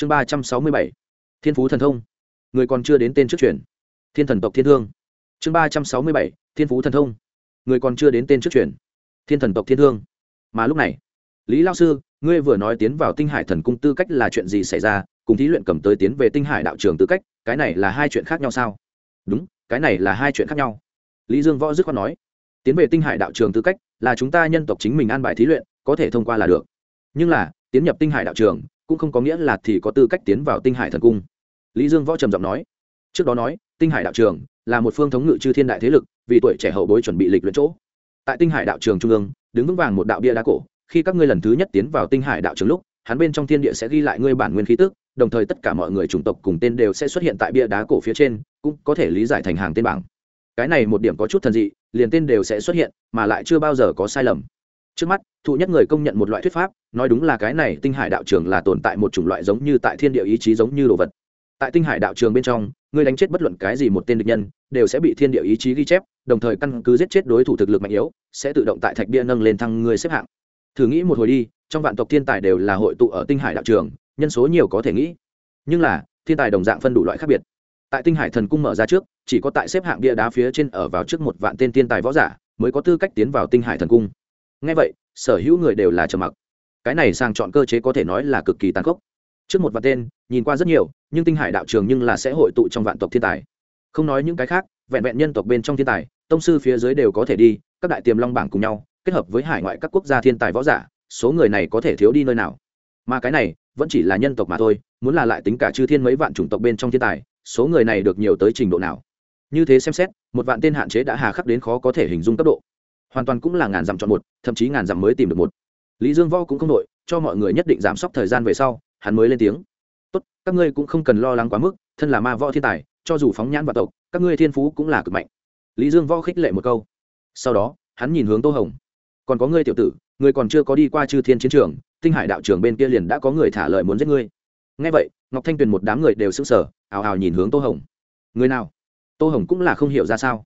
chương ba trăm sáu mươi bảy. Thiên phú thần thông. Người còn chưa đến tên trước chuyển. thiên thần tộc thiên thương. Chương ba trăm sáu mươi bảy. Thiên phú thần thông. Người còn chưa đến tên trước chuyển. thiên thần tộc thiên thương. Mà lúc này, lý lao sư, ngươi vừa nói tiến vào tinh hải thần cung tư cách là chuyện gì xảy ra? Cùng thí luyện cầm tới tiến về tinh hải đạo trường tư cách, cái này là hai chuyện khác nhau sao? Đúng, cái này là hai chuyện khác nhau. Lý dương võ dứt khoát nói, tiến về tinh hải đạo trường tư cách là chúng ta nhân tộc chính mình an bài thí luyện, có thể thông qua là được. Nhưng là, tiến nhập tinh hải đạo trường cũng không có nghĩa là thì có tư cách tiến vào tinh hải thần cung. Lý dương võ trầm giọng nói. Trước đó nói, tinh hải đạo trường là một phương thống ngự chư thiên đại thế lực, vì tuổi trẻ hậu bối chuẩn bị lịch luyện chỗ. Tại tinh hải đạo trường trung ương, đứng vững vàng một đạo bia đá cổ, khi các ngươi lần thứ nhất tiến vào tinh hải đạo trường lúc, hắn bên trong thiên địa sẽ ghi lại ngươi bản nguyên khí tức, đồng thời tất cả mọi người chủng tộc cùng tên đều sẽ xuất hiện tại bia đá cổ phía trên, cũng có thể lý giải thành hàng tên bảng. Cái này một điểm có chút thần dị, liền tên đều sẽ xuất hiện, mà lại chưa bao giờ có sai lầm trước mắt, thụ nhất người công nhận một loại thuyết pháp, nói đúng là cái này tinh hải đạo trường là tồn tại một chủng loại giống như tại thiên địa ý chí giống như đồ vật. Tại tinh hải đạo trường bên trong ngươi đánh chết bất luận cái gì một tên địch nhân, đều sẽ bị thiên địa ý chí ghi chép, đồng thời căn cứ giết chết đối thủ thực lực mạnh yếu, sẽ tự động tại thạch bia nâng lên thăng người xếp hạng. Thử nghĩ một hồi đi, trong vạn tộc thiên tài đều là hội tụ ở tinh hải đạo trường, nhân số nhiều có thể nghĩ. Nhưng là, thiên tài đồng dạng phân đủ loại khác biệt. Tại tinh hải thần cung mở ra trước, chỉ có tại xếp hạng bia đá phía trên ở vào trước một vạn tên thiên tài võ giả, mới có tư cách tiến vào tinh hải thần cung ngay vậy, sở hữu người đều là trầm mặc. Cái này sang chọn cơ chế có thể nói là cực kỳ tàn khốc. Trước một vạn tên, nhìn qua rất nhiều, nhưng tinh hải đạo trường nhưng là sẽ hội tụ trong vạn tộc thiên tài. Không nói những cái khác, vẹn vẹn nhân tộc bên trong thiên tài, tông sư phía dưới đều có thể đi, các đại tiềm long bảng cùng nhau, kết hợp với hải ngoại các quốc gia thiên tài võ giả, số người này có thể thiếu đi nơi nào. Mà cái này, vẫn chỉ là nhân tộc mà thôi, muốn là lại tính cả chư thiên mấy vạn chủng tộc bên trong thiên tài, số người này được nhiều tới trình độ nào? Như thế xem xét, một vạn tên hạn chế đã hà khắc đến khó có thể hình dung cấp độ hoàn toàn cũng là ngàn dặm chọn một, thậm chí ngàn dặm mới tìm được một. Lý dương võ cũng không đội cho mọi người nhất định giảm sốc thời gian về sau, hắn mới lên tiếng. Tốt, các ngươi cũng không cần lo lắng quá mức, thân là ma võ thiên tài, cho dù phóng nhãn và tộc, các ngươi thiên phú cũng là cực mạnh. Lý dương võ khích lệ một câu. Sau đó, hắn nhìn hướng tô hồng. Còn có ngươi tiểu tử, ngươi còn chưa có đi qua chư thiên chiến trường, tinh hải đạo trường bên kia liền đã có người thả lời muốn giết ngươi. Ngay vậy, ngọc thanh tuyền một đám người đều sững sờ, ào ào nhìn hướng tô hồng. Người nào? Tô hồng cũng là không hiểu ra sao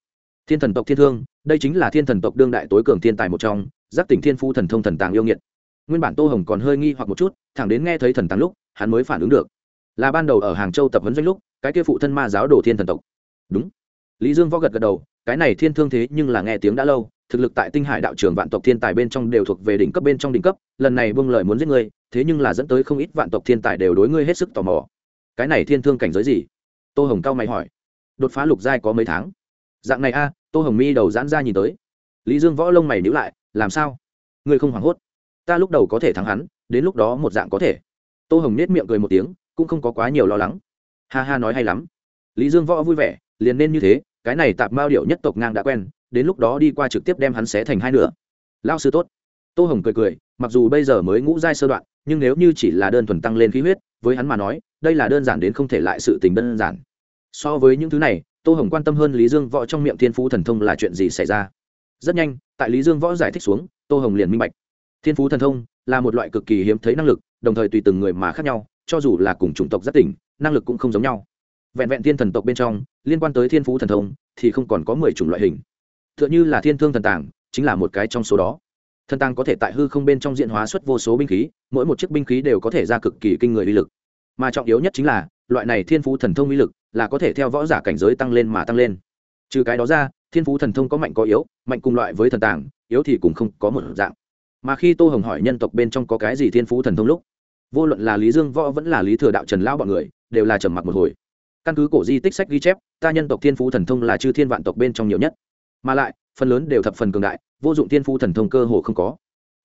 thiên thần tộc thiên thương, đây chính là thiên thần tộc đương đại tối cường thiên tài một trong giác tỉnh thiên phu thần thông thần tàng yêu nghiệt. Nguyên bản tô hồng còn hơi nghi hoặc một chút, thẳng đến nghe thấy thần tàng lúc, hắn mới phản ứng được. Là ban đầu ở hàng châu tập huấn doanh lúc, cái kia phụ thân ma giáo đồ thiên thần tộc. Đúng. Lý dương võ gật gật đầu, cái này thiên thương thế nhưng là nghe tiếng đã lâu, thực lực tại tinh hải đạo trường vạn tộc thiên tài bên trong đều thuộc về đỉnh cấp bên trong đỉnh cấp, lần này buông lời muốn giết ngươi thế nhưng là dẫn tới không ít vạn tộc thiên tài đều đối ngươi hết sức tò mò. Cái này thiên thương cảnh giới gì? Tô hồng cao mày hỏi. Đột phá lục giai có mấy tháng? Dạng này a, tô hồng mi đầu giãn ra nhìn tới. Lý dương võ lông mày nhữ lại, làm sao? Ngươi không hoảng hốt? Ta lúc đầu có thể thắng hắn, đến lúc đó một dạng có thể. Tô hồng nết miệng cười một tiếng, cũng không có quá nhiều lo lắng. Ha ha, nói hay lắm. Lý dương võ vui vẻ, liền nên như thế, cái này tạp mao điệu nhất tộc ngang đã quen, đến lúc đó đi qua trực tiếp đem hắn xé thành hai nửa. Lao sư tốt. Tô hồng cười cười, mặc dù bây giờ mới ngũ giai sơ đoạn, nhưng nếu như chỉ là đơn thuần tăng lên khí huyết, với hắn mà nói, đây là đơn giản đến không thể lại sự tình đơn giản. So với những thứ này tô hồng quan tâm hơn lý dương võ trong miệng thiên phú thần thông là chuyện gì xảy ra. Rất nhanh, tại lý dương võ giải thích xuống, tô hồng liền minh bạch. Thiên phú thần thông là một loại cực kỳ hiếm thấy năng lực, đồng thời tùy từng người mà khác nhau, cho dù là cùng chủng tộc rất tỉnh, năng lực cũng không giống nhau. Vẹn vẹn thiên thần tộc bên trong, liên quan tới thiên phú thần thông thì không còn có mười chủng loại hình. T h ư ợ n h ư là thiên thương thần tàng, chính là một cái trong số đó. Thần tàng có thể tại hư không bên trong diện hóa xuất vô số binh khí, mỗi một chiếc binh khí đều có thể ra cực kỳ kinh người uy lực. Mà trọng yếu nhất chính là, loại này thiên phú thần thông uy lực là có thể theo võ giả cảnh giới tăng lên mà tăng lên. Trừ cái đó ra, thiên phú thần thông có mạnh có yếu, mạnh cùng loại với thần tàng, yếu thì cũng không có một dạng. Mà khi tô hồng hỏi nhân tộc bên trong có cái gì thiên phú thần thông lúc, vô luận là lý dương võ vẫn là lý thừa đạo trần lão bọn người, đều là trầm mặc một hồi. Căn cứ cổ di tích sách ghi chép, ta nhân tộc thiên phú thần thông là chư thiên vạn tộc bên trong nhiều nhất. Mà lại, phần lớn đều thập phần cường đại, vô dụng thiên phú thần thông cơ hồ không có.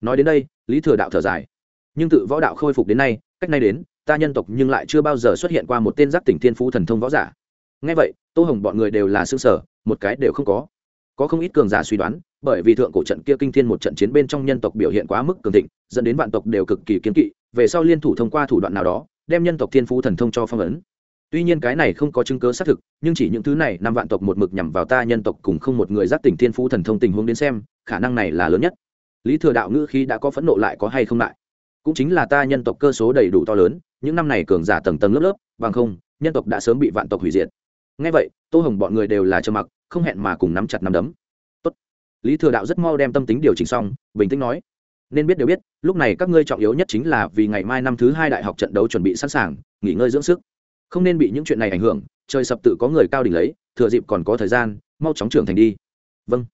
Nói đến đây, lý thừa đạo thở dài. Nhưng tự võ đạo khôi phục đến nay, cách nay đến ta nhân tộc nhưng lại chưa bao giờ xuất hiện qua một tên giác tỉnh thiên phú thần thông võ giả. Ngay vậy, tô hồng bọn người đều là xương sở một cái đều không có. Có không ít cường giả suy đoán, bởi vì thượng cổ trận kia kinh thiên một trận chiến bên trong nhân tộc biểu hiện quá mức cường thịnh, dẫn đến vạn tộc đều cực kỳ kiến kỵ, về sau liên thủ thông qua thủ đoạn nào đó, đem nhân tộc thiên phú thần thông cho phong ấn. Tuy nhiên cái này không có chứng cớ xác thực, nhưng chỉ những thứ này năm vạn tộc một mực nhằm vào ta nhân tộc cùng không một người giác tỉnh thiên phú thần thông tình huống đến xem, khả năng này là lớn nhất. Lý thừa đạo ngữ khi đã có phẫn nộ lại có hay không lại? Cũng chính là ta nhân tộc cơ số đầy đủ to lớn những năm này cường giả tầng tầng lớp lớp, bằng không, nhân tộc đã sớm bị vạn tộc hủy diệt. Ngay vậy, tô hồng bọn người đều là trơ mặc, không hẹn mà cùng nắm chặt nắm đấm. Tốt. lý thừa đạo rất mau đem tâm tính điều chỉnh xong, bình tĩnh nói, nên biết đều biết, lúc này các ngươi trọng yếu nhất chính là vì ngày mai năm thứ hai đại học trận đấu chuẩn bị sẵn sàng, nghỉ ngơi dưỡng sức. Không nên bị những chuyện này ảnh hưởng, trời sập tự có người cao đỉnh lấy, thừa dịp còn có thời gian, mau chóng trưởng thành đi. Vâng.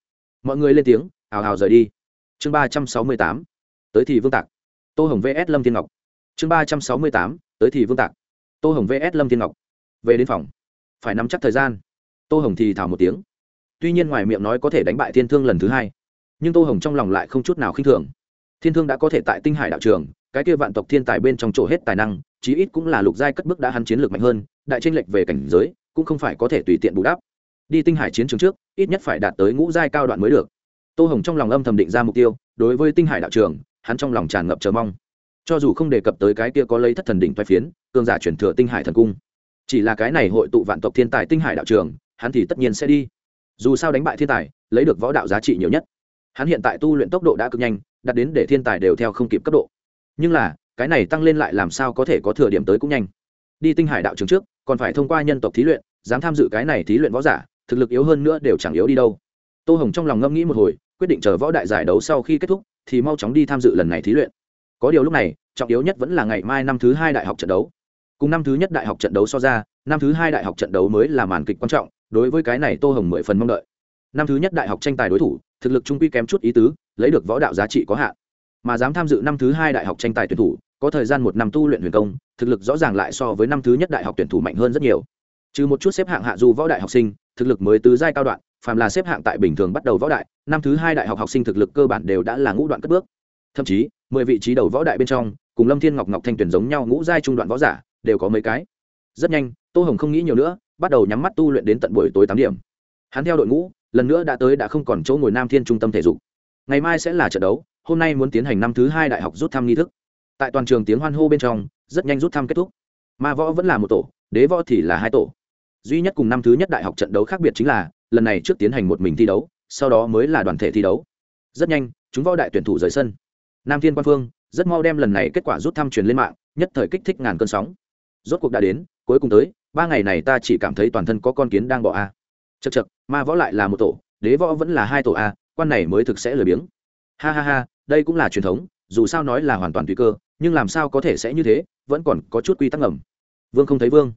Mọi người lên tiếng, hào hào rời đi. Chương ba trăm sáu mươi tám, tới thì vương tạc. Tô hồng vs lâm thiên ngọc chương ba trăm sáu mươi tám, tới thì vương tạc. Tô hồng vs. Lâm thiên ngọc. Về đến phòng. Phải nắm chắc thời gian. Tô hồng thì thảo một tiếng. Tuy nhiên ngoài miệng nói có thể đánh bại thiên thương lần thứ hai, nhưng tô hồng trong lòng lại không chút nào khinh thường. Thiên thương đã có thể tại tinh hải đạo trường, cái kia vạn tộc thiên tài bên trong chỗ hết tài năng, chí ít cũng là lục giai cất bước đã hắn chiến lược mạnh hơn, đại tranh lệch về cảnh giới, cũng không phải có thể tùy tiện bù đắp. Đi tinh hải chiến trường trước, ít nhất phải đạt tới ngũ giai cao đoạn mới được. Tô hồng trong lòng âm thầm định ra mục tiêu, đối với tinh hải đạo trường, hắn trong lòng tràn ngập chờ mong cho dù không đề cập tới cái kia có lấy thất thần đỉnh thoái phiến, cường giả chuyển thừa tinh hải thần cung. Chỉ là cái này hội tụ vạn tộc thiên tài tinh hải đạo trường, hắn thì tất nhiên sẽ đi. Dù sao đánh bại thiên tài, lấy được võ đạo giá trị nhiều nhất. Hắn hiện tại tu luyện tốc độ đã cực nhanh, đạt đến để thiên tài đều theo không kịp cấp độ. Nhưng là, cái này tăng lên lại làm sao có thể có thừa điểm tới cũng nhanh. Đi tinh hải đạo trường trước, còn phải thông qua nhân tộc thí luyện, dám tham dự cái này thí luyện võ giả, thực lực yếu hơn nữa đều chẳng yếu đi đâu. Tô hồng trong lòng ngâm nghĩ một hồi, quyết định chờ võ đại giải đấu sau khi kết thúc, thì mau chóng đi tham dự lần này thí luyện có điều lúc này, trọng yếu nhất vẫn là ngày mai năm thứ hai đại học trận đấu. Cùng năm thứ nhất đại học trận đấu so ra, năm thứ hai đại học trận đấu mới là màn kịch quan trọng, đối với cái này tô hồng mười phần mong đợi. Năm thứ nhất đại học tranh tài đối thủ, thực lực trung quy kém chút ý tứ, lấy được võ đạo giá trị có hạn. Mà dám tham dự năm thứ hai đại học tranh tài tuyển thủ, có thời gian một năm tu luyện huyền công, thực lực rõ ràng lại so với năm thứ nhất đại học tuyển thủ mạnh hơn rất nhiều. Trừ một chút xếp hạng hạ du võ đại học sinh, thực lực mới tứ giai cao đoạn, phàm là xếp hạng tại bình thường bắt đầu võ đại, năm thứ hai đại học học sinh thực lực cơ bản đều đã là ngũ đoạn cất bước thậm chí, mười vị trí đầu võ đại bên trong, cùng lâm thiên ngọc ngọc thanh tuyển giống nhau ngũ giai trung đoạn võ giả, đều có mấy cái. Rất nhanh, tô hồng không nghĩ nhiều nữa, bắt đầu nhắm mắt tu luyện đến tận buổi tối tám điểm. Hắn theo đội ngũ, lần nữa đã tới đã không còn chỗ ngồi nam thiên trung tâm thể dục. Ngày mai sẽ là trận đấu, hôm nay muốn tiến hành năm thứ hai đại học rút thăm nghi thức. Tại toàn trường tiếng hoan hô bên trong, rất nhanh rút thăm kết thúc. Ma võ vẫn là một tổ, đế võ thì là hai tổ. Duy nhất cùng năm thứ nhất đại học trận đấu khác biệt chính là, lần này trước tiến hành một mình thi đấu, sau đó mới là đoàn thể thi đấu. Rất nhanh, chúng võ đại tuyển thủ rời sân nam thiên quan phương, rất mau đem lần này kết quả rút thăm truyền lên mạng, nhất thời kích thích ngàn cơn sóng. Rốt cuộc đã đến, cuối cùng tới, ba ngày này ta chỉ cảm thấy toàn thân có con kiến đang bỏ a. Chật chật ma võ lại là một tổ, đế võ vẫn là hai tổ a, quan này mới thực sẽ lười biếng. Ha ha ha, đây cũng là truyền thống, dù sao nói là hoàn toàn tùy cơ, nhưng làm sao có thể sẽ như thế, vẫn còn có chút quy tắc ngầm. Vương không thấy vương.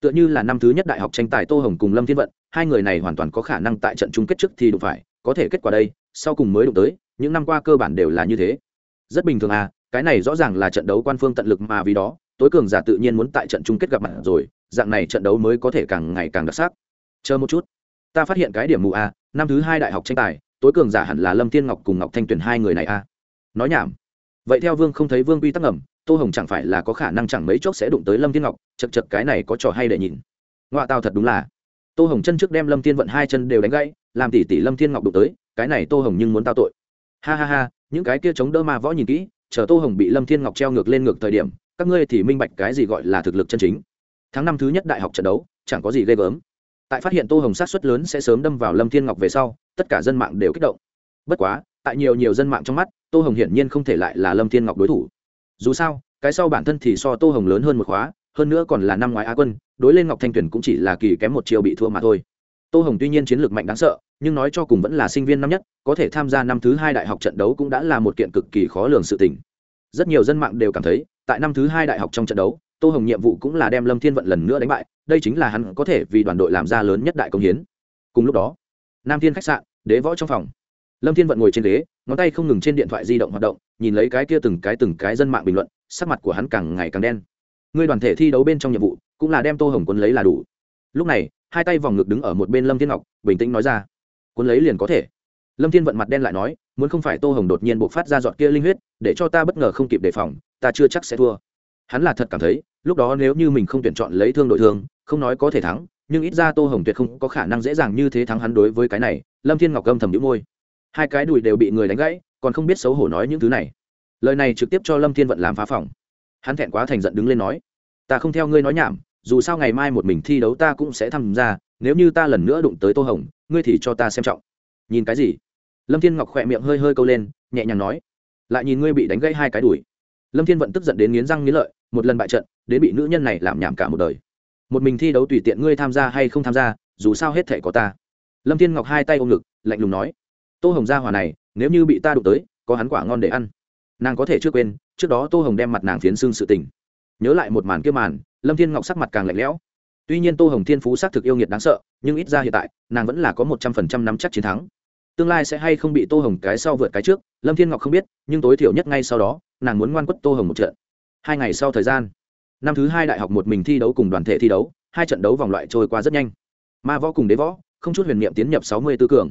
Tựa như là năm thứ nhất đại học tranh tài tô hồng cùng lâm thiên vận, hai người này hoàn toàn có khả năng tại trận chung kết trước thì đụng phải, có thể kết quả đây, sau cùng mới đụng tới, những năm qua cơ bản đều là như thế rất bình thường à cái này rõ ràng là trận đấu quan phương tận lực mà vì đó, tối cường giả tự nhiên muốn tại trận chung kết gặp mặt rồi, dạng này trận đấu mới có thể càng ngày càng đặc sắc. Chờ một chút. Ta phát hiện cái điểm mù a năm thứ hai đại học tranh tài, tối cường giả hẳn là lâm thiên ngọc cùng ngọc thanh tuyền hai người này a nói nhảm. Vậy theo vương không thấy vương quy tắc ngầm, tô hồng chẳng phải là có khả năng chẳng mấy chốc sẽ đụng tới lâm thiên ngọc chật chật cái này có trò hay để nhìn. Ngoạ tao thật đúng là. Tô hồng chân trước đem lâm thiên vận hai chân đều đánh gãy, làm tỷ tỷ lâm thiên ngọc đụng tới, cái này tô hồng nhưng muốn tao tội. Ha ha ha những cái kia chống đỡ ma võ nhìn kỹ, chờ tô hồng bị lâm thiên ngọc treo ngược lên ngược thời điểm, các ngươi thì minh bạch cái gì gọi là thực lực chân chính. Tháng năm thứ nhất đại học trận đấu, chẳng có gì ghê gớm. Tại phát hiện tô hồng sát xuất lớn sẽ sớm đâm vào lâm thiên ngọc về sau, tất cả dân mạng đều kích động. Bất quá, tại nhiều nhiều dân mạng trong mắt, tô hồng hiển nhiên không thể lại là lâm thiên ngọc đối thủ. Dù sao, cái sau bản thân thì so tô hồng lớn hơn một khóa, hơn nữa còn là năm ngoái á quân, đối lên ngọc thanh tuyển cũng chỉ là kỳ kém một chiều bị thua mà thôi tô hồng tuy nhiên chiến lược mạnh đáng sợ, nhưng nói cho cùng vẫn là sinh viên năm nhất, có thể tham gia năm thứ hai đại học trận đấu cũng đã là một kiện cực kỳ khó lường sự tình. Rất nhiều dân mạng đều cảm thấy, tại năm thứ hai đại học trong trận đấu, tô hồng nhiệm vụ cũng là đem lâm thiên vận lần nữa đánh bại, đây chính là hắn có thể vì đoàn đội làm ra lớn nhất đại công hiến. Cùng lúc đó, nam thiên khách sạn, đế võ trong phòng. Lâm thiên vận ngồi trên ghế, ngón tay không ngừng trên điện thoại di động hoạt động, nhìn lấy cái kia từng cái từng cái dân mạng bình luận, sắc mặt của hắn càng ngày càng đen. Người đoàn thể thi đấu bên trong nhiệm vụ cũng là đem tô hồng quân lấy là đủ. Lúc này hai tay vòng ngực đứng ở một bên lâm thiên ngọc, bình tĩnh nói ra, cuốn lấy liền có thể. Lâm thiên vận mặt đen lại nói, muốn không phải tô hồng đột nhiên buộc phát ra giọt kia linh huyết, để cho ta bất ngờ không kịp đề phòng, ta chưa chắc sẽ thua. Hắn là thật cảm thấy, lúc đó nếu như mình không tuyển chọn lấy thương đội thương, không nói có thể thắng, nhưng ít ra tô hồng tuyệt không có khả năng dễ dàng như thế thắng hắn đối với cái này, lâm thiên ngọc gâm thầm đĩu môi. Hai cái đùi đều bị người đánh gãy, còn không biết xấu hổ nói những thứ này. Lời này trực tiếp cho lâm thiên vận làm phá phòng. Hắn thẹn quá thành giận đứng lên nói, ta không theo ngươi nói nhảm dù sao ngày mai một mình thi đấu ta cũng sẽ tham gia, nếu như ta lần nữa đụng tới tô hồng, ngươi thì cho ta xem trọng. Nhìn cái gì? Lâm thiên ngọc khỏe miệng hơi hơi câu lên, nhẹ nhàng nói. Lại nhìn ngươi bị đánh gãy hai cái đùi. Lâm thiên vận tức giận đến nghiến răng nghiến lợi, một lần bại trận, đến bị nữ nhân này làm nhảm cả một đời. Một mình thi đấu tùy tiện ngươi tham gia hay không tham gia, dù sao hết thể có ta. Lâm thiên ngọc hai tay ôm ngực, lạnh lùng nói. Tô hồng gia hòa này, nếu như bị ta đụng tới, có hắn quả ngon để ăn. Nàng có thể chưa quên, trước đó tô hồng đem mặt nàng phiến xương sự tình. Nhớ lại một màn kia màn lâm thiên ngọc sắc mặt càng lạnh lẽo. Tuy nhiên tô hồng thiên phú xác thực yêu nghiệt đáng sợ, nhưng ít ra hiện tại, nàng vẫn là có một trăm phần trăm nắm chắc chiến thắng. Tương lai sẽ hay không bị tô hồng cái sau vượt cái trước, lâm thiên ngọc không biết, nhưng tối thiểu nhất ngay sau đó, nàng muốn ngoan quất tô hồng một trận. Hai ngày sau thời gian, năm thứ hai đại học một mình thi đấu cùng đoàn thể thi đấu, hai trận đấu vòng loại trôi qua rất nhanh. Ma võ cùng đế võ, không chút huyền niệm tiến nhập sáu mươi tư cường.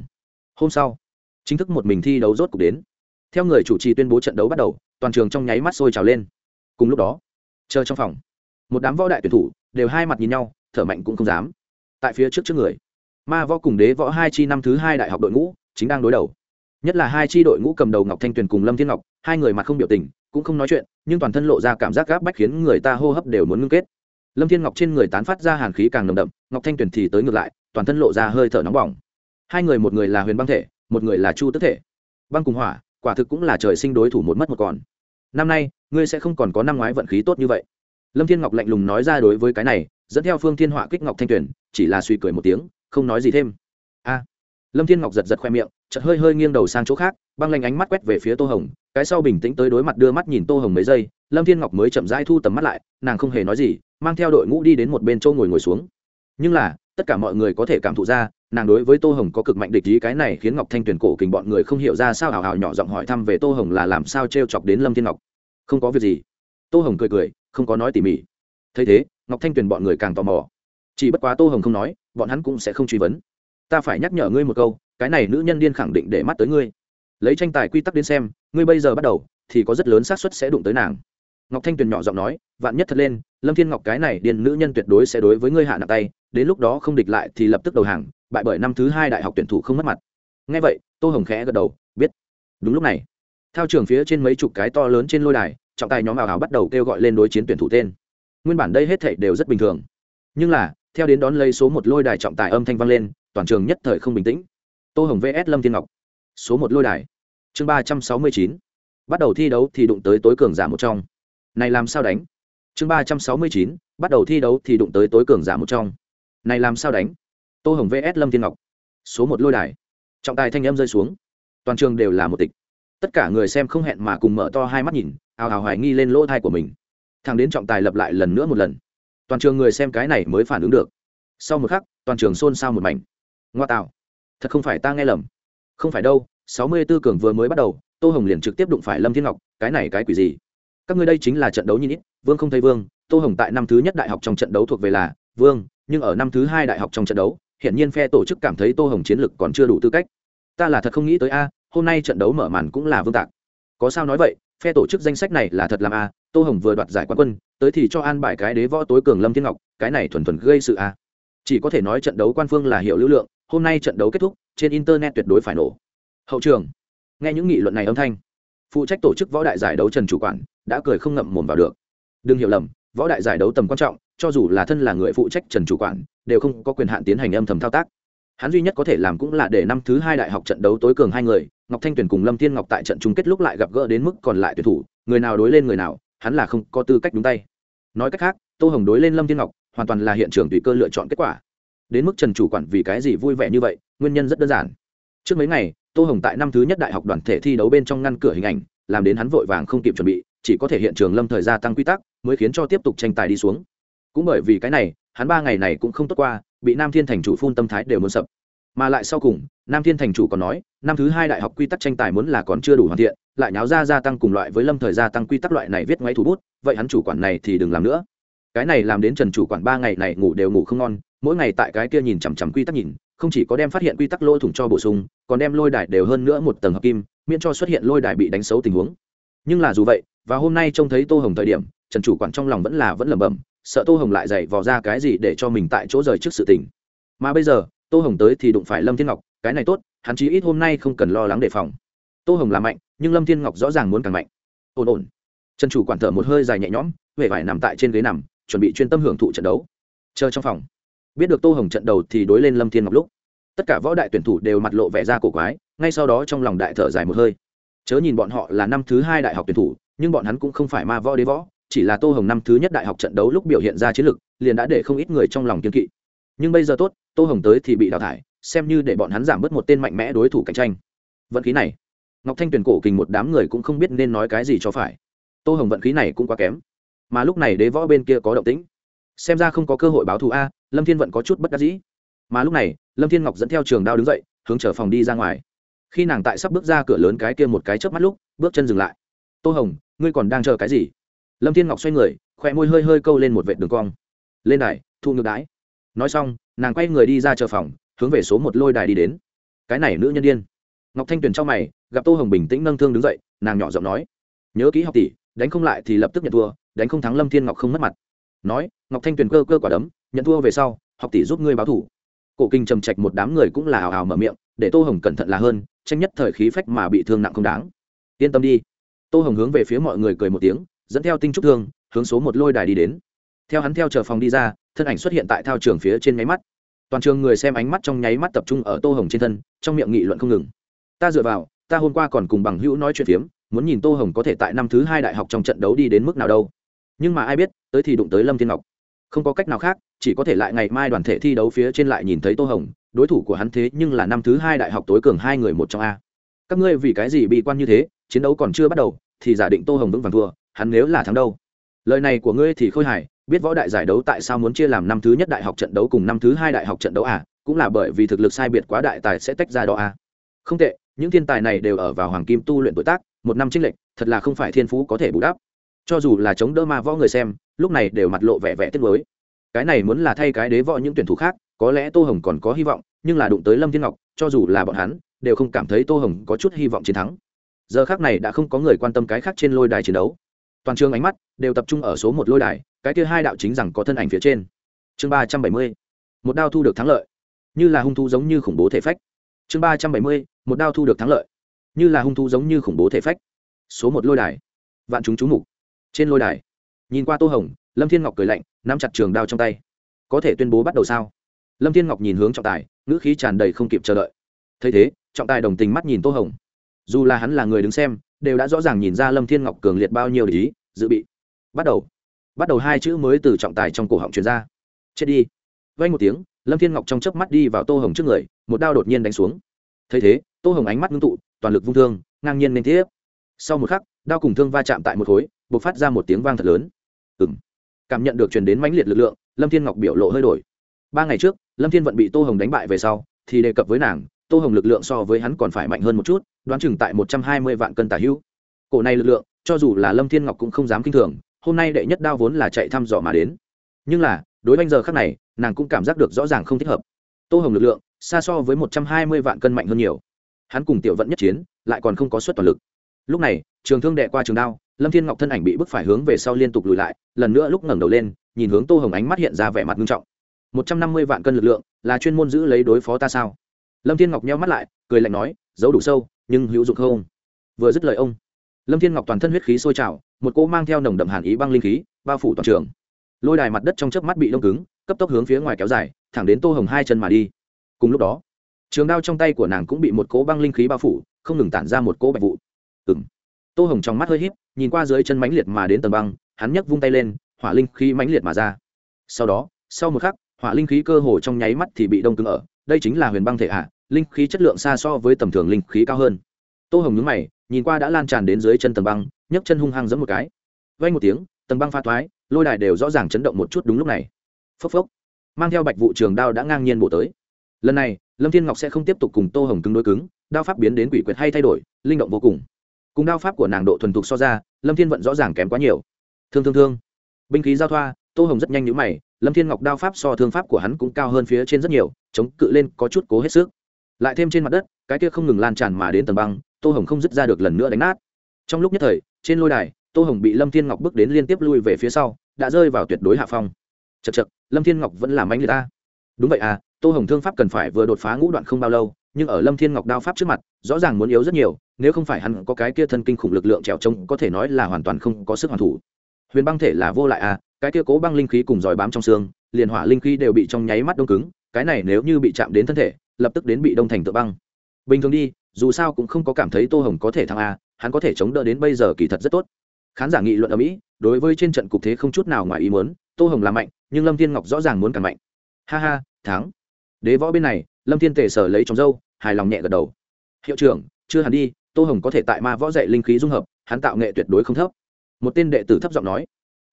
Hôm sau, chính thức một mình thi đấu rốt cuộc đến. Theo người chủ trì tuyên bố trận đấu bắt đầu, toàn trường trong nháy mắt sôi trào lên. Cùng lúc đó, chờ trong phòng một đám võ đại tuyển thủ đều hai mặt nhìn nhau, thở mạnh cũng không dám. Tại phía trước trước người, ma võ cùng đế võ hai chi năm thứ hai đại học đội ngũ chính đang đối đầu. Nhất là hai chi đội ngũ cầm đầu ngọc thanh tuyền cùng lâm thiên ngọc, hai người mặt không biểu tình, cũng không nói chuyện, nhưng toàn thân lộ ra cảm giác gáp bách khiến người ta hô hấp đều muốn ngưng kết. Lâm thiên ngọc trên người tán phát ra hàn khí càng nồng đậm, ngọc thanh tuyền thì tới ngược lại, toàn thân lộ ra hơi thở nóng bỏng. Hai người một người là huyền băng thể, một người là chu tức thể. Băng cùng hỏa, quả thực cũng là trời sinh đối thủ một mất một còn. Năm nay, ngươi sẽ không còn có năm ngoái vận khí tốt như vậy lâm thiên ngọc lạnh lùng nói ra đối với cái này, dẫn theo phương thiên họa kích ngọc thanh tuyền, chỉ là suy cười một tiếng, không nói gì thêm. A. Lâm thiên ngọc giật giật khoe miệng, chợt hơi hơi nghiêng đầu sang chỗ khác, băng lanh ánh mắt quét về phía tô hồng, cái sau bình tĩnh tới đối mặt đưa mắt nhìn tô hồng mấy giây, lâm thiên ngọc mới chậm rãi thu tầm mắt lại, nàng không hề nói gì, mang theo đội ngũ đi đến một bên châu ngồi ngồi xuống. Nhưng là, tất cả mọi người có thể cảm thụ ra, nàng đối với tô hồng có cực mạnh địch ý cái này khiến ngọc thanh tuyền cổ kình bọn người không hiểu ra sao hào hào nhỏ giọng hỏi thăm về tô hồng là làm sao t r e o chọc đến lâm thiên ngọc. Không có việc gì. Tô hồng cười cười không có nói tỉ mỉ. Thấy thế, ngọc thanh tuyền bọn người càng tò mò. Chỉ bất quá tô hồng không nói, bọn hắn cũng sẽ không truy vấn. Ta phải nhắc nhở ngươi một câu, cái này nữ nhân điên khẳng định để mắt tới ngươi. Lấy tranh tài quy tắc đến xem, ngươi bây giờ bắt đầu, thì có rất lớn xác suất sẽ đụng tới nàng. Ngọc thanh tuyền nhỏ giọng nói, vạn nhất thật lên, lâm thiên ngọc cái này điên nữ nhân tuyệt đối sẽ đối với ngươi hạ nặng tay, đến lúc đó không địch lại thì lập tức đầu hàng, bại bởi năm thứ hai đại học tuyển thủ không mất mặt. Ngay vậy, tô hồng khẽ gật đầu, biết. Đúng lúc này theo trường phía trên mấy chục cái to lớn trên lôi đài trọng tài nhóm ảo ảo bắt đầu kêu gọi lên đối chiến tuyển thủ tên. Nguyên bản đây hết thảy đều rất bình thường. Nhưng là, theo đến đón lấy số một lôi đài trọng tài âm thanh vang lên, toàn trường nhất thời không bình tĩnh. Tô hồng vs lâm thiên ngọc. Số một lôi đài. Chương ba trăm sáu mươi chín. Bắt đầu thi đấu thì đụng tới tối cường giả một trong. Này làm sao đánh? Chương ba trăm sáu mươi chín. Bắt đầu thi đấu thì đụng tới tối cường giả một trong. Này làm sao đánh? Tô hồng vs lâm thiên ngọc. Số một lôi đài. Trọng tài thanh âm rơi xuống. Toàn trường đều là một tịch. Tất cả người xem không hẹn mà cùng mở to hai mắt nhìn ào ào hoài nghi lên lỗ thai của mình. Thằng đến trọng tài lập lại lần nữa một lần. Toàn trường người xem cái này mới phản ứng được. Sau một khắc, toàn trường xôn xao một mảnh. Ngoa tạo. Thật không phải ta nghe lầm. Không phải đâu, sáu mươi tư cường vừa mới bắt đầu, tô hồng liền trực tiếp đụng phải lâm thiên ngọc, cái này cái quỷ gì? Các ngươi đây chính là trận đấu nhìn ít, vương không thấy vương, tô hồng tại năm thứ nhất đại học trong trận đấu thuộc về là vương, nhưng ở năm thứ hai đại học trong trận đấu, hiển nhiên phe tổ chức cảm thấy tô hồng chiến lực còn chưa đủ tư cách. Ta là thật không nghĩ tới a, hôm nay trận đấu mở màn cũng là vương tạc. Có sao nói vậy phe tổ chức danh sách này là thật làm a, tô hồng vừa đoạt giải quán quân, tới thì cho an bài cái đế võ tối cường lâm thiên ngọc, cái này thuần thuần gây sự a. Chỉ có thể nói trận đấu quan phương là hiệu lưu lượng, hôm nay trận đấu kết thúc, trên internet tuyệt đối phải nổ. Hậu trường. Nghe những nghị luận này âm thanh, phụ trách tổ chức võ đại giải đấu trần chủ quản đã cười không ngậm mồm vào được. Đừng hiểu lầm, võ đại giải đấu tầm quan trọng, cho dù là thân là người phụ trách trần chủ quản, đều không có quyền hạn tiến hành âm thầm thao tác. Hắn duy nhất có thể làm cũng là để năm thứ hai đại học trận đấu tối cường hai người ngọc thanh tuyền cùng lâm thiên ngọc tại trận chung kết lúc lại gặp gỡ đến mức còn lại tuyển thủ, người nào đối lên người nào, hắn là không có tư cách đúng tay. Nói cách khác, tô hồng đối lên lâm thiên ngọc, hoàn toàn là hiện trường tùy cơ lựa chọn kết quả. Đến mức trần chủ quản vì cái gì vui vẻ như vậy, nguyên nhân rất đơn giản. Trước mấy ngày, tô hồng tại năm thứ nhất đại học đoàn thể thi đấu bên trong ngăn cửa hình ảnh, làm đến hắn vội vàng không kịp chuẩn bị, chỉ có thể hiện trường lâm thời gia tăng quy tắc, mới khiến cho tiếp tục tranh tài đi xuống. Cũng bởi vì cái này, hắn ba ngày này cũng không tốt qua, bị nam thiên thành chủ phun tâm thái đều muốn sập mà lại sau cùng, nam thiên thành chủ còn nói, năm thứ hai đại học quy tắc tranh tài muốn là còn chưa đủ hoàn thiện, lại nháo ra gia tăng cùng loại với lâm thời gia tăng quy tắc loại này viết ngoáy thủ bút, vậy hắn chủ quản này thì đừng làm nữa. Cái này làm đến trần chủ quản ba ngày này ngủ đều ngủ không ngon, mỗi ngày tại cái kia nhìn chằm chằm quy tắc nhìn, không chỉ có đem phát hiện quy tắc lôi thủng cho bổ sung, còn đem lôi đài đều hơn nữa một tầng hợp kim, miễn cho xuất hiện lôi đài bị đánh xấu tình huống. Nhưng là dù vậy, và hôm nay trông thấy tô hồng thời điểm, trần chủ quản trong lòng vẫn là vẫn lẩm bẩm, sợ tô hồng lại dày vò ra cái gì để cho mình tại chỗ rời trước sự tình. Mà bây giờ tô hồng tới thì đụng phải lâm thiên ngọc, cái này tốt, hắn chí ít hôm nay không cần lo lắng đề phòng. Tô hồng là mạnh, nhưng lâm thiên ngọc rõ ràng muốn càng mạnh. Ổn ổn. Trần chủ quản thở một hơi dài nhẹ nhõm huệ vải nằm tại trên ghế nằm, chuẩn bị chuyên tâm hưởng thụ trận đấu. Chờ trong phòng. Biết được tô hồng trận đầu thì đối lên lâm thiên ngọc lúc. Tất cả võ đại tuyển thủ đều mặt lộ vẻ ra cổ quái, ngay sau đó trong lòng đại thở dài một hơi. Chớ nhìn bọn họ là năm thứ hai đại học tuyển thủ, nhưng bọn hắn cũng không phải ma võ đế võ, chỉ là tô hồng năm thứ nhất đại học trận đấu lúc biểu hiện ra chiến lực, liền đã để không ít người trong lòng kiên kỵ nhưng bây giờ tốt, tô hồng tới thì bị đào thải, xem như để bọn hắn giảm bớt một tên mạnh mẽ đối thủ cạnh tranh. Vận khí này, ngọc thanh tuyển cổ kình một đám người cũng không biết nên nói cái gì cho phải. Tô hồng vận khí này cũng quá kém, mà lúc này đế võ bên kia có động tĩnh. Xem ra không có cơ hội báo thù a, lâm thiên vận có chút bất đắc dĩ. Mà lúc này, lâm thiên ngọc dẫn theo trường đao đứng dậy, hướng trở phòng đi ra ngoài. Khi nàng tại sắp bước ra cửa lớn cái kia một cái chớp mắt lúc, bước chân dừng lại. Tô hồng, ngươi còn đang chờ cái gì? Lâm thiên ngọc xoay người khỏe môi hơi hơi câu lên một vệ đường cong. Lên đài, thu ngược đái nói xong, nàng quay người đi ra chờ phòng, hướng về số một lôi đài đi đến. Cái này nữ nhân điên. ngọc thanh tuyền trong mày, gặp tô hồng bình tĩnh nâng thương đứng dậy, nàng nhỏ giọng nói, nhớ kỹ học tỷ, đánh không lại thì lập tức nhận thua, đánh không thắng lâm thiên ngọc không mất mặt. Nói, ngọc thanh tuyền cơ cơ quả đấm, nhận thua về sau, học tỷ giúp ngươi báo thủ. Cổ kinh trầm trạch một đám người cũng là hào hào mở miệng, để tô hồng cẩn thận là hơn, tranh nhất thời khí phách mà bị thương nặng không đáng. Yên tâm đi. Tô hồng hướng về phía mọi người cười một tiếng, dẫn theo tinh trúc thương, hướng số một lôi đài đi đến theo hắn theo chờ phòng đi ra, thân ảnh xuất hiện tại thao trường phía trên nháy mắt. Toàn trường người xem ánh mắt trong nháy mắt tập trung ở tô hồng trên thân, trong miệng nghị luận không ngừng. Ta dựa vào, ta hôm qua còn cùng bằng hữu nói chuyện phiếm, muốn nhìn tô hồng có thể tại năm thứ hai đại học trong trận đấu đi đến mức nào đâu. Nhưng mà ai biết, tới thì đụng tới lâm thiên ngọc. Không có cách nào khác, chỉ có thể lại ngày mai đoàn thể thi đấu phía trên lại nhìn thấy tô hồng, đối thủ của hắn thế nhưng là năm thứ hai đại học tối cường hai người một trong a. Các ngươi vì cái gì bị quan như thế, chiến đấu còn chưa bắt đầu, thì giả định tô hồng vững vàng thua, hắn nếu là thắng đâu? Lời này của ngươi thì khôi hài biết võ đại giải đấu tại sao muốn chia làm năm thứ nhất đại học trận đấu cùng năm thứ hai đại học trận đấu à? Cũng là bởi vì thực lực sai biệt quá đại tài sẽ tách ra đó à? Không tệ, những thiên tài này đều ở vào hoàng kim tu luyện tuổi tác, một năm trinh lệch, thật là không phải thiên phú có thể bù đắp. Cho dù là chống đỡ ma võ người xem, lúc này đều mặt lộ vẻ vẻ tiếc mới cái này muốn là thay cái đế võ những tuyển thủ khác, có lẽ tô hồng còn có hy vọng, nhưng là đụng tới lâm thiên ngọc, cho dù là bọn hắn, đều không cảm thấy tô hồng có chút hy vọng chiến thắng. Giờ khác này đã không có người quan tâm cái khác trên lôi đài chiến đấu toàn trường ánh mắt đều tập trung ở số một lôi đài, cái kia hai đạo chính rằng có thân ảnh phía trên. Chương ba trăm bảy mươi, một đao thu được thắng lợi. Như là hung thu giống như khủng bố thể phách. Chương ba trăm bảy mươi, một đao thu được thắng lợi. Như là hung thu giống như khủng bố thể phách. Số một lôi đài. Vạn chúng chú mục. Trên lôi đài, nhìn qua tô hồng, lâm thiên ngọc cười lạnh, nắm chặt trường đao trong tay. Có thể tuyên bố bắt đầu sao? Lâm thiên ngọc nhìn hướng trọng tài, ngữ khí tràn đầy không kịp chờ đợi. Thấy thế, trọng tài đồng tình mắt nhìn tô hồng dù là hắn là người đứng xem, đều đã rõ ràng nhìn ra lâm thiên ngọc cường liệt bao nhiêu lý dự bị. Bắt đầu. Bắt đầu hai chữ mới từ trọng tài trong cổ họng truyền ra. Chết đi. Vay một tiếng, lâm thiên ngọc trong chớp mắt đi vào tô hồng trước người, một đao đột nhiên đánh xuống. Thấy thế, tô hồng ánh mắt ngưng tụ, toàn lực vung thương, ngang nhiên nên tiếp. Sau một khắc, đao cùng thương va chạm tại một khối b ộ c phát ra một tiếng vang thật lớn. Ừng cảm nhận được truyền đến mãnh liệt lực lượng, lâm thiên ngọc biểu lộ hơi đổi. Ba ngày trước, lâm thiên vận bị tô hồng đánh bại về sau, thì đề cập với nàng tô hồng lực lượng so với hắn còn phải mạnh hơn một chút, đoán chừng tại một trăm hai mươi vạn cân tả hữu. Cổ này lực lượng, cho dù là lâm thiên ngọc cũng không dám k i n h thường, hôm nay đệ nhất đao vốn là chạy thăm dò mà đến. Nhưng là, đối với giờ khác này, nàng cũng cảm giác được rõ ràng không thích hợp. Tô hồng lực lượng, xa so với một trăm hai mươi vạn cân mạnh hơn nhiều. Hắn cùng tiểu vận nhất chiến, lại còn không có suất toàn lực. Lúc này, trường thương đệ qua trường đao, lâm thiên ngọc thân ảnh bị bức phải hướng về sau liên tục lùi lại, lần nữa lúc ngẩng đầu lên, nhìn hướng tô hồng ánh mắt hiện ra vẻ mặt nghiêm trọng. Một trăm năm mươi vạn cân lực lượng, là chuyên môn giữ lấy đối phó ta sao? Lâm thiên ngọc nheo mắt lại, cười lạnh nói, giấu đủ sâu, nhưng hữu dụng không? Vừa dứt lời ông, lâm thiên ngọc toàn thân huyết khí sôi trào, một cỗ mang theo nồng đậm hàn ý băng linh khí, bao phủ toàn trường. Lôi đài mặt đất trong chớp mắt bị đông cứng, cấp tốc hướng phía ngoài kéo dài, thẳng đến tô hồng hai chân mà đi. Cùng lúc đó, trường đao trong tay của nàng cũng bị một cỗ băng linh khí bao phủ, không ngừng tản ra một cỗ bạch vụ. Ừng tô hồng trong mắt hơi híp, nhìn qua dưới chân mãnh liệt mà đến tầng băng, hắn nhấc vung tay lên, hỏa linh khí mãnh liệt mà ra. Sau đó, sau một khắc, hỏa linh khí cơ hồ trong nháy mắt thì bị đông cứng ở đây chính là huyền băng thể hạ linh khí chất lượng xa so với tầm thường linh khí cao hơn. Tô hồng nhúng mày, nhìn qua đã lan tràn đến dưới chân tầng băng, nhấc chân hung hăng giẫm một cái. Vay một tiếng, tầng băng pha thoái, lôi đài đều rõ ràng chấn động một chút đúng lúc này. Phốc phốc. Mang theo bạch vụ trường đao đã ngang nhiên bổ tới. Lần này, lâm thiên ngọc sẽ không tiếp tục cùng tô hồng cứng đối cứng, đao pháp biến đến quỷ quyệt hay thay đổi, linh động vô cùng. Cùng đao pháp của nàng độ thuần thục so ra, lâm thiên vận rõ ràng kém quá nhiều. Thương thương thương. Binh khí giao thoa, tô hồng rất nhanh nhữ mày, lâm thiên ngọc đao pháp so thương pháp của hắn cũng cao hơn phía trên rất nhiều chống cự lên có chút cố hết sức. Lại thêm trên mặt đất, cái kia không ngừng lan tràn mà đến tầng băng, tô hồng không dứt ra được lần nữa đánh nát. Trong lúc nhất thời, trên lôi đài, tô hồng bị lâm thiên ngọc bước đến liên tiếp lui về phía sau, đã rơi vào tuyệt đối hạ phong. Chật chật lâm thiên ngọc vẫn làm anh người ta. Đúng vậy à tô hồng thương pháp cần phải vừa đột phá ngũ đoạn không bao lâu, nhưng ở lâm thiên ngọc đao pháp trước mặt, rõ ràng muốn yếu rất nhiều, nếu không phải hắn có cái kia thân kinh khủng lực lượng trèo trống, có thể nói là hoàn toàn không có sức hoàn thủ. Huyền băng thể là vô lại à cái kia cố băng linh khí cùng giỏi bám trong xương, liền hỏa linh khí đều bị trong nháy mắt đông cứng cái này nếu như bị chạm đến thân thể, lập tức đến bị đông thành tự băng. Bình thường đi, dù sao cũng không có cảm thấy tô hồng có thể thắng a, hắn có thể chống đỡ đến bây giờ kỳ thật rất tốt. Khán giả nghị luận ở mỹ, đối với trên trận cục thế không chút nào ngoài ý muốn, tô hồng là mạnh, nhưng lâm thiên ngọc rõ ràng muốn càng mạnh. Ha ha, thắng. Đế võ bên này, lâm thiên tề sở lấy trong dâu, hài lòng nhẹ gật đầu. Hiệu trưởng, chưa hẳn đi, tô hồng có thể tại ma võ dạy linh khí dung hợp, hắn tạo nghệ tuyệt đối không thấp. Một tên đệ tử thấp giọng nói,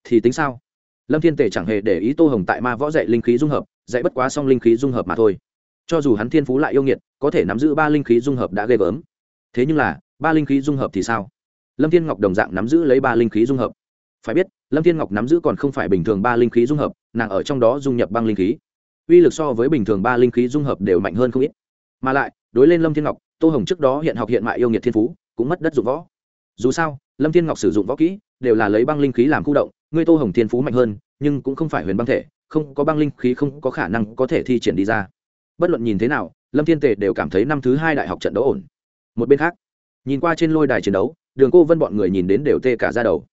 thì tính sao? Lâm thiên tề chẳng hề để ý tô hồng tại ma võ dạy linh khí dung hợp, dạy bất quá xong linh khí dung hợp mà thôi. Cho dù hắn thiên phú lại yêu nghiệt, có thể nắm giữ ba linh khí dung hợp đã ghê gớm. Thế nhưng là, ba linh khí dung hợp thì sao? Lâm thiên ngọc đồng dạng nắm giữ lấy ba linh khí dung hợp. Phải biết, lâm thiên ngọc nắm giữ còn không phải bình thường ba linh khí dung hợp, nàng ở trong đó dung nhập băng linh khí. Uy lực so với bình thường ba linh khí dung hợp đều mạnh hơn không ít. Mà lại, đối lên lâm thiên ngọc, tô hồng trước đó hiện học hiện mại yêu nghiệt thiên phú, cũng mất đất dụng võ. Dù sao, lâm thiên ngọc sử dụng võ kỹ đều là lấy băng linh khí làm khu động, ngươi tô hồng thiên phú mạnh hơn, nhưng cũng không phải huyền băng thể, không có băng linh khí không có khả năng có thể thi triển đi ra. Bất luận nhìn thế nào, lâm thiên tề đều cảm thấy năm thứ hai đại học trận đấu ổn. Một bên khác, nhìn qua trên lôi đài chiến đấu, đường cô vân bọn người nhìn đến đều tê cả ra đầu.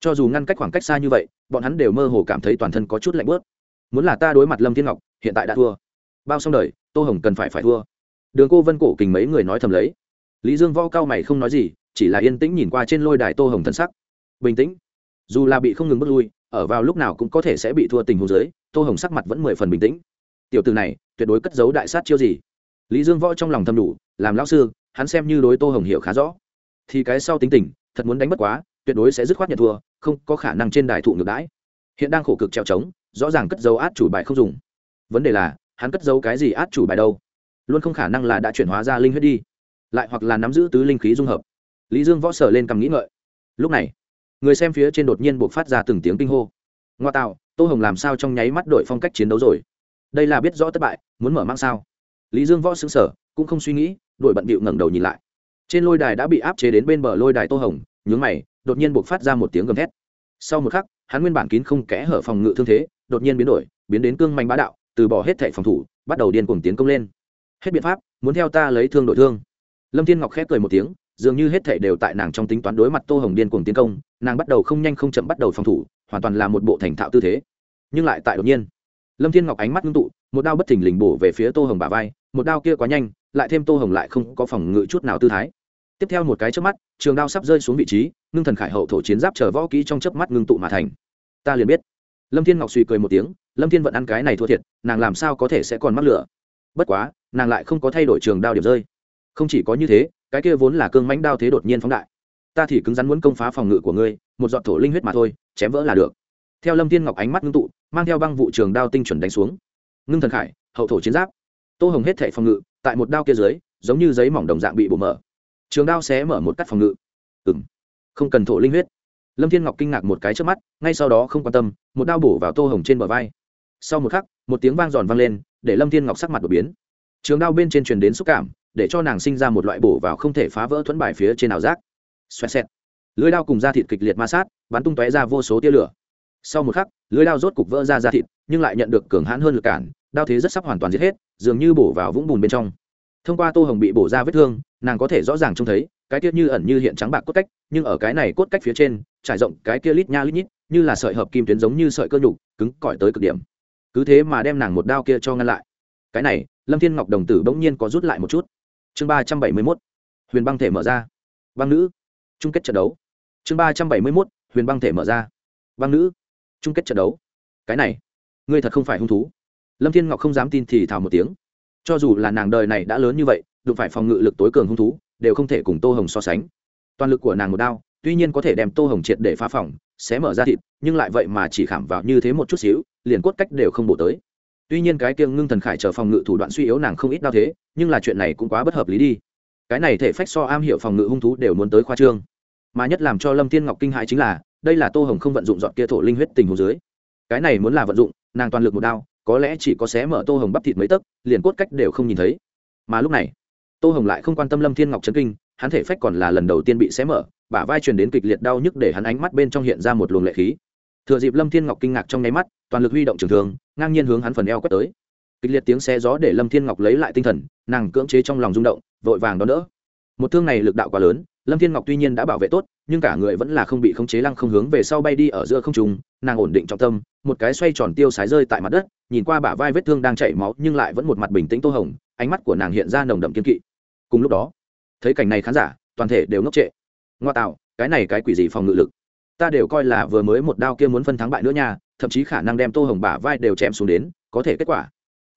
Cho dù ngăn cách khoảng cách xa như vậy, bọn hắn đều mơ hồ cảm thấy toàn thân có chút lạnh bớt. Muốn là ta đối mặt lâm thiên ngọc, hiện tại đã thua. Bao xong đời, tô hồng cần phải phải thua. Đường cô vân cổ kình mấy người nói thầm lấy. Lý dương võ cao mày không nói gì, chỉ là yên tĩnh nhìn qua trên lôi đài tô hồng thân sắc bình tĩnh. Dù là bị không ngừng bước lui, ở vào lúc nào cũng có thể sẽ bị thua tình huống dưới, tô hồng sắc mặt vẫn mười phần bình tĩnh. Tiểu từ này, tuyệt đối cất giấu đại sát chiêu gì? Lý dương võ trong lòng thầm đủ, làm lão sư, hắn xem như đối tô hồng hiểu khá rõ. Thì cái sau tính tình, thật muốn đánh bất quá, tuyệt đối sẽ dứt khoát nhận thua, không có khả năng trên đài thụ ngược đãi. Hiện đang khổ cực treo trống, rõ ràng cất dấu át chủ bài không dùng. Vấn đề là, hắn cất dấu cái gì át chủ bài đâu? Luôn không khả năng là đã chuyển hóa ra linh huyết đi, lại hoặc là nắm giữ tứ linh khí dung hợp. Lý dương võ sở lên cầm nghĩ ngợi. Lúc này người xem phía trên đột nhiên buộc phát ra từng tiếng kinh hô. Ngoa tạo, tô hồng làm sao trong nháy mắt đổi phong cách chiến đấu rồi? Đây là biết rõ thất bại, muốn mở mang sao? Lý dương võ xứng sở cũng không suy nghĩ đổi bận bịu ngẩng đầu nhìn lại. Trên lôi đài đã bị áp chế đến bên bờ lôi đài tô hồng, nhướng mày, đột nhiên buộc phát ra một tiếng gầm thét. Sau một khắc, hắn nguyên bản kín không kẽ hở phòng ngự thương thế, đột nhiên biến đổi, biến đến cương manh bá đạo, từ bỏ hết thẻ phòng thủ, bắt đầu điên cuồng tiến công lên. Hết biện pháp, muốn theo ta lấy thương đội thương. Lâm thiên ngọc khép cười một tiếng dường như hết thảy đều tại nàng trong tính toán đối mặt tô hồng điên cuồng tiến công, nàng bắt đầu không nhanh không chậm bắt đầu phòng thủ, hoàn toàn là một bộ thành thạo tư thế. Nhưng lại tại đột nhiên, lâm thiên ngọc ánh mắt ngưng tụ, một đao bất thình lình bổ về phía tô hồng bả vai, một đao kia quá nhanh, lại thêm tô hồng lại không có phòng ngự chút nào tư thái. Tiếp theo một cái chớp mắt, trường đao sắp rơi xuống vị trí, ngưng thần khải hậu thổ chiến giáp chờ võ kỹ trong chớp mắt ngưng tụ mà thành. Ta liền biết. Lâm thiên ngọc suy cười một tiếng, lâm thiên vận ăn cái này thua thiệt, nàng làm sao có thể sẽ còn mắc lửa? Bất quá, nàng lại không có thay đổi trường đao điểm rơi. Không chỉ có như thế cái kia vốn là cương mãnh đao thế đột nhiên phóng đại. Ta thì cứng rắn muốn công phá phòng ngự của ngươi, một giọt thổ linh huyết mà thôi, chém vỡ là được. Theo lâm thiên ngọc ánh mắt ngưng tụ, mang theo băng vụ trường đao tinh chuẩn đánh xuống. Ngưng thần khải, hậu thổ chiến giáp. Tô hồng hết thể phòng ngự, tại một đao kia dưới, giống như giấy mỏng đồng dạng bị bổ mở. Trường đao xé mở một cắt phòng ngự. Ừ m không cần thổ linh huyết. Lâm thiên ngọc kinh ngạc một cái trước mắt, ngay sau đó không quan tâm, một đao bổ vào tô hồng trên bờ vai. Sau một khắc, một tiếng vang giòn vang lên, để lâm thiên ngọc sắc mặt đột biến. Trường đao bên trên truyền đến xúc cảm để cho nàng sinh ra một loại bổ vào không thể phá vỡ thuẫn bài phía trên ảo giác. Xoẹt xẹt. Lưới đao cùng da thịt kịch liệt ma sát, bắn tung tóe ra vô số tia lửa. Sau một khắc, lưới đao rốt cục vỡ ra da thịt, nhưng lại nhận được cường hãn hơn lực cản, đao thế rất sắp hoàn toàn giết hết, dường như bổ vào vũng bùn bên trong. Thông qua tô hồng bị bổ ra vết thương, nàng có thể rõ ràng trông thấy, cái kia như ẩn như hiện trắng bạc cốt cách, nhưng ở cái này cốt cách phía trên, trải rộng cái kia lít nha lít nhít, như là sợi hợp kim tuyến giống như sợi cơ nhục, cứng cỏi tới cực điểm. Cứ thế mà đem nàng một đao kia cho ngăn lại. Cái này, lâm thiên ngọc đồng tử bỗng nhiên có rút lại một chút chương ba trăm bảy mươi mốt, huyền băng thể mở ra. Băng nữ, chung kết trận đấu. Chương ba trăm bảy mươi mốt, huyền băng thể mở ra. Băng nữ, chung kết trận đấu. Cái này, ngươi thật không phải hung thú. Lâm thiên ngọc không dám tin thì thào một tiếng. Cho dù là nàng đời này đã lớn như vậy, đụng phải phòng ngự lực tối cường hung thú, đều không thể cùng tô hồng so sánh. Toàn lực của nàng một đao, tuy nhiên có thể đem tô hồng triệt để phá phòng xé mở ra thịt, nhưng lại vậy mà chỉ khảm vào như thế một chút xíu, liền cốt cách đều không bổ tới tuy nhiên cái kiêng ngưng thần khải chờ phòng ngự thủ đoạn suy yếu nàng không ít đau thế, nhưng là chuyện này cũng quá bất hợp lý đi. Cái này thể phách so am hiểu phòng ngự hung thú đều muốn tới khoa trương. Mà nhất làm cho lâm thiên ngọc kinh hãi chính là, đây là tô hồng không vận dụng dọn kia thổ linh huyết tình hồ dưới. Cái này muốn là vận dụng, nàng toàn lực một đao, có lẽ chỉ có xé mở tô hồng bắp thịt mấy tấc, liền cốt cách đều không nhìn thấy. Mà lúc này, tô hồng lại không quan tâm lâm thiên ngọc chấn kinh, hắn thể phách còn là lần đầu tiên bị xé mở, bả vai truyền đến kịch liệt đau nhức để hắn ánh mắt bên trong hiện ra một luồng lệ khí thừa dịp lâm thiên ngọc kinh ngạc trong nháy mắt, toàn lực huy động trường thường ngang nhiên hướng hắn phần eo quét tới. Kịch liệt tiếng xe gió để lâm thiên ngọc lấy lại tinh thần, nàng cưỡng chế trong lòng rung động, vội vàng đón đỡ. Một thương này lực đạo quá lớn, lâm thiên ngọc tuy nhiên đã bảo vệ tốt, nhưng cả người vẫn là không bị khống chế lăng không hướng về sau bay đi ở giữa không trung, nàng ổn định trọng tâm, một cái xoay tròn tiêu sái rơi tại mặt đất, nhìn qua bả vai vết thương đang chảy máu nhưng lại vẫn một mặt bình tĩnh tô hồng, ánh mắt của nàng hiện ra nồng đậm kiên kỵ. Cùng lúc đó, thấy cảnh này khán giả, toàn thể đều ngốc trệ. Ngoa tạo, cái này cái quỷ gì phòng ngự lực? Ta đều coi là vừa mới một đao kia muốn phân thắng bại nữa nha, thậm chí khả năng đem tô hồng bả vai đều chém xuống đến, có thể kết quả.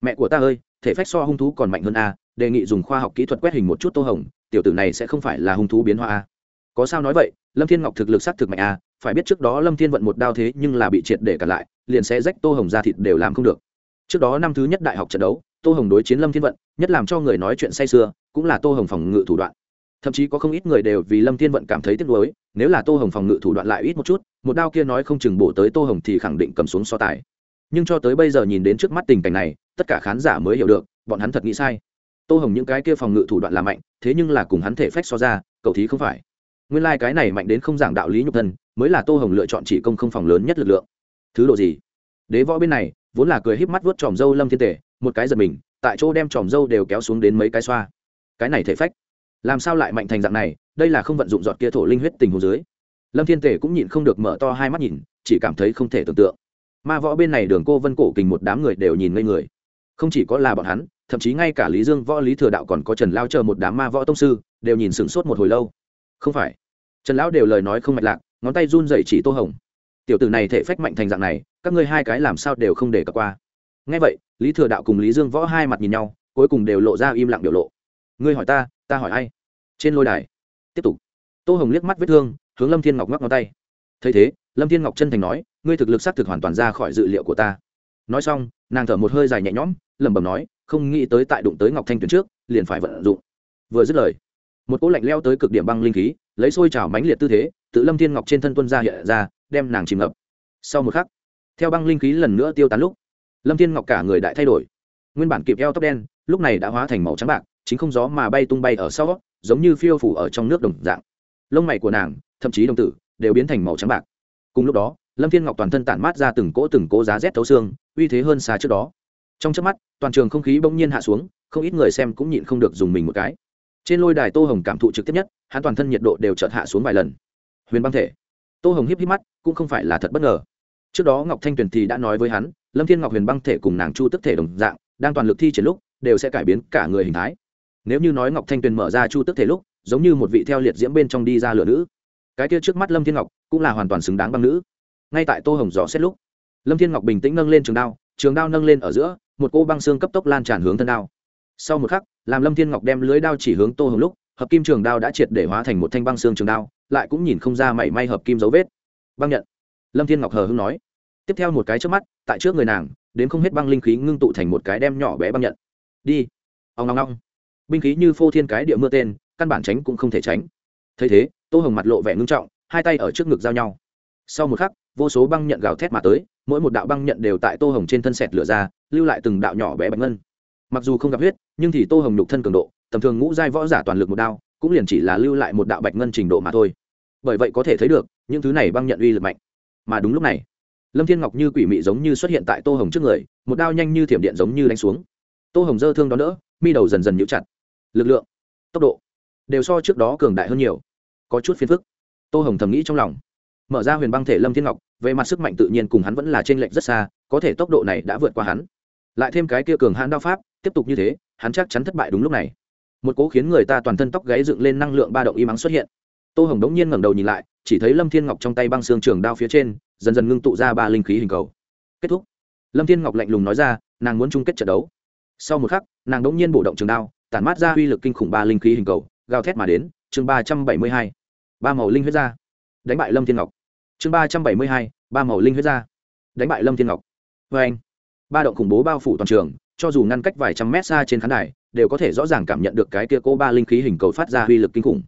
Mẹ của ta ơi, thể phách so hung thú còn mạnh hơn a, đề nghị dùng khoa học kỹ thuật quét hình một chút tô hồng, tiểu tử này sẽ không phải là hung thú biến hóa a. Có sao nói vậy, lâm thiên ngọc thực lực s á t thực mạnh a, phải biết trước đó lâm thiên vận một đao thế nhưng là bị triệt để cả lại, liền sẽ rách tô hồng ra thịt đều làm không được. Trước đó năm thứ nhất đại học trận đấu, tô hồng đối chiến lâm thiên vận, nhất làm cho người nói chuyện say sưa, cũng là tô hồng phòng ngự thủ đoạn. Thậm chí có không ít người đều vì lâm thiên vận cảm thấy tiếc nuối nếu là tô hồng phòng ngự thủ đoạn lại ít một chút, một đao kia nói không chừng bổ tới tô hồng thì khẳng định cầm xuống so tài. Nhưng cho tới bây giờ nhìn đến trước mắt tình cảnh này, tất cả khán giả mới hiểu được, bọn hắn thật nghĩ sai. Tô hồng những cái kia phòng ngự thủ đoạn là mạnh, thế nhưng là cùng hắn thể phách so ra cầu thí không phải. Nguyên lai、like、cái này mạnh đến không giảng đạo lý nhục thân, mới là tô hồng lựa chọn chỉ công không phòng lớn nhất lực lượng. Thứ độ gì? Đế võ bên này, vốn là cười híp mắt vớt tròm dâu lâm thiên tể một cái giật mình, tại chỗ đem tròm dâu đều kéo xuống đến mấy cái xoa. Cái này thể phách làm sao lại mạnh thành dạng này, đây là không vận dụng giọt kia thổ linh huyết tình hồ dưới. Lâm thiên tể cũng nhịn không được mở to hai mắt nhìn, chỉ cảm thấy không thể tưởng tượng. Ma võ bên này đường cô vân cổ kình một đám người đều nhìn ngây người. Không chỉ có là bọn hắn, thậm chí ngay cả lý dương võ, lý thừa đạo còn có trần lao chờ một đám ma võ tông sư, đều nhìn sửng sốt một hồi lâu. Không phải. Trần lão đều lời nói không mạch lạc, ngón tay run dậy chỉ tô hồng. Tiểu tử này thể phách mạnh thành dạng này, các ngươi hai cái làm sao đều không để cập qua. Ngay vậy, lý thừa đạo cùng lý dương võ hai mặt nhìn nhau, cuối cùng đều lộ ra im lặng biểu lộ ngươi hỏi ta ta hỏi ai? Trên lôi đài. Tiếp tục. Tô hồng liếc mắt vết thương, hướng lâm thiên ngọc ngắc ngón tay. Thấy thế, lâm thiên ngọc chân thành nói, ngươi thực lực xác thực hoàn toàn ra khỏi dự liệu của ta. Nói xong, nàng thở một hơi dài nhẹ nhõm, lẩm bẩm nói, không nghĩ tới tại đụng tới ngọc thanh tuyến trước, liền phải vận dụng. Vừa dứt lời, một cỗ lạnh leo tới cực điểm băng linh khí, lấy xôi trào mãnh liệt tư thế, tự lâm thiên ngọc trên thân tuân ra hiện ra, đem nàng chìm ngập. Sau một khắc, theo băng linh khí lần nữa tiêu tán lúc, lâm thiên ngọc cả người đại thay đổi. Nguyên bản kịp eo tóc đen, lúc này đã hóa thành màu trắng bạc chính không gió mà bay tung bay ở sau, giống như phiêu phủ ở trong nước đồng dạng. Lông mày của nàng, thậm chí đồng tử, đều biến thành màu trắng bạc. Cùng lúc đó, lâm thiên ngọc toàn thân tản mát ra từng cỗ từng cỗ giá rét thấu xương, uy thế hơn xa trước đó. Trong trước mắt, toàn trường không khí bỗng nhiên hạ xuống, không ít người xem cũng nhịn không được dùng mình một cái. Trên lôi đài tô hồng cảm thụ trực tiếp nhất, hắn toàn thân nhiệt độ đều chợt hạ xuống vài lần. Huyền băng thể. Tô hồng hiếp híp mắt, cũng không phải là thật bất ngờ. Trước đó ngọc thanh tuyền thì đã nói với hắn, lâm thiên ngọc huyền băng thể cùng nàng chu tức thể đồng dạng, đang toàn lực thi triển lúc, đều sẽ cải biến cả người hình thái nếu như nói ngọc thanh tuyền mở ra chu tức thể lúc, giống như một vị theo liệt diễm bên trong đi ra lửa nữ. Cái kia trước mắt lâm thiên ngọc, cũng là hoàn toàn xứng đáng băng nữ. Ngay tại tô hồng dò xét lúc, lâm thiên ngọc bình tĩnh nâng lên trường đao trường đao nâng lên ở giữa, một cô băng xương cấp tốc lan tràn hướng thân đao. Sau một khắc, làm lâm thiên ngọc đem lưới đao chỉ hướng tô hồng lúc, hợp kim trường đao đã triệt để hóa thành một thanh băng xương trường đao, lại cũng nhìn không ra mảy may hợp kim dấu vết. Băng nhận. Lâm thiên ngọc hờ hưng nói. Tiếp theo một cái trước mắt, tại trước người nàng, đến không hết băng linh khí ngưng tụ thành một cái đem nhỏ bé băng nhận. Đi. Ông ngong ngong binh khí như phô thiên cái địa mưa tên, căn bản tránh cũng không thể tránh. Thấy thế, tô hồng mặt lộ vẻ ngưng trọng, hai tay ở trước ngực giao nhau. Sau một khắc, vô số băng nhận gào thét mà tới, mỗi một đạo băng nhận đều tại tô hồng trên thân sẹt lửa ra, lưu lại từng đạo nhỏ bé bạch ngân. Mặc dù không gặp huyết, nhưng thì tô hồng nhục thân cường độ, tầm thường ngũ giai võ giả toàn lực một đao, cũng liền chỉ là lưu lại một đạo bạch ngân trình độ mà thôi. Bởi vậy có thể thấy được, những thứ này băng nhận uy lực mạnh. Mà đúng lúc này, lâm thiên ngọc như quỷ mị giống như xuất hiện tại tô hồng trước người, một đao nhanh như thiểm điện giống như đánh xuống. Tô hồng dơ thương đó đỡ, mi đầu dần dần nhũ chặt lực lượng, tốc độ đều so trước đó cường đại hơn nhiều. Có chút phiền phức. Tô hồng thầm nghĩ trong lòng. Mở ra huyền băng thể lâm thiên ngọc, về mặt sức mạnh tự nhiên cùng hắn vẫn là t r ê n lệch rất xa, có thể tốc độ này đã vượt qua hắn. Lại thêm cái kia cường hãn đao pháp, tiếp tục như thế, hắn chắc chắn thất bại đúng lúc này. Một cố khiến người ta toàn thân tóc gáy dựng lên năng lượng ba động y mắng xuất hiện. Tô hồng đống nhiên ngẩng đầu nhìn lại, chỉ thấy lâm thiên ngọc trong tay băng xương trường đao phía trên, dần dần ngưng tụ ra ba linh khí hình cầu. Kết thúc. Lâm thiên ngọc lạnh lùng nói ra, nàng muốn chung kết trận đấu. Sau một khắc, nàng đống nhiên bổ động trường đao tản mát ra uy lực kinh khủng ba linh khí hình cầu, gào thét mà đến, chương ba trăm bảy mươi hai, ba màu linh huyết ra. Đánh bại lâm thiên ngọc. Chương ba trăm bảy mươi hai, ba màu linh huyết ra. Đánh bại lâm thiên ngọc. Vê anh, ba động khủng bố bao phủ toàn trường, cho dù ngăn cách vài trăm mét xa trên khán đài, đều có thể rõ ràng cảm nhận được cái kia cô ba linh khí hình cầu phát ra uy lực kinh khủng.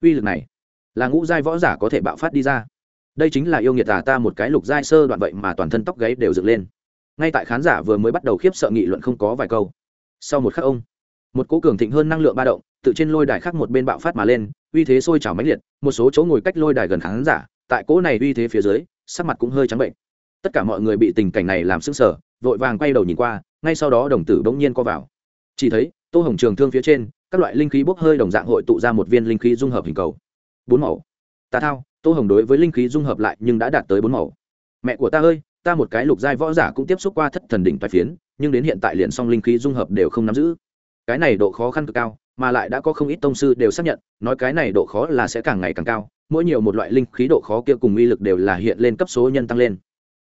Uy lực này, là ngũ giai võ giả có thể bạo phát đi ra. Đây chính là yêu nghiệt tà ta một cái lục giai sơ đoạn vậy mà toàn thân tóc gáy đều dựng lên. Ngay tại khán giả vừa mới bắt đầu khiếp sợ nghị luận không có vài câu. Sau một khắc ông một cố cường thịnh hơn năng lượng ba động tự trên lôi đài khác một bên bạo phát mà lên, uy thế sôi trào mãnh liệt, một số chỗ ngồi cách lôi đài gần khán giả, tại cỗ này uy thế phía dưới, sắc mặt cũng hơi trắng bệnh. Tất cả mọi người bị tình cảnh này làm sững sờ, vội vàng quay đầu nhìn qua, ngay sau đó đồng tử bỗng nhiên co vào. Chỉ thấy, tô hồng trường thương phía trên, các loại linh khí bốc hơi đồng dạng hội tụ ra một viên linh khí dung hợp hình cầu. Bốn màu. Ta thao, tô hồng đối với linh khí dung hợp lại nhưng đã đạt tới bốn màu. Mẹ của ta ơi, ta một cái lục giai võ giả cũng tiếp xúc qua thất thần đỉnh toái phiến, nhưng đến hiện tại liền song linh khí dung hợp đều không nắm giữ cái này độ khó khăn cực cao, mà lại đã có không ít tông sư đều xác nhận, nói cái này độ khó là sẽ càng ngày càng cao, mỗi nhiều một loại linh khí độ khó kia cùng uy lực đều là hiện lên cấp số nhân tăng lên.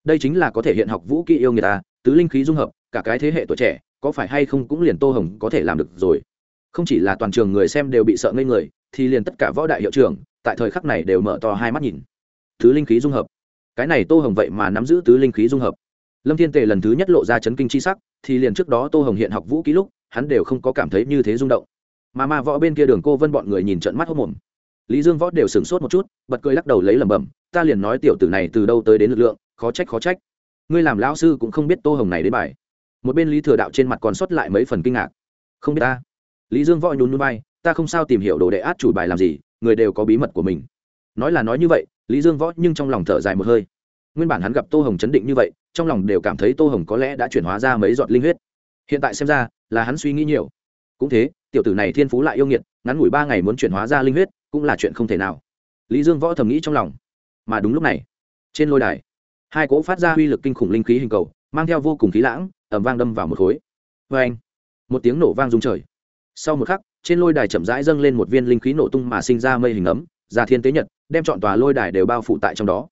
Đây chính là có thể hiện học vũ kỹ yêu người ta à, tứ linh khí dung hợp, cả cái thế hệ tuổi trẻ, có phải hay không cũng liền tô hồng có thể làm được rồi. Không chỉ là toàn trường người xem đều bị sợ ngây người, thì liền tất cả võ đại hiệu trưởng, tại thời khắc này đều mở to hai mắt nhìn. Tứ linh khí dung hợp. Cái này tô hồng vậy mà nắm giữ tứ linh khí dung hợp. Lâm thiên tề lần thứ nhất lộ ra chấn kinh c h i sắc, thì liền trước đó tô hồng hiện học vũ ký lúc hắn đều không có cảm thấy như thế rung động. Mà ma võ bên kia đường cô vân bọn người nhìn trận mắt hốc mồm. Lý dương võ đều sửng sốt một chút, bật cười lắc đầu lấy lẩm bẩm, ta liền nói tiểu tử này từ đâu tới đến lực lượng, khó trách khó trách. Ngươi làm lão sư cũng không biết tô hồng này đến bài. Một bên lý thừa đạo trên mặt còn sót lại mấy phần kinh ngạc. Không biết ta. Lý dương võ nhún núi bay ta không sao tìm hiểu đồ đệ át chủ bài làm gì, người đều có bí mật của mình. Nói là nói như vậy, lý dương võ nhưng trong lòng thở dài một hơi. Nguyên bản hắn gặp tô hồng chấn định như vậy, trong lòng đều cảm thấy tô hồng có lẽ đã chuyển hóa ra mấy giọt linh huyết hiện tại xem ra, là hắn suy nghĩ nhiều. Cũng thế, tiểu tử này thiên phú lại yêu nghiệt, ngắn ngủi ba ngày muốn chuyển hóa ra linh huyết, cũng là chuyện không thể nào. Lý dương võ thầm nghĩ trong lòng. Mà đúng lúc này, trên lôi đài, hai cỗ phát ra uy lực kinh khủng linh khí hình cầu, mang theo vô cùng khí lãng ẩm vang đâm vào một khối. Vê anh, một tiếng nổ vang rung trời. Sau một khắc, trên lôi đài chậm rãi dâng lên một viên linh khí nổ tung mà sinh ra mây hình ấm, ra thiên tế nhật, đem chọn tòa lôi đài đều bao phủ tại trong đó.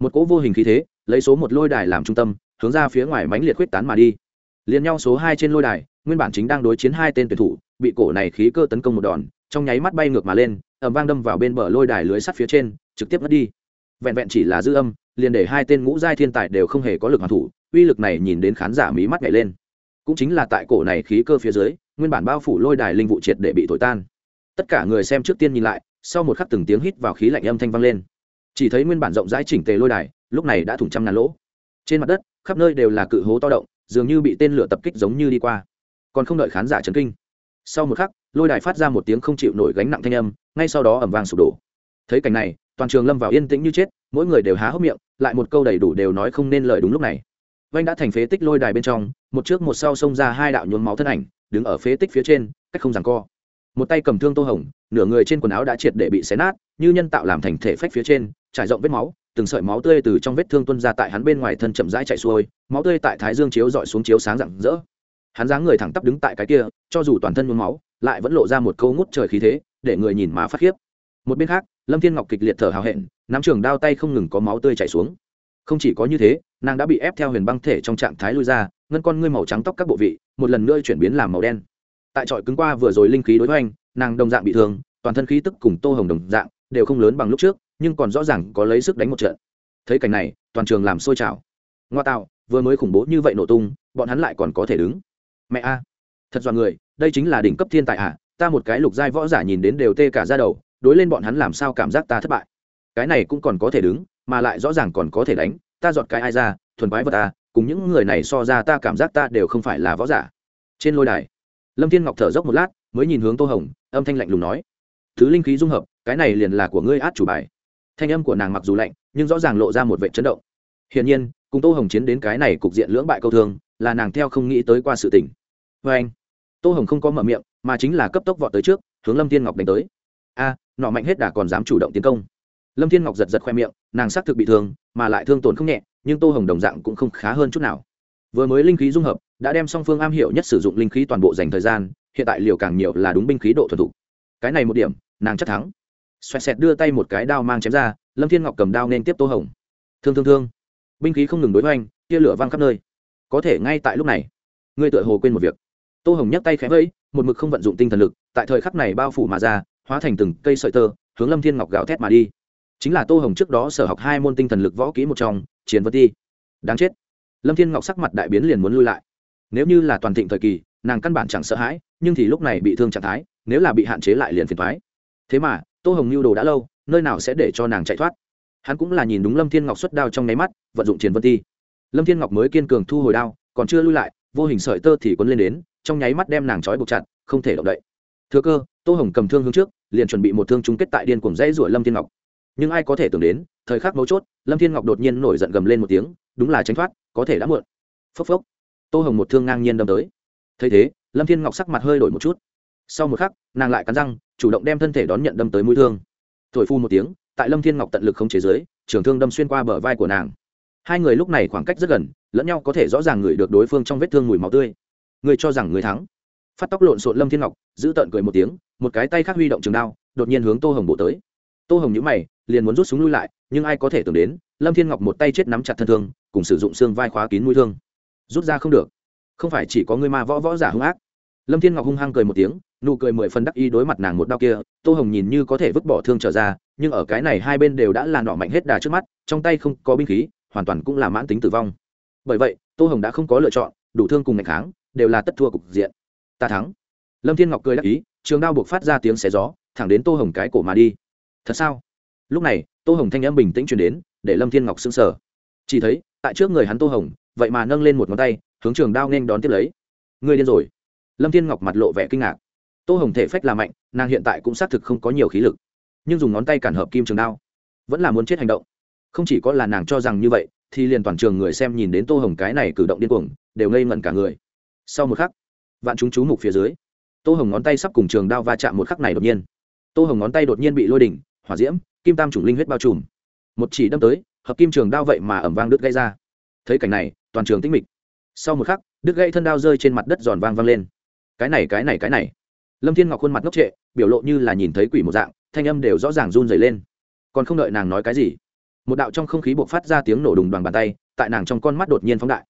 Một cỗ vô hình khí thế, lấy số một lôi đài làm trung tâm, hướng ra phía ngoài mánh liệt quyết tán mà đi liền nhau số hai trên lôi đài, nguyên bản chính đang đối chiến hai tên tuyển thủ, bị cổ này khí cơ tấn công một đòn, trong nháy mắt bay ngược mà lên ẩm vang đâm vào bên bờ lôi đài lưới sắt phía trên, trực tiếp mất đi. Vẹn vẹn chỉ là dư âm, liền để hai tên ngũ giai thiên tài đều không hề có lực hoàn thủ, uy lực này nhìn đến khán giả mí mắt nhảy lên. Cũng chính là tại cổ này khí cơ phía dưới, nguyên bản bao phủ lôi đài linh vụ triệt để bị thổi tan. Tất cả người xem trước tiên nhìn lại, sau một khắc từng tiếng hít vào khí lạnh âm thanh vang lên. Chỉ thấy nguyên bản rộng rãi chỉnh tề lôi đài, lúc này đã thủng trăm ngàn lỗ. Trên mặt đất, khắp nơi đều là cự hố to động dường như bị tên lửa tập kích giống như đi qua. Còn không đợi khán giả chấn kinh, sau một khắc, lôi đài phát ra một tiếng không chịu nổi gánh nặng thanh âm, ngay sau đó ẩm vang sụp đổ. Thấy cảnh này, toàn trường lâm vào yên tĩnh như chết, mỗi người đều há hốc miệng, lại một câu đầy đủ đều nói không nên lời đúng lúc này. Vanh đã thành phế tích lôi đài bên trong, một trước một sau xông ra hai đạo nhuốm máu thân ảnh, đứng ở phế tích phía trên, cách không rằng co. Một tay cầm thương tô hồng, nửa người trên quần áo đã triệt để bị xé nát, như nhân tạo làm thành thể phách phía trên, trải rộng vết máu từng sợi máu tươi từ trong vết thương tuân ra tại hắn bên ngoài thân chậm rãi chạy xuôi, máu tươi tại thái dương chiếu dọi xuống chiếu sáng rạng rỡ. Hắn dáng người thẳng tắp đứng tại cái kia, cho dù toàn thân nhuốm máu, lại vẫn lộ ra một câu ngút trời khí thế, để người nhìn má phát khiếp. Một bên khác, lâm thiên ngọc kịch liệt thở hào hẹn, nắm trường đao tay không ngừng có máu tươi chảy xuống. Không chỉ có như thế, nàng đã bị ép theo huyền băng thể trong trạng thái lui ra, ngân con ngươi màu trắng tóc các bộ vị, một lần nữa chuyển biến làm màu đen. Tại trọi cứng qua vừa rồi linh khí đối với anh nàng đồng dạng bị thương, toàn thân khí tức cùng tô hồng đồng dạng, đều không lớn bằng lúc trước nhưng còn rõ ràng có lấy sức đánh một trận. Thấy cảnh này, toàn trường làm sôi trào. Ngoa tạo, vừa mới khủng bố như vậy nổ tung, bọn hắn lại còn có thể đứng. Mẹ a. Thật dọn người, đây chính là đỉnh cấp thiên tài à ta một cái lục giai võ giả nhìn đến đều tê cả ra đầu, đối lên bọn hắn làm sao cảm giác ta thất bại. Cái này cũng còn có thể đứng, mà lại rõ ràng còn có thể đánh, ta dọn cái ai ra, thuần quái vật ta cùng những người này so ra ta cảm giác ta đều không phải là võ giả. Trên lôi đài, lâm thiên ngọc thở dốc một lát, mới nhìn hướng tô hồng, âm thanh lạnh lùng nói. Thứ linh khí dung hợp, cái này liền là của ngươi át chủ bài thanh âm của nàng mặc dù lạnh, nhưng rõ ràng lộ ra một vệ chấn động. Hiển nhiên, cùng tô hồng chiến đến cái này cục diện lưỡng bại câu thương, là nàng theo không nghĩ tới qua sự tình. Vê anh, tô hồng không có mở miệng, mà chính là cấp tốc vọt tới trước, hướng lâm thiên ngọc đánh tới. A, nọ mạnh hết đà còn dám chủ động tiến công. Lâm thiên ngọc giật giật khoe miệng, nàng xác thực bị thương, mà lại thương tổn không nhẹ, nhưng tô hồng đồng dạng cũng không khá hơn chút nào. Vừa mới linh khí dung hợp, đã đem song phương am hiểu nhất sử dụng linh khí toàn bộ dành thời gian, hiện tại liều càng nhiều là đúng binh khí độ thuần thục. Cái này một điểm, nàng chắc thắng xoẹt xẹt đưa tay một cái đao mang chém ra, lâm thiên ngọc cầm đao nên tiếp tô hồng. Thương thương thương. Binh khí không ngừng đối với anh tia lửa văng khắp nơi. Có thể ngay tại lúc này, ngươi tựa hồ quên một việc. Tô hồng nhấc tay khẽ vẫy, một mực không vận dụng tinh thần lực, tại thời khắc này bao phủ mà ra, hóa thành từng cây sợi tơ, hướng lâm thiên ngọc gào thét mà đi. Chính là tô hồng trước đó sở học hai môn tinh thần lực võ kỹ một trong, chiến vân ti. Đáng chết. Lâm thiên ngọc sắc mặt đại biến liền muốn lui lại. Nếu như là toàn thịnh thời kỳ, nàng căn bản chẳng sợ hãi, nhưng thì lúc này bị thương trạng thái, nếu là bị hạn chế lại liền phiền thoái thế mà tô hồng lưu đồ đã lâu, nơi nào sẽ để cho nàng chạy thoát? Hắn cũng là nhìn đúng lâm thiên ngọc xuất đao trong nháy mắt, vận dụng chiến vân ti. Lâm thiên ngọc mới kiên cường thu hồi đao, còn chưa lui lại, vô hình sợi tơ thì quấn lên đến, trong nháy mắt đem nàng trói buộc chặt, không thể động đậy. Thừa cơ, tô hồng cầm thương hướng trước, liền chuẩn bị một thương chung kết tại điên cùng dãy rủa lâm thiên ngọc. Nhưng ai có thể tưởng đến, thời khắc mấu chốt, lâm thiên ngọc đột nhiên nổi giận gầm lên một tiếng, đúng là tránh thoát, có thể đã muộn. Phốc phốc. Tô hồng một thương ngang nhiên đâm tới. Thấy thế, lâm thiên ngọc sắc mặt hơi đổi một chút sau một khắc, nàng lại cắn răng, chủ động đem thân thể đón nhận đâm tới mũi thương. Thổi phu một tiếng, tại lâm thiên ngọc tận lực không chế giới trường thương đâm xuyên qua bờ vai của nàng. Hai người lúc này khoảng cách rất gần, lẫn nhau có thể rõ ràng ngửi được đối phương trong vết thương mùi máu tươi. Người cho rằng người thắng. Phát tóc lộn xộn lâm thiên ngọc, giữ tợn cười một tiếng, một cái tay khác huy động trường đao, đột nhiên hướng tô hồng bộ tới. Tô hồng nhữ mày, liền muốn rút súng lui lại, nhưng ai có thể tưởng đến, lâm thiên ngọc một tay chết nắm chặt thân thương, cùng sử dụng xương vai khóa kín mũi thương. Rút ra không được. Không phải chỉ có người ma võ võ giả hung ác. Lâm thiên ngọc hung hăng cười một tiếng nụ cười mười phần đắc ý đối mặt nàng một đau kia, tô hồng nhìn như có thể vứt bỏ thương trở ra, nhưng ở cái này hai bên đều đã là nọ mạnh hết đà trước mắt, trong tay không có binh khí, hoàn toàn cũng là mãn tính tử vong. Bởi vậy, tô hồng đã không có lựa chọn, đủ thương cùng ngày kháng, đều là tất thua cục diện. Ta thắng. Lâm thiên ngọc cười đắc ý, trường đao buộc phát ra tiếng xé gió, thẳng đến tô hồng cái cổ mà đi. Thật sao? Lúc này, tô hồng thanh âm bình tĩnh truyền đến, để lâm thiên ngọc sững sờ. Chỉ thấy, tại trước người hắn tô hồng, vậy mà nâng lên một ngón tay, hướng trường đao nên đón tiếp lấy. Ngươi điên rồi. Lâm thiên ngọc mặt lộ vẻ kinh ngạc tô hồng thể phách là mạnh, nàng hiện tại cũng xác thực không có nhiều khí lực. Nhưng dùng ngón tay cản hợp kim trường đao, vẫn là muốn chết hành động. Không chỉ có là nàng cho rằng như vậy, thì liền toàn trường người xem nhìn đến tô hồng cái này cử động điên cuồng, đều ngây ngẩn cả người. Sau một khắc, vạn chúng chú mục phía dưới, tô hồng ngón tay sắp cùng trường đao va chạm một khắc này đột nhiên. Tô hồng ngón tay đột nhiên bị lôi đỉnh, hỏa diễm, kim tam chủng linh huyết bao trùm. Một chỉ đâm tới, hợp kim trường đao vậy mà ẩm vang đứt gây ra. Thấy cảnh này, toàn trường tĩnh mịch. Sau một khắc, đứt gãy thân đao rơi trên mặt đất giòn vang vang lên. Cái này cái này cái này lâm thiên ngọc khuôn mặt ngốc trệ, biểu lộ như là nhìn thấy quỷ một dạng, thanh âm đều rõ ràng run dày lên. Còn không đợi nàng nói cái gì, một đạo trong không khí buộc phát ra tiếng nổ đùng đoàn bàn tay, tại nàng trong con mắt đột nhiên phóng đại.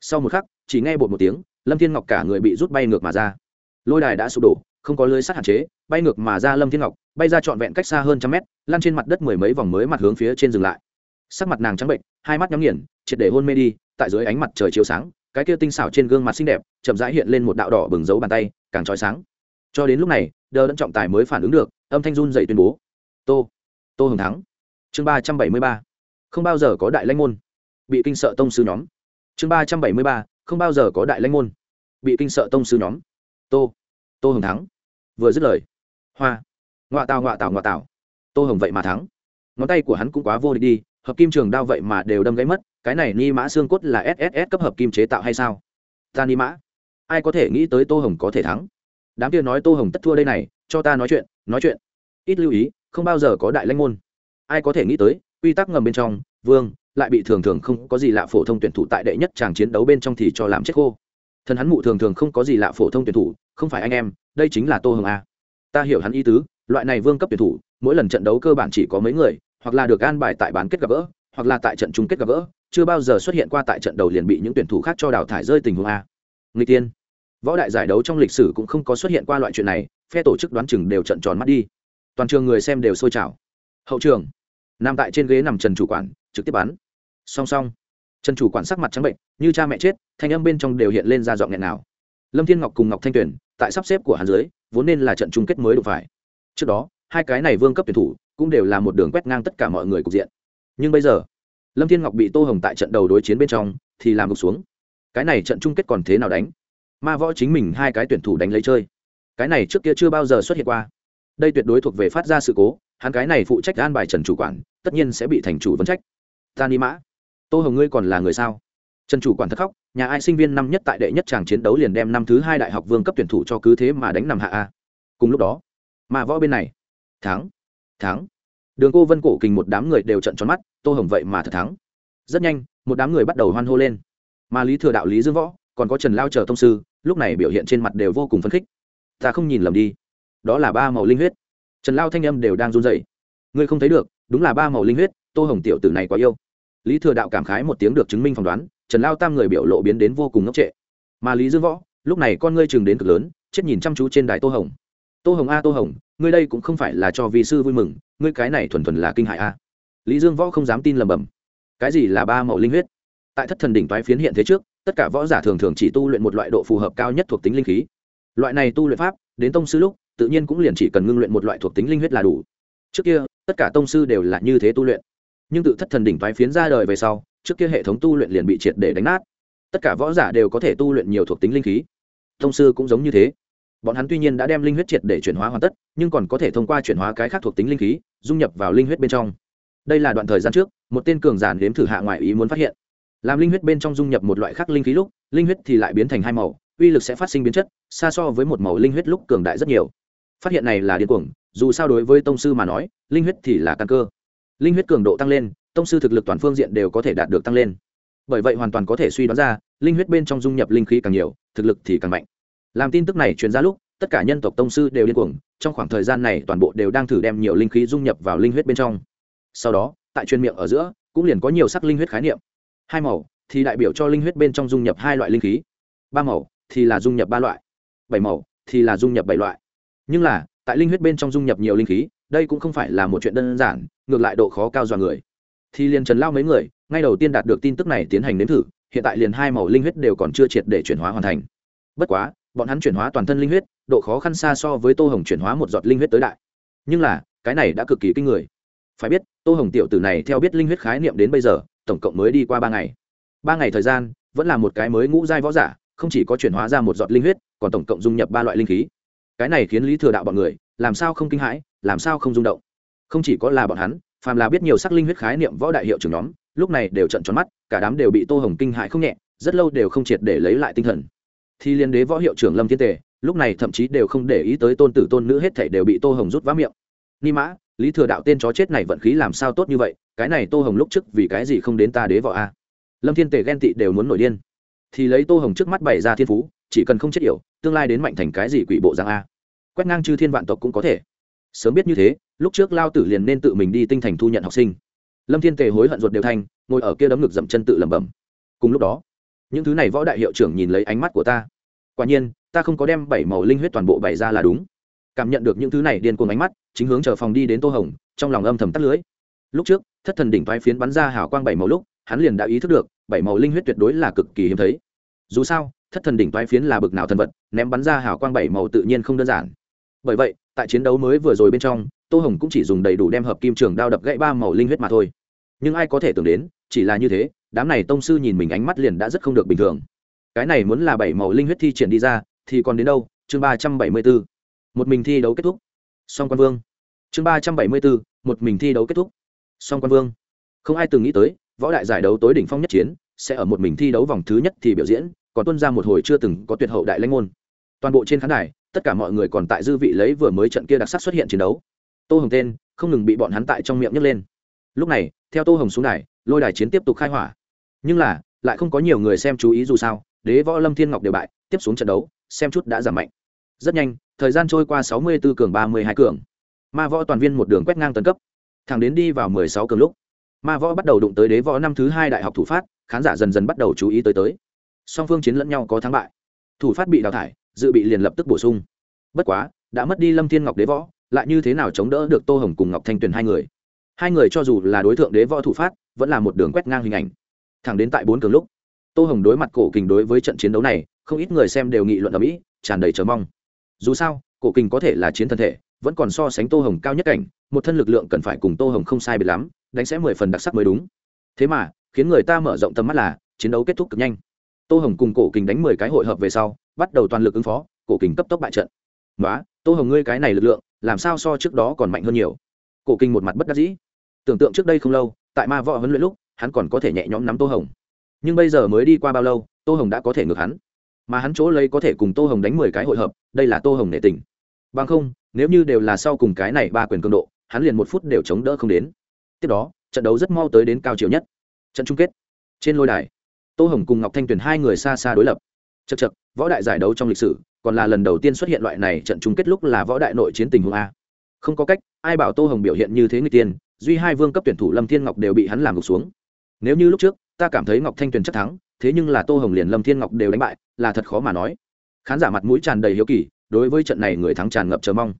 Sau một khắc, chỉ nghe bột một tiếng, lâm thiên ngọc cả người bị rút bay ngược mà ra. Lôi đài đã sụp đổ, không có lưới sắt hạn chế, bay ngược mà ra lâm thiên ngọc, bay ra trọn vẹn cách xa hơn trăm mét lan trên mặt đất mười mấy vòng mới mặt hướng phía trên dừng lại. Sắc mặt nàng trắng bệnh, hai mắt nhắm nghiền, triệt để hôn mê đi, tại dưới ánh mặt trời chiếu sáng, cái kia tinh xảo trên gương mặt xinh đẹp, chậm rãi hiện lên một đạo đỏ bừng dấu bàn tay, càng trói sáng cho đến lúc này, đờ đẫn trọng tài mới phản ứng được, âm thanh run dậy tuyên bố. Tô tô hồng thắng. Chương ba trăm bảy mươi ba. Không bao giờ có đại lãnh môn. Bị kinh sợ tông sư nhóm. Chương ba trăm bảy mươi ba, không bao giờ có đại lãnh môn. Bị kinh sợ tông sư nhóm. Tô tô hồng thắng. Vừa dứt lời. Hoa. Ngoạ tào ngoạ tào ngoạ tào. Tô hồng vậy mà thắng. Ngón tay của hắn cũng quá vô địch đi, hợp kim trường đao vậy mà đều đâm gáy mất, cái này ni mã xương cốt là sss cấp hợp kim chế tạo hay sao? Ta ni mã. Ai có thể nghĩ tới tô hồng có thể thắng? Đám kia nói tô hồng tất thua đây này, cho ta nói chuyện nói chuyện. Ít lưu ý, không bao giờ có đại lãnh môn. Ai có thể nghĩ tới, quy tắc ngầm bên trong, vương, lại bị thường thường không có gì lạ phổ thông tuyển thủ tại đệ nhất tràng chiến đấu bên trong thì cho làm chết khô. Thần hắn mụ thường thường không có gì lạ phổ thông tuyển thủ, không phải anh em, đây chính là tô hồng a. Ta hiểu hắn ý tứ, loại này vương cấp tuyển thủ, mỗi lần trận đấu cơ bản chỉ có mấy người, hoặc là được an bài tại bán kết gặp gỡ, hoặc là tại trận chung kết gặp gỡ, chưa bao giờ xuất hiện qua tại trận đầu liền bị những tuyển thủ khác cho đào thải rơi tình huống a. Người tiên võ đại giải đấu trong lịch sử cũng không có xuất hiện qua loại chuyện này, phe tổ chức đoán chừng đều trận tròn mắt đi. Toàn trường người xem đều sôi trào. Hậu trường nằm tại trên ghế nằm trần chủ quản, trực tiếp bắn. Song song, trần chủ quản sắc mặt trắng bệnh, như cha mẹ chết, thanh âm bên trong đều hiện lên ra dọn nghẹn nào lâm thiên ngọc cùng ngọc thanh tuyền, tại sắp xếp của Hàn dưới, vốn nên là trận chung kết mới đủ phải. Trước đó, hai cái này vương cấp tuyển thủ cũng đều là một đường quét ngang tất cả mọi người cục diện. Nhưng bây giờ, lâm thiên ngọc bị tô hồng tại trận đầu đối chiến bên trong thì làm gục xuống. Cái này trận chung kết còn thế nào đánh? Ma võ chính mình hai cái tuyển thủ đánh lấy chơi. Cái này trước kia chưa bao giờ xuất hiện qua. Đây tuyệt đối thuộc về phát ra sự cố, hắn cái này phụ trách an bài trần chủ quản, tất nhiên sẽ bị thành chủ vấn trách. Ta ni mã, tô hồng ngươi còn là người sao? Trần chủ quản thất khóc, nhà ai sinh viên năm nhất tại đệ nhất tràng chiến đấu liền đem năm thứ hai đại học vương cấp tuyển thủ cho cứ thế mà đánh nằm hạ a. Cùng lúc đó mà võ bên này, thắng thắng. Đường cô vân cổ kình một đám người đều trận tròn mắt, tô hồng vậy mà thật thắng. Rất nhanh, một đám người bắt đầu hoan hô lên. Mà lý thừa đạo lý dương võ, còn có trần lao chờ thông sư lúc này biểu hiện trên mặt đều vô cùng phấn khích. Ta không nhìn lầm đi. Đó là ba màu linh huyết. Trần lao thanh âm đều đang run rẩy, ngươi không thấy được đúng là ba màu linh huyết tô hồng tiểu tử này quá yêu. Lý thừa đạo cảm khái một tiếng được chứng minh phỏng đoán trần lao tam người biểu lộ biến đến vô cùng ngốc trệ. Mà lý dương võ lúc này con ngươi chừng đến cực lớn chết nhìn chăm chú trên đài tô hồng. Tô hồng a tô hồng ngươi đây cũng không phải là cho vị sư vui mừng ngươi cái này thuần thuần là kinh hại a. Lý dương võ không dám tin lầm bầm cái gì là ba màu linh huyết? Tại thất thần đỉnh toái phiến hiện thế trước tất cả võ giả thường thường chỉ tu luyện một loại độ phù hợp cao nhất thuộc tính linh khí. Loại này tu luyện pháp, đến tông sư lúc, tự nhiên cũng liền chỉ cần ngưng luyện một loại thuộc tính linh huyết là đủ. Trước kia, tất cả tông sư đều là như thế tu luyện. Nhưng tự thất thần đỉnh phái phiến ra đời về sau, trước kia hệ thống tu luyện liền bị triệt để đánh nát. Tất cả võ giả đều có thể tu luyện nhiều thuộc tính linh khí. Tông sư cũng giống như thế. Bọn hắn tuy nhiên đã đem linh huyết triệt để chuyển hóa hoàn tất, nhưng còn có thể thông qua chuyển hóa cái khác thuộc tính linh khí, dung nhập vào linh huyết bên trong. Đây là đoạn thời gian trước, một tên cường giản đếm thử hạ ngoại ý muốn phát hiện làm linh huyết bên trong dung nhập một loại khác linh khí lúc, linh huyết thì lại biến thành hai màu, uy lực sẽ phát sinh biến chất, xa so với một màu linh huyết lúc cường đại rất nhiều. Phát hiện này là điên cuồng, dù sao đối với tông sư mà nói, linh huyết thì là căn cơ. Linh huyết cường độ tăng lên, tông sư thực lực toàn phương diện đều có thể đạt được tăng lên. Bởi vậy hoàn toàn có thể suy đoán ra, linh huyết bên trong dung nhập linh khí càng nhiều, thực lực thì càng mạnh. Làm tin tức này truyền ra lúc, tất cả nhân tộc tông sư đều điên cuồng, trong khoảng thời gian này toàn bộ đều đang thử đem nhiều linh khí dung nhập vào linh huyết bên trong. Sau đó, tại truyền miệng ở giữa, cũng liền có nhiều sắc linh huyết khái niệm hai màu, thì đại biểu cho linh huyết bên trong dung nhập hai loại linh khí. Ba màu, thì là dung nhập ba loại. Bảy màu, thì là dung nhập bảy loại. Nhưng là, tại linh huyết bên trong dung nhập nhiều linh khí, đây cũng không phải là một chuyện đơn giản, ngược lại độ khó cao dọa người. Thì liền trần lao mấy người, ngay đầu tiên đạt được tin tức này tiến hành nếm thử, hiện tại liền hai màu linh huyết đều còn chưa triệt để chuyển hóa hoàn thành. Bất quá, bọn hắn chuyển hóa toàn thân linh huyết, độ khó khăn xa so với tô hồng chuyển hóa một giọt linh huyết tới đại. Nhưng là, cái này đã cực kỳ kinh người. Phải biết, tô hồng tiểu tử này theo biết linh huyết khái niệm đến bây giờ tổng cộng mới đi qua ba ngày. Ba ngày thời gian, vẫn là một cái mới ngũ giai võ giả, không chỉ có chuyển hóa ra một giọt linh huyết, còn tổng cộng dung nhập ba loại linh khí. Cái này khiến lý thừa đạo bọn người, làm sao không kinh hãi, làm sao không rung động. Không chỉ có là bọn hắn, phàm là biết nhiều sắc linh huyết khái niệm võ đại hiệu trưởng nhóm, lúc này đều trận tròn mắt, cả đám đều bị tô hồng kinh hại không nhẹ, rất lâu đều không triệt để lấy lại tinh thần. Thì liên đế võ hiệu trưởng lâm thiên tề, lúc này thậm chí đều không để ý tới tôn tử tôn nữ hết thảy đều bị tô hồng rút vá miệng. Ni mã lý thừa đạo tên chó chết này vận khí làm sao tốt như vậy, cái này tô hồng lúc trước vì cái gì không đến ta đế võ a? Lâm thiên tề ghen tị đều muốn nổi điên. Thì lấy tô hồng trước mắt bày ra thiên phú, chỉ cần không chết yểu, tương lai đến mạnh thành cái gì quỷ bộ giang a? Quét ngang chư thiên vạn tộc cũng có thể. Sớm biết như thế, lúc trước lao tử liền nên tự mình đi tinh thành thu nhận học sinh. Lâm thiên tề hối hận ruột đều thanh ngồi ở kia đấm ngực dậm chân tự lẩm bẩm. Cùng lúc đó, những thứ này võ đại hiệu trưởng nhìn lấy ánh mắt của ta. Quả nhiên, ta không có đem bảy màu linh huyết toàn bộ bày ra là đúng. Cảm nhận được những thứ này điên cuồng ánh mắt chính hướng chờ phòng đi đến tô hồng, trong lòng âm thầm tắt lưới. Lúc trước, thất thần đỉnh toái phiến bắn ra hào quang bảy màu lúc, hắn liền đã ý thức được, bảy màu linh huyết tuyệt đối là cực kỳ hiếm thấy. Dù sao, thất thần đỉnh toái phiến là bực nào thần vật, ném bắn ra hào quang bảy màu tự nhiên không đơn giản. Bởi vậy, tại chiến đấu mới vừa rồi bên trong, tô hồng cũng chỉ dùng đầy đủ đem hợp kim trường đao đập gãy ba màu linh huyết mà thôi. Nhưng ai có thể tưởng đến, chỉ là như thế, đám này tông sư nhìn mình ánh mắt liền đã rất không được bình thường. Cái này muốn là bảy màu linh huyết thi triển đi ra, thì còn đến đâu? Chương ba trăm bảy mươi bốn một mình thi đấu kết thúc song quan vương. Chương ba trăm bảy mươi bốn, một mình thi đấu kết thúc. Song quan vương. Không ai từng nghĩ tới, võ đại giải đấu tối đỉnh phong nhất chiến sẽ ở một mình thi đấu vòng thứ nhất thì biểu diễn, còn tuân ra một hồi chưa từng có tuyệt hậu đại lãnh môn. Toàn bộ trên khán đài, tất cả mọi người còn tại dư vị lấy vừa mới trận kia đặc sắc xuất hiện chiến đấu. Tô hồng tên, không ngừng bị bọn hắn tại trong miệng nhấc lên. Lúc này, theo tô hồng xuống đài, lôi đài chiến tiếp tục khai hỏa. Nhưng là, lại không có nhiều người xem chú ý dù sao, đế võ lâm thiên ngọc đều bại, tiếp xuống trận đấu, xem chút đã giảm mạnh. Rất nhanh thời gian trôi qua sáu mươi 64 cường, ba mươi hai cường. Ma võ toàn viên một đường quét ngang tấn cấp. Thẳng đến đi vào mười sáu cường lúc, ma võ bắt đầu đụng tới đế võ năm thứ hai đại học thủ phát, khán giả dần dần bắt đầu chú ý tới tới. Song phương chiến lẫn nhau có thắng bại. Thủ phát bị đào thải, dự bị liền lập tức bổ sung. Bất quá, đã mất đi lâm thiên ngọc đế võ, lại như thế nào chống đỡ được tô hồng cùng ngọc thanh tuyền hai người? Hai người cho dù là đối tượng đế võ thủ phát, vẫn là một đường quét ngang hình ảnh. Thẳng đến tại bốn cường lúc, tô hồng đối mặt cổ kình đối với trận chiến đấu này, không ít người xem đều nghị luận ở mỹ tràn đầy chờ mong dù sao, cổ kình có thể là chiến thân thể, vẫn còn so sánh tô hồng cao nhất cảnh, một thân lực lượng cần phải cùng tô hồng không sai biệt lắm, đánh sẽ mười phần đặc sắc mới đúng. Thế mà, khiến người ta mở rộng tầm mắt là, chiến đấu kết thúc cực nhanh. Tô hồng cùng cổ kình đánh mười cái hội hợp về sau, bắt đầu toàn lực ứng phó, cổ kình cấp tốc bại trận. Nói tô hồng ngươi cái này lực lượng, làm sao so trước đó còn mạnh hơn nhiều? Cổ kinh một mặt bất đắc dĩ. Tưởng tượng trước đây không lâu, tại ma võ huấn luyện lúc, hắn còn có thể nhẹ nhõm nắm tô hồng. Nhưng bây giờ mới đi qua bao lâu, tô hồng đã có thể ngược hắn mà hắn chỗ lấy có thể cùng tô hồng đánh mười cái hội hợp, đây là tô hồng nệ tình. Bằng không, nếu như đều là sau cùng cái này ba quyền cường độ, hắn liền một phút đều chống đỡ không đến. Tiếp đó, trận đấu rất mau tới đến cao chiều nhất. Trận chung kết. Trên lôi đài, tô hồng cùng ngọc thanh tuyền hai người xa xa đối lập. Chật chật võ đại giải đấu trong lịch sử, còn là lần đầu tiên xuất hiện loại này trận chung kết lúc là võ đại nội chiến tình huống a. Không có cách, ai bảo tô hồng biểu hiện như thế người tiên, duy hai vương cấp tuyển thủ lâm thiên ngọc đều bị hắn làm gục xuống. Nếu như lúc trước, ta cảm thấy ngọc thanh tuyền chắc thắng thế nhưng là tô hồng liền lâm thiên ngọc đều đánh bại là thật khó mà nói khán giả mặt mũi tràn đầy hiếu kỳ đối với trận này người thắng tràn ngập chờ mong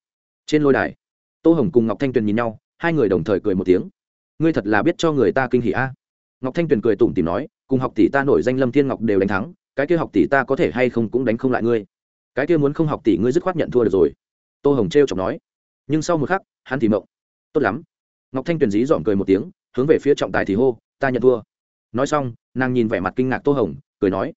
trên lôi đài tô hồng cùng ngọc thanh tuyền nhìn nhau hai người đồng thời cười một tiếng ngươi thật là biết cho người ta kinh hỉ a à? ngọc thanh tuyền cười tủm tìm nói cùng học tỷ ta nổi danh lâm thiên ngọc đều đánh thắng cái kia học tỷ ta có thể hay không cũng đánh không lại ngươi cái kia muốn không học tỷ ngươi dứt khoát nhận thua được rồi tô hồng t r chọc nói nhưng sau một khắc hắn thì mộng tốt lắm ngọc thanh tuyền dí dọn cười một tiếng hướng về phía trọng tài thì hô ta nhận thua nói xong nàng nhìn vẻ mặt kinh ngạc tô hồng, cười nói,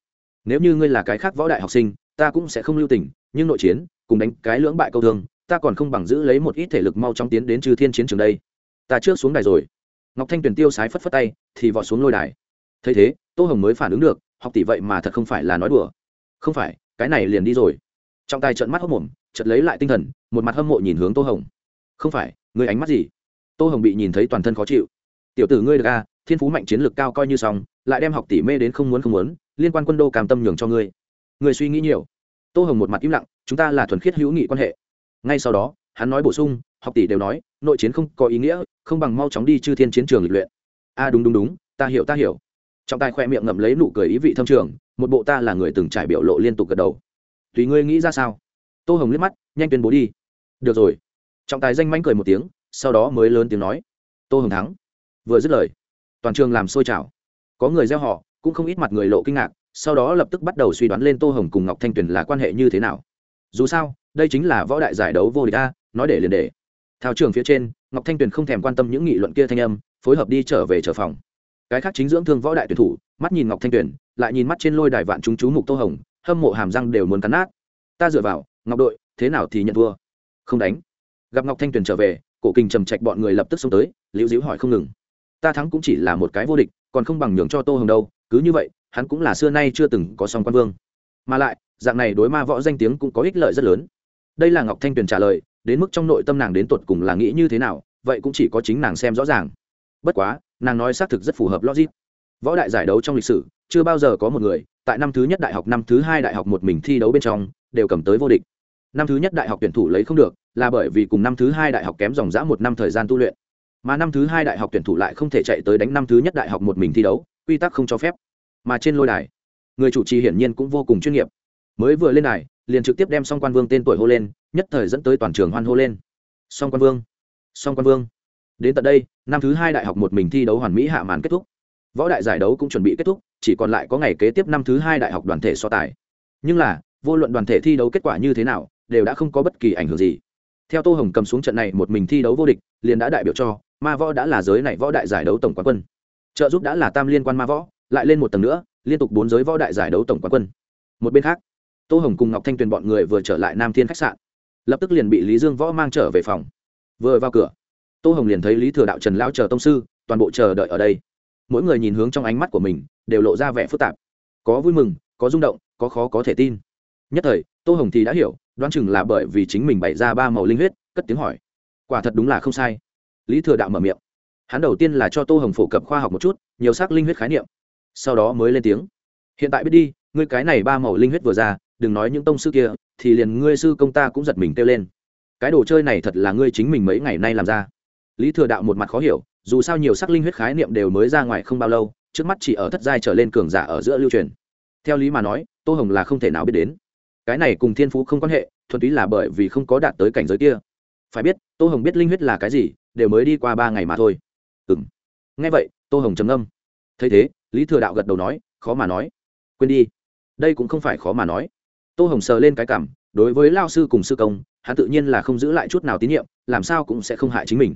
nếu như ngươi là cái khác võ đại học sinh, ta cũng sẽ không lưu tình, nhưng nội chiến, cùng đánh cái lưỡng bại câu thương, ta còn không bằng giữ lấy một ít thể lực mau chóng tiến đến trừ thiên chiến trường đây. Ta trước xuống đài rồi. Ngọc thanh tuyền tiêu sái phất phất tay, thì vọt xuống lôi đài. Thấy thế, tô hồng mới phản ứng được, học tỷ vậy mà thật không phải là nói đùa. Không phải, cái này liền đi rồi. Trọng tài trận mắt hốc mồm, chợt lấy lại tinh thần, một mặt hâm mộ nhìn hướng tô hồng. Không phải người ánh mắt gì? Tô hồng bị nhìn thấy toàn thân khó chịu. Tiểu tử ngươi được a thiên phú mạnh chiến lược cao coi như xong, lại đem học tỷ mê đến không muốn không muốn, liên quan quân đô cam tâm nhường cho ngươi. Người suy nghĩ nhiều. Tô hồng một mặt im lặng, chúng ta là thuần khiết hữu nghị quan hệ. Ngay sau đó, hắn nói bổ sung, học tỷ đều nói, nội chiến không có ý nghĩa, không bằng mau chóng đi chư thiên chiến trường lịch luyện. A đúng đúng đúng, ta hiểu ta hiểu. Trọng tài khoe miệng ngậm lấy nụ cười ý vị thâm trường, một bộ ta là người từng trải biểu lộ liên tục gật đầu. Tùy ngươi nghĩ ra sao? Tô hồng liếc mắt, nhanh tuyên bố đi. Được rồi. Trọng tài danh manh cười một tiếng, sau đó mới lớn tiếng nói. Tô hồng thắng. Vừa dứt lời toàn trường làm sôi trào. Có người gieo họ, cũng không ít mặt người lộ kinh ngạc, sau đó lập tức bắt đầu suy đoán lên tô hồng cùng ngọc thanh tuyền là quan hệ như thế nào. Dù sao, đây chính là võ đại giải đấu vô địch a, nói để liền để. Thao trường phía trên, ngọc thanh tuyền không thèm quan tâm những nghị luận kia thanh âm, phối hợp đi trở về trở phòng. Cái khác chính dưỡng thương võ đại tuyển thủ, mắt nhìn ngọc thanh tuyền, lại nhìn mắt trên lôi đài vạn chúng chú mục tô hồng, hâm mộ hàm răng đều muốn cắn nát. Ta dựa vào, ngọc đội, thế nào thì nhận thua? Không đánh. Gặp ngọc thanh tuyền trở về, cổ kinh trầm trạch bọn người lập tức xông tới, liễu diễu hỏi không ngừng ta thắng cũng chỉ là một cái vô địch, còn không bằng nhường cho tô hồng đâu, cứ như vậy, hắn cũng là xưa nay chưa từng có song quan vương. Mà lại, dạng này đối ma võ danh tiếng cũng có ích lợi rất lớn. Đây là ngọc thanh tuyền trả lời, đến mức trong nội tâm nàng đến tột cùng là nghĩ như thế nào, vậy cũng chỉ có chính nàng xem rõ ràng. Bất quá, nàng nói xác thực rất phù hợp logic. Võ đại giải đấu trong lịch sử, chưa bao giờ có một người, tại năm thứ nhất đại học, năm thứ hai đại học một mình thi đấu bên trong, đều cầm tới vô địch. Năm thứ nhất đại học tuyển thủ lấy không được, là bởi vì cùng năm thứ hai đại học kém dòng dã một năm thời gian tu luyện mà năm thứ hai đại học tuyển thủ lại không thể chạy tới đánh năm thứ nhất đại học một mình thi đấu, quy tắc không cho phép. Mà trên lôi đài, người chủ trì hiển nhiên cũng vô cùng chuyên nghiệp. Mới vừa lên đài, liền trực tiếp đem song quan vương tên tuổi hô lên, nhất thời dẫn tới toàn trường hoan hô lên. Song quan vương, song quan vương. Đến tận đây, năm thứ hai đại học một mình thi đấu hoàn mỹ hạ màn kết thúc. Võ đại giải đấu cũng chuẩn bị kết thúc, chỉ còn lại có ngày kế tiếp năm thứ hai đại học đoàn thể so tài. Nhưng là, vô luận đoàn thể thi đấu kết quả như thế nào, đều đã không có bất kỳ ảnh hưởng gì. Theo tô hồng cầm xuống trận này một mình thi đấu vô địch, liền đã đại biểu cho ma võ đã là giới này võ đại giải đấu tổng quán quân. Trợ giúp đã là tam liên quan ma võ, lại lên một tầng nữa, liên tục bốn giới võ đại giải đấu tổng quán quân. Một bên khác, tô hồng cùng ngọc thanh tuyền bọn người vừa trở lại nam thiên khách sạn. Lập tức liền bị lý dương võ mang trở về phòng. Vừa vào cửa, tô hồng liền thấy lý thừa đạo trần lao chờ tông sư, toàn bộ chờ đợi ở đây. Mỗi người nhìn hướng trong ánh mắt của mình, đều lộ ra vẻ phức tạp. Có vui mừng, có rung động, có khó có thể tin. Nhất thời, tô hồng thì đã hiểu, đoán chừng là bởi vì chính mình bày ra ba màu linh huyết, cất tiếng hỏi. Quả thật đúng là không sai lý thừa đạo mở miệng. Hắn đầu tiên là cho tô hồng phổ cập khoa học một chút, nhiều xác linh huyết khái niệm. Sau đó mới lên tiếng. Hiện tại biết đi, ngươi cái này ba màu linh huyết vừa ra, đừng nói những tông sư kia, thì liền ngươi sư công ta cũng giật mình kêu lên. Cái đồ chơi này thật là ngươi chính mình mấy ngày nay làm ra. Lý thừa đạo một mặt khó hiểu, dù sao nhiều sắc linh huyết khái niệm đều mới ra ngoài không bao lâu, trước mắt chỉ ở thất giai trở lên cường giả ở giữa lưu truyền. Theo lý mà nói, tô hồng là không thể nào biết đến. Cái này cùng thiên phú không quan hệ, thuần túy là bởi vì không có đạt tới cảnh giới kia. Phải biết, tô hồng biết linh huyết là cái gì đều mới đi qua ba ngày mà thôi. Ừ m nghe vậy, tô hồng trầm âm thấy thế, lý thừa đạo gật đầu nói, khó mà nói. Quên đi. Đây cũng không phải khó mà nói. Tô hồng sờ lên cái cảm, đối với lao sư cùng sư công, hắn tự nhiên là không giữ lại chút nào tín nhiệm, làm sao cũng sẽ không hại chính mình.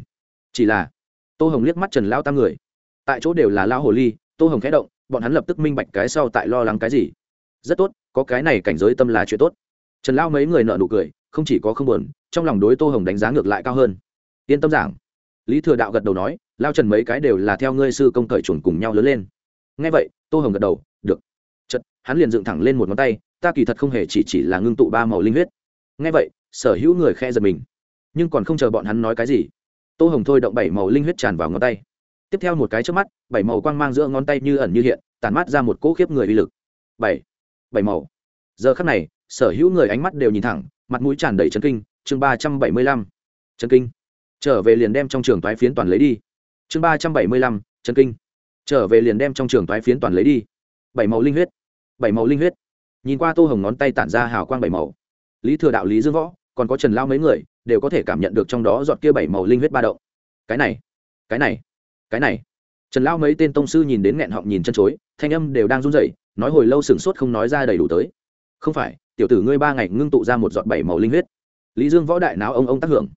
Chỉ là, tô hồng liếc mắt trần lao tam người. Tại chỗ đều là lao hồ ly, tô hồng khẽ động, bọn hắn lập tức minh bạch cái sau tại lo lắng cái gì. Rất tốt, có cái này cảnh giới tâm là chuyện tốt. Trần lao mấy người nợ nụ cười, không chỉ có không buồn, trong lòng đối tô hồng đánh giá ngược lại cao hơn. Yên tâm giảng lý thừa đạo gật đầu nói, lao trần mấy cái đều là theo ngươi sư công cởi chuẩn cùng nhau lớn lên. Ngay vậy, tô hồng gật đầu, được. Chật hắn liền dựng thẳng lên một ngón tay, ta kỳ thật không hề chỉ chỉ là ngưng tụ ba màu linh huyết. Ngay vậy, sở hữu người khe giật mình, nhưng còn không chờ bọn hắn nói cái gì, tô hồng thôi động bảy màu linh huyết tràn vào ngón tay. Tiếp theo một cái trước mắt, bảy màu quang mang giữa ngón tay như ẩn như hiện tàn mắt ra một cỗ khiếp người uy lực. Bảy bảy màu. Giờ khắc này, sở hữu người ánh mắt đều nhìn thẳng, mặt mũi tràn đầy chấn kinh, chương ba trăm bảy mươi lăm. Chân kinh trở về liền đem trong trường toái phiến toàn lấy đi. Chương ba trăm bảy mươi lăm, chân kinh. Trở về liền đem trong trường toái phiến toàn lấy đi. Bảy màu linh huyết. Bảy màu linh huyết. Nhìn qua tô hồng ngón tay tản ra hào quang bảy màu. Lý thừa đạo, lý dương võ, còn có trần lao mấy người, đều có thể cảm nhận được trong đó giọt kia bảy màu linh huyết ba động. Cái này cái này cái này. Trần lao mấy tên tông sư nhìn đến nghẹn họng nhìn chân chối, thanh âm đều đang run rẩy, nói hồi lâu sửng sốt không nói ra đầy đủ tới. Không phải, tiểu tử ngươi ba ngày ngưng tụ ra một giọt bảy màu linh huyết. Lý dương võ đại náo ông ông tác hưởng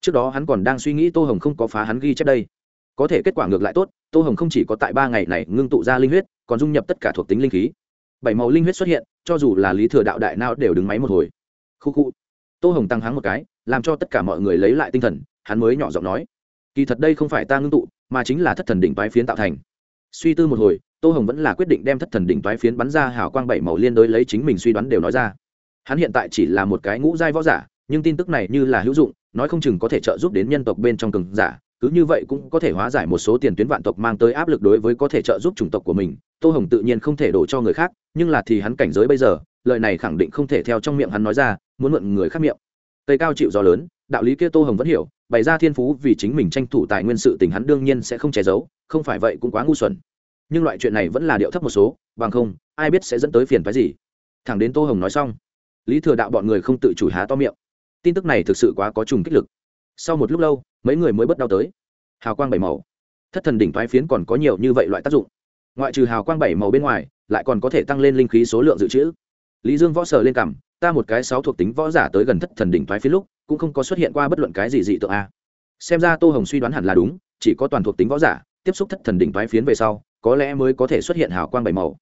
trước đó hắn còn đang suy nghĩ tô hồng không có phá hắn ghi chép đây. Có thể kết quả ngược lại tốt, tô hồng không chỉ có tại ba ngày này ngưng tụ ra linh huyết, còn dung nhập tất cả thuộc tính linh khí. Bảy màu linh huyết xuất hiện, cho dù là lý thừa đạo đại nào đều đứng máy một hồi. Khu khu tô hồng tăng hắng một cái, làm cho tất cả mọi người lấy lại tinh thần, hắn mới nhỏ giọng nói. Kỳ thật đây không phải ta ngưng tụ, mà chính là thất thần đỉnh toái phiến tạo thành. Suy tư một hồi, tô hồng vẫn là quyết định đem thất thần đỉnh toái phiến bắn ra hào quang bảy màu liên đối lấy chính mình suy đoán đều nói ra. Hắn hiện tại chỉ là một cái ngũ giai võ giả, nhưng tin tức này như là hữu dụng nói không chừng có thể trợ giúp đến nhân tộc bên trong cường giả, cứ như vậy cũng có thể hóa giải một số tiền tuyến vạn tộc mang tới áp lực đối với có thể trợ giúp chủng tộc của mình. Tô hồng tự nhiên không thể đổ cho người khác, nhưng là thì hắn cảnh giới bây giờ, lời này khẳng định không thể theo trong miệng hắn nói ra, muốn mượn người khác miệng. Tây cao chịu gió lớn, đạo lý kia tô hồng vẫn hiểu, bày ra thiên phú vì chính mình tranh thủ tài nguyên sự tình hắn đương nhiên sẽ không che giấu, không phải vậy cũng quá ngu xuẩn. Nhưng loại chuyện này vẫn là điệu thấp một số, bằng không, ai biết sẽ dẫn tới phiền phái gì. Thẳng đến tô hồng nói xong, lý thừa đạo bọn người không tự chủ há to miệng tin tức này thực sự quá có trùng kích lực. Sau một lúc lâu, mấy người mới bất đau tới. Hào quang bảy màu. Thất thần đỉnh thoái phiến còn có nhiều như vậy loại tác dụng. Ngoại trừ hào quang bảy màu bên ngoài, lại còn có thể tăng lên linh khí số lượng dự trữ. Lý dương võ sờ lên cằm, ta một cái sáu thuộc tính võ giả tới gần thất thần đỉnh thoái phiến lúc, cũng không có xuất hiện qua bất luận cái gì dị tượng a. Xem ra tô hồng suy đoán hẳn là đúng, chỉ có toàn thuộc tính võ giả, tiếp xúc thất thần đỉnh thoái phiến về sau, có lẽ mới có thể xuất hiện hào quang bảy màu.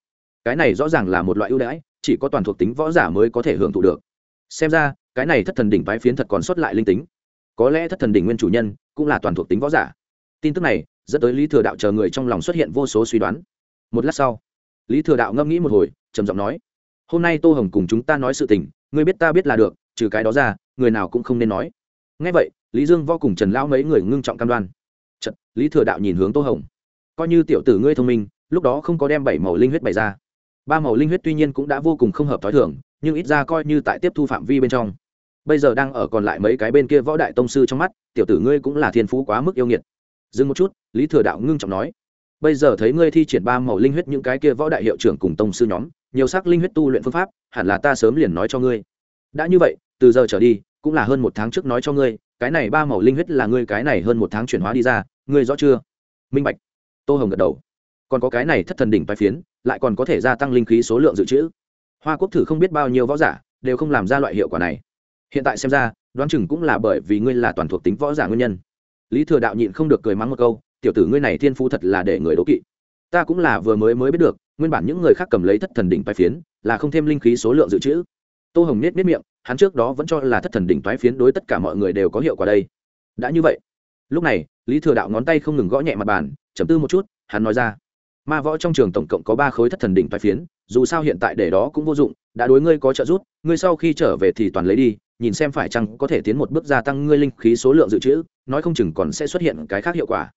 Cái này rõ ràng là một loại ưu đãi, chỉ có toàn thuộc tính võ giả mới có thể hưởng thụ được. Xem ra cái này thất thần đỉnh phái phiến thật còn xuất lại linh tính. Có lẽ thất thần đỉnh nguyên chủ nhân cũng là toàn thuộc tính võ giả. Tin tức này dẫn tới lý thừa đạo chờ người trong lòng xuất hiện vô số suy đoán. Một lát sau lý thừa đạo ngẫm nghĩ một hồi trầm giọng nói hôm nay tô hồng cùng chúng ta nói sự tình ngươi biết ta biết là được trừ cái đó ra người nào cũng không nên nói. Ngay vậy lý dương vô cùng trần lão mấy người ngưng trọng cam đoan. Chật, lý thừa đạo nhìn hướng tô hồng coi như tiểu tử ngươi thông minh lúc đó không có đem bảy màu linh huyết bày ra. Ba màu linh huyết tuy nhiên cũng đã vô cùng không hợp t h ó i nhưng ít ra coi như tại tiếp thu phạm vi bên trong bây giờ đang ở còn lại mấy cái bên kia võ đại tông sư trong mắt, tiểu tử ngươi cũng là thiên phú quá mức yêu nghiệt. Dừng một chút, lý thừa đạo ngưng trọng nói, bây giờ thấy ngươi thi triển ba màu linh huyết những cái kia võ đại hiệu trưởng cùng tông sư nhóm, nhiều sắc linh huyết tu luyện phương pháp, hẳn là ta sớm liền nói cho ngươi. Đã như vậy, từ giờ trở đi, cũng là hơn một tháng trước nói cho ngươi, cái này ba màu linh huyết là ngươi cái này hơn một tháng chuyển hóa đi ra, ngươi rõ chưa? Minh bạch. Tô hồng gật đầu. Còn có cái này thất thần đỉnh vai phiến, lại còn có thể gia tăng linh khí số lượng dự trữ. Hoa quốc thử không biết bao nhiêu võ giả, đều không làm ra loại hiệu quả này hiện tại xem ra, đoán chừng cũng là bởi vì ngươi là toàn thuộc tính võ giả nguyên nhân. Lý thừa đạo nhịn không được cười mắng một câu, tiểu tử ngươi này thiên phú thật là để người đố kỵ. Ta cũng là vừa mới mới biết được, nguyên bản những người khác cầm lấy thất thần đỉnh vai phiến, là không thêm linh khí số lượng dự trữ. Tô hồng nết nết miệng, hắn trước đó vẫn cho là thất thần đỉnh toái phiến đối tất cả mọi người đều có hiệu quả đây. Đã như vậy, lúc này, lý thừa đạo ngón tay không ngừng gõ nhẹ mặt bàn, chấm tư một chút, hắn nói ra, ma võ trong trường tổng cộng có ba khối thất thần đỉnh toái phiến, dù sao hiện tại để đó cũng vô dụng, đã đối ngươi có trợ giúp, ngươi sau khi trở về thì toàn lấy đi nhìn xem phải chăng có thể tiến một bước gia tăng ngươi linh khí số lượng dự trữ, nói không chừng còn sẽ xuất hiện cái khác hiệu quả.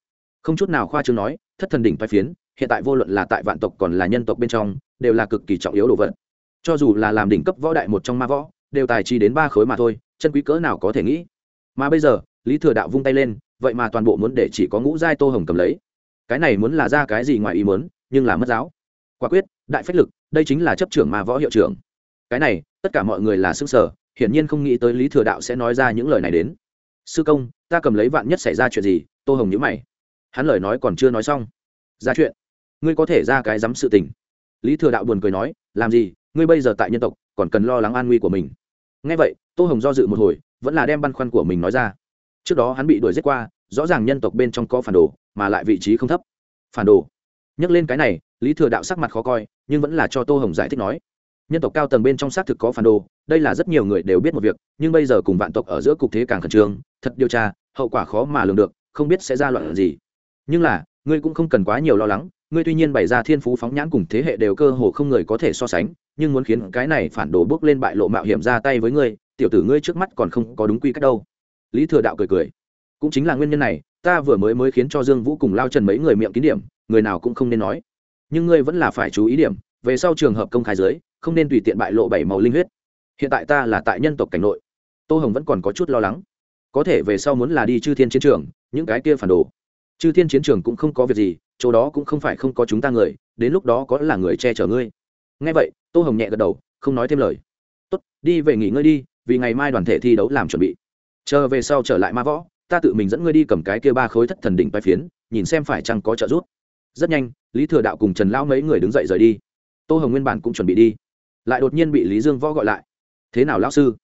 Không chút nào khoa trương nói, thất thần đỉnh toái phiến, hiện tại vô luận là tại vạn tộc còn là nhân tộc bên trong, đều là cực kỳ trọng yếu đồ vật. Cho dù là làm đỉnh cấp võ đại một trong ma võ, đều tài chi đến ba khối mà thôi, chân quý cỡ nào có thể nghĩ. Mà bây giờ, lý thừa đạo vung tay lên, vậy mà toàn bộ muốn để chỉ có ngũ giai tô hồng cầm lấy. Cái này muốn là ra cái gì ngoài ý muốn, nhưng là mất giáo. Quả quyết, đại phách lực, đây chính là chấp trưởng ma võ hiệu trưởng. Cái này, tất cả mọi người là xương sở hiển nhiên không nghĩ tới lý thừa đạo sẽ nói ra những lời này đến. Sư công, ta cầm lấy vạn nhất xảy ra chuyện gì? Tô hồng nhữ mày. Hắn lời nói còn chưa nói xong. Ra chuyện? Ngươi có thể ra cái dám sự tình. Lý thừa đạo buồn cười nói, làm gì? Ngươi bây giờ tại nhân tộc, còn cần lo lắng an nguy của mình. Ngay vậy, tô hồng do dự một hồi, vẫn là đem băn khoăn của mình nói ra. Trước đó hắn bị đuổi giết qua, rõ ràng nhân tộc bên trong có phản đồ, mà lại vị trí không thấp. Phản đồ? Nhắc lên cái này, lý thừa đạo sắc mặt khó coi, nhưng vẫn là cho tô hồng giải thích nói nhân tộc cao tầng bên trong xác thực có phản đồ, đây là rất nhiều người đều biết một việc, nhưng bây giờ cùng vạn tộc ở giữa cục thế càng khẩn trương, thật điều tra, hậu quả khó mà lường được, không biết sẽ ra loạn gì. Nhưng là, ngươi cũng không cần quá nhiều lo lắng, ngươi tuy nhiên bày ra thiên phú phóng nhãn cùng thế hệ đều cơ hồ không người có thể so sánh, nhưng muốn khiến cái này phản đồ bước lên bại lộ mạo hiểm ra tay với ngươi, tiểu tử ngươi trước mắt còn không có đúng quy cách đâu. Lý thừa đạo cười cười. Cũng chính là nguyên nhân này, ta vừa mới mới khiến cho dương vũ cùng lao trần mấy người miệng kín điểm, người nào cũng không nên nói. Nhưng ngươi vẫn là phải chú ý điểm, về sau trường hợp công khai giới không nên tùy tiện bại lộ bảy màu linh huyết. Hiện tại ta là tại nhân tộc cảnh nội. Tô hồng vẫn còn có chút lo lắng. Có thể về sau muốn là đi chư thiên chiến trường, những cái kia phản đồ. Chư thiên chiến trường cũng không có việc gì, chỗ đó cũng không phải không có chúng ta người, đến lúc đó có là người che chở ngươi. Ngay vậy, tô hồng nhẹ gật đầu, không nói thêm lời. Tốt, đi về nghỉ ngơi đi, vì ngày mai đoàn thể thi đấu làm chuẩn bị. Chờ về sau trở lại ma võ, ta tự mình dẫn ngươi đi cầm cái kia ba khối thất thần đỉnh vai phiến, nhìn xem phải chăng có trợ giúp. Rất nhanh, lý thừa đạo cùng trần lão mấy người đứng dậy rời đi. Tô hồng nguyên bản cũng chuẩn bị đi lại đột nhiên bị lý dương võ gọi lại. Thế nào lão sư?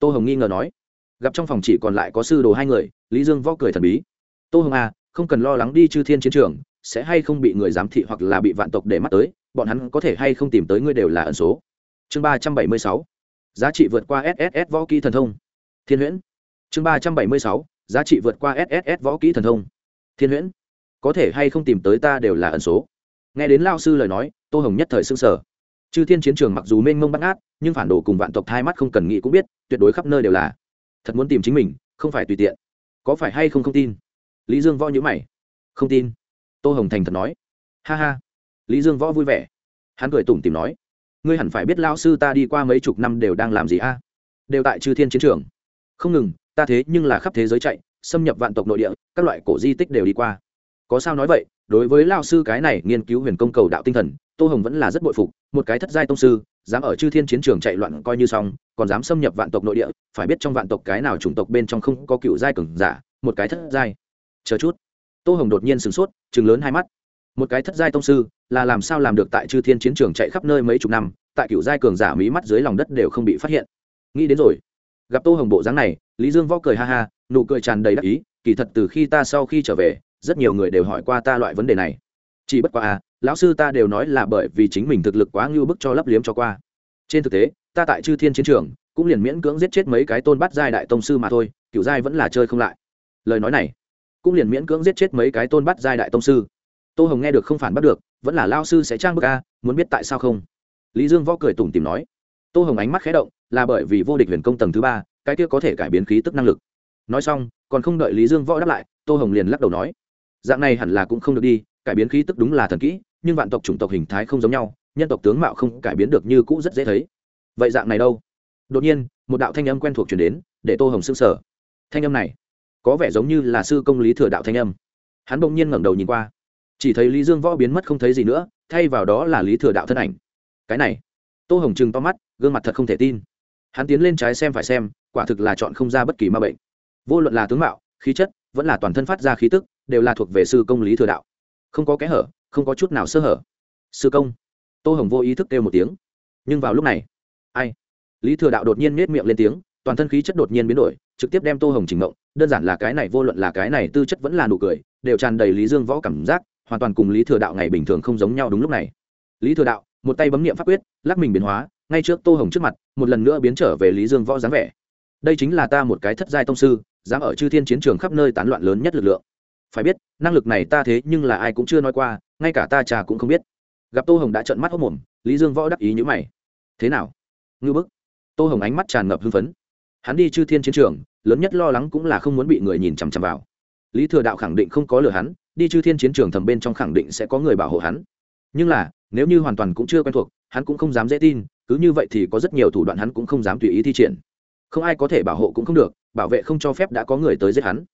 Tô hồng nghi ngờ nói. Gặp trong phòng chỉ còn lại có sư đồ hai người, lý dương võ cười thần bí. Tô hồng à không cần lo lắng đi chư thiên chiến trường, sẽ hay không bị người giám thị hoặc là bị vạn tộc để mắt tới, bọn hắn có thể hay không tìm tới ngươi đều là ẩn số. Chương ba trăm bảy mươi sáu. Giá trị vượt qua sss võ kỹ thần thông. Thiên huyễn. Chương ba trăm bảy mươi sáu. Giá trị vượt qua sss võ kỹ thần thông. Thiên huyễn. Có thể hay không tìm tới ta đều là ẩn số. Nghe đến lao sư lời nói, tô hồng nhất thời s ư n g sở chư thiên chiến trường mặc dù mênh mông bắt ngát, nhưng phản đồ cùng vạn tộc thai mắt không cần nghĩ cũng biết, tuyệt đối khắp nơi đều là. Thật muốn tìm chính mình, không phải tùy tiện. Có phải hay không không tin? Lý dương võ nhữ mày. Không tin. Tô hồng thành thật nói. Ha ha. Lý dương võ vui vẻ. Hắn cười tủm tìm nói. Ngươi hẳn phải biết lao sư ta đi qua mấy chục năm đều đang làm gì a? Đều tại chư thiên chiến trường. Không ngừng, ta thế nhưng là khắp thế giới chạy, xâm nhập vạn tộc nội địa, các loại cổ di tích đều đi qua. Có sao nói vậy? Đối với lao sư cái này nghiên cứu huyền công cầu đạo tinh thần tô hồng vẫn là rất bội phục, một cái thất giai tông sư, dám ở chư thiên chiến trường chạy loạn coi như xong, còn dám xâm nhập vạn tộc nội địa, phải biết trong vạn tộc cái nào chủng tộc bên trong không có cựu giai cường giả, một cái thất giai. Chờ chút. Tô hồng đột nhiên sửng sốt chừng lớn hai mắt. Một cái thất giai tông sư, là làm sao làm được tại chư thiên chiến trường chạy khắp nơi mấy chục năm, tại cựu giai cường giả mỹ mắt dưới lòng đất đều không bị phát hiện. Nghĩ đến rồi. Gặp tô hồng bộ dáng này, lý dương võ cười ha ha, nụ cười tràn đầy đắc ý, kỳ thật từ khi ta sau khi trở về, rất nhiều người đều hỏi qua ta loại vấn đề này. Chỉ bất quá à lão sư ta đều nói là bởi vì chính mình thực lực quá ngưu bức cho lấp liếm cho qua. Trên thực tế, ta tại chư thiên chiến trường, cũng liền miễn cưỡng giết chết mấy cái tôn bắt giai đại tông sư mà thôi, kiểu giai vẫn là chơi không lại. Lời nói này, cũng liền miễn cưỡng giết chết mấy cái tôn bắt giai đại tông sư. Tô hồng nghe được không phản bắt được, vẫn là lao sư sẽ trang bức a, muốn biết tại sao không? Lý dương võ cười tủm tìm nói. Tô hồng ánh mắt khé động, là bởi vì vô địch huyền công tầng thứ ba, cái kia có thể cải biến khí tức năng lực. Nói xong, còn không đợi lý dương võ đáp lại, tô hồng liền lắc đầu nói. Dạng này hẳn là cũng không được đi, cải biến khí tức đúng là thần kỹ nhưng vạn tộc chủng tộc hình thái không giống nhau, nhân tộc tướng mạo không cải biến được như cũ rất dễ thấy. Vậy dạng này đâu? Đột nhiên, một đạo thanh âm quen thuộc chuyển đến, để tô hồng s ư n g sở thanh âm này, có vẻ giống như là sư công lý thừa đạo thanh âm. Hắn bỗng nhiên ngẩng đầu nhìn qua. Chỉ thấy lý dương võ biến mất không thấy gì nữa, thay vào đó là lý thừa đạo thân ảnh. Cái này, tô hồng chừng to mắt, gương mặt thật không thể tin. Hắn tiến lên trái xem phải xem, quả thực là chọn không ra bất kỳ ma bệnh. Vô luận là tướng mạo, khí chất, vẫn là toàn thân phát ra khí tức, đều là thuộc về sư công lý thừa đạo. Không có kẽ hở không có chút nào sơ hở. Sư công. Tô hồng vô ý thức kêu một tiếng. Nhưng vào lúc này, ai? Lý thừa đạo đột nhiên nết miệng lên tiếng, toàn thân khí chất đột nhiên biến đổi, trực tiếp đem tô hồng chỉnh mộng đơn giản là cái này, vô luận là cái này, tư chất vẫn là nụ cười, đều tràn đầy lý dương võ cảm giác, hoàn toàn cùng lý thừa đạo ngày bình thường không giống nhau đúng lúc này. Lý thừa đạo, một tay bấm n i ệ m pháp quyết, lắc mình biến hóa, ngay trước tô hồng trước mặt, một lần nữa biến trở về lý dương võ dáng vẻ. Đây chính là ta một cái thất giai tông sư, dám ở chư thiên chiến trường khắp nơi tán loạn lớn nhất lực lượng. Phải biết, năng lực này ta thế nhưng là ai cũng chưa nói qua ngay cả ta trà cũng không biết. Gặp tô hồng đã trợn mắt hốc mồm, lý dương võ đắc ý nhữ mày. Thế nào? Ngư bức. Tô hồng ánh mắt tràn ngập hưng phấn. Hắn đi chư thiên chiến trường, lớn nhất lo lắng cũng là không muốn bị người nhìn chằm chằm vào. Lý thừa đạo khẳng định không có lừa hắn, đi chư thiên chiến trường thầm bên trong khẳng định sẽ có người bảo hộ hắn. Nhưng là, nếu như hoàn toàn cũng chưa quen thuộc, hắn cũng không dám dễ tin, cứ như vậy thì có rất nhiều thủ đoạn hắn cũng không dám tùy ý thi triển. Không ai có thể bảo hộ cũng không được, bảo vệ không cho phép đã có người tới giết hắn.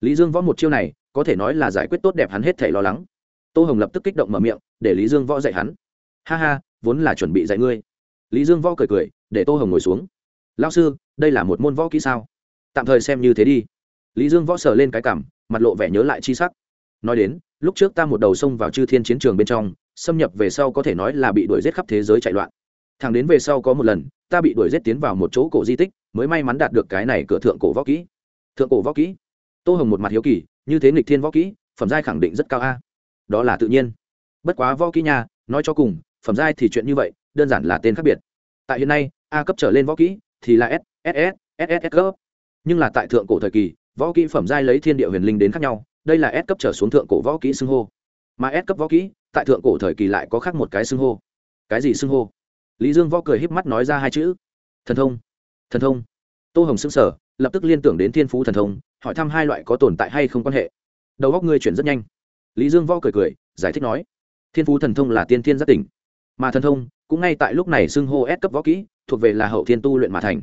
Lý dương võ một chiêu này, có thể nói là giải quyết tốt đẹp hắn hết thể lo lắng tô hồng lập tức kích động mở miệng, để lý dương võ dạy hắn. Ha ha, vốn là chuẩn bị dạy ngươi. Lý dương võ cười cười, để tô hồng ngồi xuống. Lao sư, đây là một môn võ kỹ sao? Tạm thời xem như thế đi. Lý dương võ sờ lên cái cảm, mặt lộ vẻ nhớ lại chi sắc. Nói đến, lúc trước ta một đầu xông vào chư thiên chiến trường bên trong, xâm nhập về sau có thể nói là bị đuổi giết khắp thế giới chạy loạn. Thằng đến về sau có một lần, ta bị đuổi giết tiến vào một chỗ cổ di tích, mới may mắn đạt được cái này cửa thượng cổ võ kỹ. Thượng cổ võ kỹ? Tô hồng một mặt hiếu kỳ, như thế nghịch thiên võ kỹ, phẩm giai khẳng định rất cao a đó là tự nhiên. Bất quá võ kỹ nha, nói cho cùng, phẩm giai thì chuyện như vậy, đơn giản là tên khác biệt. Tại hiện nay, a cấp trở lên võ kỹ thì là s ss ss cấp. Nhưng là tại thượng cổ thời kỳ, võ kỹ phẩm giai lấy thiên địa huyền linh đến khác nhau, đây là s cấp trở xuống thượng cổ võ kỹ xưng hô. Mà s cấp võ kỹ, tại thượng cổ thời kỳ lại có khác một cái xưng hô. Cái gì xưng hô? Lý dương võ cười híp mắt nói ra hai chữ. Thần thông. Thần thông. Tô hồng xưng sở lập tức liên tưởng đến thiên phú thần thông, hỏi thăm hai loại có tồn tại hay không quan hệ. Đầu góc ngươi chuyển rất nhanh lý dương võ cười cười, giải thích nói, thiên phú thần thông là tiên thiên giác tỉnh, mà thần thông cũng ngay tại lúc này xưng hô ép cấp võ kỹ, thuộc về là hậu thiên tu luyện mà thành.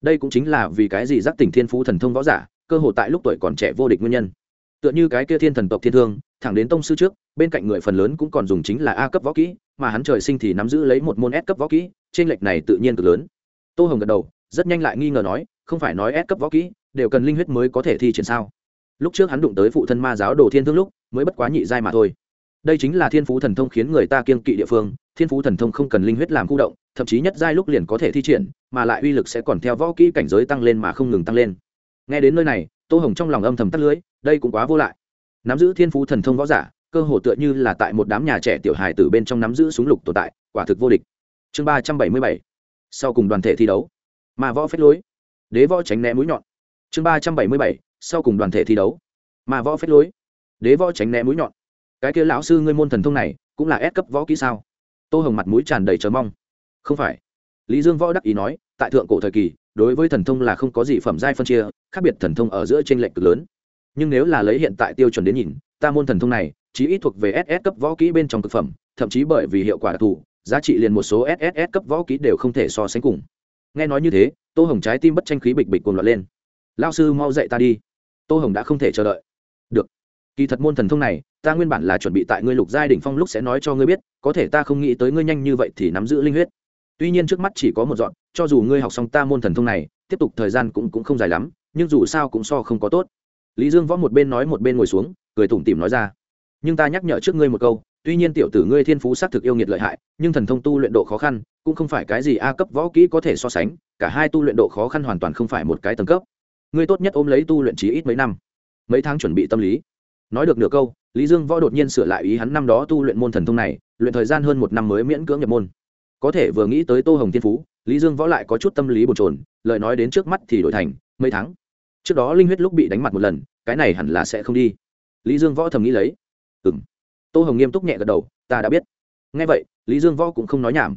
Đây cũng chính là vì cái gì giác tỉnh thiên phú thần thông võ giả, cơ hội tại lúc tuổi còn trẻ vô địch nguyên nhân. Tựa như cái kia thiên thần tộc thiên thương, thẳng đến tông sư trước, bên cạnh người phần lớn cũng còn dùng chính là a cấp võ kỹ, mà hắn trời sinh thì nắm giữ lấy một môn s cấp võ kỹ trên lệch này tự nhiên cực lớn. Tô hồng gật đầu, rất nhanh lại nghi ngờ nói, không phải nói s cấp võ kỹ, đều cần linh huyết mới có thể thi triển sao? Lúc trước hắn đụng tới phụ thân ma giáo đồ thiên thương lúc mới bất quá nhị giai mà thôi. Đây chính là thiên phú thần thông khiến người ta kiên kỵ địa phương, thiên phú thần thông không cần linh huyết làm khu động, thậm chí nhất giai lúc liền có thể thi triển, mà lại uy lực sẽ còn theo võ kỹ cảnh giới tăng lên mà không ngừng tăng lên. Nghe đến nơi này, tô hồng trong lòng âm thầm tắt lưới, đây cũng quá vô lại. Nắm giữ thiên phú thần thông võ giả, cơ hồ tựa như là tại một đám nhà trẻ tiểu hài từ bên trong nắm giữ súng lục tồn tại, quả thực vô địch. Chương ba trăm bảy mươi bảy. Sau cùng đoàn thể thi đấu. Mà võ phép lối. Đế võ tránh né mũi nhọn. Chương ba trăm bảy mươi bảy. Sau cùng đoàn thể thi đấu. Mà võ phép lối đế võ tránh né mũi nhọn. Cái kia lão sư ngươi môn thần thông này, cũng là ép cấp võ kỹ sao? Tô hồng mặt mũi tràn đầy chờ mong. Không phải. Lý dương võ đắc ý nói, tại thượng cổ thời kỳ, đối với thần thông là không có gì phẩm giai phân chia, khác biệt thần thông ở giữa t r ê n lệch cực lớn. Nhưng nếu là lấy hiện tại tiêu chuẩn đến nhìn, ta môn thần thông này, chí ít thuộc về ss cấp võ kỹ bên trong thực phẩm, thậm chí bởi vì hiệu quả đặc thù, giá trị liền một số ss cấp võ kỹ đều không thể so sánh cùng. Nghe nói như thế, tô hồng trái tim bất tranh khí bịch bịch cuồng loạn lên. Lao sư mau dậy ta đi. Tô hồng đã không thể chờ đợi. Được kỳ thật môn thần thông này, ta nguyên bản là chuẩn bị tại ngươi lục giai đỉnh phong lúc sẽ nói cho ngươi biết, có thể ta không nghĩ tới ngươi nhanh như vậy thì nắm giữ linh huyết. Tuy nhiên trước mắt chỉ có một dọn, cho dù ngươi học xong ta môn thần thông này, tiếp tục thời gian cũng cũng không dài lắm, nhưng dù sao cũng so không có tốt. Lý dương võ một bên nói một bên ngồi xuống, cười tủm tỉm nói ra. Nhưng ta nhắc nhở trước ngươi một câu, tuy nhiên tiểu tử ngươi thiên phú xác thực yêu nghiệt lợi hại, nhưng thần thông tu luyện độ khó khăn, cũng không phải cái gì a cấp võ kỹ có thể so sánh, cả hai tu luyện độ khó khăn hoàn toàn không phải một cái tầng cấp. Ngươi tốt nhất ôm lấy tu luyện trí ít mấy năm, mấy tháng chuẩn bị tâm lý nói được nửa câu, lý dương võ đột nhiên sửa lại ý hắn năm đó tu luyện môn thần thông này, luyện thời gian hơn một năm mới miễn cưỡng nhập môn. Có thể vừa nghĩ tới tô hồng thiên phú, lý dương võ lại có chút tâm lý bồn trồn lời nói đến trước mắt thì đổi thành, mấy tháng? Trước đó linh huyết lúc bị đánh mặt một lần, cái này hẳn là sẽ không đi. Lý dương võ thầm nghĩ lấy. Ừ m tô hồng nghiêm túc nhẹ gật đầu, ta đã biết. Ngay vậy, lý dương võ cũng không nói nhảm.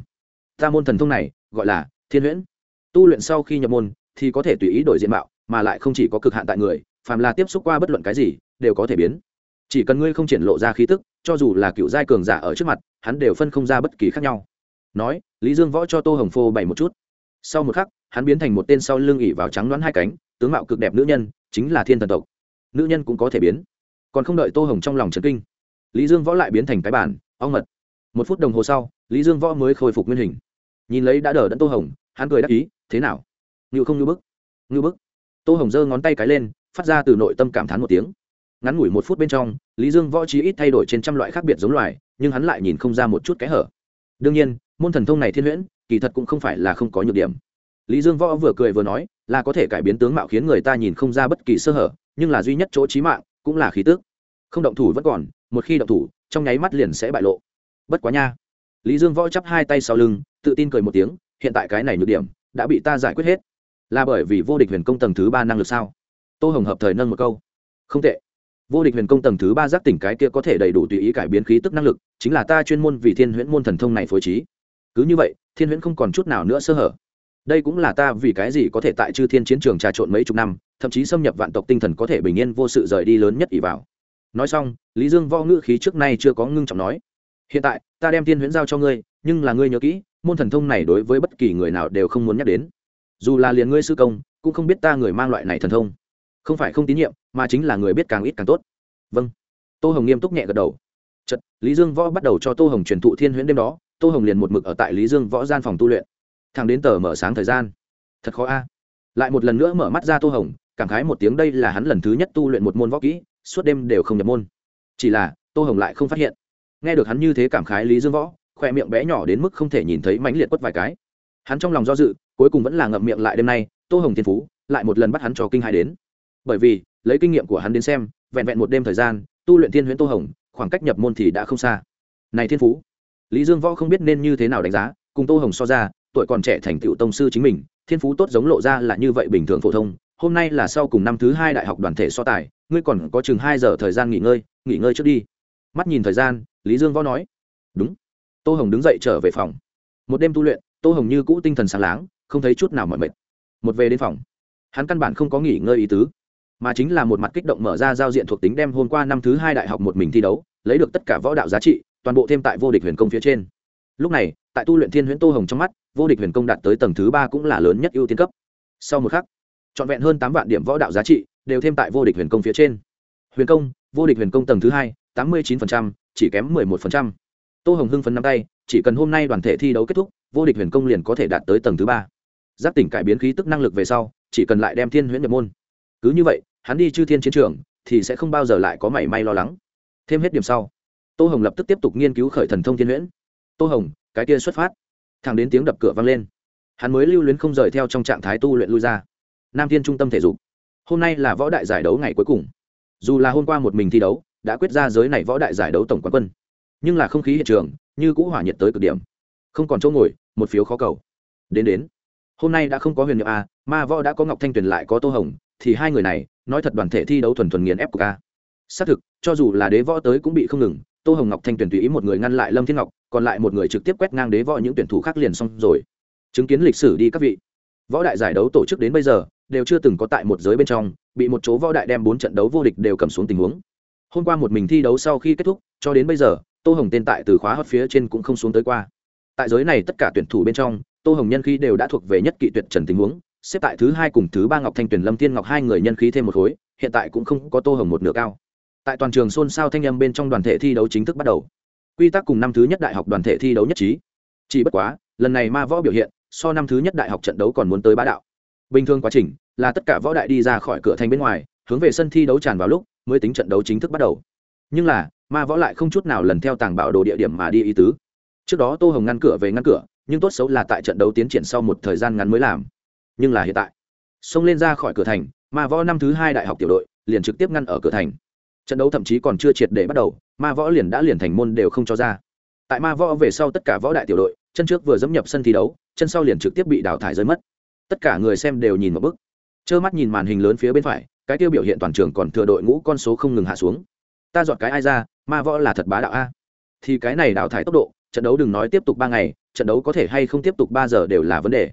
Ta môn thần thông này, gọi là thiên huyễn. Tu luyện sau khi nhập môn, thì có thể tùy ý đổi diện mạo, mà lại không chỉ có cực hạn tại người phàm là tiếp xúc qua bất luận cái gì, đều có thể biến. Chỉ cần ngươi không triển lộ ra khí tức, cho dù là cựu giai cường giả ở trước mặt, hắn đều phân không ra bất kỳ khác nhau. Nói, lý dương võ cho tô hồng phô bày một chút. Sau một khắc, hắn biến thành một tên sau lưng ỉ vào trắng đoán hai cánh, tướng mạo cực đẹp nữ nhân, chính là thiên thần tộc. Nữ nhân cũng có thể biến. Còn không đợi tô hồng trong lòng trấn kinh, lý dương võ lại biến thành cái bản, ong mật. Một phút đồng hồ sau, lý dương võ mới khôi phục nguyên hình. Nhìn lấy đã đờ đẫn tô hồng, hắn cười đắc ý, thế nào? Ngự không ngư bức? Ngư bức? Tô hồng giơ ngón tay cái lên phát ra từ nội tâm cảm thán một tiếng. Ngắn ngủi một phút bên trong, lý dương võ trí ít thay đổi trên trăm loại khác biệt giống loài, nhưng hắn lại nhìn không ra một chút kẽ hở. Đương nhiên, môn thần thông này thiên huyễn, kỳ thật cũng không phải là không có nhược điểm. Lý dương võ vừa cười vừa nói, là có thể cải biến tướng mạo khiến người ta nhìn không ra bất kỳ sơ hở, nhưng là duy nhất chỗ trí mạng, cũng là khí tước không động thủ vẫn còn, một khi động thủ, trong nháy mắt liền sẽ bại lộ. Bất quá nha. Lý dương võ chắp hai tay sau lưng, tự tin cười một tiếng, hiện tại cái này nhược điểm, đã bị ta giải quyết hết. Là bởi vì vô địch huyền công tầng thứ ba năng lực sao? Tô hồng hợp thời nâng một câu. Không tệ. Vô địch huyền công tầng thứ ba giác tỉnh cái kia có thể đầy đủ tùy ý cải biến khí tức năng lực, chính là ta chuyên môn vì thiên huyễn môn thần thông này phối trí. Cứ như vậy, thiên huyễn không còn chút nào nữa sơ hở. Đây cũng là ta vì cái gì có thể tại chư thiên chiến trường trà trộn mấy chục năm, thậm chí xâm nhập vạn tộc tinh thần có thể bình yên vô sự rời đi lớn nhất ỷ vào. Nói xong, lý dương vo ngữ khí trước nay chưa có ngưng trọng nói, hiện tại, ta đem thiên huyễn giao cho ngươi, nhưng là ngươi nhớ kỹ, môn thần thông này đối với bất kỳ người nào đều không muốn nhắc đến. Dù là liền ngươi sư công, cũng không biết ta người mang loại này thần thông không phải không tín nhiệm, mà chính là người biết càng ít càng tốt. Vâng. Tô hồng nghiêm túc nhẹ gật đầu. Chật lý dương võ bắt đầu cho tô hồng truyền thụ thiên huyễn đêm đó, tô hồng liền một mực ở tại lý dương võ gian phòng tu luyện. Thẳng đến tờ mở sáng thời gian. Thật khó a. Lại một lần nữa mở mắt ra tô hồng, cảm khái một tiếng đây là hắn lần thứ nhất tu luyện một môn võ kỹ, suốt đêm đều không nhập môn. Chỉ là, tô hồng lại không phát hiện. Nghe được hắn như thế cảm khái lý dương võ, khoe miệng bé nhỏ đến mức không thể nhìn thấy mãnh liệt quất vài cái. Hắn trong lòng do dự, cuối cùng vẫn là ngậm miệng lại đêm nay, tô hồng thiên phú, lại một lần bắt hắn cho kinh hai đến bởi vì, lấy kinh nghiệm của hắn đến xem, vẹn vẹn một đêm thời gian, tu luyện thiên huyễn tô hồng, khoảng cách nhập môn thì đã không xa. Này thiên phú, lý dương võ không biết nên như thế nào đánh giá, cùng tô hồng so ra, tuổi còn trẻ thành tựu tông sư chính mình, thiên phú tốt giống lộ ra là như vậy bình thường phổ thông, hôm nay là sau cùng năm thứ hai đại học đoàn thể so tài, ngươi còn có chừng hai giờ thời gian nghỉ ngơi nghỉ ngơi trước đi. Mắt nhìn thời gian, lý dương võ nói. Đúng. Tô hồng đứng dậy trở về phòng. Một đêm tu luyện, tô hồng như cũ tinh thần sáng láng, không thấy chút nào mỏi mệt. Một về đến phòng, hắn căn bản không có nghỉ ngơi ý tứ mà chính là một mặt kích động mở ra giao diện thuộc tính đem hôm qua năm thứ hai đại học một mình thi đấu, lấy được tất cả võ đạo giá trị, toàn bộ thêm tại vô địch huyền công phía trên. Lúc này, tại tu luyện thiên huyễn tô hồng trong mắt, vô địch huyền công đạt tới tầng thứ ba cũng là lớn nhất ưu tiên cấp. Sau một khắc, trọn vẹn hơn tám vạn điểm võ đạo giá trị đều thêm tại vô địch huyền công phía trên. Huyền công, vô địch huyền công tầng thứ hai, tám mươi chín chỉ kém mười một tô hồng hưng phấn nắm tay, chỉ cần hôm nay đoàn thể thi đấu kết thúc, vô địch huyền công liền có thể đạt tới tầng thứ ba. Giác tỉnh cải biến khí tức năng lực về sau, chỉ cần lại đem thiên huyễn nhập môn. Cứ như vậy hắn đi chư thiên chiến trường thì sẽ không bao giờ lại có mảy may lo lắng. Thêm hết điểm sau, tô hồng lập tức tiếp tục nghiên cứu khởi thần thông thiên huyễn. Tô hồng, cái kia xuất phát. Thẳng đến tiếng đập cửa vang lên, hắn mới lưu luyến không rời theo trong trạng thái tu luyện lui ra. Nam thiên trung tâm thể dục. Hôm nay là võ đại giải đấu ngày cuối cùng. Dù là hôm qua một mình thi đấu, đã quyết ra giới này võ đại giải đấu tổng quán quân. Nhưng là không khí hiện trường như cũ hỏa nhiệt tới cực điểm. Không còn chỗ ngồi, một phiếu khó cầu. Đến đến. Hôm nay đã không có huyền nhiệm a, ma võ đã có ngọc thanh tuyền lại có tô hồng thì hai người này, nói thật đoàn thể thi đấu thuần thuần nghiền ép của ca. Xác thực, cho dù là đế võ tới cũng bị không ngừng. Tô hồng ngọc thanh tuyển tùy ý một người ngăn lại lâm thiên ngọc, còn lại một người trực tiếp quét ngang đế võ những tuyển thủ khác liền xong rồi. Chứng kiến lịch sử đi các vị. Võ đại giải đấu tổ chức đến bây giờ, đều chưa từng có tại một giới bên trong, bị một chỗ võ đại đem bốn trận đấu vô địch đều cầm xuống tình huống. Hôm qua một mình thi đấu sau khi kết thúc, cho đến bây giờ, tô hồng tên tại từ khóa hót phía trên cũng không xuống tới qua. Tại giới này tất cả tuyển thủ bên trong, tô hồng nhân khi đều đã thuộc về nhất kỵ tuyệt trần tình huống xếp tại thứ hai cùng thứ ba ngọc thanh tuyển lâm tiên ngọc hai người nhân khí thêm một khối, hiện tại cũng không có tô hồng một nửa cao. Tại toàn trường xôn xao thanh âm bên trong đoàn thể thi đấu chính thức bắt đầu. Quy tắc cùng năm thứ nhất đại học đoàn thể thi đấu nhất trí. Chỉ bất quá, lần này ma võ biểu hiện, so năm thứ nhất đại học trận đấu còn muốn tới bá đạo. Bình thường quá trình là tất cả võ đại đi ra khỏi cửa thành bên ngoài, hướng về sân thi đấu tràn vào lúc mới tính trận đấu chính thức bắt đầu. Nhưng là, ma võ lại không chút nào lần theo tàng bảo đồ địa điểm mà đi ý tứ. Trước đó tô hồng ngăn cửa về ngăn cửa, nhưng tốt xấu là tại trận đấu tiến triển sau một thời gian ngắn mới làm nhưng là hiện tại. Xông lên ra khỏi cửa thành, ma võ năm thứ hai đại học tiểu đội liền trực tiếp ngăn ở cửa thành. Trận đấu thậm chí còn chưa triệt để bắt đầu, ma võ liền đã liền thành môn đều không cho ra. Tại ma võ về sau tất cả võ đại tiểu đội, chân trước vừa dẫm nhập sân thi đấu, chân sau liền trực tiếp bị đào thải rơi mất. Tất cả người xem đều nhìn một bức. Trơ mắt nhìn màn hình lớn phía bên phải, cái tiêu biểu hiện toàn trường còn thừa đội ngũ con số không ngừng hạ xuống. Ta dọn cái ai ra, ma võ là thật bá đạo a. Thì cái này đào thải tốc độ, trận đấu đừng nói tiếp tục ba ngày, trận đấu có thể hay không tiếp tục ba giờ đều là vấn đề.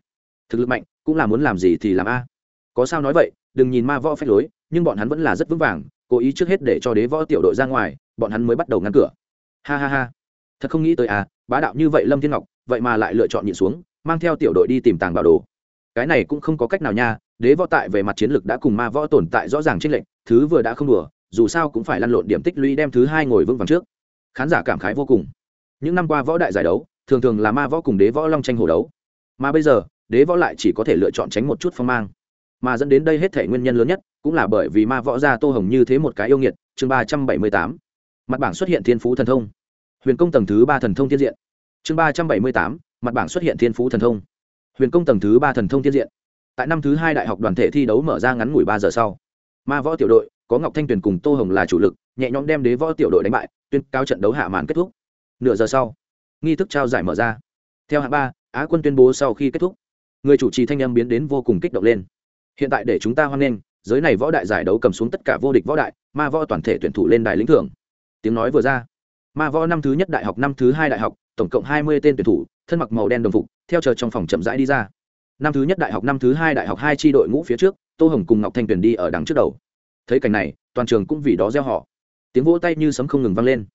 Thực lực mạnh cũng là muốn làm gì thì làm a. Có sao nói vậy, đừng nhìn ma võ phép lối, nhưng bọn hắn vẫn là rất vững vàng, cố ý trước hết để cho đế võ tiểu đội ra ngoài, bọn hắn mới bắt đầu ngăn cửa. Ha ha ha. Thật không nghĩ tới à bá đạo như vậy lâm thiên ngọc, vậy mà lại lựa chọn nhịn xuống, mang theo tiểu đội đi tìm tàng bảo đồ. Cái này cũng không có cách nào nha, đế võ tại về mặt chiến lược đã cùng ma võ tồn tại rõ ràng trên lệnh thứ vừa đã không đùa, dù sao cũng phải lăn lộn điểm tích lũy đem thứ hai ngồi vững vàng trước. Khán giả cảm khái vô cùng. Những năm qua võ đại giải đấu, thường thường là ma võ cùng đế võ long tranh hổ đấu. Mà bây giờ đế võ lại chỉ có thể lựa chọn tránh một chút phong mang. Mà dẫn đến đây hết thể nguyên nhân lớn nhất, cũng là bởi vì ma võ gia tô hồng như thế một cái yêu nghiệt, chương ba trăm bảy mươi tám. Mặt bảng xuất hiện thiên phú thần thông. Huyền công tầng thứ ba thần thông thiên diện. Chương ba trăm bảy mươi tám, mặt bảng xuất hiện thiên phú thần thông. Huyền công tầng thứ ba thần thông thiên diện. Tại năm thứ hai đại học đoàn thể thi đấu mở ra ngắn ngủi ba giờ sau, ma võ tiểu đội, có ngọc thanh tuyền cùng tô hồng là chủ lực, nhẹ nhõm đem đế võ tiểu đội đánh bại, tuyên cao trận đấu hạ màn kết thúc. Nửa giờ sau, nghi thức trao giải mở ra. Theo hạng ba, á quân tuyên bố sau khi kết thúc người chủ trì thanh âm biến đến vô cùng kích động lên. Hiện tại để chúng ta hoan nghênh, giới này võ đại giải đấu cầm xuống tất cả vô địch võ đại, ma võ toàn thể tuyển thủ lên đài lĩnh thưởng. Tiếng nói vừa ra, ma võ năm thứ nhất đại học, năm thứ hai đại học, tổng cộng hai mươi tên tuyển thủ, thân mặc màu đen đồng phục, theo chờ trong phòng chậm rãi đi ra. Năm thứ nhất đại học, năm thứ hai đại học, hai tri đội ngũ phía trước, tô hồng cùng ngọc thanh tuyển đi ở đằng trước đầu. Thấy cảnh này, toàn trường cũng vì đó gieo họ tiếng vỗ tay như sấm không ngừng vang lên.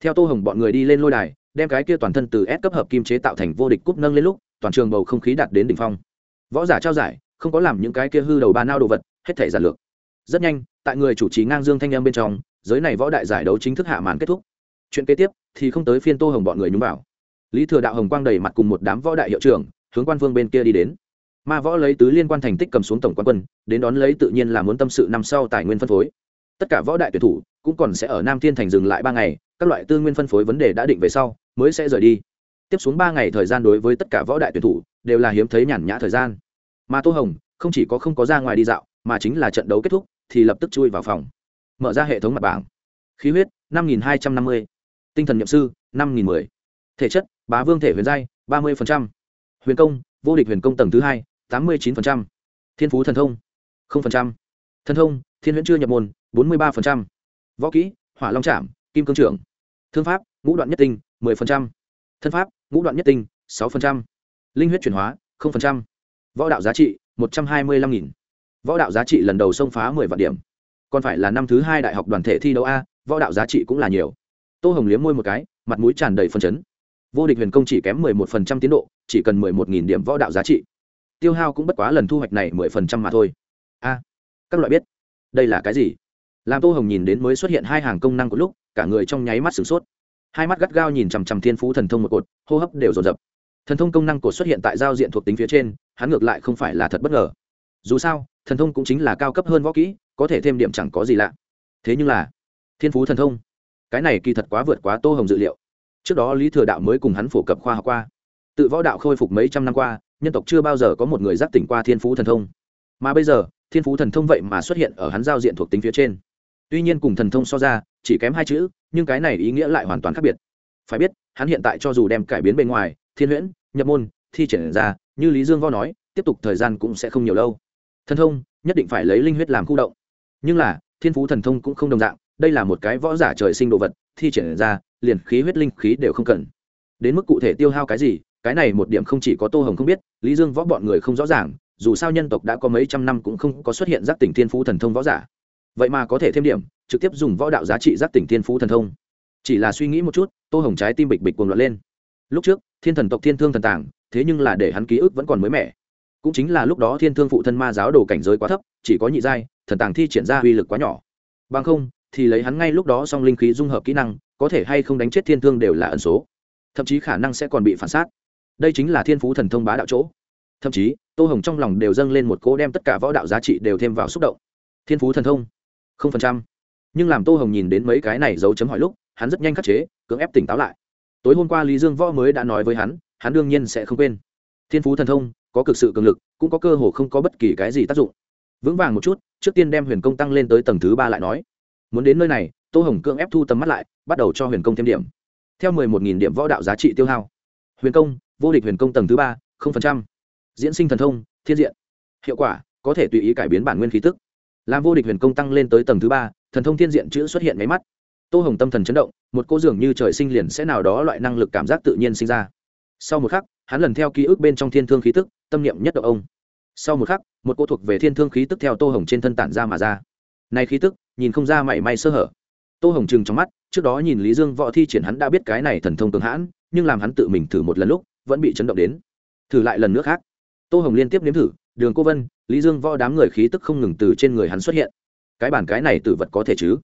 Theo tô hồng bọn người đi lên lôi đài, đem cái kia toàn thân từ S cấp hợp kim chế tạo thành vô địch cúp nâng lên lúc toàn trường bầu không khí đạt đến đỉnh phong. Võ giả trao giải, không có làm những cái kia hư đầu ba nao đồ vật, hết thể giản lược. Rất nhanh, tại người chủ trì ngang dương thanh em bên trong, giới này võ đại giải đấu chính thức hạ màn kết thúc. Chuyện kế tiếp thì không tới phiên tô hồng bọn người nhúng vào. Lý thừa đạo hồng quang đầy mặt cùng một đám võ đại hiệu trưởng, hướng quan vương bên kia đi đến. Ma võ lấy tứ liên quan thành tích cầm xuống tổng quan quân, đến đón lấy tự nhiên là muốn tâm sự năm sau tài nguyên phân phối. Tất cả võ đại tuyển thủ cũng còn sẽ ở nam thiên thành dừng lại ba ngày, các loại tư nguyên phân phối vấn đề đã định về sau, mới sẽ rời đi tiếp xuống ba ngày thời gian đối với tất cả võ đại tuyển thủ, đều là hiếm thấy nhàn nhã thời gian. Mà tô hồng, không chỉ có không có ra ngoài đi dạo, mà chính là trận đấu kết thúc, thì lập tức chui vào phòng, mở ra hệ thống mặt bảng. Khí huyết, năm nghìn hai trăm năm mươi. Tinh thần niệm m sư, năm nghìn mười. Thể chất, bá vương thể huyền giai, ba mươi huyền công, vô địch huyền công tầng thứ hai, tám mươi chín thiên phú thần thông thần thông, thiên huyễn chưa nhập môn, bốn mươi ba võ kỹ, hỏa long trảm, kim cương trưởng. Thương pháp, ngũ đoạn nhất tinh, mười thân pháp ngũ đoạn nhất tinh, sáu linh huyết chuyển hóa võ đạo giá trị, một trăm hai mươi lăm nghìn. Võ đạo giá trị lần đầu xông phá mười vạn điểm. Còn phải là năm thứ hai đại học đoàn thể thi đấu a, võ đạo giá trị cũng là nhiều. Tô hồng liếm môi một cái, mặt mũi tràn đầy phân chấn. Vô địch huyền công chỉ kém mười một phần trăm tiến độ, chỉ cần mười một nghìn điểm võ đạo giá trị. Tiêu hao cũng bất quá lần thu hoạch này mười phần trăm mà thôi. A, các loại biết. Đây là cái gì? Làm tô hồng nhìn đến mới xuất hiện hai hàng công năng của lúc, cả người trong nháy mắt sửng sốt hai mắt gắt gao nhìn chằm chằm thiên phú thần thông một cột, hô hấp đều dồn dập. Thần thông công năng cột xuất hiện tại giao diện thuộc tính phía trên, hắn ngược lại không phải là thật bất ngờ. Dù sao, thần thông cũng chính là cao cấp hơn võ kỹ, có thể thêm điểm chẳng có gì lạ. Thế nhưng là, thiên phú thần thông, cái này kỳ thật quá vượt quá tô hồng dự liệu. Trước đó lý thừa đạo mới cùng hắn phổ cập khoa học qua. Tự võ đạo khôi phục mấy trăm năm qua, nhân tộc chưa bao giờ có một người giác tỉnh qua thiên phú thần thông. Mà bây giờ, thiên phú thần thông vậy mà xuất hiện ở hắn giao diện thuộc tính phía trên. Tuy nhiên cùng thần thông so ra chỉ kém hai chữ, nhưng cái này ý nghĩa lại hoàn toàn khác biệt. Phải biết, hắn hiện tại cho dù đem cải biến bề ngoài, thiên huyễn, nhập môn, thi triển ra, như lý dương võ nói, tiếp tục thời gian cũng sẽ không nhiều lâu. Thần thông, nhất định phải lấy linh huyết làm khu động. Nhưng là, thiên phú thần thông cũng không đồng dạng, đây là một cái võ giả trời sinh đồ vật, thi triển ra, liền khí huyết linh khí đều không cần. Đến mức cụ thể tiêu hao cái gì, cái này một điểm không chỉ có tô hồng không biết, lý dương võ bọn người không rõ ràng, dù sao nhân tộc đã có mấy trăm năm cũng không có xuất hiện giác tỉnh thiên phú thần thông võ giả vậy mà có thể thêm điểm, trực tiếp dùng võ đạo giá trị giác tỉnh thiên phú thần thông. Chỉ là suy nghĩ một chút, tô hồng trái tim bịch bịch cuồng loạn lên. Lúc trước, thiên thần tộc thiên thương thần tàng, thế nhưng là để hắn ký ức vẫn còn mới mẻ. Cũng chính là lúc đó thiên thương phụ thân ma giáo đồ cảnh giới quá thấp, chỉ có nhị giai, thần tàng thi triển ra uy lực quá nhỏ. Bằng không, thì lấy hắn ngay lúc đó song linh khí dung hợp kỹ năng, có thể hay không đánh chết thiên thương đều là ẩn số. Thậm chí khả năng sẽ còn bị phản sát. Đây chính là thiên phú thần thông bá đạo chỗ. Thậm chí, tô hồng trong lòng đều dâng lên một cỗ đem tất cả võ đạo giá trị đều thêm vào xúc động. Thiên phú thần thông không phần trăm. Nhưng làm tô hồng nhìn đến mấy cái này dấu chấm hỏi lúc, hắn rất nhanh khắc chế, cưỡng ép tỉnh táo lại. Tối hôm qua lý dương võ mới đã nói với hắn hắn đương nhiên sẽ không quên. Thiên phú thần thông, có cực sự cường lực, cũng có cơ hồ không có bất kỳ cái gì tác dụng. Vững vàng một chút, trước tiên đem huyền công tăng lên tới tầng thứ ba lại nói. Muốn đến nơi này, tô hồng cưỡng ép thu tầm mắt lại, bắt đầu cho huyền công thêm điểm. Theo mười một nghìn điểm võ đạo giá trị tiêu hao. Huyền công, vô địch huyền công tầng thứ ba, không phần trăm. Diễn sinh thần thông, thiên diện. Hiệu quả, có thể tùy ý cải biến bản nguyên khí tức làm vô địch huyền công tăng lên tới tầng thứ ba, thần thông thiên diện chữ xuất hiện máy mắt. Tô hồng tâm thần chấn động, một cô dường như trời sinh liền sẽ nào đó loại năng lực cảm giác tự nhiên sinh ra. Sau một khắc, hắn lần theo ký ức bên trong thiên thương khí tức, tâm niệm nhất động ông. Sau một khắc, một cô thuộc về thiên thương khí tức theo tô hồng trên thân tản ra mà ra. Này khí tức, nhìn không ra mảy may sơ hở. Tô hồng chừng trong mắt, trước đó nhìn lý dương võ thi triển hắn đã biết cái này thần thông cường hãn, nhưng làm hắn tự mình thử một lần lúc, vẫn bị chấn động đến. Thử lại lần nữa khác. Tô hồng liên tiếp nếm thử đường cô vân, lý dương võ đám người khí tức không ngừng từ trên người hắn xuất hiện. Cái bản cái này tử vật có thể chứ?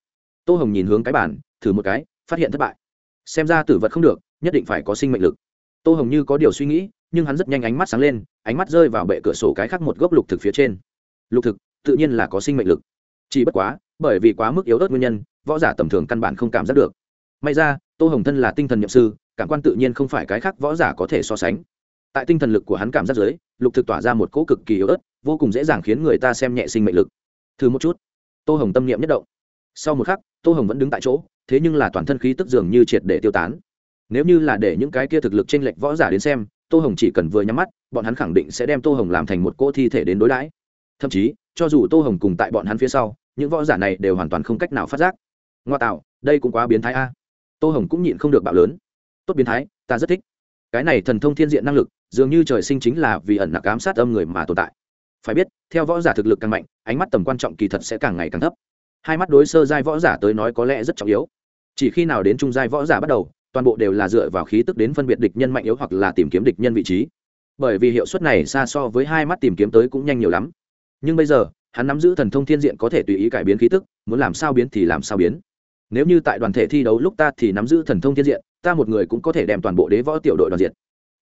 Tô hồng nhìn hướng cái bản, thử một cái, phát hiện thất bại. Xem ra tử vật không được, nhất định phải có sinh mệnh lực. Tô hồng như có điều suy nghĩ, nhưng hắn rất nhanh ánh mắt sáng lên, ánh mắt rơi vào bệ cửa sổ cái khác một gốc lục thực phía trên. Lục thực, tự nhiên là có sinh mệnh lực. Chỉ bất quá, bởi vì quá mức yếu ớt nguyên nhân, võ giả tầm thường căn bản không cảm giác được. May ra, tô hồng thân là tinh thần nhậm sư, cảm quan tự nhiên không phải cái khác võ giả có thể so sánh tại tinh thần lực của hắn cảm giác giới lục thực tỏa ra một cỗ cực kỳ yếu ớt, vô cùng dễ dàng khiến người ta xem nhẹ sinh mệnh lực. Thứ một chút. Tô hồng tâm niệm nhất động. Sau một khắc, tô hồng vẫn đứng tại chỗ, thế nhưng là toàn thân khí tức dường như triệt để tiêu tán. Nếu như là để những cái kia thực lực t r ê n lệch võ giả đến xem, tô hồng chỉ cần vừa nhắm mắt, bọn hắn khẳng định sẽ đem tô hồng làm thành một cỗ thi thể đến đối đãi. Thậm chí, cho dù tô hồng cùng tại bọn hắn phía sau, những võ giả này đều hoàn toàn không cách nào phát giác. Ngoa tạo, đây cũng quá biến thái a. Tô hồng cũng nhịn không được bạo lớn. Tốt biến thái, ta rất thích cái này thần thông thiên diện năng lực, dường như trời sinh chính là vì ẩn nặc ám sát âm người mà tồn tại. Phải biết, theo võ giả thực lực càng mạnh, ánh mắt tầm quan trọng kỳ thật sẽ càng ngày càng thấp. Hai mắt đối sơ giai võ giả tới nói có lẽ rất trọng yếu. Chỉ khi nào đến trung giai võ giả bắt đầu, toàn bộ đều là dựa vào khí tức đến phân biệt địch nhân mạnh yếu hoặc là tìm kiếm địch nhân vị trí. Bởi vì hiệu suất này xa so với hai mắt tìm kiếm tới cũng nhanh nhiều lắm. Nhưng bây giờ, hắn nắm giữ thần thông thiên diện có thể tùy ý cải biến khí tức, muốn làm sao biến thì làm sao biến. Nếu như tại đoàn thể thi đấu lúc ta thì nắm giữ thần thông thiên diện ta một người cũng có thể đem toàn bộ đế võ tiểu đội đoàn diện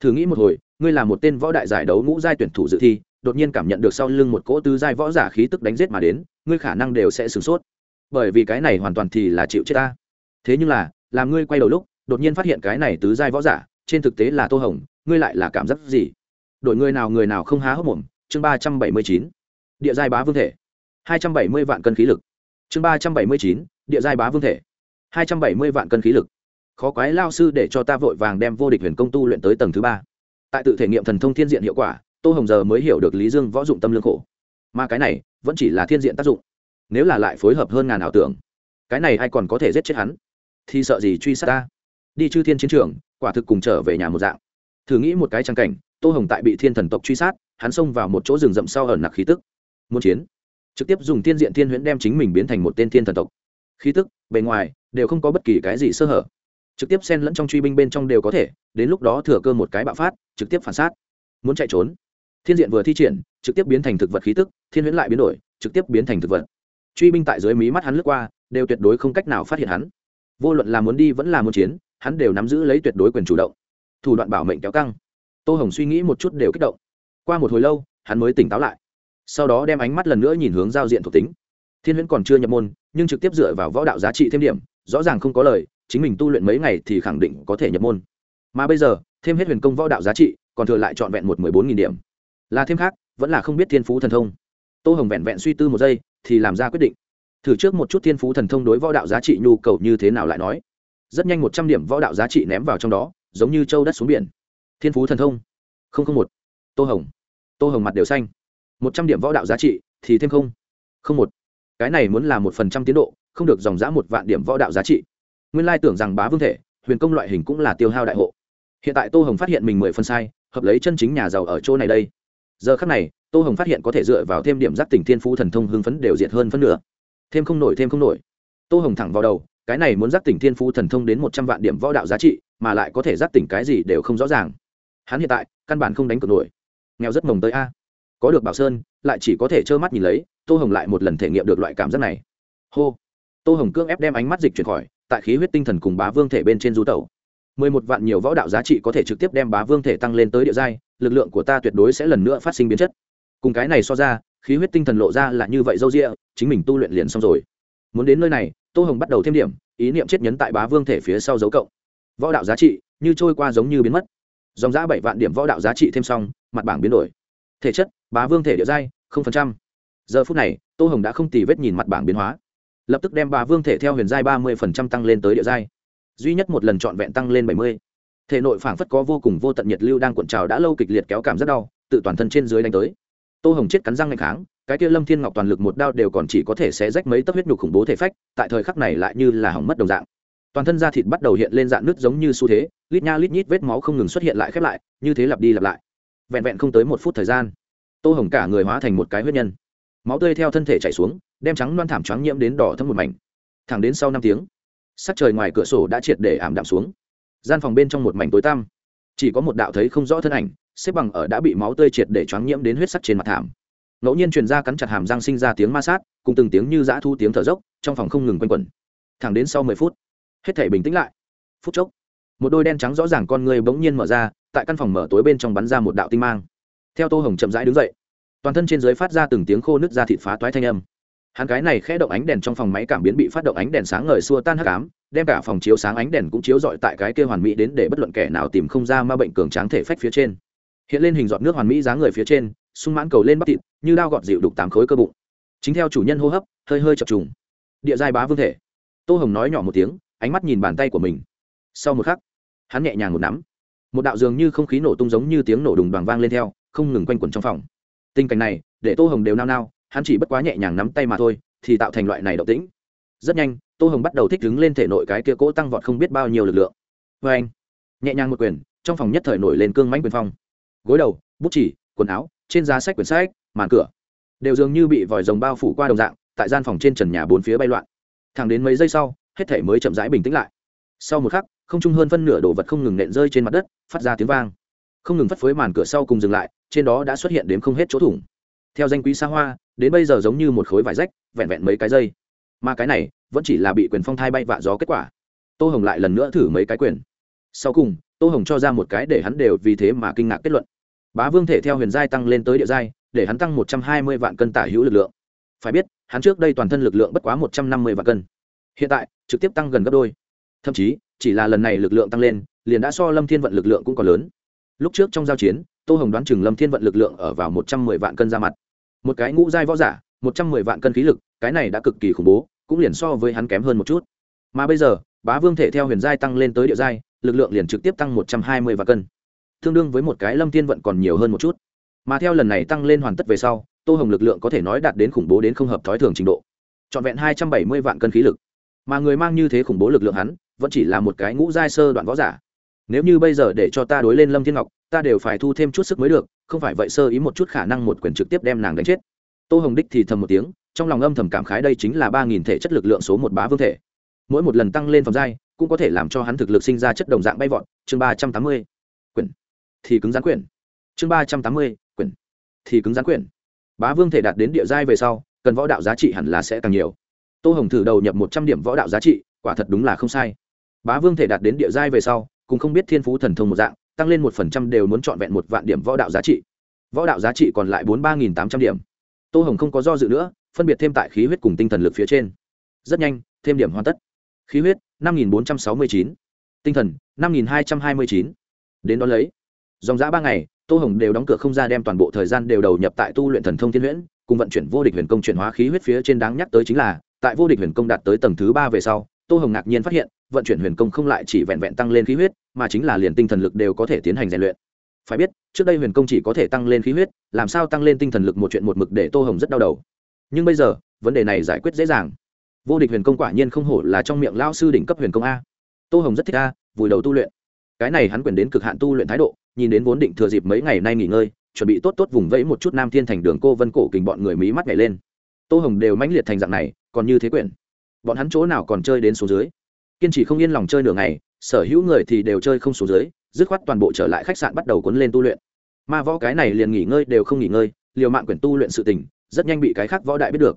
thử nghĩ một hồi, ngươi là một tên võ đại giải đấu ngũ giai tuyển thủ dự thi, đột nhiên cảm nhận được sau lưng một cỗ tứ giai võ giả khí tức đánh giết mà đến, ngươi khả năng đều sẽ sửng sốt. Bởi vì cái này hoàn toàn thì là chịu chết ta. Thế nhưng là, làm ngươi quay đầu lúc, đột nhiên phát hiện cái này tứ giai võ giả, trên thực tế là tô hồng, ngươi lại là cảm giác gì? Đội ngươi nào người nào không há hốc mồm? Chương ba trăm bảy mươi chín, địa giai bá vương thể. hai trăm bảy mươi vạn cân khí lực. Chương ba trăm bảy mươi chín, địa giai bá vương thể. hai trăm bảy mươi vạn cân khí lực khó quái lao sư để cho ta vội vàng đem vô địch huyền công tu luyện tới tầng thứ ba. Tại tự thể nghiệm thần thông thiên diện hiệu quả, tô hồng giờ mới hiểu được lý dương võ dụng tâm lương khổ. Mà cái này, vẫn chỉ là thiên diện tác dụng. Nếu là lại phối hợp hơn ngàn ảo tưởng, cái này ai còn có thể giết chết hắn? Thì sợ gì truy sát ta? Đi chư thiên chiến trường, quả thực cùng trở về nhà một dạng. Thử nghĩ một cái trang cảnh, tô hồng tại bị thiên thần tộc truy sát, hắn xông vào một chỗ rừng rậm sau ẩn nặc khí tức. Muốn chiến, trực tiếp dùng thiên diện thiên huyễn đem chính mình biến thành một tên thiên thần tộc. Khí tức, bề ngoài, đều không có bất kỳ cái gì sơ hở trực tiếp xen lẫn trong truy binh bên trong đều có thể, đến lúc đó thừa cơ một cái bạo phát, trực tiếp phản sát. Muốn chạy trốn. Thiên diện vừa thi triển, trực tiếp biến thành thực vật khí tức, thiên huyễn lại biến đổi, trực tiếp biến thành thực vật. Truy binh tại dưới mí mắt hắn lướt qua, đều tuyệt đối không cách nào phát hiện hắn. Vô luận là muốn đi vẫn là muốn chiến, hắn đều nắm giữ lấy tuyệt đối quyền chủ động. Thủ đoạn bảo mệnh kéo căng. Tô hồng suy nghĩ một chút đều kích động. Qua một hồi lâu, hắn mới tỉnh táo lại. Sau đó đem ánh mắt lần nữa nhìn hướng giao diện thuộc tính. Thiên huyễn còn chưa nhập môn, nhưng trực tiếp dựa vào võ đạo giá trị thêm điểm, rõ ràng không có lời chính mình tu luyện mấy ngày thì khẳng định có thể nhập môn. Mà bây giờ, thêm hết huyền công võ đạo giá trị, còn thừa lại trọn vẹn một mười bốn nghìn điểm. Là thêm khác, vẫn là không biết thiên phú thần thông. Tô hồng vẹn vẹn suy tư một giây, thì làm ra quyết định. Thử trước một chút thiên phú thần thông đối võ đạo giá trị nhu cầu như thế nào lại nói. Rất nhanh một trăm điểm võ đạo giá trị ném vào trong đó, giống như châu đất xuống biển. Thiên phú thần thông. Không không một. Tô hồng. Tô hồng mặt đều xanh. Một trăm điểm võ đạo giá trị, thì thêm không. Không một. Cái này muốn là một phần trăm tiến độ, không được dòng giã một vạn điểm võ đạo giá trị nguyên lai tưởng rằng bá vương thể, huyền công loại hình cũng là tiêu hao đại hộ. Hiện tại tô hồng phát hiện mình mười phân sai, hợp lấy chân chính nhà giàu ở chỗ này đây. Giờ khắc này, tô hồng phát hiện có thể dựa vào thêm điểm giác tỉnh thiên phú thần thông hưng phấn đều diệt hơn phân nửa. Thêm không nổi, thêm không nổi. Tô hồng thẳng vào đầu, cái này muốn giác tỉnh thiên phú thần thông đến một trăm vạn điểm võ đạo giá trị, mà lại có thể giác tỉnh cái gì đều không rõ ràng. Hắn hiện tại, căn bản không đánh cược nổi. Nghèo rất mồng tới a. Có được bảo sơn, lại chỉ có thể trơ mắt nhìn lấy, tô hồng lại một lần thể nghiệm được loại cảm giác này. Hô. Tô hồng cương ép đem ánh mắt dịch chuyển khỏi tại khí huyết tinh thần cùng bá vương thể bên trên du tẩu. Mười một vạn nhiều võ đạo giá trị có thể trực tiếp đem bá vương thể tăng lên tới địa giai, lực lượng của ta tuyệt đối sẽ lần nữa phát sinh biến chất. Cùng cái này so ra, khí huyết tinh thần lộ ra là như vậy dâu rịa chính mình tu luyện liền xong rồi. Muốn đến nơi này, tô hồng bắt đầu thêm điểm, ý niệm chết nhấn tại bá vương thể phía sau dấu cộng. Võ đạo giá trị như trôi qua giống như biến mất. Dòng giã bảy vạn điểm võ đạo giá trị thêm xong, mặt bảng biến đổi. Thể chất, bá vương thể địa giai, không phần trăm. Giờ phút này, tô hồng đã không tì vết nhìn mặt bảng biến hóa lập tức đem bà vương thể theo huyền giai ba mươi phần trăm tăng lên tới địa giai. Duy nhất một lần trọn vẹn tăng lên bảy mươi. Thể nội phảng phất có vô cùng vô tận nhiệt lưu đang cuộn trào đã lâu kịch liệt kéo cảm rất đau, tự toàn thân trên dưới đánh tới. Tô hồng chết cắn răng ngày kháng, cái kia lâm thiên ngọc toàn lực một đao đều còn chỉ có thể sẽ rách mấy tấc huyết nhục khủng bố thể phách, tại thời khắc này lại như là hỏng mất đồng dạng. Toàn thân da thịt bắt đầu hiện lên dạng nứt giống như xu thế, lít nha lít nhít vết máu không ngừng xuất hiện lại khép lại, như thế lặp đi lặp lại. Vẹn vẹn không tới một phút thời gian, tô hồng cả người hóa thành một cái huyết nhân. Máu tươi theo thân thể chảy xuống đem trắng loan thảm choáng nhiễm đến đỏ thấm một mảnh. Thẳng đến sau năm tiếng, sắc trời ngoài cửa sổ đã triệt để ảm đạm xuống. Gian phòng bên trong một mảnh tối tăm, chỉ có một đạo thấy không rõ thân ảnh, xếp bằng ở đã bị máu tươi triệt để choáng nhiễm đến huyết sắc trên mặt thảm. Ngẫu nhiên truyền ra cắn chặt hàm răng sinh ra tiếng ma sát, cùng từng tiếng như dã thu tiếng thở dốc, trong phòng không ngừng quanh quẩn. Thẳng đến sau mười phút, hết thể bình tĩnh lại. Phút chốc, một đôi đen trắng rõ ràng con người bỗng nhiên mở ra, tại căn phòng mở tối bên trong bắn ra một đạo tinh mang. Theo tô hồng chậm rãi đứng dậy, toàn thân trên dưới phát ra từng tiếng khô nứt ra thịt phá toái thanh âm hắn cái này khẽ động ánh đèn trong phòng máy cảm biến bị phát động ánh đèn sáng ngời xua tan hắc ám, đem cả phòng chiếu sáng ánh đèn cũng chiếu rọi tại cái kia hoàn mỹ đến để bất luận kẻ nào tìm không ra ma bệnh cường tráng thể phách phía trên. Hiện lên hình giọt nước hoàn mỹ dáng người phía trên, sung mãn cầu lên bắp thịt, như đao gọt dịu đục tám khối cơ bụng. Chính theo chủ nhân hô hấp, hơi hơi chập trùng. Địa giai bá vương thể. Tô hồng nói nhỏ một tiếng, ánh mắt nhìn bàn tay của mình. Sau một khắc, hắn nhẹ nhàng một nắm. Một đạo dường như không khí nổ tung giống như tiếng nổ đùng đoàn vang lên theo, không ngừng quanh quẩn trong phòng. Tình cảnh này, để tô hồng đều nao nao hắn chỉ bất quá nhẹ nhàng nắm tay mà thôi, thì tạo thành loại này động tĩnh. Rất nhanh, tô hồng bắt đầu thích ứng lên thể nội cái kia cỗ tăng vọt không biết bao nhiêu lực lượng. Vê anh, nhẹ nhàng một quyền, trong phòng nhất thời nổi lên cương mãnh quyền phong. Gối đầu, bút chỉ, quần áo, trên giá sách quyển sách, màn cửa. Đều dường như bị vòi rồng bao phủ qua đồng dạng, tại gian phòng trên trần nhà bốn phía bay loạn. Thẳng đến mấy giây sau, hết thể mới chậm rãi bình tĩnh lại. Sau một khắc, không trung hơn phân nửa đồ vật không ngừng nện rơi trên mặt đất, phát ra tiếng vang. Không ngừng phất phới màn cửa sau cùng dừng lại, trên đó đã xuất hiện đến không hết chỗ thủng. Theo danh quý xa hoa đến bây giờ giống như một khối vải rách, vẹn vẹn mấy cái dây. Mà cái này vẫn chỉ là bị quyền phong thai bay vạ gió kết quả. Tô hồng lại lần nữa thử mấy cái quyền. Sau cùng, tô hồng cho ra một cái để hắn đều vì thế mà kinh ngạc kết luận. Bá vương thể theo huyền giai tăng lên tới địa giai, để hắn tăng một trăm hai mươi vạn cân tả hữu lực lượng. Phải biết, hắn trước đây toàn thân lực lượng bất quá một trăm năm mươi vạn cân. Hiện tại, trực tiếp tăng gần gấp đôi. Thậm chí, chỉ là lần này lực lượng tăng lên, liền đã so lâm thiên vận lực lượng cũng còn lớn. Lúc trước trong giao chiến, tô hồng đoán chừng lâm thiên vận lực lượng ở vào một trăm mười vạn cân ra mặt một cái ngũ giai võ giả, một trăm mười vạn cân khí lực, cái này đã cực kỳ khủng bố, cũng liền so với hắn kém hơn một chút. Mà bây giờ, bá vương thể theo huyền giai tăng lên tới địa giai, lực lượng liền trực tiếp tăng một trăm hai mươi vạn cân. Tương đương với một cái lâm thiên vận còn nhiều hơn một chút. Mà theo lần này tăng lên hoàn tất về sau, tô hồng lực lượng có thể nói đạt đến khủng bố đến không hợp thói thường trình độ. Trọn vẹn hai trăm bảy mươi vạn cân khí lực. Mà người mang như thế khủng bố lực lượng hắn, vẫn chỉ là một cái ngũ giai sơ đoạn võ giả nếu như bây giờ để cho ta đối lên lâm thiên ngọc, ta đều phải thu thêm chút sức mới được, không phải vậy sơ ý một chút khả năng một quyền trực tiếp đem nàng đánh chết. Tô hồng đích thì thầm một tiếng, trong lòng âm thầm cảm khái đây chính là ba nghìn thể chất lực lượng số một bá vương thể. Mỗi một lần tăng lên phòng giai, cũng có thể làm cho hắn thực lực sinh ra chất đồng dạng bay vọt. Chương ba trăm tám mươi quyển thì cứng rắn quyển chương ba trăm tám mươi quyển thì cứng rắn quyển bá vương thể đạt đến địa giai về sau, cần võ đạo giá trị hẳn là sẽ càng nhiều. Tô hồng thử đầu nhập một trăm điểm võ đạo giá trị, quả thật đúng là không sai. Bá vương thể đạt đến địa giai về sau cũng không biết thiên phú thần thông một dạng, tăng lên một phần trăm đều muốn chọn vẹn một vạn điểm võ đạo giá trị. Võ đạo giá trị còn lại bốn ba nghìn tám trăm điểm. Tô hồng không có do dự nữa, phân biệt thêm tại khí huyết cùng tinh thần lực phía trên. Rất nhanh, thêm điểm hoàn tất. Khí huyết, năm nghìn bốn trăm sáu mươi chín. Tinh thần, năm nghìn hai trăm hai mươi chín. Đến đón lấy. Dòng giã ba ngày, tô hồng đều đóng cửa không ra đem toàn bộ thời gian đều đầu nhập tại tu luyện thần thông thiên huyễn, cùng vận chuyển vô địch huyền công chuyển hóa khí huyết phía trên đáng nhắc tới chính là, tại vô địch huyền công đạt tới tầng thứ ba về sau tô hồng ngạc nhiên phát hiện, vận chuyển huyền công không lại chỉ vẹn vẹn tăng lên khí huyết, mà chính là liền tinh thần lực đều có thể tiến hành rèn luyện. Phải biết, trước đây huyền công chỉ có thể tăng lên khí huyết, làm sao tăng lên tinh thần lực một chuyện một mực để tô hồng rất đau đầu. Nhưng bây giờ, vấn đề này giải quyết dễ dàng. Vô địch huyền công quả nhiên không hổ là trong miệng lao sư đỉnh cấp huyền công a. Tô hồng rất thích a, vùi đầu tu luyện. Cái này hắn quyền đến cực hạn tu luyện thái độ, nhìn đến vốn định thừa dịp mấy ngày nay nghỉ ngơi, chuẩn bị tốt tốt vùng vẫy một chút nam thiên thành đường cô vân cổ kình bọn người mí mắt nhảy lên. Tô hồng đều mãnh liệt thành dạng này, còn như thế quyển bọn hắn chỗ nào còn chơi đến số dưới. Kiên trì không yên lòng chơi nửa ngày, sở hữu người thì đều chơi không số dưới, dứt khoát toàn bộ trở lại khách sạn bắt đầu cuốn lên tu luyện. Ma võ cái này liền nghỉ ngơi đều không nghỉ ngơi, liều mạng quyển tu luyện sự tình, rất nhanh bị cái khác võ đại biết được.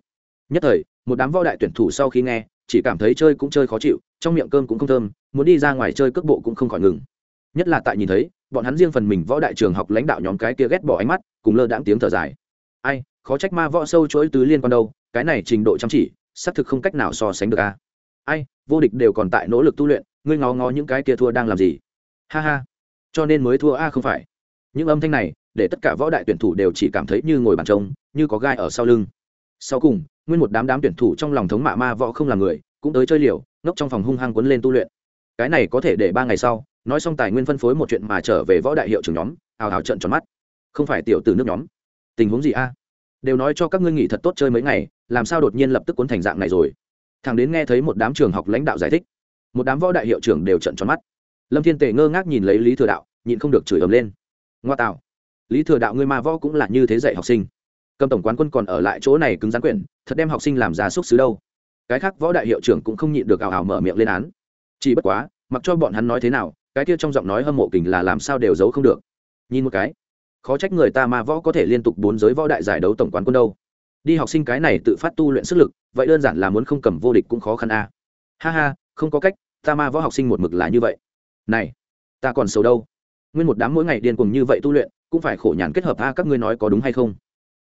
Nhất thời, một đám võ đại tuyển thủ sau khi nghe, chỉ cảm thấy chơi cũng chơi khó chịu, trong miệng cơm cũng không thơm, muốn đi ra ngoài chơi cước bộ cũng không khỏi ngừng. Nhất là tại nhìn thấy, bọn hắn riêng phần mình võ đại trường học lãnh đạo nhóm cái kia ghét bỏ ánh mắt, cùng lơ đãng tiếng thở dài. Ai, khó trách ma võ sâu chuỗi tứ liên quan đâu, cái này trình độ chăm chỉ xác thực không cách nào so sánh được a. Ai, vô địch đều còn tại nỗ lực tu luyện, ngươi ngó ngó những cái kia thua đang làm gì? Ha ha. Cho nên mới thua a không phải. Những âm thanh này, để tất cả võ đại tuyển thủ đều chỉ cảm thấy như ngồi bàn trông như có gai ở sau lưng. Sau cùng, nguyên một đám đám tuyển thủ trong lòng thống mạ ma võ không là người, cũng tới chơi liều, ngốc trong phòng hung hăng quấn lên tu luyện. Cái này có thể để ba ngày sau, nói xong tài nguyên phân phối một chuyện mà trở về võ đại hiệu trưởng nhóm ào ào trận tròn mắt. Không phải tiểu từ nước nhóm. Tình huống gì a? Đều nói cho các ngươi nghỉ thật tốt chơi mấy ngày, làm sao đột nhiên lập tức cuốn thành dạng này rồi? Thằng đến nghe thấy một đám trường học lãnh đạo giải thích, một đám võ đại hiệu trưởng đều trận tròn mắt. Lâm thiên tề ngơ ngác nhìn lấy lý thừa đạo, nhịn không được chửi ầm lên. Ngoa tạo lý thừa đạo ngươi ma võ cũng là như thế dạy học sinh. Cầm tổng quán quân còn ở lại chỗ này cứng rắn quyển, thật đem học sinh làm ra xúc xứ đâu. Cái khác võ đại hiệu trưởng cũng không nhịn được ảo ảo mở miệng lên án. Chỉ bất quá, mặc cho bọn hắn nói thế nào, cái kia trong giọng nói hâm mộ kình là làm sao đều giấu không được. Nhìn một cái khó trách người ta ma võ có thể liên tục bốn giới võ đại giải đấu tổng quán quân đâu. Đi học sinh cái này tự phát tu luyện sức lực, vậy đơn giản là muốn không cầm vô địch cũng khó khăn a. Ha ha, không có cách, ta ma võ học sinh một mực là như vậy. Này, ta còn xấu đâu? Nguyên một đám mỗi ngày điên cuồng như vậy tu luyện, cũng phải khổ nhàn kết hợp a, các ngươi nói có đúng hay không?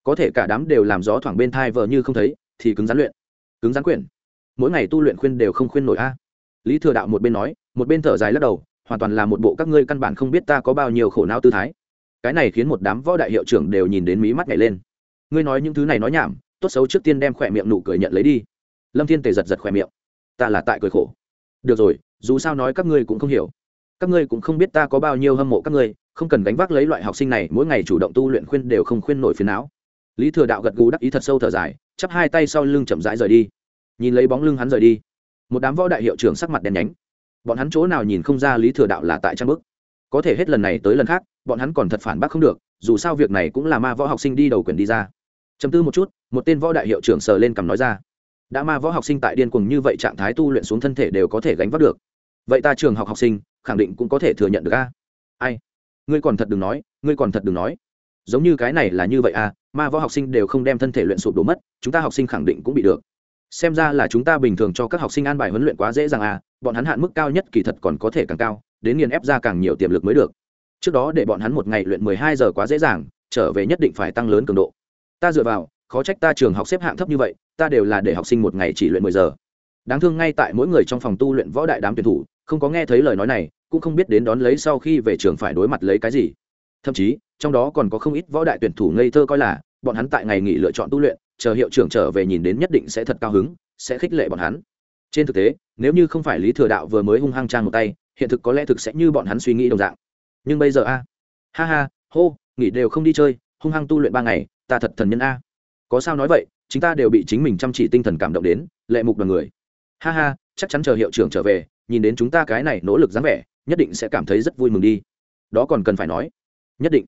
Có thể cả đám đều làm gió thoảng bên thai vờ như không thấy, thì cứng rắn luyện. Cứng rắn quyển. Mỗi ngày tu luyện khuyên đều không khuyên nổi a. Lý thừa đạo một bên nói, một bên thở dài lắc đầu, hoàn toàn là một bộ các ngươi căn bản không biết ta có bao nhiêu khổ não tư thái cái này khiến một đám võ đại hiệu trưởng đều nhìn đến mí mắt nhảy lên. Ngươi nói những thứ này nói nhảm, tốt xấu trước tiên đem khỏe miệng nụ cười nhận lấy đi. Lâm thiên tề giật giật khỏe miệng. Ta là tại cười khổ. Được rồi, dù sao nói các ngươi cũng không hiểu. Các ngươi cũng không biết ta có bao nhiêu hâm mộ các ngươi, không cần gánh vác lấy loại học sinh này, mỗi ngày chủ động tu luyện khuyên đều không khuyên nổi phiền não. Lý thừa đạo gật gù đắc ý thật sâu thở dài, chắp hai tay sau lưng chậm rãi rời đi. Nhìn lấy bóng lưng hắn rời đi. Một đám võ đại hiệu trưởng sắc mặt đen nhánh. Bọn hắn chỗ nào nhìn không ra lý thừa đạo là tại trang bức có thể hết lần này tới lần khác, bọn hắn còn thật phản bác không được, dù sao việc này cũng là ma võ học sinh đi đầu quyền đi ra. Chấm tư một chút, một tên võ đại hiệu trưởng sờ lên cầm nói ra. Đã ma võ học sinh tại điên cuồng như vậy trạng thái tu luyện xuống thân thể đều có thể gánh vác được. Vậy ta trường học học sinh, khẳng định cũng có thể thừa nhận được a. Ai? Ngươi còn thật đừng nói, ngươi còn thật đừng nói. Giống như cái này là như vậy à ma võ học sinh đều không đem thân thể luyện sụp đổ mất, chúng ta học sinh khẳng định cũng bị được xem ra là chúng ta bình thường cho các học sinh an bài huấn luyện quá dễ dàng à bọn hắn hạn mức cao nhất kỳ thật còn có thể càng cao, đến nghiền ép ra càng nhiều tiềm lực mới được. Trước đó để bọn hắn một ngày luyện mười hai giờ quá dễ dàng, trở về nhất định phải tăng lớn cường độ. Ta dựa vào, khó trách ta trường học xếp hạng thấp như vậy, ta đều là để học sinh một ngày chỉ luyện mười giờ. Đáng thương ngay tại mỗi người trong phòng tu luyện võ đại đám tuyển thủ, không có nghe thấy lời nói này, cũng không biết đến đón lấy sau khi về trường phải đối mặt lấy cái gì. Thậm chí, trong đó còn có không ít võ đại tuyển thủ ngây thơ coi là, bọn hắn tại ngày nghỉ lựa chọn tu luyện chờ hiệu trưởng trở về nhìn đến nhất định sẽ thật cao hứng, sẽ khích lệ bọn hắn. Trên thực tế, nếu như không phải lý thừa đạo vừa mới hung hăng trang một tay, hiện thực có lẽ thực sẽ như bọn hắn suy nghĩ đồng dạng. Nhưng bây giờ a, ha ha, hô, nghỉ đều không đi chơi, hung hăng tu luyện ba ngày, ta thật thần nhân a. Có sao nói vậy, chúng ta đều bị chính mình chăm chỉ tinh thần cảm động đến, lệ mục đoàn người. Ha ha, chắc chắn chờ hiệu trưởng trở về, nhìn đến chúng ta cái này nỗ lực dáng vẻ, nhất định sẽ cảm thấy rất vui mừng đi. Đó còn cần phải nói. Nhất định.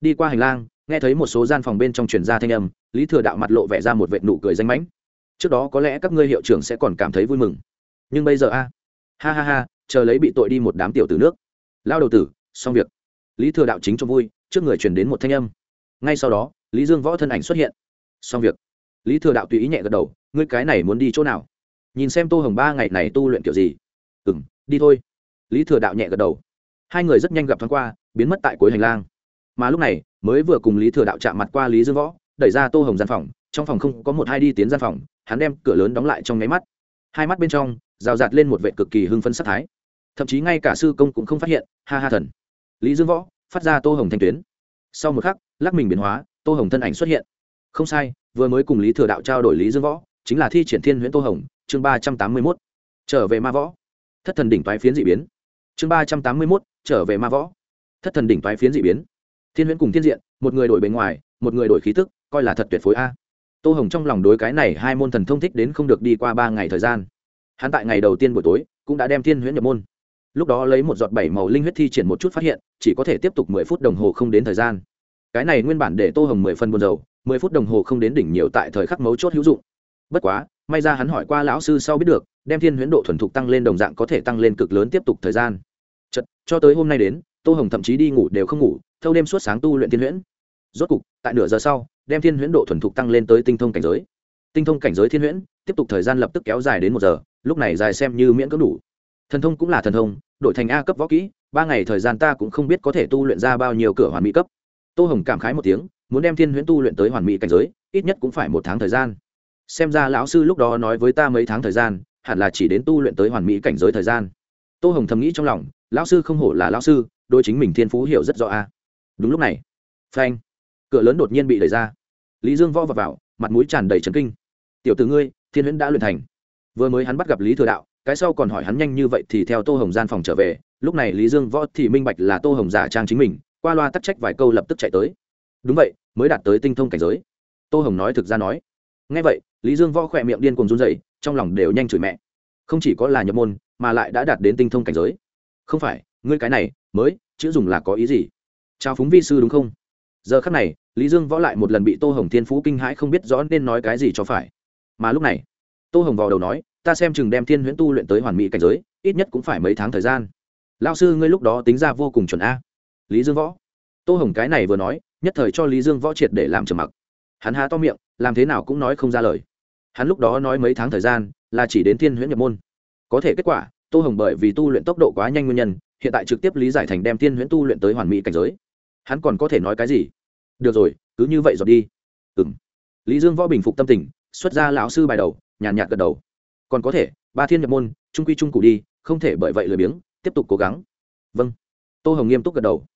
Đi qua hành lang nghe thấy một số gian phòng bên trong truyền ra thanh âm, lý thừa đạo mặt lộ vẻ ra một vệ nụ cười danh mãnh. Trước đó có lẽ các ngươi hiệu trưởng sẽ còn cảm thấy vui mừng. Nhưng bây giờ a. Ha ha ha, chờ lấy bị tội đi một đám tiểu tử nước. Lao đầu tử, xong việc. Lý thừa đạo chính cho vui, trước người truyền đến một thanh âm. Ngay sau đó, lý dương võ thân ảnh xuất hiện. Xong việc. Lý thừa đạo tùy ý nhẹ gật đầu, ngươi cái này muốn đi chỗ nào? Nhìn xem tô hồng ba ngày này tu luyện kiểu gì. Ừ m đi thôi. Lý thừa đạo nhẹ gật đầu. Hai người rất nhanh gặp thoáng qua, biến mất tại cuối hành lang mà lúc này, mới vừa cùng lý thừa đạo chạm mặt qua lý dương võ, đẩy ra tô hồng gian phòng, trong phòng không có một hai đi tiến gian phòng, hắn đem cửa lớn đóng lại trong nháy mắt. Hai mắt bên trong, rào rạt lên một vệ cực kỳ hưng phân sắc thái. Thậm chí ngay cả sư công cũng không phát hiện, ha ha thần. Lý dương võ, phát ra tô hồng thanh tuyến. Sau một khắc, lắc mình biến hóa, tô hồng thân ảnh xuất hiện. Không sai, vừa mới cùng lý thừa đạo trao đổi lý dương võ, chính là thi triển thiên huyễn tô hồng, chương ba trăm tám mươi mốt. Trở về ma võ. Thất thần đỉnh toái phiến dị biến. Chương ba trăm tám mươi mốt, trở về ma võ. Thất thần đỉnh toái phiến dị biến thiên huyễn cùng thiên diện một người đổi bề ngoài một người đổi khí tức coi là thật tuyệt phối a. Tô hồng trong lòng đối cái này hai môn thần thông thích đến không được đi qua ba ngày thời gian. Hắn tại ngày đầu tiên buổi tối cũng đã đem thiên huyễn nhập môn. Lúc đó lấy một giọt bảy màu linh huyết thi triển một chút phát hiện chỉ có thể tiếp tục mười phút đồng hồ không đến thời gian. Cái này nguyên bản để tô hồng mười phân buồn dầu mười phút đồng hồ không đến đỉnh nhiều tại thời khắc mấu chốt hữu dụng. Bất quá may ra hắn hỏi qua lão sư sau biết được đem thiên huyễn độ thuần thục tăng lên đồng dạng có thể tăng lên cực lớn tiếp tục thời gian. Chật, cho tới hôm nay đến tô hồng thậm chí đi ngủ đều không ngủ thâu đêm suốt sáng tu luyện thiên huyễn. Rốt cục, tại nửa giờ sau, đem thiên huyễn độ thuần thục tăng lên tới tinh thông cảnh giới. Tinh thông cảnh giới thiên huyễn, tiếp tục thời gian lập tức kéo dài đến một giờ, lúc này dài xem như miễn cưỡng đủ. Thần thông cũng là thần thông, đổi thành a cấp võ kỹ, ba ngày thời gian ta cũng không biết có thể tu luyện ra bao nhiêu cửa hoàn mỹ cấp. Tô hồng cảm khái một tiếng, muốn đem thiên huyễn tu luyện tới hoàn mỹ cảnh giới, ít nhất cũng phải một tháng thời gian. Xem ra lão sư lúc đó nói với ta mấy tháng thời gian, hẳn là chỉ đến tu luyện tới hoàn mỹ cảnh giới thời gian. Tô hồng thầm nghĩ trong lòng, lão sư không hổ là lão sư đôi chính mình thiên phú hiểu rất rõ a đúng lúc này phanh cửa lớn đột nhiên bị đẩy ra. Lý dương võ vào, vào mặt mũi tràn đầy trấn kinh. Tiểu t ử ngươi thiên huyễn đã luyện thành. Vừa mới hắn bắt gặp lý thừa đạo cái sau còn hỏi hắn nhanh như vậy thì theo tô hồng gian phòng trở về. Lúc này lý dương võ thì minh bạch là tô hồng giả trang chính mình qua loa tắc trách vài câu lập tức chạy tới. Đúng vậy mới đạt tới tinh thông cảnh giới. Tô hồng nói thực ra nói. Ngay vậy lý dương võ khỏe miệng điên cùng run dậy trong lòng đều nhanh chửi mẹ. Không chỉ có là nhập môn mà lại đã đạt đến tinh thông cảnh giới. Không phải ngươi cái này mới chữ dùng là có ý gì? Chào phúng vi sư đúng không? Giờ khắc này, lý dương võ lại một lần bị tô hồng thiên phú kinh hãi không biết rõ nên nói cái gì cho phải. Mà lúc này, tô hồng vào đầu nói, ta xem chừng đem thiên huyễn tu luyện tới hoàn mỹ cảnh giới, ít nhất cũng phải mấy tháng thời gian. Lao sư, ngươi lúc đó tính ra vô cùng chuẩn a. Lý dương võ. Tô hồng cái này vừa nói, nhất thời cho lý dương võ triệt để làm trầm mặc. Hắn há to miệng, làm thế nào cũng nói không ra lời. Hắn lúc đó nói mấy tháng thời gian, là chỉ đến thiên huyễn nhập môn. Có thể kết quả, tô hồng bởi vì tu luyện tốc độ quá nhanh nguyên nhân, hiện tại trực tiếp lý giải thành đem thiên huyễn tu luyện tới hoàn mỹ cảnh giới hắn còn có thể nói cái gì? Được rồi, cứ như vậy rồi đi. Ừ m lý dương võ bình phục tâm tình, xuất ra lão sư bài đầu, nhàn nhạt gật đầu. Còn có thể, ba thiên nhập môn, trung quy trung cụ đi, không thể bởi vậy lười biếng, tiếp tục cố gắng. Vâng. Tô hồng nghiêm túc gật đầu.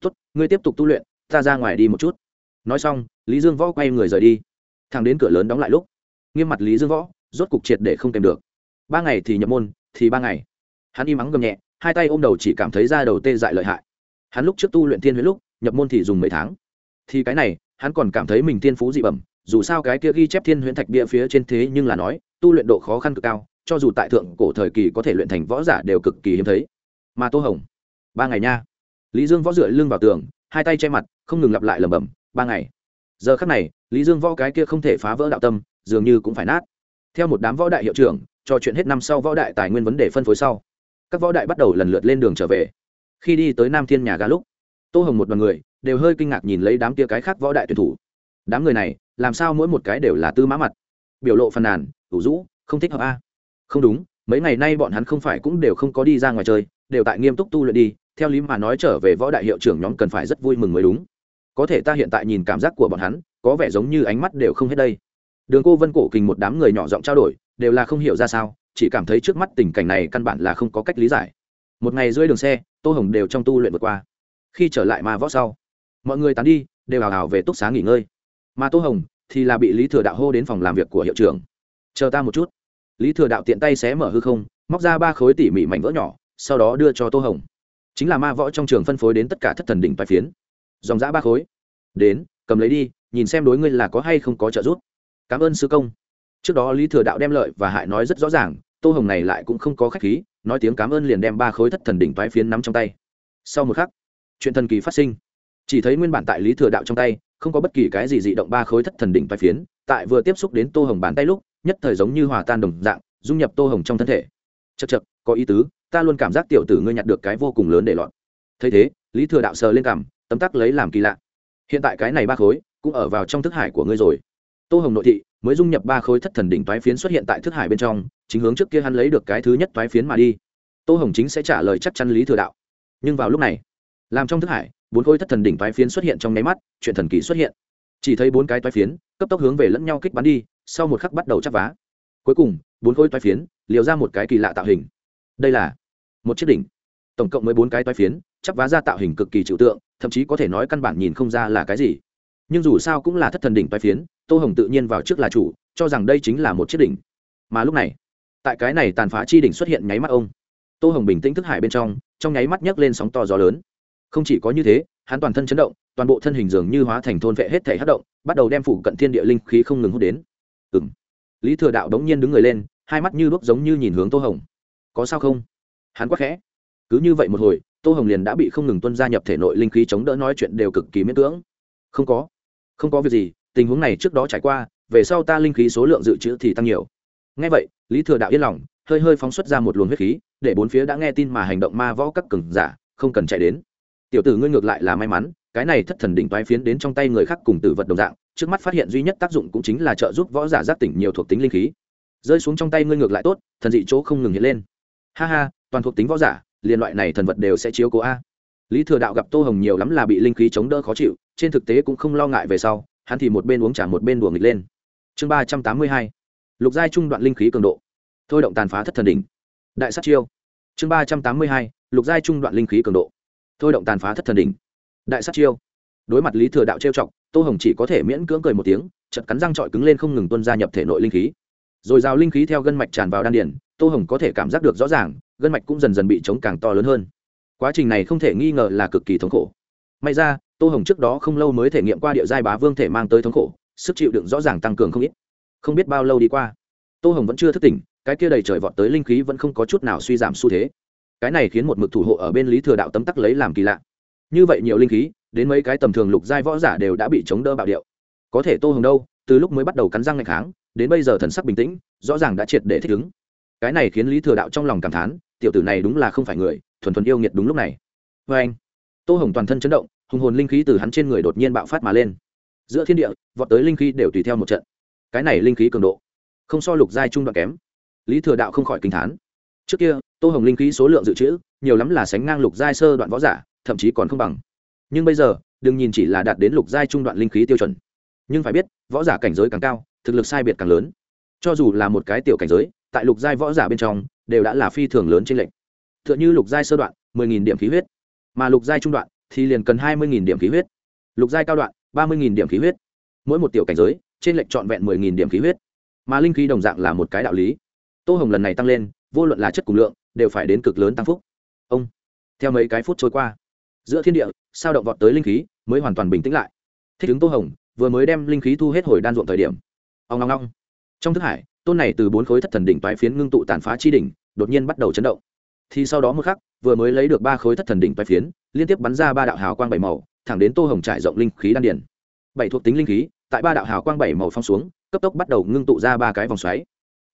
Tốt, ngươi tiếp tục tu luyện, ta ra ngoài đi một chút. Nói xong, lý dương võ quay người rời đi. Thằng đến cửa lớn đóng lại lúc, nghiêm mặt lý dương võ, rốt cục triệt để không kèm được. Ba ngày thì nhập môn, thì ba ngày. Hắn im mắng gầm nhẹ, hai tay ôm đầu chỉ cảm thấy da đầu tê dại lợi hại. Hắn lúc trước tu luyện thiên huyết lúc nhập môn thì dùng mấy tháng. Thì cái này, hắn còn cảm thấy mình thiên phú dị bẩm, dù sao cái kia ghi chép thiên huyễn thạch bia phía trên thế nhưng là nói, tu luyện độ khó khăn cực cao, cho dù tại thượng cổ thời kỳ có thể luyện thành võ giả đều cực kỳ hiếm thấy. Mà tô hồng, ba ngày nha. Lý dương võ dựa lưng vào tường, hai tay che mặt, không ngừng lặp lại lẩm bẩm, ba ngày. Giờ khắc này, lý dương võ cái kia không thể phá vỡ đạo tâm, dường như cũng phải nát. Theo một đám võ đại hiệu trưởng, trò chuyện hết năm sau võ đại tài nguyên vấn đề phân phối sau, các võ đại bắt đầu lần lượt lên đường trở về. Khi đi tới nam thiên nhà ga lúc tô hồng một đoàn người đều hơi kinh ngạc nhìn lấy đám tia cái khác võ đại tuyển thủ. Đám người này, làm sao mỗi một cái đều là tư mã mặt? Biểu lộ phàn nàn, ủ rũ, không thích hợp a. Không đúng, mấy ngày nay bọn hắn không phải cũng đều không có đi ra ngoài chơi, đều tại nghiêm túc tu luyện đi, theo lý mà nói trở về võ đại hiệu trưởng nhóm cần phải rất vui mừng mới đúng. Có thể ta hiện tại nhìn cảm giác của bọn hắn, có vẻ giống như ánh mắt đều không hết đây. Đường cô vân cổ kình một đám người nhỏ giọng trao đổi, đều là không hiểu ra sao, chỉ cảm thấy trước mắt tình cảnh này căn bản là không có cách lý giải. Một ngày dưới đường xe, tô hồng đều trong tu luyện vượt qua khi trở lại mà võ sau, mọi người tán đi, đều hào hào về túc xá nghỉ ngơi. Mà tô hồng thì là bị lý thừa đạo hô đến phòng làm việc của hiệu trưởng. Chờ ta một chút. Lý thừa đạo tiện tay xé mở hư không, móc ra ba khối tỉ mỉ mảnh vỡ nhỏ, sau đó đưa cho tô hồng. Chính là ma võ trong trường phân phối đến tất cả thất thần đỉnh bài phiến. Dòng giã ba khối. Đến, cầm lấy đi, nhìn xem đối ngươi là có hay không có trợ giúp. Cảm ơn sư công. Trước đó lý thừa đạo đem lợi và hại nói rất rõ ràng, tô hồng này lại cũng không có khách khí, nói tiếng cảm ơn liền đem ba khối thất thần đỉnh toái phiến nắm trong tay. Sau một khắc chuyện thần kỳ phát sinh. Chỉ thấy nguyên bản tại lý thừa đạo trong tay, không có bất kỳ cái gì dị động ba khối thất thần đỉnh toái phiến, tại vừa tiếp xúc đến tô hồng bàn tay lúc, nhất thời giống như hòa tan đồng dạng, dung nhập tô hồng trong thân thể. Chật chật có ý tứ, ta luôn cảm giác tiểu tử ngươi nhặt được cái vô cùng lớn để lọt. Thấy thế, lý thừa đạo sờ lên cảm, tấm tắc lấy làm kỳ lạ. Hiện tại cái này ba khối, cũng ở vào trong thức hải của ngươi rồi. Tô hồng nội thị, mới dung nhập ba khối thất thần đỉnh toái phiến xuất hiện tại thức hải bên trong, chính hướng trước kia hắn lấy được cái thứ nhất toái phiến mà đi. Tô hồng chính sẽ trả lời chắc chắn lý thừa đạo. Nhưng vào lúc này làm trong thức hải, bốn khối thất thần đỉnh toái phiến xuất hiện trong nháy mắt, chuyện thần kỳ xuất hiện. Chỉ thấy bốn cái toái phiến, cấp tốc hướng về lẫn nhau kích bắn đi, sau một khắc bắt đầu chắp vá. Cuối cùng, bốn khối toái phiến, liều ra một cái kỳ lạ tạo hình. Đây là một chiếc đỉnh. Tổng cộng mới bốn cái toái phiến, chắp vá ra tạo hình cực kỳ trừu tượng, thậm chí có thể nói căn bản nhìn không ra là cái gì. Nhưng dù sao cũng là thất thần đỉnh toái phiến, tô hồng tự nhiên vào trước là chủ, cho rằng đây chính là một chiếc đỉnh. Mà lúc này, tại cái này tàn phá chi đỉnh xuất hiện nháy mắt ông. Tô hồng bình tĩnh thức hải bên trong trong nháy mắt nhấc lên sóng to gió lớn không chỉ có như thế, hắn toàn thân chấn động, toàn bộ thân hình dường như hóa thành thôn vệ hết thể hát động, bắt đầu đem phủ cận thiên địa linh khí không ngừng hút đến. Ừ m lý thừa đạo đống nhiên đứng người lên, hai mắt như đuốc giống như nhìn hướng tô hồng. Có sao không? Hắn quắc khẽ. Cứ như vậy một hồi, tô hồng liền đã bị không ngừng tuân gia nhập thể nội linh khí chống đỡ nói chuyện đều cực kỳ miễn cưỡng. Không có. Không có việc gì, tình huống này trước đó trải qua, về sau ta linh khí số lượng dự trữ thì tăng nhiều. Ngay vậy, lý thừa đạo yên lòng, hơi hơi phóng xuất ra một luồng huyết khí, để bốn phía đã nghe tin mà hành động ma võ các cường giả, không cần chạy đến tiểu tử ngươi ngược lại là may mắn, cái này thất thần đỉnh toái phiến đến trong tay người khác cùng tử vật đồng dạng, trước mắt phát hiện duy nhất tác dụng cũng chính là trợ giúp võ giả giác tỉnh nhiều thuộc tính linh khí. Rơi xuống trong tay ngươi ngược lại tốt, thần dị chỗ không ngừng hiện lên. Ha ha, toàn thuộc tính võ giả liên loại này thần vật đều sẽ chiếu cố a. Lý thừa đạo gặp tô hồng nhiều lắm là bị linh khí chống đỡ khó chịu, trên thực tế cũng không lo ngại về sau, hắn thì một bên uống trả một bên đùa nghịch lên. Chương ba trăm tám mươi hai, lục giai trung đoạn linh khí cường độ. Thôi động tàn phá thất thần đỉnh. Đại sát chiêu. Chương ba trăm tám mươi hai, lục giai trung đoạn linh khí cường độ thôi động tàn phá thất thần đỉnh. Đại sát chiêu. Đối mặt lý thừa đạo trêu chọc, tô hồng chỉ có thể miễn cưỡng cười một tiếng chật cắn răng trọi cứng lên không ngừng tuân gia nhập thể nội linh khí. Rồi rào linh khí theo gân mạch tràn vào đan điển tô hồng có thể cảm giác được rõ ràng, gân mạch cũng dần dần bị chống càng to lớn hơn. Quá trình này không thể nghi ngờ là cực kỳ thống khổ. May ra, tô hồng trước đó không lâu mới thể nghiệm qua địa giai bá vương thể mang tới thống khổ, sức chịu đựng rõ ràng tăng cường không ít. Không biết bao lâu đi qua, tô hồng vẫn chưa thức tỉnh, cái kia đầy trời vọt tới linh khí vẫn không có chút nào suy giảm xu thế cái này khiến một mực thủ hộ ở bên lý thừa đạo tấm tắc lấy làm kỳ lạ. Như vậy nhiều linh khí, đến mấy cái tầm thường lục giai võ giả đều đã bị chống đỡ bạo điệu. Có thể tô hồng đâu, từ lúc mới bắt đầu cắn răng ngày kháng, đến bây giờ thần sắc bình tĩnh, rõ ràng đã triệt để thích ứng. Cái này khiến lý thừa đạo trong lòng cảm thán, tiểu tử này đúng là không phải người, thuần thuần yêu nghiệt đúng lúc này. Vê anh, tô hồng toàn thân chấn động, hùng hồn linh khí từ hắn trên người đột nhiên bạo phát mà lên. Giữa thiên địa, vọt tới linh khí đều tùy theo một trận. Cái này linh khí cường độ, không so lục giai trung đoạn kém. Lý thừa đạo không khỏi kinh thán. Trước kia tô hồng linh khí số lượng dự trữ, nhiều lắm là sánh ngang lục giai sơ đoạn võ giả, thậm chí còn không bằng. Nhưng bây giờ, đừng nhìn chỉ là đạt đến lục giai trung đoạn linh khí tiêu chuẩn. Nhưng phải biết, võ giả cảnh giới càng cao, thực lực sai biệt càng lớn. Cho dù là một cái tiểu cảnh giới, tại lục giai võ giả bên trong, đều đã là phi thường lớn trên lệnh t h ư ợ n h ư lục giai sơ đoạn, mười nghìn điểm khí huyết. Mà lục giai trung đoạn, thì liền cần hai mươi nghìn điểm khí huyết. Lục giai cao đoạn, ba mươi nghìn điểm khí huyết. Mỗi một tiểu cảnh giới trên lệnh trọn vẹn mười nghìn điểm khí huyết. Mà linh khí đồng dạng là một cái đạo lý. Tô hồng lần này tăng lên, vô luận là chất cùng lượng đều phải đến cực lớn tăng phúc. Ông, theo mấy cái phút trôi qua, giữa thiên địa, sao động vọt tới linh khí mới hoàn toàn bình tĩnh lại. Thích ứng tô hồng, vừa mới đem linh khí thu hết hồi đan ruộng thời điểm. Ông long long trong thức hải, tôn này từ bốn khối thất thần đỉnh toái phiến ngưng tụ tàn phá chi đỉnh, đột nhiên bắt đầu chấn động. Thì sau đó một khắc, vừa mới lấy được ba khối thất thần đỉnh toái phiến, liên tiếp bắn ra ba đạo hào quang bảy màu, thẳng đến tô hồng trải rộng linh khí đan điển bảy thuộc tính linh khí, tại ba đạo hào quang bảy màu phong xuống, cấp tốc bắt đầu ngưng tụ ra ba cái vòng xoáy.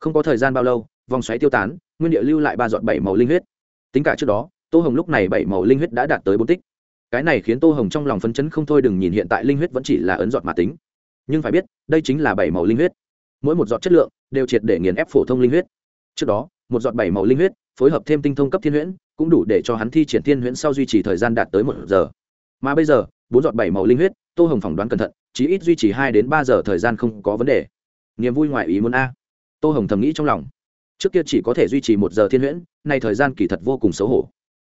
Không có thời gian bao lâu, vòng xoáy tiêu tán nguyên địa lưu lại ba giọt bảy màu linh huyết. Tính cả trước đó, tô hồng lúc này bảy màu linh huyết đã đạt tới bốn tích. Cái này khiến tô hồng trong lòng phấn chấn không thôi, đừng nhìn hiện tại linh huyết vẫn chỉ là ấn giọt mà tính. Nhưng phải biết, đây chính là bảy màu linh huyết. Mỗi một giọt chất lượng đều triệt để nghiền ép phổ thông linh huyết. Trước đó, một giọt bảy màu linh huyết phối hợp thêm tinh thông cấp thiên huyễn, cũng đủ để cho hắn thi triển thiên huyễn sau duy trì thời gian đạt tới một giờ. Mà bây giờ, bốn giọt bảy màu linh huyết, tô hồng phỏng đoán cẩn thận, chí ít duy trì hai đến ba giờ thời gian không có vấn đề. Niềm vui ngoài ý muốn a. Tô hồng thầm nghĩ trong lòng trước kia chỉ có thể duy trì một giờ thiên huyễn, nay thời gian kỳ thật vô cùng xấu hổ.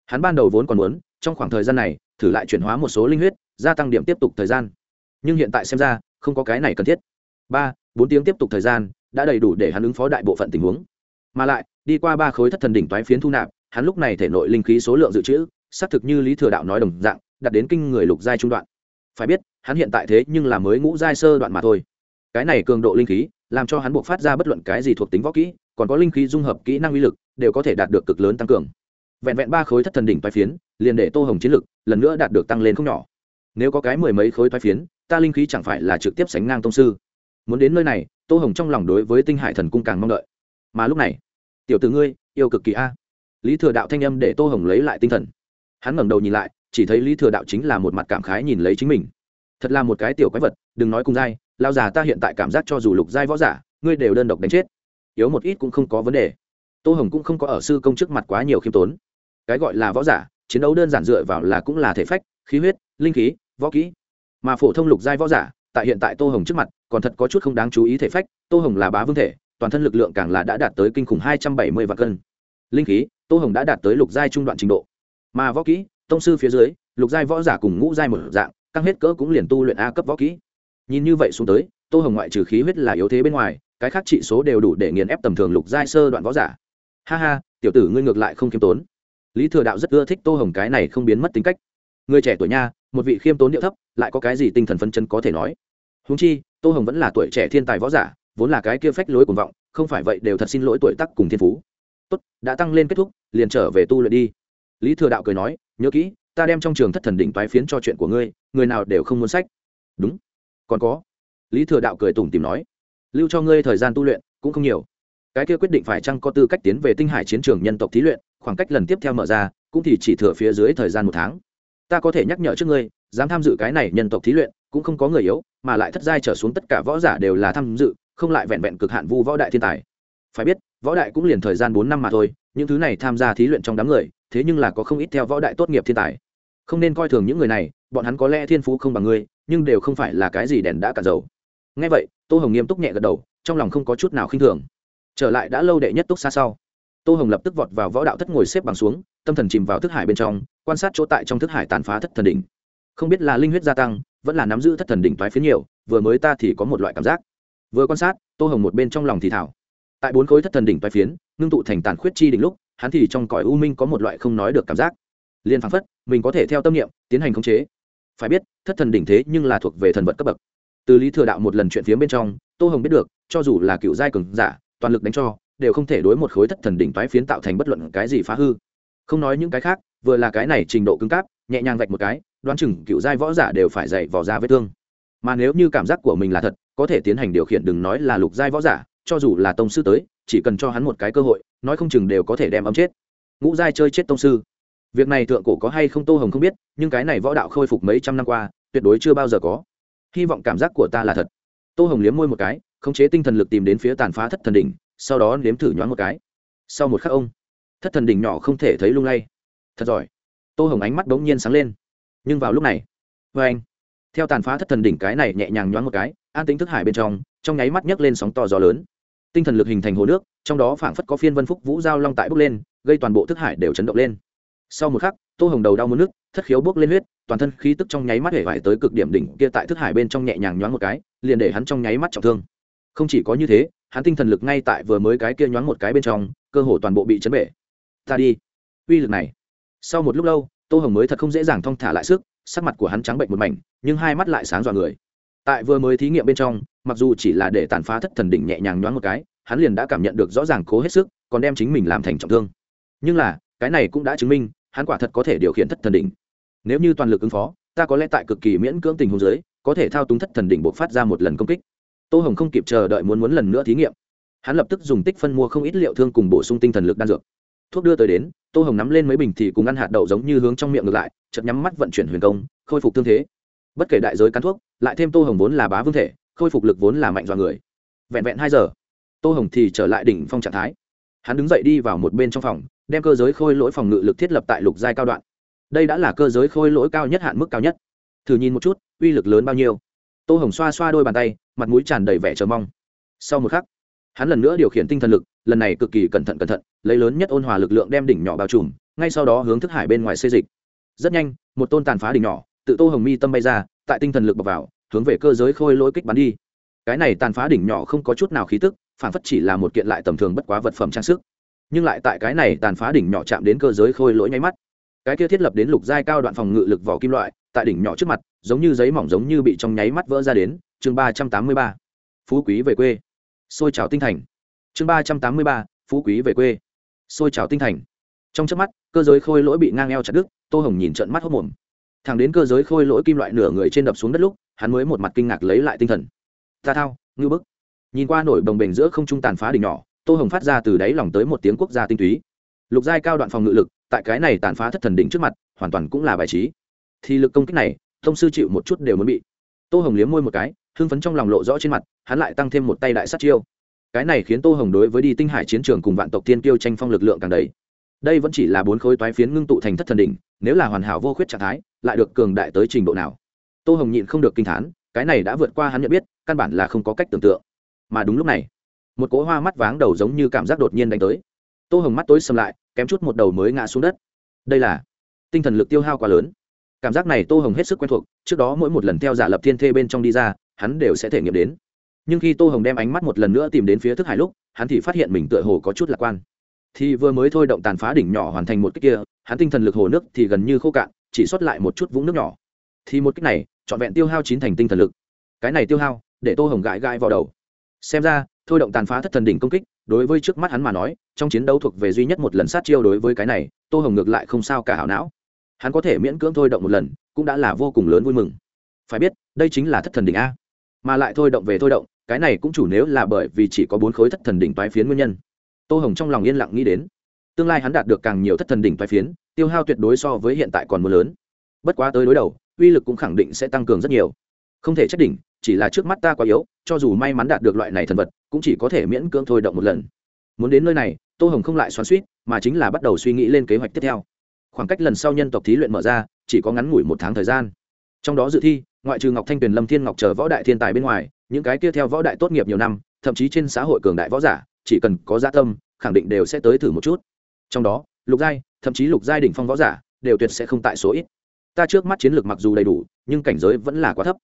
Hắn ban đầu vốn còn muốn, trong khoảng thời gian này, thử lại chuyển hóa một số linh huyết, gia tăng điểm tiếp tục thời gian. Nhưng hiện tại xem ra, không có cái này cần thiết. Ba, bốn tiếng tiếp tục thời gian, đã đầy đủ để hắn ứng phó đại bộ phận tình huống. Mà lại, đi qua ba khối thất thần đỉnh toái phiến thu nạp, hắn lúc này thể nội linh khí số lượng dự trữ, xác thực như lý thừa đạo nói đồng dạng, đạt đến kinh người lục giai trung đoạn. Phải biết, hắn hiện tại thế nhưng là mới ngũ giai sơ đoạn mà thôi. Cái này cường độ linh khí, làm cho hắn buộc phát ra bất luận cái gì thuộc tính võ kỹ còn có linh khí dung hợp kỹ năng uy lực, đều có thể đạt được cực lớn tăng cường. Vẹn vẹn ba khối thất thần đỉnh toái phiến, liền để tô hồng chiến lực lần nữa đạt được tăng lên không nhỏ. Nếu có cái mười mấy khối toái phiến, ta linh khí chẳng phải là trực tiếp sánh ngang tông sư. Muốn đến nơi này, tô hồng trong lòng đối với tinh hải thần cung càng mong đợi. Mà lúc này, tiểu t ngươi, yêu cực kỳ a. Lý thừa đạo thanh âm để tô hồng lấy lại tinh thần. Hắn ngẩng đầu nhìn lại, chỉ thấy lý thừa đạo chính là một mặt cảm khái nhìn lấy chính mình. Thật là một cái tiểu quái vật, đừng nói cùng dai lao già ta hiện tại cảm giác cho dù lục giai võ giả, ngươi đều đơn độc đánh chết yếu một ít cũng không có vấn đề. Tô hồng cũng không có ở sư công trước mặt quá nhiều khiêm tốn. Cái gọi là võ giả, chiến đấu đơn giản dựa vào là cũng là thể phách, khí huyết, linh khí, võ kỹ. Mà phổ thông lục giai võ giả, tại hiện tại tô hồng trước mặt, còn thật có chút không đáng chú ý thể phách, tô hồng là bá vương thể, toàn thân lực lượng càng là đã đạt tới kinh khủng hai trăm bảy mươi vạn cân. Linh khí, tô hồng đã đạt tới lục giai trung đoạn trình độ. Mà võ kỹ, tông sư phía dưới, lục giai võ giả cùng ngũ giai một dạng, căng hết cỡ cũng liền tu luyện a cấp võ kỹ. Nhìn như vậy xuống tới, tô hồng ngoại trừ khí huyết là yếu thế bên ngoài cái khác trị số đều đủ để nghiền ép tầm thường lục giai sơ đoạn võ giả. Ha ha, tiểu tử ngươi ngược lại không khiêm tốn. Lý thừa đạo rất ưa thích tô hồng cái này không biến mất tính cách. Người trẻ tuổi nha, một vị khiêm tốn điệu thấp, lại có cái gì tinh thần phấn chân có thể nói. Húng chi, tô hồng vẫn là tuổi trẻ thiên tài võ giả, vốn là cái kia phách lối cuồng vọng, không phải vậy đều thật xin lỗi tuổi tác cùng thiên phú. Tốt, đã tăng lên kết thúc, liền trở về tu luyện đi. Lý thừa đạo cười nói, nhớ kỹ, ta đem trong trường thất thần đỉnh toái phiến cho chuyện của ngươi, người nào đều không muốn sách. Đúng, còn có. Lý thừa đạo cười tủm tìm nói lưu cho ngươi thời gian tu luyện, cũng không nhiều. Cái kia quyết định phải chăng có tư cách tiến về tinh hải chiến trường nhân tộc thí luyện, khoảng cách lần tiếp theo mở ra, cũng thì chỉ thừa phía dưới thời gian một tháng. Ta có thể nhắc nhở trước ngươi, dám tham dự cái này nhân tộc thí luyện, cũng không có người yếu, mà lại thất giai trở xuống tất cả võ giả đều là tham dự, không lại vẹn vẹn cực hạn vu võ đại thiên tài. Phải biết, võ đại cũng liền thời gian bốn năm mà thôi, những thứ này tham gia thí luyện trong đám người, thế nhưng là có không ít theo võ đại tốt nghiệp thiên tài. Không nên coi thường những người này, bọn hắn có lẽ thiên phú không bằng ngươi, nhưng đều không phải là cái gì đèn đã cả dầu ngay vậy, tô hồng nghiêm túc nhẹ gật đầu, trong lòng không có chút nào khinh thường. Trở lại đã lâu đệ nhất túc xa sau, tô hồng lập tức vọt vào võ đạo thất ngồi xếp bằng xuống, tâm thần chìm vào thức hải bên trong, quan sát chỗ tại trong thức hải tàn phá thất thần đỉnh. Không biết là linh huyết gia tăng, vẫn là nắm giữ thất thần đỉnh toái phiến nhiều, vừa mới ta thì có một loại cảm giác. Vừa quan sát, tô hồng một bên trong lòng thì thảo. Tại bốn khối thất thần đỉnh toái phiến, ngưng tụ thành tàn khuyết chi đỉnh lúc, hắn thì trong cõi u minh có một loại không nói được cảm giác. Liền phảng phất, mình có thể theo tâm niệm, tiến hành khống chế. Phải biết, thất thần đỉnh thế nhưng là thuộc về thần vật cấp bậc từ lý thừa đạo một lần chuyện phía bên trong, tô hồng biết được, cho dù là cựu giai cường giả, toàn lực đánh cho, đều không thể đối một khối thất thần đỉnh toái phiến tạo thành bất luận cái gì phá hư. Không nói những cái khác, vừa là cái này trình độ cứng cáp, nhẹ nhàng vạch một cái, đoán chừng cựu giai võ giả đều phải dày vò ra vết thương. Mà nếu như cảm giác của mình là thật, có thể tiến hành điều khiển đừng nói là lục giai võ giả, cho dù là tông sư tới, chỉ cần cho hắn một cái cơ hội, nói không chừng đều có thể đem ấm chết. Ngũ giai chơi chết tông sư. Việc này thượng cổ có hay không tô hồng không biết, nhưng cái này võ đạo khôi phục mấy trăm năm qua, tuyệt đối chưa bao giờ có hy vọng cảm giác của ta là thật. Tô hồng liếm môi một cái, khống chế tinh thần lực tìm đến phía tàn phá thất thần đỉnh, sau đó nếm thử nhoáng một cái. Sau một khắc ông, thất thần đỉnh nhỏ không thể thấy lung lay. Thật giỏi. Tô hồng ánh mắt bỗng nhiên sáng lên. Nhưng vào lúc này vê anh. Theo tàn phá thất thần đỉnh cái này nhẹ nhàng nhoáng một cái, an tính thức hải bên trong trong nháy mắt nhấc lên sóng to gió lớn. Tinh thần lực hình thành hồ nước, trong đó phảng phất có phiên vân phúc vũ giao long tại bốc lên, gây toàn bộ thức hải đều chấn động lên. Sau một khắc, tô hồng đầu đau mất nước thất khiếu bốc lên huyết toàn thân khí tức trong nháy mắt hể vải tới cực điểm đỉnh kia tại thức hải bên trong nhẹ nhàng nhoáng một cái, liền để hắn trong nháy mắt trọng thương. Không chỉ có như thế, hắn tinh thần lực ngay tại vừa mới cái kia nhoáng một cái bên trong, cơ hồ toàn bộ bị chấn bể. Ta đi. Uy lực này. Sau một lúc lâu, tô hồng mới thật không dễ dàng thong thả lại sức, sắc mặt của hắn trắng bệnh một mảnh, nhưng hai mắt lại sáng dọa người. Tại vừa mới thí nghiệm bên trong, mặc dù chỉ là để tàn phá thất thần đỉnh nhẹ nhàng nhoáng một cái, hắn liền đã cảm nhận được rõ ràng cố hết sức, còn đem chính mình làm thành trọng thương. Nhưng là, cái này cũng đã chứng minh, hắn quả thật có thể điều khiển thất thần đỉnh nếu như toàn lực ứng phó ta có lẽ tại cực kỳ miễn cưỡng tình huống dưới, có thể thao túng thất thần đỉnh buộc phát ra một lần công kích. Tô hồng không kịp chờ đợi muốn muốn lần nữa thí nghiệm. Hắn lập tức dùng tích phân mua không ít liệu thương cùng bổ sung tinh thần lực đan dược. Thuốc đưa tới đến tô hồng nắm lên mấy bình thì cùng ăn hạt đậu giống như hướng trong miệng ngược lại chật nhắm mắt vận chuyển huyền công khôi phục tương thế. Bất kể đại giới cắn thuốc lại thêm tô hồng vốn là bá vương thể khôi phục lực vốn là mạnh dọa người. Vẹn vẹn hai giờ tô hồng thì trở lại đỉnh phong trạng thái. Hắn đứng dậy đi vào một bên trong phòng đem cơ giới khôi lỗi phòng ngự lực thiết lập tại lục giai cao đoạn đây đã là cơ giới khôi lỗi cao nhất, hạn mức cao nhất. Thử nhìn một chút, uy lực lớn bao nhiêu? Tô hồng xoa xoa đôi bàn tay, mặt mũi tràn đầy vẻ chờ mong. Sau một khắc, hắn lần nữa điều khiển tinh thần lực, lần này cực kỳ cẩn thận cẩn thận, lấy lớn nhất ôn hòa lực lượng đem đỉnh nhỏ bao trùm, ngay sau đó hướng thức hải bên ngoài xây dịch. Rất nhanh, một tôn tàn phá đỉnh nhỏ, tự tô hồng mi tâm bay ra, tại tinh thần lực bọc vào, hướng về cơ giới khôi lỗi kích bắn đi. Cái này tàn phá đỉnh nhỏ không có chút nào khí tức, phản phất chỉ là một kiện lại tầm thường bất quá vật phẩm trang sức. Nhưng lại tại cái này tàn phá đỉnh nhỏ chạm đến cơ giới khôi lỗi nháy mắt cái kia thiết lập đến lục giai cao đoạn phòng ngự lực vỏ kim loại, tại đỉnh nhỏ trước mặt, giống như giấy mỏng giống như bị trong nháy mắt vỡ ra đến. Chương ba trăm tám mươi ba. Phú quý về quê. Xôi trào tinh thành. Chương ba trăm tám mươi ba. Phú quý về quê. Xôi trào tinh thành. Trong trước mắt, cơ giới khôi lỗi bị ngang eo chặt đứt, tô hồng nhìn trận mắt hốc mồm. Thằng đến cơ giới khôi lỗi kim loại nửa người trên đập xuống đất lúc, hắn mới một mặt kinh ngạc lấy lại tinh thần. Ta thao, ngư bức. Nhìn qua nổi đồng bềnh giữa không trung tàn phá đỉnh nhỏ, tô hồng phát ra từ đáy lòng tới một tiếng quốc gia tinh túy. Lục giai cao đoạn phòng ngự lực tại cái này tàn phá thất thần đỉnh trước mặt, hoàn toàn cũng là bài trí. Thì lực công kích này thông sư chịu một chút đều muốn bị. Tô hồng liếm môi một cái, hưng phấn trong lòng lộ rõ trên mặt, hắn lại tăng thêm một tay đại sát chiêu. Cái này khiến tô hồng đối với đi tinh hải chiến trường cùng vạn tộc tiên tiêu tranh phong lực lượng càng đầy. Đây vẫn chỉ là bốn khối toái phiến ngưng tụ thành thất thần đỉnh, nếu là hoàn hảo vô khuyết trạng thái, lại được cường đại tới trình độ nào? Tô hồng nhịn không được kinh thán, cái này đã vượt qua hắn nhận biết, căn bản là không có cách tưởng tượng. Mà đúng lúc này, một cỗ hoa mắt váng đầu giống như cảm giác đột nhiên đánh tới tô hồng mắt tối xâm lại, kém chút một đầu mới ngã xuống đất. Đây là tinh thần lực tiêu hao quá lớn. Cảm giác này tô hồng hết sức quen thuộc, trước đó mỗi một lần theo giả lập thiên thê bên trong đi ra, hắn đều sẽ thể nghiệm đến. Nhưng khi tô hồng đem ánh mắt một lần nữa tìm đến phía thức hải lúc, hắn thì phát hiện mình tựa hồ có chút lạc quan. Thì vừa mới thôi động tàn phá đỉnh nhỏ hoàn thành một cách kia, hắn tinh thần lực hồ nước thì gần như khô cạn, chỉ xuất lại một chút vũng nước nhỏ. Thì một cách này, trọn vẹn tiêu hao chín thành tinh thần lực. Cái này tiêu hao, để tô hồng gãi gãi vào đầu. Xem ra, thôi động tàn phá thất thần đỉnh công kích đối với trước mắt hắn mà nói, trong chiến đấu thuộc về duy nhất một lần sát chiêu đối với cái này, tô hồng ngược lại không sao cả hảo não. Hắn có thể miễn cưỡng thôi động một lần, cũng đã là vô cùng lớn vui mừng. Phải biết, đây chính là thất thần đỉnh a. Mà lại thôi động về thôi động, cái này cũng chủ nếu là bởi vì chỉ có bốn khối thất thần đỉnh toái phiến nguyên nhân. Tô hồng trong lòng yên lặng nghĩ đến. Tương lai hắn đạt được càng nhiều thất thần đỉnh toái phiến, tiêu hao tuyệt đối so với hiện tại còn mưa lớn. Bất quá tới đối đầu, uy lực cũng khẳng định sẽ tăng cường rất nhiều. Không thể trách đỉnh, chỉ là trước mắt ta quá yếu cho dù may mắn đạt được loại này thần vật, cũng chỉ có thể miễn cưỡng thôi động một lần. Muốn đến nơi này, tô hồng không lại xoắn suýt mà chính là bắt đầu suy nghĩ lên kế hoạch tiếp theo. Khoảng cách lần sau nhân tộc thí luyện mở ra, chỉ có ngắn ngủi một tháng thời gian. Trong đó dự thi, ngoại trừ ngọc thanh tuyền, lâm thiên ngọc chờ võ đại thiên tài bên ngoài, những cái kia theo võ đại tốt nghiệp nhiều năm, thậm chí trên xã hội cường đại võ giả, chỉ cần có gia tâm, khẳng định đều sẽ tới thử một chút. Trong đó, lục giai, thậm chí lục giai đỉnh phong võ giả, đều tuyệt sẽ không tại số ít. Ta trước mắt chiến lược mặc dù đầy đủ, nhưng cảnh giới vẫn là quá thấp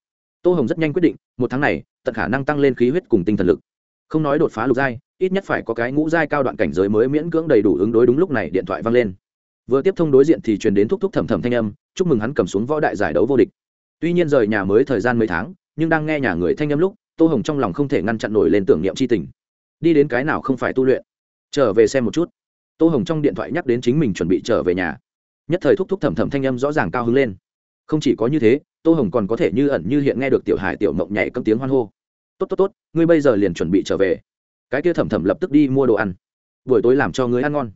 tô hồng rất nhanh quyết định, một tháng này, tận khả năng tăng lên khí huyết cùng tinh thần lực. Không nói đột phá lục giai, ít nhất phải có cái ngũ giai cao đoạn cảnh giới mới miễn cưỡng đầy đủ ứng đối đúng lúc này điện thoại vang lên. Vừa tiếp thông đối diện thì truyền đến thúc thúc thầm thầm thanh âm, chúc mừng hắn cầm xuống võ đại giải đấu vô địch. Tuy nhiên rời nhà mới thời gian mấy tháng, nhưng đang nghe nhà người thanh âm lúc, tô hồng trong lòng không thể ngăn chặn nổi lên tưởng niệm c h i tình. Đi đến cái nào không phải tu luyện? Trở về xem một chút. Tô hồng trong điện thoại nhắc đến chính mình chuẩn bị trở về nhà. Nhất thời thúc thúc thầm thầm thanh âm rõ ràng cao hứng lên không chỉ có như thế, tô hồng còn có thể như ẩn như hiện nghe được tiểu hải tiểu mộng nhảy cấm tiếng hoan hô. Tốt tốt tốt, ngươi bây giờ liền chuẩn bị trở về. Cái kia thầm thầm lập tức đi mua đồ ăn. Buổi tối làm cho ngươi ăn ngon.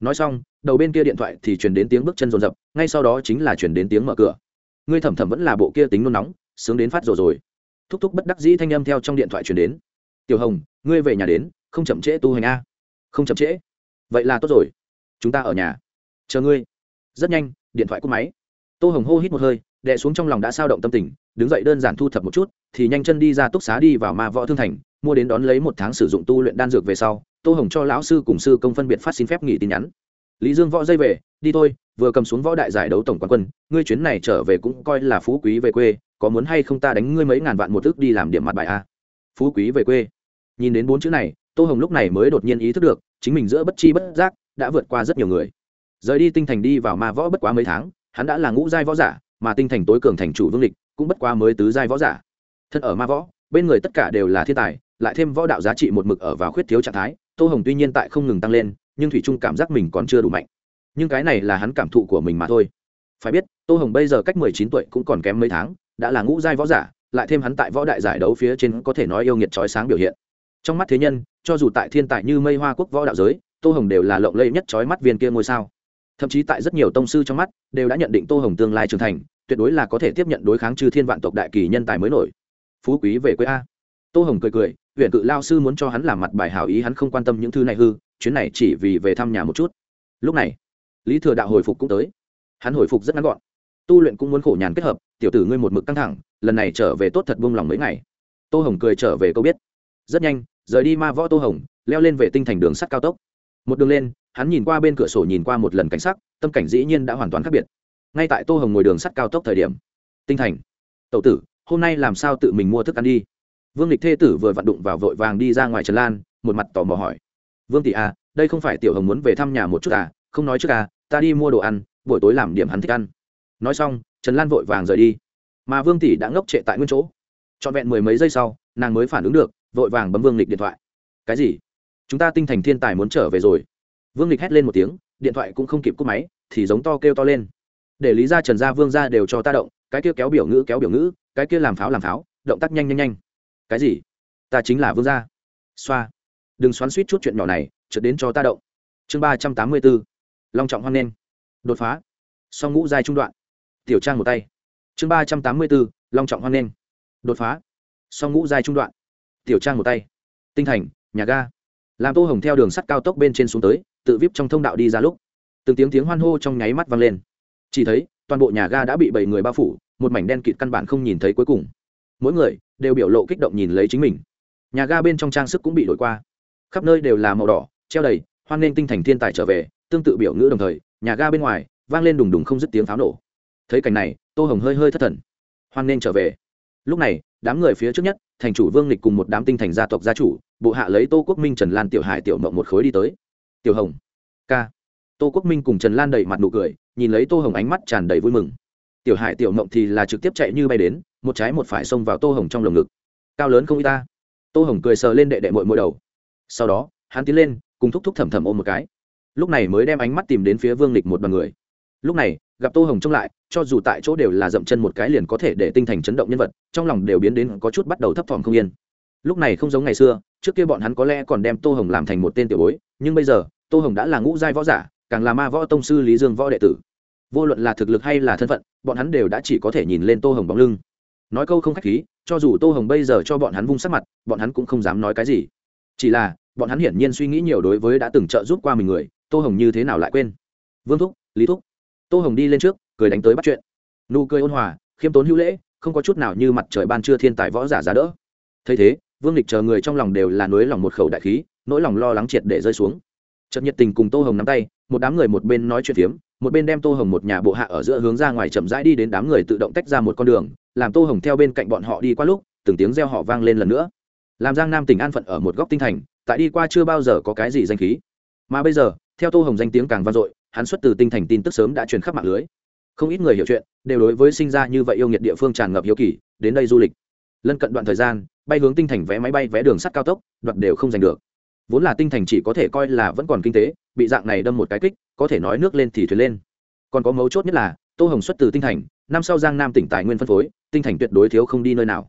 Nói xong, đầu bên kia điện thoại thì chuyển đến tiếng bước chân rồn rập, ngay sau đó chính là chuyển đến tiếng mở cửa. Ngươi thầm thầm vẫn là bộ kia tính nôn nóng, sướng đến phát rồi rồi. Thúc thúc bất đắc dĩ thanh âm theo trong điện thoại chuyển đến. Tiểu hồng, ngươi về nhà đến, không chậm trễ tu hành a. Không chậm trễ. Vậy là tốt rồi. Chúng ta ở nhà. Chờ ngươi. Rất nhanh, điện thoại cúp máy tô hồng hô hít một hơi, đè xuống trong lòng đã sao động tâm tình, đứng dậy đơn giản thu thập một chút, thì nhanh chân đi ra túc xá đi vào ma võ thương thành, mua đến đón lấy một tháng sử dụng tu luyện đan dược về sau, tô hồng cho lão sư cùng sư công phân biệt phát xin phép nghỉ tin nhắn. Lý dương võ dây về, đi thôi, vừa cầm xuống võ đại giải đấu tổng quán quân, ngươi chuyến này trở về cũng coi là phú quý về quê, có muốn hay không ta đánh ngươi mấy ngàn vạn một ức đi làm điểm mặt bài a phú quý về quê. Nhìn đến bốn chữ này, tô hồng lúc này mới đột nhiên ý thức được, chính mình giữa bất chi bất giác, đã vượt qua rất nhiều người. Rời đi tinh thành đi vào ma võ bất quá mấy tháng hắn đã là ngũ giai võ giả, mà tinh thành tối cường thành chủ vương lịch cũng bất quá mới tứ giai võ giả. Thân ở ma võ, bên người tất cả đều là thiên tài, lại thêm võ đạo giá trị một mực ở vào khuyết thiếu trạng thái, tô hồng tuy nhiên tại không ngừng tăng lên, nhưng thủy trung cảm giác mình còn chưa đủ mạnh. Nhưng cái này là hắn cảm thụ của mình mà thôi. Phải biết, tô hồng bây giờ cách mười chín tuổi cũng còn kém mấy tháng, đã là ngũ giai võ giả, lại thêm hắn tại võ đại giải đấu phía trên có thể nói yêu nghiệt trói sáng biểu hiện. Trong mắt thế nhân, cho dù tại thiên tài như mây hoa quốc võ đạo giới, tô hồng đều là lộng lẫy nhất trói mắt viên kia ngôi sao thậm chí tại rất nhiều tông sư trong mắt, đều đã nhận định tô hồng tương lai trưởng thành, tuyệt đối là có thể tiếp nhận đối kháng chư thiên vạn tộc đại kỳ nhân tài mới nổi. Phú quý về quê a. Tô hồng cười cười, huyện cự lao sư muốn cho hắn làm mặt bài hảo ý, hắn không quan tâm những thứ này hư, chuyến này chỉ vì về thăm nhà một chút. Lúc này, lý thừa đạo hồi phục cũng tới. Hắn hồi phục rất ngắn gọn. Tu luyện cũng muốn khổ nhàn kết hợp, tiểu tử ngươi một mực căng thẳng, lần này trở về tốt thật buông lòng mấy ngày. Tô hồng cười trở về câu biết. Rất nhanh, rời đi ma võ tô hồng, leo lên về tinh thành đường sắt cao tốc. Một đường lên hắn nhìn qua bên cửa sổ nhìn qua một lần cảnh sắc, tâm cảnh dĩ nhiên đã hoàn toàn khác biệt. Ngay tại tô hồng ngồi đường sắt cao tốc thời điểm, tinh thành tậu tử, hôm nay làm sao tự mình mua thức ăn đi? Vương lịch thê tử vừa vặn đụng vào vội vàng đi ra ngoài trần lan, một mặt tò mò hỏi. Vương tỷ à đây không phải tiểu hồng muốn về thăm nhà một chút à? Không nói trước à ta đi mua đồ ăn, buổi tối làm điểm hắn thích ăn. Nói xong, trần lan vội vàng rời đi. Mà vương tỷ đã ngốc trệ tại nguyên chỗ. Trọn vẹn mười mấy giây sau, nàng mới phản ứng được, vội vàng bấm vương lịch điện thoại. Cái gì? Chúng ta tinh thành thiên tài muốn trở về rồi vương lịch hét lên một tiếng, điện thoại cũng không kịp cúp máy, thì giống to kêu to lên. Để lý ra trần gia, vương ra đều cho ta động, cái kia kéo biểu ngữ kéo biểu ngữ, cái kia làm pháo làm pháo, động tác nhanh nhanh nhanh. Cái gì? Ta chính là vương gia. Xoa. Đừng xoắn suýt chút chuyện nhỏ này trượt đến cho ta động. Chương ba trăm tám mươi bốn. Long trọng hoan nghênh. Đột phá. Song ngũ giai trung đoạn. Tiểu trang một tay. Chương ba trăm tám mươi bốn. Long trọng hoan nghênh. Đột phá. Song ngũ giai trung đoạn. Tiểu trang một tay. Tinh thành, nhà ga. Làm tô hồng theo đường sắt cao tốc bên trên xuống tới tự vip trong thông đạo đi ra lúc, từng tiếng tiếng hoan hô trong nháy mắt vang lên. Chỉ thấy, toàn bộ nhà ga đã bị bảy người bao phủ, một mảnh đen kịt căn bản không nhìn thấy cuối cùng. Mỗi người đều biểu lộ kích động nhìn lấy chính mình. Nhà ga bên trong trang sức cũng bị đổi qua. Khắp nơi đều là màu đỏ, treo đầy, hoan nghênh tinh thành thiên tài trở về, tương tự biểu ngữ đồng thời, nhà ga bên ngoài vang lên đùng đùng không dứt tiếng pháo nổ. Thấy cảnh này, tô hồng hơi hơi thất thần. Hoan nghênh trở về. Lúc này, đám người phía trước nhất, thành chủ vương lịch cùng một đám tinh thành gia tộc gia chủ, bộ hạ lấy tô quốc minh trần lan tiểu hải tiểu mộng một khối đi tới tiểu hồng. Ca. Tô quốc minh cùng trần lan đầy mặt nụ cười, nhìn lấy tô hồng ánh mắt tràn đầy vui mừng. Tiểu hải, tiểu mộng thì là trực tiếp chạy như bay đến, một trái một phải xông vào tô hồng trong lồng ngực. Cao lớn không y ta. Tô hồng cười sờ lên đệ đệ mội mội đầu. Sau đó, hắn tiến lên, cùng thúc thúc thầm thầm ôm một cái. Lúc này mới đem ánh mắt tìm đến phía vương lịch một đoàn người. Lúc này, gặp tô hồng trông lại, cho dù tại chỗ đều là dậm chân một cái liền có thể để tinh thành chấn động nhân vật, trong lòng đều biến đến có chút bắt đầu thấp thỏm không yên. Lúc này không giống ngày xưa, trước kia bọn hắn có lẽ còn đem tô hồng làm thành một tên tiểu bối nhưng bây giờ, tô hồng đã là ngũ giai võ giả, càng là ma võ tông sư lý dương võ đệ tử. Vô luận là thực lực hay là thân phận, bọn hắn đều đã chỉ có thể nhìn lên tô hồng bóng lưng. Nói câu không k h á c h khí, cho dù tô hồng bây giờ cho bọn hắn vung sắc mặt, bọn hắn cũng không dám nói cái gì. Chỉ là, bọn hắn hiển nhiên suy nghĩ nhiều đối với đã từng trợ giúp qua mình người, tô hồng như thế nào lại quên. Vương thúc, lý thúc. Tô hồng đi lên trước, cười đánh tới bắt chuyện. Nụ cười ôn hòa, khiêm tốn hữu lễ, không có chút nào như mặt trời ban trưa thiên tài võ giả giá đỡ. Thấy thế vương lịch chờ người trong lòng đều là nối lòng một khẩu đại khí, nỗi lòng lo lắng triệt để rơi xuống. Chợt nhiệt tình cùng tô hồng nắm tay, một đám người một bên nói chuyện phiếm, một bên đem tô hồng một nhà bộ hạ ở giữa hướng ra ngoài chậm rãi đi đến đám người tự động tách ra một con đường, làm tô hồng theo bên cạnh bọn họ đi qua lúc, từng tiếng reo họ vang lên lần nữa. Làm giang nam tỉnh an phận ở một góc tinh thành, tại đi qua chưa bao giờ có cái gì danh khí. Mà bây giờ, theo tô hồng danh tiếng càng vang dội, hắn xuất từ tinh thành tin tức sớm đã truyền khắp mạng lưới. Không ít người hiểu chuyện, đều đối với sinh ra như vậy yêu nghiệt địa phương tràn ngập hiếu kỳ, đến đây du lịch. Lân cận đoạn thời gian bay hướng tinh thành vé máy bay, vé đường sắt cao tốc đoạt đều không giành được. Vốn là tinh thành chỉ có thể coi là vẫn còn kinh tế, bị dạng này đâm một cái kích, có thể nói nước lên thì thuyền lên. Còn có mấu chốt nhất là, tô hồng xuất từ tinh thành, năm sau giang nam tỉnh tài nguyên phân phối, tinh thành tuyệt đối thiếu không đi nơi nào.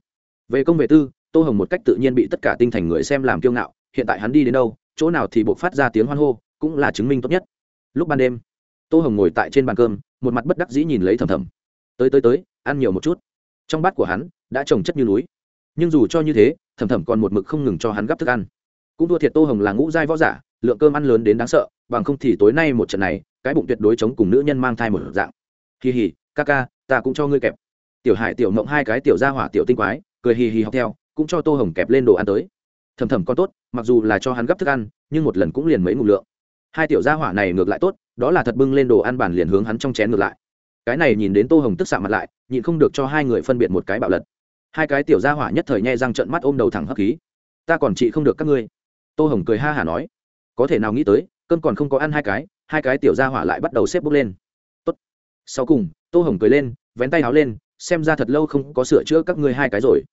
Về công về tư, tô hồng một cách tự nhiên bị tất cả tinh thành người xem làm kiêu ngạo, hiện tại hắn đi đến đâu, chỗ nào thì buộc phát ra tiếng hoan hô, cũng là chứng minh tốt nhất. Lúc ban đêm, tô hồng ngồi tại trên bàn cơm, một mặt bất đắc dĩ nhìn lấy thầm thầm. Tới tới tới, ăn nhiều một chút. Trong bát của hắn, đã trồng chất như núi nhưng dù cho như thế, thầm thầm còn một mực không ngừng cho hắn gắp thức ăn. Cũng thua thiệt tô hồng là ngũ giai võ giả, lượng cơm ăn lớn đến đáng sợ, bằng không thì tối nay một trận này, cái bụng tuyệt đối chống cùng nữ nhân mang thai một dạng. Hì hì, ca ca, ta cũng cho ngươi kẹp. Tiểu hải, tiểu mộng hai cái tiểu gia hỏa, tiểu tinh quái, cười hì hì học theo, cũng cho tô hồng kẹp lên đồ ăn tới. Thầm thầm con tốt, mặc dù là cho hắn gấp thức ăn, nhưng một lần cũng liền mấy ngủ lượng. Hai tiểu gia hỏa này ngược lại tốt, đó là thật bưng lên đồ ăn bản liền hướng hắn trong chén ngược lại. Cái này nhìn đến tô hồng tức xạ mặt lại, nhịn không được cho hai người phân biệt một cái bạo lật hai cái tiểu gia hỏa nhất thời nhẹ răng trận mắt ôm đầu thẳng hấp khí. Ta còn trị không được các ngươi. Tô hồng cười ha hả nói. Có thể nào nghĩ tới cơn còn không có ăn hai cái hai cái tiểu gia hỏa lại bắt đầu xếp bốc lên. Tốt. sau cùng, tô hồng cười lên, vén tay áo lên, xem ra thật lâu không có sửa chữa các ngươi hai cái rồi.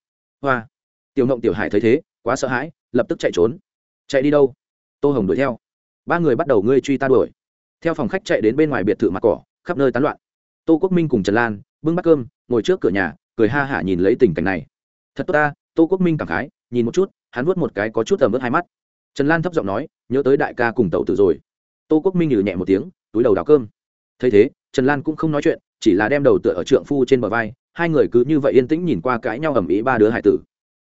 Hoa. Tiểu ngộng tiểu hải thấy thế, quá sợ hãi, lập tức chạy trốn. Chạy đi đâu? Tô hồng đuổi theo. Ba người bắt đầu ngươi truy ta đuổi. Theo phòng khách chạy đến bên ngoài biệt thự mặt cỏ, khắp nơi tán loạn. Tô quốc minh cùng trần lan, bưng bát cơm, ngồi trước cửa nhà cười ha hả nhìn lấy tình cảnh này. Thật tốt ta, tô quốc minh cảm khái, nhìn một chút, hắn vuốt một cái có chút ẩm ướt hai mắt. Trần lan thấp giọng nói, nhớ tới đại ca cùng tẩu tử rồi. Tô quốc minh nhử nhẹ một tiếng, túi đầu đào cơm. Thấy thế, trần lan cũng không nói chuyện, chỉ là đem đầu tựa ở trượng phu trên bờ vai, hai người cứ như vậy yên tĩnh nhìn qua cãi nhau ầm ĩ ba đứa hải tử.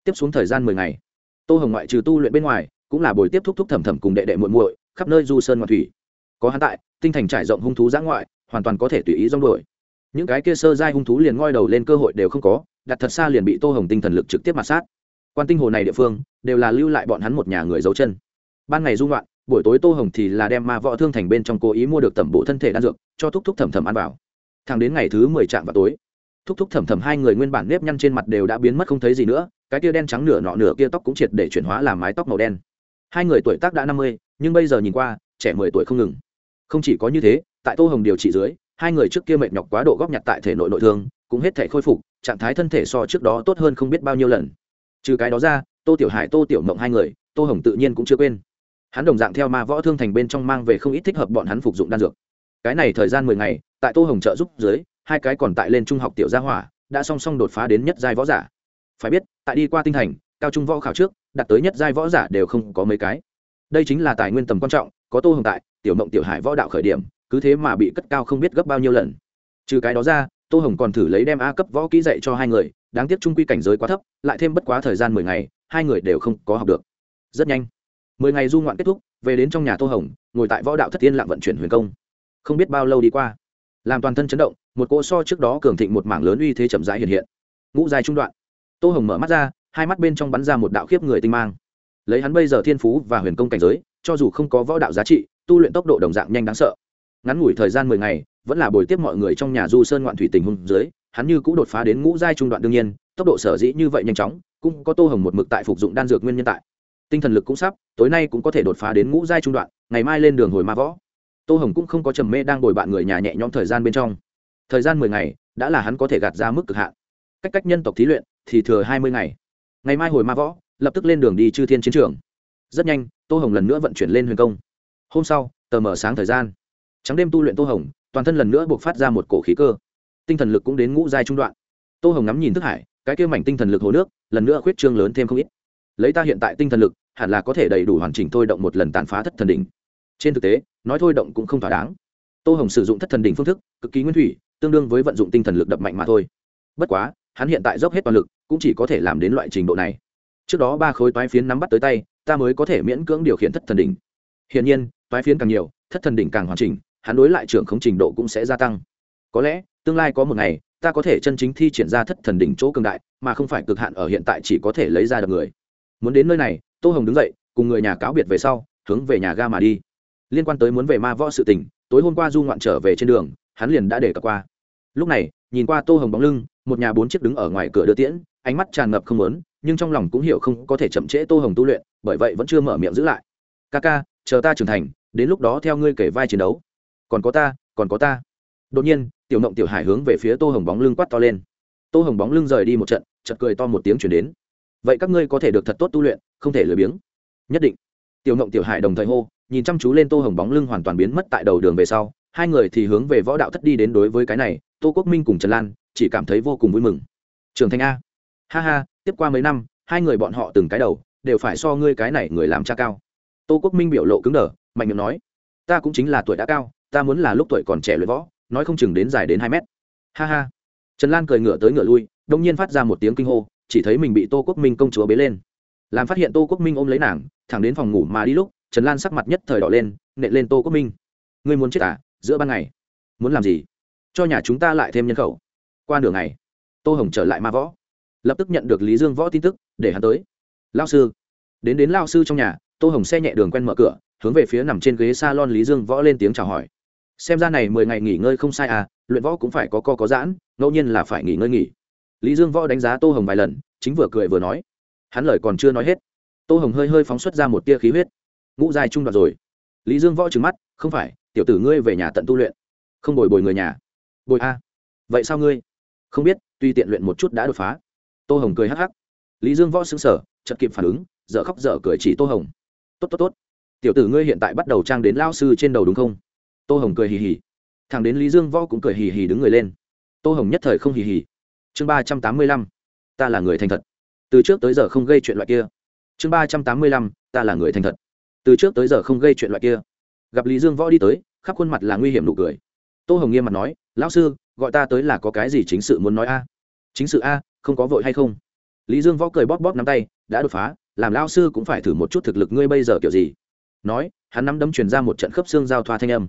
Tiếp xuống thời gian mười ngày, tô hồng ngoại trừ tu luyện bên ngoài, cũng là buổi tiếp thúc thúc thẩm thẩm cùng đệ đệ muội muội, khắp nơi du sơn ngoại thủy. Có hắn tại, tinh thành trải rộng hung thú giã ngoại, hoàn toàn có thể tùy ý rong đuổi những cái kia sơ giai hung thú liền ngoi đầu lên cơ hội đều không có, đặt thật xa liền bị tô hồng tinh thần lực trực tiếp mặt sát. Quan tinh hồ này địa phương, đều là lưu lại bọn hắn một nhà người giấu chân. Ban ngày dung loạn buổi tối tô hồng thì là đem ma võ thương thành bên trong cố ý mua được tẩm bộ thân thể đan dược, cho thúc thúc thẩm thẩm ăn vào. Thẳng đến ngày thứ mười trạm vào tối, thúc thúc thẩm thẩm hai người nguyên bản nếp nhăn trên mặt đều đã biến mất không thấy gì nữa, cái kia đen trắng nửa nọ nửa kia tóc cũng triệt để chuyển hóa làm mái tóc màu đen. Hai người tuổi tác đã năm mươi, nhưng bây giờ nhìn qua, trẻ mười tuổi không ngừng. Không chỉ có như thế, tại tô hồng điều trị dưới hai người trước kia mệt nhọc quá độ góp nhặt tại thể nội nội thương, cũng hết thể khôi phục, trạng thái thân thể so trước đó tốt hơn không biết bao nhiêu lần. Trừ cái đó ra, tô tiểu hải, tô tiểu mộng hai người, tô hồng tự nhiên cũng chưa quên. Hắn đồng dạng theo ma võ thương thành bên trong mang về không ít thích hợp bọn hắn phục dụng đan dược. Cái này thời gian mười ngày, tại tô hồng trợ giúp dưới, hai cái còn tại lên trung học tiểu gia hỏa, đã song song đột phá đến nhất giai võ giả. Phải biết, tại đi qua tinh thành, cao trung võ khảo trước, đạt tới nhất giai võ giả đều không có mấy cái. Đây chính là tài nguyên tầm quan trọng, có tô hồng tại, tiểu mộng tiểu hải võ đạo khởi điểm cứ thế mà bị cất cao không biết gấp bao nhiêu lần. Trừ cái đó ra, tô hồng còn thử lấy đem a cấp võ kỹ dạy cho hai người, đáng tiếc trung quy cảnh giới quá thấp, lại thêm bất quá thời gian mười ngày, hai người đều không có học được. Rất nhanh, mười ngày du ngoạn kết thúc, về đến trong nhà tô hồng, ngồi tại võ đạo thất tiên lạng vận chuyển huyền công. Không biết bao lâu đi qua, làm toàn thân chấn động, một cỗ so trước đó cường thịnh một mảng lớn uy thế chậm rãi hiện hiện. Ngũ dài trung đoạn, tô hồng mở mắt ra, hai mắt bên trong bắn ra một đạo khiếp người tinh mang. Lấy hắn bây giờ thiên phú và huyền công cảnh giới, cho dù không có võ đạo giá trị, tu luyện tốc độ đồng dạng nhanh đáng sợ ngắn ngủi thời gian mười ngày, vẫn là buổi tiếp mọi người trong nhà du sơn ngoạn thủy tình hung dưới, hắn như cũng đột phá đến ngũ giai trung đoạn đương nhiên, tốc độ sở dĩ như vậy nhanh chóng, cũng có tô hồng một mực tại phục dụng đan dược nguyên nhân tại. Tinh thần lực cũng sắp, tối nay cũng có thể đột phá đến ngũ giai trung đoạn, ngày mai lên đường hồi ma võ. Tô hồng cũng không có trầm mê đang bồi bạn người nhà nhẹ nhõm thời gian bên trong. Thời gian mười ngày, đã là hắn có thể gạt ra mức cực hạn. Cách cách nhân tộc thí luyện, thì thừa hai mươi ngày. Ngày mai hồi ma võ, lập tức lên đường đi chư thiên chiến trường. Rất nhanh, tô hồng lần nữa vận chuyển lên huyền công. Hôm sau, tờ mở sáng thời gian trắng đêm tu luyện tô hồng, toàn thân lần nữa buộc phát ra một cổ khí cơ. Tinh thần lực cũng đến ngũ giai trung đoạn. Tô hồng ngắm nhìn thức hải, cái kêu mảnh tinh thần lực hồ nước, lần nữa khuyết trương lớn thêm không ít. Lấy ta hiện tại tinh thần lực, hẳn là có thể đầy đủ hoàn chỉnh thôi động một lần tàn phá thất thần đỉnh. Trên thực tế, nói thôi động cũng không thỏa đáng. Tô hồng sử dụng thất thần đỉnh phương thức, cực kỳ nguyên thủy, tương đương với vận dụng tinh thần lực đập mạnh mà thôi. Bất quá, hắn hiện tại dốc hết toàn lực, cũng chỉ có thể làm đến loại trình độ này. Trước đó ba khối toái phiến nắm bắt tới tay, ta mới có thể miễn cưỡng điều khiển thất thần đỉnh. Hiển nhiên, toái phiến càng nhiều, thất thần đỉnh càng hoàn chỉnh hắn đối lại trưởng không trình độ cũng sẽ gia tăng. Có lẽ, tương lai có một ngày, ta có thể chân chính thi triển ra thất thần đỉnh chỗ cường đại, mà không phải cực hạn ở hiện tại chỉ có thể lấy ra được người. Muốn đến nơi này, tô hồng đứng dậy, cùng người nhà cáo biệt về sau, hướng về nhà ga mà đi. Liên quan tới muốn về ma võ sự tình, tối hôm qua du ngoạn trở về trên đường, hắn liền đã để cập qua. Lúc này, nhìn qua tô hồng bóng lưng, một nhà bốn chiếc đứng ở ngoài cửa đưa tiễn, ánh mắt tràn ngập không lớn nhưng trong lòng cũng hiểu không có thể chậm trễ tô hồng tu luyện, bởi vậy vẫn chưa mở miệng giữ lại. Ca ca, chờ ta trưởng thành, đến lúc đó theo ngươi kể vai chiến đấu còn có ta, còn có ta. Đột nhiên, tiểu mộng tiểu hải hướng về phía tô hồng bóng lưng quát to lên. Tô hồng bóng lưng rời đi một trận chật cười to một tiếng chuyển đến. Vậy các ngươi có thể được thật tốt tu luyện, không thể lười biếng. Nhất định. Tiểu mộng tiểu hải đồng thời hô, nhìn chăm chú lên tô hồng bóng lưng hoàn toàn biến mất tại đầu đường về sau, hai người thì hướng về võ đạo thất đi đến đối với cái này, tô quốc minh cùng trần lan, chỉ cảm thấy vô cùng vui mừng. Trường thanh a. Ha ha, tiếp qua mấy năm, hai người bọn họ từng cái đầu, đều phải so ngươi cái này người làm cha cao. Tô quốc minh biểu lộ cứng đờ, mạnh miệng nói, ta cũng chính là tuổi đã cao ta muốn là lúc tuổi còn trẻ luyện võ, nói không chừng đến dài đến hai mét. Ha ha. Trần lan cười ngửa tới ngửa lui, đông nhiên phát ra một tiếng kinh hô, chỉ thấy mình bị tô quốc minh công chúa bế lên. Làm phát hiện tô quốc minh ôm lấy nàng, thẳng đến phòng ngủ mà đi lúc, trần lan sắc mặt nhất thời đỏ lên, nện lên tô quốc minh. Ngươi muốn chết à? Giữa ban ngày. Muốn làm gì? Cho nhà chúng ta lại thêm nhân khẩu. Qua nửa ngày, tô hồng trở lại ma võ. Lập tức nhận được lý dương võ tin tức, để hắn tới. Lao sư. Đến đến lao sư trong nhà, tô hồng xe nhẹ đường quen mở cửa, hướng về phía nằm trên ghế s a lon lý dương võ lên tiếng chào hỏi xem ra này mười ngày nghỉ ngơi không sai à luyện võ cũng phải có co có giãn, ngẫu nhiên là phải nghỉ ngơi nghỉ. Lý dương võ đánh giá tô hồng vài lần, chính vừa cười vừa nói. Hắn lời còn chưa nói hết, tô hồng hơi hơi phóng xuất ra một tia khí huyết. Ngũ dài trung đoạn rồi. Lý dương võ trừng mắt, không phải, tiểu tử ngươi về nhà tận tu luyện. Không bồi bồi người nhà. Bồi a. Vậy sao ngươi? Không biết, tuy tiện luyện một chút đã đột phá. Tô hồng cười hắc hắc. Lý dương võ xứng sở chật kịp phản ứng, dở khóc dở cười chỉ tô hồng. Tốt tốt tốt. Tiểu tử ngươi hiện tại bắt đầu trang đến lao sư trên đầu đúng không? Tô hồng cười hì hì. Thằng đến lý dương võ cũng cười hì hì đứng người lên. Tô hồng nhất thời không hì hì. Chương ba trăm tám mươi lăm, ta là người thành thật. Từ trước tới giờ không gây chuyện loại kia. Chương ba trăm tám mươi lăm, ta là người thành thật. Từ trước tới giờ không gây chuyện loại kia. Gặp lý dương võ đi tới, khắp khuôn mặt là nguy hiểm nụ cười. Tô hồng nghiêm mặt nói, lão sư, gọi ta tới là có cái gì chính sự muốn nói a? Chính sự a, không có vội hay không? Lý dương võ cười bóp bóp nắm tay, đã đột phá, làm lao sư cũng phải thử một chút thực lực ngươi bây giờ kiểu gì? Nói, hắn nắm đấm truyền ra một trận khớp xương giao thoa thanh âm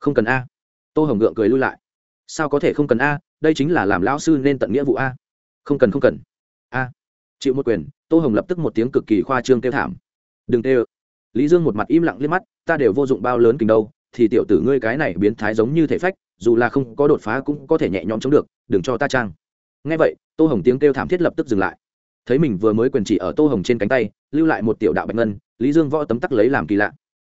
không cần a. Tô hồng ngượng cười lui lại. Sao có thể không cần a? Đây chính là làm lão sư nên tận nghĩa vụ a. Không cần không cần. A. Chịu một quyền, tô hồng lập tức một tiếng cực kỳ khoa trương kêu thảm. Đừng tê ơ. Lý dương một mặt im lặng liếc mắt, ta đều vô dụng bao lớn kình đâu, thì tiểu tử ngươi cái này biến thái giống như thể phách, dù là không có đột phá cũng có thể nhẹ nhõm chống được, đừng cho ta trang. Ngay vậy, tô hồng tiếng kêu thảm thiết lập tức dừng lại. Thấy mình vừa mới quyền chỉ ở tô hồng trên cánh tay, lưu lại một tiểu đạo bạch ngân, lý dương võ tấm tắc lấy làm kỳ lạ.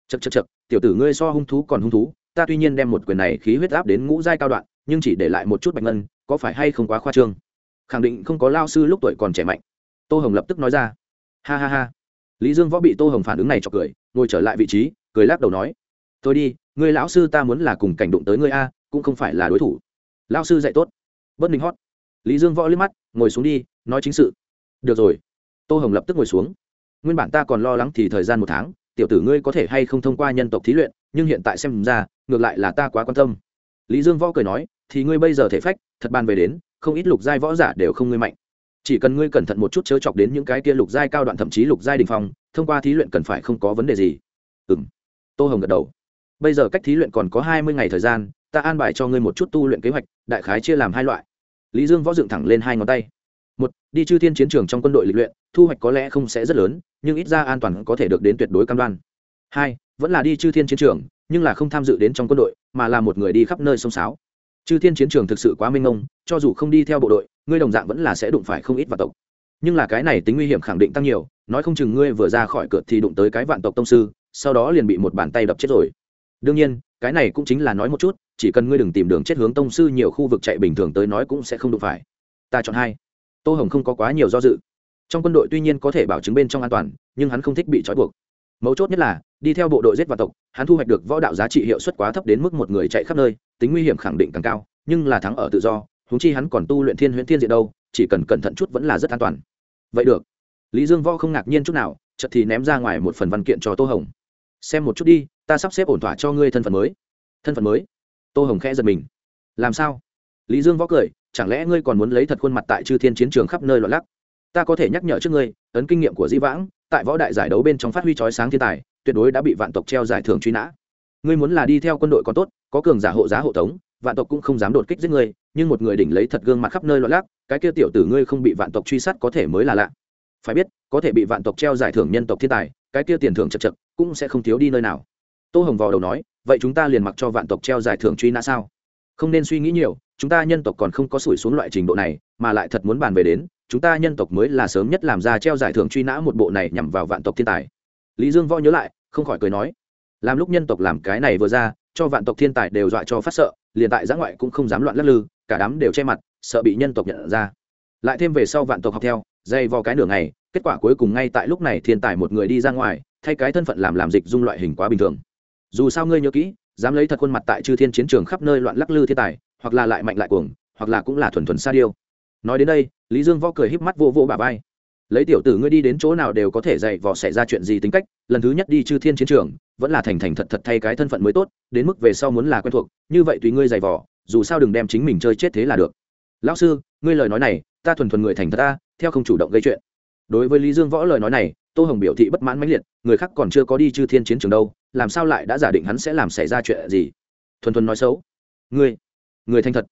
Chật chật chật tiểu tử ngươi so hung thú còn hung thú ta tuy nhiên đem một quyền này khí huyết áp đến ngũ giai cao đoạn, nhưng chỉ để lại một chút bạch ngân, có phải hay không quá khoa trương? Khẳng định không có lao sư lúc tuổi còn trẻ mạnh. Tô hồng lập tức nói ra. Ha ha ha. Lý dương võ bị tô hồng phản ứng này cho cười, ngồi trở lại vị trí, cười lắc đầu nói. Thôi đi, người lão sư ta muốn là cùng cảnh đụng tới ngươi a, cũng không phải là đối thủ. Lão sư dạy tốt. Bất ninh hót. Lý dương võ liếc mắt, ngồi xuống đi, nói chính sự. Được rồi. Tô hồng lập tức ngồi xuống. Nguyên bản ta còn lo lắng thì thời gian một tháng, tiểu tử ngươi có thể hay không thông qua nhân tộc thí luyện, nhưng hiện tại xem ra ngược lại là ta quá quan tâm. Lý dương võ cười nói, thì ngươi bây giờ thể phách, thật ban về đến, không ít lục giai võ giả đều không ngươi mạnh. Chỉ cần ngươi cẩn thận một chút chớ chọc đến những cái kia lục giai cao đoạn thậm chí lục giai đình phong, thông qua thí luyện cần phải không có vấn đề gì. Ừ m tô hồng gật đầu. Bây giờ cách thí luyện còn có hai mươi ngày thời gian, ta an bài cho ngươi một chút tu luyện kế hoạch, đại khái chia làm hai loại. Lý dương võ dựng thẳng lên hai ngón tay. Một, đi chư thiên chiến trường trong quân đội lịch luyện, thu hoạch có lẽ không sẽ rất lớn, nhưng ít ra an toàn có thể được đến tuyệt đối cam đoan hai, vẫn là đi chư thiên chiến trường, nhưng là không tham dự đến trong quân đội, mà là một người đi khắp nơi sông sáo. Chư thiên chiến trường thực sự quá minh ông cho dù không đi theo bộ đội, ngươi đồng dạng vẫn là sẽ đụng phải không ít vạn tộc. Nhưng là cái này tính nguy hiểm khẳng định tăng nhiều, nói không chừng ngươi vừa ra khỏi cửa thì đụng tới cái vạn tộc tông sư, sau đó liền bị một bàn tay đập chết rồi. Đương nhiên, cái này cũng chính là nói một chút, chỉ cần ngươi đừng tìm đường chết hướng tông sư nhiều khu vực chạy bình thường tới nói cũng sẽ không đụng phải. Ta chọn hai. Tô hồng không có quá nhiều do dự. Trong quân đội tuy nhiên có thể bảo chứng bên trong an toàn, nhưng hắn không thích bị trói buộc mấu chốt nhất là, đi theo bộ đội giết vạn tộc, hắn thu hoạch được võ đạo giá trị hiệu suất quá thấp đến mức một người chạy khắp nơi, tính nguy hiểm khẳng định càng cao, nhưng là thắng ở tự do húng chi hắn còn tu luyện thiên huyễn thiên diện đâu, chỉ cần cẩn thận chút vẫn là rất an toàn. Vậy được. Lý dương võ không ngạc nhiên chút nào, chợt thì ném ra ngoài một phần văn kiện cho tô hồng. Xem một chút đi, ta sắp xếp ổn thỏa cho ngươi thân phận mới. Thân phận mới? Tô hồng khẽ giật mình. Làm sao? Lý dương võ cười, chẳng lẽ ngươi còn muốn lấy thật khuôn mặt tại chư thiên chiến trường khắp nơi loạn lắc? Ta có thể nhắc nhở trước ngươi, ấn kinh nghiệm của di vãng, tại võ đại giải đấu bên trong phát huy trói sáng thiên tài, tuyệt đối đã bị vạn tộc treo giải thưởng truy nã. Ngươi muốn là đi theo quân đội còn tốt, có cường giả hộ giá hộ tống, vạn tộc cũng không dám đột kích giết ngươi, nhưng một người đỉnh lấy thật gương mặt khắp nơi loạn lác, cái kia tiểu tử ngươi không bị vạn tộc truy sát có thể mới là lạ. Phải biết, có thể bị vạn tộc treo giải thưởng nhân tộc thiên tài, cái kia tiền thưởng chật chật, cũng sẽ không thiếu đi nơi nào. Tô hồng vò đầu nói, vậy chúng ta liền mặc cho vạn tộc treo giải thưởng truy nã sao? Không nên suy nghĩ nhiều chúng ta nhân tộc còn không có sủi xuống loại trình độ này, mà lại thật muốn bàn về đến, chúng ta nhân tộc mới là sớm nhất làm ra treo giải thưởng truy nã một bộ này nhằm vào vạn tộc thiên tài. Lý dương võ nhớ lại, không khỏi cười nói, làm lúc nhân tộc làm cái này vừa ra, cho vạn tộc thiên tài đều dọa cho phát sợ, liền tại giã ngoại cũng không dám loạn lắc lư, cả đám đều che mặt, sợ bị nhân tộc nhận ra. Lại thêm về sau vạn tộc học theo dây vào cái nửa ngày, kết quả cuối cùng ngay tại lúc này thiên tài một người đi ra ngoài, thay cái thân phận làm làm dịch dung loại hình quá bình thường. Dù sao ngươi nhớ kỹ dám lấy thật khuôn mặt tại chư thiên chiến trường khắp nơi loạn lắc lư thiên tài, hoặc là lại mạnh lại cuồng, hoặc là cũng là thuần thuần sa điêu. Nói đến đây, lý dương võ cười híp mắt vô vô bà vai. Lấy tiểu tử ngươi đi đến chỗ nào đều có thể dạy vò xảy ra chuyện gì tính cách, lần thứ nhất đi chư thiên chiến trường, vẫn là thành thành thật thật thay cái thân phận mới tốt, đến mức về sau muốn là quen thuộc, như vậy tùy ngươi dạy vò, dù sao đừng đem chính mình chơi chết thế là được. Lão sư, ngươi lời nói này, ta thuần thuần người thành thật ta, theo không chủ động gây chuyện. Đối với lý dương võ lời nói này, tô hồng biểu thị bất mãn mãnh liệt, người khác còn chưa có đi chư thiên chiến trường đâu làm sao lại đã giả định hắn sẽ làm xảy ra chuyện gì? Thuần thuần nói xấu. Ngươi người thành thật.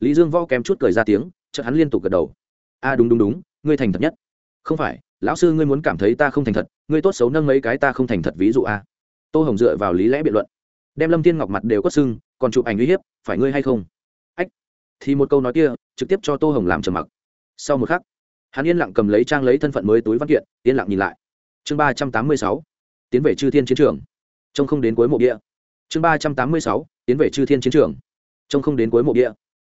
Lý dương võ kém chút cười ra tiếng, chợt hắn liên tục gật đầu. A, đúng đúng đúng, ngươi thành thật nhất. Không phải, lão sư ngươi muốn cảm thấy ta không thành thật, ngươi tốt xấu nâng mấy cái ta không thành thật ví dụ a. Tô hồng dựa vào lý lẽ biện luận. Đem lâm thiên ngọc mặt đều có sưng, còn chụp ảnh uy hiếp, phải ngươi hay không? Ách. Thì một câu nói kia, trực tiếp cho tô hồng làm trầm mặc. Sau một khắc, hắn yên lặng cầm lấy trang lấy thân phận mới túi văn kiện, yên lặng nhìn lại. Chương ba trăm tám mươi sáu. Tiến về chư thiên chiến trường trông không đến cuối mộ địa. Chương ba trăm tám mươi sáu, tiến về chư thiên chiến trường. Trông không đến cuối mộ địa.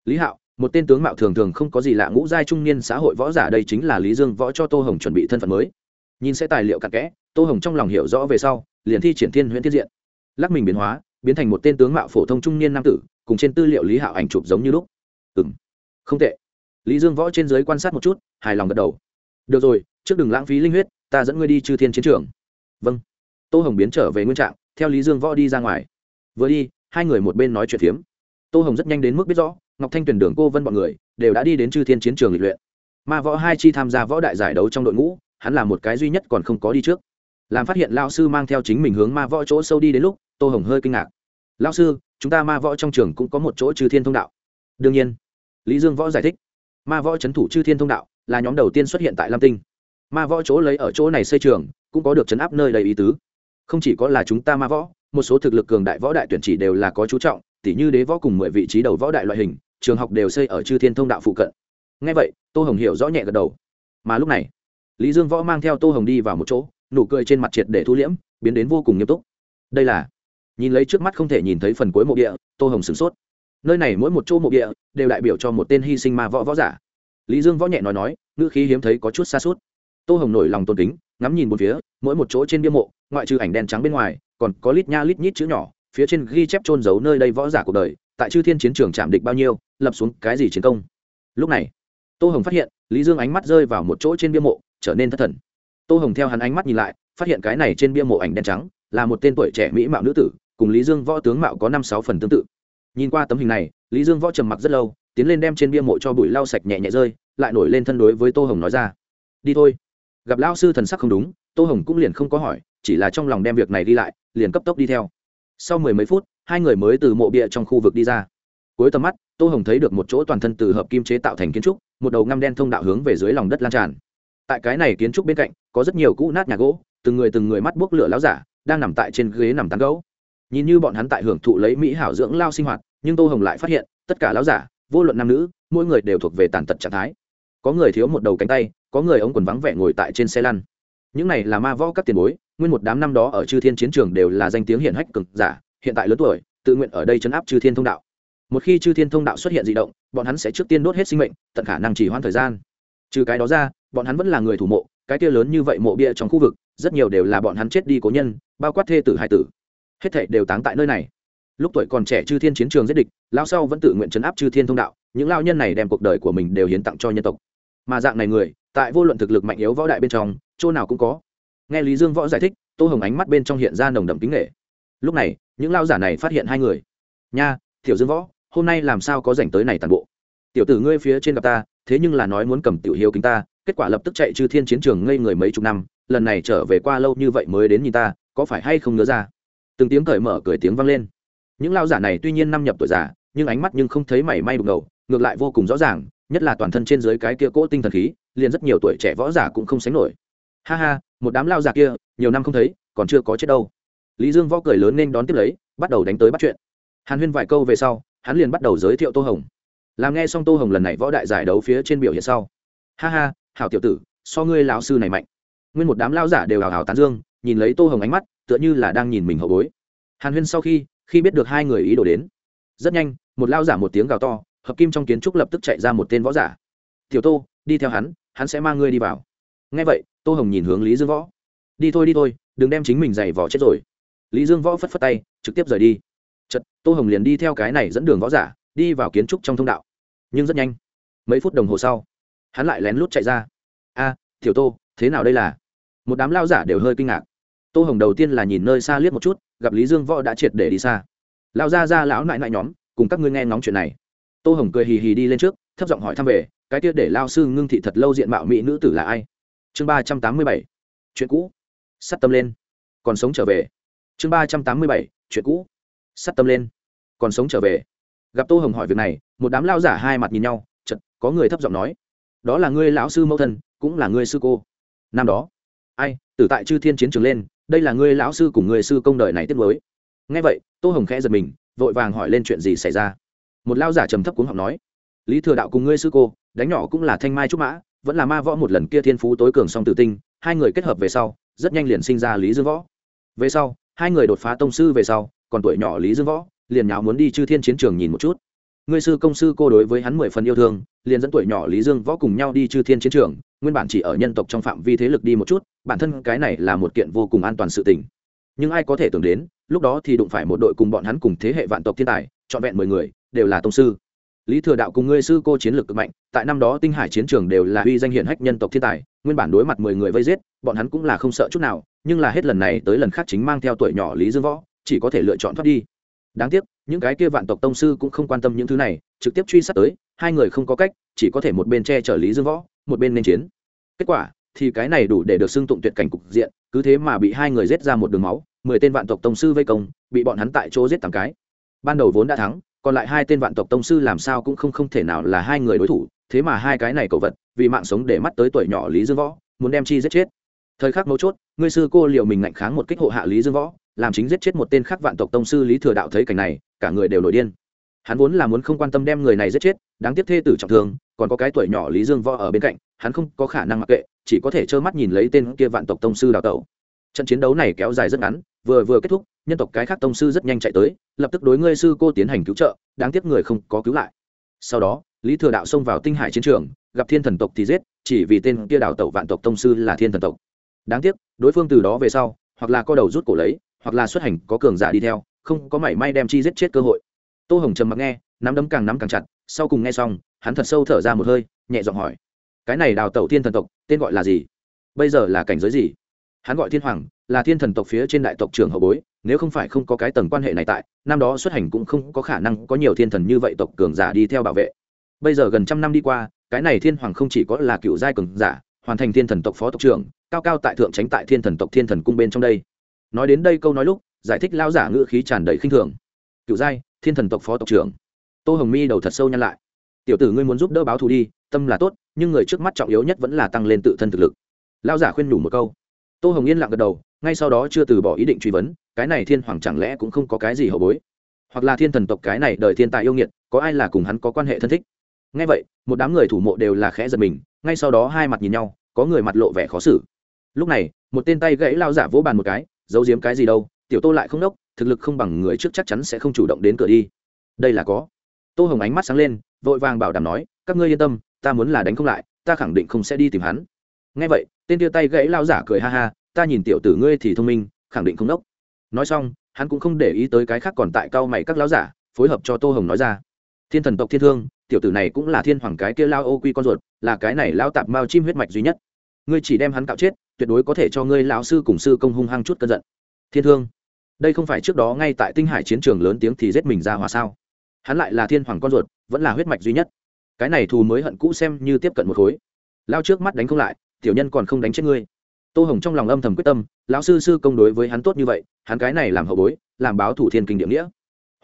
Lý hạo, một tên tướng mạo thường thường không có gì lạ ngũ giai trung niên xã hội võ giả đây chính là lý dương võ cho tô hồng chuẩn bị thân phận mới. Nhìn sẽ tài liệu cặn kẽ, tô hồng trong lòng hiểu rõ về sau, liền thi triển thiên huyễn thiết diện. Lắc mình biến hóa, biến thành một tên tướng mạo phổ thông trung niên nam tử, cùng trên tư liệu lý hạo ảnh chụp giống như lúc. Ừ m không tệ. Lý dương võ trên giới quan sát một chút, hài lòng gật đầu. Được rồi, trước đừng lãng phí linh huyết, ta dẫn ngươi đi chư thiên chiến trường. Vâng. Tô hồng biến trở về nguyên trạng theo lý dương võ đi ra ngoài vừa đi hai người một bên nói chuyện phiếm tô hồng rất nhanh đến mức biết rõ ngọc thanh tuyển đường cô vân b ọ n người đều đã đi đến chư thiên chiến trường lịch luyện mà võ hai chi tham gia võ đại giải đấu trong đội ngũ hắn là một cái duy nhất còn không có đi trước làm phát hiện lao sư mang theo chính mình hướng ma võ chỗ sâu đi đến lúc tô hồng hơi kinh ngạc lao sư chúng ta ma võ trong trường cũng có một chỗ chư thiên thông đạo đương nhiên lý dương võ giải thích ma võ c h ấ n thủ chư thiên thông đạo là nhóm đầu tiên xuất hiện tại lam tinh ma võ chỗ lấy ở chỗ này xây trường cũng có được chấn áp nơi đầy ý tứ không chỉ có là chúng ta ma võ, một số thực lực cường đại võ đại tuyển chỉ đều là có chú trọng, tỉ như đế võ cùng mười vị trí đầu võ đại loại hình, trường học đều xây ở chư thiên thông đạo phụ cận. Ngay vậy, tô hồng hiểu rõ nhẹ gật đầu. Mà lúc này, lý dương võ mang theo tô hồng đi vào một chỗ, nụ cười trên mặt triệt để thu liễm, biến đến vô cùng nghiêm túc. Đây là, nhìn lấy trước mắt không thể nhìn thấy phần cuối mộ địa, tô hồng sửng sốt. Nơi này mỗi một chỗ mộ địa, đều đại biểu cho một tên hy sinh ma võ võ giả. Lý dương võ nhẹ nói nói, ngữ khí hiếm thấy có chút xa suốt. Tô hồng nổi lòng tôn kính ngắm nhìn một phía, mỗi một chỗ trên bia mộ, ngoại trừ ảnh đen trắng bên ngoài, còn có lít nha lít nhít chữ nhỏ, phía trên ghi chép trôn giấu nơi đây võ giả cuộc đời, tại chư thiên chiến trường chạm địch bao nhiêu, lập xuống cái gì chiến công. Lúc này, tô hồng phát hiện, lý dương ánh mắt rơi vào một chỗ trên bia mộ, trở nên thất thần. Tô hồng theo hắn ánh mắt nhìn lại, phát hiện cái này trên bia mộ ảnh đen trắng, là một tên tuổi trẻ mỹ mạo nữ tử, cùng lý dương võ tướng mạo có năm sáu phần tương tự. Nhìn qua tấm hình này, lý dương võ trầm mặc rất lâu, tiến lên đem trên bia mộ cho bụi lau sạch nhẹ nhẹ rơi, lại nổi lên thân đối với tô hồng nói ra, đi thôi gặp lao sư thần sắc không đúng, tô hồng cũng liền không có hỏi, chỉ là trong lòng đem việc này đi lại, liền cấp tốc đi theo. Sau mười mấy phút, hai người mới từ mộ bia trong khu vực đi ra. Cuối tầm mắt, tô hồng thấy được một chỗ toàn thân từ hợp kim chế tạo thành kiến trúc, một đầu ngăm đen thông đạo hướng về dưới lòng đất lan tràn. Tại cái này kiến trúc bên cạnh, có rất nhiều cũ nát nhà gỗ, từng người từng người mắt buốc lửa láo giả, đang nằm tại trên ghế nằm tán gấu nhìn như bọn hắn tại hưởng thụ lấy mỹ hảo dưỡng lao sinh hoạt, nhưng tô hồng lại phát hiện, tất cả láo giả, vô luận nam nữ, mỗi người đều thuộc về tàn tật trạng thái có người thiếu một đầu cánh tay, có người ống quần vắng vẻ ngồi tại trên xe lăn. Những này là ma võ các tiền bối, nguyên một đám năm đó ở chư thiên chiến trường đều là danh tiếng hiển hách cực giả, hiện tại lớn tuổi, tự nguyện ở đây chấn áp chư thiên thông đạo. Một khi chư thiên thông đạo xuất hiện di động, bọn hắn sẽ trước tiên đốt hết sinh mệnh, tận khả năng chỉ hoãn thời gian. Trừ cái đó ra, bọn hắn vẫn là người thủ mộ, cái kia lớn như vậy mộ bia trong khu vực, rất nhiều đều là bọn hắn chết đi cố nhân, bao quát thê tử hai tử. Hết thảy đều táng tại nơi này. Lúc tuổi còn trẻ chư thiên chiến trường giết địch lao sau vẫn tự nguyện chấn áp chư thiên thông đạo, những lao nhân này đem cuộc đời của mình đều hiến tặng cho nhân tộc mà dạng này người, tại vô luận thực lực mạnh yếu võ đại bên trong, chỗ nào cũng có. Nghe lý dương võ giải thích, tô hồng ánh mắt bên trong hiện ra nồng đậm kính nghệ lúc này, những lao giả này phát hiện hai người. Nha, tiểu dương võ, hôm nay làm sao có dành tới này tàn bộ? Tiểu tử ngươi phía trên gặp ta, thế nhưng là nói muốn cầm tiểu hiếu kính ta, kết quả lập tức chạy chư thiên chiến trường ngây người mấy chục năm, lần này trở về qua lâu như vậy mới đến nhìn ta, có phải hay không nhớ ra? Từng tiếng cởi mở cười tiếng vang lên. Những lao giả này tuy nhiên năm nhập tuổi già, nhưng ánh mắt nhưng không thấy mảy may đục ngầu ngược lại vô cùng rõ ràng nhất là toàn thân trên dưới cái kia cỗ tinh thần khí, liền rất nhiều tuổi trẻ võ giả cũng không sánh nổi. Ha ha, một đám lao giả kia, nhiều năm không thấy, còn chưa có chết đâu. Lý dương võ cười lớn nên đón tiếp lấy, bắt đầu đánh tới bắt chuyện. Hàn huyên vài câu về sau, hắn liền bắt đầu giới thiệu tô hồng. Làm nghe xong tô hồng lần này võ đại giải đấu phía trên biểu hiện sau. Ha ha, hảo tiểu tử, so ngươi lão sư này mạnh. Nguyên một đám lao giả đều hào hào tán dương, nhìn lấy tô hồng ánh mắt, tựa như là đang nhìn mình hậu bối. Hàn huyên sau khi khi biết được hai người ý đồ đến. Rất nhanh, một lao giả một tiếng gào to hợp kim trong kiến trúc lập tức chạy ra một tên võ giả. Tiểu tô, đi theo hắn hắn sẽ mang ngươi đi vào. Ngay vậy, tô hồng nhìn hướng lý dương võ. Đi thôi đi thôi, đừng đem chính mình giày vò chết rồi. Lý dương võ phất phất tay, trực tiếp rời đi. Chật tô hồng liền đi theo cái này dẫn đường võ giả, đi vào kiến trúc trong thông đạo. Nhưng rất nhanh, mấy phút đồng hồ sau, hắn lại lén lút chạy ra. A, tiểu tô, thế nào đây là? Một đám lao giả đều hơi kinh ngạc. Tô hồng đầu tiên là nhìn nơi xa liếc một chút, gặp lý dương võ đã triệt để đi xa. Lao ra ra lão nại nại nhóm, cùng các ngươi nghe ngóng chuyện này tô hồng cười hì hì đi lên trước, thấp giọng hỏi thăm về, cái tiết để lao sư ngưng thị thật lâu diện mạo mỹ nữ tử là ai? Chương ba trăm tám mươi bảy, chuyện cũ. Sắt tâm lên, còn sống trở về. Chương ba trăm tám mươi bảy, chuyện cũ. Sắt tâm lên, còn sống trở về. Gặp tô hồng hỏi việc này, một đám lao giả hai mặt nhìn nhau chật có người thấp giọng nói, đó là ngươi lão sư mẫu thân, cũng là ngươi sư cô. Năm đó, ai, tử tại chư thiên chiến trường lên, đây là ngươi lão sư cùng người sư công đời này tiếp nối ngay vậy, tô hồng khẽ giật mình, vội vàng hỏi lên chuyện gì xảy ra một lao giả trầm thấp cuống học nói, lý thừa đạo cùng ngươi sư cô, đánh nhỏ cũng là thanh mai trúc mã, vẫn là ma võ một lần kia thiên phú tối cường song tử tinh, hai người kết hợp về sau, rất nhanh liền sinh ra lý dương võ. Về sau, hai người đột phá tông sư về sau, còn tuổi nhỏ lý dương võ, liền nháo muốn đi chư thiên chiến trường nhìn một chút. Ngươi sư công sư cô đối với hắn mười phần yêu thương, liền dẫn tuổi nhỏ lý dương võ cùng nhau đi chư thiên chiến trường, nguyên bản chỉ ở nhân tộc trong phạm vi thế lực đi một chút, bản thân cái này là một kiện vô cùng an toàn sự tình. Nhưng ai có thể tưởng đến lúc đó thì đụng phải một đội cùng bọn hắn cùng thế hệ vạn tộc thiên tài, trọn vẹn mười người, đều là tông sư. Lý thừa đạo cùng ngươi sư cô chiến lược cực mạnh, tại năm đó tinh hải chiến trường đều là uy danh hiển hách nhân tộc thiên tài, nguyên bản đối mặt mười người vây giết, bọn hắn cũng là không sợ chút nào, nhưng là hết lần này tới lần khác chính mang theo tuổi nhỏ lý dương võ, chỉ có thể lựa chọn thoát đi. Đáng tiếc, những cái kia vạn tộc tông sư cũng không quan tâm những thứ này, trực tiếp truy sát tới, hai người không có cách, chỉ có thể một bên che chở lý dương võ, một bên nên chiến. Kết quả, thì cái này đủ để được xưng tụng tuyệt cảnh cục diện, cứ thế mà bị hai người giết ra một đường máu mười tên vạn tộc tông sư vây công, bị bọn hắn tại chỗ giết tám cái. Ban đầu vốn đã thắng, còn lại hai tên vạn tộc tông sư làm sao cũng không không thể nào là hai người đối thủ, thế mà hai cái này cầu vật, vì mạng sống để mắt tới tuổi nhỏ lý dương võ, muốn đem chi giết chết. Thời khắc mấu chốt, ngươi sư cô liệu mình ngạnh kháng một kích hộ hạ lý dương võ, làm chính giết chết một tên khác vạn tộc tông sư lý thừa đạo thấy cảnh này, cả người đều nổi điên. Hắn vốn là muốn không quan tâm đem người này giết chết, đáng tiếc thê tử trọng thương, còn có cái tuổi nhỏ lý dương võ ở bên cạnh, hắn không có khả năng mặc kệ, chỉ có thể trơ mắt nhìn lấy tên kia vạn tộc tông sư đào tẩu. Trận chiến đấu này kéo dài rất ngắn vừa vừa kết thúc, nhân tộc cái khác tông sư rất nhanh chạy tới, lập tức đối ngươi sư cô tiến hành cứu trợ, đáng tiếc người không có cứu lại. Sau đó, lý thừa đạo xông vào tinh hải chiến trường, gặp thiên thần tộc thì giết, chỉ vì tên kia đào tẩu vạn tộc tông sư là thiên thần tộc. Đáng tiếc, đối phương từ đó về sau, hoặc là co đầu rút cổ lấy, hoặc là xuất hành có cường giả đi theo, không có mảy may đem chi giết chết cơ hội. Tô hồng trầm mặc nghe, nắm đấm càng nắm càng chặt, sau cùng nghe xong, hắn thật sâu thở ra một hơi, nhẹ giọng hỏi, cái này đào tẩu thiên thần tộc, tên gọi là gì? Bây giờ là cảnh giới gì? Hắn gọi thiên hoàng, là thiên thần tộc phía trên đại tộc trưởng hậu bối, nếu không phải không có cái tầng quan hệ này tại, năm đó xuất hành cũng không có khả năng có nhiều thiên thần như vậy tộc cường giả đi theo bảo vệ. Bây giờ gần trăm năm đi qua, cái này thiên hoàng không chỉ có là cựu giai cường giả, hoàn thành thiên thần tộc phó tộc trưởng, cao cao tại thượng tránh tại thiên thần tộc thiên thần cung bên trong đây. Nói đến đây câu nói lúc, giải thích lao giả ngữ khí tràn đầy khinh thường. Cựu giai, thiên thần tộc phó tộc trưởng. Tô hồng mi đầu thật sâu nhăn lại. Tiểu tử ngươi muốn giúp đỡ báo thù đi, tâm là tốt, nhưng người trước mắt trọng yếu nhất vẫn là tăng lên tự thân thực lực. Lao giả khuyên nhủ một câu tô hồng yên lặng gật đầu, ngay sau đó chưa từ bỏ ý định truy vấn, cái này thiên hoàng chẳng lẽ cũng không có cái gì hậu bối? Hoặc là thiên thần tộc cái này đời thiên tài yêu nghiệt, có ai là cùng hắn có quan hệ thân thích? Ngay vậy, một đám người thủ mộ đều là khẽ giật mình, ngay sau đó hai mặt nhìn nhau, có người mặt lộ vẻ khó xử. Lúc này, một tên tay gãy lao giả vỗ bàn một cái, giấu giếm cái gì đâu, tiểu tô lại không đốc, thực lực không bằng người trước chắc chắn sẽ không chủ động đến cửa đi. Đây là có. Tô hồng ánh mắt sáng lên, vội vàng bảo đảm nói, các ngươi yên tâm, ta muốn là đánh không lại, ta khẳng định không sẽ đi tìm hắn. Ngay vậy tên tia tay gãy lao giả cười ha ha, ta nhìn tiểu tử ngươi thì thông minh, khẳng định không đốc. Nói xong, hắn cũng không để ý tới cái khác còn tại cao mày các lao giả, phối hợp cho tô hồng nói ra, thiên thần tộc thiên thương, tiểu tử này cũng là thiên hoàng cái kia lao ô quy con ruột, là cái này lao tạp mao chim huyết mạch duy nhất. Ngươi chỉ đem hắn cạo chết, tuyệt đối có thể cho ngươi lão sư cùng sư công hung hăng chút cơn giận. Thiên thương? Đây không phải trước đó ngay tại tinh hải chiến trường lớn tiếng thì giết mình ra hòa sao? Hắn lại là thiên hoàng con ruột, vẫn là huyết mạch duy nhất. Cái này thù mới hận cũ xem như tiếp cận một khối. Lao trước mắt đánh không lại tiểu nhân còn không đánh chết ngươi. Tô hồng trong lòng âm thầm quyết tâm, lão sư sư công đối với hắn tốt như vậy, hắn cái này làm hậu bối, làm báo thủ thiên kinh địa nghĩa.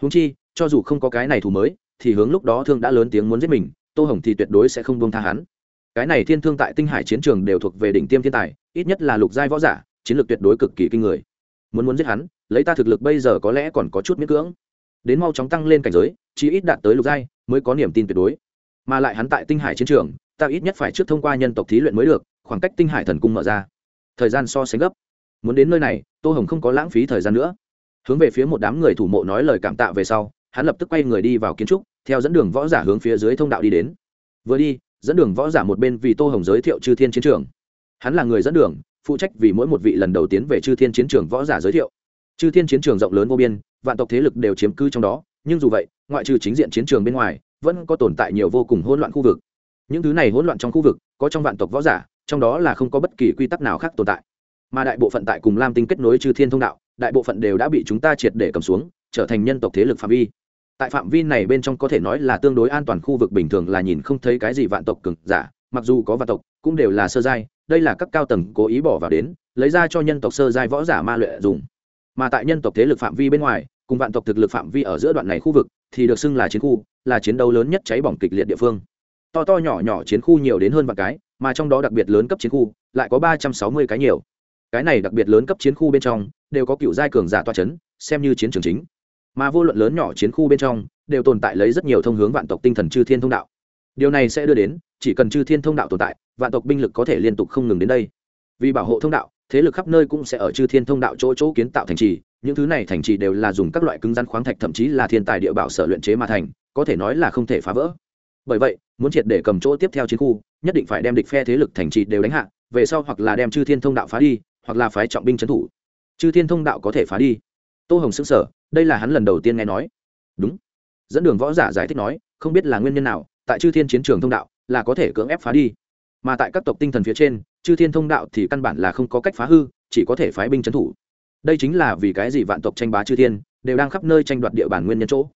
Húng chi, cho dù không có cái này thủ mới, thì hướng lúc đó thương đã lớn tiếng muốn giết mình, tô hồng thì tuyệt đối sẽ không buông tha hắn. Cái này thiên thương tại tinh hải chiến trường đều thuộc về đỉnh tiêm thiên tài, ít nhất là lục giai võ giả, chiến lược tuyệt đối cực kỳ kinh người. Muốn muốn giết hắn, lấy ta thực lực bây giờ có lẽ còn có chút miễn cưỡng. Đến mau chóng tăng lên cảnh giới chỉ ít đạt tới lục giai, mới có niềm tin tuyệt đối. Mà lại hắn tại tinh hải chiến trường, ta ít nhất phải trước thông qua nhân tộc thí luyện mới được khoảng cách tinh hải thần cung mở ra. Thời gian so sánh gấp. Muốn đến nơi này, tô hồng không có lãng phí thời gian nữa. Hướng về phía một đám người thủ mộ nói lời cảm tạ về sau, hắn lập tức quay người đi vào kiến trúc, theo dẫn đường võ giả hướng phía dưới thông đạo đi đến. Vừa đi, dẫn đường võ giả một bên vì tô hồng giới thiệu chư thiên chiến trường. Hắn là người dẫn đường, phụ trách vì mỗi một vị lần đầu tiến về chư thiên chiến trường võ giả giới thiệu. Chư thiên chiến trường rộng lớn vô biên, vạn tộc thế lực đều chiếm cư trong đó, nhưng dù vậy, ngoại trừ chính diện chiến trường bên ngoài, vẫn có tồn tại nhiều vô cùng hỗn loạn khu vực. Những thứ này hỗn loạn trong khu vực, có trong vạn tộc võ giả trong đó là không có bất kỳ quy tắc nào khác tồn tại. Mà đại bộ phận tại cùng lam tinh kết nối chư thiên thông đạo, đại bộ phận đều đã bị chúng ta triệt để cầm xuống, trở thành nhân tộc thế lực phạm vi. Tại phạm vi này bên trong có thể nói là tương đối an toàn khu vực bình thường là nhìn không thấy cái gì vạn tộc cường giả, mặc dù có vạn tộc, cũng đều là sơ giai, đây là các cao tầng cố ý bỏ vào đến, lấy ra cho nhân tộc sơ giai võ giả ma luyện dùng. Mà tại nhân tộc thế lực phạm vi bên ngoài, cùng vạn tộc thực lực phạm vi ở giữa đoạn này khu vực, thì được xưng là chiến khu, là chiến đấu lớn nhất cháy bỏng kịch liệt địa phương. To to nhỏ nhỏ chiến khu nhiều đến hơn vạn cái mà trong đó đặc biệt lớn cấp chiến khu lại có ba trăm sáu mươi cái nhiều. Cái này đặc biệt lớn cấp chiến khu bên trong đều có cựu giai cường giả toa c h ấ n xem như chiến trường chính. Mà vô luận lớn nhỏ chiến khu bên trong đều tồn tại lấy rất nhiều thông hướng vạn tộc tinh thần chư thiên thông đạo. Điều này sẽ đưa đến, chỉ cần chư thiên thông đạo tồn tại, vạn tộc binh lực có thể liên tục không ngừng đến đây. Vì bảo hộ thông đạo, thế lực khắp nơi cũng sẽ ở chư thiên thông đạo chỗ chỗ kiến tạo thành trì. Những thứ này thành trì đều là dùng các loại cứng rắn khoáng thạch, thậm chí là thiên tài địa bảo sở luyện chế mà thành, có thể nói là không thể phá vỡ bởi vậy, muốn triệt để cầm chỗ tiếp theo chiến khu, nhất định phải đem địch phe thế lực thành trì đều đánh hạ, về sau hoặc là đem chư thiên thông đạo phá đi, hoặc là phái trọng binh trấn thủ. Chư thiên thông đạo có thể phá đi. Tô hồng xứng sở đây là hắn lần đầu tiên nghe nói. Đúng. Dẫn đường võ giả giải thích nói, không biết là nguyên nhân nào, tại chư thiên chiến trường thông đạo là có thể cưỡng ép phá đi. Mà tại các tộc tinh thần phía trên, chư thiên thông đạo thì căn bản là không có cách phá hư, chỉ có thể phái binh trấn thủ. Đây chính là vì cái gì vạn tộc tranh bá chư thiên đều đang khắp nơi tranh đoạt địa bàn nguyên nhân chỗ.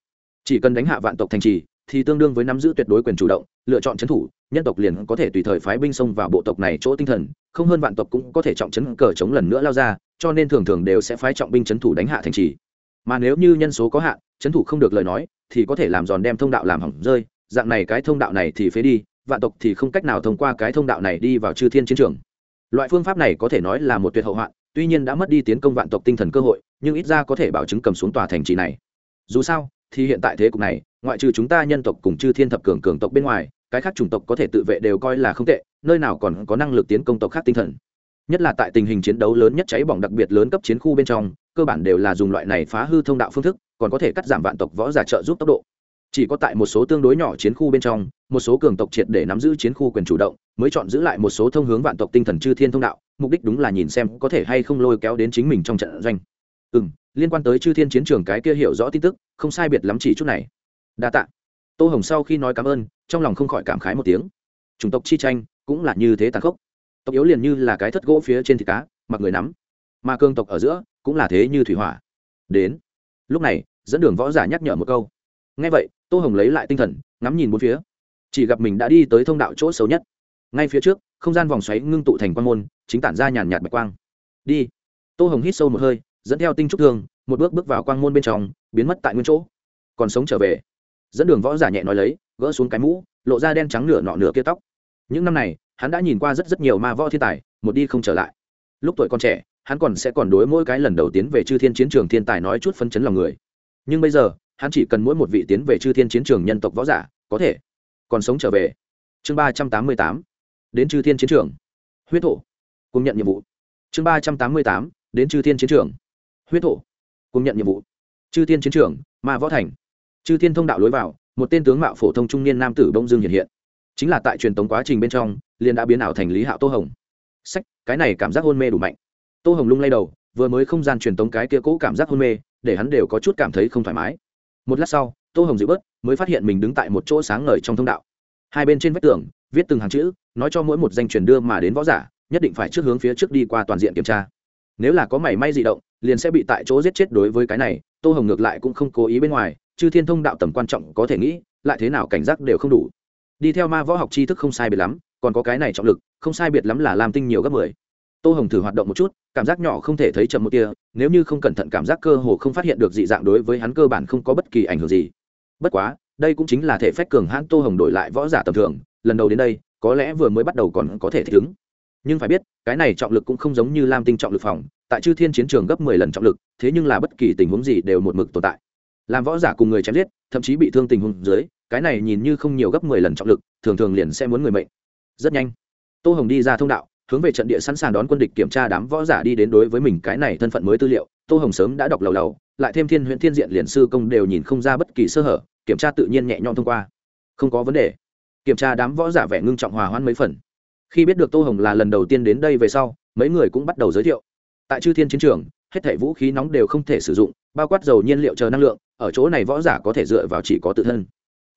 Chỉ cần đánh hạ vạn tộc thành trì thì tương đương với nắm giữ tuyệt đối quyền chủ động, lựa chọn trấn thủ, nhân tộc liền có thể tùy thời phái binh xông vào bộ tộc này chỗ tinh thần, không hơn vạn tộc cũng có thể trọng chấn cờ chống lần nữa lao ra, cho nên thường thường đều sẽ phái trọng binh trấn thủ đánh hạ thành trì. Mà nếu như nhân số có hạn, trấn thủ không được lời nói, thì có thể làm giòn đem thông đạo làm hỏng rơi, dạng này cái thông đạo này thì phế đi, vạn tộc thì không cách nào thông qua cái thông đạo này đi vào chư thiên chiến trường. Loại phương pháp này có thể nói là một tuyệt hậu hoạn, tuy nhiên đã mất đi tiến công vạn tộc tinh thần cơ hội, nhưng ít ra có thể bảo chứng cầm xuống tòa thành trì này. Dù sao thì hiện tại thế cục này, ngoại trừ chúng ta nhân tộc cùng chư thiên thập cường cường tộc bên ngoài, cái khác chủng tộc có thể tự vệ đều coi là không tệ, nơi nào còn có năng lực tiến công tộc khác tinh thần. Nhất là tại tình hình chiến đấu lớn nhất cháy bỏng đặc biệt lớn cấp chiến khu bên trong, cơ bản đều là dùng loại này phá hư thông đạo phương thức, còn có thể cắt giảm vạn tộc võ giả trợ giúp tốc độ. Chỉ có tại một số tương đối nhỏ chiến khu bên trong, một số cường tộc triệt để nắm giữ chiến khu quyền chủ động, mới chọn giữ lại một số thông hướng vạn tộc tinh thần chư thiên thông đạo, mục đích đúng là nhìn xem có thể hay không lôi kéo đến chính mình trong trận doanh. Ừ m liên quan tới chư thiên chiến trường cái kia hiểu rõ tin tức, không sai biệt lắm chỉ chút này. Đa t ạ tô hồng sau khi nói cảm ơn, trong lòng không khỏi cảm khái một tiếng. Chủng tộc chi tranh, cũng là như thế tàn khốc. Tộc yếu liền như là cái thất gỗ phía trên thịt cá, mặc người nắm. Mà cương tộc ở giữa, cũng là thế như thủy hỏa. Đến. Lúc này, dẫn đường võ giả nhắc nhở một câu. Ngay vậy, tô hồng lấy lại tinh thần, ngắm nhìn bốn phía. Chỉ gặp mình đã đi tới thông đạo chỗ xấu nhất. Ngay phía trước, không gian vòng xoáy ngưng tụ thành quan môn, chính tản ra nhàn nhạt bạch quang. Đi. Tô hồng hít sâu một hơi dẫn theo tinh trúc thương, một bước bước vào quang môn bên trong, biến mất tại nguyên chỗ. Còn sống trở về. Dẫn đường võ giả nhẹ nói lấy, gỡ xuống cái mũ, lộ ra đen trắng nửa nọ nửa kia tóc. Những năm này, hắn đã nhìn qua rất rất nhiều ma võ thiên tài, một đi không trở lại. Lúc tuổi còn trẻ, hắn còn sẽ còn đối mỗi cái lần đầu tiến về chư thiên chiến trường thiên tài nói chút phân chấn lòng người. Nhưng bây giờ, hắn chỉ cần mỗi một vị tiến về chư thiên chiến trường nhân tộc võ giả, có thể còn sống trở về. Chương ba trăm tám mươi tám, đến chư thiên chiến trường. Huyết thổ, cùng nhận nhiệm vụ. Chương ba trăm tám mươi tám, đến chư thiên chiến trường huyết thổ, cùng nhận nhiệm vụ. Chư thiên chiến trường, ma võ thành. Chư thiên thông đạo lối vào, một tên tướng mạo phổ thông trung niên nam tử bông dương hiện hiện. Chính là tại truyền tống quá trình bên trong, liền đã biến ảo thành lý hạo tô hồng. Sách, cái này cảm giác hôn mê đủ mạnh. Tô hồng lung lay đầu, vừa mới không gian truyền tống cái kia cũ cảm giác hôn mê, để hắn đều có chút cảm thấy không thoải mái. Một lát sau, tô hồng dịu bớt, mới phát hiện mình đứng tại một chỗ sáng ngời trong thông đạo. Hai bên trên vách tường, viết từng hàng chữ, nói cho mỗi một danh truyền đưa mà đến võ giả, nhất định phải trước hướng phía trước đi qua toàn diện kiểm tra nếu là có mảy may dị động, liền sẽ bị tại chỗ giết chết đối với cái này, tô hồng ngược lại cũng không cố ý bên ngoài, chư thiên thông đạo tầm quan trọng có thể nghĩ, lại thế nào cảnh giác đều không đủ. Đi theo ma võ học tri thức không sai biệt lắm, còn có cái này trọng lực, không sai biệt lắm là làm tinh nhiều gấp mười. Tô hồng thử hoạt động một chút, cảm giác nhỏ không thể thấy chậm một tia, nếu như không cẩn thận cảm giác cơ hồ không phát hiện được dị dạng đối với hắn cơ bản không có bất kỳ ảnh hưởng gì. Bất quá, đây cũng chính là thể phách cường hãn tô hồng đổi lại võ giả tầm thường, lần đầu đến đây, có lẽ vừa mới bắt đầu còn có thể thích ứng nhưng phải biết, cái này trọng lực cũng không giống như lam tinh trọng lực phòng, tại chư thiên chiến trường gấp mười lần trọng lực, thế nhưng là bất kỳ tình huống gì đều một mực tồn tại. Làm võ giả cùng người chém giết, thậm chí bị thương tình huống dưới, cái này nhìn như không nhiều gấp mười lần trọng lực, thường thường liền sẽ muốn người mệnh. Rất nhanh, tô hồng đi ra thông đạo, hướng về trận địa sẵn sàng đón quân địch kiểm tra đám võ giả đi đến đối với mình cái này thân phận mới tư liệu. Tô hồng sớm đã đọc lầu lầu, lại thêm thiên huyện thiên diện liền sư công đều nhìn không ra bất kỳ sơ hở, kiểm tra tự nhiên nhẹ nhõm thông qua. Không có vấn đề. Kiểm tra đám võ giả vẻ ngưng trọng hòa hoãn mấy phần khi biết được tô hồng là lần đầu tiên đến đây về sau, mấy người cũng bắt đầu giới thiệu. Tại chư thiên chiến trường, hết thảy vũ khí nóng đều không thể sử dụng, bao quát dầu nhiên liệu chờ năng lượng, ở chỗ này võ giả có thể dựa vào chỉ có tự thân.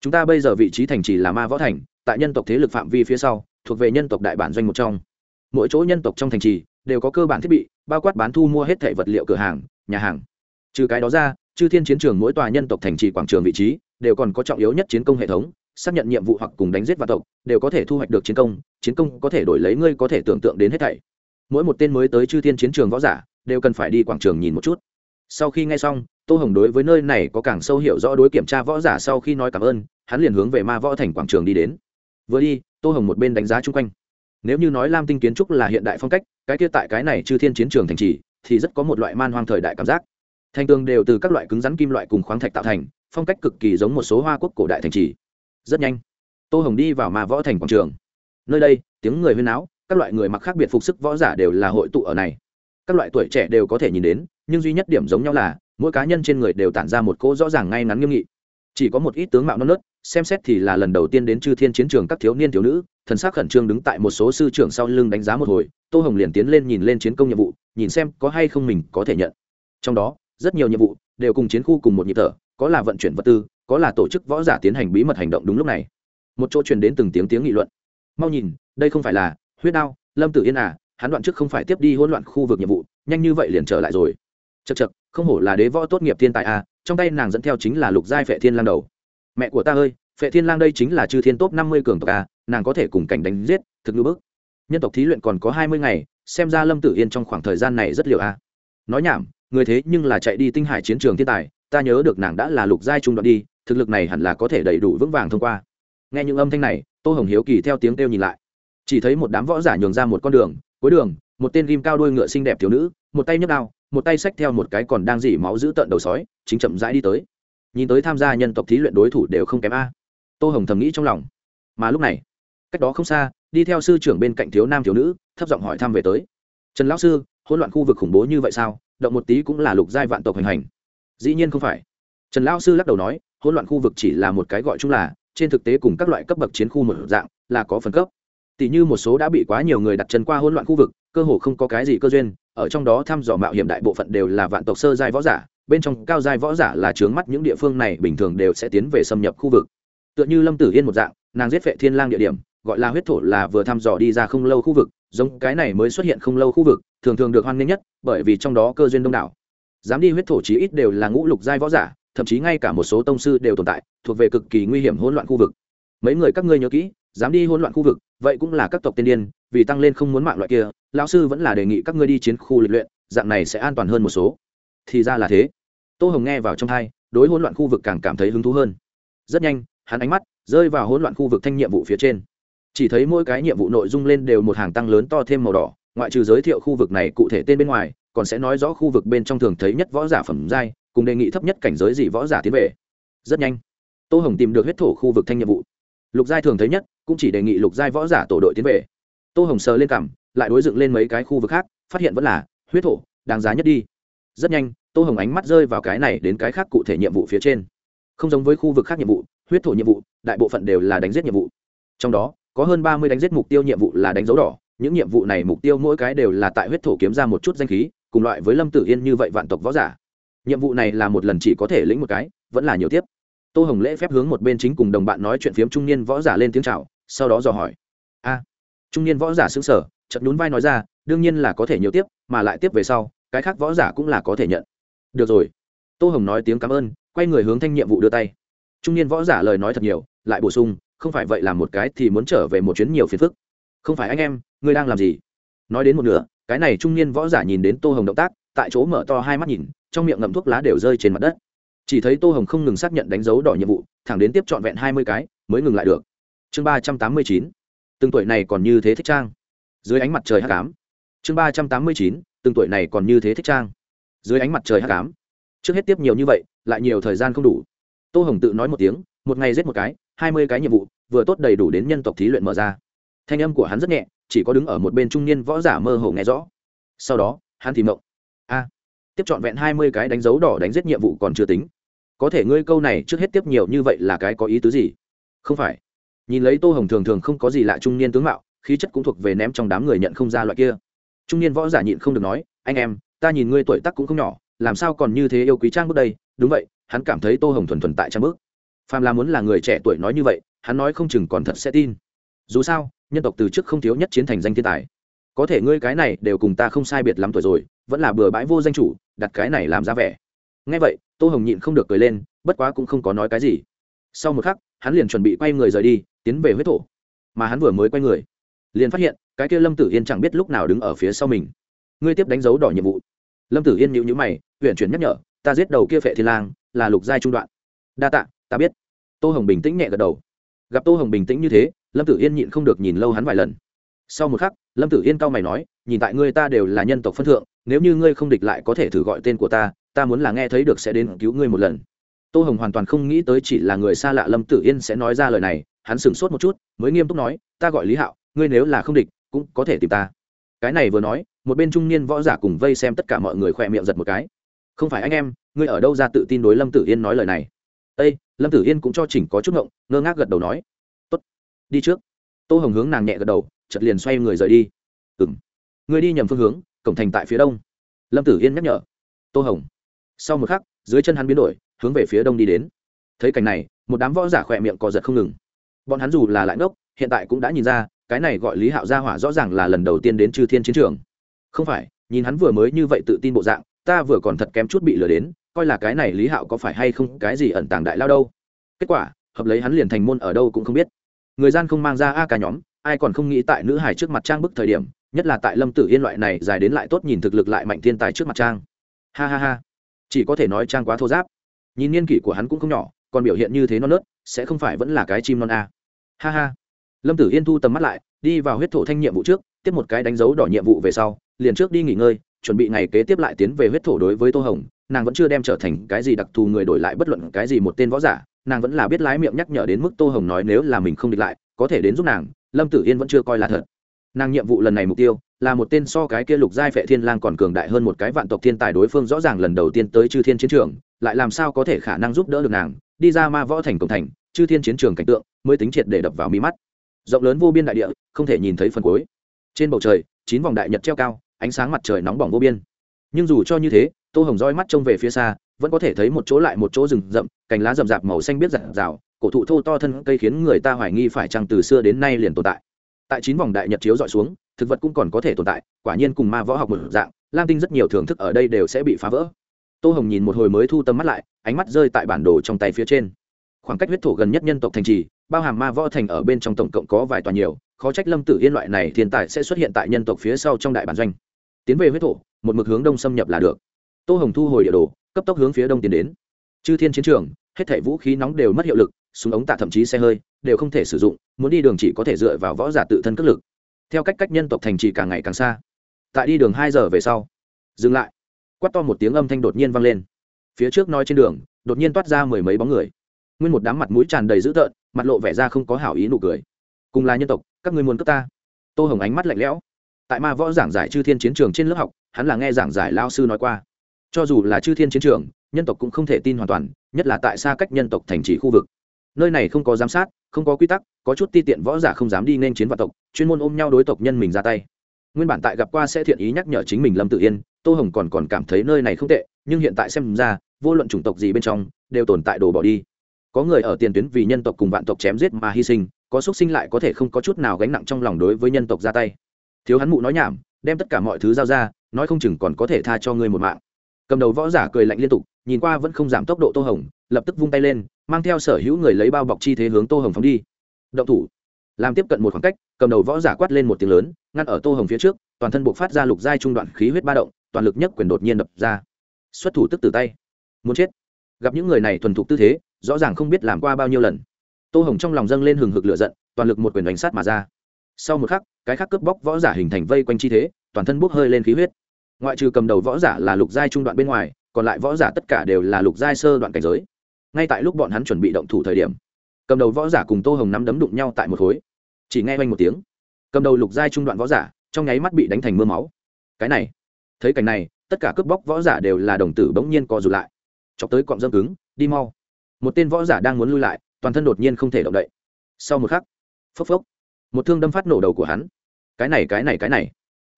Chúng ta bây giờ vị trí thành trì là ma võ thành, tại nhân tộc thế lực phạm vi phía sau, thuộc về nhân tộc đại bản doanh một trong. Mỗi chỗ nhân tộc trong thành trì đều có cơ bản thiết bị, bao quát bán thu mua hết thảy vật liệu cửa hàng, nhà hàng. Trừ cái đó ra, chư thiên chiến trường mỗi tòa nhân tộc thành trì quảng trường vị trí đều còn có trọng yếu nhất chiến công hệ thống xác nhận nhiệm vụ hoặc cùng đánh giết vạn tộc, đều có thể thu hoạch được chiến công chiến công có thể đổi lấy ngươi có thể tưởng tượng đến hết thảy. Mỗi một tên mới tới chư thiên chiến trường võ giả, đều cần phải đi quảng trường nhìn một chút. Sau khi nghe xong, tô hồng đối với nơi này có càng sâu hiểu rõ đối kiểm tra võ giả sau khi nói cảm ơn, hắn liền hướng về ma võ thành quảng trường đi đến. Vừa đi, tô hồng một bên đánh giá chung quanh. Nếu như nói lam tinh kiến trúc là hiện đại phong cách, cái kia tại cái này chư thiên chiến trường thành trì, thì rất có một loại man hoang thời đại cảm giác. Thành tường đều từ các loại cứng rắn kim loại cùng khoáng thạch tạo thành, phong cách cực kỳ giống một số hoa quốc cổ đại thành trì rất nhanh, tô hồng đi vào mà võ thành quảng trường. Nơi đây, tiếng người huyên áo các loại người mặc khác biệt phục sức võ giả đều là hội tụ ở này. Các loại tuổi trẻ đều có thể nhìn đến, nhưng duy nhất điểm giống nhau là, mỗi cá nhân trên người đều tản ra một cỗ rõ ràng ngay ngắn nghiêm nghị. Chỉ có một ít tướng mạo non nớt, xem xét thì là lần đầu tiên đến chư thiên chiến trường các thiếu niên thiếu nữ, thần sắc khẩn trương đứng tại một số sư trưởng sau lưng đánh giá một hồi, tô hồng liền tiến lên nhìn lên chiến công nhiệm vụ, nhìn xem có hay không mình có thể nhận. Trong đó, rất nhiều nhiệm vụ đều cùng chiến khu cùng một nhịp thở, có là vận chuyển vật tư có là tổ chức võ giả tiến hành bí mật hành động đúng lúc này. Một chỗ truyền đến từng tiếng tiếng nghị luận. Mau nhìn, đây không phải là huyết đao, lâm tử yên à hắn đoạn trước không phải tiếp đi hỗn loạn khu vực nhiệm vụ, nhanh như vậy liền trở lại rồi. Chật chật không hổ là đế võ tốt nghiệp thiên tài à trong tay nàng dẫn theo chính là lục giai phệ thiên lang đầu. Mẹ của ta ơi, phệ thiên lang đây chính là chư thiên tốt năm mươi cường tộc à nàng có thể cùng cảnh đánh giết, thực ngữ bức. Nhân tộc thí luyện còn có hai mươi ngày, xem ra lâm tử yên trong khoảng thời gian này rất liệu à. Nói nhảm người thế nhưng là chạy đi tinh hải chiến trường thiên tài, ta nhớ được nàng đã là lục giai trung đoạn đi, thực lực này hẳn là có thể đầy đủ vững vàng thông qua. Nghe những âm thanh này, tô hồng hiếu kỳ theo tiếng kêu nhìn lại. Chỉ thấy một đám võ giả nhường ra một con đường, cuối đường, một tên ghim cao đôi ngựa xinh đẹp thiếu nữ, một tay nhấc đao, một tay xách theo một cái còn đang dỉ máu giữ tận đầu sói, chính chậm rãi đi tới. Nhìn tới tham gia nhân tộc thí luyện đối thủ đều không kém a. Tô hồng thầm nghĩ trong lòng. Mà lúc này, cách đó không xa, đi theo sư trưởng bên cạnh thiếu nam thiếu nữ, thấp giọng hỏi thăm về tới. Trần lão sư, hỗn loạn khu vực khủng bố như vậy sao? Động một tí cũng là lục giai vạn tộc hành hành. Dĩ nhiên không phải. Trần lão sư lắc đầu nói, hỗn loạn khu vực chỉ là một cái gọi chung là, trên thực tế cùng các loại cấp bậc chiến khu một dạng, là có phần cấp. Tỷ như một số đã bị quá nhiều người đặt chân qua hỗn loạn khu vực, cơ hồ không có cái gì cơ duyên, ở trong đó thăm dò mạo hiểm đại bộ phận đều là vạn tộc sơ giai võ giả, bên trong cao giai võ giả là chướng mắt những địa phương này bình thường đều sẽ tiến về xâm nhập khu vực. Tựa như lâm tử yên một dạng, nàng giết vệ thiên lang địa điểm gọi là huyết thổ là vừa thăm dò đi ra không lâu khu vực, giống cái này mới xuất hiện không lâu khu vực, thường thường được hoan nghênh nhất, bởi vì trong đó cơ duyên đông đảo. Dám đi huyết thổ chí ít đều là ngũ lục giai võ giả, thậm chí ngay cả một số tông sư đều tồn tại, thuộc về cực kỳ nguy hiểm hỗn loạn khu vực. Mấy người các ngươi nhớ kỹ, dám đi hỗn loạn khu vực, vậy cũng là các tộc tiên điên, vì tăng lên không muốn mạng loại kia, lão sư vẫn là đề nghị các ngươi đi chiến khu lịch luyện, dạng này sẽ an toàn hơn một số. Thì ra là thế. Tô hồng nghe vào trong thai đối hỗn loạn khu vực càng cảm thấy hứng thú hơn. Rất nhanh, hắn ánh mắt rơi vào hỗn loạn khu vực thanh nhiệm vụ phía trên chỉ thấy mỗi cái nhiệm vụ nội dung lên đều một hàng tăng lớn to thêm màu đỏ, ngoại trừ giới thiệu khu vực này cụ thể tên bên ngoài, còn sẽ nói rõ khu vực bên trong thường thấy nhất võ giả phẩm giai, cùng đề nghị thấp nhất cảnh giới gì võ giả tiến về. Rất nhanh, tô hồng tìm được huyết thổ khu vực thanh nhiệm vụ. Lục giai thường thấy nhất, cũng chỉ đề nghị lục giai võ giả tổ đội tiến về. Tô hồng sờ lên cằm, lại đối dựng lên mấy cái khu vực khác, phát hiện vẫn là huyết thổ, đáng giá nhất đi. Rất nhanh, tô hồng ánh mắt rơi vào cái này đến cái khác cụ thể nhiệm vụ phía trên. Không giống với khu vực khác nhiệm vụ, huyết thổ nhiệm vụ, đại bộ phận đều là đánh giết nhiệm vụ. Trong đó có hơn ba mươi đánh giết mục tiêu nhiệm vụ là đánh dấu đỏ. Những nhiệm vụ này mục tiêu mỗi cái đều là tại huyết thổ kiếm ra một chút danh khí, cùng loại với lâm tử yên như vậy vạn tộc võ giả. Nhiệm vụ này là một lần chỉ có thể lĩnh một cái, vẫn là nhiều tiếp. Tô hồng lễ phép hướng một bên chính cùng đồng bạn nói chuyện phiếm trung niên võ giả lên tiếng c h à o sau đó dò hỏi. A. Trung niên võ giả xứng sở chật nhún vai nói ra, đương nhiên là có thể nhiều tiếp, mà lại tiếp về sau, cái khác võ giả cũng là có thể nhận. Được rồi. Tô hồng nói tiếng cảm ơn, quay người hướng thanh nhiệm vụ đưa tay. Trung niên võ giả lời nói thật nhiều, lại bổ sung không phải vậy làm một cái thì muốn trở về một chuyến nhiều phiền phức. Không phải anh em, ngươi đang làm gì? Nói đến một nửa, cái này trung niên võ giả nhìn đến tô hồng động tác, tại chỗ mở to hai mắt nhìn, trong miệng ngậm thuốc lá đều rơi trên mặt đất. Chỉ thấy tô hồng không ngừng xác nhận đánh dấu đỏ nhiệm vụ, thẳng đến tiếp trọn vẹn hai mươi cái, mới ngừng lại được. Chương ba trăm tám mươi chín, từng tuổi này còn như thế thích trang. Dưới ánh mặt trời hát cám chương ba trăm tám mươi chín, từng tuổi này còn như thế thích trang. Dưới ánh mặt trời hát cám trước hết tiếp nhiều như vậy, lại nhiều thời gian không đủ. Tô hồng tự nói một tiếng, một ngày giết một cái hai mươi cái nhiệm vụ, vừa tốt đầy đủ đến nhân tộc thí luyện mở ra. Thanh âm của hắn rất nhẹ, chỉ có đứng ở một bên trung niên võ giả mơ hồ nghe rõ. Sau đó, hắn thì mộng. A, tiếp trọn vẹn hai mươi cái đánh dấu đỏ đánh giết nhiệm vụ còn chưa tính. Có thể ngươi câu này trước hết tiếp nhiều như vậy là cái có ý tứ gì? Không phải. Nhìn lấy tô hồng thường thường không có gì lạ trung niên tướng mạo, khí chất cũng thuộc về ném trong đám người nhận không ra loại kia. Trung niên võ giả nhịn không được nói, anh em, ta nhìn ngươi tuổi tác cũng không nhỏ, làm sao còn như thế yêu quý trang bước đây? Đúng vậy, hắn cảm thấy tô hồng thuần thuần tại trang bước phàm là muốn là người trẻ tuổi nói như vậy, hắn nói không chừng còn thật sẽ tin. Dù sao, nhân tộc từ trước không thiếu nhất chiến thành danh thiên tài. Có thể ngươi cái này đều cùng ta không sai biệt lắm tuổi rồi, vẫn là bừa bãi vô danh chủ, đặt cái này làm ra vẻ. Ngay vậy, tô hồng nhịn không được cười lên, bất quá cũng không có nói cái gì. Sau một khắc, hắn liền chuẩn bị quay người rời đi, tiến về huyết thổ. Mà hắn vừa mới quay người, liền phát hiện, cái kia lâm tử yên chẳng biết lúc nào đứng ở phía sau mình. Ngươi tiếp đánh dấu đỏ nhiệm vụ. Lâm tử yên nhịu nhữ mày huyện chuyển nhắc nhở, ta giết đầu kia phệ thiên lang, là lục giai trung đoạn. Đa tạ ta biết. Tô hồng bình tĩnh nhẹ gật đầu. Gặp tô hồng bình tĩnh như thế, lâm tử yên nhịn không được nhìn lâu hắn vài lần. Sau một khắc, lâm tử yên cau mày nói, nhìn tại ngươi ta đều là nhân tộc phân thượng, nếu như ngươi không địch lại có thể thử gọi tên của ta ta muốn là nghe thấy được sẽ đến cứu ngươi một lần. Tô hồng hoàn toàn không nghĩ tới chỉ là người xa lạ lâm tử yên sẽ nói ra lời này, hắn sửng sốt một chút, mới nghiêm túc nói, ta gọi lý hạo, ngươi nếu là không địch, cũng có thể tìm ta. Cái này vừa nói, một bên trung niên võ giả cùng vây xem tất cả mọi người khỏe miệng giật một cái. Không phải anh em, ngươi ở đâu ra tự tin đối lâm tử yên nói lời này? Ây lâm tử yên cũng cho chỉnh có chút ngộng, ngơ ngác gật đầu nói. Tốt, đi trước. Tô hồng hướng nàng nhẹ gật đầu chật liền xoay người rời đi. Ừ m ngươi đi nhầm phương hướng, cổng thành tại phía đông. Lâm tử yên nhắc nhở. Tô hồng. Sau một khắc, dưới chân hắn biến đổi, hướng về phía đông đi đến. Thấy cảnh này, một đám võ giả khỏe miệng co giật không ngừng. Bọn hắn dù là lại ngốc, hiện tại cũng đã nhìn ra, cái này gọi lý hạo gia hỏa rõ ràng là lần đầu tiên đến chư thiên chiến trường. Không phải, nhìn hắn vừa mới như vậy tự tin bộ dạng ta vừa còn thật kém chút bị lừa đến, coi là cái này lý hạo có phải hay không, cái gì ẩn tàng đại lao đâu. Kết quả, hợp lấy hắn liền thành môn ở đâu cũng không biết. Người gian không mang ra a cả nhóm, ai còn không nghĩ tại nữ hải trước mặt trang bức thời điểm, nhất là tại lâm tử yên loại này dài đến lại tốt nhìn thực lực lại mạnh thiên tài trước mặt trang. Ha ha ha. Chỉ có thể nói trang quá thô giáp. Nhìn niên kỷ của hắn cũng không nhỏ, còn biểu hiện như thế non nớt, sẽ không phải vẫn là cái chim non a. Ha ha. Lâm tử yên thu tầm mắt lại, đi vào huyết thổ thanh nhiệm vụ trước, tiếp một cái đánh dấu đỏ nhiệm vụ về sau, liền trước đi nghỉ ngơi chuẩn bị ngày kế tiếp lại tiến về huyết thổ đối với tô hồng, nàng vẫn chưa đem trở thành cái gì đặc thù người đổi lại bất luận cái gì một tên võ giả, nàng vẫn là biết lái miệng nhắc nhở đến mức tô hồng nói nếu là mình không địch lại, có thể đến giúp nàng, lâm tử yên vẫn chưa coi là thật. Nàng nhiệm vụ lần này mục tiêu, là một tên so cái kia lục giai phệ thiên lang còn cường đại hơn một cái vạn tộc thiên tài đối phương rõ ràng lần đầu tiên tới chư thiên chiến trường, lại làm sao có thể khả năng giúp đỡ được nàng, đi ra ma võ thành cổng thành, chư thiên chiến trường cảnh tượng, mới tính triệt để đập vào mi mắt. Rộng lớn vô biên đại địa, không thể nhìn thấy phần cuối. Trên bầu trời, chín vòng đại nhật treo cao ánh sáng mặt trời nóng bỏng vô biên. Nhưng dù cho như thế, tô hồng roi mắt trông về phía xa, vẫn có thể thấy một chỗ lại một chỗ rừng rậm, cành lá rậm rạp màu xanh biết rạng rào, cổ thụ thô to thân cây khiến người ta hoài nghi phải chăng từ xưa đến nay liền tồn tại. Tại chín vòng đại nhật chiếu dọi xuống, thực vật cũng còn có thể tồn tại, quả nhiên cùng ma võ học một dạng, lam tinh rất nhiều thưởng thức ở đây đều sẽ bị phá vỡ. Tô hồng nhìn một hồi mới thu tâm mắt lại, ánh mắt rơi tại bản đồ trong tay phía trên. Khoảng cách huyết thổ gần nhất nhân tộc thành trì, bao hàm ma võ thành ở bên trong tổng cộng có vài tòa nhiều, khó trách lâm tử yên loại này thiên tài sẽ xuất hiện tại nhân tộc phía sau trong đại bản doanh tiến về huyết thổ, một mực hướng đông xâm nhập là được. Tô hồng thu hồi địa đồ, cấp tốc hướng phía đông tiến đến. Chư thiên chiến trường, hết thảy vũ khí nóng đều mất hiệu lực, súng ống tạ thậm chí xe hơi đều không thể sử dụng, muốn đi đường chỉ có thể dựa vào võ giả tự thân cất lực. Theo cách cách nhân tộc thành trì càng ngày càng xa. Tại đi đường hai giờ về sau, dừng lại. Quát to một tiếng âm thanh đột nhiên vang lên. Phía trước nói trên đường, đột nhiên toát ra mười mấy bóng người. Nguyên một đám mặt mũi tràn đầy dữ tợn, mặt lộ vẻ ra không có hảo ý nụ cười. Cùng là nhân tộc, các người muốn cướp ta? Tô hồng ánh mắt lạnh lẽo tại ma võ giảng giải chư thiên chiến trường trên lớp học, hắn là nghe giảng giải lao sư nói qua. Cho dù là chư thiên chiến trường, nhân tộc cũng không thể tin hoàn toàn, nhất là tại xa cách nhân tộc thành trì khu vực. Nơi này không có giám sát, không có quy tắc, có chút ti tiện võ giả không dám đi nên chiến vạn tộc, chuyên môn ôm nhau đối tộc nhân mình ra tay. Nguyên bản tại gặp qua sẽ thiện ý nhắc nhở chính mình lâm tự yên, tô hồng còn còn cảm thấy nơi này không tệ, nhưng hiện tại xem ra, vô luận chủng tộc gì bên trong, đều tồn tại đồ bỏ đi. Có người ở tiền tuyến vì nhân tộc cùng vạn tộc chém giết mà hy sinh, có xuất sinh lại có thể không có chút nào gánh nặng trong lòng đối với nhân tộc ra tay thiếu hắn mụ nói nhảm, đem tất cả mọi thứ giao ra, nói không chừng còn có thể tha cho ngươi một mạng. Cầm đầu võ giả cười lạnh liên tục, nhìn qua vẫn không giảm tốc độ tô hồng, lập tức vung tay lên, mang theo sở hữu người lấy bao bọc chi thế hướng tô hồng phóng đi. Động thủ. Làm tiếp cận một khoảng cách, cầm đầu võ giả quát lên một tiếng lớn, ngăn ở tô hồng phía trước, toàn thân buộc phát ra lục giai trung đoạn khí huyết ba động, toàn lực nhất quyền đột nhiên đập ra. Xuất thủ tức từ tay. Muốn chết. Gặp những người này thuần thục tư thế, rõ ràng không biết làm qua bao nhiêu lần. Tô hồng trong lòng dâng lên hừng hực lửa giận, toàn lực một quyền đánh sát mà ra sau một khắc, cái khác cướp bóc võ giả hình thành vây quanh chi thế, toàn thân bốc hơi lên khí huyết. Ngoại trừ cầm đầu võ giả là lục giai trung đoạn bên ngoài, còn lại võ giả tất cả đều là lục giai sơ đoạn cảnh giới. Ngay tại lúc bọn hắn chuẩn bị động thủ thời điểm, cầm đầu võ giả cùng tô hồng nắm đấm đụng nhau tại một khối. Chỉ nghe oanh một tiếng, cầm đầu lục giai trung đoạn võ giả trong nháy mắt bị đánh thành mưa máu. Cái này, thấy cảnh này, tất cả cướp bóc võ giả đều là đồng tử bỗng nhiên co rụt lại. Chọc tới cọng dâm cứng, đi mau. Một tên võ giả đang muốn lui lại, toàn thân đột nhiên không thể động đậy. Sau một khắc, phốc phốc một thương đâm phát nổ đầu của hắn. Cái này cái này cái này.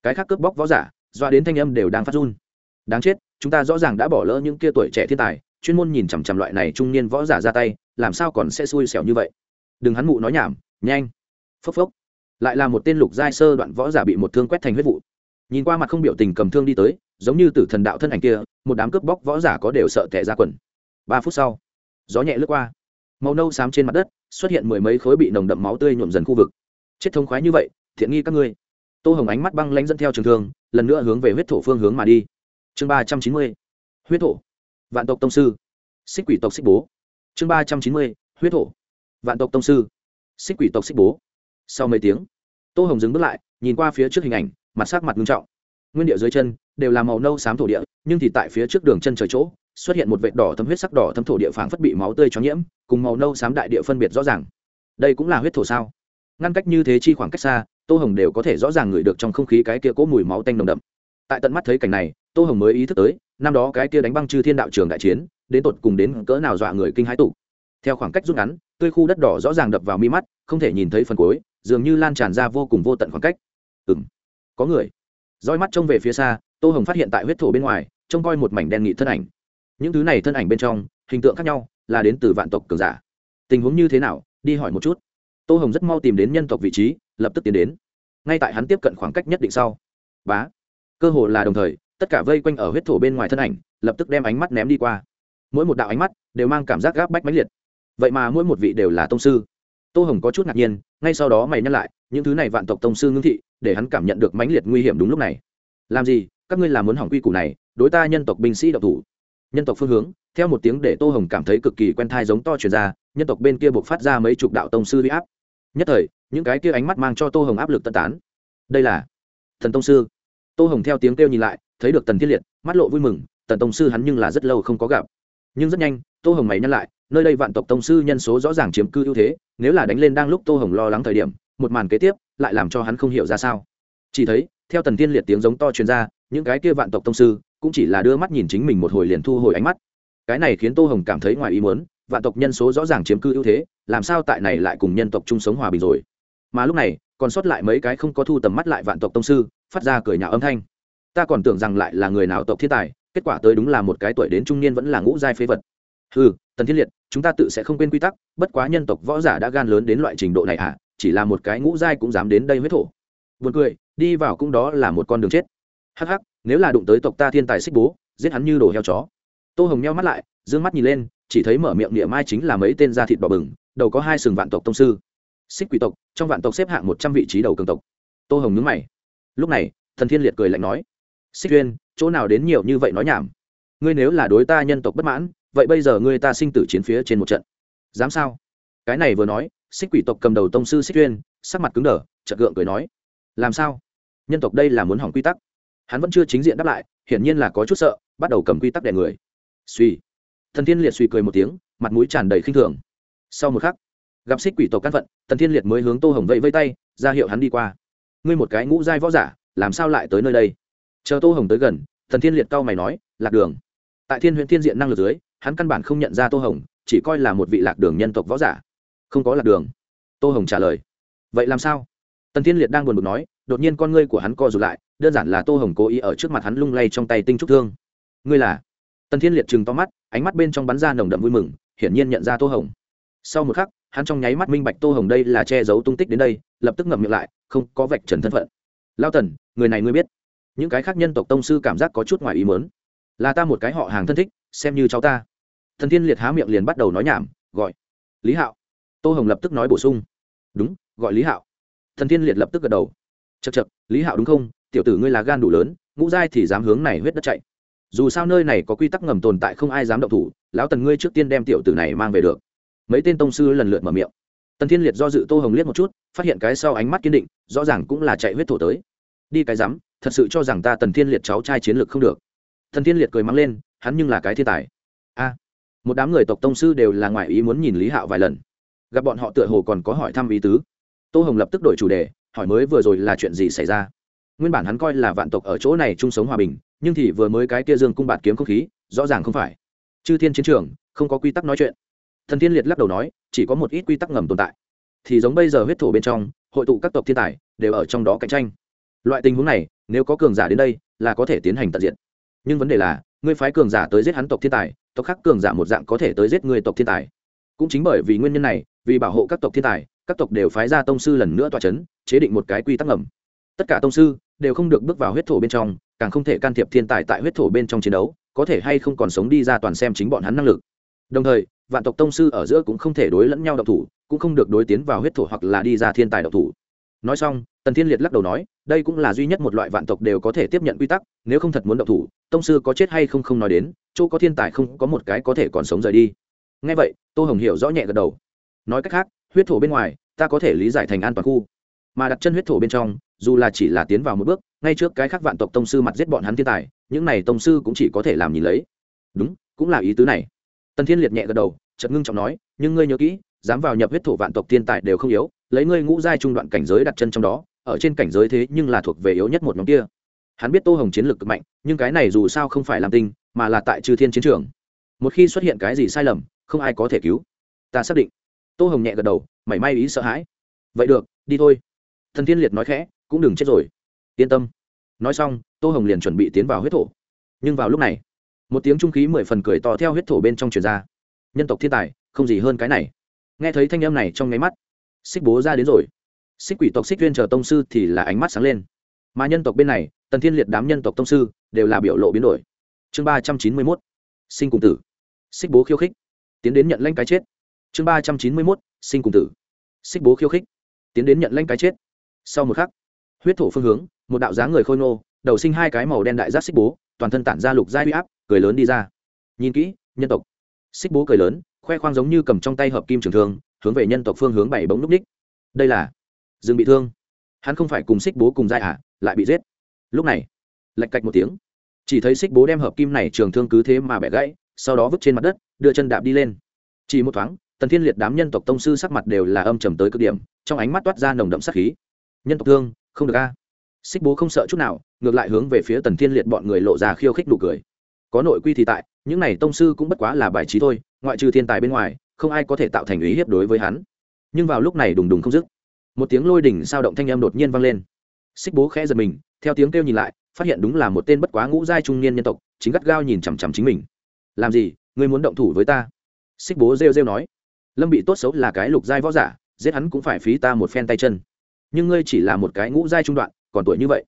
Cái khác cướp bóc võ giả, doa đến thanh âm đều đang phát run. Đáng chết, chúng ta rõ ràng đã bỏ lỡ những kia tuổi trẻ thiên tài, chuyên môn nhìn chằm chằm loại này trung niên võ giả ra tay, làm sao còn sẽ xui xẻo như vậy? Đừng hắn mụ nói nhảm, nhanh. Phốc phốc. Lại là một tên lục giai sơ đoạn võ giả bị một thương quét thành huyết vụ. Nhìn qua mặt không biểu tình cầm thương đi tới, giống như tử thần đạo thân ảnh kia, một đám cướp bóc võ giả có đều sợ tệ ra quần. Ba phút sau, gió nhẹ lướt qua. Màu nâu xám trên mặt đất, xuất hiện mười mấy khối bị nồng đậm máu tươi nhuộm dần khu vực chết thông khoái như vậy, thiện nghi các ngươi. Tô hồng ánh mắt băng lãnh dẫn theo trường thương, lần nữa hướng về huyết thổ phương hướng mà đi. Chương ba trăm chín mươi, huyết thổ. Vạn tộc tông sư. Xích quỷ tộc xích bố. Chương ba trăm chín mươi, huyết thổ. Vạn tộc tông sư. Xích quỷ tộc xích bố. Sau mấy tiếng, tô hồng dừng bước lại, nhìn qua phía trước hình ảnh, mặt sắc mặt nghiêm trọng. Nguyên địa dưới chân đều là màu nâu xám thổ địa, nhưng thì tại phía trước đường chân trời chỗ, xuất hiện một vệt đỏ thấm huyết sắc đỏ thấm thổ địa phảng phất bị máu tươi cho nhiễm, cùng màu nâu xám đại địa phân biệt rõ ràng. Đây cũng là huyết thổ sao? Ngăn cách như thế chi khoảng cách xa, tô hồng đều có thể rõ ràng ngửi được trong không khí cái kia cố mùi máu tanh nồng đậm. Tại tận mắt thấy cảnh này, tô hồng mới ý thức tới, năm đó cái kia đánh băng chư thiên đạo trường đại chiến, đến tột cùng đến cỡ nào dọa người kinh hãi tụ. Theo khoảng cách rút ngắn, tươi khu đất đỏ rõ ràng đập vào mi mắt, không thể nhìn thấy phần cuối, dường như lan tràn ra vô cùng vô tận khoảng cách. Ừng có người. Roi mắt trông về phía xa, tô hồng phát hiện tại huyết thổ bên ngoài, trông coi một mảnh đen nghị thân ảnh. Những thứ này thân ảnh bên trong, hình tượng khác nhau, là đến từ vạn tộc cường giả. Tình huống như thế nào, đi hỏi một chút tô hồng rất mau tìm đến nhân tộc vị trí, lập tức tiến đến. Ngay tại hắn tiếp cận khoảng cách nhất định sau. Bá. Cơ hồ là đồng thời, tất cả vây quanh ở huyết thổ bên ngoài thân ảnh, lập tức đem ánh mắt ném đi qua. Mỗi một đạo ánh mắt đều mang cảm giác gáp bách mãnh liệt. Vậy mà mỗi một vị đều là tông sư. Tô hồng có chút ngạc nhiên, ngay sau đó mày nhắc lại, những thứ này vạn tộc tông sư ngưng thị, để hắn cảm nhận được mãnh liệt nguy hiểm đúng lúc này. Làm gì, các ngươi làm muốn hỏng quy củ này, đối ta nhân tộc binh sĩ độc thủ. Nhân tộc phương hướng, theo một tiếng để tô hồng cảm thấy cực kỳ quen thai giống to truyền ra, nhân tộc bên kia buộc phát ra mấy chục đạo tông sư huy áp nhất thời, những cái kia ánh mắt mang cho tô hồng áp lực tận tán. Đây là thần tông sư. Tô hồng theo tiếng kêu nhìn lại, thấy được tần thiên liệt, mắt lộ vui mừng, tần tông sư hắn nhưng là rất lâu không có gặp. Nhưng rất nhanh, tô hồng mày nhắc lại, nơi đây vạn tộc tông sư nhân số rõ ràng chiếm cư ưu thế, nếu là đánh lên đang lúc tô hồng lo lắng thời điểm, một màn kế tiếp, lại làm cho hắn không hiểu ra sao. Chỉ thấy, theo tần tiên liệt tiếng giống to truyền ra, những cái kia vạn tộc tông sư, cũng chỉ là đưa mắt nhìn chính mình một hồi liền thu hồi ánh mắt. Cái này khiến tô hồng cảm thấy ngoài ý muốn vạn tộc nhân số rõ ràng chiếm cư ưu thế, làm sao tại này lại cùng nhân tộc chung sống hòa bình rồi? Mà lúc này, còn sót lại mấy cái không có thu tầm mắt lại vạn tộc tông sư, phát ra cười nhạo âm thanh. Ta còn tưởng rằng lại là người nào tộc thiên tài, kết quả tới đúng là một cái tuổi đến trung niên vẫn là ngũ giai phế vật. Ừ tần thiên liệt, chúng ta tự sẽ không quên quy tắc, bất quá nhân tộc võ giả đã gan lớn đến loại trình độ này à chỉ là một cái ngũ giai cũng dám đến đây huyết thổ. Buồn cười, đi vào cũng đó là một con đường chết. Hắc hắc, nếu là đụng tới tộc ta thiên tài xích bố, giết hắn như đổ heo chó. Tô hồng nheo mắt lại d ư ơ n g mắt nhìn lên chỉ thấy mở miệng niệm mai chính là mấy tên da thịt bò bừng, đầu có hai sừng vạn tộc tông sư. Xích quỷ tộc, trong vạn tộc xếp hạng một trăm vị trí đầu cường tộc. Tô hồng nhúng mày. Lúc này, thần thiên liệt cười lạnh nói, xích uyên, chỗ nào đến nhiều như vậy nói nhảm? Ngươi nếu là đối ta nhân tộc bất mãn, vậy bây giờ ngươi ta sinh tử chiến phía trên một trận. Dám sao? Cái này vừa nói, xích quỷ tộc cầm đầu tông sư xích uyên, sắc mặt cứng đờ, chợt gượng cười nói, làm sao? Nhân tộc đây là muốn hỏng quy tắc. Hắn vẫn chưa chính diện đáp lại, hiển nhiên là có chút sợ, bắt đầu cầm quy tắc đè người. Suy thần thiên liệt suy cười một tiếng, mặt mũi tràn đầy khinh thường. Sau một khắc, gặp xích quỷ tộc căn phận thần thiên liệt mới hướng tô hồng vẫy vây tay, ra hiệu hắn đi qua. Ngươi một cái ngũ giai võ giả, làm sao lại tới nơi đây? Chờ tô hồng tới gần thần thiên liệt cau mày nói, lạc đường. Tại thiên huyện thiên diện năng lực dưới, hắn căn bản không nhận ra tô hồng, chỉ coi là một vị lạc đường nhân tộc võ giả. Không có lạc đường. Tô hồng trả lời. Vậy làm sao? Tần thiên liệt đang buồn bực nói, đột nhiên con ngươi của hắn co rụt lại, đơn giản là tô hồng cố ý ở trước mặt hắn lung lay trong tay tinh trúc thương. Ngươi là? Tần thiên liệt chừng to mắt, ánh mắt bên trong bắn ra nồng đậm vui mừng, hiển nhiên nhận ra tô hồng. Sau một khắc, hắn trong nháy mắt minh bạch tô hồng đây là che giấu tung tích đến đây, lập tức ngậm miệng lại, không có vạch trần thân phận. Lao tần, người này ngươi biết. Những cái khác nhân tộc tông sư cảm giác có chút ngoài ý mớn là ta một cái họ hàng thân thích, xem như cháu ta. Thần thiên liệt há miệng liền bắt đầu nói nhảm, gọi, lý hạo. Tô hồng lập tức nói bổ sung, đúng, gọi lý hạo. Thần thiên liệt lập tức gật đầu chật chật lý hạo đúng không? Tiểu tử ngươi là gan đủ lớn, ngũ giai thì dám hướng này huyết đất chạy dù sao nơi này có quy tắc ngầm tồn tại không ai dám động thủ, lão tần ngươi trước tiên đem tiểu tử này mang về được. Mấy tên tông sư lần lượt mở miệng. Tần thiên liệt do dự tô hồng liếc một chút, phát hiện cái sau ánh mắt kiên định, rõ ràng cũng là chạy huyết thổ tới. Đi cái rắm, thật sự cho rằng ta tần thiên liệt cháu trai chiến lược không được. Tần thiên liệt cười mắng lên, hắn nhưng là cái thiên tài. A, một đám người tộc tông sư đều là ngoại ý muốn nhìn lý hạo vài lần. Gặp bọn họ tựa hồ còn có hỏi thăm ý tứ. Tô hồng lập tức đổi chủ đề, hỏi mới vừa rồi là chuyện gì xảy ra. Nguyên bản hắn coi là vạn tộc ở chỗ này chung sống hòa bình nhưng thì vừa mới cái kia dương cung bạt kiếm không khí, rõ ràng không phải. Chư thiên chiến trường, không có quy tắc nói chuyện. Thần thiên liệt lắc đầu nói, chỉ có một ít quy tắc ngầm tồn tại. Thì giống bây giờ huyết thổ bên trong, hội tụ các tộc thiên tài, đều ở trong đó cạnh tranh. Loại tình huống này, nếu có cường giả đến đây, là có thể tiến hành tận diện. Nhưng vấn đề là, ngươi phái cường giả tới giết hắn tộc thiên tài, tộc khác cường giả một dạng có thể tới giết người tộc thiên tài. Cũng chính bởi vì nguyên nhân này, vì bảo hộ các tộc thiên tài, các tộc đều phái ra tông sư lần nữa tỏa chấn, chế định một cái quy tắc ngầm. Tất cả tông sư đều không được bước vào huyết thổ bên trong càng không thể can thiệp thiên tài tại huyết thổ bên trong chiến đấu, có thể hay không còn sống đi ra toàn xem chính bọn hắn năng lực. Đồng thời, vạn tộc tông sư ở giữa cũng không thể đối lẫn nhau độc thủ, cũng không được đối tiến vào huyết thổ hoặc là đi ra thiên tài độc thủ. Nói xong, tần thiên liệt lắc đầu nói, đây cũng là duy nhất một loại vạn tộc đều có thể tiếp nhận quy tắc, nếu không thật muốn độc thủ, tông sư có chết hay không không nói đến, chỗ có thiên tài không có một cái có thể còn sống rời đi. Ngay vậy, tô hồng hiểu rõ nhẹ gật đầu. Nói cách khác, huyết thổ bên ngoài, ta có thể lý giải thành an toàn khu mà đặt chân huyết thổ bên trong, dù là chỉ là tiến vào một bước, ngay trước cái khác vạn tộc tông sư mặt giết bọn hắn thiên tài, những này tông sư cũng chỉ có thể làm nhìn lấy. Đúng, cũng là ý tứ này. Tần thiên liệt nhẹ gật đầu chật ngưng trọng nói, nhưng ngươi nhớ kỹ, dám vào nhập huyết thổ vạn tộc thiên tài đều không yếu, lấy ngươi ngũ giai trung đoạn cảnh giới đặt chân trong đó, ở trên cảnh giới thế nhưng là thuộc về yếu nhất một nhóm kia. Hắn biết tô hồng chiến lược cực mạnh, nhưng cái này dù sao không phải làm tinh mà là tại trừ thiên chiến trường. Một khi xuất hiện cái gì sai lầm, không ai có thể cứu. Ta xác định. Tô hồng nhẹ gật đầu, mảy may ý sợ hãi. Vậy được, đi thôi thần thiên liệt nói khẽ, cũng đừng chết rồi. Yên tâm. Nói xong, tô hồng liền chuẩn bị tiến vào huyết thổ. Nhưng vào lúc này, một tiếng trung khí mười phần cười to theo huyết thổ bên trong truyền ra. Nhân tộc thiên tài, không gì hơn cái này. Nghe thấy thanh âm này trong nháy mắt, xích bố ra đến rồi. Xích quỷ tộc xích viên chờ tông sư thì là ánh mắt sáng lên. Mà nhân tộc bên này, tần thiên liệt đám nhân tộc tông sư đều là biểu lộ biến đổi. Chương ba trăm chín mươi mốt, sinh cùng tử. Xích bố khiêu khích. Tiến đến nhận lãnh cái chết. Chương ba trăm chín mươi mốt, sinh cùng tử. Xích bố khiêu khích. Tiến đến nhận lãnh cái chết sau một khắc huyết thổ phương hướng một đạo dáng người khôi nô, đầu sinh hai cái màu đen đại giác xích bố toàn thân tản ra lục giai huy áp cười lớn đi ra. Nhìn kỹ nhân tộc. Xích bố cười lớn khoe khoang giống như cầm trong tay hợp kim trường thương hướng về nhân tộc phương hướng bảy bóng núp ních đây là dương bị thương. Hắn không phải cùng xích bố cùng giai ả à, lại bị giết. Lúc này lạch cạch một tiếng. Chỉ thấy xích bố đem hợp kim này trường thương cứ thế mà bẻ gãy sau đó vứt trên mặt đất đưa chân đạp đi lên. Chỉ một thoáng tần thiên liệt đám nhân tộc tông sư sắc mặt đều là âm trầm tới cực điểm trong ánh mắt toát ra nồng đậm sắc khí nhân tộc thương, không được a. Xích bố không sợ chút nào, ngược lại hướng về phía tần thiên liệt bọn người lộ ra khiêu khích đủ cười. Có nội quy thì tại, những này tông sư cũng bất quá là bài trí thôi, ngoại trừ thiên tài bên ngoài, không ai có thể tạo thành ý hiếp đối với hắn. Nhưng vào lúc này đùng đùng không dứt, một tiếng lôi đỉnh sao động thanh âm đột nhiên vang lên. Xích bố khẽ giật mình, theo tiếng kêu nhìn lại, phát hiện đúng là một tên bất quá ngũ giai trung niên nhân tộc, chính gắt gao nhìn chằm chằm chính mình. Làm gì, ngươi muốn động thủ với ta? Xích bố rêu rêu nói. Lâm bị tốt xấu là cái lục giai võ giả, giết hắn cũng phải phí ta một phen tay chân nhưng ngươi chỉ là một cái ngũ giai trung đoạn, còn tuổi như vậy.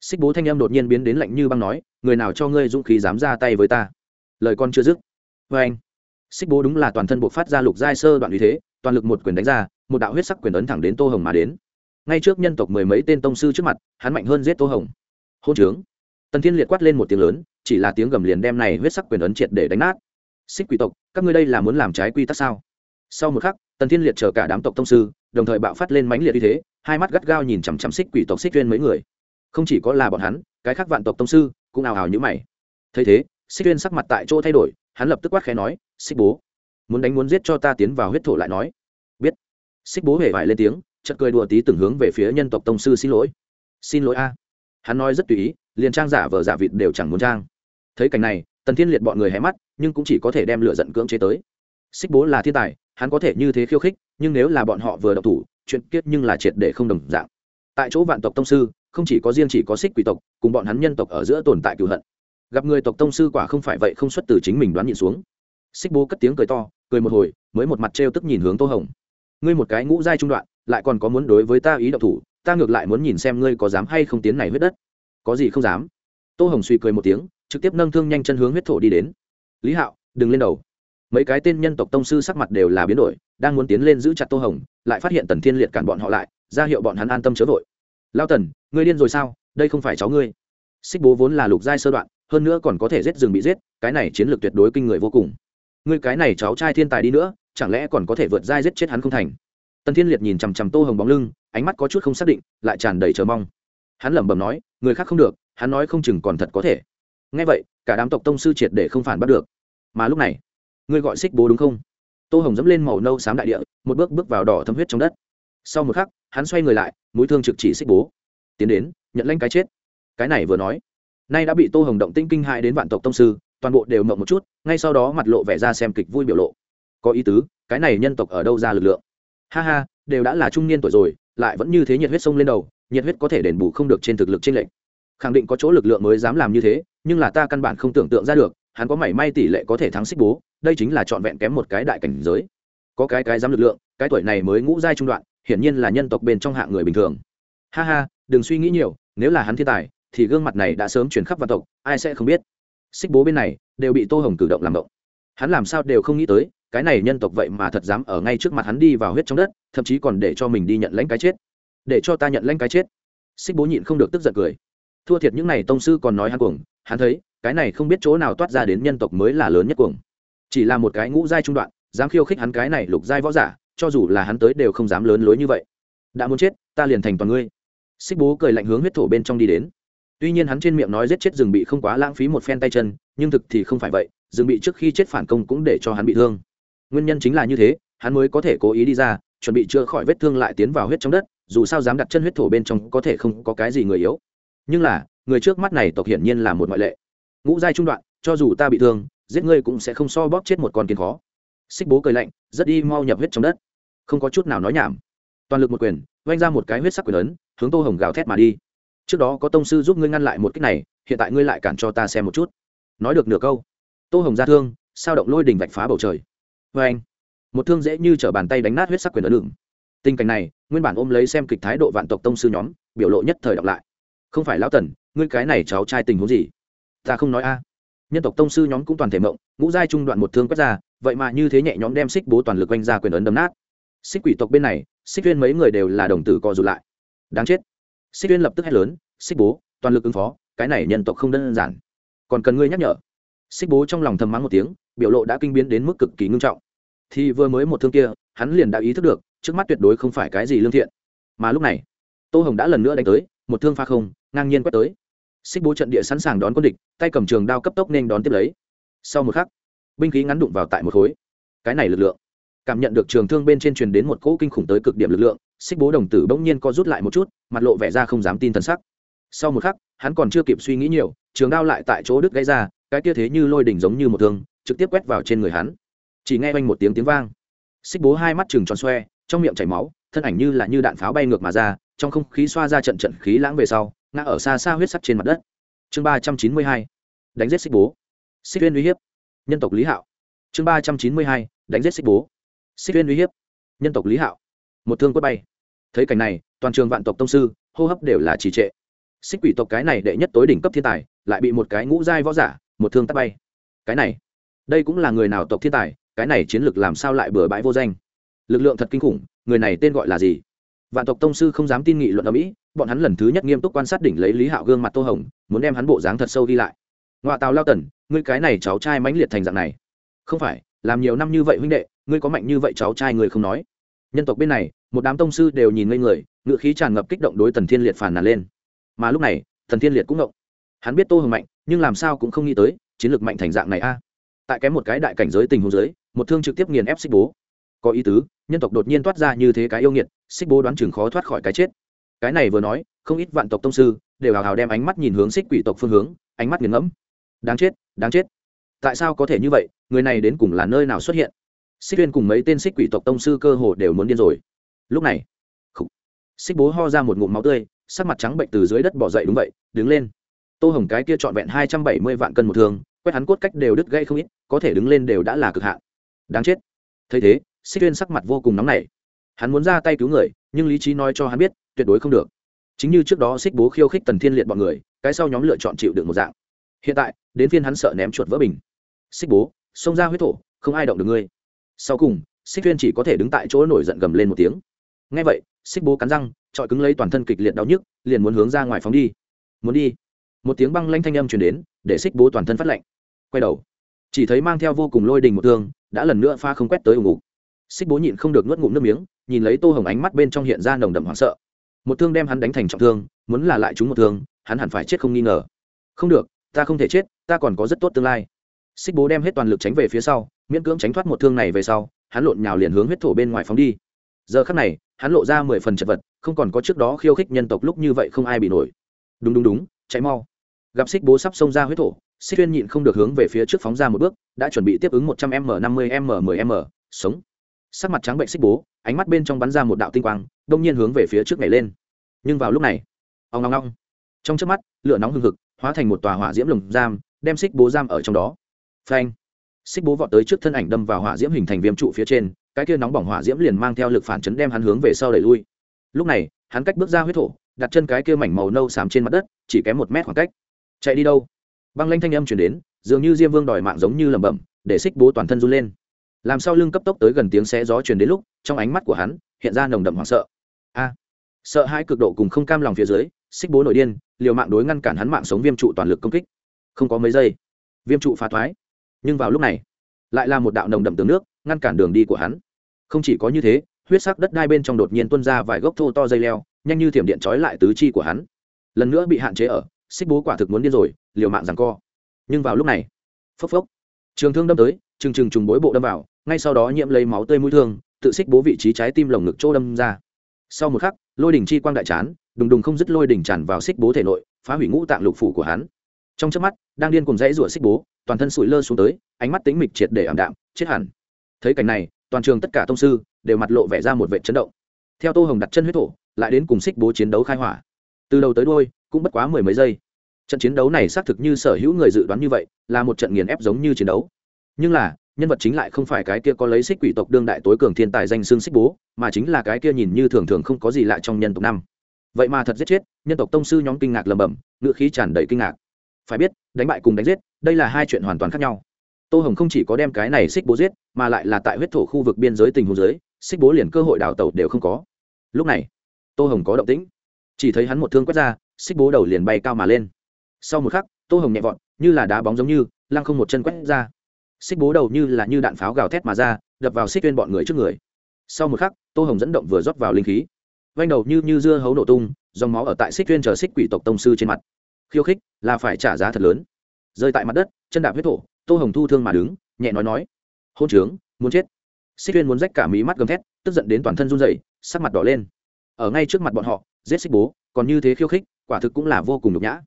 Xích bố thanh em đột nhiên biến đến lạnh như băng nói, người nào cho ngươi dũng khí dám ra tay với ta? Lời con chưa dứt. Vê anh, xích bố đúng là toàn thân buộc phát ra lục giai sơ đoạn uy thế, toàn lực một quyền đánh ra, một đạo huyết sắc quyền ấn thẳng đến tô hồng mà đến. Ngay trước nhân tộc mười mấy tên tông sư trước mặt, hắn mạnh hơn giết tô hồng. Hôn trướng. Tần thiên liệt quát lên một tiếng lớn, chỉ là tiếng gầm liền đem này huyết sắc quyền ấn triệt để đánh nát. Xích quỷ tộc, các ngươi đây là muốn làm trái quy tắc sao? Sau một khắc, tần thiên liệt chờ cả đám tộc tông sư đồng thời bạo phát lên mãnh liệt như thế, hai mắt gắt gao nhìn chằm chằm xích quỷ tộc xích tuyên mấy người. Không chỉ có là bọn hắn, cái khác vạn tộc tông sư cũng ào ào như mày. Thấy thế, xích tuyên sắc mặt tại chỗ thay đổi, hắn lập tức quát khẽ nói, xích bố, muốn đánh muốn giết cho ta tiến vào huyết thổ lại nói. Biết. Xích bố hề vải lên tiếng chật cười đùa tí từng hướng về phía nhân tộc tông sư xin lỗi. Xin lỗi a. Hắn nói rất tùy ý, liền trang giả vờ giả vịt đều chẳng muốn trang. Thấy cảnh này, tần thiên liệt bọn người hé mắt, nhưng cũng chỉ có thể đem lửa giận cưỡng chế tới. Xích bố là thiên tài hắn có thể như thế khiêu khích, nhưng nếu là bọn họ vừa độc thủ, chuyện kiết nhưng là triệt để không đồng dạng. Tại chỗ vạn tộc tông sư, không chỉ có riêng chỉ có xích quỷ tộc, cùng bọn hắn nhân tộc ở giữa tồn tại cựu hận. Gặp người tộc tông sư quả không phải vậy không xuất từ chính mình đoán nhịn xuống. Xích bố cất tiếng cười to, cười một hồi, mới một mặt trêu tức nhìn hướng tô hồng. Ngươi một cái ngũ giai trung đoạn, lại còn có muốn đối với ta ý độc thủ, ta ngược lại muốn nhìn xem ngươi có dám hay không tiến này huyết đất. Có gì không dám? Tô hồng suy cười một tiếng, trực tiếp nâng thương nhanh chân hướng huyết thổ đi đến. Lý hạo, đừng lên đầu mấy cái tên nhân tộc tông sư sắc mặt đều là biến đổi, đang muốn tiến lên giữ chặt tô hồng, lại phát hiện tần thiên liệt cản bọn họ lại, ra hiệu bọn hắn an tâm chớ vội. Lao tần, ngươi điên rồi sao? Đây không phải cháu ngươi. Xích bố vốn là lục giai sơ đoạn, hơn nữa còn có thể giết rừng bị giết, cái này chiến lược tuyệt đối kinh người vô cùng. Ngươi cái này cháu trai thiên tài đi nữa, chẳng lẽ còn có thể vượt giai giết chết hắn không thành? Tần thiên liệt nhìn chằm chằm tô hồng bóng lưng, ánh mắt có chút không xác định, lại tràn đầy chờ mong. Hắn lẩm bẩm nói, người khác không được, hắn nói không chừng còn thật có thể. Ngay vậy, cả đám tộc tông sư triệt để không phản bắt được. Mà lúc này ngươi gọi xích bố đúng không? Tô hồng dẫm lên màu nâu xám đại địa, một bước bước vào đỏ thâm huyết trong đất. Sau một khắc, hắn xoay người lại, mũi thương trực chỉ xích bố. Tiến đến, nhận lanh cái chết. Cái này vừa nói, nay đã bị tô hồng động tinh kinh hại đến vạn tộc tông sư, toàn bộ đều mộng một chút, ngay sau đó mặt lộ vẻ ra xem kịch vui biểu lộ. Có ý tứ, cái này nhân tộc ở đâu ra lực lượng? Ha ha, đều đã là trung niên tuổi rồi, lại vẫn như thế nhiệt huyết sông lên đầu, nhiệt huyết có thể đền bù không được trên thực lực trên lệnh khẳng định có chỗ lực lượng mới dám làm như thế, nhưng là ta căn bản không tưởng tượng ra được, hắn có mảy may tỷ lệ có thể thắng xích bố đây chính là trọn vẹn kém một cái đại cảnh giới. Có cái cái dám lực lượng, cái tuổi này mới ngũ giai trung đoạn, hiển nhiên là nhân tộc bên trong hạng người bình thường. Ha ha, đừng suy nghĩ nhiều, nếu là hắn thiên tài, thì gương mặt này đã sớm chuyển khắp vạn tộc, ai sẽ không biết. Xích bố bên này, đều bị tô hồng cử động làm động. Hắn làm sao đều không nghĩ tới, cái này nhân tộc vậy mà thật dám ở ngay trước mặt hắn đi vào huyết trong đất, thậm chí còn để cho mình đi nhận lãnh cái chết. Để cho ta nhận lãnh cái chết. Xích bố nhịn không được tức giận cười. Thua thiệt những n à y tông sư còn nói hắn cuồng, hắn thấy, cái này không biết chỗ nào toát ra đến nhân tộc mới là lớn nhất cuồng chỉ là một cái ngũ giai trung đoạn, dám khiêu khích hắn cái này lục giai võ giả, cho dù là hắn tới đều không dám lớn lối như vậy. Đã muốn chết, ta liền thành toàn ngươi. Xích bố cười lạnh hướng huyết thổ bên trong đi đến. Tuy nhiên hắn trên miệng nói giết chết rừng bị không quá lãng phí một phen tay chân, nhưng thực thì không phải vậy, rừng bị trước khi chết phản công cũng để cho hắn bị thương. Nguyên nhân chính là như thế, hắn mới có thể cố ý đi ra, chuẩn bị chữa khỏi vết thương lại tiến vào huyết trong đất, dù sao dám đặt chân huyết thổ bên trong có thể không có cái gì người yếu. Nhưng là, người trước mắt này tộc hiển nhiên là một ngoại lệ. Ngũ giai trung đoạn, cho dù ta bị thương giết ngươi cũng sẽ không so bóp chết một con kiến khó. Xích bố cười lạnh rất đi mau nhập huyết trong đất. Không có chút nào nói nhảm. Toàn lực một quyền vanh ra một cái huyết sắc quyền lớn, hướng tô hồng gào thét mà đi. Trước đó có tông sư giúp ngươi ngăn lại một cách này hiện tại ngươi lại cản cho ta xem một chút. Nói được nửa câu tô hồng ra thương sao động lôi đình vạch phá bầu trời. Vê anh một thương dễ như t r ở bàn tay đánh nát huyết sắc quyền ấn lửng tình cảnh này nguyên bản ôm lấy xem kịch thái độ vạn tộc tông sư nhóm biểu lộ nhất thời đọc lại. Không phải lão tần ngươi cái này cháu trai tình huống gì? Ta không nói a nhân tộc tông sư nhóm cũng toàn thể mộng, ngũ giai trung đoạn một thương quét ra, vậy mà như thế nhẹ nhóm đem xích bố toàn lực oanh ra quyền ấn đấm nát. Xích quỷ tộc bên này, xích viên mấy người đều là đồng tử co rụt lại. Đáng chết. Xích viên lập tức hét lớn, xích bố, toàn lực ứng phó, cái này nhân tộc không đơn giản. Còn cần ngươi nhắc nhở. Xích bố trong lòng thầm mắng một tiếng, biểu lộ đã kinh biến đến mức cực kỳ ngưng trọng. Thì vừa mới một thương kia, hắn liền đã ý thức được, trước mắt tuyệt đối không phải cái gì lương thiện. Mà lúc này, tô hồng đã lần nữa đánh tới, một thương pha không, ngang nhiên quét tới xích bố trận địa sẵn sàng đón quân địch, tay cầm trường đao cấp tốc nên đón tiếp lấy. Sau một khắc, binh khí ngắn đụng vào tại một khối. Cái này lực lượng, cảm nhận được trường thương bên trên truyền đến một cỗ kinh khủng tới cực điểm lực lượng, xích bố đồng tử bỗng nhiên co rút lại một chút, mặt lộ vẻ ra không dám tin t sắc. Sau một khắc, hắn còn chưa kịp suy nghĩ nhiều, trường đao lại tại chỗ đứt gãy ra, cái kia thế như lôi đỉnh giống như một thương, trực tiếp quét vào trên người hắn. Chỉ nghe oanh một tiếng tiếng vang. Xích bố hai mắt chừng tròn xoe, trong miệng chảy máu, thân ảnh như là như đạn pháo bay ngược mà ra trong không khí xoa ra trận trận khí lãng về sau, ngã ở xa xa huyết sắt trên mặt đất. Chương ba trăm chín mươi hai, đánh giết xích bố. Xích viên uy hiếp. Nhân tộc lý hạo. Chương ba trăm chín mươi hai, đánh giết xích bố. Xích viên uy hiếp. Nhân tộc lý hạo. Một thương quất bay. Thấy cảnh này, toàn trường vạn tộc tông sư, hô hấp đều là trì trệ. Xích quỷ tộc cái này đệ nhất tối đỉnh cấp thiên tài, lại bị một cái ngũ giai võ giả, một thương tắt bay. Cái này, đây cũng là người nào tộc thiên tài, cái này chiến lược làm sao lại bừa bãi vô danh? Lực lượng thật kinh khủng, người này tên gọi là gì? Vạn tộc tông sư không dám tin nghị luận ở mỹ, bọn hắn lần thứ nhất nghiêm túc quan sát đỉnh lấy lý hạo gương mặt tô hồng, muốn đem hắn bộ dáng thật sâu đi lại. Ngoại tào lao tần, ngươi cái này cháu trai mãnh liệt thành dạng này. Không phải, làm nhiều năm như vậy huynh đệ, ngươi có mạnh như vậy cháu trai người không nói. Nhân tộc bên này, một đám tông sư đều nhìn ngây người, ngựa khí tràn ngập kích động đối tần thiên liệt phản nàn lên. Mà lúc này thần thiên liệt cũng ngộng hắn biết tô hồng mạnh, nhưng làm sao cũng không nghĩ tới, chiến lược mạnh thành dạng này a. Tại kém một cái đại cảnh giới tình huống giới một thương trực tiếp nghiền ép xích bố có ý tứ nhân tộc đột nhiên toát ra như thế cái yêu nghiệt xích bố đoán chừng khó thoát khỏi cái chết. Cái này vừa nói không ít vạn tộc tông sư đều hào hào đem ánh mắt nhìn hướng xích quỷ tộc phương hướng ánh mắt nghiền ngẫm. Đáng chết đáng chết. Tại sao có thể như vậy? Người này đến cùng là nơi nào xuất hiện? Xích viên cùng mấy tên xích quỷ tộc tông sư cơ hồ đều muốn điên rồi. Lúc này khủ, xích bố ho ra một ngụm máu tươi sắc mặt trắng bệnh từ dưới đất bỏ dậy đúng vậy đứng lên. Tô hồng cái kia trọn vẹn hai trăm bảy mươi vạn cân một thương quét hắn cốt cách đều đứt gây không ít có thể đứng lên đều đã là cực hạn. Đáng chết. Thấy thế xích tuyên sắc mặt vô cùng nóng nảy. Hắn muốn ra tay cứu người, nhưng lý trí nói cho hắn biết, tuyệt đối không được. Chính như trước đó xích bố khiêu khích tần thiên liệt bọn người, cái sau nhóm lựa chọn chịu được một dạng. Hiện tại, đến phiên hắn sợ ném chuột vỡ bình. Xích bố, xông ra huyết thổ, không ai động được ngươi. Sau cùng, xích tuyên chỉ có thể đứng tại chỗ nổi giận gầm lên một tiếng. Ngay vậy, xích bố cắn răng trọi cứng lấy toàn thân kịch liệt đau nhức, liền muốn hướng ra ngoài phóng đi. Muốn đi. Một tiếng băng lanh thanh âm truyền đến, để xích bố toàn thân phát lạnh. Quay đầu, chỉ thấy mang theo vô cùng lôi đình một thương đã lần nữa pha không quét tới ủng ục xích bố nhịn không được nuốt ngụm nước miếng, nhìn lấy tô hồng ánh mắt bên trong hiện ra nồng đậm hoảng sợ. Một thương đem hắn đánh thành trọng thương, muốn là lại chúng một thương, hắn hẳn phải chết không nghi ngờ. Không được, ta không thể chết, ta còn có rất tốt tương lai. Xích bố đem hết toàn lực tránh về phía sau, miễn cưỡng tránh thoát một thương này về sau, hắn lộn nhào liền hướng huyết thổ bên ngoài phóng đi. Giờ khắc này, hắn lộ ra mười phần chật vật, không còn có trước đó khiêu khích nhân tộc lúc như vậy không ai bị nổi. Đúng đúng đúng, chạy mau. Gặp xích bố sắp xông ra huyết thổ, xích tuyên nhịn không được hướng về phía trước phóng ra một bước, đã chuẩn bị tiếp ứng một trăm m, năm mươi m, mười m, sống sắc mặt trắng bệnh xích bố, ánh mắt bên trong bắn ra một đạo tinh quang, đông nhiên hướng về phía trước nhảy lên. Nhưng vào lúc này ông long long trong trước mắt, lửa nóng hừng hực, hóa thành một tòa hỏa diễm lồng giam, đem xích bố giam ở trong đó. Phanh! Xích bố vọt tới trước thân ảnh đâm vào hỏa diễm hình thành viêm trụ phía trên, cái kia nóng bỏng hỏa diễm liền mang theo lực phản chấn đem hắn hướng về sau đẩy lui. Lúc này, hắn cách bước ra huyết thổ, đặt chân cái kia mảnh màu nâu xám trên mặt đất, chỉ kém một mét khoảng cách. Chạy đi đâu? Băng lanh thanh âm chuyển đến, dường như diêm vương đòi mạng giống như lẩm bẩm, để xích bố toàn thân run lên làm sao lưng cấp tốc tới gần tiếng xé gió truyền đến lúc, trong ánh mắt của hắn, hiện ra nồng đậm hoảng sợ. A! Sợ hai cực độ cùng không cam lòng phía dưới, xích bố nổi điên, liều mạng đối ngăn cản hắn mạng sống viêm trụ toàn lực công kích. Không có mấy giây, viêm trụ phá thoái. Nhưng vào lúc này, lại là một đạo nồng đậm tường nước, ngăn cản đường đi của hắn. Không chỉ có như thế, huyết sắc đất đai bên trong đột nhiên tuôn ra vài gốc thô to dây leo, nhanh như thiểm điện trói lại tứ chi của hắn. Lần nữa bị hạn chế ở, xích bố quả thực muốn điên rồi, liều mạng rằng co. Nhưng vào lúc này, phốc phốc, trường thương đâm tới, trừng trừng trùng bối bộ đâm vào ngay sau đó nhiễm lấy máu tươi mũi thương, tự xích bố vị trí trái tim lồng ngực chỗ đâm ra. Sau một khắc, lôi đỉnh chi quang đại chán, đùng đùng không dứt lôi đỉnh tràn vào xích bố thể nội, phá hủy ngũ tạng lục phủ của hắn. Trong chớp mắt, đang điên cùng dãy rủa xích bố, toàn thân sụi lơ xuống tới, ánh mắt tính mịch triệt để ảm đạm, chết hẳn. Thấy cảnh này, toàn trường tất cả tông sư đều mặt lộ vẻ ra một vệ chấn động. Theo tô hồng đặt chân huyết thổ, lại đến cùng xích bố chiến đấu khai hỏa. Từ đầu tới đôi cũng bất quá mười mấy giây. Trận chiến đấu này xác thực như sở hữu người dự đoán như vậy, là một trận nghiền ép giống như chiến đấu. Nhưng là nhân vật chính lại không phải cái kia có lấy xích quỷ tộc đương đại tối cường thiên tài danh xương xích bố, mà chính là cái kia nhìn như thường thường không có gì lạ trong nhân tộc năm. Vậy mà thật giết chết, nhân tộc tông sư nhóm kinh ngạc lầm bầm ngự khí tràn đầy kinh ngạc. Phải biết, đánh bại cùng đánh giết, đây là hai chuyện hoàn toàn khác nhau. Tô hồng không chỉ có đem cái này xích bố giết, mà lại là tại huyết thổ khu vực biên giới tình hồ giới xích bố liền cơ hội đào tẩu đều không có. Lúc này, tô hồng có động tĩnh. Chỉ thấy hắn một thương quét ra, xích bố đầu liền bay cao mà lên. Sau một khắc, tô hồng nhẹ vọt, như là đá bóng giống như, lăng không một chân quét ra xích bố đầu như là như đạn pháo gào thét mà ra, đập vào xích tuyên bọn người trước người. Sau một khắc, tô hồng dẫn động vừa rót vào linh khí. Vanh đầu như như dưa hấu nổ tung, dòng máu ở tại xích tuyên chờ xích quỷ tộc tông sư trên mặt. Khiêu khích là phải trả giá thật lớn. Rơi tại mặt đất, chân đạp huyết thổ, tô hồng thu thương mà đứng, nhẹ nói nói. Hôn trướng, muốn chết. Xích tuyên muốn rách cả mí mắt gầm thét, tức giận đến toàn thân run dậy sắc mặt đỏ lên. Ở ngay trước mặt bọn họ, giết xích bố, còn như thế khiêu khích, quả thực cũng là vô cùng nhục nhã.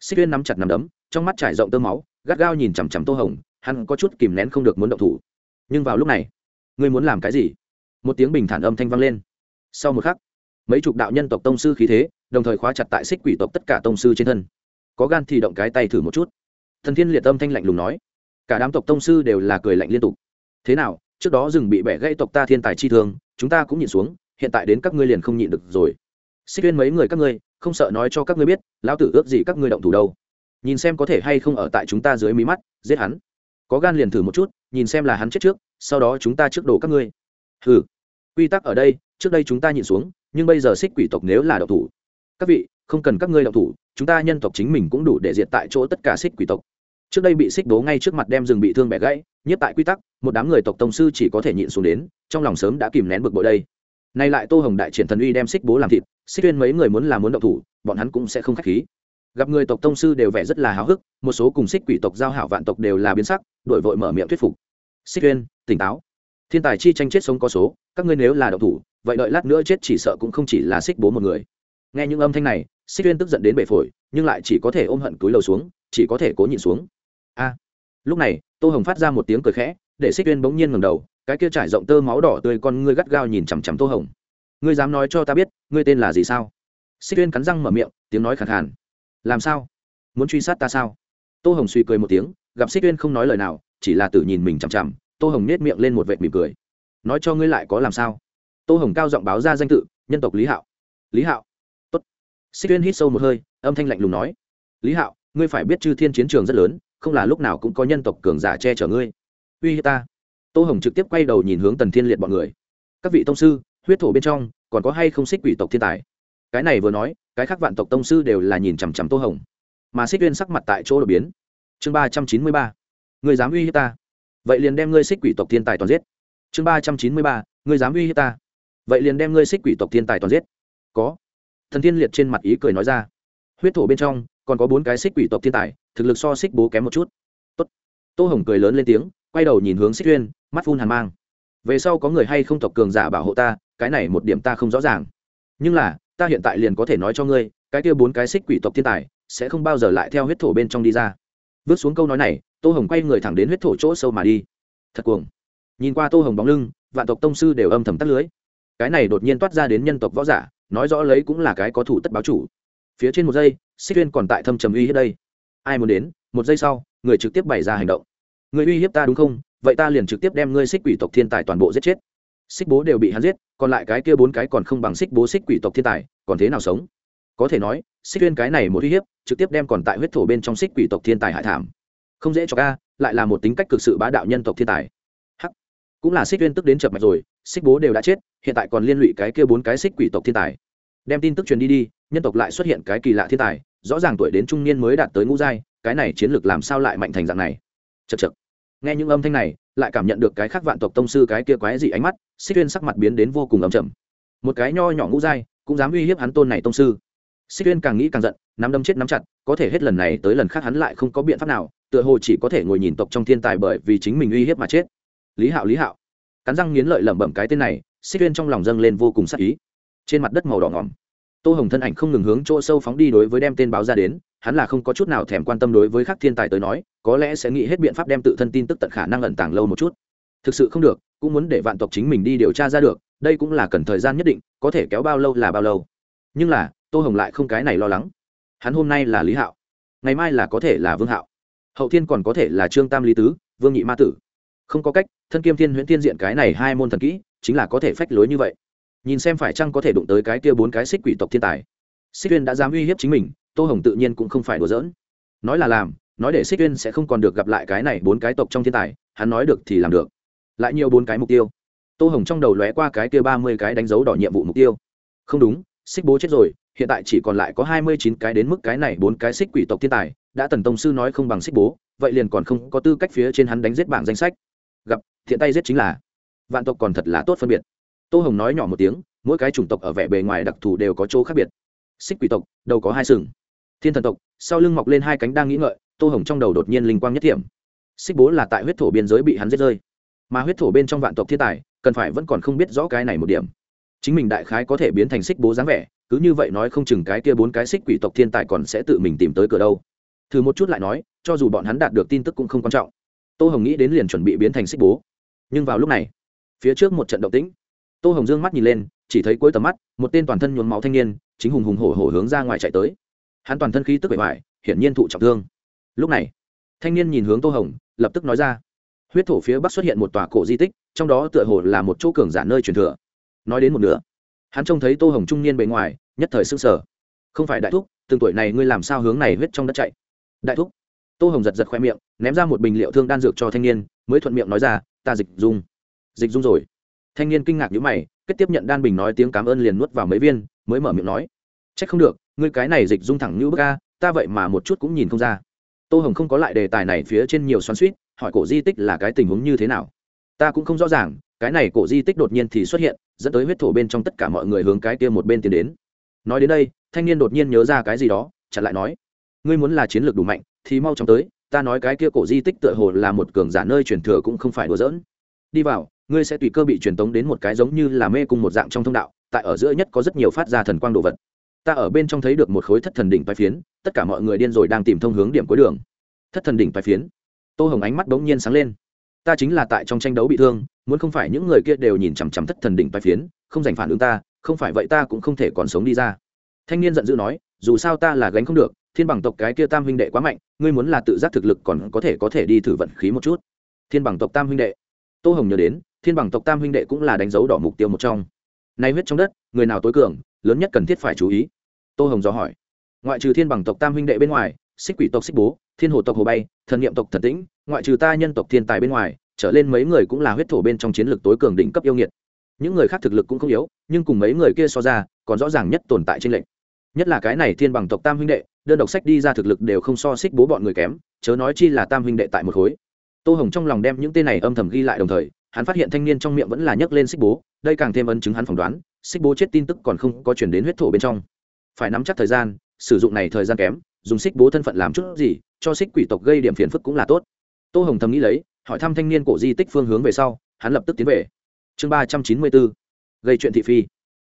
Xích tuyên nắm chặt nằm đấm, trong mắt trải rộng tơ máu, gắt gao nhìn chằm chằm tô hồng hắn có chút kìm nén không được muốn động thủ. Nhưng vào lúc này, ngươi muốn làm cái gì? Một tiếng bình thản âm thanh vang lên. Sau một khắc, mấy chục đạo nhân tộc tông sư khí thế, đồng thời khóa chặt tại xích quỷ tộc tất cả tông sư trên thân. Có gan thì động cái tay thử một chút. Thần thiên liệt âm thanh lạnh lùng nói. Cả đám tộc tông sư đều là cười lạnh liên tục. Thế nào, trước đó rừng bị bẻ gãy tộc ta thiên tài chi thương, chúng ta cũng nhìn xuống, hiện tại đến các ngươi liền không nhịn được rồi. Xích tuyên mấy người các ngươi, không sợ nói cho các ngươi biết, lão tử ước gì các ngươi động thủ đâu. Nhìn xem có thể hay không ở tại chúng ta dưới mí mắt, giết hắn có gan liền thử một chút, nhìn xem là hắn chết trước, sau đó chúng ta trước đổ các ngươi. Ừ quy tắc ở đây, trước đây chúng ta nhìn xuống, nhưng bây giờ xích quỷ tộc nếu là động thủ. Các vị, không cần các ngươi động thủ, chúng ta nhân tộc chính mình cũng đủ để diệt tại chỗ tất cả xích quỷ tộc. Trước đây bị xích đố ngay trước mặt đem rừng bị thương bẻ gãy, nhất tại quy tắc, một đám người tộc tông sư chỉ có thể nhịn xuống đến, trong lòng sớm đã kìm nén bực bội đây. Nay lại tô hồng đại triển thần uy đem xích bố làm thịt, xích tuyên mấy người muốn làm muốn động thủ, bọn hắn cũng sẽ không k h á c h khí gặp người tộc tông sư đều vẻ rất là háo hức, một số cùng xích quỷ tộc giao hảo vạn tộc đều là biến sắc đổi vội mở miệng thuyết phục. Xích tuyên tỉnh táo. Thiên tài chi tranh chết sống có số, các ngươi nếu là độc thủ, vậy đợi lát nữa chết chỉ sợ cũng không chỉ là xích bố một người. Nghe những âm thanh này, xích tuyên tức giận đến bể phổi, nhưng lại chỉ có thể ôm hận túi lầu xuống, chỉ có thể cố nhịn xuống. A! Lúc này, tô hồng phát ra một tiếng cười khẽ, để xích tuyên bỗng nhiên ngầm đầu, cái kia trải rộng tơ máu đỏ tươi con ngươi gắt gao nhìn chằm chằm tô hồng. Ngươi dám nói cho ta biết, ngươi tên là gì sao? Xích tuyên cắn răng mở miệng, tiếng nói khẳng hẳn làm sao? Muốn truy sát ta sao? Tô hồng suy cười một tiếng, gặp xích tuyên không nói lời nào, chỉ là tự nhìn mình chằm chằm, tô hồng nết miệng lên một vệt mỉm cười. Nói cho ngươi lại có làm sao? Tô hồng cao giọng báo ra danh tự, nhân tộc lý hạo. Lý hạo. Tốt. Xích tuyên hít sâu một hơi, âm thanh lạnh lùng nói. Lý hạo, ngươi phải biết chư thiên chiến trường rất lớn, không là lúc nào cũng có nhân tộc cường giả che chở ngươi. Uy hiếp ta. Tô hồng trực tiếp quay đầu nhìn hướng tần thiên liệt bọn người. Các vị tông sư, huyết thổ bên trong, còn có hay không xích quỷ tộc thiên tài? Cái này vừa nói cái khác vạn tộc tông sư đều là nhìn chằm chằm tô hồng mà xích uyên sắc mặt tại chỗ đột biến chương ba trăm chín mươi ba người dám uy hiếp ta vậy liền đem ngươi xích quỷ tộc thiên tài toàn giết chương ba trăm chín mươi ba người dám uy hiếp ta vậy liền đem ngươi xích quỷ tộc thiên tài toàn giết có thần thiên liệt trên mặt ý cười nói ra huyết thổ bên trong còn có bốn cái xích quỷ tộc thiên tài thực lực so xích bố kém một chút Tốt. tô hồng cười lớn lên tiếng quay đầu nhìn hướng xích uyên mắt phun hàn mang về sau có người hay không tộc cường giả bảo hộ ta cái này một điểm ta không rõ ràng nhưng là ta hiện tại liền có thể nói cho ngươi, cái kia bốn cái xích quỷ tộc thiên tài sẽ không bao giờ lại theo huyết thổ bên trong đi ra. Vứt xuống câu nói này, tô hồng quay người thẳng đến huyết thổ chỗ sâu mà đi. Thật cuồng. Nhìn qua tô hồng bóng lưng, vạn tộc tông sư đều âm thầm tắt lưới. Cái này đột nhiên toát ra đến nhân tộc võ giả, nói rõ lấy cũng là cái có thủ tất báo chủ. Phía trên một giây, xích tuyên còn tại thâm trầm uy hiếp đây. Ai muốn đến? Một giây sau, người trực tiếp bày ra hành động. Người uy hiếp ta đúng không? Vậy ta liền trực tiếp đem ngươi xích quỷ tộc thiên tài toàn bộ giết chết xích bố đều bị hắn giết, còn lại cái kia bốn cái còn không bằng xích bố xích quỷ tộc thiên tài, còn thế nào sống? Có thể nói, xích tuyên cái này một uy hiếp, trực tiếp đem còn tại huyết thổ bên trong xích quỷ tộc thiên tài hại thảm. Không dễ cho ca, lại là một tính cách cực sự bá đạo nhân tộc thiên tài. Hắc. Cũng là xích tuyên tức đến chập mạch rồi, xích bố đều đã chết, hiện tại còn liên lụy cái kia bốn cái xích quỷ tộc thiên tài. Đem tin tức truyền đi đi, nhân tộc lại xuất hiện cái kỳ lạ thiên tài, rõ ràng tuổi đến trung niên mới đạt tới ngũ giai, cái này chiến lược làm sao lại mạnh thành dạng này? Chật chật nghe những âm thanh này lại cảm nhận được cái khác vạn tộc tông sư cái kia quái dị ánh mắt, xích tuyên sắc mặt biến đến vô cùng ấm chầm một cái nho nhỏ ngũ giai, cũng dám uy hiếp hắn tôn này tông sư. Xích tuyên càng nghĩ càng giận, nắm đâm chết nắm chặt, có thể hết lần này tới lần khác hắn lại không có biện pháp nào, tựa hồ chỉ có thể ngồi nhìn tộc trong thiên tài bởi vì chính mình uy hiếp mà chết. Lý hạo lý hạo. Cắn răng nghiến lợi lẩm bẩm cái tên này, xích tuyên trong lòng dâng lên vô cùng sắc ý. Trên mặt đất màu đỏ ngỏm tô hồng thân ảnh không ngừng hướng chỗ sâu phóng đi đối với đem tên báo ra đến, hắn là không có chút nào thèm quan tâm đối với các thiên tài tới nói, có lẽ sẽ nghĩ hết biện pháp đem tự thân tin tức tận khả năng ẩn tàng lâu một chút. Thực sự không được, cũng muốn để vạn tộc chính mình đi điều tra ra được, đây cũng là cần thời gian nhất định, có thể kéo bao lâu là bao lâu. Nhưng là, tô hồng lại không cái này lo lắng. Hắn hôm nay là lý hạo, ngày mai là có thể là vương hạo. Hậu thiên còn có thể là trương tam lý tứ, vương nhị ma tử. Không có cách, thân kiêm thiên huyễn thiên diện cái này hai môn thần kỹ, chính là có thể phách lối như vậy nhìn xem phải chăng có thể đụng tới cái kia bốn cái xích quỷ tộc thiên tài. Xích tuyên đã dám uy hiếp chính mình, tô hồng tự nhiên cũng không phải đùa giỡn. Nói là làm, nói để xích tuyên sẽ không còn được gặp lại cái này bốn cái tộc trong thiên tài, hắn nói được thì làm được. Lại nhiều bốn cái mục tiêu. Tô hồng trong đầu lóe qua cái kia ba mươi cái đánh dấu đỏ nhiệm vụ mục tiêu. Không đúng, xích bố chết rồi, hiện tại chỉ còn lại có hai mươi chín cái đến mức cái này bốn cái xích quỷ tộc thiên tài, đã tần tông sư nói không bằng xích bố, vậy liền còn không có tư cách phía trên hắn đánh giết bảng danh sách. Gặp, thiện tay giết chính là. Vạn tộc còn thật là tốt phân biệt tô hồng nói nhỏ một tiếng, mỗi cái chủng tộc ở vẻ bề ngoài đặc thù đều có chỗ khác biệt. Xích quỷ tộc, đầu có hai sừng. Thiên thần tộc, sau lưng mọc lên hai cánh đang nghĩ ngợi, tô hồng trong đầu đột nhiên linh quang nhất thiểm. Xích bố là tại huyết thổ biên giới bị hắn giết rơi. Mà huyết thổ bên trong vạn tộc thiên tài, cần phải vẫn còn không biết rõ cái này một điểm. Chính mình đại khái có thể biến thành xích bố dáng vẻ, cứ như vậy nói không chừng cái kia bốn cái xích quỷ tộc thiên tài còn sẽ tự mình tìm tới cửa đâu. Thử một chút lại nói, cho dù bọn hắn đạt được tin tức cũng không quan trọng. Tô hồng nghĩ đến liền chuẩn bị biến thành xích bố. Nhưng vào lúc này, phía trước một trận động tĩnh tô hồng dương mắt nhìn lên, chỉ thấy cuối tầm mắt, một tên toàn thân nhuốm máu thanh niên, chính hùng hùng hổ hổ hướng ra ngoài chạy tới. Hắn toàn thân khí tức bề ngoài hiển nhiên thụ trọng thương. Lúc này, thanh niên nhìn hướng tô hồng, lập tức nói ra, huyết thổ phía bắc xuất hiện một tòa cổ di tích, trong đó tựa hồ là một chỗ cường giả nơi truyền thừa. Nói đến một nửa, hắn trông thấy tô hồng trung niên bề ngoài, nhất thời s ư n g sở không phải đại thúc, từng tuổi này ngươi làm sao hướng này huyết trong đất chạy? Đại thúc. Tô hồng giật giật khoe miệng, ném ra một bình liệu thương đan dược cho thanh niên, mới thuận miệng nói ra, ta dịch dung. Dịch dung rồi thanh niên kinh ngạc nhữ mày, kết tiếp nhận đan bình nói tiếng cảm ơn liền nuốt vào mấy viên, mới mở miệng nói c h ắ c không được, ngươi cái này dịch dung thẳng như bức ca ta vậy mà một chút cũng nhìn không ra. Tô hồng không có lại đề tài này phía trên nhiều xoắn suýt hỏi cổ di tích là cái tình huống như thế nào. Ta cũng không rõ ràng, cái này cổ di tích đột nhiên thì xuất hiện, dẫn tới huyết thổ bên trong tất cả mọi người hướng cái kia một bên tiến đến. Nói đến đây, thanh niên đột nhiên nhớ ra cái gì đó, chặn lại nói, ngươi muốn là chiến lược đủ mạnh, thì mau chóng tới, ta nói cái kia cổ di tích tựa hồ là một cường giả nơi truyền thừa cũng không phải đùa giỡn. Đi vào ngươi sẽ tùy cơ bị truyền tống đến một cái giống như là mê cung một dạng trong thông đạo, tại ở giữa nhất có rất nhiều phát ra thần quang đồ vật. Ta ở bên trong thấy được một khối thất thần đỉnh toái phiến, tất cả mọi người điên rồi đang tìm thông hướng điểm cuối đường. Thất thần đỉnh toái phiến. Tô hồng ánh mắt bỗng nhiên sáng lên. Ta chính là tại trong tranh đấu bị thương, muốn không phải những người kia đều nhìn chằm chằm thất thần đỉnh toái phiến, không giành phản ứng ta, không phải vậy ta cũng không thể còn sống đi ra. Thanh niên giận dữ nói, dù sao ta là gánh không được, thiên bằng tộc cái kia tam huynh đệ quá mạnh, ngươi muốn là tự giác thực lực còn có thể có thể đi thử vận khí một chút. Thiên bằng tộc tam huynh đệ. Tô hồng nhớ đến thiên bằng tộc tam huynh đệ cũng là đánh dấu đỏ mục tiêu một trong. Nay huyết trong đất, người nào tối cường, lớn nhất cần thiết phải chú ý. Tô hồng dò hỏi. Ngoại trừ thiên bằng tộc tam huynh đệ bên ngoài, xích quỷ tộc xích bố, thiên hồ tộc hồ bay, thần niệm tộc thần tĩnh, ngoại trừ ta nhân tộc thiên tài bên ngoài, trở lên mấy người cũng là huyết thổ bên trong chiến lược tối cường đỉnh cấp yêu nghiệt. Những người khác thực lực cũng không yếu, nhưng cùng mấy người kia so ra, còn rõ ràng nhất tồn tại trên lệnh. Nhất là cái này thiên bằng tộc tam huynh đệ, đơn độc sách đi ra thực lực đều không so xích bố bọn người kém, chớ nói chi là tam huynh đệ tại một khối. Tô hồng trong lòng đem những tên này âm thầm ghi lại đồng thời hắn phát hiện thanh niên trong miệng vẫn là nhấc lên xích bố, đây càng thêm ấn chứng hắn phỏng đoán, xích bố chết tin tức còn không có chuyển đến huyết thổ bên trong. Phải nắm chắc thời gian, sử dụng này thời gian kém, dùng xích bố thân phận làm chút gì, cho xích quỷ tộc gây điểm phiền phức cũng là tốt. Tô hồng thầm nghĩ lấy, hỏi thăm thanh niên cổ di tích phương hướng về sau, hắn lập tức tiến về. Chương ba trăm chín mươi bốn, gây chuyện thị phi.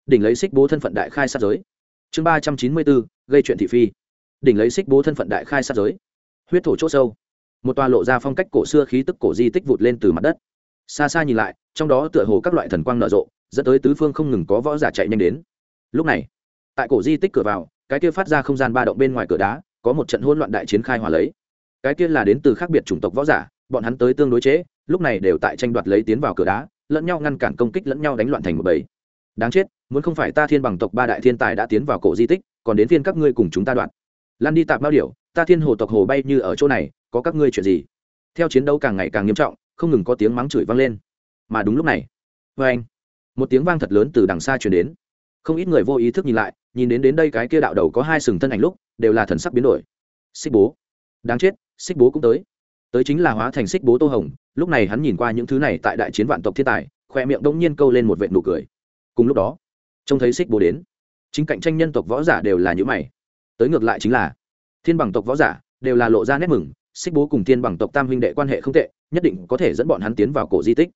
Đỉnh lấy xích bố thân phận đại khai sát giới. Chương ba trăm chín mươi bốn, gây chuyện thị phi. Đỉnh lấy xích bố thân phận đại khai sát giới. Huyết thổ c h ỗ sâu. Một tòa lộ ra phong cách cổ xưa khí tức cổ di tích vụt lên từ mặt đất xa xa nhìn lại trong đó tựa hồ các loại thần quang nở rộ dẫn tới tứ phương không ngừng có võ giả chạy nhanh đến. Lúc này tại cổ di tích cửa vào cái kia phát ra không gian ba động bên ngoài cửa đá có một trận hỗn loạn đại chiến khai hòa lấy. Cái kia là đến từ khác biệt chủng tộc võ giả bọn hắn tới tương đối chế, lúc này đều tại tranh đoạt lấy tiến vào cửa đá lẫn nhau ngăn cản công kích lẫn nhau đánh loạn thành một bầy. Đáng chết muốn không phải ta thiên bằng tộc ba đại thiên tài đã tiến vào cổ di tích còn đến phiên các ngươi cùng chúng ta đoạn. Lan đi tạp bao điểu ta thiên hồ tộc hồ bay như ở chỗ này có các ngươi chuyện gì? Theo chiến đấu càng ngày càng nghiêm trọng không ngừng có tiếng mắng chửi vang lên. Mà đúng lúc này vê anh, một tiếng vang thật lớn từ đằng xa chuyển đến. Không ít người vô ý thức nhìn lại, nhìn đến đến đây cái kia đạo đầu có hai sừng thân ảnh lúc, đều là thần sắc biến đổi. Xích bố. Đáng chết, xích bố cũng tới. Tới chính là hóa thành xích bố tô hồng, lúc này hắn nhìn qua những thứ này tại đại chiến vạn tộc thiên tài khoe miệng đông nhiên câu lên một vệ nụ cười. Cùng lúc đó, trông thấy xích bố đến. Chính cạnh tranh nhân tộc võ giả đều là những mày. Tới ngược lại chính là, thiên bằng tộc võ giả đều là lộ ra nét mừng xích bố cùng thiên bằng tộc tam huynh đệ quan hệ không tệ, nhất định có thể dẫn bọn hắn tiến vào cổ di tích.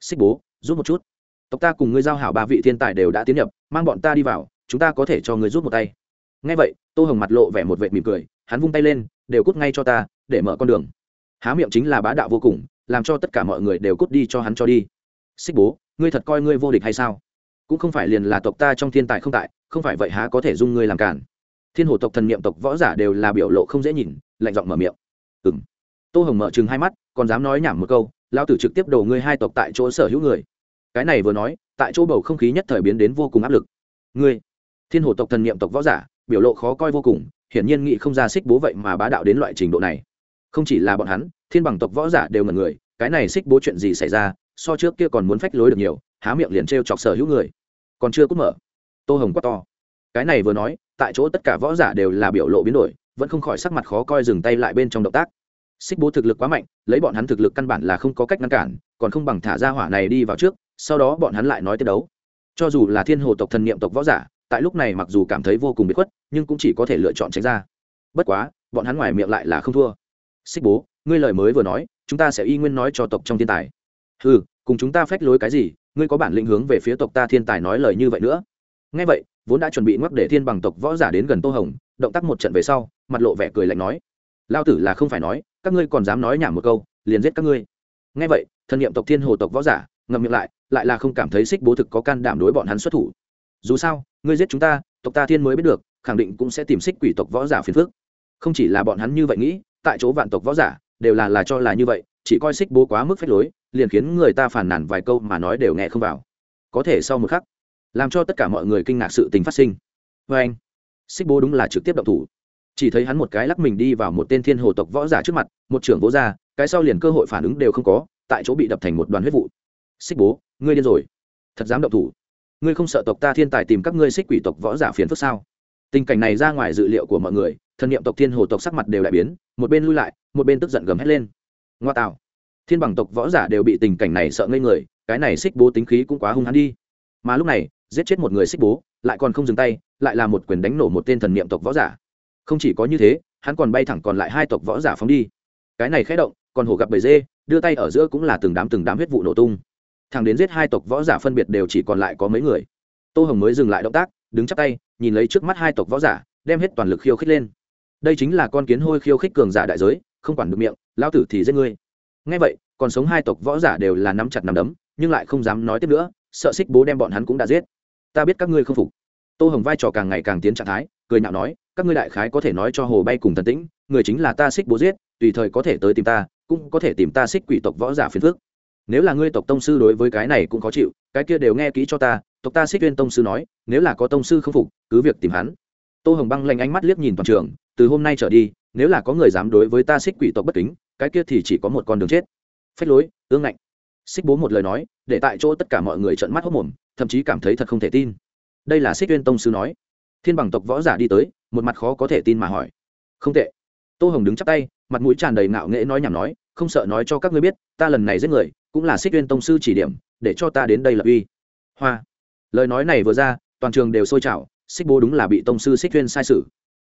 Xích bố, giúp một chút. Tộc ta cùng ngươi giao hảo ba vị thiên tài đều đã tiến nhập, mang bọn ta đi vào, chúng ta có thể cho ngươi giúp một tay. Ngay vậy, tô hồng mặt lộ vẻ một vệ mỉm cười, hắn vung tay lên, đều cút ngay cho ta, để mở con đường. Há miệng chính là bá đạo vô cùng, làm cho tất cả mọi người đều cút đi cho hắn cho đi. Xích bố, ngươi thật coi ngươi vô địch hay sao? Cũng không phải liền là tộc ta trong thiên tài không tại, không phải vậy há có thể dung ngươi làm cản thiên hồ tộc thần niệm tộc võ giả đều là biểu lộ không dễ nhìn, lạnh giọng mở miệng ừng tô hồng mở chừng hai mắt, còn dám nói nhảm một câu lao tử trực tiếp đổ ngươi hai tộc tại chỗ sở hữu người. Cái này vừa nói, tại chỗ bầu không khí nhất thời biến đến vô cùng áp lực. Ngươi, thiên hồ tộc thần niệm tộc võ giả, biểu lộ khó coi vô cùng, hiển nhiên nghị không ra xích bố vậy mà bá đạo đến loại trình độ này. Không chỉ là bọn hắn, thiên bằng tộc võ giả đều ngần người, cái này xích bố chuyện gì xảy ra, so trước kia còn muốn phách lối được nhiều, há miệng liền t chọc sở hữu người. Còn chưa cút mở. Tô hồng quát to. Cái này vừa nói, tại chỗ tất cả võ giả đều là biểu lộ biến đổi vẫn không khỏi sắc mặt khó coi dừng tay lại bên trong động tác. Xích bố thực lực quá mạnh, lấy bọn hắn thực lực căn bản là không có cách ngăn cản, còn không bằng thả ra hỏa này đi vào trước, sau đó bọn hắn lại nói tiếp đấu. Cho dù là thiên hồ tộc thần niệm tộc võ giả, tại lúc này mặc dù cảm thấy vô cùng bị khuất, nhưng cũng chỉ có thể lựa chọn tránh ra. Bất quá, bọn hắn ngoài miệng lại là không thua. Xích bố, ngươi lời mới vừa nói, chúng ta sẽ y nguyên nói cho tộc trong thiên tài. Ừ cùng chúng ta phách lối cái gì, ngươi có bản lĩnh hướng về phía tộc ta thiên tài nói lời như vậy nữa. Ngay vậy, vốn đã chuẩn bị ngoắc để thiên bằng tộc võ giả đến gần tô hồng, động tác một trận về sau mặt lộ vẻ cười lạnh nói lao tử là không phải nói, các ngươi còn dám nói nhảm một câu, liền giết các ngươi. Ngay vậy thân nhiệm tộc thiên hồ tộc võ giả ngậm miệng lại lại là không cảm thấy xích bố thực có can đảm đối bọn hắn xuất thủ. Dù sao, ngươi giết chúng ta, tộc ta thiên mới biết được, khẳng định cũng sẽ tìm xích quỷ tộc võ giả phiền phước không chỉ là bọn hắn như vậy nghĩ, tại chỗ vạn tộc võ giả đều là là cho là như vậy, chỉ coi xích bố quá mức phép lối, liền khiến người ta phàn nàn vài câu mà nói đều nghe không vào. Có thể sau một khắc, làm cho tất cả mọi người kinh ngạc sự tình phát sinh. Vê anh, xích bố đúng là trực tiếp động thủ chỉ thấy hắn một cái lắc mình đi vào một tên thiên hồ tộc võ giả trước mặt, một trưởng vỗ ra, cái sau liền cơ hội phản ứng đều không có, tại chỗ bị đập thành một đoàn huyết vụ. Xích bố, ngươi điên rồi. Thật dám động thủ. Ngươi không sợ tộc ta thiên tài tìm các ngươi xích quỷ tộc võ giả phiền phức sao? Tình cảnh này ra ngoài dự liệu của mọi người, thân nhiệm tộc thiên hồ tộc sắc mặt đều đại biến, một bên lui lại, một bên tức giận gầm hét lên. Ngoa tạo. Thiên bằng tộc võ giả đều bị tình cảnh này sợ ngây người, cái này xích bố tính khí cũng quá hung hắn đi. Mà lúc này, giết chết một người xích bố, lại còn không dừng tay, lại là một quyền đánh nổ một tên thần niệm tộc võ giả không chỉ có như thế, hắn còn bay thẳng còn lại hai tộc võ giả phóng đi. Cái này khé động, còn hổ gặp bầy dê, đưa tay ở giữa cũng là từng đám từng đám huyết vụ nổ tung. Thằng đến giết hai tộc võ giả phân biệt đều chỉ còn lại có mấy người. Tô hồng mới dừng lại động tác, đứng chắp tay, nhìn lấy trước mắt hai tộc võ giả, đem hết toàn lực khiêu khích lên. Đây chính là con kiến hôi khiêu khích cường giả đại giới, không quản được miệng lao tử thì giết ngươi. Ngay vậy, còn sống hai tộc võ giả đều là nắm chặt nắm đấm, nhưng lại không dám nói tiếp nữa, sợ xích bố đem bọn hắn cũng đã giết. Ta biết các ngươi không phục. Tô hồng vai trò càng ngày càng tiến trạng thái, cười nhạo nói các ngươi đại khái có thể nói cho hồ bay cùng thần tĩnh, người chính là ta xích bố giết, tùy thời có thể tới tìm ta, cũng có thể tìm ta xích quỷ tộc võ giả phiền phước nếu là ngươi tộc tông sư đối với cái này cũng khó chịu, cái kia đều nghe kỹ cho ta, tộc ta xích viên tông sư nói, nếu là có tông sư không phục, cứ việc tìm hắn. Tô hồng băng lanh ánh mắt liếc nhìn toàn trường, từ hôm nay trở đi, nếu là có người dám đối với ta xích quỷ tộc bất kính, cái kia thì chỉ có một con đường chết. Phách lối, ương ngạnh. Xích bố một lời nói, để tại chỗ tất cả mọi người trợn mắt hốc mồm, thậm chí cảm thấy thật không thể tin. Đây là xích viên tông sư nói. Thiên bằng tộc võ giả đi tới một mặt khó có thể tin mà hỏi. Không tệ. Tô hồng đứng chắp tay, mặt mũi tràn đầy ngạo nghễ nói nhảm nói, không sợ nói cho các ngươi biết, ta lần này giết người, cũng là xích tuyên tông sư chỉ điểm, để cho ta đến đây lập uy. Hoa. Lời nói này vừa ra, toàn trường đều sôi trào, xích bố đúng là bị tông sư xích tuyên sai sự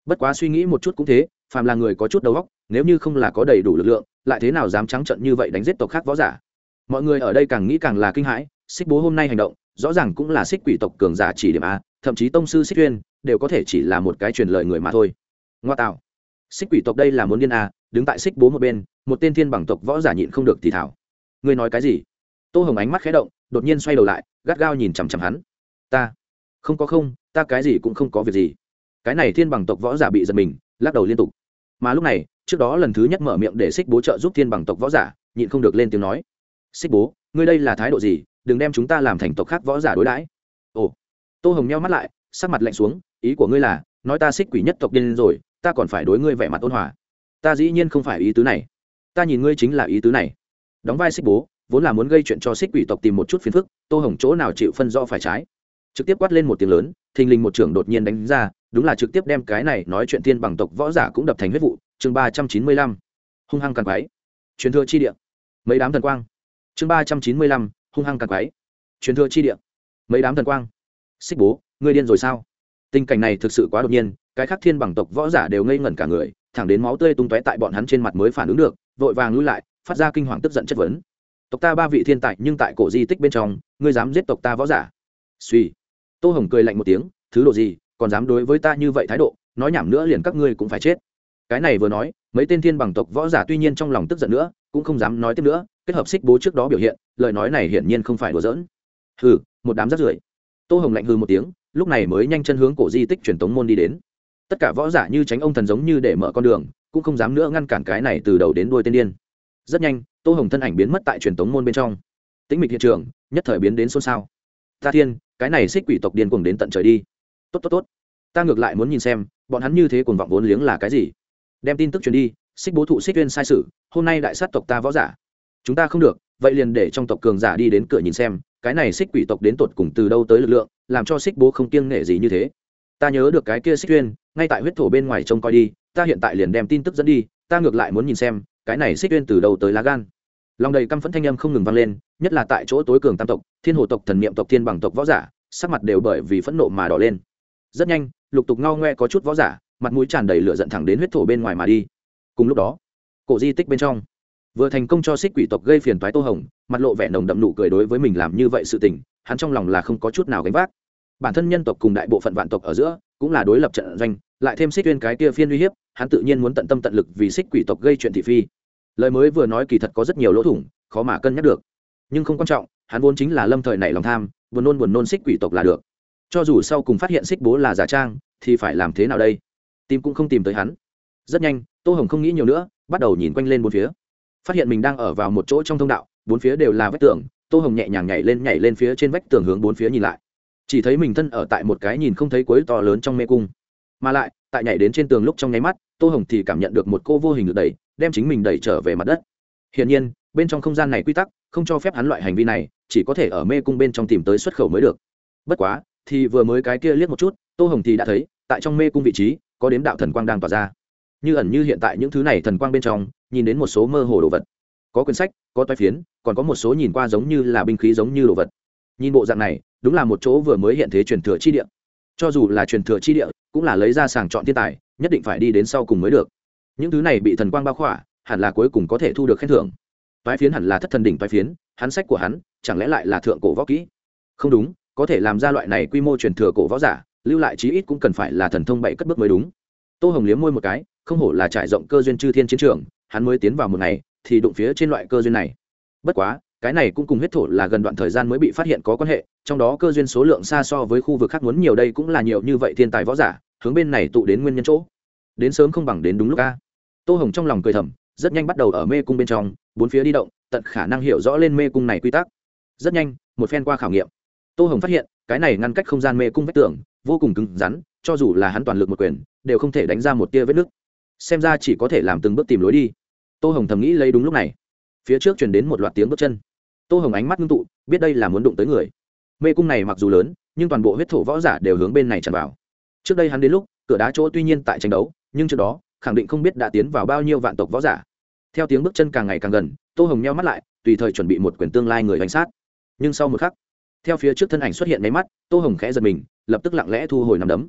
bất quá suy nghĩ một chút cũng thế, phàm là người có chút đầu óc, nếu như không là có đầy đủ lực lượng, lại thế nào dám trắng trận như vậy đánh giết tộc khác võ giả? Mọi người ở đây càng nghĩ càng là kinh hãi, xích bố hôm nay hành động, rõ ràng cũng là xích quỷ tộc cường giả chỉ điểm a, thậm chí tông sư xích tuyên đều có thể chỉ là một cái truyền lời người mà thôi. Ngoa tạo. Xích quỷ tộc đây là muốn điên a đứng tại xích bố một bên, một tên thiên bằng tộc võ giả nhịn không được thì thảo. Ngươi nói cái gì? Tô hồng ánh mắt khé động, đột nhiên xoay đầu lại, gắt gao nhìn chằm chằm hắn. Ta. Không có không, ta cái gì cũng không có việc gì. Cái này thiên bằng tộc võ giả bị giật mình, lắc đầu liên tục. Mà lúc này, trước đó lần thứ nhất mở miệng để xích bố trợ giúp thiên bằng tộc võ giả, nhịn không được lên tiếng nói. Xích bố, ngươi đây là thái độ gì? Đừng đem chúng ta làm thành tộc khác võ giả đối đãi. Ồ. Tô hồng nheo mắt lại, sắc mặt lạnh xuống ý của ngươi là, nói ta xích quỷ nhất tộc điên rồi, ta còn phải đối ngươi vẻ mặt ôn hòa. Ta dĩ nhiên không phải ý tứ này. Ta nhìn ngươi chính là ý tứ này. Đóng vai xích bố, vốn là muốn gây chuyện cho xích quỷ tộc tìm một chút phiền phức, tô hồng chỗ nào chịu phân do phải trái. Trực tiếp quát lên một tiếng lớn, thình lình một trưởng đột nhiên đánh ra, đúng là trực tiếp đem cái này nói chuyện thiên bằng tộc võ giả cũng đập thành huyết vụ. Chương ba trăm chín mươi lăm. Hung hăng càng quái truyền thừa chi địa. Mấy đám thần quang. Chương ba trăm chín mươi lăm. Hung hăng càng quái truyền thừa chi địa. Mấy đám thần quang. Xích bố, ngươi điên rồi sao? Tình cảnh này thực sự quá đột nhiên, cái khác thiên bằng tộc võ giả đều ngây ngẩn cả người, thẳng đến máu tươi tung tóe tại bọn hắn trên mặt mới phản ứng được, vội vàng lui lại, phát ra kinh hoàng tức giận chất vấn. Tộc ta ba vị thiên tài nhưng tại cổ di tích bên trong, ngươi dám giết tộc ta võ giả? Suy. Tô hồng cười lạnh một tiếng, thứ độ gì, còn dám đối với ta như vậy thái độ, nói nhảm nữa liền các ngươi cũng phải chết. Cái này vừa nói, mấy tên thiên bằng tộc võ giả tuy nhiên trong lòng tức giận nữa, cũng không dám nói tiếp nữa, kết hợp xích bố trước đó biểu hiện, lời nói này hiển nhiên không phải đùa giỡn. Hừ, một đám rắt rưởi. Tô hồng lạnh hừ một tiếng lúc này mới nhanh chân hướng cổ di tích truyền tống môn đi đến. Tất cả võ giả như tránh ông thần giống như để mở con đường, cũng không dám nữa ngăn cản cái này từ đầu đến đuôi tên điên. Rất nhanh, tô hồng thân ảnh biến mất tại truyền tống môn bên trong. Tĩnh mịch hiện trường, nhất thời biến đến xôn xao. Ta thiên, cái này xích quỷ tộc điên cuồng đến tận trời đi. Tốt tốt tốt. Ta ngược lại muốn nhìn xem, bọn hắn như thế cuồng vọng vốn liếng là cái gì. Đem tin tức truyền đi, xích bố thụ xích viên sai sự, hôm nay đại sát tộc ta võ giả. Chúng ta không được, vậy liền để trong tộc cường giả đi đến cửa nhìn xem cái này xích quỷ tộc đến tột cùng từ đâu tới lực lượng, làm cho xích bố không kiêng nghệ gì như thế. Ta nhớ được cái kia xích tuyên, ngay tại huyết thổ bên ngoài trông coi đi, ta hiện tại liền đem tin tức dẫn đi, ta ngược lại muốn nhìn xem, cái này xích tuyên từ đầu tới lá gan. Lòng đầy căm phẫn thanh âm không ngừng vang lên, nhất là tại chỗ tối cường tam tộc, thiên hồ tộc, thần niệm tộc, thiên bằng tộc võ giả, sắc mặt đều bởi vì phẫn nộ mà đỏ lên. Rất nhanh, lục tục ngao ngoe có chút võ giả, mặt mũi tràn đầy lửa giận thẳng đến huyết thổ bên ngoài mà đi. Cùng lúc đó, cổ di tích bên trong vừa thành công cho xích quỷ tộc gây phiền toái tô hồng, mặt lộ vẻ nồng đậm nụ cười đối với mình làm như vậy sự tình, hắn trong lòng là không có chút nào gánh vác. Bản thân nhân tộc cùng đại bộ phận vạn tộc ở giữa, cũng là đối lập trận doanh, lại thêm xích tuyên cái kia phiên uy hiếp, hắn tự nhiên muốn tận tâm tận lực vì xích quỷ tộc gây chuyện thị phi. Lời mới vừa nói kỳ thật có rất nhiều lỗ thủng, khó mà cân nhắc được. Nhưng không quan trọng, hắn vốn chính là lâm thời nảy lòng tham, buồn nôn buồn nôn xích quỷ tộc là được. Cho dù sau cùng phát hiện xích bố là giả trang, thì phải làm thế nào đây? Tìm cũng không tìm tới hắn. Rất nhanh, tô hồng không nghĩ nhiều nữa, bắt đầu nhìn quanh lên bốn phía phát hiện mình đang ở vào một chỗ trong thông đạo, bốn phía đều là vách tường, tô hồng nhẹ nhàng nhảy lên nhảy lên phía trên vách tường hướng bốn phía nhìn lại. Chỉ thấy mình thân ở tại một cái nhìn không thấy cuối to lớn trong mê cung. Mà lại, tại nhảy đến trên tường lúc trong nháy mắt, tô hồng thì cảm nhận được một cô vô hình được đẩy, đem chính mình đẩy trở về mặt đất. Hiển nhiên, bên trong không gian này quy tắc, không cho phép hắn loại hành vi này, chỉ có thể ở mê cung bên trong tìm tới xuất khẩu mới được. Bất quá, thì vừa mới cái kia liếc một chút, tô hồng thì đã thấy, tại trong mê cung vị trí, có đếm đạo thần quang đang tỏa ra như ẩn như hiện tại những thứ này thần quang bên trong, nhìn đến một số mơ hồ đồ vật. Có quyển sách, có toái phiến, còn có một số nhìn qua giống như là binh khí giống như đồ vật. Nhìn bộ dạng này, đúng là một chỗ vừa mới hiện thế truyền thừa chi địa. Cho dù là truyền thừa chi địa, cũng là lấy ra sàng chọn thiên tài, nhất định phải đi đến sau cùng mới được. Những thứ này bị thần quang bao khỏa, hẳn là cuối cùng có thể thu được khen thưởng. Toái phiến hẳn là thất thần đỉnh toái phiến, hắn sách của hắn, chẳng lẽ lại là thượng cổ võ kỹ? Không đúng, có thể làm ra loại này quy mô truyền thừa cổ võ giả, lưu lại chí ít cũng cần phải là thần thông bảy cất bước mới đúng tô hồng liếm môi một cái, không hổ là trải rộng cơ duyên chư thiên chiến trường, hắn mới tiến vào một ngày, thì đụng phía trên loại cơ duyên này. Bất quá, cái này cũng cùng huyết thổ là gần đoạn thời gian mới bị phát hiện có quan hệ, trong đó cơ duyên số lượng xa so với khu vực khác muốn nhiều đây cũng là nhiều như vậy thiên tài võ giả, hướng bên này tụ đến nguyên nhân chỗ. Đến sớm không bằng đến đúng lúc ca tô hồng trong lòng cười thầm, rất nhanh bắt đầu ở mê cung bên trong, bốn phía đi động, tận khả năng hiểu rõ lên mê cung này quy tắc. Rất nhanh, một phen qua khảo nghiệm. Tô hồng phát hiện, cái này ngăn cách không gian mê cung vách tường, vô cùng cứng rắn cho dù là hắn toàn lực một quyền, đều không thể đánh ra một tia vết nứt. Xem ra chỉ có thể làm từng bước tìm lối đi. Tô hồng thầm nghĩ lấy đúng lúc này. Phía trước chuyển đến một loạt tiếng bước chân. Tô hồng ánh mắt ngưng tụ, biết đây là muốn đụng tới người. Mê cung này mặc dù lớn, nhưng toàn bộ huyết thổ võ giả đều hướng bên này tràn vào. Trước đây hắn đến lúc, cửa đá chỗ tuy nhiên tại tranh đấu, nhưng trước đó, khẳng định không biết đã tiến vào bao nhiêu vạn tộc võ giả. Theo tiếng bước chân càng ngày càng gần, tô hồng nheo mắt lại, tùy thời chuẩn bị một quyền tương lai người hành sát. Nhưng sau một khắc, theo phía trước thân ảnh xuất hiện máy mắt, tô hồng khẽ giật mình, lập tức lặng lẽ thu hồi nằm đấm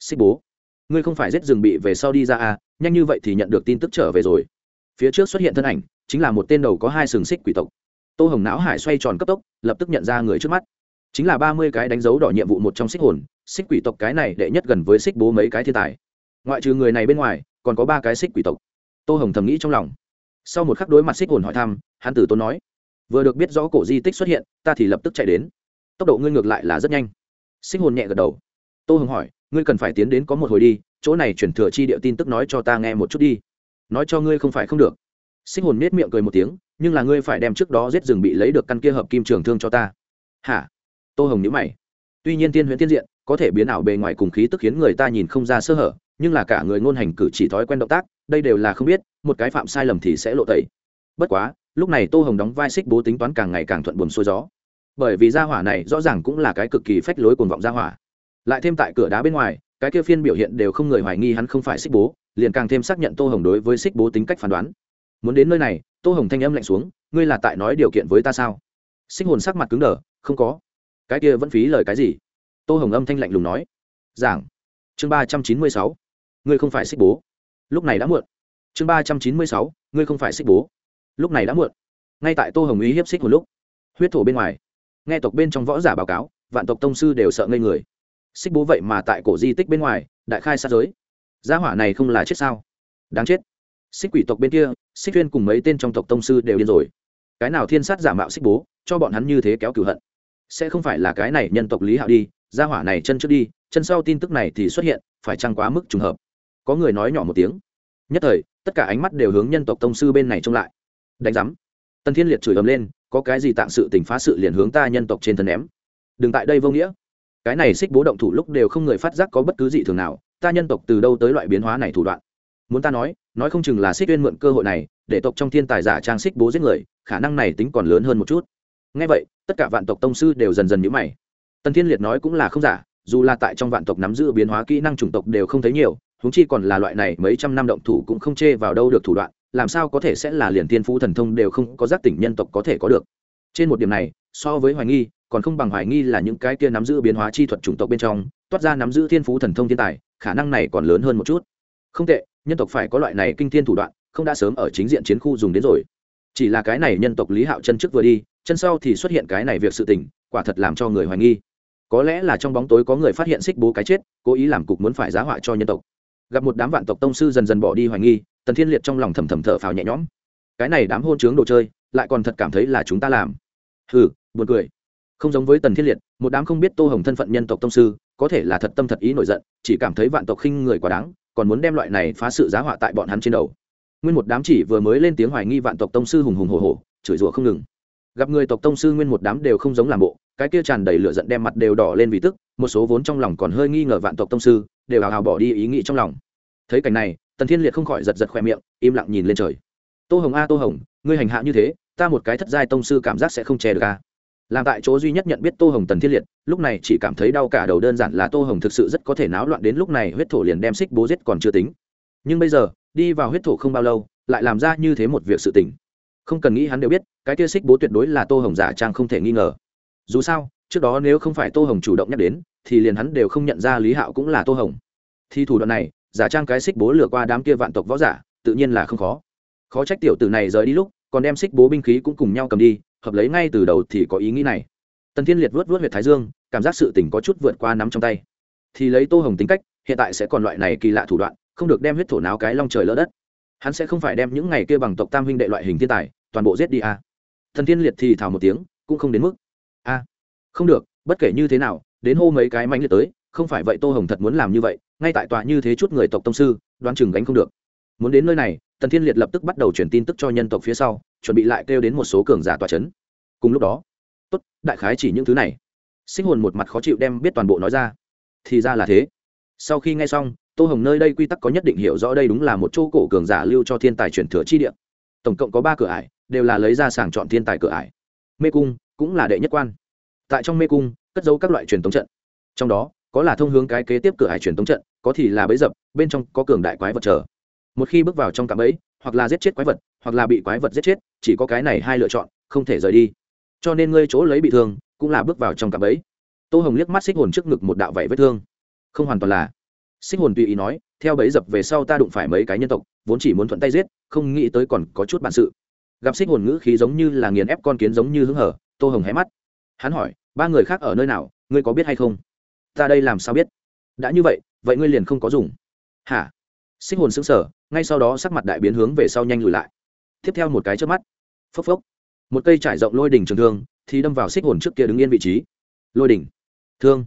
xích bố, ngươi không phải giết rừng bị về sau đi ra à nhanh như vậy thì nhận được tin tức trở về rồi. Phía trước xuất hiện thân ảnh, chính là một tên đầu có hai sừng xích quỷ tộc. Tô hồng não hải xoay tròn cấp tốc, lập tức nhận ra người trước mắt. Chính là ba mươi cái đánh dấu đỏ nhiệm vụ một trong xích hồn, xích quỷ tộc cái này đệ nhất gần với xích bố mấy cái thiên tài. Ngoại trừ người này bên ngoài, còn có ba cái xích quỷ tộc. Tô hồng thầm nghĩ trong lòng. Sau một khắc đối mặt xích hồn hỏi thăm, hắn tử tôn nói, vừa được biết rõ cổ di tích xuất hiện, ta thì lập tức chạy đến. Tốc độ ngươi ngược lại là rất nhanh. Xích hồn nhẹ gật đầu. Tô hồng hỏi ngươi cần phải tiến đến có một hồi đi, chỗ này chuyển thừa chi địa tin tức nói cho ta nghe một chút đi. Nói cho ngươi không phải không được. Sinh hồn nết miệng cười một tiếng, nhưng là ngươi phải đem trước đó giết rừng bị lấy được căn kia hợp kim trường thương cho ta. Hả? Tô hồng nhữ mày. Tuy nhiên tiên huyễn tiên diện, có thể biến ảo bề ngoài cùng khí tức khiến người ta nhìn không ra sơ hở, nhưng là cả người ngôn hành cử chỉ thói quen động tác, đây đều là không biết, một cái phạm sai lầm thì sẽ lộ tẩy. Bất quá, lúc này tô hồng đóng vai xích bố tính toán càng ngày càng thuận buồm xuôi gió. Bởi vì gia hỏa này rõ ràng cũng là cái cực kỳ phách lối cuồng vọng gia hỏa lại thêm tại cửa đá bên ngoài, cái kia phiên biểu hiện đều không người hoài nghi hắn không phải xích bố, liền càng thêm xác nhận tô hồng đối với xích bố tính cách phán đoán. Muốn đến nơi này, tô hồng thanh âm lạnh xuống, ngươi là tại nói điều kiện với ta sao? Xích hồn sắc mặt cứng đờ, không có. Cái kia vẫn phí lời cái gì? Tô hồng âm thanh lạnh lùng nói. Giảng. Chương ba trăm chín mươi sáu. Ngươi không phải xích bố. Lúc này đã muộn. Chương ba trăm chín mươi sáu. Ngươi không phải xích bố. Lúc này đã muộn. Ngay tại tô hồng ý hiếp xích một lúc, huyết thổ bên ngoài, nghe tộc bên trong võ giả báo cáo, vạn tộc tông sư đều sợ ngây người xích bố vậy mà tại cổ di tích bên ngoài, đại khai sát giới. Gia hỏa này không là chết sao? Đáng chết. Xích quỷ tộc bên kia, xích tuyên cùng mấy tên trong tộc tông sư đều điên rồi. Cái nào thiên sát giả mạo xích bố, cho bọn hắn như thế kéo cửu hận. Sẽ không phải là cái này nhân tộc lý hạo đi, gia hỏa này chân trước đi, chân sau tin tức này thì xuất hiện, phải chăng quá mức trùng hợp? Có người nói nhỏ một tiếng. Nhất thời, tất cả ánh mắt đều hướng nhân tộc tông sư bên này trông lại. Đánh giám. Tần thiên liệt chửi ầm lên, có cái gì tạm sự tình phá sự liền hướng ta nhân tộc trên thân ném. Đừng tại đây vô nghĩa cái này xích bố động thủ lúc đều không người phát giác có bất cứ gì thường nào, ta nhân tộc từ đâu tới loại biến hóa này thủ đoạn? Muốn ta nói nói không chừng là xích tuyên mượn cơ hội này, để tộc trong thiên tài giả trang xích bố giết người, khả năng này tính còn lớn hơn một chút. Ngay vậy, tất cả vạn tộc tông sư đều dần dần nhữ mày. Tần thiên liệt nói cũng là không giả, dù là tại trong vạn tộc nắm giữ biến hóa kỹ năng chủng tộc đều không thấy nhiều húng chi còn là loại này mấy trăm năm động thủ cũng không chê vào đâu được thủ đoạn, làm sao có thể sẽ là liền thiên phú thần thông đều không có giác tỉnh nhân tộc có thể có được. Trên một điểm này, so với hoài nghi còn không bằng hoài nghi là những cái kia nắm giữ biến hóa chi thuật chủng tộc bên trong, toát ra nắm giữ thiên phú thần thông thiên tài, khả năng này còn lớn hơn một chút. Không tệ, nhân tộc phải có loại này kinh thiên thủ đoạn, không đã sớm ở chính diện chiến khu dùng đến rồi. Chỉ là cái này nhân tộc lý hạo chân trước vừa đi, chân sau thì xuất hiện cái này việc sự tình, quả thật làm cho người hoài nghi. Có lẽ là trong bóng tối có người phát hiện xích bố cái chết, cố ý làm cục muốn phải giá họa cho nhân tộc. Gặp một đám vạn tộc tông sư dần dần bỏ đi hoài nghi, tần thiên liệt trong lòng thầm thầm thở phào nhẹ nhõm. Cái này đám hôn chướng đồ chơi, lại còn thật cảm thấy là chúng ta làm. Hừ, buồn cười không giống với tần thiên liệt, một đám không biết tô hồng thân phận nhân tộc tông sư, có thể là thật tâm thật ý nổi giận, chỉ cảm thấy vạn tộc khinh người quá đáng, còn muốn đem loại này phá sự giá họa tại bọn hắn trên đầu. Nguyên một đám chỉ vừa mới lên tiếng hoài nghi vạn tộc tông sư hùng hùng hồ hồ chửi rủa không ngừng. Gặp người tộc tông sư nguyên một đám đều không giống làm bộ, cái kia tràn đầy lửa giận đem mặt đều đỏ lên vì tức, một số vốn trong lòng còn hơi nghi ngờ vạn tộc tông sư, đều hào hào bỏ đi ý nghĩ trong lòng. Thấy cảnh này, tần thiên liệt không khỏi giật giật khoe miệng, im lặng nhìn lên trời. Tô hồng a, tô hồng, ngươi hành hạ như thế, ta một cái thất giai tông sư cảm giác sẽ không che được a làm tại chỗ duy nhất nhận biết tô hồng tần thiên liệt, lúc này chỉ cảm thấy đau cả đầu đơn giản là tô hồng thực sự rất có thể náo loạn đến lúc này huyết thổ liền đem xích bố giết còn chưa tính. Nhưng bây giờ, đi vào huyết thổ không bao lâu, lại làm ra như thế một việc sự tình. Không cần nghĩ hắn đều biết, cái kia xích bố tuyệt đối là tô hồng giả trang không thể nghi ngờ. Dù sao, trước đó nếu không phải tô hồng chủ động nhắc đến, thì liền hắn đều không nhận ra lý hạo cũng là tô hồng. Thì thủ đoạn này, giả trang cái xích bố lừa qua đám kia vạn tộc võ giả, tự nhiên là không khó. Khó trách tiểu tử này rời đi lúc, còn đem xích bố binh khí cũng cùng nhau cầm đi hợp lấy ngay từ đầu thì có ý nghĩ này. Tần thiên liệt vớt vớt h u y ệ t thái dương, cảm giác sự tình có chút vượt qua nắm trong tay. Thì lấy tô hồng tính cách, hiện tại sẽ còn loại này kỳ lạ thủ đoạn, không được đem huyết thổ náo cái long trời lỡ đất. Hắn sẽ không phải đem những ngày kia bằng tộc tam huynh đệ loại hình thiên tài, toàn bộ giết đi a à. thần thiên liệt thì thảo một tiếng, cũng không đến mức. A không được, bất kể như thế nào, đến hô mấy cái mánh liệt tới, không phải vậy tô hồng thật muốn làm như vậy, ngay tại tòa như thế chút người tộc tông sư, đoán chừng gánh không được. Muốn đến nơi này, tần thiên liệt lập tức bắt đầu truyền tin tức cho nhân tộc phía sau chuẩn bị lại kêu đến một số cường giả tòa c h ấ n cùng lúc đó, tốt, đại khái chỉ những thứ này. Sinh hồn một mặt khó chịu đem biết toàn bộ nói ra. Thì ra là thế. Sau khi nghe xong, tô hồng nơi đây quy tắc có nhất định hiểu rõ đây đúng là một chỗ cổ cường giả lưu cho thiên tài truyền thừa chi địa. Tổng cộng có ba cửa ải, đều là lấy ra sàng chọn thiên tài cửa ải. Mê cung cũng là đệ nhất quan. Tại trong mê cung, cất giấu các loại truyền thống trận. Trong đó, có là thông hướng cái kế tiếp cửa hải truyền thống trận, có thì là bẫy dập, bên trong có cường đại quái vật chờ. Một khi bước vào trong cạm bẫy hoặc là giết chết quái vật, hoặc là bị quái vật giết chết, chỉ có cái này hai lựa chọn, không thể rời đi. Cho nên ngươi chỗ lấy bị thương, cũng là bước vào trong cạm bẫy. Tô hồng liếc mắt xích hồn trước ngực một đạo vảy vết thương. Không hoàn toàn là. Xích hồn tùy ý nói, theo bẫy dập về sau ta đụng phải mấy cái nhân tộc, vốn chỉ muốn thuận tay giết, không nghĩ tới còn có chút bản sự. Gặp xích hồn ngữ khí giống như là nghiền ép con kiến giống như hứng hở, tô hồng hé mắt. Hắn hỏi, ba người khác ở nơi nào, ngươi có biết hay không? Ta đây làm sao biết? Đã như vậy vậy ngươi liền không có dùng. Hả? Sinh hồn xứng sở ngay sau đó sắc mặt đại biến hướng về sau nhanh lùi lại. Tiếp theo một cái trước mắt, phốc phốc, một cây trải rộng lôi đỉnh trường thương thì đâm vào xích hồn trước kia đứng yên vị trí. Lôi đỉnh, thương,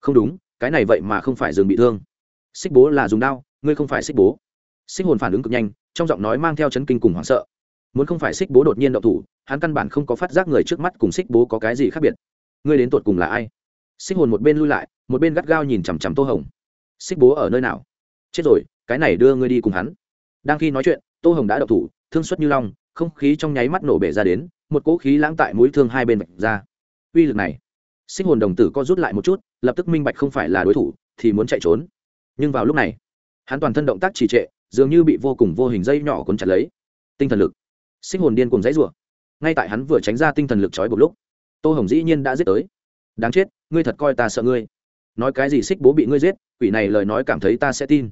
không đúng, cái này vậy mà không phải dừng bị thương. Xích bố là dùng đao, ngươi không phải xích bố. Xích hồn phản ứng cực nhanh, trong giọng nói mang theo chấn kinh cùng hoảng sợ. Muốn không phải xích bố đột nhiên động thủ, hắn căn bản không có phát giác người trước mắt cùng xích bố có cái gì khác biệt. Ngươi đến tột cùng là ai? Xích hồn một bên lui lại, một bên gắt gao nhìn chằm chằm tô hồng. Xích bố ở nơi nào? Chết rồi cái này đưa ngươi đi cùng hắn. Đang khi nói chuyện, tô hồng đã đậu thủ, thương xuất như long, không khí trong nháy mắt nổ bể ra đến, một cỗ khí lãng tại mũi thương hai bên vạch ra. Uy lực này, sinh hồn đồng tử co rút lại một chút, lập tức minh bạch không phải là đối thủ, thì muốn chạy trốn. Nhưng vào lúc này, hắn toàn thân động tác trì trệ, dường như bị vô cùng vô hình dây nhỏ cuốn chặt lấy. Tinh thần lực, sinh hồn điên cùng dãy rủa. Ngay tại hắn vừa tránh ra tinh thần lực trói một lúc, tô hồng dĩ nhiên đã giết tới. Đáng chết, ngươi thật coi ta sợ ngươi. Nói cái gì xích bố bị ngươi giết, quỷ này lời nói cảm thấy ta sẽ tin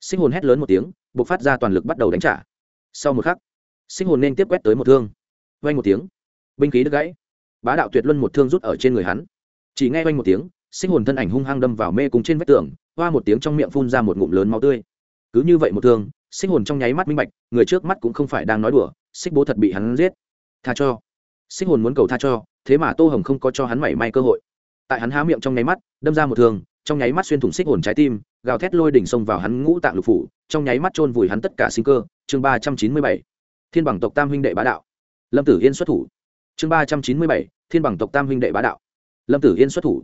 sinh hồn hét lớn một tiếng b ộ c phát ra toàn lực bắt đầu đánh trả. Sau một khắc, sinh hồn nên tiếp quét tới một thương. Vay một tiếng, binh khí đứt gãy. Bá đạo tuyệt luân một thương rút ở trên người hắn. Chỉ nghe vay một tiếng, sinh hồn thân ảnh hung hăng đâm vào mê cùng trên vách tường, hoa một tiếng trong miệng phun ra một ngụm lớn máu tươi. Cứ như vậy một thương, sinh hồn trong nháy mắt minh bạch, người trước mắt cũng không phải đang nói đùa, xích bố thật bị hắn giết. Tha cho. Sinh hồn muốn cầu tha cho, thế mà tô hồng không có cho hắn mảy may cơ hội. Tại hắn há miệng trong nháy mắt, đâm ra một thương, trong nháy mắt xuyên thủng xích hồn trái tim gào thét lôi đỉnh xông vào hắn ngũ tạng lục phủ, trong nháy mắt chôn vùi hắn tất cả sinh cơ. Chương ba trăm chín mươi bảy, thiên bằng tộc tam huynh đệ bá đạo. Lâm tử yên xuất thủ. Chương ba trăm chín mươi bảy, thiên bằng tộc tam huynh đệ bá đạo. Lâm tử yên xuất thủ.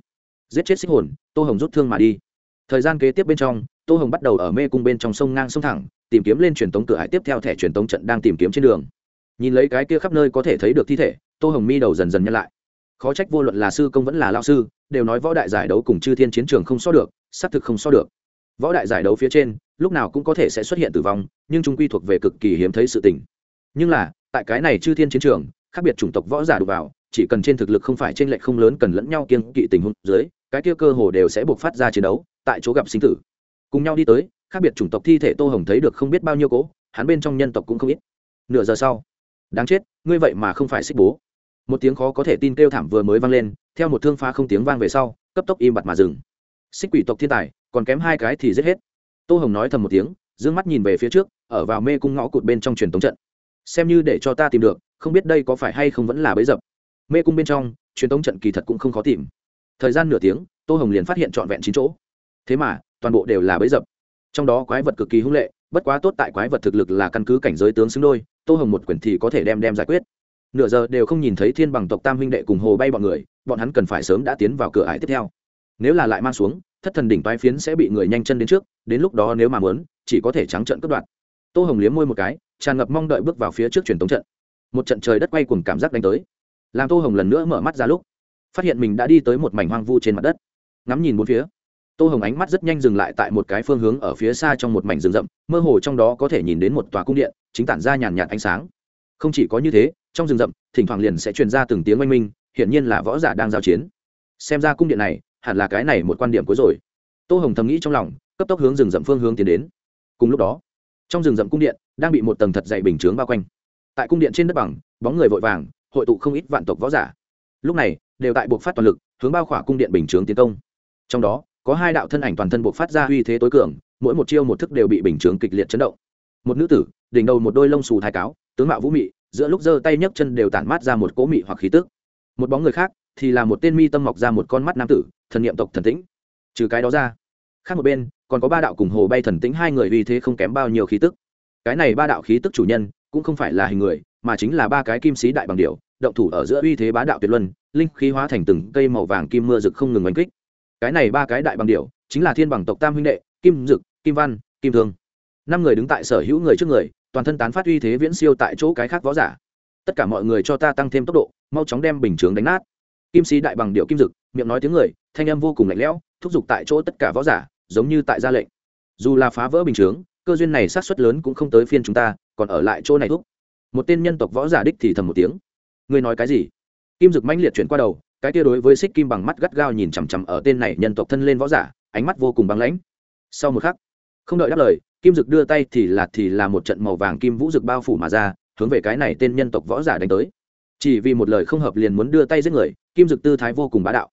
Giết chết xích hồn, tô hồng rút thương mà đi. Thời gian kế tiếp bên trong, tô hồng bắt đầu ở mê cung bên trong sông ngang sông thẳng, tìm kiếm lên truyền tống cửa hải tiếp theo thẻ truyền tống trận đang tìm kiếm trên đường. Nhìn lấy cái kia khắp nơi có thể thấy được thi thể, tô hồng mi đầu dần dần nhăn lại. Khó trách vô luận là sư công vẫn là lao sư, đều nói võ đại giải đấu cùng chư thiên chiến trường không so được, xác thực không so được võ đại giải đấu phía trên, lúc nào cũng có thể sẽ xuất hiện tử vong, nhưng chúng quy thuộc về cực kỳ hiếm thấy sự tình. Nhưng là, tại cái này chư thiên chiến trường, khác biệt chủng tộc võ giả đục vào, chỉ cần trên thực lực không phải trên lệch không lớn cần lẫn nhau kiên kỵ tình huống dưới, cái kia cơ hồ đều sẽ buộc phát ra chiến đấu, tại chỗ gặp sinh tử. Cùng nhau đi tới, khác biệt chủng tộc thi thể tô hồng thấy được không biết bao nhiêu cố, hắn bên trong nhân tộc cũng không ít. Nửa giờ sau, đáng chết, ngươi vậy mà không phải xích bố. Một tiếng khó có thể tin kêu thảm vừa mới vang lên, theo một thương phá không tiếng vang về sau, cấp tốc im bặt mà dừng. Xích quỷ tộc thiên tài còn kém hai cái thì giết hết. Tô hồng nói thầm một tiếng d ư ơ n g mắt nhìn về phía trước, ở vào mê cung ngõ cụt bên trong truyền tống trận. Xem như để cho ta tìm được, không biết đây có phải hay không vẫn là bấy dập. Mê cung bên trong, truyền tống trận kỳ thật cũng không khó tìm. Thời gian nửa tiếng, tô hồng liền phát hiện trọn vẹn chín chỗ. Thế mà, toàn bộ đều là bấy dập. Trong đó quái vật cực kỳ hung lệ, bất quá tốt tại quái vật thực lực là căn cứ cảnh giới tướng xứng đôi, tô hồng một quyển thì có thể đem đem giải quyết. Nửa giờ đều không nhìn thấy thiên bằng tộc tam huynh đệ cùng hồ bay bọn người, bọn hắn cần phải sớm đã tiến vào cửa ải tiếp theo. Nếu là lại mang xuống thất thần đỉnh vai phiến sẽ bị người nhanh chân đến trước, đến lúc đó nếu mà muốn, chỉ có thể trắng trận cướp đoạt tô hồng liếm môi một cái, tràn ngập mong đợi bước vào phía trước truyền tống trận. Một trận trời đất quay cùng cảm giác đánh tới. Làm tô hồng lần nữa mở mắt ra lúc, phát hiện mình đã đi tới một mảnh hoang vu trên mặt đất. Ngắm nhìn bốn phía, tô hồng ánh mắt rất nhanh dừng lại tại một cái phương hướng ở phía xa trong một mảnh rừng rậm, mơ hồ trong đó có thể nhìn đến một tòa cung điện, chính tản ra nhàn nhạt ánh sáng. Không chỉ có như thế, trong rừng rậm, thỉnh thoảng liền sẽ truyền ra từng tiếng oanh minh, hiển nhiên là võ giả đang giao chiến. Xem ra cung điện này hẳn là cái này một quan điểm cuối rồi. Tô hồng thầm nghĩ trong lòng, cấp tốc hướng rừng rậm phương hướng tiến đến. Cùng lúc đó, trong rừng rậm cung điện đang bị một tầng thật dày bình chướng bao quanh. Tại cung điện trên đất bằng, bóng người vội vàng, hội tụ không ít vạn tộc võ giả. Lúc này, đều tại buộc phát toàn lực, hướng bao khỏa cung điện bình chướng tiến công. Trong đó, có hai đạo thân ảnh toàn thân buộc phát ra uy thế tối cường, mỗi một chiêu một thức đều bị bình chướng kịch liệt chấn động. Một nữ tử, đỉnh đầu một đôi lông xù thái cáo, tướng mạo vũ mị, giữa lúc giơ tay nhấc chân đều tản mát ra một cỗ mị hoặc khí tức. Một bóng người khác thì là một tên mi tâm mọc ra một con mắt nam tử, thần niệm tộc thần tĩnh. Trừ cái đó ra, khác một bên, còn có ba đạo cùng hồ bay thần tĩnh hai người vì thế không kém bao nhiêu khí tức. Cái này ba đạo khí tức chủ nhân, cũng không phải là hình người, mà chính là ba cái kim sĩ đại bằng điệu động thủ ở giữa uy thế bá đạo tuyệt luân, linh khí hóa thành từng cây màu vàng kim mưa rực không ngừng oanh kích. Cái này ba cái đại bằng điệu chính là thiên bằng tộc tam huynh đệ, kim dực, kim văn, kim thương. Năm người đứng tại sở hữu người trước người, toàn thân tán phát uy thế viễn siêu tại chỗ cái khác võ giả. Tất cả mọi người cho ta tăng thêm tốc độ, mau chóng đem bình chướng đánh nát kim sĩ đại bằng điệu kim dực, miệng nói tiếng người, thanh âm vô cùng lạnh lẽo, thúc giục tại chỗ tất cả võ giả, giống như tại gia lệnh. Dù là phá vỡ bình chướng, cơ duyên này sát xuất lớn cũng không tới phiên chúng ta, còn ở lại chỗ này thúc. Một tên nhân tộc võ giả đích thì thầm một tiếng. Ngươi nói cái gì? Kim dực mãnh liệt chuyển qua đầu, cái kia đối với xích kim bằng mắt gắt gao nhìn chằm chằm ở tên này nhân tộc thân lên võ giả, ánh mắt vô cùng băng lãnh. Sau một khắc, không đợi đáp lời, kim dực đưa tay thì là thì là một trận màu vàng kim vũ dực bao phủ mà ra, hướng về cái này tên nhân tộc võ giả đánh tới chỉ vì một lời không hợp liền muốn đưa tay giết người, kim dực tư thái vô cùng bá đạo.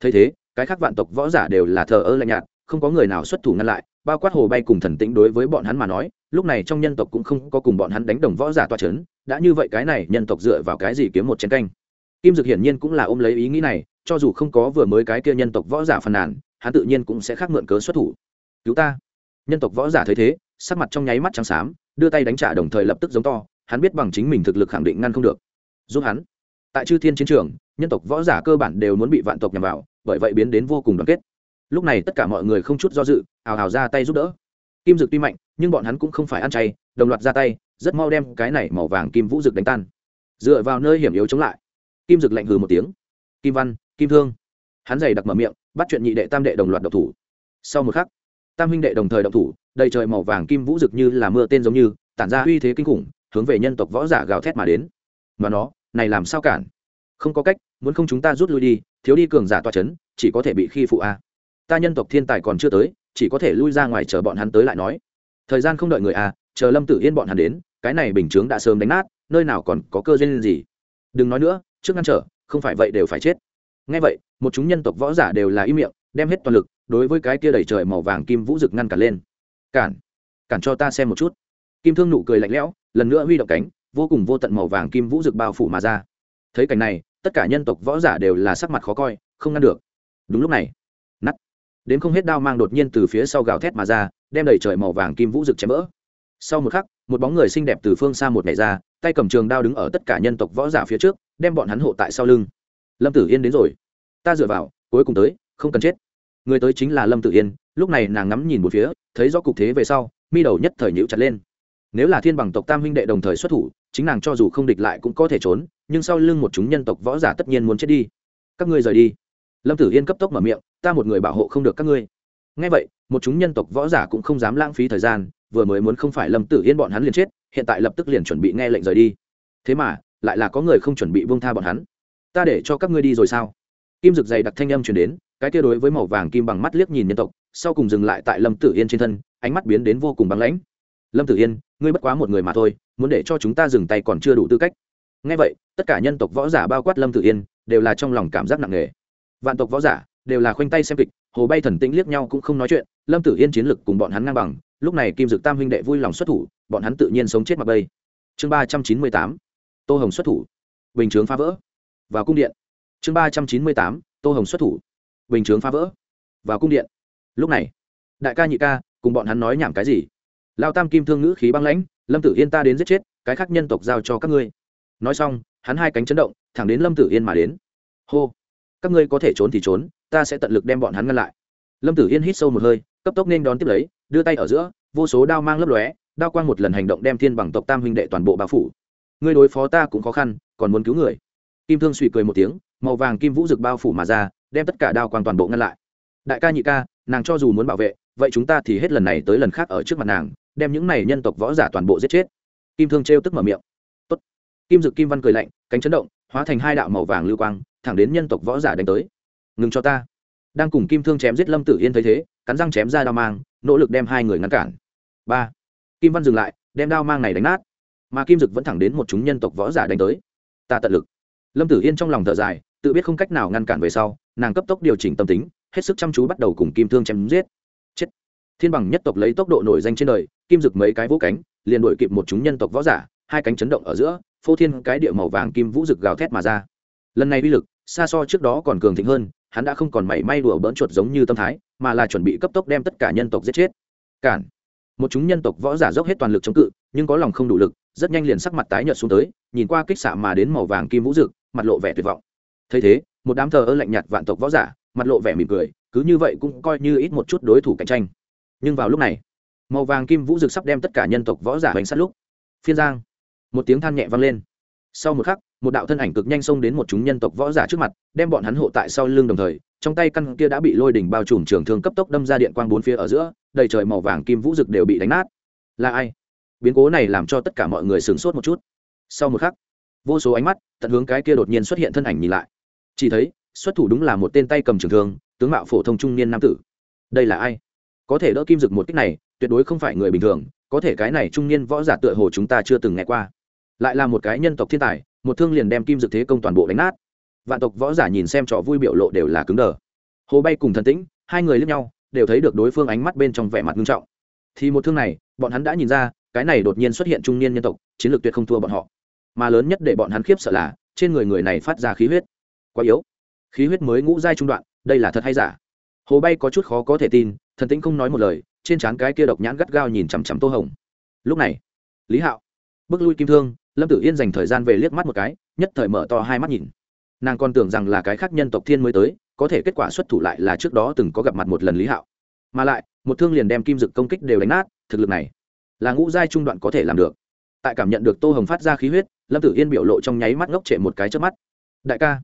Thấy thế, cái khác vạn tộc võ giả đều là thờ ơ lạnh nhạt, không có người nào xuất thủ ngăn lại, bao quát hồ bay cùng thần tĩnh đối với bọn hắn mà nói, lúc này trong nhân tộc cũng không có cùng bọn hắn đánh đồng võ giả toa c h ấ n đã như vậy cái này nhân tộc dựa vào cái gì kiếm một chén canh. Kim dực hiển nhiên cũng là ôm lấy ý nghĩ này, cho dù không có vừa mới cái kia nhân tộc võ giả phàn nàn, hắn tự nhiên cũng sẽ khác mượn cớ xuất thủ. Cứu ta. Nhân tộc võ giả thấy thế, sắc mặt trong nháy mắt trắng xám, đưa tay đánh trả đồng thời lập tức giống to, hắn biết bằng chính mình thực lực khẳng định ngăn không được giúp hắn. Tại chư thiên chiến trường, nhân tộc võ giả cơ bản đều muốn bị vạn tộc nhằm vào, bởi vậy biến đến vô cùng đoàn kết. Lúc này tất cả mọi người không chút do dự ào ào ra tay giúp đỡ. Kim dực tuy mạnh, nhưng bọn hắn cũng không phải ăn chay, đồng loạt ra tay, rất mau đem cái này màu vàng kim vũ dực đánh tan. Dựa vào nơi hiểm yếu chống lại, kim dực lạnh hừ một tiếng. Kim văn, kim thương. Hắn giày đặc mở miệng, bắt chuyện nhị đệ tam đệ đồng loạt độc thủ. Sau một khắc, tam huynh đệ đồng thời độc thủ, đầy trời màu vàng kim vũ dực như là mưa tên giống như, tản ra uy thế kinh khủng, hướng về nhân tộc võ giả gào thét mà đến mà nó, này làm sao cản? Không có cách, muốn không chúng ta rút lui đi, thiếu đi cường giả toa c h ấ n chỉ có thể bị khi phụ a. Ta nhân tộc thiên tài còn chưa tới, chỉ có thể lui ra ngoài chờ bọn hắn tới lại nói. Thời gian không đợi người à chờ lâm tử yên bọn hắn đến, cái này bình chướng đã sớm đánh nát, nơi nào còn có cơ duyên gì? Đừng nói nữa, trước ngăn trở, không phải vậy đều phải chết. Ngay vậy, một chúng nhân tộc võ giả đều là im miệng, đem hết toàn lực, đối với cái kia đẩy trời màu vàng kim vũ rực ngăn cản lên. Cản cản cho ta xem một chút. Kim thương nụ cười lạnh lẽo, lần nữa huy động cánh vô cùng vô tận màu vàng kim vũ rực bao phủ mà ra. Thấy cảnh này, tất cả nhân tộc võ giả đều là sắc mặt khó coi, không ngăn được. Đúng lúc này nắt đến không hết đao mang đột nhiên từ phía sau gào thét mà ra, đem đầy trời màu vàng kim vũ rực chém vỡ sau một khắc, một bóng người xinh đẹp từ phương xa một nhảy ra, tay cầm trường đao đứng ở tất cả nhân tộc võ giả phía trước, đem bọn hắn hộ tại sau lưng. Lâm tử yên đến rồi. Ta dựa vào, cuối cùng tới, không cần chết. Người tới chính là lâm tử yên, lúc này nàng ngắm nhìn một phía, thấy rõ cục thế về sau, mi đầu nhất thời nhữ chặt lên. Nếu là thiên bằng tộc tam huynh đệ đồng thời xuất thủ chính nàng cho dù không địch lại cũng có thể trốn, nhưng sau lưng một chúng nhân tộc võ giả tất nhiên muốn chết đi. Các ngươi rời đi. Lâm tử yên cấp tốc mở miệng, ta một người bảo hộ không được các ngươi. Ngay vậy, một chúng nhân tộc võ giả cũng không dám lãng phí thời gian, vừa mới muốn không phải lâm tử yên bọn hắn liền chết, hiện tại lập tức liền chuẩn bị nghe lệnh rời đi. Thế mà, lại là có người không chuẩn bị buông tha bọn hắn. Ta để cho các ngươi đi rồi sao? Kim rực dày đặc thanh âm chuyển đến, cái kia đối với màu vàng kim bằng mắt liếc nhìn nhân tộc, sau cùng dừng lại tại lâm tử yên trên thân, ánh mắt biến đến vô cùng băng lãnh. Lâm tử yên ngươi bất quá một người mà thôi, muốn để cho chúng ta dừng tay còn chưa đủ tư cách. Ngay vậy, tất cả nhân tộc võ giả bao quát lâm tử yên, đều là trong lòng cảm giác nặng nề. Vạn tộc võ giả đều là khoanh tay xem kịch, hồ bay thần tĩnh liếc nhau cũng không nói chuyện, lâm tử yên chiến lực cùng bọn hắn ngang bằng, lúc này kim dực tam huynh đệ vui lòng xuất thủ, bọn hắn tự nhiên sống chết mặc bây chương ba trăm chín mươi tám, tô hồng xuất thủ. Bình chướng phá vỡ. Vào cung điện. Chương ba trăm chín mươi tám, tô hồng xuất thủ. Bình chướng phá vỡ. Vào cung điện. Lúc này, đại ca nhị ca cùng bọn hắn nói nhảm cái gì? Lao tam kim thương ngữ khí băng lãnh, lâm tử yên ta đến giết chết, cái khác nhân tộc giao cho các ngươi. Nói xong, hắn hai cánh chấn động, thẳng đến lâm tử yên mà đến. Hô, các ngươi có thể trốn thì trốn, ta sẽ tận lực đem bọn hắn ngăn lại. Lâm tử yên hít sâu một hơi, cấp tốc nên đón tiếp lấy, đưa tay ở giữa, vô số đao mang lấp lóe, đao quang một lần hành động đem thiên bằng tộc tam huynh đệ toàn bộ bao phủ. Ngươi đối phó ta cũng khó khăn, còn muốn cứu người. Kim thương suy cười một tiếng, màu vàng kim vũ rực bao phủ mà ra, đem tất cả đao quang toàn bộ ngăn lại. Đại ca nhị ca, nàng cho dù muốn bảo vệ, vậy chúng ta thì hết lần này tới lần khác ở trước mặt nàng đem những này nhân tộc võ giả toàn bộ giết chết. Kim thương trêu tức mở miệng. Tốt. kim dực kim văn cười lạnh, cánh chấn động, hóa thành hai đạo màu vàng lưu quang, thẳng đến nhân tộc võ giả đánh tới. Ngừng cho ta. Đang cùng kim thương chém giết lâm tử yên thấy thế, cắn răng chém ra đao mang, nỗ lực đem hai người ngăn cản. Ba. Kim văn dừng lại, đem đao mang này đánh nát. Mà kim dực vẫn thẳng đến một chúng nhân tộc võ giả đánh tới. Ta tận lực. Lâm tử yên trong lòng thở dài, tự biết không cách nào ngăn cản về sau, nàng cấp tốc điều chỉnh tâm tính, hết sức chăm chú bắt đầu cùng kim thương chém giết thiên bằng nhất tộc lấy tốc độ nổi danh trên đời, kim dực mấy cái vỗ cánh, liền đuổi kịp một chúng nhân tộc võ giả, hai cánh chấn động ở giữa, phô thiên cái địa màu vàng kim vũ rực gào thét mà ra. Lần này uy lực, xa so trước đó còn cường thịnh hơn, hắn đã không còn mảy may đùa bỡn chuột giống như tâm thái, mà là chuẩn bị cấp tốc đem tất cả nhân tộc giết chết. Cản. Một chúng nhân tộc võ giả dốc hết toàn lực chống cự, nhưng có lòng không đủ lực, rất nhanh liền sắc mặt tái nhợt xuống tới, nhìn qua kích xạ mà đến màu vàng kim vũ rực mặt lộ vẻ tuyệt vọng. Thấy thế, một đám thờ ơ lạnh nhạt vạn tộc võ giả, mặt lộ vẻ mỉm cười, cứ như vậy cũng coi như ít một chút đối thủ cạnh tranh nhưng vào lúc này, màu vàng kim vũ rực sắp đem tất cả nhân tộc võ giả bánh sát lúc, phiên giang, một tiếng than nhẹ vang lên. Sau một khắc, một đạo thân ảnh cực nhanh xông đến một chúng nhân tộc võ giả trước mặt, đem bọn hắn hộ tại sau lưng đồng thời, trong tay căn kia đã bị lôi đỉnh bao trùm trường thương cấp tốc đâm ra điện quang bốn phía ở giữa, đầy trời màu vàng kim vũ rực đều bị đánh nát. Là ai? Biến cố này làm cho tất cả mọi người sửng sốt một chút. Sau một khắc, vô số ánh mắt, tận hướng cái kia đột nhiên xuất hiện thân ảnh nhìn lại. Chỉ thấy, xuất thủ đúng là một tên tay cầm trường thương, tướng mạo phổ thông trung niên nam tử. Đây là ai? Có thể đỡ kim dực một cách này, tuyệt đối không phải người bình thường, có thể cái này trung niên võ giả tựa hồ chúng ta chưa từng nghe qua. Lại là một cái nhân tộc thiên tài, một thương liền đem kim dực thế công toàn bộ đánh nát. Vạn tộc võ giả nhìn xem trò vui biểu lộ đều là cứng đờ. Hồ bay cùng thần tĩnh, hai người lướt nhau, đều thấy được đối phương ánh mắt bên trong vẻ mặt nghiêm trọng. Thì một thương này, bọn hắn đã nhìn ra, cái này đột nhiên xuất hiện trung niên nhân tộc, chiến lược tuyệt không thua bọn họ. Mà lớn nhất để bọn hắn khiếp sợ là, trên người người này phát ra khí huyết. Quá yếu. Khí huyết mới ngũ giai trung đoạn, đây là thật hay giả? Hồ bay có chút khó có thể tin thần tĩnh không nói một lời, trên trán cái kia độc nhãn gắt gao nhìn chằm chằm tô hồng. Lúc này, lý hạo, bước lui kim thương, lâm tử yên dành thời gian về liếc mắt một cái, nhất thời mở to hai mắt nhìn. Nàng còn tưởng rằng là cái khác nhân tộc thiên mới tới, có thể kết quả xuất thủ lại là trước đó từng có gặp mặt một lần lý hạo. Mà lại, một thương liền đem kim dực công kích đều đánh nát, thực lực này là ngũ giai trung đoạn có thể làm được. Tại cảm nhận được tô hồng phát ra khí huyết, lâm tử yên biểu lộ trong nháy mắt ngốc trệ một cái trước mắt. Đại ca,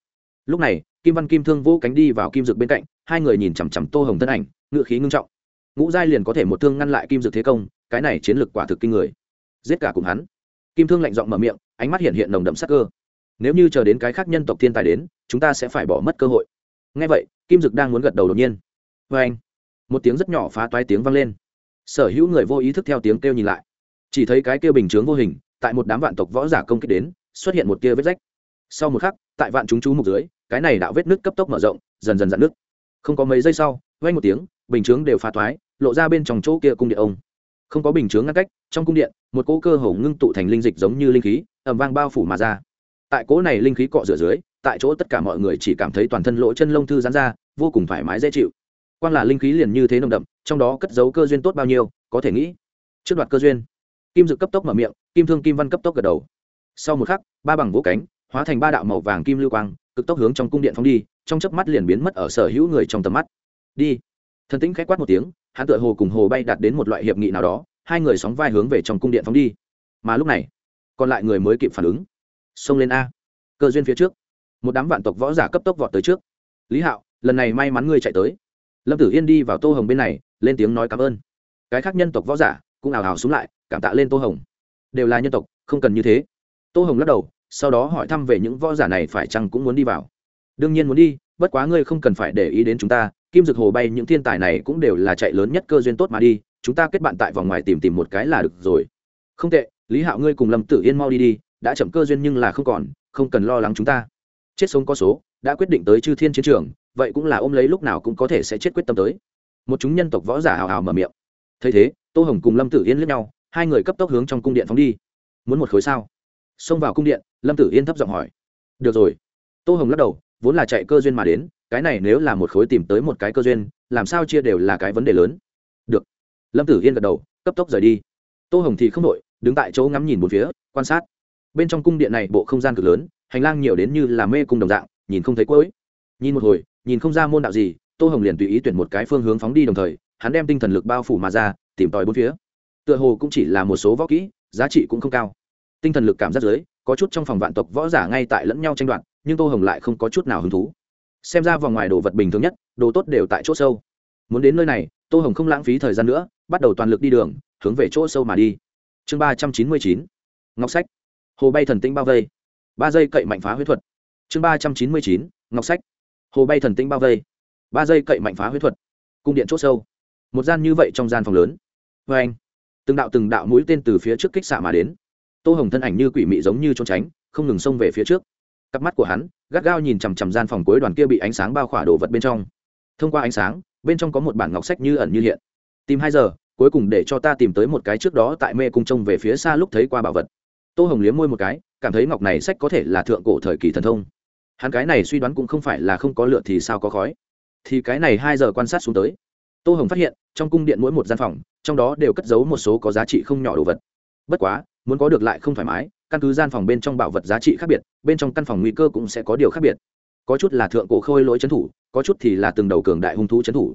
lúc này, kim văn kim thương vô cánh đi vào kim dực bên cạnh, hai người nhìn chằm chằm tô hồng thân ảnh ngựa khí ngưng trọng. Ngũ giai liền có thể một thương ngăn lại kim dực thế công, cái này chiến lược quả thực kinh người. Giết cả cùng hắn. Kim thương lạnh giọng mở miệng, ánh mắt hiện hiện nồng đậm sắc cơ. Nếu như chờ đến cái khác nhân tộc thiên tài đến, chúng ta sẽ phải bỏ mất cơ hội. Ngay vậy, kim dực đang muốn gật đầu đột nhiên. Vê anh, một tiếng rất nhỏ phá toái tiếng vang lên. Sở hữu người vô ý thức theo tiếng kêu nhìn lại. Chỉ thấy cái kêu bình chướng vô hình, tại một đám vạn tộc võ giả công kích đến, xuất hiện một tia vết rách. Sau một khắc, tại vạn chúng chú mục dưới, cái này đạo vết nước cấp tốc mở rộng, dần dần dạn nước không có mấy giây sau vay một tiếng bình chướng đều phá toái lộ ra bên trong chỗ kia cung điện ông. Không có bình chướng ngăn cách, trong cung điện, một cỗ cơ hồ ngưng tụ thành linh dịch giống như linh khí ẩm vang bao phủ mà ra. Tại cỗ này linh khí cọ rửa dưới, tại chỗ tất cả mọi người chỉ cảm thấy toàn thân lỗ chân lông thư giãn ra, vô cùng thoải mái dễ chịu. Quan là linh khí liền như thế nồng đậm, trong đó cất giấu cơ duyên tốt bao nhiêu, có thể nghĩ. Trước đoạt cơ duyên, kim dự cấp tốc mở miệng, kim thương kim văn cấp tốc gật đầu. Sau một khắc, ba bằng vỗ cánh, hóa thành ba đạo màu vàng kim lưu quang, cực tốc hướng trong cung điện phóng đi, trong chớp mắt liền biến mất ở sở hữu người trong tầm mắt. Đi thần tĩnh k h á c quát một tiếng, hắn tựa hồ cùng hồ bay đạt đến một loại hiệp nghị nào đó, hai người sóng vai hướng về trong cung điện phóng đi. Mà lúc này, còn lại người mới kịp phản ứng. Xông lên a. Cơ duyên phía trước. Một đám vạn tộc võ giả cấp tốc vọt tới trước. Lý hạo, lần này may mắn ngươi chạy tới. Lâm tử yên đi vào tô hồng bên này, lên tiếng nói cảm ơn. Cái khác nhân tộc võ giả cũng ảo ảo xuống lại, cảm tạ lên tô hồng. Đều là nhân tộc, không cần như thế. Tô hồng lắc đầu, sau đó hỏi thăm về những võ giả này phải chăng cũng muốn đi vào. Đương nhiên muốn đi, bất quá ngươi không cần phải để ý đến chúng ta kim dực hồ bay những thiên tài này cũng đều là chạy lớn nhất cơ duyên tốt mà đi, chúng ta kết bạn tại vòng ngoài tìm tìm một cái là được rồi. Không tệ, lý hạo ngươi cùng lâm tử yên mau đi đi, đã chậm cơ duyên nhưng là không còn, không cần lo lắng chúng ta. Chết sống có số, đã quyết định tới chư thiên chiến trường, vậy cũng là ôm lấy lúc nào cũng có thể sẽ chết quyết tâm tới. Một chúng nhân tộc võ giả hào hào mở miệng. Thấy thế, tô hồng cùng lâm tử yên lướt nhau, hai người cấp tốc hướng trong cung điện phóng đi. Muốn một khối sao? Xông vào cung điện, lâm tử yên thấp giọng hỏi. Được rồi. Tô hồng lắc đầu, vốn là chạy cơ duyên mà đến cái này nếu là một khối tìm tới một cái cơ duyên, làm sao chia đều là cái vấn đề lớn. Được. Lâm tử yên gật đầu, cấp tốc rời đi. Tô hồng thì không đội đứng tại chỗ ngắm nhìn một phía, quan sát. Bên trong cung điện này bộ không gian cực lớn, hành lang nhiều đến như là mê cung đồng dạng, nhìn không thấy cuối. Nhìn một hồi, nhìn không ra môn đạo gì, tô hồng liền tùy ý tuyển một cái phương hướng phóng đi đồng thời, hắn đem tinh thần lực bao phủ mà ra, tìm tòi bốn phía. Tựa hồ cũng chỉ là một số võ kỹ, giá trị cũng không cao. Tinh thần lực cảm giác dưới, có chút trong phòng vạn tộc võ giả ngay tại lẫn nhau tranh đoạt, nhưng tô hồng lại không có chút nào hứng thú xem ra vòng ngoài đồ vật bình thường nhất, đồ tốt đều tại chỗ sâu. Muốn đến nơi này, tô hồng không lãng phí thời gian nữa, bắt đầu toàn lực đi đường, hướng về chỗ sâu mà đi. Chương ba trăm chín mươi chín, ngọc sách. Hồ bay thần tinh bao vây. Ba giây cậy mạnh phá huyết thuật. Chương ba trăm chín mươi chín, ngọc sách. Hồ bay thần tinh bao vây. Ba giây cậy mạnh phá huyết thuật. Cung điện c h ỗ sâu. Một gian như vậy trong gian phòng lớn. Vê anh, từng đạo từng đạo mũi tên từ phía trước kích xạ mà đến. Tô hồng thân ảnh như quỷ mị giống như trốn tránh, không ngừng xông về phía trước. Cặp mắt của hắn gắt gao nhìn chằm chằm gian phòng cuối đoàn kia bị ánh sáng bao khỏa đồ vật bên trong. Thông qua ánh sáng, bên trong có một bản ngọc sách như ẩn như hiện. Tìm hai giờ, cuối cùng để cho ta tìm tới một cái trước đó tại mê cung trông về phía xa lúc thấy qua bảo vật. Tô hồng liếm môi một cái, cảm thấy ngọc này sách có thể là thượng cổ thời kỳ thần thông. Hắn cái này suy đoán cũng không phải là không có lựa thì sao có khói. Thì cái này hai giờ quan sát xuống tới. Tô hồng phát hiện, trong cung điện mỗi một gian phòng, trong đó đều cất giấu một số có giá trị không nhỏ đồ vật. Bất quá, muốn có được lại không thoải mái căn cứ gian phòng bên trong bảo vật giá trị khác biệt, bên trong căn phòng nguy cơ cũng sẽ có điều khác biệt. Có chút là thượng cổ khôi lỗi trấn thủ, có chút thì là từng đầu cường đại hung thú trấn thủ.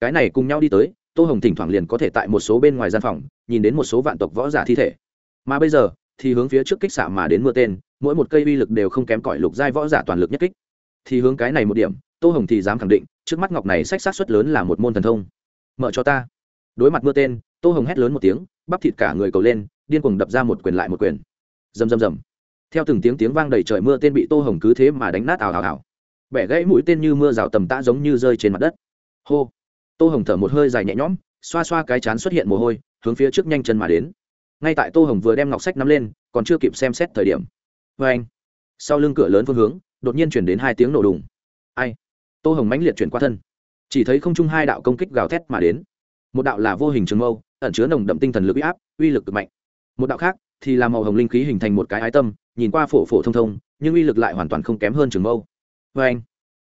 Cái này cùng nhau đi tới, tô hồng thỉnh thoảng liền có thể tại một số bên ngoài gian phòng, nhìn đến một số vạn tộc võ giả thi thể. Mà bây giờ, thì hướng phía trước kích xạ mà đến mưa tên, mỗi một cây uy lực đều không kém cỏi lục giai võ giả toàn lực nhất kích. Thì hướng cái này một điểm, tô hồng thì dám khẳng định, trước mắt ngọc này sách sát xuất lớn là một môn thần thông. Mở cho ta. Đối mặt mưa tên, tô hồng hét lớn một tiếng, bắp thịt cả người cầu lên, điên cuồng đập ra một quyền lại một quyền rầm rầm rầm. Theo từng tiếng tiếng vang đầy trời mưa tên bị tô hồng cứ thế mà đánh nát ào ào ào. Bẻ gãy mũi tên như mưa rào tầm tã giống như rơi trên mặt đất. Hô. Tô hồng thở một hơi dài nhẹ nhõm, xoa xoa cái chán xuất hiện mồ hôi, hướng phía trước nhanh chân mà đến. Ngay tại tô hồng vừa đem ngọc sách nắm lên, còn chưa kịp xem xét thời điểm. Vê anh, sau lưng cửa lớn phương hướng, đột nhiên chuyển đến hai tiếng nổ đùng. Ai? Tô hồng mãnh liệt chuyển qua thân. Chỉ thấy không trung hai đạo công kích gào thét mà đến. Một đạo là vô hình trường mâu, ẩn chứa nồng đậm tinh thần lực uy áp, uy lực cực mạnh. Một đạo khác thì là màu hồng linh khí hình thành một cái ái tâm, nhìn qua phổ phổ thông thông, nhưng uy lực lại hoàn toàn không kém hơn trường mâu. Vê anh,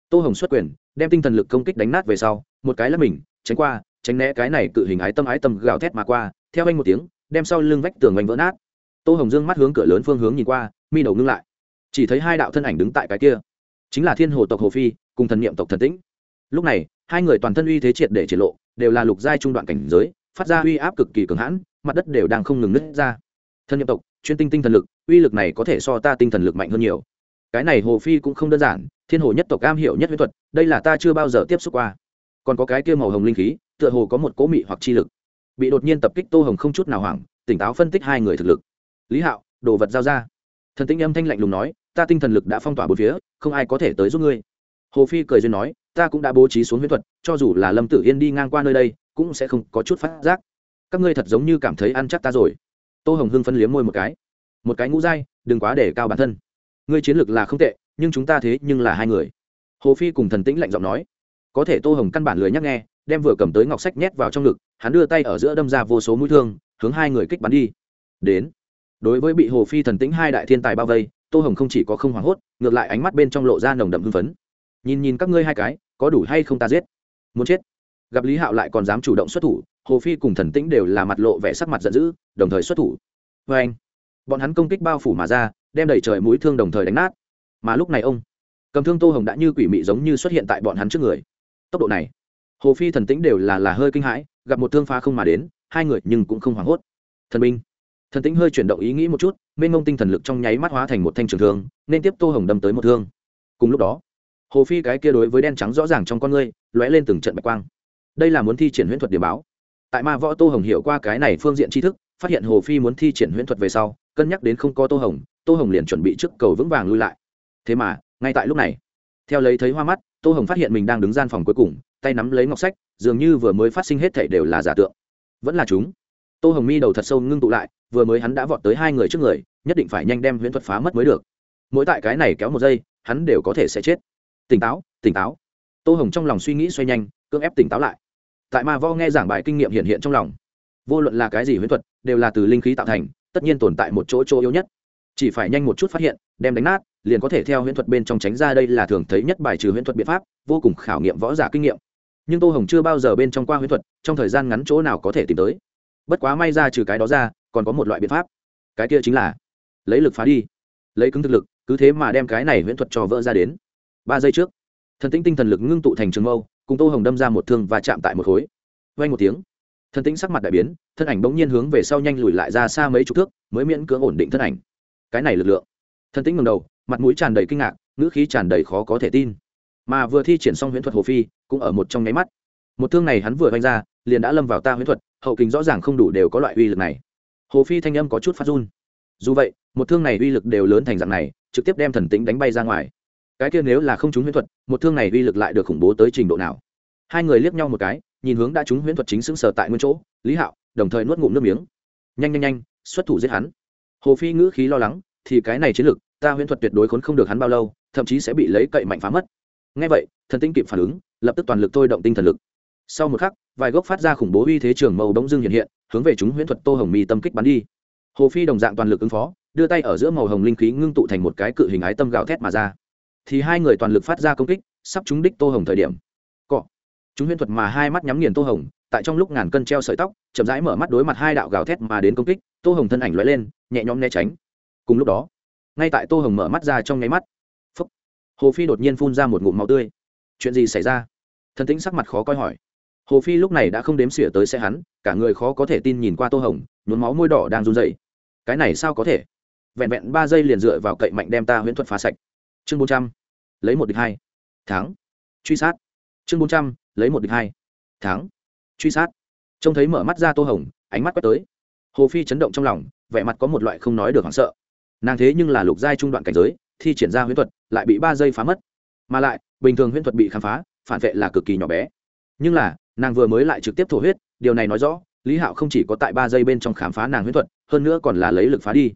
tô hồng xuất quyền, đem tinh thần lực công kích đánh nát về sau, một cái là mình, tránh qua, tránh né cái này cự hình ái tâm ái tâm gào thét mà qua, theo anh một tiếng, đem sau lưng vách tường anh vỡ nát. Tô hồng dương mắt hướng cửa lớn phương hướng nhìn qua, mi đầu ngưng lại. Chỉ thấy hai đạo thân ảnh đứng tại cái kia, chính là thiên hồ tộc hồ phi, cùng thần niệm tộc thần tĩnh. Lúc này, hai người toàn thân uy thế triệt để triệt lộ, đều là lục giai trung đoạn cảnh giới, phát ra uy áp cực kỳ cường hãn, mặt đất đều đang không ngừng nứt ra thân niệm tộc, chuyên tinh tinh thần lực, uy lực này có thể so ta tinh thần lực mạnh hơn nhiều. Cái này hồ phi cũng không đơn giản, thiên hồ nhất tộc am hiểu nhất huyết thuật, đây là ta chưa bao giờ tiếp xúc qua. Còn có cái kia màu hồng linh khí, tựa hồ có một cố mị hoặc chi lực. Bị đột nhiên tập kích tô hồng không chút nào hoảng, tỉnh táo phân tích hai người thực lực. Lý hạo, đồ vật giao ra. Thần tĩnh âm thanh lạnh lùng nói, ta tinh thần lực đã phong tỏa bốn phía, không ai có thể tới giúp ngươi. Hồ phi cười duyên nói, ta cũng đã bố trí xuống huyết thuật, cho dù là lâm tử yên đi ngang qua nơi đây, cũng sẽ không có chút phát giác. Các ngươi thật giống như cảm thấy ăn chắc ta rồi tô hồng hưng phân liếm môi một cái. Một cái ngũ dai đừng quá để cao bản thân. Ngươi chiến lược là không tệ, nhưng chúng ta thế nhưng là hai người. Hồ phi cùng thần tĩnh lạnh giọng nói. Có thể tô hồng căn bản lười nhắc nghe, đem vừa cầm tới ngọc sách nhét vào trong ngực, hắn đưa tay ở giữa đâm ra vô số mũi thương, hướng hai người kích bắn đi. Đến. Đối với bị hồ phi thần tĩnh hai đại thiên tài bao vây, tô hồng không chỉ có không hoảng hốt, ngược lại ánh mắt bên trong lộ ra nồng đậm hưng phấn. Nhìn nhìn các ngươi hai cái, có đủ hay không ta giết? Muốn chết. Gặp lý hạo lại còn dám chủ động xuất thủ hồ phi cùng thần tĩnh đều là mặt lộ vẻ sắc mặt giận dữ, đồng thời xuất thủ. Vê anh, bọn hắn công kích bao phủ mà ra, đem đẩy trời mũi thương đồng thời đánh nát. Mà lúc này ông, cầm thương tô hồng đã như quỷ mị giống như xuất hiện tại bọn hắn trước người. Tốc độ này, hồ phi thần tĩnh đều là là hơi kinh hãi, gặp một thương phá không mà đến, hai người nhưng cũng không hoảng hốt. Thần binh, thần tĩnh hơi chuyển động ý nghĩ một chút, mênh ngông tinh thần lực trong nháy mắt hóa thành một thanh trường thương, nên tiếp tô hồng đâm tới một thương. Cùng lúc đó, hồ phi cái kia đối với đen trắng rõ ràng trong con ngươi, lóe lên từng trận bạch quang. Đây là muốn thi triển huyễn thuật điểm báo tại ma võ tô hồng hiểu qua cái này phương diện tri thức, phát hiện hồ phi muốn thi triển huyễn thuật về sau, cân nhắc đến không có tô hồng tô hồng liền chuẩn bị trước cầu vững vàng lui lại. Thế mà, ngay tại lúc này, theo lấy thấy hoa mắt, tô hồng phát hiện mình đang đứng gian phòng cuối cùng, tay nắm lấy ngọc sách, dường như vừa mới phát sinh hết thể đều là giả tượng. Vẫn là chúng. Tô hồng mi đầu thật sâu ngưng tụ lại, vừa mới hắn đã vọt tới hai người trước người, nhất định phải nhanh đem huyễn thuật phá mất mới được. Mỗi tại cái này kéo một giây, hắn đều có thể sẽ chết. Tỉnh táo tỉnh táo. Tô hồng trong lòng suy nghĩ xoay nhanh, cưỡng ép tỉnh táo lại tại ma vo nghe giảng bài kinh nghiệm hiện hiện trong lòng. Vô luận là cái gì huyễn thuật, đều là từ linh khí tạo thành, tất nhiên tồn tại một chỗ chỗ yếu nhất. Chỉ phải nhanh một chút phát hiện, đem đánh nát, liền có thể theo huyễn thuật bên trong tránh ra đây là thường thấy nhất bài trừ huyễn thuật biện pháp, vô cùng khảo nghiệm võ giả kinh nghiệm. Nhưng tô hồng chưa bao giờ bên trong qua huyễn thuật, trong thời gian ngắn chỗ nào có thể tìm tới. Bất quá may ra trừ cái đó ra, còn có một loại biện pháp. Cái kia chính là lấy lực phá đi. Lấy cứng thực lực, cứ thế mà đem cái này huyễn thuật cho vỡ ra đến. Ba giây trước, thần tĩnh tinh thần lực ngưng tụ thành trường mâu cùng tô hồng đâm ra một thương và chạm tại một khối. Vay một tiếng thần tĩnh sắc mặt đại biến, thân ảnh bỗng nhiên hướng về sau nhanh lùi lại ra xa mấy chục thước, mới miễn cưỡng ổn định thân ảnh. Cái này lực lượng. Thần tĩnh ngầm đầu, mặt mũi tràn đầy kinh ngạc, ngữ khí tràn đầy khó có thể tin. Mà vừa thi triển xong huyễn thuật hồ phi, cũng ở một trong nháy mắt. Một thương này hắn vừa vanh ra, liền đã lâm vào ta huyễn thuật, hậu kính rõ ràng không đủ đều có loại uy lực này. Hồ phi thanh âm có chút phát run. Dù vậy, một thương này uy lực đều lớn thành dạng này, trực tiếp đem thần tính đánh bay ra ngoài cái kia nếu là không trúng huyễn thuật, một thương này uy lực lại được khủng bố tới trình độ nào? Hai người liếc nhau một cái, nhìn hướng đã trúng huyễn thuật chính xứng sở tại nguyên chỗ, lý hạo, đồng thời nuốt ngụm nước miếng. Nhanh nhanh nhanh, xuất thủ giết hắn. Hồ phi ngữ khí lo lắng, thì cái này chiến lực, ta huyễn thuật tuyệt đối khốn không được hắn bao lâu, thậm chí sẽ bị lấy cậy mạnh phá mất. Ngay vậy, thần tinh kịp phản ứng, lập tức toàn lực thôi động tinh thần lực. Sau một khắc, vài gốc phát ra khủng bố uy thế trường màu bỗng dưng hiện hiện, hướng về chúng huyễn thuật tô hồng mi tâm kích bắn đi. Hồ phi đồng dạng toàn lực ứng phó, đưa tay ở giữa màu hồng linh khí ngưng tụ thành một cái cự hình ái tâm gạo thét mà ra thì hai người toàn lực phát ra công kích sắp trúng đích tô hồng thời điểm. Cọ. Chúng huyễn thuật mà hai mắt nhắm nghiền tô hồng tại trong lúc ngàn cân treo sợi tóc chậm rãi mở mắt đối mặt hai đạo gào thét mà đến công kích tô hồng thân ảnh lóe lên nhẹ nhõm né tránh. Cùng lúc đó ngay tại tô hồng mở mắt ra trong nháy mắt phúc, hồ phi đột nhiên phun ra một ngụm máu tươi. Chuyện gì xảy ra? Thần tĩnh sắc mặt khó coi hỏi. Hồ phi lúc này đã không đếm xỉa tới xe hắn cả người khó có thể tin nhìn qua tô hồng nhuốm máu môi đỏ đang run dậy cái này sao có thể? Vẹn vẹn ba giây liền dựa vào cậy mạnh đem ta huyễn thuật phá sạch chương bốn trăm, lấy một địch hai. Tháng truy sát. Chương bốn trăm, lấy một địch hai. Tháng truy sát. Trông thấy mở mắt ra tô hồng, ánh mắt quét tới. Hồ phi chấn động trong lòng, vẻ mặt có một loại không nói được hoảng sợ. Nàng thế nhưng là lục giai trung đoạn cảnh giới, thi triển ra huyễn thuật, lại bị ba giây phá mất. Mà lại, bình thường huyễn thuật bị khám phá, phản vệ là cực kỳ nhỏ bé. Nhưng là, nàng vừa mới lại trực tiếp thổ huyết, điều này nói rõ, lý hạo không chỉ có tại ba giây bên trong khám phá nàng huyễn thuật, hơn nữa còn là lấy lực phá đi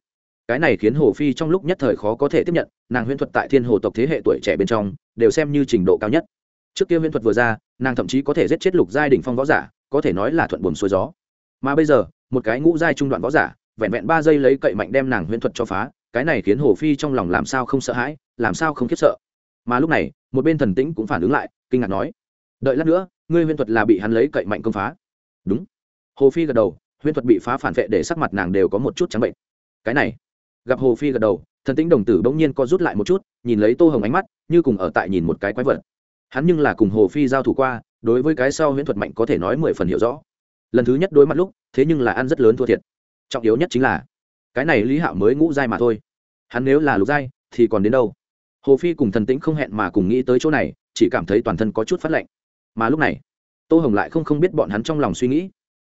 cái này khiến hồ phi trong lúc nhất thời khó có thể tiếp nhận, nàng huyễn thuật tại thiên hồ tộc thế hệ tuổi trẻ bên trong, đều xem như trình độ cao nhất. Trước kia huyễn thuật vừa ra, nàng thậm chí có thể giết chết lục giai đỉnh phong võ giả, có thể nói là thuận buồm xuôi gió. Mà bây giờ, một cái ngũ giai trung đoạn võ giả, vẹn vẹn ba giây lấy cậy mạnh đem nàng huyễn thuật cho phá, cái này khiến hồ phi trong lòng làm sao không sợ hãi, làm sao không khiếp sợ. Mà lúc này, một bên thần tĩnh cũng phản ứng lại, kinh ngạc nói, đợi lát nữa, ngươi huyễn thuật là bị hắn lấy cậy mạnh công phá. Đúng. Hồ phi gật đầu, huyễn thuật bị phá phản vệ để sắc mặt nàng đều có một chút trắng bệnh. Cái này gặp hồ phi gật đầu, thần tĩnh đồng tử bỗng nhiên co rút lại một chút, nhìn lấy tô hồng ánh mắt, như cùng ở tại nhìn một cái quái vật. Hắn nhưng là cùng hồ phi giao thủ qua, đối với cái sau huyễn thuật mạnh có thể nói mười phần hiểu rõ. Lần thứ nhất đối mặt lúc, thế nhưng là ăn rất lớn thua thiệt. Trọng yếu nhất chính là, cái này lý hạo mới ngũ dai mà thôi. Hắn nếu là lục dai thì còn đến đâu? Hồ phi cùng thần tĩnh không hẹn mà cùng nghĩ tới chỗ này, chỉ cảm thấy toàn thân có chút phát lạnh. Mà lúc này, tô hồng lại không không biết bọn hắn trong lòng suy nghĩ.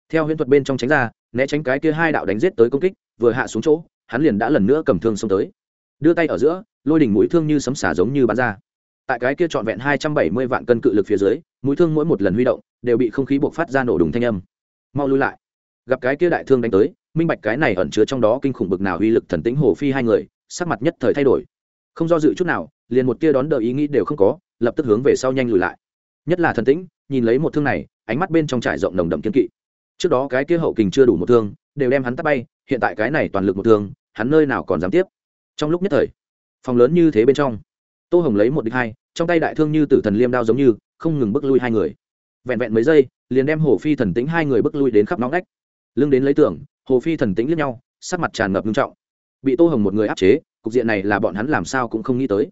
Theo huyễn thuật bên trong tránh ra, né tránh cái kia hai đạo đánh giết tới công kích, vừa hạ xuống chỗ hắn liền đã lần nữa cầm thương xông tới. Đưa tay ở giữa, lôi đỉnh mũi thương như sấm xả giống như bắn ra. Tại cái kia trọn vẹn hai trăm bảy mươi vạn cân cự lực phía dưới, mũi thương mỗi một lần huy động đều bị không khí buộc phát ra nổ đùng thanh âm. Mau lui lại. Gặp cái kia đại thương đánh tới, minh bạch cái này ẩn chứa trong đó kinh khủng bực nào uy lực thần tĩnh hồ phi hai người, sắc mặt nhất thời thay đổi. Không do dự chút nào, liền một tia đón đợi ý nghĩ đều không có, lập tức hướng về sau nhanh lùi lại. Nhất là thần tĩnh, nhìn lấy một thương này, ánh mắt bên trong trải rộng nồng đậm kiên kỵ. Trước đó cái kia hậu kình chưa đủ một thương, đều đem hắn tắt bay hiện tại cái này toàn lực một thương, hắn nơi nào còn dám tiếp. Trong lúc nhất thời, phòng lớn như thế bên trong, tô hồng lấy một địch hai, trong tay đại thương như tử thần liêm đao giống như, không ngừng bước lui hai người. Vẹn vẹn mấy giây, liền đem hồ phi thần tính hai người bước lui đến khắp nóng nách. Lưng đến lấy tưởng hồ phi thần tính lướt nhau, sắc mặt tràn ngập nghiêm trọng. Bị tô hồng một người áp chế, cục diện này là bọn hắn làm sao cũng không nghĩ tới.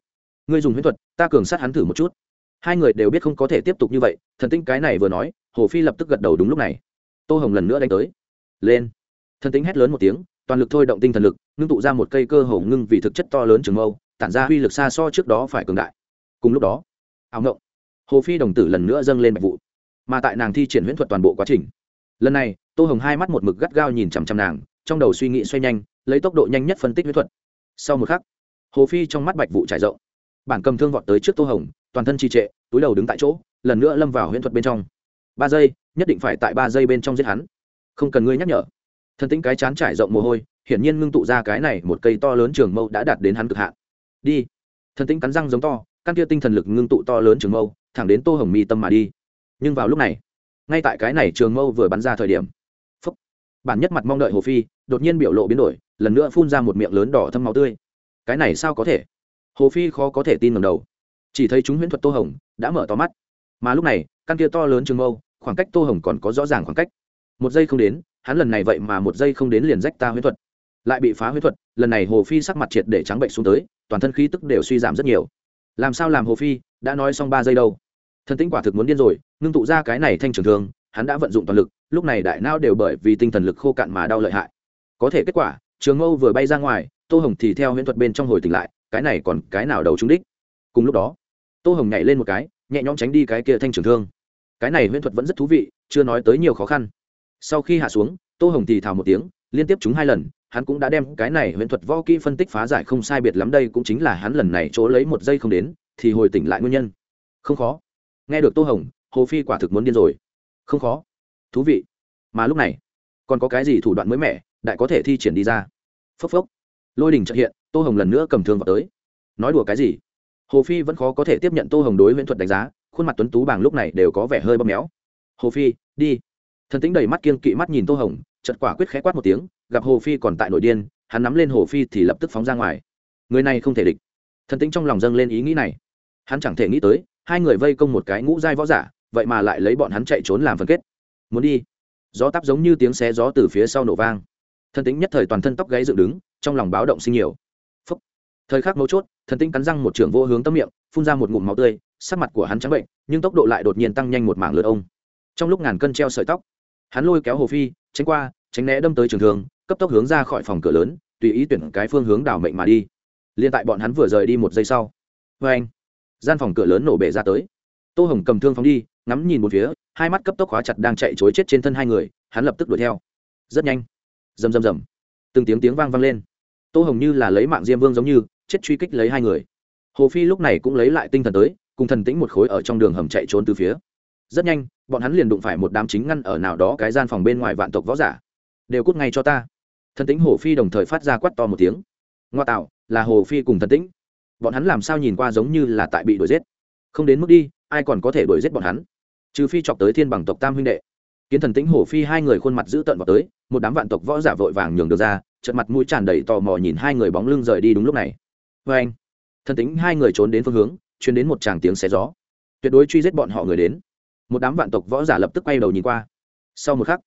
Ngươi dùng huyễn thuật, ta cường sát hắn thử một chút. Hai người đều biết không có thể tiếp tục như vậy, thần tính cái này vừa nói, hồ phi lập tức gật đầu đúng lúc này. Tô hồng lần nữa đánh tới. Lên thần tính hét lớn một tiếng, toàn lực thôi động tinh thần lực, ngưng tụ ra một cây cơ hồ ngưng vì thực chất to lớn trường mâu, tản ra uy lực xa so trước đó phải cường đại. Cùng lúc đó, ảo ngộng, hồ phi đồng tử lần nữa dâng lên bạch vụ, mà tại nàng thi triển huyễn thuật toàn bộ quá trình. Lần này, tô hồng hai mắt một mực gắt gao nhìn chằm chằm nàng, trong đầu suy nghĩ xoay nhanh, lấy tốc độ nhanh nhất phân tích huyễn thuật. Sau một khắc, hồ phi trong mắt bạch vụ trải rộng. Bản cầm thương vọt tới trước tô hồng, toàn thân trì trệ, túi đầu đứng tại chỗ, lần nữa lâm vào huyễn thuật bên trong. Ba giây, nhất định phải tại ba giây bên trong giết hắn. Không cần ngươi nhắc nhở thần tính cái chán trải rộng mồ hôi hiển nhiên ngưng tụ ra cái này một cây to lớn trường mâu đã đạt đến hắn cực hạn. Đi. Thần tính cắn răng giống to căn kia tinh thần lực ngưng tụ to lớn trường mâu thẳng đến tô hồng mi tâm mà đi. Nhưng vào lúc này ngay tại cái này trường mâu vừa bắn ra thời điểm phúc, bản nhất mặt mong đợi hồ phi đột nhiên biểu lộ biến đổi lần nữa phun ra một miệng lớn đỏ thâm máu tươi. Cái này sao có thể? Hồ phi khó có thể tin ngầm đầu. Chỉ thấy chúng huyễn thuật tô hồng đã mở to mắt. Mà lúc này căn kia to lớn trường mâu khoảng cách tô hồng còn có rõ ràng khoảng cách. Một giây không đến hắn lần này vậy mà một giây không đến liền rách ta huyễn thuật. Lại bị phá huyễn thuật, lần này hồ phi sắc mặt triệt để trắng bệnh xuống tới, toàn thân khí tức đều suy giảm rất nhiều. Làm sao làm hồ phi, đã nói xong ba giây đâu. Thần tĩnh quả thực muốn điên rồi, ngưng tụ ra cái này thanh trường thương, hắn đã vận dụng toàn lực, lúc này đại não đều bởi vì tinh thần lực khô cạn mà đau lợi hại. Có thể kết quả, trường mâu vừa bay ra ngoài, tô hồng thì theo huyễn thuật bên trong hồi tỉnh lại, cái này còn cái nào đầu trúng đích? Cùng lúc đó, tô hồng nhảy lên một cái, nhẹ nhõm tránh đi cái kia thanh trường thương. Cái này huyễn thuật vẫn rất thú vị, chưa nói tới nhiều khó khăn sau khi hạ xuống, tô hồng thì thào một tiếng, liên tiếp chúng hai lần, hắn cũng đã đem cái này huyễn thuật võ kỹ phân tích phá giải không sai biệt lắm đây cũng chính là hắn lần này chỗ lấy một giây không đến, thì hồi tỉnh lại nguyên nhân. Không khó. Nghe được tô hồng, hồ phi quả thực muốn điên rồi. Không khó. Thú vị. Mà lúc này, còn có cái gì thủ đoạn mới mẻ, đại có thể thi triển đi ra? Phốc phốc. Lôi đình trợ hiện, tô hồng lần nữa cầm thương vào tới. Nói đùa cái gì? Hồ phi vẫn khó có thể tiếp nhận tô hồng đối huyễn thuật đánh giá, khuôn mặt tuấn tú bảng lúc này đều có vẻ hơi bóp méo. Hồ phi, đi thần tính đầy mắt kiên kỵ mắt nhìn tô hồng chật quả quyết khẽ quát một tiếng, gặp hồ phi còn tại nội điên, hắn nắm lên hồ phi thì lập tức phóng ra ngoài. Người này không thể địch. Thần tính trong lòng dâng lên ý nghĩ này. Hắn chẳng thể nghĩ tới, hai người vây công một cái ngũ giai võ giả, vậy mà lại lấy bọn hắn chạy trốn làm phân kết. Muốn đi. Gió tắp giống như tiếng xé gió từ phía sau nổ vang. Thần tính nhất thời toàn thân tóc gáy dựng đứng, trong lòng báo động sinh nhiều. Phúc. thời khắc mấu chốt, thần tính cắn răng một trưởng vô hướng tâm miệng, phun ra một ngụm máu tươi, sắc mặt của hắn trắng bệnh, nhưng tốc độ lại đột nhiên tăng nhanh một mảng lượt ông. Trong lúc ngàn cân treo sợi tóc hắn lôi kéo hồ phi, tránh qua, tránh né đâm tới trường thương, cấp tốc hướng ra khỏi phòng cửa lớn, tùy ý tuyển cái phương hướng đảo mệnh mà đi. Liền tại bọn hắn vừa rời đi một giây sau vê anh, gian phòng cửa lớn nổ bể ra tới. Tô hồng cầm thương phóng đi, ngắm nhìn một phía, hai mắt cấp tốc khóa chặt đang chạy chối chết trên thân hai người, hắn lập tức đuổi theo. Rất nhanh, rầm rầm rầm, từng tiếng tiếng vang vang lên. Tô hồng như là lấy mạng diêm vương giống như, chết truy kích lấy hai người. Hồ phi lúc này cũng lấy lại tinh thần tới, cùng thần tĩnh một khối ở trong đường hầm chạy trốn từ phía rất nhanh, bọn hắn liền đụng phải một đám chính ngăn ở nào đó cái gian phòng bên ngoài vạn tộc võ giả. Đều cút ngay cho ta. Thần tĩnh hồ phi đồng thời phát ra quát to một tiếng. Ngoa tạo, là hồ phi cùng thần tĩnh. Bọn hắn làm sao nhìn qua giống như là tại bị đuổi giết? Không đến mức đi, ai còn có thể đuổi giết bọn hắn? Trừ phi chọc tới thiên bằng tộc tam huynh đệ. Kiến thần tĩnh hồ phi hai người khuôn mặt giữ tận vào tới, một đám vạn tộc võ giả vội vàng nhường được ra trận mặt mũi tràn đầy tò mò nhìn hai người bóng lưng rời đi đúng lúc này. Vê anh, thần tính hai người trốn đến phương hướng chuyến đến một tràng tiếng xé gió. Tuyệt đối truy giết bọn họ người đến một đám vạn tộc võ giả lập tức quay đầu nhìn qua. Sau một khắc,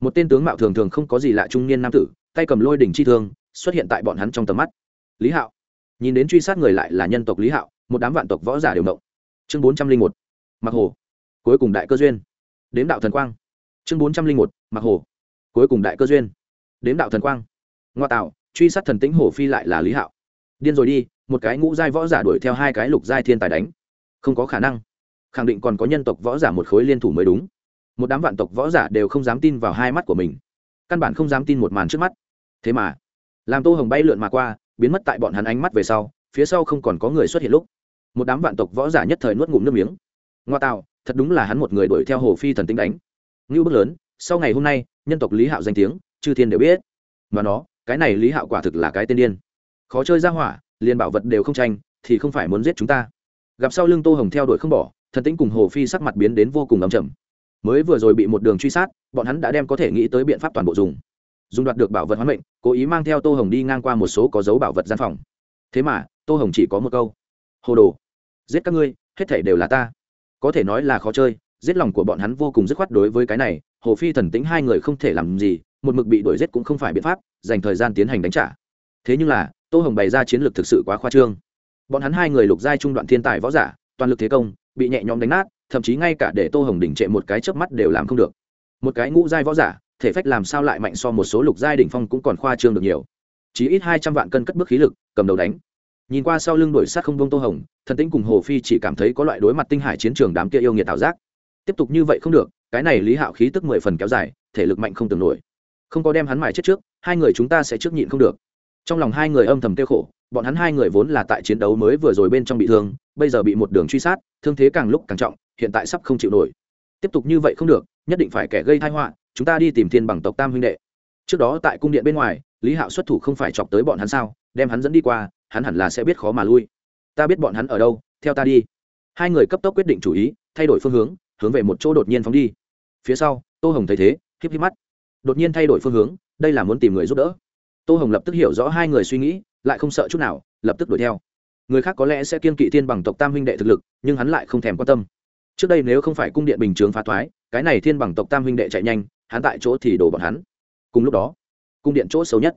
một tên tướng mạo thường thường không có gì lạ trung niên nam tử, tay cầm lôi đỉnh chi thương, xuất hiện tại bọn hắn trong tầm mắt. Lý hạo. Nhìn đến truy sát người lại là nhân tộc lý hạo, một đám vạn tộc võ giả đều động. Chương bốn trăm linh một mặc hồ. Cuối cùng đại cơ duyên. Đếm đạo thần quang. Chương bốn trăm linh một mặc hồ. Cuối cùng đại cơ duyên. Đếm đạo thần quang. Ngoa tạo, truy sát thần tĩnh hổ phi lại là lý hạo. Điên rồi đi, một cái ngũ giai võ giả đuổi theo hai cái lục giai thiên tài đánh. Không có khả năng khẳng định còn có nhân tộc võ giả một khối liên thủ mới đúng. Một đám vạn tộc võ giả đều không dám tin vào hai mắt của mình. Căn bản không dám tin một màn trước mắt. Thế mà, làm tô hồng bay lượn mà qua, biến mất tại bọn hắn ánh mắt về sau, phía sau không còn có người xuất hiện lúc. Một đám vạn tộc võ giả nhất thời nuốt ngụm nước miếng. Ngoa tạo, thật đúng là hắn một người đuổi theo hồ phi thần tính đánh. Ngưu bước lớn, sau ngày hôm nay, nhân tộc lý hạo danh tiếng, chư thiên đều biết. Mà nó, cái này lý hạo quả thực là cái tên điên. Khó chơi ra hỏa, liền bảo vật đều không tranh, thì không phải muốn giết chúng ta. Gặp sau lưng tô hồng theo đuổi không bỏ thần tĩnh cùng hồ phi sắc mặt biến đến vô cùng ấm chầm mới vừa rồi bị một đường truy sát, bọn hắn đã đem có thể nghĩ tới biện pháp toàn bộ dùng. Dùng đoạt được bảo vật hoán mệnh, cố ý mang theo tô hồng đi ngang qua một số có dấu bảo vật gian phòng. Thế mà, tô hồng chỉ có một câu. Hồ đồ, giết các ngươi, hết thể đều là ta. Có thể nói là khó chơi, giết lòng của bọn hắn vô cùng dứt khoát đối với cái này, hồ phi thần tính hai người không thể làm gì, một mực bị đuổi giết cũng không phải biện pháp, dành thời gian tiến hành đánh trả. Thế nhưng là, tô hồng bày ra chiến lược thực sự quá khoa trương. Bọn hắn hai người lục giai trung đoạn thiên tài võ giả, toàn lực thế công bị nhẹ nhõm đánh nát, thậm chí ngay cả để tô hồng đỉnh trệ một cái chớp mắt đều làm không được. Một cái ngũ giai võ giả, thể phách làm sao lại mạnh so một số lục giai đỉnh phong cũng còn khoa trương được nhiều. Chỉ ít hai trăm vạn cân cất bước khí lực, cầm đầu đánh. Nhìn qua sau lưng đuổi sát không bông tô hồng, thần tĩnh cùng hồ phi chỉ cảm thấy có loại đối mặt tinh hải chiến trường đám kia yêu nghiệt tạo giác. Tiếp tục như vậy không được, cái này lý hạo khí tức mười phần kéo dài, thể lực mạnh không tưởng nổi. Không có đem hắn mài chết trước, hai người chúng ta sẽ trước nhịn không được trong lòng hai người âm thầm tiêu khổ, bọn hắn hai người vốn là tại chiến đấu mới vừa rồi bên trong bị thương, bây giờ bị một đường truy sát, thương thế càng lúc càng trọng, hiện tại sắp không chịu nổi. Tiếp tục như vậy không được, nhất định phải kẻ gây thai họa, chúng ta đi tìm thiên bằng tộc tam huynh đệ. Trước đó tại cung điện bên ngoài, lý hạo xuất thủ không phải chọc tới bọn hắn sao, đem hắn dẫn đi qua, hắn hẳn là sẽ biết khó mà lui. Ta biết bọn hắn ở đâu, theo ta đi. Hai người cấp tốc quyết định chủ ý, thay đổi phương hướng hướng về một chỗ đột nhiên phóng đi. Phía sau, tô hồng thấy thế, híp híp mắt. Đột nhiên thay đổi phương hướng, đây là muốn tìm người giúp đỡ tô hồng lập tức hiểu rõ hai người suy nghĩ, lại không sợ chút nào, lập tức đuổi theo. Người khác có lẽ sẽ kiên kỵ thiên bằng tộc tam huynh đệ thực lực, nhưng hắn lại không thèm quan tâm. Trước đây nếu không phải cung điện bình chướng phá thoái, cái này thiên bằng tộc tam huynh đệ chạy nhanh, hắn tại chỗ thì đổ bọn hắn. Cùng lúc đó, cung điện chỗ xấu nhất,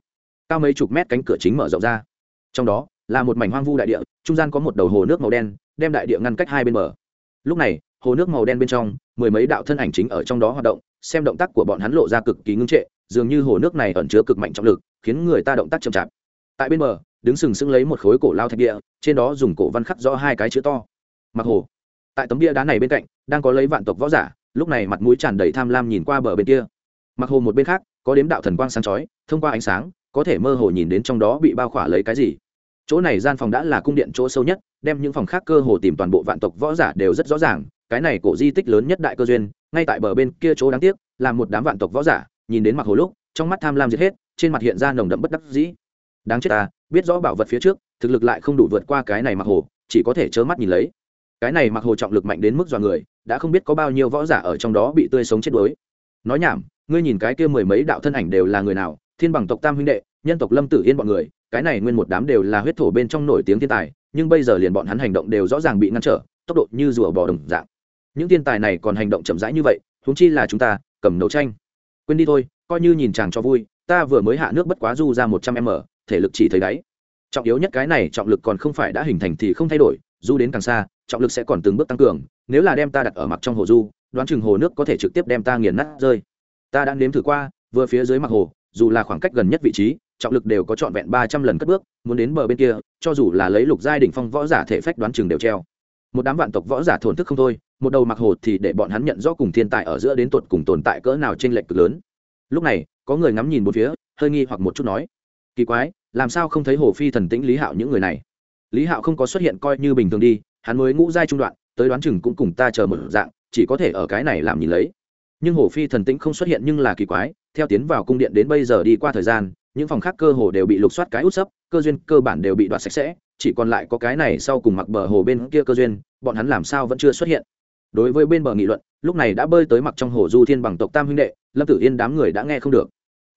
cao mấy chục mét cánh cửa chính mở rộng ra. Trong đó, là một mảnh hoang vu đại địa, trung gian có một đầu hồ nước màu đen, đem đại địa ngăn cách hai bên bờ. Lúc này, hồ nước màu đen bên trong, mười mấy đạo thân ảnh chính ở trong đó hoạt động, xem động tác của bọn hắn lộ ra cực kỳ ngưng trệ dường như hồ nước này ẩn chứa cực mạnh trọng lực, khiến người ta động tác chậm chạp. Tại bên bờ, đứng sừng sững lấy một khối cổ lao thạch địa, trên đó dùng cổ văn khắc rõ hai cái chữ to. Mặc hồ. Tại tấm bia đá này bên cạnh, đang có lấy vạn tộc võ giả, lúc này mặt mũi tràn đầy tham lam nhìn qua bờ bên kia. Mặc hồ một bên khác, có đếm đạo thần quang sáng chói, thông qua ánh sáng, có thể mơ hồ nhìn đến trong đó bị bao khỏa lấy cái gì. Chỗ này gian phòng đã là cung điện chỗ sâu nhất, đem những phòng khác cơ hồ tìm toàn bộ vạn tộc võ giả đều rất rõ ràng, cái này cổ di tích lớn nhất đại cơ duyên, ngay tại bờ bên kia chỗ đáng tiếc, là một đám vạn tộc võ giả nhìn đến mặc hồ lúc, trong mắt tham lam giết hết, trên mặt hiện ra nồng đậm bất đắc dĩ. Đáng chết ta, biết rõ bảo vật phía trước, thực lực lại không đủ vượt qua cái này mặc hồ, chỉ có thể trơ mắt nhìn lấy. Cái này mặc hồ trọng lực mạnh đến mức dọa người, đã không biết có bao nhiêu võ giả ở trong đó bị tươi sống chết đuối. Nói nhảm, ngươi nhìn cái kia mười mấy đạo thân ảnh đều là người nào, thiên bằng tộc tam huynh đệ, nhân tộc lâm tử yên bọn người, cái này nguyên một đám đều là huyết thổ bên trong nổi tiếng thiên tài, nhưng bây giờ liền bọn hắn hành động đều rõ ràng bị ngăn trở, tốc độ như rùa bò đồng dạng. Những thiên tài này còn hành động chậm rãi như vậy, huống chi là chúng ta, cầm đấu tranh quên đi thôi, coi như nhìn chàng cho vui, ta vừa mới hạ nước bất quá du ra một trăm m thể lực chỉ thấy đáy. Trọng yếu nhất cái này, trọng lực còn không phải đã hình thành thì không thay đổi, du đến càng xa, trọng lực sẽ còn từng bước tăng cường, nếu là đem ta đặt ở mặt trong hồ du, đoán chừng hồ nước có thể trực tiếp đem ta nghiền nát rơi. Ta đã nếm thử qua, vừa phía dưới mặt hồ, dù là khoảng cách gần nhất vị trí, trọng lực đều có trọn vẹn ba trăm lần cất bước, muốn đến bờ bên kia, cho dù là lấy lục giai đỉnh phong võ giả thể phách đoán chừng đều treo. Một đám vạn tộc võ giả thổn thức không thôi một đầu mặc hồ thì để bọn hắn nhận rõ cùng thiên tài ở giữa đến tột cùng tồn tại cỡ nào trên lệch cực lớn. Lúc này, có người ngắm nhìn một phía, hơi nghi hoặc một chút nói, kỳ quái, làm sao không thấy hồ phi thần tĩnh lý hạo những người này? Lý hạo không có xuất hiện coi như bình thường đi, hắn mới ngũ giai trung đoạn, tới đoán chừng cũng cùng ta chờ một dạng, chỉ có thể ở cái này làm nhìn lấy. Nhưng hồ phi thần tĩnh không xuất hiện nhưng là kỳ quái, theo tiến vào cung điện đến bây giờ đi qua thời gian, những phòng khác cơ hồ đều bị lục soát cái út sấp, cơ duyên cơ bản đều bị đoạt sạch sẽ, chỉ còn lại có cái này sau cùng mặc bờ hồ bên kia cơ duyên, bọn hắn làm sao vẫn chưa xuất hiện đối với bên bờ nghị luận, lúc này đã bơi tới mặc trong hồ du thiên bằng tộc tam huynh đệ, lâm tử yên đám người đã nghe không được.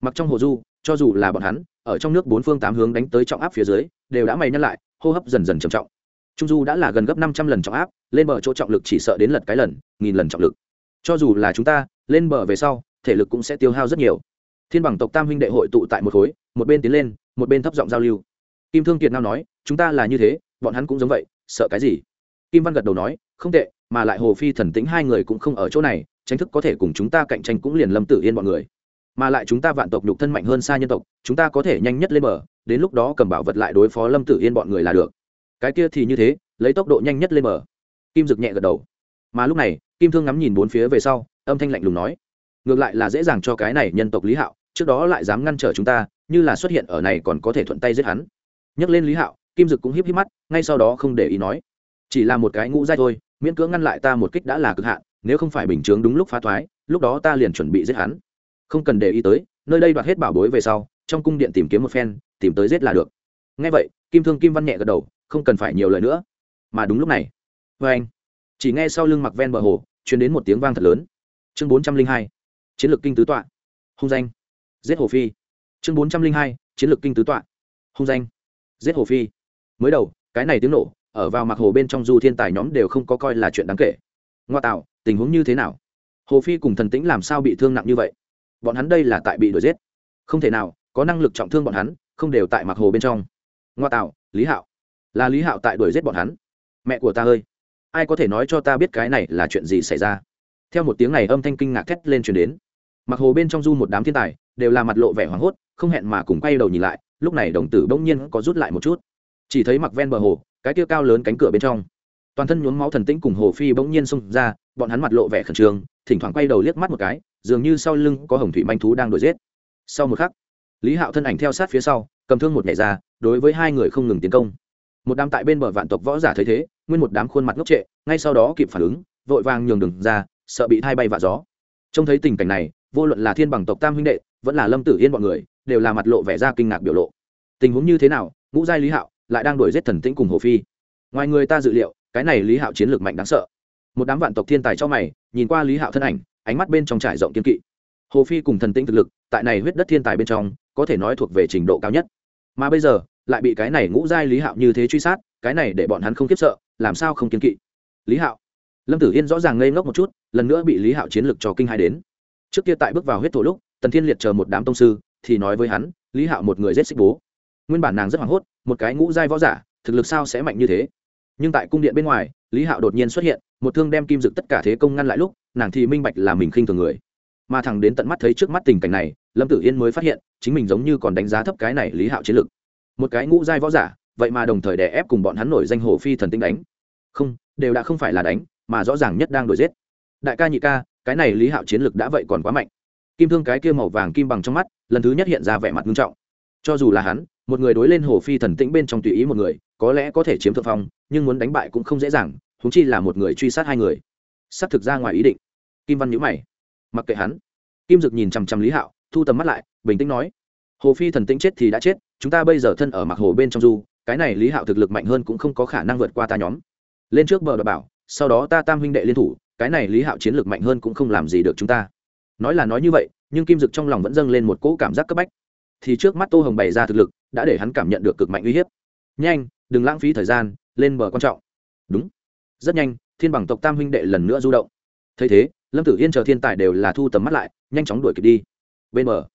Mặc trong hồ du, cho dù là bọn hắn, ở trong nước bốn phương tám hướng đánh tới trọng áp phía dưới, đều đã mày nhắc lại, hô hấp dần dần trầm trọng. Trung du đã là gần gấp năm trăm lần trọng áp, lên bờ chỗ trọng lực chỉ sợ đến lật cái lần, nghìn lần trọng lực. Cho dù là chúng ta, lên bờ về sau, thể lực cũng sẽ tiêu hao rất nhiều. Thiên bằng tộc tam huynh đệ hội tụ tại một khối, một bên tiến lên, một bên thấp giọng giao lưu. Kim thương kiệt nào nói, chúng ta là như thế, bọn hắn cũng giống vậy, sợ cái gì? Kim văn gật đầu nói, không tệ mà lại hồ phi thần tĩnh hai người cũng không ở chỗ này, tranh thức có thể cùng chúng ta cạnh tranh cũng liền lâm tử yên bọn người. Mà lại chúng ta vạn tộc nhục thân mạnh hơn xa nhân tộc, chúng ta có thể nhanh nhất lên bờ, đến lúc đó cầm bảo vật lại đối phó lâm tử yên bọn người là được. Cái kia thì như thế, lấy tốc độ nhanh nhất lên bờ. Kim dực nhẹ gật đầu. Mà lúc này, kim thương ngắm nhìn bốn phía về sau, âm thanh lạnh lùng nói, ngược lại là dễ dàng cho cái này nhân tộc lý hạo, trước đó lại dám ngăn trở chúng ta, như là xuất hiện ở này còn có thể thuận tay giết hắn. Nhắc lên lý hạo, kim dực cũng híp híp mắt, ngay sau đó không để ý nói, chỉ là một cái ngũ dai thôi miễn cưỡng ngăn lại ta một kích đã là cực hạn, nếu không phải bình chướng đúng lúc phá thoái, lúc đó ta liền chuẩn bị giết hắn. Không cần để ý tới, nơi đây đoạt hết bảo bối về sau, trong cung điện tìm kiếm một phen, tìm tới giết là được. Ngay vậy, kim thương kim văn nhẹ gật đầu, không cần phải nhiều lời nữa. Mà đúng lúc này vê anh, chỉ nghe sau lưng mặc ven bờ hồ chuyển đến một tiếng vang thật lớn. Chương bốn trăm linh hai, chiến lược kinh tứ tọa. Hung danh, giết hồ phi. Chương bốn trăm linh hai, chiến lược kinh tứ tọa. Hung danh, giết hồ phi. Mới đầu, cái này tiếng nổ ở vào mặc hồ bên trong du thiên tài nhóm đều không có coi là chuyện đáng kể. Ngoa tạo, tình huống như thế nào? Hồ phi cùng thần tĩnh làm sao bị thương nặng như vậy? Bọn hắn đây là tại bị đuổi giết. Không thể nào, có năng lực trọng thương bọn hắn, không đều tại mặc hồ bên trong. Ngoa tạo, lý hạo. Là lý hạo tại đuổi giết bọn hắn. Mẹ của ta ơi, ai có thể nói cho ta biết cái này là chuyện gì xảy ra? Theo một tiếng này âm thanh kinh ngạc thét lên chuyển đến. Mặc hồ bên trong du một đám thiên tài, đều là mặt lộ vẻ hoảng hốt, không hẹn mà cùng quay đầu nhìn lại, lúc này đồng tử bỗng nhiên có rút lại một chút. Chỉ thấy mặc ven bờ hồ cái kia cao lớn cánh cửa bên trong. Toàn thân nhuốm máu thần tĩnh cùng hồ phi bỗng nhiên xông ra, bọn hắn mặt lộ vẻ khẩn trương, thỉnh thoảng quay đầu liếc mắt một cái, dường như sau lưng có hồng thủy manh thú đang đuổi giết. Sau một khắc, lý hạo thân ảnh theo sát phía sau, cầm thương một nhảy ra, đối với hai người không ngừng tiến công. Một đám tại bên bờ vạn tộc võ giả thấy thế, nguyên một đám khuôn mặt ngốc trệ, ngay sau đó kịp phản ứng, vội vàng nhường đường ra, sợ bị thay bay vạ gió. Trông thấy tình cảnh này, vô luận là thiên bằng tộc tam huynh đệ, vẫn là lâm tử yên bọn người, đều là mặt lộ vẻ ra kinh ngạc biểu lộ. Tình huống như thế nào, ngũ giai lý hạo lại đang đuổi giết thần tĩnh cùng hồ phi. Ngoài người ta dự liệu, cái này lý hạo chiến lược mạnh đáng sợ. Một đám vạn tộc thiên tài cho mày, nhìn qua lý hạo thân ảnh, ánh mắt bên trong trải rộng kiên kỵ. Hồ phi cùng thần tĩnh thực lực, tại này huyết đất thiên tài bên trong, có thể nói thuộc về trình độ cao nhất. Mà bây giờ, lại bị cái này ngũ giai lý hạo như thế truy sát, cái này để bọn hắn không kiếp sợ, làm sao không kiên kỵ? Lý hạo. Lâm tử yên rõ ràng ngây ngốc một chút, lần nữa bị lý hạo chiến lược cho kinh hai đến. Trước kia tại bước vào huyết thổ lúc, tần thiên liệt chờ một đám tông sư, thì nói với hắn, lý hạo một người giết xích bố nguyên bản nàng rất hoảng hốt, một cái ngũ giai võ giả, thực lực sao sẽ mạnh như thế? Nhưng tại cung điện bên ngoài, lý hạo đột nhiên xuất hiện, một thương đem kim dực tất cả thế công ngăn lại lúc, nàng thì minh bạch là mình khinh thường người. Mà thằng đến tận mắt thấy trước mắt tình cảnh này, lâm tử yên mới phát hiện, chính mình giống như còn đánh giá thấp cái này lý hạo chiến lực. Một cái ngũ giai võ giả, vậy mà đồng thời đè ép cùng bọn hắn nổi danh hồ phi thần tinh đánh. Không, đều đã không phải là đánh, mà rõ ràng nhất đang đổi giết. Đại ca nhị ca, cái này lý hạo chiến lực đã vậy còn quá mạnh. Kim thương cái kia màu vàng kim bằng trong mắt, lần thứ nhất hiện ra vẻ mặt nghiêm trọng cho dù là hắn, một người đối lên hồ phi thần tĩnh bên trong tùy ý một người, có lẽ có thể chiếm thượng phong, nhưng muốn đánh bại cũng không dễ dàng húng chi là một người truy sát hai người. S ắ c thực ra ngoài ý định. Kim văn nhữ mày. Mặc kệ hắn. Kim dực nhìn chằm chằm lý hạo, thu tầm mắt lại, bình tĩnh nói, hồ phi thần tĩnh chết thì đã chết, chúng ta bây giờ thân ở mặc hồ bên trong du, cái này lý hạo thực lực mạnh hơn cũng không có khả năng vượt qua ta nhóm. Lên trước bờ đ bảo, sau đó ta tam huynh đệ liên thủ, cái này lý hạo chiến lược mạnh hơn cũng không làm gì được chúng ta. Nói là nói như vậy, nhưng kim dực trong lòng vẫn dâng lên một cỗ cảm giác cấp bách thì trước mắt tô hồng bày ra thực lực, đã để hắn cảm nhận được cực mạnh uy hiếp. Nhanh, đừng lãng phí thời gian, lên bờ quan trọng. Đúng. Rất nhanh, thiên bằng tộc tam huynh đệ lần nữa du động. Thấy thế, lâm tử yên chờ thiên tài đều là thu tầm mắt lại, nhanh chóng đuổi kịp đi. Bên bờ.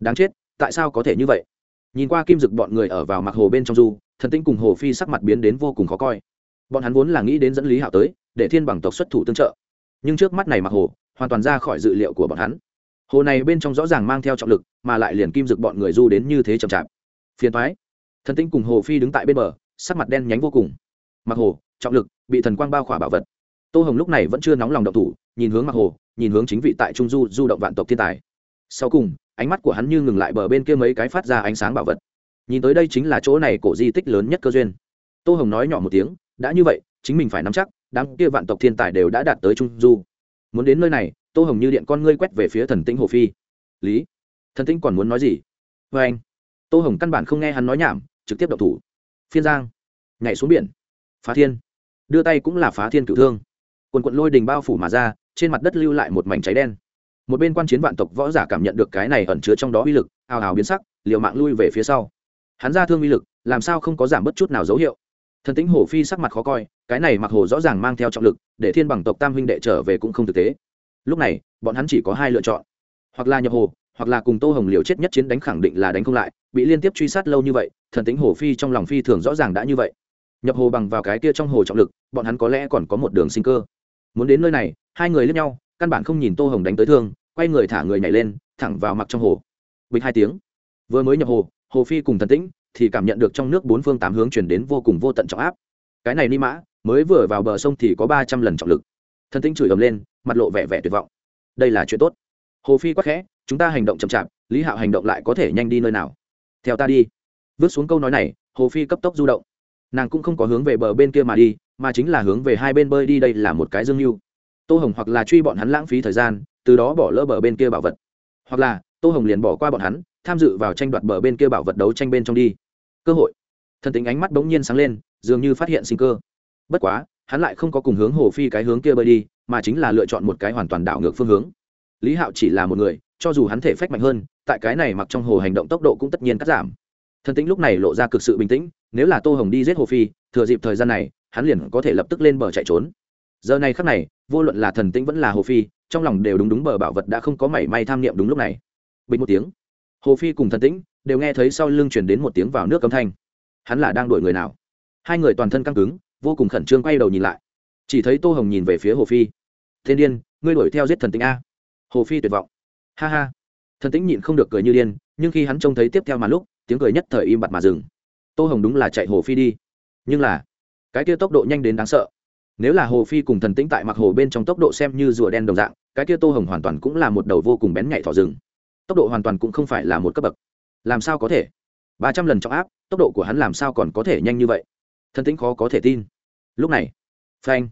Đáng chết, tại sao có thể như vậy? Nhìn qua kim dực bọn người ở vào mặt hồ bên trong du, thần tinh cùng hồ phi sắc mặt biến đến vô cùng khó coi. Bọn hắn vốn là nghĩ đến dẫn lý hạo tới, để thiên bằng tộc xuất thủ tương trợ. Nhưng trước mắt này mặc hồ, hoàn toàn ra khỏi dự liệu của bọn hắn hồ này bên trong rõ ràng mang theo trọng lực, mà lại liền kim dực bọn người du đến như thế chậm chạp. Phiền thoái thần tinh cùng hồ phi đứng tại bên bờ, sắc mặt đen nhánh vô cùng. Mặc hồ, trọng lực, bị thần quang bao khỏa bảo vật. Tô hồng lúc này vẫn chưa nóng lòng động thủ, nhìn hướng Mặc hồ, nhìn hướng chính vị tại trung du du động vạn tộc thiên tài. Sau cùng, ánh mắt của hắn như ngừng lại bờ bên kia mấy cái phát ra ánh sáng bảo vật. Nhìn tới đây chính là chỗ này cổ di tích lớn nhất cơ duyên. Tô hồng nói nhỏ một tiếng, đã như vậy, chính mình phải nắm chắc, đám kia vạn tộc thiên tài đều đã đạt tới trung du. Muốn đến nơi này tô hồng như điện con ngươi quét về phía thần tĩnh hồ phi. Lý, thần tĩnh còn muốn nói gì? Vê anh. Tô hồng căn bản không nghe hắn nói nhảm, trực tiếp đậu thủ. Phiên giang, nhảy xuống biển. Phá thiên. Đưa tay cũng là phá thiên cựu thương. Quần quận lôi đình bao phủ mà ra, trên mặt đất lưu lại một mảnh cháy đen. Một bên quan chiến vạn tộc võ giả cảm nhận được cái này ẩn chứa trong đó uy lực, ào ào biến sắc, liều mạng lui về phía sau. Hắn ra thương uy lực, làm sao không có giảm bất chút nào dấu hiệu? Thần tính hồ phi sắc mặt khó coi, cái này mặc hồ rõ ràng mang theo trọng lực, để thiên bằng tộc tam huynh đệ trở về cũng không thực tế lúc này, bọn hắn chỉ có hai lựa chọn. Hoặc là nhập hồ, hoặc là cùng tô hồng liều chết nhất chiến đánh khẳng định là đánh không lại, bị liên tiếp truy sát lâu như vậy, thần tính hồ phi trong lòng phi thường rõ ràng đã như vậy. Nhập hồ bằng vào cái kia trong hồ trọng lực, bọn hắn có lẽ còn có một đường sinh cơ. Muốn đến nơi này, hai người lướt nhau, căn bản không nhìn tô hồng đánh tới thương, quay người thả người nhảy lên, thẳng vào mặc trong hồ. Bịch hai tiếng. Vừa mới nhập hồ hồ phi cùng thần tĩnh thì cảm nhận được trong nước bốn phương tám hướng chuyển đến vô cùng vô tận trọng áp. Cái này ni mã, mới vừa vào bờ sông thì có ba trăm lần trọng lực. Thần tĩnh chửi ầm lên mặt lộ vẻ vẻ tuyệt vọng. Đây là chuyện tốt. Hồ phi quắc khẽ, chúng ta hành động chậm chạp, lý hạo hành động lại có thể nhanh đi nơi nào? Theo ta đi. Vứt xuống câu nói này, hồ phi cấp tốc du động. Nàng cũng không có hướng về bờ bên kia mà đi, mà chính là hướng về hai bên bơi đi, đây là một cái dương mưu. Tô hồng hoặc là truy bọn hắn lãng phí thời gian, từ đó bỏ lỡ bờ bên kia bảo vật. Hoặc là, tô hồng liền bỏ qua bọn hắn, tham dự vào tranh đoạt bờ bên kia bảo vật đấu tranh bên trong đi. Cơ hội. Thần tính ánh mắt bỗng nhiên sáng lên, dường như phát hiện sinh cơ. Bất quá, hắn lại không có cùng hướng hồ phi cái hướng kia bơi đi mà chính là lựa chọn một cái hoàn toàn đảo ngược phương hướng. Lý hạo chỉ là một người, cho dù hắn thể phách mạnh hơn, tại cái này mặc trong hồ hành động tốc độ cũng tất nhiên cắt giảm. Thần tính lúc này lộ ra cực sự bình tĩnh, nếu là tô hồng đi giết hồ phi, thừa dịp thời gian này, hắn liền có thể lập tức lên bờ chạy trốn. Giờ này khắc này, vô luận là thần tĩnh vẫn là hồ phi, trong lòng đều đúng đúng bờ bảo vật đã không có mảy may tham niệm đúng lúc này. Bình một tiếng, hồ phi cùng thần tĩnh đều nghe thấy sau lưng chuyển đến một tiếng vào nước cấm thanh. Hắn là đang đuổi người nào? Hai người toàn thân căng cứng, vô cùng khẩn trương quay đầu nhìn lại chỉ thấy tô hồng nhìn về phía hồ phi. Thiên điên, ngươi đuổi theo giết thần tĩnh a. Hồ phi tuyệt vọng. Ha ha. Thần tĩnh nhịn không được cười như điên, nhưng khi hắn trông thấy tiếp theo mà lúc, tiếng cười nhất thời im bặt mà dừng. Tô hồng đúng là chạy hồ phi đi. Nhưng là, cái kia tốc độ nhanh đến đáng sợ. Nếu là hồ phi cùng thần tĩnh tại mặc hồ bên trong tốc độ xem như rùa đen đồng dạng, cái kia tô hồng hoàn toàn cũng là một đầu vô cùng bén nhạy thỏ rừng. Tốc độ hoàn toàn cũng không phải là một cấp bậc. Làm sao có thể? Ba trăm lần trọng áp, tốc độ của hắn làm sao còn có thể nhanh như vậy? Thần tĩnh khó có thể tin. Lúc này phanh.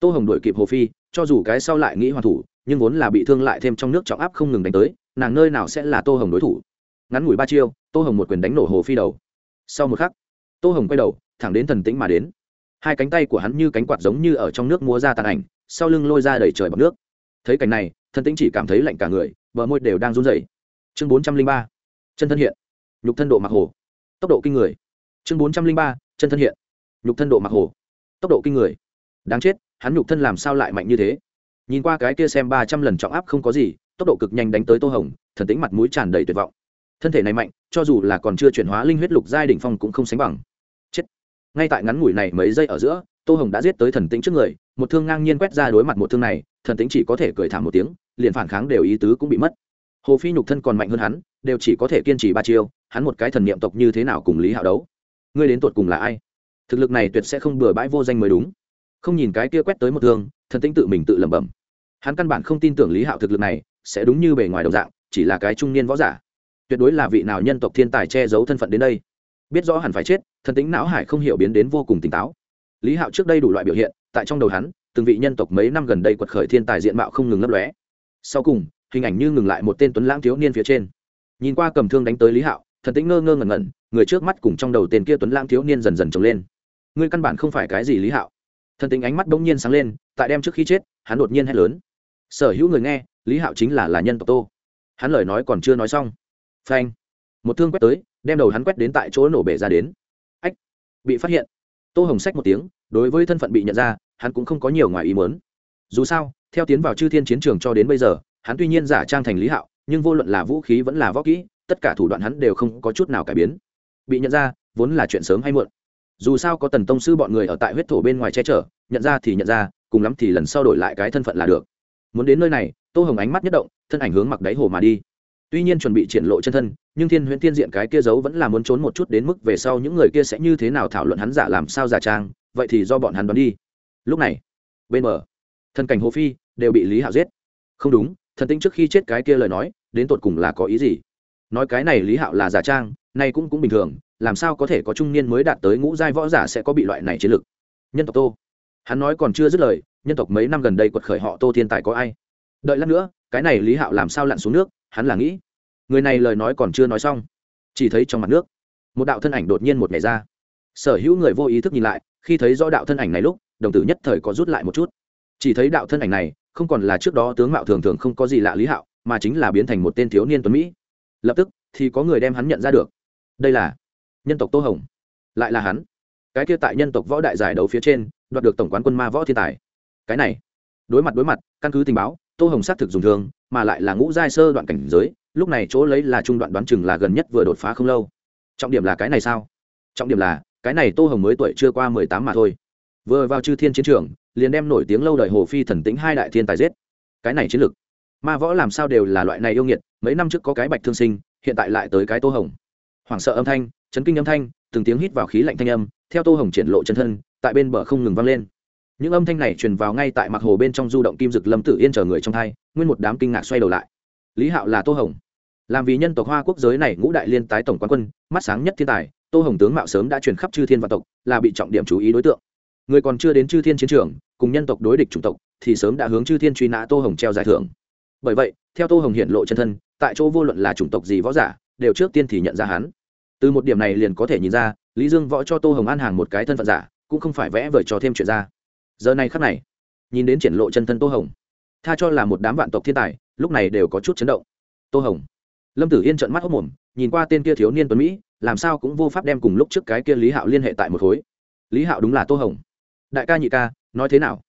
Tô hồng đuổi kịp hồ phi, cho dù cái sau lại nghĩ hoàn thủ, nhưng vốn là bị thương lại thêm trong nước trọng áp không ngừng đánh tới, nàng nơi nào sẽ là tô hồng đối thủ? Ngắn ngủi ba chiêu, tô hồng một quyền đánh nổ hồ phi đầu. Sau một khắc, tô hồng quay đầu, thẳng đến thần tĩnh mà đến. Hai cánh tay của hắn như cánh quạt giống như ở trong nước múa ra tàn ảnh, sau lưng lôi ra đầy trời bằng nước. Thấy cảnh này, thần tĩnh chỉ cảm thấy lạnh cả người, bờ môi đều đang run rẩy. Chương bốn trăm linh ba, chân thân hiện. Nhục thân độ mặc hồ. Tốc độ kinh người. Chương bốn trăm linh ba, chân thân hiện. Nhục thân độ mặc hồ. Tốc độ kinh người đáng chết, hắn nhục thân làm sao lại mạnh như thế? Nhìn qua cái kia xem ba trăm lần trọng áp không có gì, tốc độ cực nhanh đánh tới tô hồng, thần tính mặt mũi tràn đầy tuyệt vọng. Thân thể này mạnh, cho dù là còn chưa chuyển hóa linh huyết lục giai đỉnh phong cũng không sánh bằng. Chết. Ngay tại ngắn ngủi này mấy giây ở giữa, tô hồng đã giết tới thần tĩnh trước người, một thương ngang nhiên quét ra đối mặt một thương này, thần tĩnh chỉ có thể cười thảm một tiếng, liền phản kháng đều ý tứ cũng bị mất. Hồ phi nhục thân còn mạnh hơn hắn, đều chỉ có thể kiên trì ba chiêu, hắn một cái thần niệm tộc như thế nào cùng lý hạo đấu? Ngươi đến tột cùng là ai? Thực lực này tuyệt sẽ không bừa bãi vô danh mới đúng không nhìn cái kia quét tới một thương, thần tĩnh tự mình tự lẩm bẩm. Hắn căn bản không tin tưởng lý hạo thực lực này sẽ đúng như bề ngoài đầu dạng, chỉ là cái trung niên võ giả. Tuyệt đối là vị nào nhân tộc thiên tài che giấu thân phận đến đây. Biết rõ hẳn phải chết, thần tính não hải không hiểu biến đến vô cùng tỉnh táo. Lý hạo trước đây đủ loại biểu hiện, tại trong đầu hắn, từng vị nhân tộc mấy năm gần đây quật khởi thiên tài diện mạo không ngừng lấp lóe. Sau cùng, hình ảnh như ngừng lại một tên tuấn lãng thiếu niên phía trên. Nhìn qua cầm thương đánh tới lý hạo, thần tính ngơ ngơ ngẩn ngẩn, người trước mắt cùng trong đầu tên kia tuấn lãng thiếu niên dần dần trồng lên. Ngươi căn bản không phải cái gì lý hạo thần tính ánh mắt bỗng nhiên sáng lên, tại đem trước khi chết, hắn đột nhiên hét lớn. Sở hữu người nghe, lý hạo chính là là nhân tộc tô. Hắn lời nói còn chưa nói xong. Phanh. Một thương quét tới, đem đầu hắn quét đến tại chỗ nổ bể ra đến. Ách. Bị phát hiện. Tô hồng sách một tiếng, đối với thân phận bị nhận ra, hắn cũng không có nhiều ngoài ý mớn dù sao, theo tiến vào chư thiên chiến trường cho đến bây giờ, hắn tuy nhiên giả trang thành lý hạo, nhưng vô luận là vũ khí vẫn là võ kỹ, tất cả thủ đoạn hắn đều không có chút nào cải biến. Bị nhận ra, vốn là chuyện sớm hay muộn dù sao có tần tông sư bọn người ở tại huyết thổ bên ngoài che chở, nhận ra thì nhận ra, cùng lắm thì lần sau đổi lại cái thân phận là được. Muốn đến nơi này, tô hồng ánh mắt nhất động, thân ảnh hướng mặc đáy hồ mà đi. Tuy nhiên chuẩn bị triển lộ chân thân, nhưng thiên huyễn thiên diện cái kia giấu vẫn là muốn trốn một chút đến mức về sau những người kia sẽ như thế nào thảo luận hắn giả làm sao giả trang, vậy thì do bọn hắn đoán đi. Lúc này, bên bờ thân cảnh hồ phi đều bị lý hạo giết. Không đúng, thần tĩnh trước khi chết cái kia lời nói, đến tột cùng là có ý gì? Nói cái này lý hạo là giả trang nay cũng cũng bình thường, làm sao có thể có trung niên mới đạt tới ngũ giai võ giả sẽ có bị loại này chiến lực? Nhân tộc tô. Hắn nói còn chưa dứt lời, nhân tộc mấy năm gần đây quật khởi họ tô thiên tài có ai? Đợi lát nữa, cái này lý hạo làm sao lặn xuống nước, hắn là nghĩ. Người này lời nói còn chưa nói xong, chỉ thấy trong mặt nước, một đạo thân ảnh đột nhiên một ngày ra. Sở hữu người vô ý thức nhìn lại, khi thấy rõ đạo thân ảnh này lúc, đồng tử nhất thời có rút lại một chút. Chỉ thấy đạo thân ảnh này, không còn là trước đó tướng mạo thường thường không có gì lạ lý hạo, mà chính là biến thành một tên thiếu niên tuấn mỹ. Lập tức thì có người đem hắn nhận ra được đây là nhân tộc tô hồng. Lại là hắn. Cái kia tại nhân tộc võ đại giải đấu phía trên, đoạt được tổng quán quân ma võ thiên tài. Cái này, đối mặt đối mặt, căn cứ tình báo, tô hồng xác thực dùng thường, mà lại là ngũ giai sơ đoạn cảnh giới, lúc này chỗ lấy là trung đoạn đoán chừng là gần nhất vừa đột phá không lâu. Trọng điểm là cái này sao? Trọng điểm là, cái này tô hồng mới tuổi chưa qua mười tám mà thôi. Vừa vào chư thiên chiến trường, liền đem nổi tiếng lâu đời hồ phi thần tính hai đại thiên tài giết. Cái này chiến lược ma võ làm sao đều là loại này yêu nghiệt, mấy năm trước có cái bạch thương sinh, hiện tại lại tới cái tô hồng hoảng sợ âm thanh, chấn kinh âm thanh, từng tiếng hít vào khí lạnh thanh âm, theo tô hồng triển lộ chân thân, tại bên bờ không ngừng vang lên. Những âm thanh này truyền vào ngay tại mặt hồ bên trong du động kim dực lâm tử yên chờ người trong thai, nguyên một đám kinh ngạc xoay đầu lại. Lý hạo là tô hồng. Làm vì nhân tộc hoa quốc giới này ngũ đại liên tái tổng quán quân, mắt sáng nhất thiên tài, tô hồng tướng mạo sớm đã truyền khắp chư thiên và tộc, là bị trọng điểm chú ý đối tượng. Người còn chưa đến chư thiên chiến trường, cùng nhân tộc đối địch chủng tộc, thì sớm đã hướng chư thiên truy nã tô hồng treo giải thưởng. Bởi vậy, theo tô hồng hiện lộ chân thân, tại chỗ vô luận là chủng tộc gì võ giả đều trước tiên thì nhận ra hắn. Từ một điểm này liền có thể nhìn ra, lý dương võ cho tô hồng an hàng một cái thân phận giả, cũng không phải vẽ vời cho thêm chuyện ra. Giờ này khắc này, nhìn đến triển lộ chân thân tô hồng, tha cho là một đám vạn tộc thiên tài, lúc này đều có chút chấn động. Tô hồng, lâm tử yên trận mắt hốc mồm, nhìn qua tên kia thiếu niên tuấn mỹ, làm sao cũng vô pháp đem cùng lúc trước cái kia lý hạo liên hệ tại một khối. Lý hạo đúng là tô hồng. Đại ca nhị ca, nói thế nào?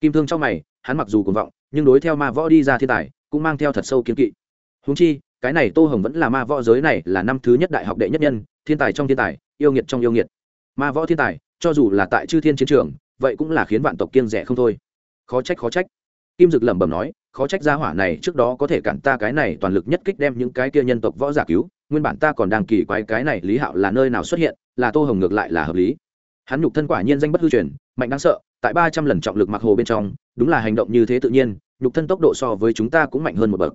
Kim thương trong mày, hắn mặc dù cuồng vọng, nhưng đối theo ma võ đi ra thiên tài, cũng mang theo thật sâu kiếm kỵ. Húng chi cái này tô hồng vẫn là ma võ giới này là năm thứ nhất đại học đệ nhất nhân, thiên tài trong thiên tài, yêu nghiệt trong yêu nghiệt. Ma võ thiên tài, cho dù là tại chư thiên chiến trường, vậy cũng là khiến vạn tộc kiên rẻ không thôi. Khó trách khó trách. Kim dực lẩm bẩm nói, khó trách gia hỏa này trước đó có thể cản ta cái này toàn lực nhất kích đem những cái kia nhân tộc võ giả cứu, nguyên bản ta còn đang kỳ quái cái này lý hạo là nơi nào xuất hiện, là tô hồng ngược lại là hợp lý. Hắn nhục thân quả nhiên danh bất hư truyền, mạnh đáng sợ, tại ba trăm lần trọng lực mặc hồ bên trong, đúng là hành động như thế tự nhiên, nhục thân tốc độ so với chúng ta cũng mạnh hơn một bậc.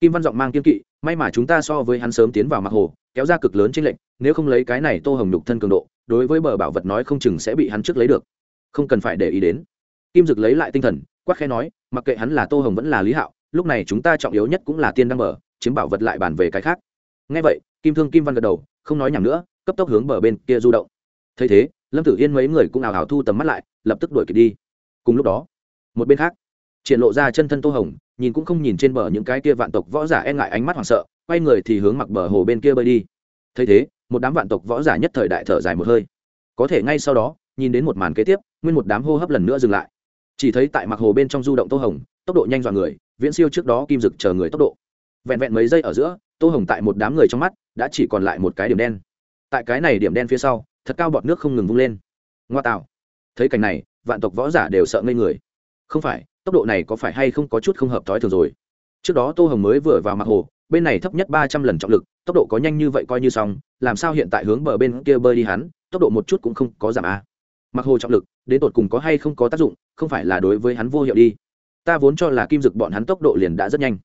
Kim văn giọng mang kiên kỵ may mà chúng ta so với hắn sớm tiến vào mặt hồ, kéo ra cực lớn trên lệnh nếu không lấy cái này tô hồng nhục thân cường độ, đối với bờ bảo vật nói không chừng sẽ bị hắn trước lấy được. Không cần phải để ý đến. Kim dực lấy lại tinh thần quắc khẽ nói, mặc kệ hắn là tô hồng vẫn là lý hạo, lúc này chúng ta trọng yếu nhất cũng là tiên đăng mở chiếm bảo vật lại bàn về cái khác. Ngay vậy, kim thương kim văn gật đầu, không nói nhầm nữa, cấp tốc hướng bờ bên kia du động. Thấy thế, lâm tử yên mấy người cũng ảo ảo thu tầm mắt lại, lập tức đuổi kịp đi. Cùng lúc đó, một bên khác triển lộ ra chân thân tô hồng, nhìn cũng không nhìn trên bờ những cái kia vạn tộc võ giả e ngại ánh mắt hoảng sợ, quay người thì hướng mặc bờ hồ bên kia bơi đi. Thấy thế, một đám vạn tộc võ giả nhất thời đại thở dài một hơi. Có thể ngay sau đó, nhìn đến một màn kế tiếp, nguyên một đám hô hấp lần nữa dừng lại. Chỉ thấy tại mặc hồ bên trong du động tô hồng, tốc độ nhanh dọa người, viễn siêu trước đó kim dực chờ người tốc độ. Vẹn vẹn mấy giây ở giữa, tô hồng tại một đám người trong mắt, đã chỉ còn lại một cái điểm đen. Tại cái này điểm đen phía sau, thật cao bọt nước không ngừng vung lên. Ngoa tạo. Thấy cảnh này, vạn tộc võ giả đều sợ ngây người. Không phải tốc độ này có phải hay không có chút không hợp thói thường rồi? Trước đó tô hồng mới vừa vào mặt hồ, bên này thấp nhất ba trăm lần trọng lực, tốc độ có nhanh như vậy coi như xong, làm sao hiện tại hướng bờ bên kia bơi đi hắn, tốc độ một chút cũng không có giảm a à. mặc hồ trọng lực, đến tột cùng có hay không có tác dụng, không phải là đối với hắn vô hiệu đi. Ta vốn cho là kim dực bọn hắn tốc độ liền đã rất nhanh.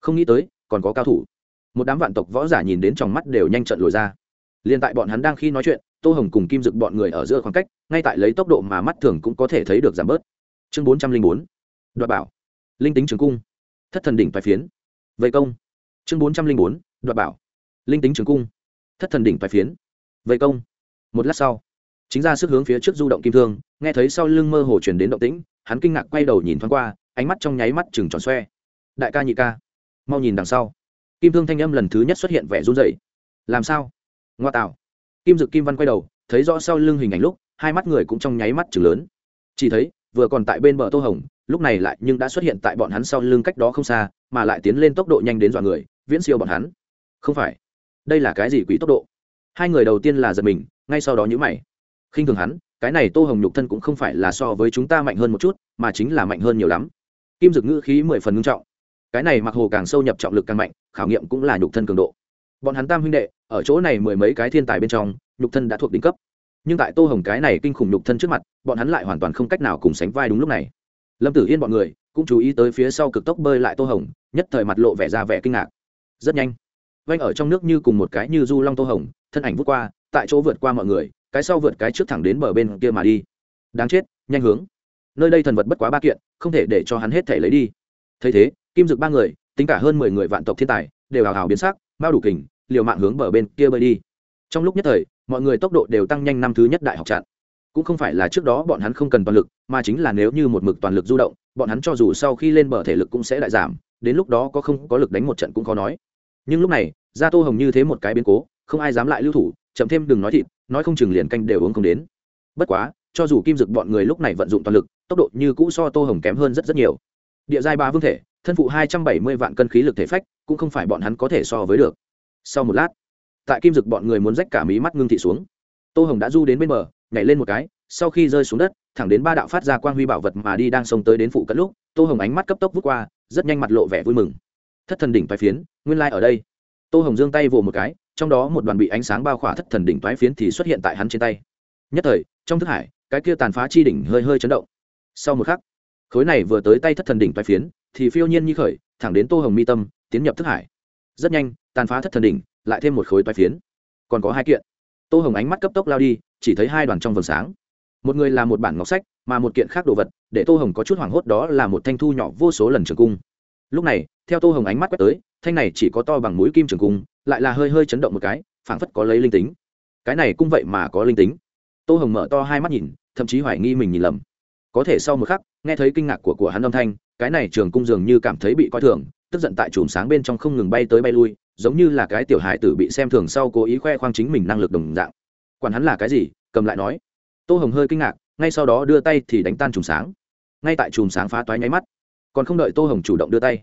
Không nghĩ tới, còn có cao thủ. Một đám vạn tộc võ giả nhìn đến trong mắt đều nhanh trận lùi ra. Liền tại bọn hắn đang khi nói chuyện, tô hồng cùng kim dực bọn người ở giữa khoảng cách, ngay tại lấy tốc độ mà mắt thường cũng có thể thấy được giảm bớt. Chương bốn trăm linh bốn đoạt bảo. Linh tính trường cung. Thất thần đỉnh toài phiến. Vây công. Chương bốn trăm linh bốn, đoạt bảo. Linh tính trường cung. Thất thần đỉnh toài phiến. Vây công. Một lát sau, chính ra sức hướng phía trước du động kim thương, nghe thấy sau lưng mơ hồ chuyển đến động tĩnh, hắn kinh ngạc quay đầu nhìn thoáng qua, ánh mắt trong nháy mắt chừng tròn xoe. Đại ca nhị ca, mau nhìn đằng sau. Kim thương thanh âm lần thứ nhất xuất hiện vẻ run dậy làm sao? Ngoa tạo. Kim dực kim văn quay đầu, thấy rõ sau lưng hình ảnh lúc, hai mắt người cũng trong nháy mắt chừng lớn. Chỉ thấy, vừa còn tại bên bờ tô hồng lúc này lại nhưng đã xuất hiện tại bọn hắn sau lưng cách đó không xa, mà lại tiến lên tốc độ nhanh đến dọa người, viễn siêu bọn hắn. Không phải, đây là cái gì quỷ tốc độ? Hai người đầu tiên là giật mình, ngay sau đó nhữ mày. Khinh thường hắn, cái này tô hồng nhục thân cũng không phải là so với chúng ta mạnh hơn một chút, mà chính là mạnh hơn nhiều lắm. Kim dực ngữ khí mười phần ngưng trọng. Cái này mặc hồ càng sâu nhập trọng lực càng mạnh, khảo nghiệm cũng là nhục thân cường độ. Bọn hắn tam huynh đệ, ở chỗ này mười mấy cái thiên tài bên trong, nhục thân đã thuộc đỉnh cấp. Nhưng tại tô hồng cái này kinh khủng nhục thân trước mặt, bọn hắn lại hoàn toàn không cách nào cùng sánh vai đúng lúc này lâm tử yên bọn người cũng chú ý tới phía sau cực tốc bơi lại tô hồng, nhất thời mặt lộ vẻ ra vẻ kinh ngạc. Rất nhanh vanh ở trong nước như cùng một cái như du long tô hồng, thân ảnh vút qua, tại chỗ vượt qua mọi người, cái sau vượt cái trước thẳng đến bờ bên kia mà đi. Đáng chết, nhanh hướng. Nơi đây thần vật bất quá ba kiện, không thể để cho hắn hết thể lấy đi. Thấy thế, kim dực ba người, tính cả hơn mười người vạn tộc thiên tài, đều hào hào biến sắc bao đủ kình, liều mạng hướng bờ bên kia bơi đi. Trong lúc nhất thời, mọi người tốc độ đều tăng nhanh năm thứ nhất đại học chặn cũng không phải là trước đó bọn hắn không cần toàn lực, mà chính là nếu như một mực toàn lực du động, bọn hắn cho dù sau khi lên bờ thể lực cũng sẽ lại giảm, đến lúc đó có không có lực đánh một trận cũng khó nói. Nhưng lúc này ra tô hồng như thế một cái biến cố, không ai dám lại lưu thủ, chậm thêm đừng nói thịt, nói không chừng liền canh đều uống không đến. Bất quá, cho dù kim dực bọn người lúc này vận dụng toàn lực, tốc độ như cũ so tô hồng kém hơn rất rất nhiều. Địa giai ba vương thể, thân phụ hai trăm bảy mươi vạn cân khí lực thể phách, cũng không phải bọn hắn có thể so với được. Sau một lát, tại kim dực bọn người muốn rách cả mí mắt ngưng thị xuống, tô hồng đã du đến bên bờ nhảy lên một cái, sau khi rơi xuống đất, thẳng đến ba đạo phát ra quang huy bảo vật mà đi đang xông tới đến phụ cận lúc, tô hồng ánh mắt cấp tốc vút qua, rất nhanh mặt lộ vẻ vui mừng. Thất thần đỉnh toái phiến, nguyên lai、like、ở đây. Tô hồng giương tay vồ một cái, trong đó một đoàn bị ánh sáng bao khỏa thất thần đỉnh toái phiến thì xuất hiện tại hắn trên tay. Nhất thời, trong thức hải, cái kia tàn phá chi đỉnh hơi hơi chấn động. Sau một khắc, khối này vừa tới tay thất thần đỉnh toái phiến, thì phiêu nhiên như khởi, thẳng đến tô hồng mi tâm, tiến nhập thức hải. Rất nhanh, tàn phá thất thần đỉnh, lại thêm một khối toái phiến. Còn có hai kiện. Tô hồng ánh mắt cấp tốc lao đi chỉ thấy hai đoàn trong vầng sáng. Một người là một bản ngọc sách, mà một kiện khác đồ vật, để tô hồng có chút hoảng hốt đó là một thanh thu nhỏ vô số lần trường cung. Lúc này, theo tô hồng ánh mắt quét tới, thanh này chỉ có to bằng mũi kim trường cung, lại là hơi hơi chấn động một cái, phảng phất có lấy linh tính. Cái này cũng vậy mà có linh tính. Tô hồng mở to hai mắt nhìn, thậm chí hoài nghi mình nhìn lầm. Có thể sau một khắc, nghe thấy kinh ngạc của của hắn âm thanh, cái này trường cung dường như cảm thấy bị coi thường, tức giận tại chùm sáng bên trong không ngừng bay tới bay lui, giống như là cái tiểu hài tử bị xem thường sau cố ý khoe khoang chính mình năng lực đồng dạng quản hắn là cái gì? cầm lại nói. Tô hồng hơi kinh ngạc, ngay sau đó đưa tay thì đánh tan chùm sáng. Ngay tại chùm sáng phá toái nháy mắt, còn không đợi tô hồng chủ động đưa tay.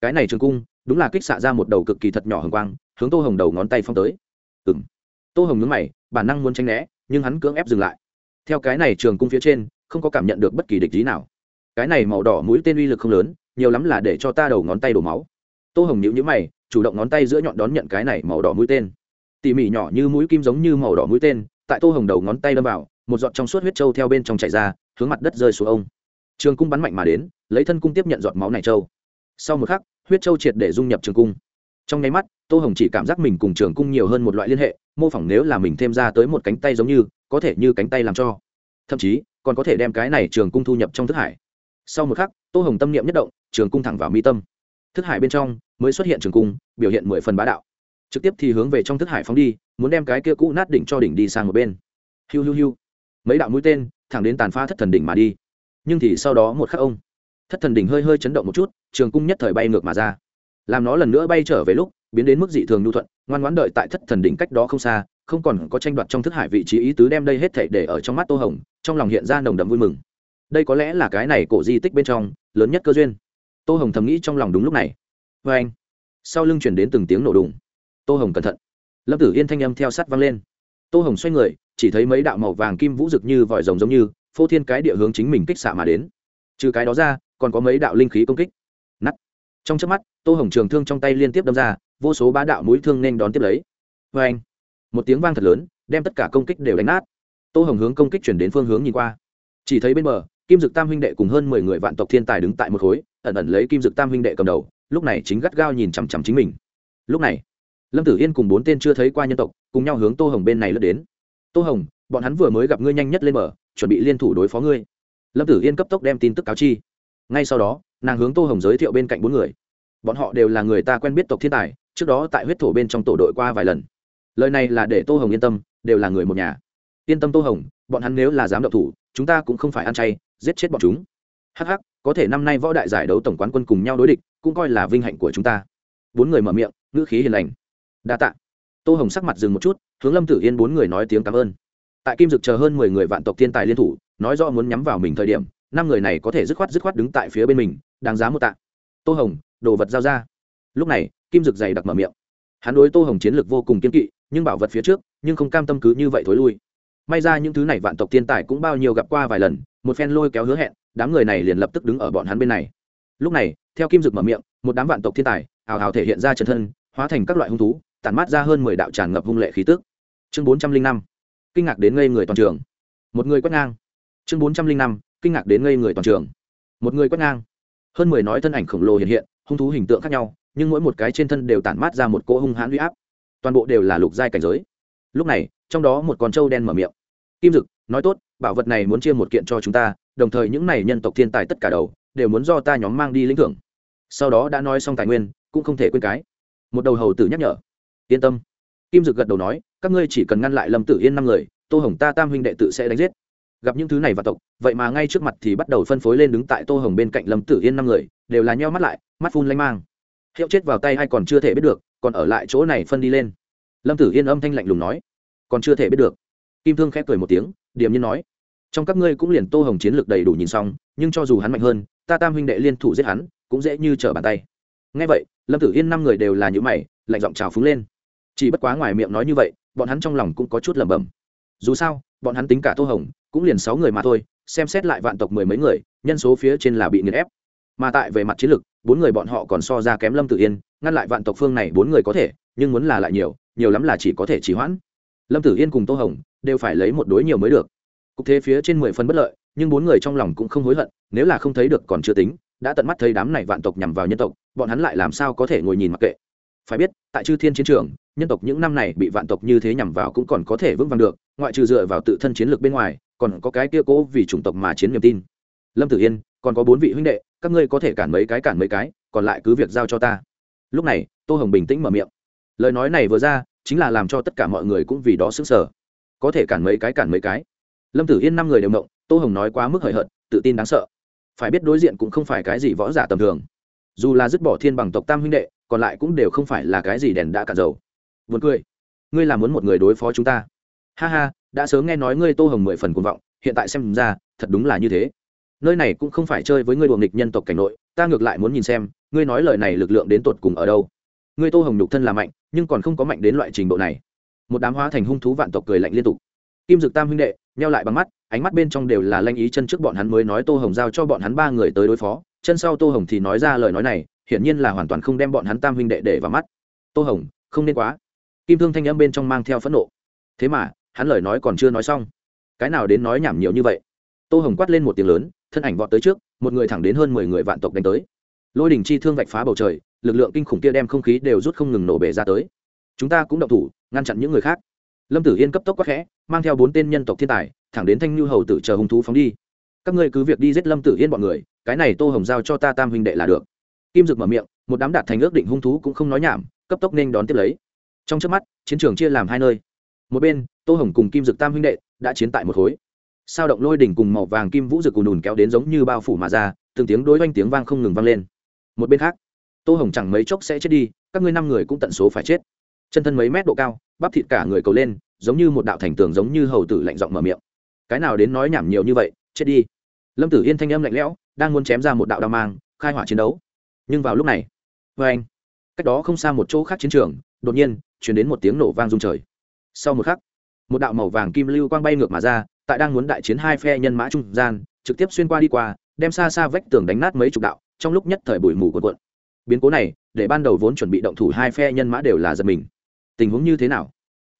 Cái này trường cung, đúng là kích xạ ra một đầu cực kỳ thật nhỏ hồng quang, hướng tô hồng đầu ngón tay phong tới. Ừ m tô hồng nhướng mày, bản năng muốn tranh né, nhưng hắn cưỡng ép dừng lại. Theo cái này trường cung phía trên, không có cảm nhận được bất kỳ địch lý nào. Cái này màu đỏ mũi tên uy lực không lớn, nhiều lắm là để cho ta đầu ngón tay đổ máu. Tô hồng nhịu nhíu mày, chủ động ngón tay giữa nhọn đón nhận cái này màu đỏ mũi tên tỉ mỉ nhỏ như mũi kim giống như màu đỏ mũi tên, tại tô hồng đầu ngón tay đâm vào, một giọt trong suốt huyết trâu theo bên trong chạy ra, hướng mặt đất rơi xuống ông. Trường cung bắn mạnh mà đến, lấy thân cung tiếp nhận giọt máu này trâu sau một khắc, huyết trâu triệt để dung nhập trường cung. Trong nháy mắt, tô hồng chỉ cảm giác mình cùng trường cung nhiều hơn một loại liên hệ, mô phỏng nếu là mình thêm ra tới một cánh tay giống như, có thể như cánh tay làm cho. Thậm chí, còn có thể đem cái này trường cung thu nhập trong thức hải. Sau một khắc, tô hồng tâm niệm nhất động, trường cung thẳng vào mi tâm. Thức hải bên trong, mới xuất hiện trường cung, biểu hiện mười phần bá đạo trực tiếp thì hướng về trong thức hải phóng đi, muốn đem cái kia cũ nát đỉnh cho đỉnh đi sang một bên. Hiu hiu hiu. Mấy đạo mũi tên, thẳng đến tàn phá thất thần đỉnh mà đi. Nhưng thì sau đó một khắc ông, thất thần đỉnh hơi hơi chấn động một chút, trường cung nhất thời bay ngược mà ra. Làm nó lần nữa bay trở về lúc, biến đến mức dị thường nhu thuận, ngoan ngoãn đợi tại thất thần đỉnh cách đó không xa, không còn có tranh đoạt trong thức hải vị trí ý tứ đem đây hết thảy để ở trong mắt tô hồng, trong lòng hiện ra nồng đậm vui mừng. Đây có lẽ là cái này cổ di tích bên trong, lớn nhất cơ duyên. Tô hồng thầm nghĩ trong lòng đúng lúc này. Vê anh sau lưng chuyển đến từng tiếng nổ đùng tô hồng cẩn thận. Lâm tử yên thanh âm theo sát vang lên. Tô hồng xoay người, chỉ thấy mấy đạo màu vàng kim vũ rực như vòi rồng giống như, phô thiên cái địa hướng chính mình kích xạ mà đến. Trừ cái đó ra, còn có mấy đạo linh khí công kích. Nắt trong trước mắt, tô hồng trường thương trong tay liên tiếp đâm ra, vô số bá đạo mũi thương nên đón tiếp lấy. Vê anh một tiếng vang thật lớn, đem tất cả công kích đều đánh nát. Tô hồng hướng công kích chuyển đến phương hướng nhìn qua. Chỉ thấy bên bờ, kim dực tam huynh đệ cùng hơn mười người vạn tộc thiên tài đứng tại một khối, ẩn ẩn lấy kim dực tam huynh đệ cầm đầu, lúc này chính gắt gao nhìn chằm chằm chính mình. Lúc này lâm tử yên cùng bốn tên chưa thấy qua nhân tộc, cùng nhau hướng tô hồng bên này lướt đến. Tô hồng, bọn hắn vừa mới gặp ngươi nhanh nhất lên bờ, chuẩn bị liên thủ đối phó ngươi. Lâm tử yên cấp tốc đem tin tức cáo chi. Ngay sau đó, nàng hướng tô hồng giới thiệu bên cạnh bốn người. Bọn họ đều là người ta quen biết tộc thiên tài, trước đó tại huyết thổ bên trong tổ đội qua vài lần. Lời này là để tô hồng yên tâm, đều là người một nhà. Yên tâm tô hồng, bọn hắn nếu là dám động thủ, chúng ta cũng không phải ăn chay, giết chết bọn chúng. Hh có thể năm nay võ đại giải đấu tổng quán quân cùng nhau đối địch, cũng coi là vinh hạnh của chúng ta. Bốn người mở miệng, ngữ khí hiền lành đa tạ. tô hồng sắc mặt dừng một chút, hướng lâm tử yên bốn người nói tiếng cảm ơn. Tại kim dực chờ hơn mười người vạn tộc thiên tài liên thủ, nói do muốn nhắm vào mình thời điểm, năm người này có thể dứt khoát dứt khoát đứng tại phía bên mình, đáng giá một tạ. Tô hồng, đồ vật giao ra. Lúc này, kim dực dày đặc mở miệng. Hắn đối tô hồng chiến lược vô cùng kiên kỵ, nhưng bảo vật phía trước, nhưng không cam tâm cứ như vậy thối lui. May ra những thứ này vạn tộc thiên tài cũng bao nhiêu gặp qua vài lần, một phen lôi kéo hứa hẹn, đám người này liền lập tức đứng ở bọn hắn bên này. Lúc này, theo kim dực mở miệng, một đám vạn tộc thiên tài ảo ảo thể hiện ra chân thân, hóa thành các loại hung thú tản mát ra hơn mười đạo tràn ngập hung lệ khí tức. Chương bốn trăm linh năm, kinh ngạc đến ngây người toàn trường. Một người quét ngang. Chương bốn trăm linh năm, kinh ngạc đến ngây người toàn trường. Một người quét ngang. Hơn mười nói thân ảnh khổng lồ hiện hiện, hung thú hình tượng khác nhau, nhưng mỗi một cái trên thân đều tản mát ra một cỗ hung hãn huy áp. Toàn bộ đều là lục giai cảnh giới. Lúc này, trong đó một con trâu đen mở miệng. Kim dực, nói tốt, bảo vật này muốn chia một kiện cho chúng ta, đồng thời những này nhân tộc thiên tài tất cả đầu, đều muốn do ta nhóm mang đi lĩnh thưởng. Sau đó đã nói xong tài nguyên, cũng không thể quên cái. Một đầu hầu tử nhắc nhở yên tâm. Kim dực gật đầu nói, các ngươi chỉ cần ngăn lại lâm tử yên năm người, tô hồng ta tam huynh đệ tự sẽ đánh giết. Gặp những thứ này và tộc, vậy mà ngay trước mặt thì bắt đầu phân phối lên đứng tại tô hồng bên cạnh lâm tử yên năm người, đều là nheo mắt lại, mắt phun lanh mang. Hiệu chết vào tay hay còn chưa thể biết được, còn ở lại chỗ này phân đi lên. Lâm tử yên âm thanh lạnh lùng nói, còn chưa thể biết được. Kim thương khép cười một tiếng, điềm nhiên nói, trong các ngươi cũng liền tô hồng chiến lược đầy đủ nhìn xong, nhưng cho dù hắn mạnh hơn, ta tam huynh đệ liên thủ giết hắn, cũng dễ như trở bàn tay. Ngay vậy, lâm tử yên năm người đều là những mày, lạnh giọng trào phúng lên chỉ bất quá ngoài miệng nói như vậy, bọn hắn trong lòng cũng có chút lẩm bẩm. Dù sao, bọn hắn tính cả tô hồng, cũng liền sáu người mà thôi, xem xét lại vạn tộc mười mấy người, nhân số phía trên là bị nghiền ép. Mà tại về mặt chiến lược, bốn người bọn họ còn so ra kém lâm tử yên, ngăn lại vạn tộc phương này bốn người có thể, nhưng muốn là lại nhiều nhiều lắm là chỉ có thể trì hoãn. Lâm tử yên cùng tô hồng, đều phải lấy một đối nhiều mới được. Cục thế phía trên mười phân bất lợi, nhưng bốn người trong lòng cũng không hối hận, nếu là không thấy được còn chưa tính, đã tận mắt thấy đám này vạn tộc nhằm vào nhân tộc, bọn hắn lại làm sao có thể ngồi nhìn mặc kệ phải biết, tại chư thiên chiến trường, nhân tộc những năm này bị vạn tộc như thế nhằm vào cũng còn có thể vững vàng được, ngoại trừ dựa vào tự thân chiến lược bên ngoài, còn có cái kia cố vì chủng tộc mà chiến niềm tin. Lâm tử yên, còn có bốn vị huynh đệ, các ngươi có thể cản mấy cái cản mấy cái, còn lại cứ việc giao cho ta. Lúc này, tô hồng bình tĩnh mở miệng. Lời nói này vừa ra, chính là làm cho tất cả mọi người cũng vì đó xứng sở có thể cản mấy cái cản mấy cái. Lâm tử yên năm người đều động tô hồng nói quá mức hời hợt, tự tin đáng sợ. Phải biết đối diện cũng không phải cái gì võ giả tầm thường dù là dứt bỏ thiên bằng tộc tam huynh đệ, còn lại cũng đều không phải là cái gì đèn đã cả dầu. Vượt cười. Ngươi là muốn một người đối phó chúng ta. Ha ha, đã sớm nghe nói ngươi tô hồng mười phần cuồng vọng, hiện tại xem ra, thật đúng là như thế. Nơi này cũng không phải chơi với ngươi đùa nghịch nhân tộc cảnh nội, ta ngược lại muốn nhìn xem, ngươi nói lời này lực lượng đến tột cùng ở đâu. Ngươi tô hồng nhục thân là mạnh, nhưng còn không có mạnh đến loại trình độ này. Một đám hóa thành hung thú vạn tộc cười lạnh liên tục. Kim dực tam huynh đệ neo lại bằng mắt, ánh mắt bên trong đều là lanh ý chân trước bọn hắn mới nói tô hồng giao cho bọn hắn ba người tới đối phó chân sau tô hồng thì nói ra lời nói này, hiển nhiên là hoàn toàn không đem bọn hắn tam huynh đệ để vào mắt. Tô hồng, không nên quá. Kim thương thanh âm bên trong mang theo phẫn nộ. Thế mà, hắn lời nói còn chưa nói xong. Cái nào đến nói nhảm nhiều như vậy? Tô hồng quát lên một tiếng lớn, thân ảnh vọt tới trước, một người thẳng đến hơn mười người vạn tộc đánh tới. Lôi đình chi thương vạch phá bầu trời, lực lượng kinh khủng kia đem không khí đều rút không ngừng nổ bể ra tới. Chúng ta cũng động thủ, ngăn chặn những người khác. Lâm tử yên cấp tốc quắc khẽ, mang theo bốn tên nhân tộc thiên tài, thẳng đến thanh nhu hầu tử chờ hung thú phóng đi. Các ngươi cứ việc đi giết lâm tử yên bọn người cái này tô hồng giao cho ta tam huynh đệ là được. Kim dực mở miệng, một đám đạt thành ước định hung thú cũng không nói nhảm, cấp tốc nên đón tiếp lấy. Trong trước mắt, chiến trường chia làm hai nơi. Một bên, tô hồng cùng kim dực tam huynh đệ đã chiến tại một khối. Sao động lôi đỉnh cùng màu vàng kim vũ dực cùn đùn kéo đến giống như bao phủ mà ra, từng tiếng đối oanh tiếng vang không ngừng vang lên. Một bên khác, tô hồng chẳng mấy chốc sẽ chết đi, các ngươi năm người cũng tận số phải chết. Chân thân mấy mét độ cao, bắp thịt cả người cầu lên, giống như một đạo thành tường giống như hầu tử lạnh giọng mở miệng. Cái nào đến nói nhảm nhiều như vậy, chết đi lâm tử yên thanh âm lạnh lẽo, đang muốn chém ra một đạo đao mang, khai hỏa chiến đấu. Nhưng vào lúc này vê anh, cách đó không xa một chỗ khác chiến trường, đột nhiên chuyển đến một tiếng nổ vang rung trời. Sau một khắc, một đạo màu vàng kim lưu quang bay ngược mà ra, tại đang muốn đại chiến hai phe nhân mã trung gian, trực tiếp xuyên qua đi qua, đem xa xa vách tường đánh nát mấy chục đạo, trong lúc nhất thời bụi mù cuộn cuộn. Biến cố này, để ban đầu vốn chuẩn bị động thủ hai phe nhân mã đều là giật mình. Tình huống như thế nào?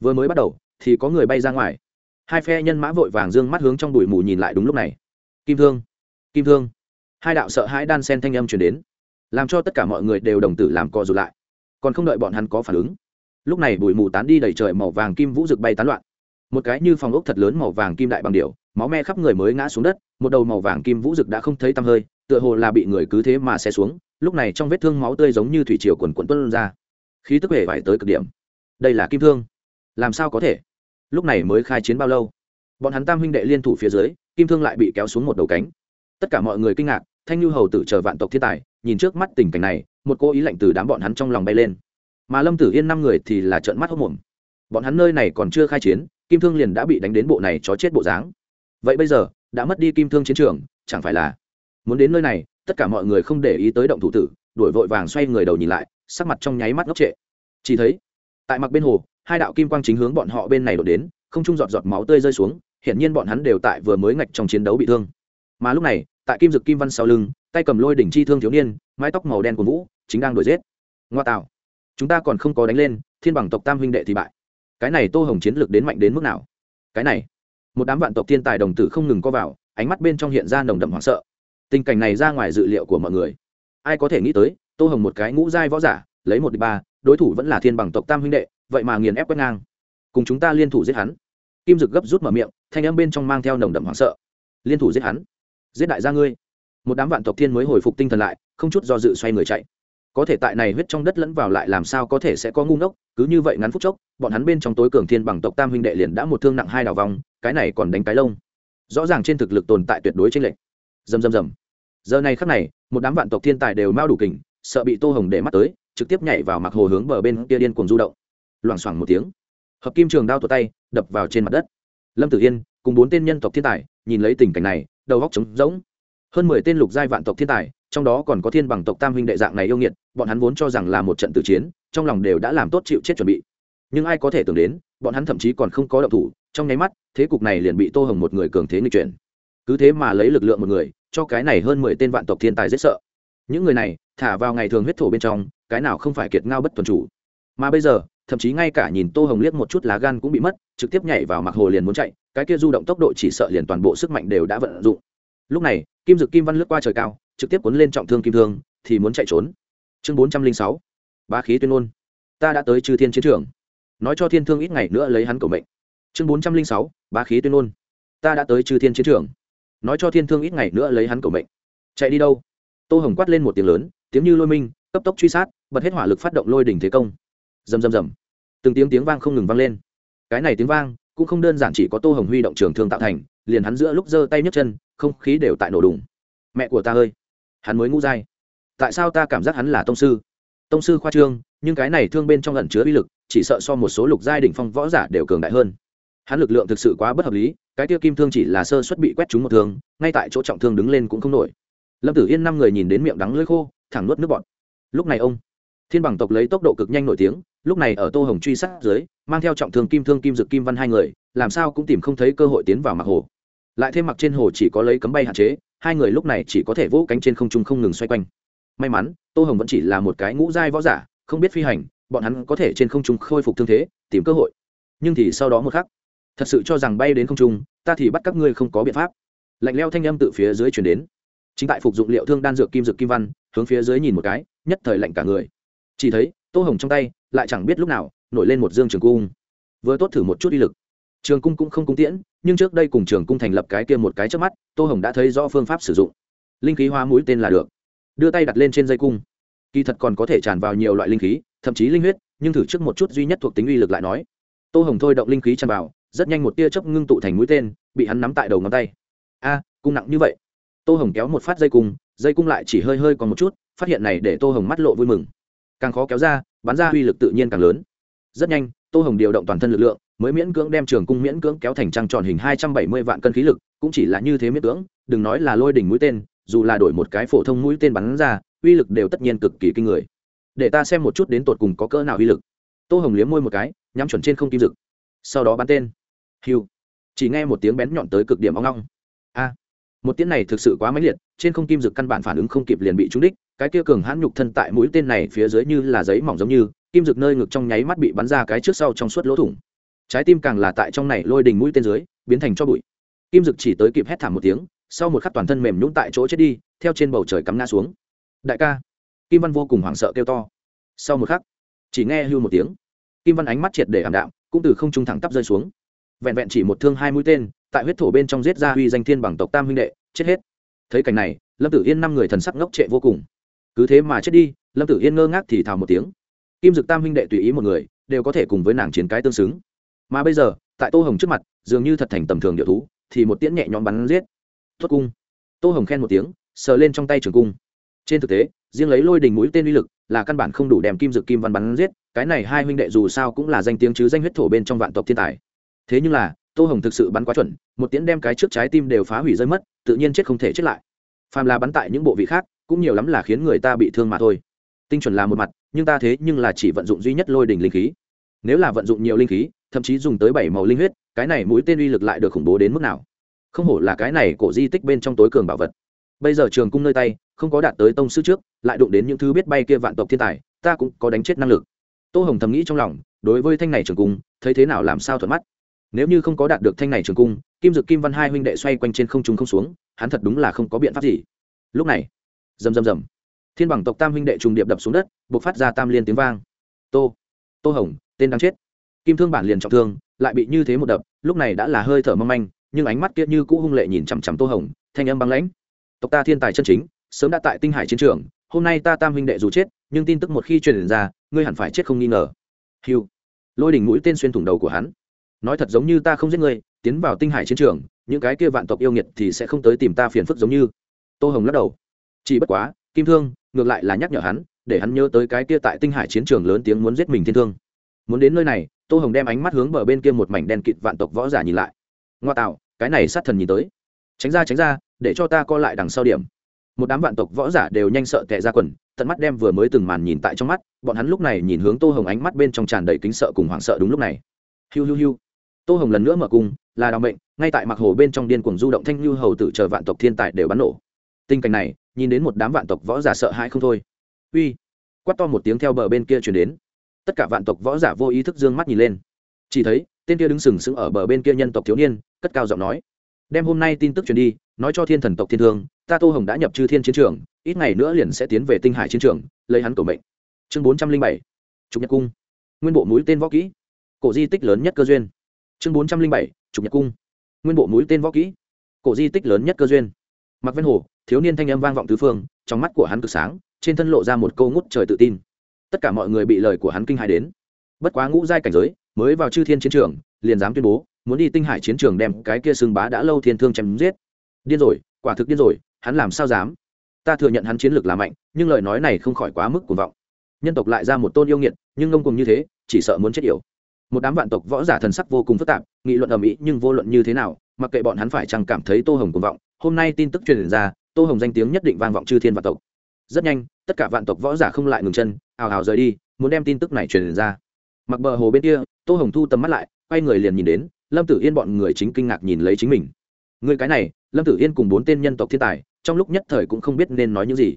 Vừa mới bắt đầu, thì có người bay ra ngoài. Hai phe nhân mã vội vàng dương mắt hướng trong bụi mù nhìn lại đúng lúc này kim thương. Kim thương. Hai đạo sợ hãi đan sen thanh âm chuyển đến, làm cho tất cả mọi người đều đồng tử làm co rụt lại, còn không đợi bọn hắn có phản ứng. Lúc này bụi mù tán đi đầy trời màu vàng kim vũ rực bay tán loạn. Một cái như phòng ốc thật lớn màu vàng kim đại bằng điệu máu me khắp người mới ngã xuống đất, một đầu màu vàng kim vũ rực đã không thấy tăm hơi, tựa hồ là bị người cứ thế mà xe xuống, lúc này trong vết thương máu tươi giống như thủy triều quần quần tuân ra. Khí tức hề vải tới cực điểm. Đây là kim thương. Làm sao có thể? Lúc này mới khai chiến bao lâu? Bọn hắn tam huynh đệ liên thủ phía dưới kim thương lại bị kéo xuống một đầu cánh. Tất cả mọi người kinh ngạc, thanh nhu hầu tử chờ vạn tộc thiên tài, nhìn trước mắt tình cảnh này, một cô ý lạnh từ đám bọn hắn trong lòng bay lên. Mà lâm tử yên năm người thì là trợn mắt hốc mồm bọn hắn nơi này còn chưa khai chiến, kim thương liền đã bị đánh đến bộ này chó chết bộ dáng. Vậy bây giờ, đã mất đi kim thương chiến trường, chẳng phải là muốn đến nơi này, tất cả mọi người không để ý tới động thủ tử, đuổi vội vàng xoay người đầu nhìn lại, sắc mặt trong nháy mắt ngốc trệ. Chỉ thấy, tại mặt bên hồ, hai đạo kim quang chính hướng bọn họ bên này đổ đến, không trung giọt giọt máu tươi rơi xuống hiển nhiên bọn hắn đều tại vừa mới ngạch trong chiến đấu bị thương. Mà lúc này, tại kim dực kim văn sau lưng, tay cầm lôi đỉnh chi thương thiếu niên, mái tóc màu đen của vũ, chính đang đuổi giết. Ngoa tạo. Chúng ta còn không có đánh lên, thiên bằng tộc tam huynh đệ thì bại. Cái này tô hồng chiến lược đến mạnh đến mức nào? Cái này, một đám vạn tộc thiên tài đồng tử không ngừng co vào, ánh mắt bên trong hiện ra nồng đậm hoảng sợ. Tình cảnh này ra ngoài dự liệu của mọi người. Ai có thể nghĩ tới, tô hồng một cái ngũ giai võ giả, lấy một đ ba, đối thủ vẫn là thiên bằng tộc tam huynh đệ, vậy mà nghiền ép quét ngang. Cùng chúng ta liên thủ giết hắn. Kim dực gấp rút mở miệng thanh âm bên trong mang theo nồng đậm hoảng sợ. Liên thủ giết hắn. Giết đại gia ngươi. Một đám vạn tộc thiên mới hồi phục tinh thần lại, không chút do dự xoay người chạy. Có thể tại này huyết trong đất lẫn vào lại làm sao có thể sẽ có ngu ngốc, cứ như vậy ngắn phút chốc, bọn hắn bên trong tối cường thiên bằng tộc tam huynh đệ liền đã một thương nặng hai đào vòng cái này còn đánh cái lông. Rõ ràng trên thực lực tồn tại tuyệt đối trên lệnh dầm dầm dầm giờ này khắc này, một đám vạn tộc thiên tài đều mau đủ kình, sợ bị tô hồng để mắt tới, trực tiếp nhảy vào mặc hồ hướng bờ bên kia điên cuồng du động. Loảng xoảng một tiếng. Hợp kim trường đao tuột tay, đập vào trên mặt đất lâm tử yên, cùng bốn tên nhân tộc thiên tài, nhìn lấy tình cảnh này, đầu góc trống rỗng. Hơn mười tên lục giai vạn tộc thiên tài, trong đó còn có thiên bằng tộc tam huynh đệ dạng này yêu nghiệt, bọn hắn vốn cho rằng là một trận tử chiến, trong lòng đều đã làm tốt chịu chết chuẩn bị. Nhưng ai có thể tưởng đến, bọn hắn thậm chí còn không có động thủ, trong nháy mắt, thế cục này liền bị tô hồng một người cường thế nghịch chuyển. Cứ thế mà lấy lực lượng một người, cho cái này hơn mười tên vạn tộc thiên tài rất sợ. Những người này, thả vào ngày thường huyết thổ bên trong, cái nào không phải kiệt ngao bất tuần chủ. Mà bây giờ thậm chí ngay cả nhìn tô hồng liếc một chút lá gan cũng bị mất, trực tiếp nhảy vào mặc hồ liền muốn chạy, cái kia du động tốc độ chỉ sợ liền toàn bộ sức mạnh đều đã vận dụng. Lúc này, kim dực kim văn lướt qua trời cao, trực tiếp cuốn lên trọng thương kim thương, thì muốn chạy trốn. Chương bốn trăm linh sáu ba khí tuyên ngôn. Ta đã tới chư thiên chiến trường. Nói cho thiên thương ít ngày nữa lấy hắn cầu mệnh. Chương bốn trăm linh sáu ba khí tuyên ngôn. Ta đã tới chư thiên chiến trường. Nói cho thiên thương ít ngày nữa lấy hắn cầu mệnh. Chạy đi đâu? Tô hồng quát lên một tiếng lớn, tiếng như lôi minh, cấp tốc truy sát, bật hết hỏa lực phát động lôi đỉnh thế công rầm rầm rầm. Từng tiếng tiếng vang không ngừng vang lên. Cái này tiếng vang cũng không đơn giản chỉ có tô hồng huy động trường thương tạo thành, liền hắn giữa lúc giơ tay nhấc chân, không khí đều tại nổ đùng. Mẹ của ta ơi, hắn mới ngũ dai. Tại sao ta cảm giác hắn là tông sư? Tông sư khoa trương, nhưng cái này thương bên trong lẩn chứa uy lực, chỉ sợ so một số lục giai đỉnh phong võ giả đều cường đại hơn. Hắn lực lượng thực sự quá bất hợp lý, cái tiêu kim thương chỉ là sơ xuất bị quét trúng một thương, ngay tại chỗ trọng thương đứng lên cũng không nổi. Lâm tử yên năm người nhìn đến miệng đắng lưỡi khô, thẳng nuốt nước bọt. Lúc này ông, thiên bằng tộc lấy tốc độ cực nhanh nổi tiếng lúc này ở tô hồng truy sát dưới, mang theo trọng thương kim thương, kim dực, kim văn hai người, làm sao cũng tìm không thấy cơ hội tiến vào mặc hồ. Lại thêm mặc trên hồ chỉ có lấy cấm bay hạn chế, hai người lúc này chỉ có thể vỗ cánh trên không trung không ngừng xoay quanh. May mắn, tô hồng vẫn chỉ là một cái ngũ giai võ giả, không biết phi hành, bọn hắn có thể trên không trung khôi phục thương thế, tìm cơ hội. Nhưng thì sau đó một khắc, thật sự cho rằng bay đến không trung, ta thì bắt các ngươi không có biện pháp. Lạnh leo thanh âm từ phía dưới chuyển đến. Chính tại phục dụng liệu thương đan dược kim dược kim văn, hướng phía dưới nhìn một cái, nhất thời lạnh cả người. Chỉ thấy tô hồng trong tay lại chẳng biết lúc nào nổi lên một dương trường cung. Vừa tốt thử một chút uy lực. Trường cung cũng không cung tiễn, nhưng trước đây cùng trường cung thành lập cái kia một cái trước mắt, tô hồng đã thấy rõ phương pháp sử dụng. Linh khí hóa mũi tên là được. Đưa tay đặt lên trên dây cung. Kỳ thật còn có thể tràn vào nhiều loại linh khí, thậm chí linh huyết, nhưng thử trước một chút duy nhất thuộc tính uy lực lại nói. Tô hồng thôi động linh khí tràn vào, rất nhanh một tia chớp ngưng tụ thành mũi tên, bị hắn nắm tại đầu ngón tay. A, cung nặng như vậy. Tô hồng kéo một phát dây cung dây cung lại chỉ hơi hơi còn một chút, phát hiện này để tô hồng mắt lộ vui mừng càng khó kéo ra, bắn ra uy lực tự nhiên càng lớn. Rất nhanh, tô hồng điều động toàn thân lực lượng, mới miễn cưỡng đem trường cung miễn cưỡng kéo thành trăng tròn hình hai trăm bảy mươi vạn cân khí lực, cũng chỉ là như thế miễn cưỡng, đừng nói là lôi đỉnh mũi tên, dù là đổi một cái phổ thông mũi tên bắn ra, uy lực đều tất nhiên cực kỳ kinh người. Để ta xem một chút đến tột cùng có cỡ nào uy lực. Tô hồng liếm môi một cái, nhắm chuẩn trên không kim rực sau đó bắn tên. Hiu. Chỉ nghe một tiếng bén nhọn tới cực điểm ong long a. Một tiếng này thực sự quá mãnh liệt, trên không kim rực căn bản phản ứng không kịp liền bị trúng đích cái kia cường hãn nhục thân tại mũi tên này phía dưới như là giấy mỏng giống như, kim rực nơi ngực trong nháy mắt bị bắn ra cái trước sau trong suốt lỗ thủng. Trái tim càng là tại trong này lôi đình mũi tên dưới, biến thành cho bụi. Kim rực chỉ tới kịp hét thảm một tiếng, sau một khắc toàn thân mềm nhũng tại chỗ chết đi, theo trên bầu trời cắm ngã xuống. Đại ca. Kim văn vô cùng hoảng sợ kêu to. Sau một khắc, chỉ nghe hưu một tiếng. Kim văn ánh mắt triệt để ảm đạm, cũng từ không trung thẳng tắp rơi xuống. Vẹn vẹn chỉ một thương hai mũi tên, tại huyết thổ bên trong giết ra huy danh thiên bằng tộc tam huynh đệ, chết hết. Thấy cảnh này, lâm tử yên năm người thần sắc ngốc trệ vô cùng cứ thế mà chết đi, lâm tử yên ngơ ngác thì thào một tiếng. Kim dực tam huynh đệ tùy ý một người, đều có thể cùng với nàng chiến cái tương xứng. Mà bây giờ, tại tô hồng trước mặt, dường như thật thành tầm thường địa thú, thì một tiễn nhẹ nhõm bắn giết. Tuất cung. Tô hồng khen một tiếng, sờ lên trong tay trường cung. Trên thực tế, riêng lấy lôi đình mũi tên uy lực là căn bản không đủ đem kim dực kim văn bắn giết, cái này hai huynh đệ dù sao cũng là danh tiếng chứ danh huyết thổ bên trong vạn tộc thiên tài. Thế nhưng là, tô hồng thực sự bắn quá chuẩn, một tiễn đem cái trước trái tim đều phá hủy rơi mất, tự nhiên chết không thể chết lại. Phàm là bắn tại những bộ vị khác cũng nhiều lắm là khiến người ta bị thương mà thôi. Tinh chuẩn là một mặt, nhưng ta thế nhưng là chỉ vận dụng duy nhất lôi đỉnh linh khí. Nếu là vận dụng nhiều linh khí, thậm chí dùng tới bảy màu linh huyết, cái này mũi tên uy lực lại được khủng bố đến mức nào? Không hổ là cái này cổ di tích bên trong tối cường bảo vật. Bây giờ trường cung nơi tay, không có đạt tới tông sư trước, lại đụng đến những thứ biết bay kia vạn tộc thiên tài, ta cũng có đánh chết năng lực. Tô hồng thầm nghĩ trong lòng, đối với thanh này trường cung, thấy thế nào làm sao thuận mắt? Nếu như không có đạt được thanh này trường cung, kim dực kim văn hai huynh đệ xoay quanh trên không trung không xuống, hắn thật đúng là không có biện pháp gì. Lúc này rầm rầm rầm. Thiên bằng tộc tam huynh đệ trùng điệp đập xuống đất buộc phát ra tam liên tiếng vang. Tô tô hồng, tên đang chết. Kim thương bản liền trọng thương, lại bị như thế một đập, lúc này đã là hơi thở mong manh, nhưng ánh mắt kia như cũ hung lệ nhìn chằm chằm tô hồng, thanh âm băng lãnh. Tộc ta thiên tài chân chính, sớm đã tại tinh hải chiến trường, hôm nay ta tam huynh đệ dù chết, nhưng tin tức một khi truyền ra, ngươi hẳn phải chết không nghi ngờ. Hiu lôi đỉnh mũi tên xuyên thủng đầu của hắn. Nói thật giống như ta không giết ngươi, tiến vào tinh hải chiến trường, những cái kia vạn tộc yêu nghiệt thì sẽ không tới tìm ta phiền phức giống như. Tô hồng lắc đầu chỉ bất quá, kim thương, ngược lại là nhắc nhở hắn, để hắn nhớ tới cái kia tại tinh hải chiến trường lớn tiếng muốn giết mình thiên thương. Muốn đến nơi này, tô hồng đem ánh mắt hướng bờ bên kia một mảnh đen kịt vạn tộc võ giả nhìn lại. Ngoa tạo, cái này sát thần nhìn tới. Tránh ra tránh ra, để cho ta co lại đằng sau điểm. Một đám vạn tộc võ giả đều nhanh sợ tệ ra quần, tận mắt đem vừa mới từng màn nhìn tại trong mắt, bọn hắn lúc này nhìn hướng tô hồng ánh mắt bên trong tràn đầy kính sợ cùng hoảng sợ đúng lúc này. Hiu hiu hiu. Tô hồng lần nữa mở cung, là đào mệnh, ngay tại mặc hồ bên trong điên cuồng du động thanh lưu hầu tử chờ vạn tộc thiên tài đều bắn nổ tình cảnh này, nhìn đến một đám vạn tộc võ giả sợ hãi không thôi. Uy! Quát to một tiếng theo bờ bên kia chuyển đến. Tất cả vạn tộc võ giả vô ý thức d ư ơ n g mắt nhìn lên. Chỉ thấy, tên kia đứng sừng sững ở bờ bên kia nhân tộc thiếu niên, cất cao giọng nói. Đem hôm nay tin tức truyền đi, nói cho thiên thần tộc thiên thương, ta tô hồng đã nhập chư thiên chiến trường, ít ngày nữa liền sẽ tiến về tinh hải chiến trường, lấy hắn cầu mệnh. Chương bốn trăm linh bảy, trục nhật cung. Nguyên bộ mũi tên võ kỹ. Cổ di tích lớn nhất cơ duyên. Chương bốn trăm linh bảy, trục nhật cung. Nguyên bộ mũi tên võ kỹ. Cổ di tích lớn nhất cơ duyên mặc ven hồ, thiếu niên thanh âm vang vọng tứ phương, trong mắt của hắn cực sáng, trên thân lộ ra một câu ngút trời tự tin. Tất cả mọi người bị lời của hắn kinh hài đến. Bất quá ngũ giai cảnh giới, mới vào chư thiên chiến trường, liền dám tuyên bố, muốn đi tinh hải chiến trường đem cái kia xương bá đã lâu thiên thương chém giết. Điên rồi, quả thực điên rồi, hắn làm sao dám? Ta thừa nhận hắn chiến lược là mạnh, nhưng lời nói này không khỏi quá mức cuồng vọng. Nhân tộc lại ra một tôn yêu nghiệt, nhưng ngông cùng như thế, chỉ sợ muốn chết yểu. Một đám vạn tộc võ giả thần sắc vô cùng phức tạp, nghị luận ầm ĩ nhưng vô luận như thế nào, mặc kệ bọn hắn phải chẳng cảm thấy tô hồng cuồng vọng hôm nay tin tức truyền ra, tô hồng danh tiếng nhất định vang vọng chư thiên vạn tộc. Rất nhanh, tất cả vạn tộc võ giả không lại ngừng chân, ào ào rời đi, muốn đem tin tức này truyền ra. Mặc bờ hồ bên kia, tô hồng thu tầm mắt lại, quay người liền nhìn đến, lâm tử yên bọn người chính kinh ngạc nhìn lấy chính mình. Người cái này, lâm tử yên cùng bốn tên nhân tộc thiên tài, trong lúc nhất thời cũng không biết nên nói những gì.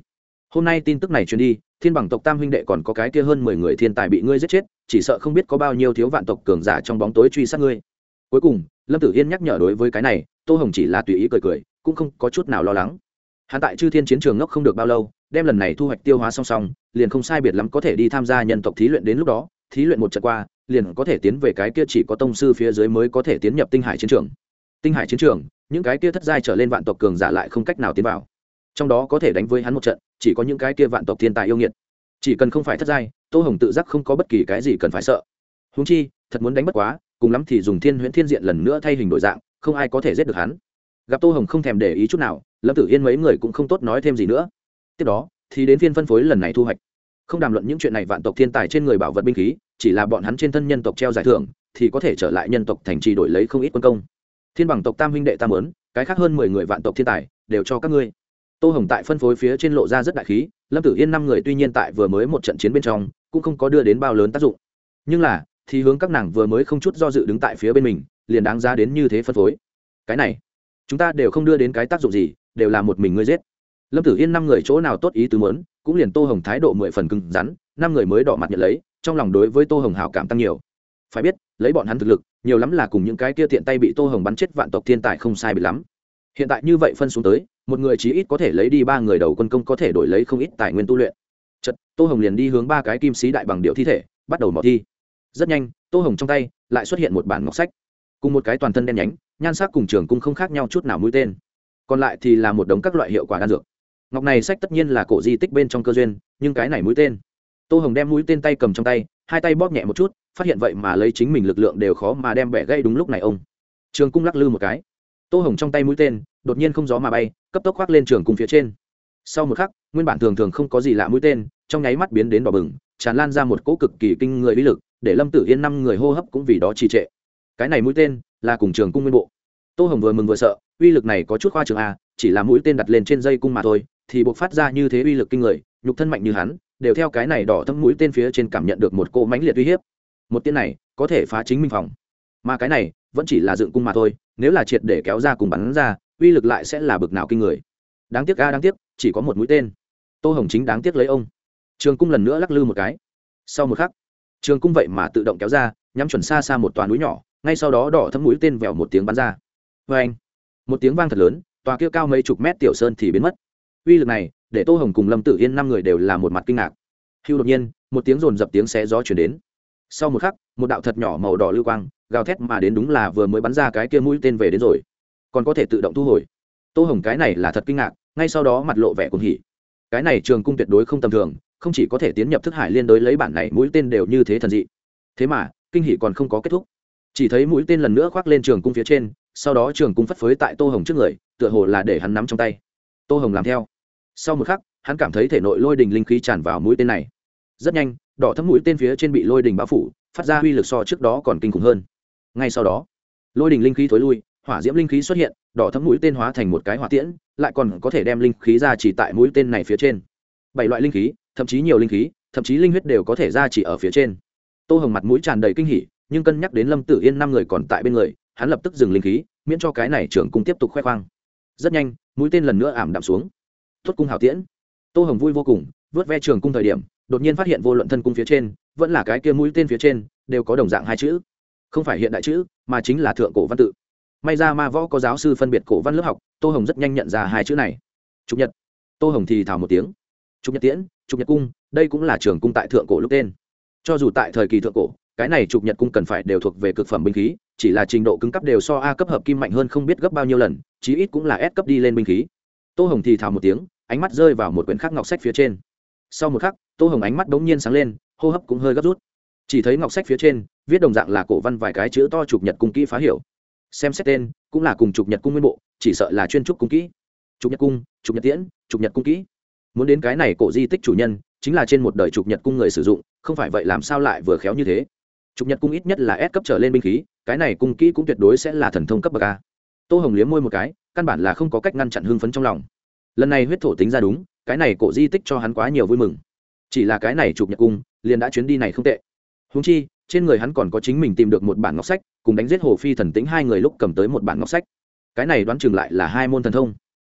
Hôm nay tin tức này truyền đi, thiên bằng tộc tam huynh đệ còn có cái kia hơn mười người thiên tài bị ngươi giết chết, chỉ sợ không biết có bao nhiêu thiếu vạn tộc cường giả trong bóng tối truy sát ngươi. Cuối cùng, lâm tử yên nhắc nhở đối với cái này, tô hồng chỉ là tùy ý cười cười cũng không có chút nào lo lắng. Hắn tại chư thiên chiến trường ngốc không được bao lâu, đem lần này thu hoạch tiêu hóa song song, liền không sai biệt lắm có thể đi tham gia nhân tộc thí luyện đến lúc đó, thí luyện một trận qua, liền có thể tiến về cái kia chỉ có tông sư phía dưới mới có thể tiến nhập tinh hải chiến trường. Tinh hải chiến trường, những cái kia thất giai trở lên vạn tộc cường giả lại không cách nào tiến vào. Trong đó có thể đánh với hắn một trận, chỉ có những cái kia vạn tộc thiên tài yêu nghiệt. Chỉ cần không phải thất giai, tô hồng tự giác không có bất kỳ cái gì cần phải sợ. Húng chi, thật muốn đánh bất quá, cùng lắm thì dùng thiên huyễn thiên diện lần nữa thay hình đổi dạng, không ai có thể giết được hắn gặp tô hồng không thèm để ý chút nào, lâm tử yên mấy người cũng không tốt nói thêm gì nữa. Tiếp đó, thì đến phiên phân phối lần này thu hoạch. Không đàm luận những chuyện này vạn tộc thiên tài trên người bảo vật binh khí, chỉ là bọn hắn trên thân nhân tộc treo giải thưởng, thì có thể trở lại nhân tộc thành trì đổi lấy không ít quân công. Thiên bằng tộc tam huynh đệ tam lớn cái khác hơn mười người vạn tộc thiên tài, đều cho các ngươi. Tô hồng tại phân phối phía trên lộ ra rất đại khí, lâm tử yên năm người tuy nhiên tại vừa mới một trận chiến bên trong, cũng không có đưa đến bao lớn tác dụng. Nhưng là, thì hướng các nàng vừa mới không chút do dự đứng tại phía bên mình, liền đáng ra đến như thế phân phối. Cái này chúng ta đều không đưa đến cái tác dụng gì đều là một mình ngươi giết. Lâm tử yên năm người chỗ nào tốt ý tứ muốn, cũng liền tô hồng thái độ mười phần cứng rắn năm người mới đỏ mặt nhận lấy trong lòng đối với tô hồng hảo cảm tăng nhiều. Phải biết lấy bọn hắn thực lực nhiều lắm là cùng những cái kia tiện tay bị tô hồng bắn chết vạn tộc thiên tài không sai bị lắm. Hiện tại như vậy phân xuống tới một người chí ít có thể lấy đi ba người đầu quân công có thể đổi lấy không ít tài nguyên tu luyện. Chật tô hồng liền đi hướng ba cái kim sĩ đại bằng điệu thi thể bắt đầu mò thi. Rất nhanh tô hồng trong tay lại xuất hiện một bản ngọc sách cùng một cái toàn thân đen nhánh, nhan sắc cùng trường cung không khác nhau chút nào mũi tên. Còn lại thì là một đống các loại hiệu quả đan dược. Ngọc này sách tất nhiên là cổ di tích bên trong cơ duyên, nhưng cái này mũi tên. Tô hồng đem mũi tên tay cầm trong tay, hai tay bóp nhẹ một chút, phát hiện vậy mà lấy chính mình lực lượng đều khó mà đem bẻ gây đúng lúc này ông. Trường cung lắc lư một cái. Tô hồng trong tay mũi tên, đột nhiên không gió mà bay, cấp tốc khoác lên trường cung phía trên. Sau một khắc, nguyên bản thường thường không có gì lạ mũi tên, trong nháy mắt biến đến đỏ bừng, tràn lan ra một cỗ cực kỳ kinh người uy lực, để lâm tử yên năm người hô hấp cũng vì đó trì trệ cái này mũi tên là cùng trường cung nguyên bộ. Tô hồng vừa mừng vừa sợ, uy lực này có chút khoa trường a chỉ là mũi tên đặt lên trên dây cung mà thôi, thì buộc phát ra như thế uy lực kinh người, nhục thân mạnh như hắn, đều theo cái này đỏ thâm mũi tên phía trên cảm nhận được một cỗ mãnh liệt uy hiếp. Một tên này có thể phá chính minh phòng. Mà cái này vẫn chỉ là dựng cung mà thôi, nếu là triệt để kéo ra cùng bắn ra, uy lực lại sẽ là bực nào kinh người. Đáng tiếc a, đáng tiếc, chỉ có một mũi tên. Tô hồng chính đáng tiếc lấy ông. Trường cung lần nữa lắc lư một cái. Sau một khắc, trường cung vậy mà tự động kéo ra, nhắm chuẩn xa xa một toàn núi nhỏ ngay sau đó đỏ thấm mũi tên vèo một tiếng bắn ra. Vê anh, một tiếng vang thật lớn, tòa kia cao mấy chục mét tiểu sơn thì biến mất. Uy lực này, để tô hồng cùng lâm tử yên năm người đều là một mặt kinh ngạc. Hưu đột nhiên, một tiếng rồn dập tiếng xé gió chuyển đến. Sau một khắc, một đạo thật nhỏ màu đỏ lưu quang, gào thét mà đến đúng là vừa mới bắn ra cái kia mũi tên về đến rồi. Còn có thể tự động thu hồi. Tô hồng cái này là thật kinh ngạc, ngay sau đó mặt lộ vẻ cuồng hỉ. Cái này trường cung tuyệt đối không tầm thường, không chỉ có thể tiến nhập thức hải liên đối lấy bản này mũi tên đều như thế thần dị. Thế mà, kinh hỉ còn không có kết thúc chỉ thấy mũi tên lần nữa khoác lên trường cung phía trên, sau đó trường cung phất phới tại tô hồng trước người, tựa hồ là để hắn nắm trong tay. Tô hồng làm theo. Sau một khắc, hắn cảm thấy thể nội lôi đình linh khí tràn vào mũi tên này. Rất nhanh, đỏ thấm mũi tên phía trên bị lôi đình bao phủ, phát ra uy lực so trước đó còn kinh khủng hơn. Ngay sau đó, lôi đình linh khí thối lui, hỏa diễm linh khí xuất hiện, đỏ thấm mũi tên hóa thành một cái hỏa tiễn, lại còn có thể đem linh khí ra chỉ tại mũi tên này phía trên. Bảy loại linh khí, thậm chí nhiều linh khí, thậm chí linh huyết đều có thể ra chỉ ở phía trên. Tô hồng mặt mũi tràn đầy kinh hỉ nhưng cân nhắc đến lâm tử yên năm người còn tại bên người, hắn lập tức dừng linh khí, miễn cho cái này trưởng cung tiếp tục khoe khoang. Rất nhanh, mũi tên lần nữa ảm đạm xuống. Tuất cung hào tiễn. Tô hồng vui vô cùng, vớt ve trường cung thời điểm, đột nhiên phát hiện vô luận thân cung phía trên, vẫn là cái kia mũi tên phía trên, đều có đồng dạng hai chữ. Không phải hiện đại chữ, mà chính là thượng cổ văn tự. May ra ma võ có giáo sư phân biệt cổ văn lớp học, tô hồng rất nhanh nhận ra hai chữ này. Trục nhật. Tô hồng thì thảo một tiếng. Trục nhật tiễn trục nhật cung, đây cũng là trường cung tại thượng cổ lúc tên. Cho dù tại thời kỳ thượng cổ cái này trục nhật cung cần phải đều thuộc về cực phẩm binh khí, chỉ là trình độ cứng cấp đều so a cấp hợp kim mạnh hơn không biết gấp bao nhiêu lần, chí ít cũng là s cấp đi lên binh khí. Tô hồng thì thào một tiếng, ánh mắt rơi vào một quyển khắc ngọc sách phía trên. Sau một khắc, tô hồng ánh mắt đ ố n g nhiên sáng lên, hô hấp cũng hơi gấp rút. Chỉ thấy ngọc sách phía trên, viết đồng dạng là cổ văn vài cái chữ to trục nhật cung kỹ phá hiểu. Xem xét tên, cũng là cùng trục nhật cung nguyên bộ, chỉ sợ là chuyên trúc cung kỹ. Trục nhật cung, trục nhật tiễn, trục nhật cung kỹ. Muốn đến cái này cổ di tích chủ nhân, chính là trên một đời trục nhật cung người sử dụng, không phải vậy làm sao lại vừa khéo như thế? Trục nhật cung ít nhất là S cấp trở lên binh khí, cái này cung kỹ cũng tuyệt đối sẽ là thần thông cấp bậc a. Tô hồng liếm môi một cái, căn bản là không có cách ngăn chặn hưng phấn trong lòng. Lần này huyết thổ tính ra đúng, cái này cổ di tích cho hắn quá nhiều vui mừng. Chỉ là cái này chụp nhật cung, liền đã chuyến đi này không tệ. Húng chi, trên người hắn còn có chính mình tìm được một bản ngọc sách, cùng đánh giết hồ phi thần tính hai người lúc cầm tới một bản ngọc sách. Cái này đoán chừng lại là hai môn thần thông.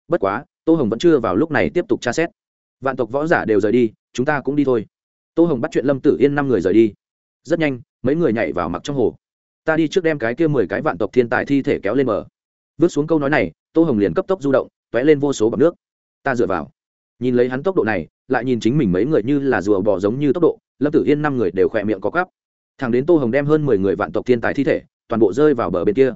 Bất quá, tô hồng vẫn chưa vào lúc này tiếp tục tra xét. Vạn tộc võ giả đều rời đi, chúng ta cũng đi thôi. Tô hồng bắt chuyện lâm tử yên năm người rời đi rất nhanh, mấy người nhảy vào mặc trong hồ. Ta đi trước đem cái kia mười cái vạn tộc thiên tài thi thể kéo lên mở. vứt xuống câu nói này, tô hồng liền cấp tốc du động t ó é lên vô số bọc nước. Ta dựa vào. Nhìn lấy hắn tốc độ này, lại nhìn chính mình mấy người như là rùa bò giống như tốc độ, lâm tử yên năm người đều khỏe miệng có cắp thằng đến tô hồng đem hơn mười người vạn tộc thiên tài thi thể, toàn bộ rơi vào bờ bên kia.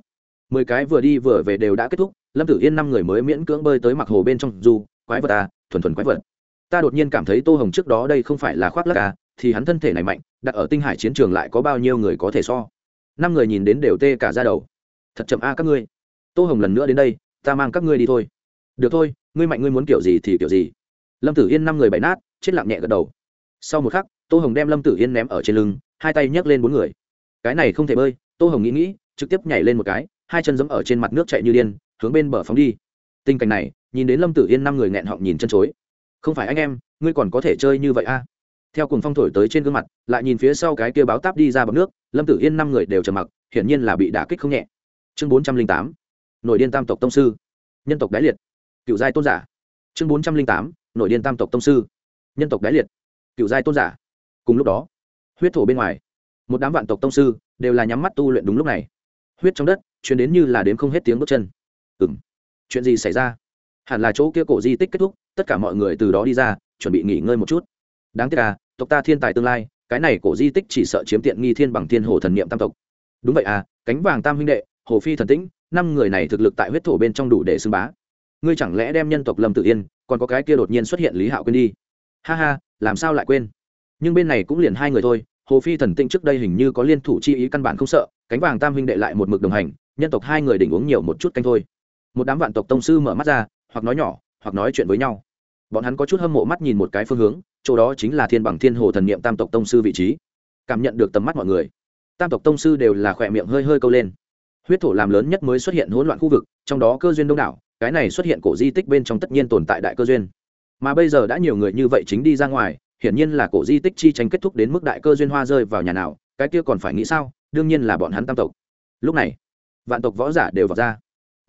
Mười cái vừa đi vừa về đều đã kết thúc, lâm tử yên năm người mới miễn cưỡng bơi tới mặc hồ bên trong, dù, quái vật à thuần thuần quái vật. Ta đột nhiên cảm thấy tô hồng trước đó đây không phải là khoác lắc à thì hắn thân thể này mạnh, đặt ở tinh hải chiến trường lại có bao nhiêu người có thể so? Năm người nhìn đến đều tê cả ra đầu. Thật chậm a các ngươi. Tô hồng lần nữa đến đây, ta mang các ngươi đi thôi. Được thôi, ngươi mạnh ngươi muốn kiểu gì thì kiểu gì. Lâm tử yên năm người bày nát, chết lặng nhẹ gật đầu. Sau một khắc, tô hồng đem lâm tử yên ném ở trên lưng, hai tay nhấc lên bốn người. Cái này không thể bơi, tô hồng nghĩ nghĩ, trực tiếp nhảy lên một cái, hai chân giẫm ở trên mặt nước chạy như điên, hướng bên bờ phóng đi. Tình cảnh này, nhìn đến lâm tử yên năm người nghẹn họng nhìn chân chối. Không phải anh em, ngươi còn có thể chơi như vậy a? à? Theo cùng phong thổi tới trên gương mặt, lại nhìn phía sau cái kia báo táp đi ra bằng nước, lâm tử yên năm người đều trầm mặc, hiển nhiên là bị đả kích không nhẹ. Chương bốn trăm linh tám, nội điên tam tộc tông sư. Nhân tộc đái liệt. Cựu giai tôn giả. Chương bốn trăm linh tám, nội điên tam tộc tông sư. Nhân tộc đái liệt. Cựu giai tôn giả. Cùng lúc đó, huyết thổ bên ngoài, một đám vạn tộc tông sư đều là nhắm mắt tu luyện đúng lúc này. Huyết trong đất chuyển đến như là đến không hết tiếng bước chân. Ừng chuyện gì xảy ra? Hẳn là chỗ kia cổ di tích kết thúc, tất cả mọi người từ đó đi ra, chuẩn bị nghỉ ngơi một chút đáng tiếc à tộc ta thiên tài tương lai, cái này cổ di tích chỉ sợ chiếm tiện nghi thiên bằng thiên hồ thần niệm tam tộc. Đúng vậy à cánh vàng tam huynh đệ, hồ phi thần tĩnh, năm người này thực lực tại huyết thổ bên trong đủ để xưng bá. Ngươi chẳng lẽ đem nhân tộc lâm tự yên, còn có cái kia đột nhiên xuất hiện lý hạo quên đi? Ha ha, làm sao lại quên? Nhưng bên này cũng liền hai người thôi, hồ phi thần tĩnh trước đây hình như có liên thủ chi ý căn bản không sợ, cánh vàng tam huynh đệ lại một mực đồng hành, nhân tộc hai người đỉnh uống nhiều một chút canh thôi. Một đám vạn tộc tông sư mở mắt ra, hoặc nói nhỏ, hoặc nói chuyện với nhau. Bọn hắn có chút hâm mộ mắt nhìn một cái phương hướng chỗ đó chính là thiên bằng thiên hồ thần niệm tam tộc tông sư vị trí. Cảm nhận được tầm mắt mọi người, tam tộc tông sư đều là khỏe miệng hơi hơi câu lên. Huyết thổ làm lớn nhất mới xuất hiện hỗn loạn khu vực, trong đó cơ duyên đông đảo, cái này xuất hiện cổ di tích bên trong tất nhiên tồn tại đại cơ duyên. Mà bây giờ đã nhiều người như vậy chính đi ra ngoài, hiển nhiên là cổ di tích chi tranh kết thúc đến mức đại cơ duyên hoa rơi vào nhà nào, cái kia còn phải nghĩ sao, đương nhiên là bọn hắn tam tộc. Lúc này, vạn tộc võ giả đều vào ra.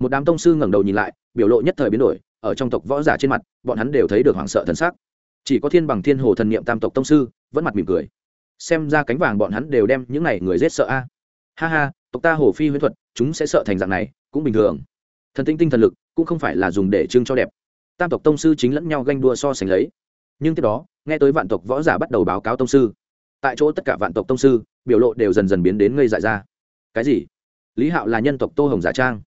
Một đám tông sư ngẩng đầu nhìn lại, biểu lộ nhất thời biến đổi, ở trong tộc võ giả trên mặt, bọn hắn đều thấy được hoảng sợ thần sắc chỉ có thiên bằng thiên hồ thần niệm tam tộc tông sư, vẫn mặt mỉm cười. Xem ra cánh vàng bọn hắn đều đem những này người giết sợ a. Ha ha, tộc ta hồ phi huyễn thuật, chúng sẽ sợ thành dạng này, cũng bình thường. Thần tinh tinh thần lực, cũng không phải là dùng để trưng cho đẹp. Tam tộc tông sư chính lẫn nhau ganh đua so sánh lấy. Nhưng tiếp đó, nghe tới vạn tộc võ giả bắt đầu báo cáo tông sư, tại chỗ tất cả vạn tộc tông sư, biểu lộ đều dần dần biến đến ngây dại ra. Cái gì? Lý hạo là nhân tộc tô hồng giả trang.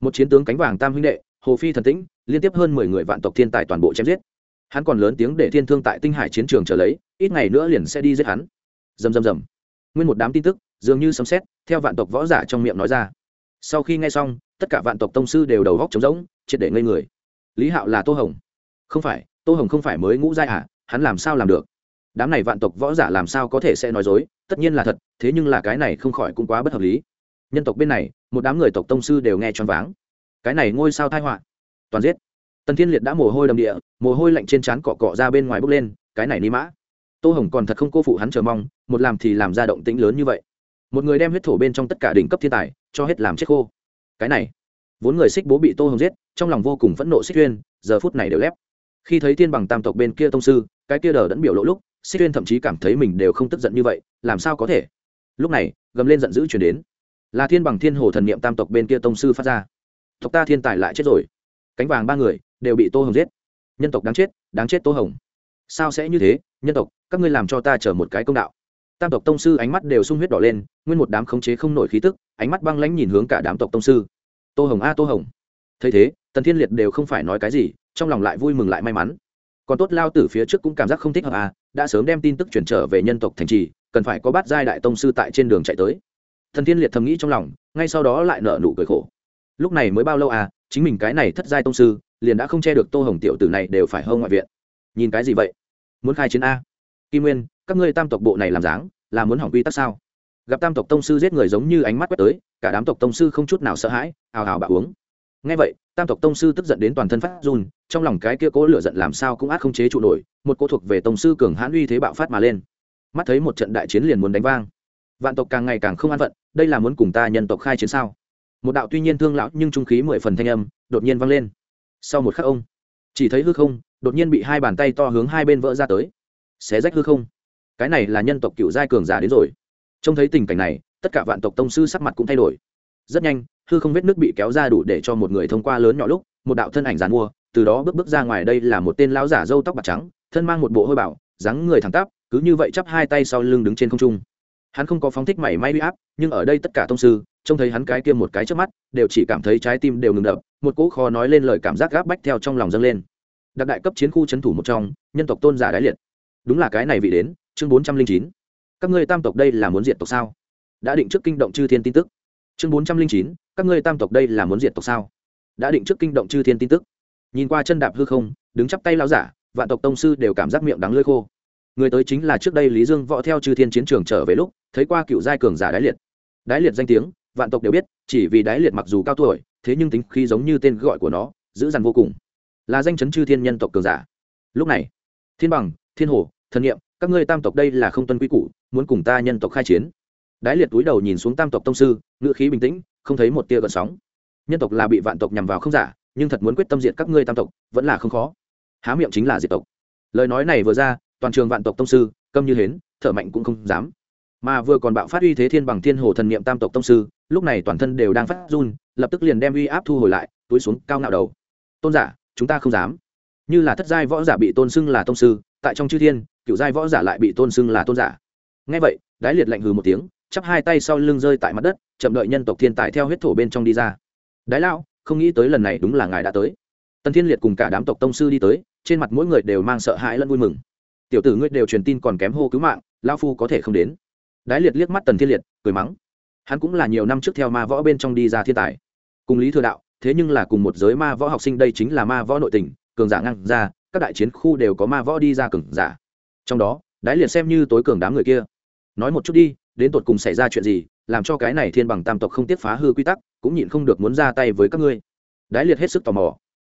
Một chiến tướng cánh vàng tam huynh đệ, hồ phi thần tĩnh, liên tiếp hơn mười người vạn tộc thiên tài toàn bộ chém giết hắn còn lớn tiếng để thiên thương tại tinh hải chiến trường trở lấy, ít ngày nữa liền sẽ đi giết hắn. Dầm dầm dầm nguyên một đám tin tức, dường như sấm xét theo vạn tộc võ giả trong miệng nói ra. Sau khi nghe xong, tất cả vạn tộc tông sư đều đầu góc trống rỗng, triệt để ngây người. Lý hạo là tô hồng. Không phải, tô hồng không phải mới ngũ giai à hắn làm sao làm được? Đám này vạn tộc võ giả làm sao có thể sẽ nói dối, tất nhiên là thật, thế nhưng là cái này không khỏi cũng quá bất hợp lý. Nhân tộc bên này, một đám người tộc tông sư đều nghe choáng váng. Cái này ngôi sao thai họa. Toàn giết tần thiên liệt đã mồ hôi đầm địa, mồ hôi lạnh trên trán cọ cọ ra bên ngoài bốc lên, cái này ni mã. Tô hồng còn thật không cô phụ hắn chờ mong, một làm thì làm ra động tĩnh lớn như vậy. Một người đem huyết thổ bên trong tất cả đỉnh cấp thiên tài, cho hết làm chết khô. Cái này, vốn người xích bố bị tô hồng giết, trong lòng vô cùng phẫn nộ xích tuyên giờ phút này đều lép. Khi thấy thiên bằng tam tộc bên kia tông sư, cái kia đờ đẫn biểu lỗ lúc, xích tuyên thậm chí cảm thấy mình đều không tức giận như vậy, làm sao có thể? Lúc này, gầm lên giận dữ chuyển đến. Là thiên bằng thiên hồ thần niệm tam tộc bên kia tông sư phát ra. Tộc ta thiên tài lại chết rồi. Cánh vàng ba người đều bị tô hồng giết. Nhân tộc đáng chết đáng chết tô hồng. Sao sẽ như thế? Nhân tộc, các ngươi làm cho ta chờ một cái công đạo. Tam tộc tông sư ánh mắt đều sung huyết đỏ lên, nguyên một đám khống chế không nổi khí tức, ánh mắt băng lãnh nhìn hướng cả đám tộc tông sư. Tô hồng a, tô hồng. Thấy thế, tần thiên liệt đều không phải nói cái gì, trong lòng lại vui mừng lại may mắn. Còn tốt lao tử phía trước cũng cảm giác không thích hợp à đã sớm đem tin tức chuyển trở về nhân tộc thành trì, cần phải có bát giai đại tông sư tại trên đường chạy tới. Thần thiên liệt thầm nghĩ trong lòng, ngay sau đó lại nợ nụ cười khổ. Lúc này mới bao lâu à chính mình cái này thất giai tông sư liền đã không che được tô hồng tiểu tử này đều phải hơn ngoại viện. Nhìn cái gì vậy? Muốn khai chiến a. Kim nguyên, các ngươi tam tộc bộ này làm dáng, là muốn hỏng quy tắc sao? Gặp tam tộc tông sư giết người giống như ánh mắt quét tới, cả đám tộc tông sư không chút nào sợ hãi, ào ào bạo uống. Ngay vậy, tam tộc tông sư tức giận đến toàn thân phát run, trong lòng cái kia cố lửa giận làm sao cũng át không chế trụ nổi, một cô thuộc về tông sư cường hãn uy thế bạo phát mà lên. Mắt thấy một trận đại chiến liền muốn đánh vang. Vạn tộc càng ngày càng không an phận, đây là muốn cùng ta nhân tộc khai chiến sao? Một đạo tuy nhiên thương lão nhưng trung khí mười phần thanh âm, đột nhiên vang lên sau một khắc ông, chỉ thấy hư không, đột nhiên bị hai bàn tay to hướng hai bên vỡ ra tới. Xé rách hư không. Cái này là nhân tộc cựu giai cường giả đến rồi. Trông thấy tình cảnh này, tất cả vạn tộc tông sư sắc mặt cũng thay đổi. Rất nhanh, hư không vết nước bị kéo ra đủ để cho một người thông qua lớn nhỏ lúc, một đạo thân ảnh giàn mua, từ đó bước bước ra ngoài đây là một tên lão giả râu tóc bạc trắng, thân mang một bộ hôi bảo, dáng người thẳng tắp, cứ như vậy chắp hai tay sau lưng đứng trên không trung. Hắn không có phóng thích mảy may huy áp, nhưng ở đây tất cả tông sư, trông thấy hắn cái kia một cái trước mắt, đều chỉ cảm thấy trái tim đều ngừng đập một cỗ khó nói lên lời cảm giác gáp bách theo trong lòng dâng lên. Đặc đại cấp chiến khu trấn thủ một trong, nhân tộc tôn giả đái liệt. Đúng là cái này vị đến, chương bốn trăm linh chín. Các ngươi tam tộc đây là muốn diệt tộc sao? Đã định trước kinh động chư thiên tin tức. Chương bốn trăm linh chín, các ngươi tam tộc đây là muốn diệt tộc sao? Đã định trước kinh động chư thiên tin tức. Nhìn qua chân đạp hư không, đứng chắp tay lao giả, vạn tộc tông sư đều cảm giác miệng đắng lơi khô. Người tới chính là trước đây lý dương võ theo chư thiên chiến trường trở về lúc, thấy qua cựu giai cường giả đái liệt. Đái liệt danh tiếng, vạn tộc đều biết, chỉ vì đái liệt mặc dù cao tuổi thế nhưng tính khí giống như tên gọi của nó giữ dằn vô cùng. Là danh chấn chư thiên nhân tộc cường giả. Lúc này, thiên bằng, thiên hồ, thần nghiệm các ngươi tam tộc đây là không tuân quy củ, muốn cùng ta nhân tộc khai chiến. Đái liệt túi đầu nhìn xuống tam tộc tông sư, ngữ khí bình tĩnh, không thấy một tia gợn sóng. Nhân tộc là bị vạn tộc nhằm vào không giả, nhưng thật muốn quyết tâm diệt các ngươi tam tộc, vẫn là không khó. Há miệng chính là diệt tộc. Lời nói này vừa ra, toàn trường vạn tộc tông sư, câm như hến, thở mạnh cũng không dám. Mà vừa còn bạo phát uy thế thiên bằng, thiên hồ, thần niệm tam tộc tông sư lúc này toàn thân đều đang phát run, lập tức liền đem uy áp thu hồi lại, túi xuống cao ngạo đầu. Tôn giả, chúng ta không dám. Như là thất giai võ giả bị tôn xưng là tôn sư, tại trong chư thiên, cựu giai võ giả lại bị tôn xưng là tôn giả. Ngay vậy, đái liệt lạnh hừ một tiếng, chắp hai tay sau lưng rơi tại mặt đất, chậm đợi nhân tộc thiên tài theo huyết thổ bên trong đi ra. Đái lao không nghĩ tới lần này đúng là ngài đã tới. Tần thiên liệt cùng cả đám tộc tông sư đi tới, trên mặt mỗi người đều mang sợ hãi lẫn vui mừng. Tiểu tử ngươi đều truyền tin còn kém hô cứu mạng lao phu có thể không đến. Đái liệt liếc mắt tần thiên liệt, cười mắng hắn cũng là nhiều năm trước theo ma võ bên trong đi ra thiên tài. Cùng lý thừa đạo, thế nhưng là cùng một giới ma võ học sinh, đây chính là ma võ nội tình, cường giả ngang ra, các đại chiến khu đều có ma võ đi ra cường giả. Trong đó, đái liệt xem như tối cường đám người kia. Nói một chút đi, đến tột cùng xảy ra chuyện gì, làm cho cái này thiên bằng tam tộc không tiếp phá hư quy tắc, cũng nhịn không được muốn ra tay với các ngươi. Đái liệt hết sức tò mò.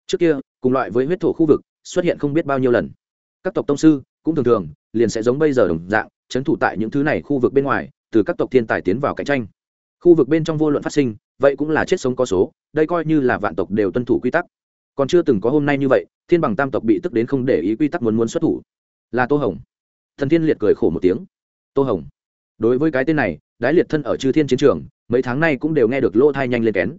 Trước kia, cùng loại với huyết thổ khu vực, xuất hiện không biết bao nhiêu lần. Các tộc tông sư, cũng thường thường, liền sẽ giống bây giờ đồng dạng trấn thủ tại những thứ này khu vực bên ngoài, từ các tộc thiên tài tiến vào cạnh tranh khu vực bên trong vô luận phát sinh, vậy cũng là chết sống có số, đây coi như là vạn tộc đều tuân thủ quy tắc. Còn chưa từng có hôm nay như vậy, thiên bằng tam tộc bị tức đến không để ý quy tắc muốn muốn xuất thủ. Là tô hồng. Thần thiên liệt cười khổ một tiếng. Tô hồng. Đối với cái tên này, đái liệt thân ở chư thiên chiến trường, mấy tháng nay cũng đều nghe được lỗ thai nhanh lên kén.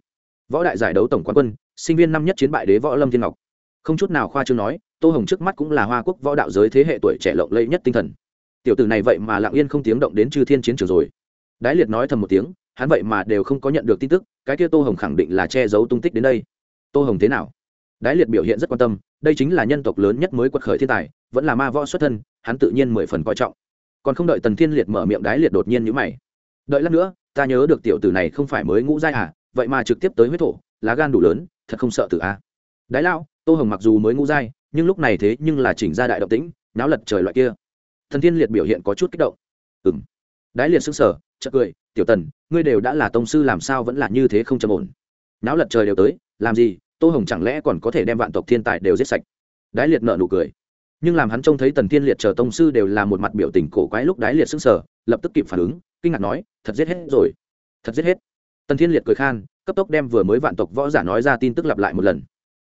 Võ đại giải đấu tổng quán quân, sinh viên năm nhất chiến bại đế võ lâm thiên ngọc. Không chút nào khoa chưa nói, tô hồng trước mắt cũng là hoa quốc võ đạo giới thế hệ tuổi trẻ lộng lẫy nhất tinh thần. Tiểu tử này vậy mà lặng yên không tiếng động đến chư thiên chiến trường rồi. Đái liệt nói thầm một tiếng hắn vậy mà đều không có nhận được tin tức, cái kia tô hồng khẳng định là che giấu tung tích đến đây. Tô hồng thế nào? Đái liệt biểu hiện rất quan tâm, đây chính là nhân tộc lớn nhất mới quật khởi thiên tài, vẫn là ma võ xuất thân, hắn tự nhiên mười phần coi trọng. Còn không đợi tần thiên liệt mở miệng, đái liệt đột nhiên nhữ mày. Đợi lát nữa, ta nhớ được tiểu tử này không phải mới ngũ giai à vậy mà trực tiếp tới huyết thổ, lá gan đủ lớn, thật không sợ tử a à. đái lao tô hồng mặc dù mới ngũ giai, nhưng lúc này thế nhưng là chỉnh ra đại động tĩnh, náo lật trời loại kia. Thần thiên liệt biểu hiện có chút kích động. Ừ m đái liệt s ư n g sở chợt cười, tiểu tần, ngươi đều đã là tông sư làm sao vẫn là như thế không trầm ổn? Náo lật trời đều tới, làm gì, tô hồng chẳng lẽ còn có thể đem vạn tộc thiên tài đều giết sạch? Đái liệt nợ nụ cười. Nhưng làm hắn trông thấy tần thiên liệt chờ tông sư đều là một mặt biểu tình cổ quái lúc đái liệt sững sờ, lập tức kịp phản ứng, kinh ngạc nói, thật giết hết rồi, thật giết hết. Tần thiên liệt cười khan, cấp tốc đem vừa mới vạn tộc võ giả nói ra tin tức lặp lại một lần.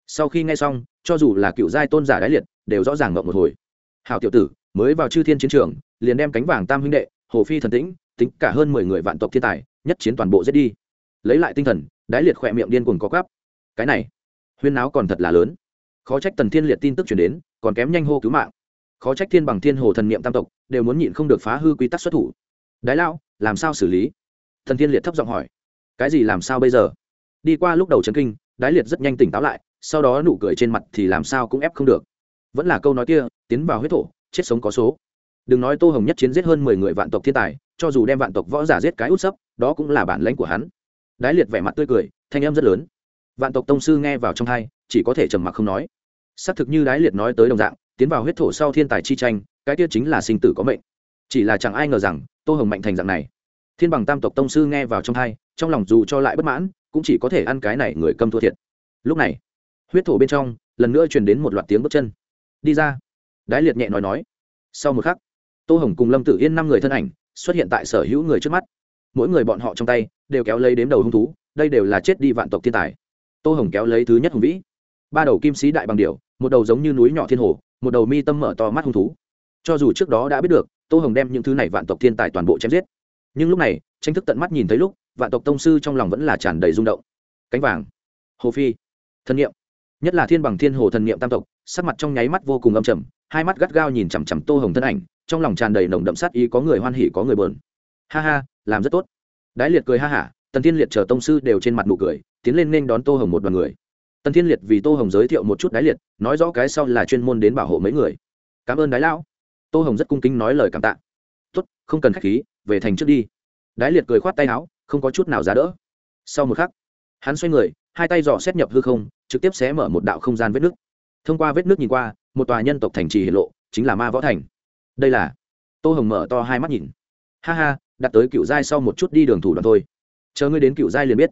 Sau khi nghe xong, cho dù là cựu giai tôn giả đái liệt, đều rõ ràng ngậm một hồi. Hào tiểu tử, mới vào chư thiên chiến trường, liền đem cánh vàng tam huynh đệ, hồ phi thần tĩnh tính cả hơn mười người vạn tộc thiên tài, nhất chiến toàn bộ giết đi. Lấy lại tinh thần, đái liệt khỏe miệng điên cuồng có gắp cái này, huyên náo còn thật là lớn. Khó trách tần thiên liệt tin tức chuyển đến, còn kém nhanh hô cứu mạng. Khó trách thiên bằng thiên hồ thần niệm tam tộc, đều muốn nhịn không được phá hư quy tắc xuất thủ. Đái lão, làm sao xử lý? Thần thiên liệt thấp giọng hỏi. Cái gì làm sao bây giờ? Đi qua lúc đầu chấn kinh, đái liệt rất nhanh tỉnh táo lại, sau đó nụ cười trên mặt thì làm sao cũng ép không được. Vẫn là câu nói kia, tiến vào huyết thổ, chết sống có số. Đừng nói tô hồng nhất chiến giết hơn mười người vạn tộc thiên tài cho dù đem vạn tộc võ giả giết cái út sấp, đó cũng là bản lãnh của hắn. Đái liệt vẻ mặt tươi cười, thanh âm rất lớn. Vạn tộc tông sư nghe vào trong hai, chỉ có thể trầm mặc không nói. Xác thực như đái liệt nói tới đồng dạng, tiến vào huyết thổ sau thiên tài chi tranh, cái tiết chính là sinh tử có mệnh. Chỉ là chẳng ai ngờ rằng, tô hồng mạnh thành dạng này. Thiên bằng tam tộc tông sư nghe vào trong hai, trong lòng dù cho lại bất mãn, cũng chỉ có thể ăn cái này người câm thua thiệt. Lúc này, huyết thổ bên trong, lần nữa truyền đến một loạt tiếng bước chân. Đi ra. Đái liệt nhẹ nói nói. Sau một khắc, tô hồng cùng lâm tử yên năm người thân ảnh xuất hiện tại sở hữu người trước mắt. Mỗi người bọn họ trong tay đều kéo lấy đếm đầu hung thú đây đều là chết đi vạn tộc thiên tài. Tô hồng kéo lấy thứ nhất hùng vĩ. Ba đầu kim sĩ đại bằng điểu, một đầu giống như núi nhỏ thiên hồ một đầu mi tâm mở to mắt hung thú. Cho dù trước đó đã biết được tô hồng đem những thứ này vạn tộc thiên tài toàn bộ chém giết. Nhưng lúc này tranh thức tận mắt nhìn thấy lúc vạn tộc tông sư trong lòng vẫn là tràn đầy rung động. Cánh vàng hồ phi thân nhiệm nhất là thiên bằng thiên hồ thần niệm tam tộc sắc mặt trong nháy mắt vô cùng âm trầm hai mắt gắt gao nhìn chằm chằm tô hồng thân ảnh trong lòng tràn đầy nồng đậm sát ý, có người hoan hỉ, có người bờn ha ha, làm rất tốt. Đái liệt cười ha hả, tần thiên liệt chờ tông sư đều trên mặt nụ cười, tiến lên nên đón tô hồng một đoàn người. Tần thiên liệt vì tô hồng giới thiệu một chút đái liệt, nói rõ cái sau là chuyên môn đến bảo hộ mấy người. Cảm ơn đái lão. Tô hồng rất cung kính nói lời cảm tạ. Tốt, không cần k h á c h khí, về thành trước đi. Đái liệt cười khoát tay áo, không có chút nào giá đỡ. Sau một khắc, hắn xoay người, hai tay dò xét nhập hư không, trực tiếp xé mở một đạo không gian vết nước. Thông qua vết nước nhìn qua, một tòa nhân tộc thành trì hiển lộ, chính là ma võ thành đây là tô hồng mở to hai mắt nhìn ha ha đặt tới cựu giai sau một chút đi đường thủ đoạn thôi chờ ngươi đến cựu giai liền biết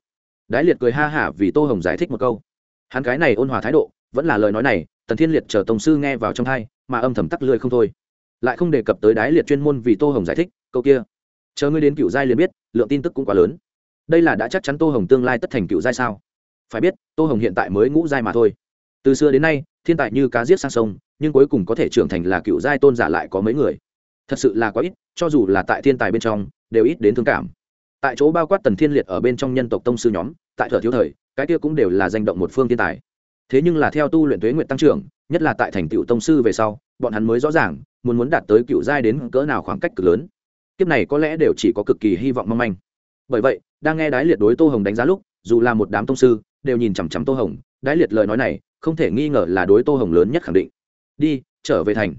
đái liệt cười ha hả vì tô hồng giải thích một câu hắn cái này ôn hòa thái độ vẫn là lời nói này tần thiên liệt chờ tổng sư nghe vào trong thai mà âm thầm tắc lười không thôi lại không đề cập tới đái liệt chuyên môn vì tô hồng giải thích câu kia chờ ngươi đến cựu giai liền biết lượng tin tức cũng quá lớn đây là đã chắc chắn tô hồng tương lai tất thành cựu giai sao phải biết tô hồng hiện tại mới ngũ giai mà thôi từ xưa đến nay, thiên tài như cá giết sang sông, nhưng cuối cùng có thể trưởng thành là cựu giai tôn giả lại có mấy người. Thật sự là quá ít, cho dù là tại thiên tài bên trong, đều ít đến thương cảm. Tại chỗ bao quát tần thiên liệt ở bên trong nhân tộc tông sư nhóm, tại thợ thiếu thời, cái kia cũng đều là danh động một phương thiên tài. Thế nhưng là theo tu luyện tuế nguyện tăng trưởng, nhất là tại thành tựu tông sư về sau, bọn hắn mới rõ ràng, muốn muốn đạt tới cựu giai đến cỡ nào khoảng cách cực lớn. Kiếp này có lẽ đều chỉ có cực kỳ hy vọng mong manh. Bởi vậy, đang nghe đái liệt đối tô hồng đánh giá lúc, dù là một đám tông sư, đều nhìn chằm chằm tô hồng. Đái liệt lời nói này không thể nghi ngờ là đối tô hồng lớn nhất khẳng định. Đi, trở về thành.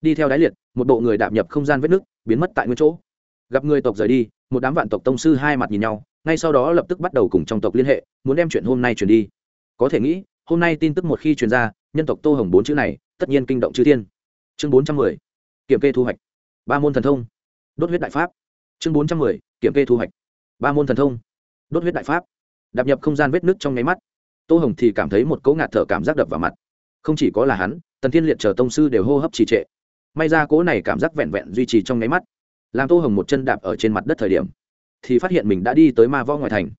Đi theo đái liệt, một bộ người đạp nhập không gian vết nước biến mất tại nguyên chỗ. Gặp người tộc rời đi, một đám vạn tộc tông sư hai mặt nhìn nhau, ngay sau đó lập tức bắt đầu cùng trong tộc liên hệ, muốn đem chuyện hôm nay truyền đi. Có thể nghĩ, hôm nay tin tức một khi truyền ra, nhân tộc tô hồng bốn chữ này, tất nhiên kinh động chư thiên. Chương bốn trăm mười, kiểm kê thu hoạch. Ba môn thần thông. Đốt huyết đại pháp. Chương bốn trăm mười, kiểm kê thu hoạch. Ba môn thần thông. Đốt huyết đại pháp. Đạp nhập không gian vết nứt trong nháy mắt tô hồng thì cảm thấy một cỗ ngạt thở cảm giác đập vào mặt. Không chỉ có là hắn tần thiên liệt chờ tông sư đều hô hấp trì trệ. May ra cỗ này cảm giác vẹn vẹn duy trì trong nháy mắt làm tô hồng một chân đạp ở trên mặt đất thời điểm thì phát hiện mình đã đi tới ma võ ngoài thành.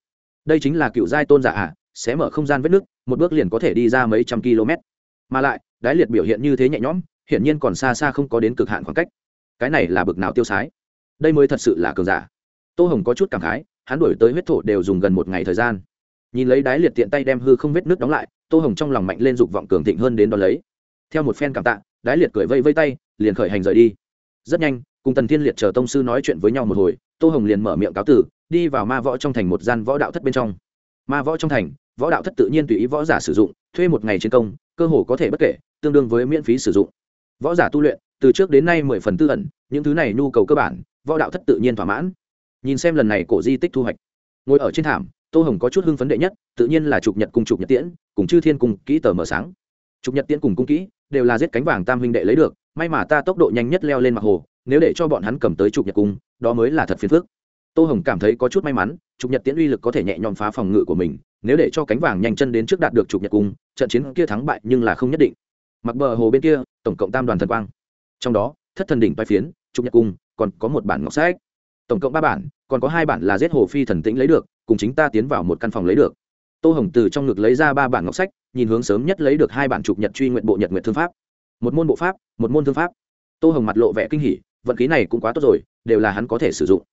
Đây chính là cựu giai tôn giả ạ à, sẽ mở không gian vết nước một bước liền có thể đi ra mấy trăm km. Mà lại đái liệt biểu hiện như thế nhẹ nhõm hiển nhiên còn xa xa không có đến cực hạn khoảng cách. Cái này là bực nào tiêu sái? Đây mới thật sự là cường giả. Tô hồng có chút cảm khái hắn đổi tới huyết thổ đều dùng gần một ngày thời gian nhìn lấy đái liệt tiện tay đem hư không vết nước đóng lại, tô hồng trong lòng mạnh lên dục vọng cường thịnh hơn đến đ ó lấy. Theo một phen cảm tạ, đái liệt cười vây vây tay, liền khởi hành rời đi. Rất nhanh, cùng tần thiên liệt chờ tông sư nói chuyện với nhau một hồi, tô hồng liền mở miệng cáo tử, đi vào ma võ trong thành một gian võ đạo thất bên trong. Ma võ trong thành, võ đạo thất tự nhiên tùy ý võ giả sử dụng, thuê một ngày chiến công, cơ hồ có thể bất kể, tương đương với miễn phí sử dụng. Võ giả tu luyện, từ trước đến nay mười phần tư ẩn, những thứ này nhu cầu cơ bản, võ đạo thất tự nhiên thỏa mãn. Nhìn xem lần này cổ di tích thu hoạch. Ngồi ở trên thảm tô hồng có chút hưng phấn đệ nhất, tự nhiên là trục nhật cùng trục nhật tiễn, cùng chư thiên cùng kỹ tờ mở sáng. Trục nhật tiễn cùng cung kỹ đều là giết cánh vàng tam huynh đệ lấy được, may mà ta tốc độ nhanh nhất leo lên mặt hồ, nếu để cho bọn hắn cầm tới trục nhật cung đó mới là thật phiền phức. Tô hồng cảm thấy có chút may mắn, trục nhật tiễn uy lực có thể nhẹ nhõm phá phòng ngự của mình, nếu để cho cánh vàng nhanh chân đến trước đạt được trục nhật cung trận chiến kia thắng bại nhưng là không nhất định. Mặc bờ hồ bên kia, tổng cộng tam đoàn thần quang. Trong đó, thất thần đỉnh bay phiến, trục nhật cung còn có một bản ngọc sách. Tổng cộng ba bản, còn có hai bản là giết hồ phi thần tĩnh lấy được cùng chính ta tiến vào một căn phòng lấy được. Tô hồng từ trong ngực lấy ra ba bản ngọc sách, nhìn hướng sớm nhất lấy được hai bản trục nhật truy nguyện bộ nhật nguyện thương pháp. Một môn bộ pháp, một môn thương pháp. Tô hồng mặt lộ vẻ kinh hỉ, vận khí này cũng quá tốt rồi, đều là hắn có thể sử dụng.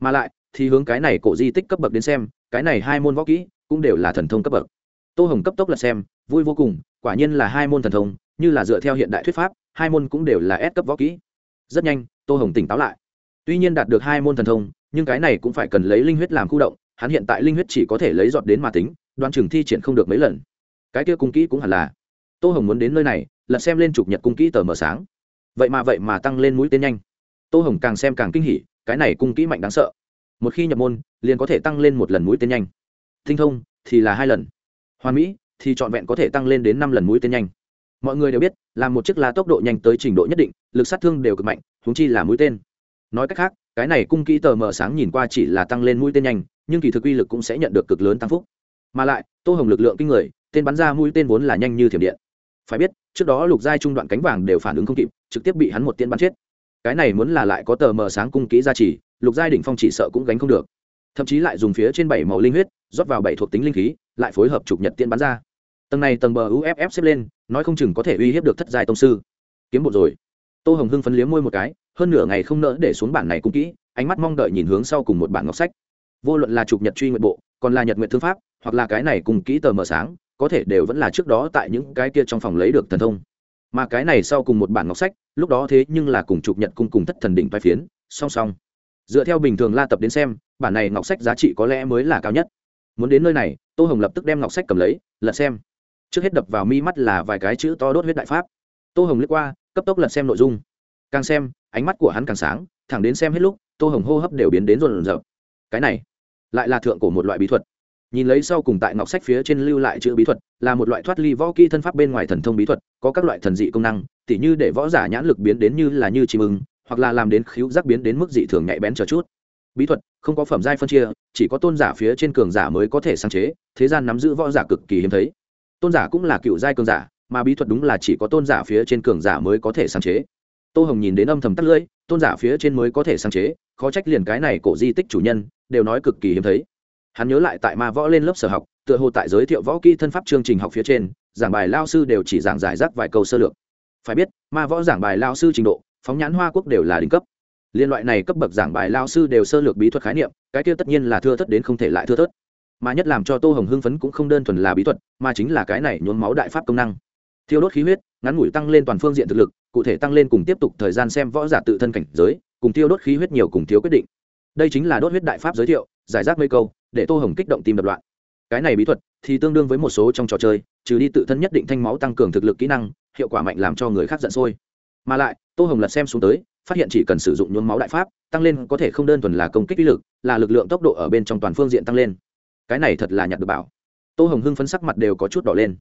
Mà lại, thì hướng cái này cổ di tích cấp bậc đến xem, cái này hai môn võ kỹ cũng đều là thần thông cấp bậc. Tô hồng cấp tốc là xem, vui vô cùng, quả nhiên là hai môn thần thông, như là dựa theo hiện đại thuyết pháp, hai môn cũng đều là S cấp võ kỹ. Rất nhanh, tô hồng tỉnh táo lại. Tuy nhiên đạt được hai môn thần thông, nhưng cái này cũng phải cần lấy linh huyết làm khu động hắn hiện tại linh huyết chỉ có thể lấy giọt đến mà tính, đoan chừng thi triển không được mấy lần. Cái kia cung kỹ cũng hẳn là. Tô hồng muốn đến nơi này, lật xem lên chụp nhật cung kỹ tờ mờ sáng. Vậy mà vậy mà tăng lên mũi tên nhanh. Tô hồng càng xem càng kinh hỉ, cái này cung kỹ mạnh đáng sợ. Một khi nhập môn, liền có thể tăng lên một lần mũi tên nhanh. Tinh thông, thì là hai lần. Hoàn mỹ, thì trọn vẹn có thể tăng lên đến năm lần mũi tên nhanh. Mọi người đều biết là một chiếc lá tốc độ nhanh tới trình độ nhất định, lực sát thương đều cực mạnh húng chi là mũi tên. Nói cách khác, cái này cung kỹ tờ mờ sáng nhìn qua chỉ là tăng lên mũi tên nhanh nhưng kỳ thực uy lực cũng sẽ nhận được cực lớn tăng phúc. Mà lại, tô hồng lực lượng kinh người, tên bắn ra mũi tên vốn là nhanh như thiểm điện. Phải biết, trước đó lục giai trung đoạn cánh vàng đều phản ứng không kịp, trực tiếp bị hắn một tiên bắn chết. Cái này muốn là lại có tờ mờ sáng cung kỹ gia trì, lục giai đỉnh phong chỉ sợ cũng gánh không được. Thậm chí lại dùng phía trên bảy màu linh huyết, rót vào bảy thuộc tính linh khí, lại phối hợp chụp nhật tiên bắn ra. Tầng này tầng bờ uff xếp lên, nói không chừng có thể uy hiếp được thất giai tông sư. Kiếm bộ rồi. Tô hồng hưng phấn liếm môi một cái, hơn nửa ngày không nỡ để xuống bản này cũng kỹ, ánh mắt mong đợi nhìn hướng sau cùng một bản ngọc sách vô luận là chụp nhật truy nguyện bộ, còn là nhật nguyện thương pháp, hoặc là cái này cùng kỹ tờ mờ sáng, có thể đều vẫn là trước đó tại những cái kia trong phòng lấy được thần thông. Mà cái này sau cùng một bản ngọc sách, lúc đó thế nhưng là cùng chụp nhật cung cùng thất thần đỉnh vai phiến, song song. Dựa theo bình thường la tập đến xem, bản này ngọc sách giá trị có lẽ mới là cao nhất. Muốn đến nơi này, tô hồng lập tức đem ngọc sách cầm lấy, lật xem. Trước hết đập vào mi mắt là vài cái chữ to đốt huyết đại pháp. Tô hồng lướt qua, cấp tốc lật xem nội dung. Càng xem, ánh mắt của hắn càng sáng, thẳng đến xem hết lúc, tô hồng hô hấp đều biến đến rộn rợp cái này lại là thượng cổ một loại bí thuật. Nhìn lấy sau cùng tại ngọc sách phía trên lưu lại chữ bí thuật, là một loại thoát ly võ kỹ thân pháp bên ngoài thần thông bí thuật, có các loại thần dị công năng, tỉ như để võ giả nhãn lực biến đến như là như chim ưng, hoặc là làm đến khíu giác biến đến mức dị thường nhạy bén chờ chút. Bí thuật, không có phẩm giai phân chia, chỉ có tôn giả phía trên cường giả mới có thể sáng chế, thế gian nắm giữ võ giả cực kỳ hiếm thấy. Tôn giả cũng là cựu giai cường giả, mà bí thuật đúng là chỉ có tôn giả phía trên cường giả mới có thể sáng chế tô hồng nhìn đến âm thầm tắt lưỡi, tôn giả phía trên mới có thể sáng chế, khó trách liền cái này cổ di tích chủ nhân, đều nói cực kỳ hiếm thấy. Hắn nhớ lại tại ma võ lên lớp sở học, tựa hồ tại giới thiệu võ kỹ thân pháp chương trình học phía trên, giảng bài lao sư đều chỉ giảng giải rác vài câu sơ lược. Phải biết, ma võ giảng bài lao sư trình độ, phóng nhãn hoa quốc đều là đỉnh cấp. Liên loại này cấp bậc giảng bài lao sư đều sơ lược bí thuật khái niệm, cái kia tất nhiên là thưa thất đến không thể lại thưa thất mà nhất làm cho tô hồng hưng phấn cũng không đơn thuần là bí thuật, mà chính là cái này nhốn máu đại pháp công năng thiêu đốt khí huyết, ngắn ngủi tăng lên toàn phương diện thực lực, cụ thể tăng lên cùng tiếp tục thời gian xem võ giả tự thân cảnh giới, cùng tiêu đốt khí huyết nhiều cùng thiếu quyết định. Đây chính là đốt huyết đại pháp giới thiệu, giải rác mấy câu, để tô hồng kích động tim đập loạn. Cái này bí thuật thì tương đương với một số trong trò chơi, trừ đi tự thân nhất định thanh máu tăng cường thực lực kỹ năng, hiệu quả mạnh làm cho người khác giận sôi. Mà lại, tô hồng lật xem xuống tới, phát hiện chỉ cần sử dụng nhuốm máu đại pháp, tăng lên có thể không đơn thuần là công kích uy lực, là lực lượng tốc độ ở bên trong toàn phương diện tăng lên. Cái này thật là nhặt được bảo. Tô hồng hưng phấn sắc mặt đều có chút đỏ lên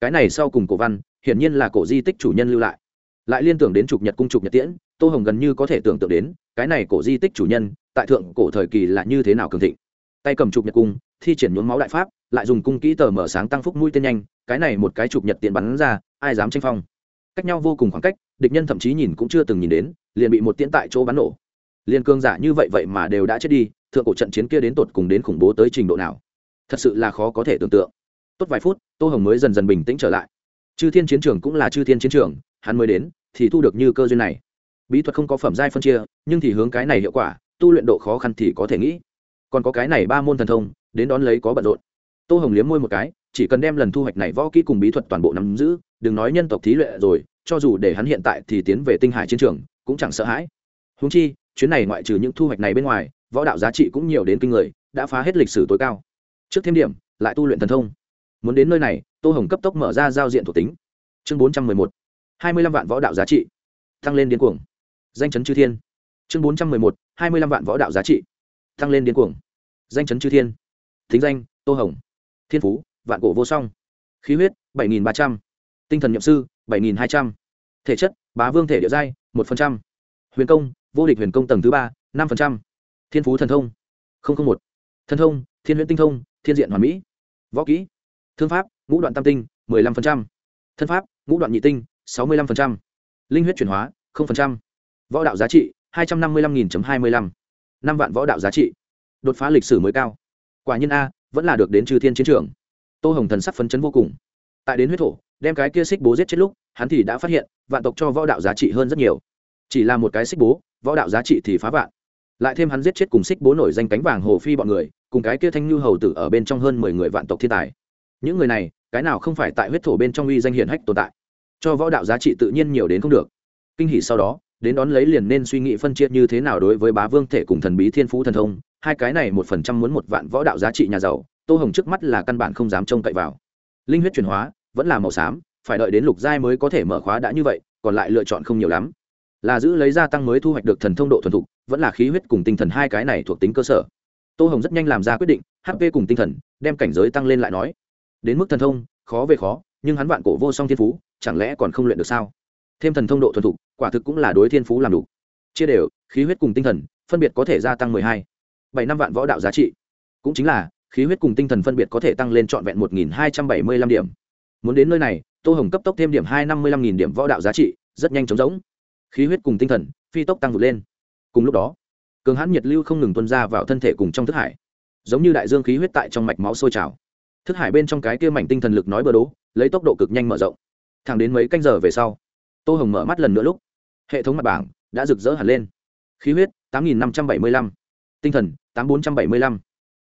cái này sau cùng cổ văn, hiển nhiên là cổ di tích chủ nhân lưu lại. Lại liên tưởng đến trục nhật cung, trục nhật tiễn, tô hồng gần như có thể tưởng tượng đến, cái này cổ di tích chủ nhân, tại thượng cổ thời kỳ là như thế nào cường thịnh. Tay cầm trục nhật cung, thi triển nhuốm máu đại pháp, lại dùng cung kỹ tờ mở sáng tăng phúc mũi tên nhanh, cái này một cái trục nhật tiện bắn ra, ai dám tranh phong? Cách nhau vô cùng khoảng cách, địch nhân thậm chí nhìn cũng chưa từng nhìn đến, liền bị một tiễn tại chỗ bắn nổ. Liền cương giả như vậy vậy mà đều đã chết đi, thượng cổ trận chiến kia đến tột cùng đến khủng bố tới trình độ nào? Thật sự là khó có thể tưởng tượng tốt vài phút, tô hồng mới dần dần bình tĩnh trở lại. Chư thiên chiến trường cũng là chư thiên chiến trường, hắn mới đến thì thu được như cơ duyên này. Bí thuật không có phẩm giai phân chia, nhưng thì hướng cái này hiệu quả, tu luyện độ khó khăn thì có thể nghĩ. Còn có cái này ba môn thần thông, đến đón lấy có bận rộn. Tô hồng liếm môi một cái, chỉ cần đem lần thu hoạch này võ kỹ cùng bí thuật toàn bộ nắm giữ, đừng nói nhân tộc thí luyện rồi, cho dù để hắn hiện tại thì tiến về tinh hải chiến trường, cũng chẳng sợ hãi. Húng chi, chuyến này ngoại trừ những thu hoạch này bên ngoài, võ đạo giá trị cũng nhiều đến kinh người, đã phá hết lịch sử tối cao. Trước thêm điểm, lại tu luyện thần thông muốn đến nơi này, tô hồng cấp tốc mở ra giao diện thuộc tính. Chương bốn trăm mười một. hai mươi lăm vạn võ đạo giá trị. Tăng lên điên cuồng. Danh chấn chư thiên. Chương bốn trăm mười một, hai mươi lăm vạn võ đạo giá trị. Tăng lên điên cuồng. Danh chấn chư thiên. Thính danh, tô hồng. Thiên phú, vạn cổ vô song. Khí huyết, bảy nghìn ba trăm. Tinh thần nhậm sư, bảy nghìn hai trăm. Thể chất, bá vương thể địa giai, một phần trăm. Huyền công, vô địch huyền công tầng thứ ba, năm phần trăm. Thiên phú thần thông một. Thần thông, thiên huyễn tinh thông, thiên diện hoàn mỹ. Võ kỹ thương pháp, ngũ đoạn tam tinh, mười lăm phần trăm. Thân pháp, ngũ đoạn nhị tinh, sáu mươi lăm phần trăm. Linh huyết chuyển hóa, không phần trăm. Võ đạo giá trị, hai trăm năm mươi lăm nghìn hai mươi lăm. Năm vạn võ đạo giá trị. Đột phá lịch sử mới cao. Quả nhiên a, vẫn là được đến trừ thiên chiến trường. Tô hồng thần sắc phấn chấn vô cùng. Tại đến huyết thổ, đem cái kia xích bố giết chết lúc, hắn thì đã phát hiện, vạn tộc cho võ đạo giá trị hơn rất nhiều. Chỉ là một cái xích bố, võ đạo giá trị thì phá vạn. Lại thêm hắn giết chết cùng xích bố nổi danh cánh vàng hồ phi bọn người, cùng cái kia thanh như hầu tử ở bên trong hơn mười người vạn tộc thiên tài những người này, cái nào không phải tại huyết thổ bên trong uy danh hiển hách tồn tại? Cho võ đạo giá trị tự nhiên nhiều đến không được. Kinh hỷ sau đó, đến đón lấy liền nên suy nghĩ phân chia như thế nào đối với bá vương thể cùng thần bí thiên phú thần thông, hai cái này một phần trăm muốn một vạn võ đạo giá trị nhà giàu, tô hồng trước mắt là căn bản không dám trông cậy vào. Linh huyết chuyển hóa, vẫn là màu xám, phải đợi đến lục giai mới có thể mở khóa đã như vậy, còn lại lựa chọn không nhiều lắm. Là giữ lấy gia tăng mới thu hoạch được thần thông độ thuần thục, vẫn là khí huyết cùng tinh thần hai cái này thuộc tính cơ sở. Tô hồng rất nhanh làm ra quyết định hp cùng tinh thần, đem cảnh giới tăng lên lại nói đến mức thần thông, khó về khó, nhưng hắn vạn cổ vô song thiên phú, chẳng lẽ còn không luyện được sao? Thêm thần thông độ thuần thục, quả thực cũng là đối thiên phú làm đủ. Chia đều, khí huyết cùng tinh thần, phân biệt có thể gia tăng mười hai, bảy năm vạn võ đạo giá trị. Cũng chính là, khí huyết cùng tinh thần phân biệt có thể tăng lên trọn vẹn một nghìn hai trăm bảy mươi lăm điểm. Muốn đến nơi này, tô hồng cấp tốc thêm điểm hai năm mươi lăm nghìn điểm võ đạo giá trị, rất nhanh chóng giống. Khí huyết cùng tinh thần, phi tốc tăng vượt lên. Cùng lúc đó, cường hãn nhiệt lưu không ngừng tuân ra vào thân thể cùng trong thức hải. Giống như đại dương khí huyết tại trong mạch máu sôi trào thức hải bên trong cái kia mảnh tinh thần lực nói bờ đố, lấy tốc độ cực nhanh mở rộng. Thẳng đến mấy canh giờ về sau, tô hồng mở mắt lần nữa lúc, hệ thống mặt bảng đã rực rỡ hẳn lên. Khí huyết, tám nghìn năm trăm bảy mươi lăm. Tinh thần, tám bốn trăm bảy mươi lăm.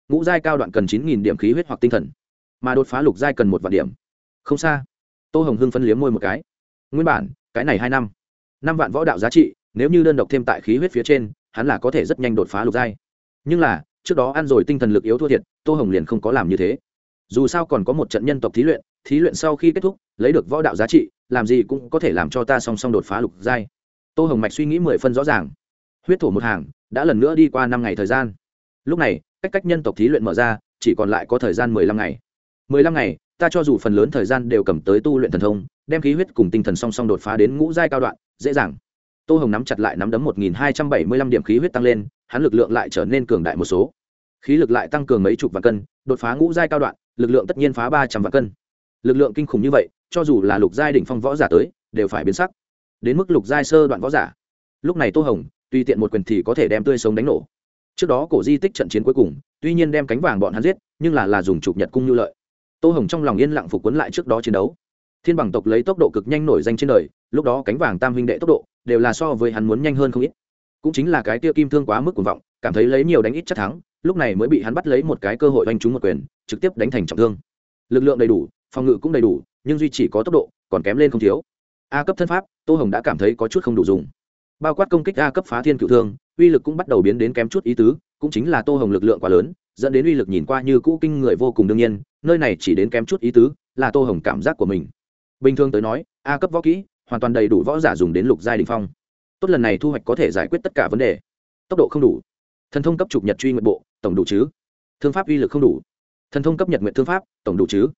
Ngũ giai cao đoạn cần chín nghìn điểm khí huyết hoặc tinh thần. Mà đột phá lục giai cần một vạn điểm. Không xa. Tô hồng hưng phân liếm môi một cái. Nguyên bản, cái này hai năm năm vạn võ đạo giá trị, nếu như đơn độc thêm tại khí huyết phía trên, hắn là có thể rất nhanh đột phá lục giai. Nhưng là, trước đó ăn rồi tinh thần lực yếu thua thiệt, tô hồng liền không có làm như thế dù sao còn có một trận nhân tộc thí luyện thí luyện sau khi kết thúc, lấy được võ đạo giá trị, làm gì cũng có thể làm cho ta song song đột phá lục giai. Tô hồng mạch suy nghĩ mười phân rõ ràng. Huyết thổ một hàng, đã lần nữa đi qua năm ngày thời gian. Lúc này, cách cách nhân tộc thí luyện mở ra, chỉ còn lại có thời gian mười lăm ngày. Mười lăm ngày, ta cho dù phần lớn thời gian đều cầm tới tu luyện thần thông, đem khí huyết cùng tinh thần song song đột phá đến ngũ giai cao đoạn, dễ dàng. Tô hồng nắm chặt lại nắm đấm một nghìn hai trăm bảy mươi lăm điểm khí huyết tăng lên, hắn lực lượng lại trở nên cường đại một số. Khí lực lại tăng cường mấy chục vạn cân, đột phá ngũ giai cao đoạn lực lượng tất nhiên phá ba trăm vạn cân. Lực lượng kinh khủng như vậy, cho dù là lục giai đỉnh phong võ giả tới, đều phải biến sắc. Đến mức lục giai sơ đoạn võ giả. Lúc này tô hồng, tùy tiện một quyền thì có thể đem tươi sống đánh nổ. Trước đó cổ di tích trận chiến cuối cùng, tuy nhiên đem cánh vàng bọn hắn giết, nhưng là là dùng chụp nhật cung như lợi. Tô hồng trong lòng yên lặng phục quấn lại trước đó chiến đấu. Thiên bằng tộc lấy tốc độ cực nhanh nổi danh trên đời, lúc đó cánh vàng tam huynh đệ tốc độ, đều là so với hắn muốn nhanh hơn không ít cũng chính là cái tiêu kim thương quá mức cuồng vọng, cảm thấy lấy nhiều đánh ít chắc thắng, lúc này mới bị hắn bắt lấy một cái cơ hội oanh trúng một quyền, trực tiếp đánh thành trọng thương. Lực lượng đầy đủ, phòng ngự cũng đầy đủ, nhưng duy chỉ có tốc độ, còn kém lên không thiếu. A cấp thân pháp, tô hồng đã cảm thấy có chút không đủ dùng. Bao quát công kích a cấp phá thiên cựu thương, uy lực cũng bắt đầu biến đến kém chút ý tứ, cũng chính là tô hồng lực lượng quá lớn, dẫn đến uy lực nhìn qua như cũ kinh người vô cùng đương nhiên, nơi này chỉ đến kém chút ý tứ, là tô hồng cảm giác của mình. Bình thường tới nói, a cấp võ kỹ, hoàn toàn đầy đủ võ giả dùng đến lục giai đình phong tốt lần này thu hoạch có thể giải quyết tất cả vấn đề. Tốc độ không đủ. Thần thông cấp trục nhật truy nguyện bộ, tổng đủ chứ? Thương pháp uy lực không đủ. Thần thông cấp nhật nguyện thương pháp, tổng đủ chứ?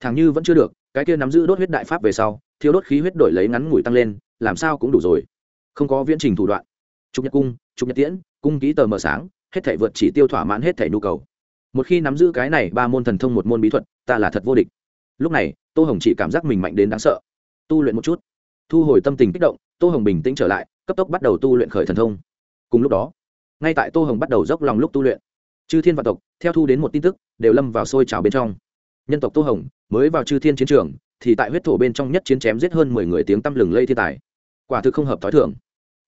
Thằng như vẫn chưa được, cái kia nắm giữ đốt huyết đại pháp về sau thiếu đốt khí huyết đổi lấy ngắn ngủi tăng lên, làm sao cũng đủ rồi. Không có viễn trình thủ đoạn. Trục nhật cung, trục nhật tiễn, cung ký tờ mờ sáng, hết thể vượt chỉ tiêu thỏa mãn hết thể nhu cầu. Một khi nắm giữ cái này ba môn thần thông một môn bí thuật, ta là thật vô địch. Lúc này, tô hồng chỉ cảm giác mình mạnh đến đáng sợ. Tu luyện một chút. Thu hồi tâm tình kích động, tô hồng bình tĩnh trở lại cấp tốc bắt đầu tu luyện khởi thần thông. Cùng lúc đó, ngay tại tô hồng bắt đầu dốc lòng lúc tu luyện, chư thiên vạn tộc, theo thu đến một tin tức, đều lâm vào sôi trào bên trong. Nhân tộc tô hồng, mới vào chư thiên chiến trường, thì tại huyết thổ bên trong nhất chiến chém giết hơn mười người tiếng tăm lừng lây thiên tài. Quả thực không hợp t h ó i thưởng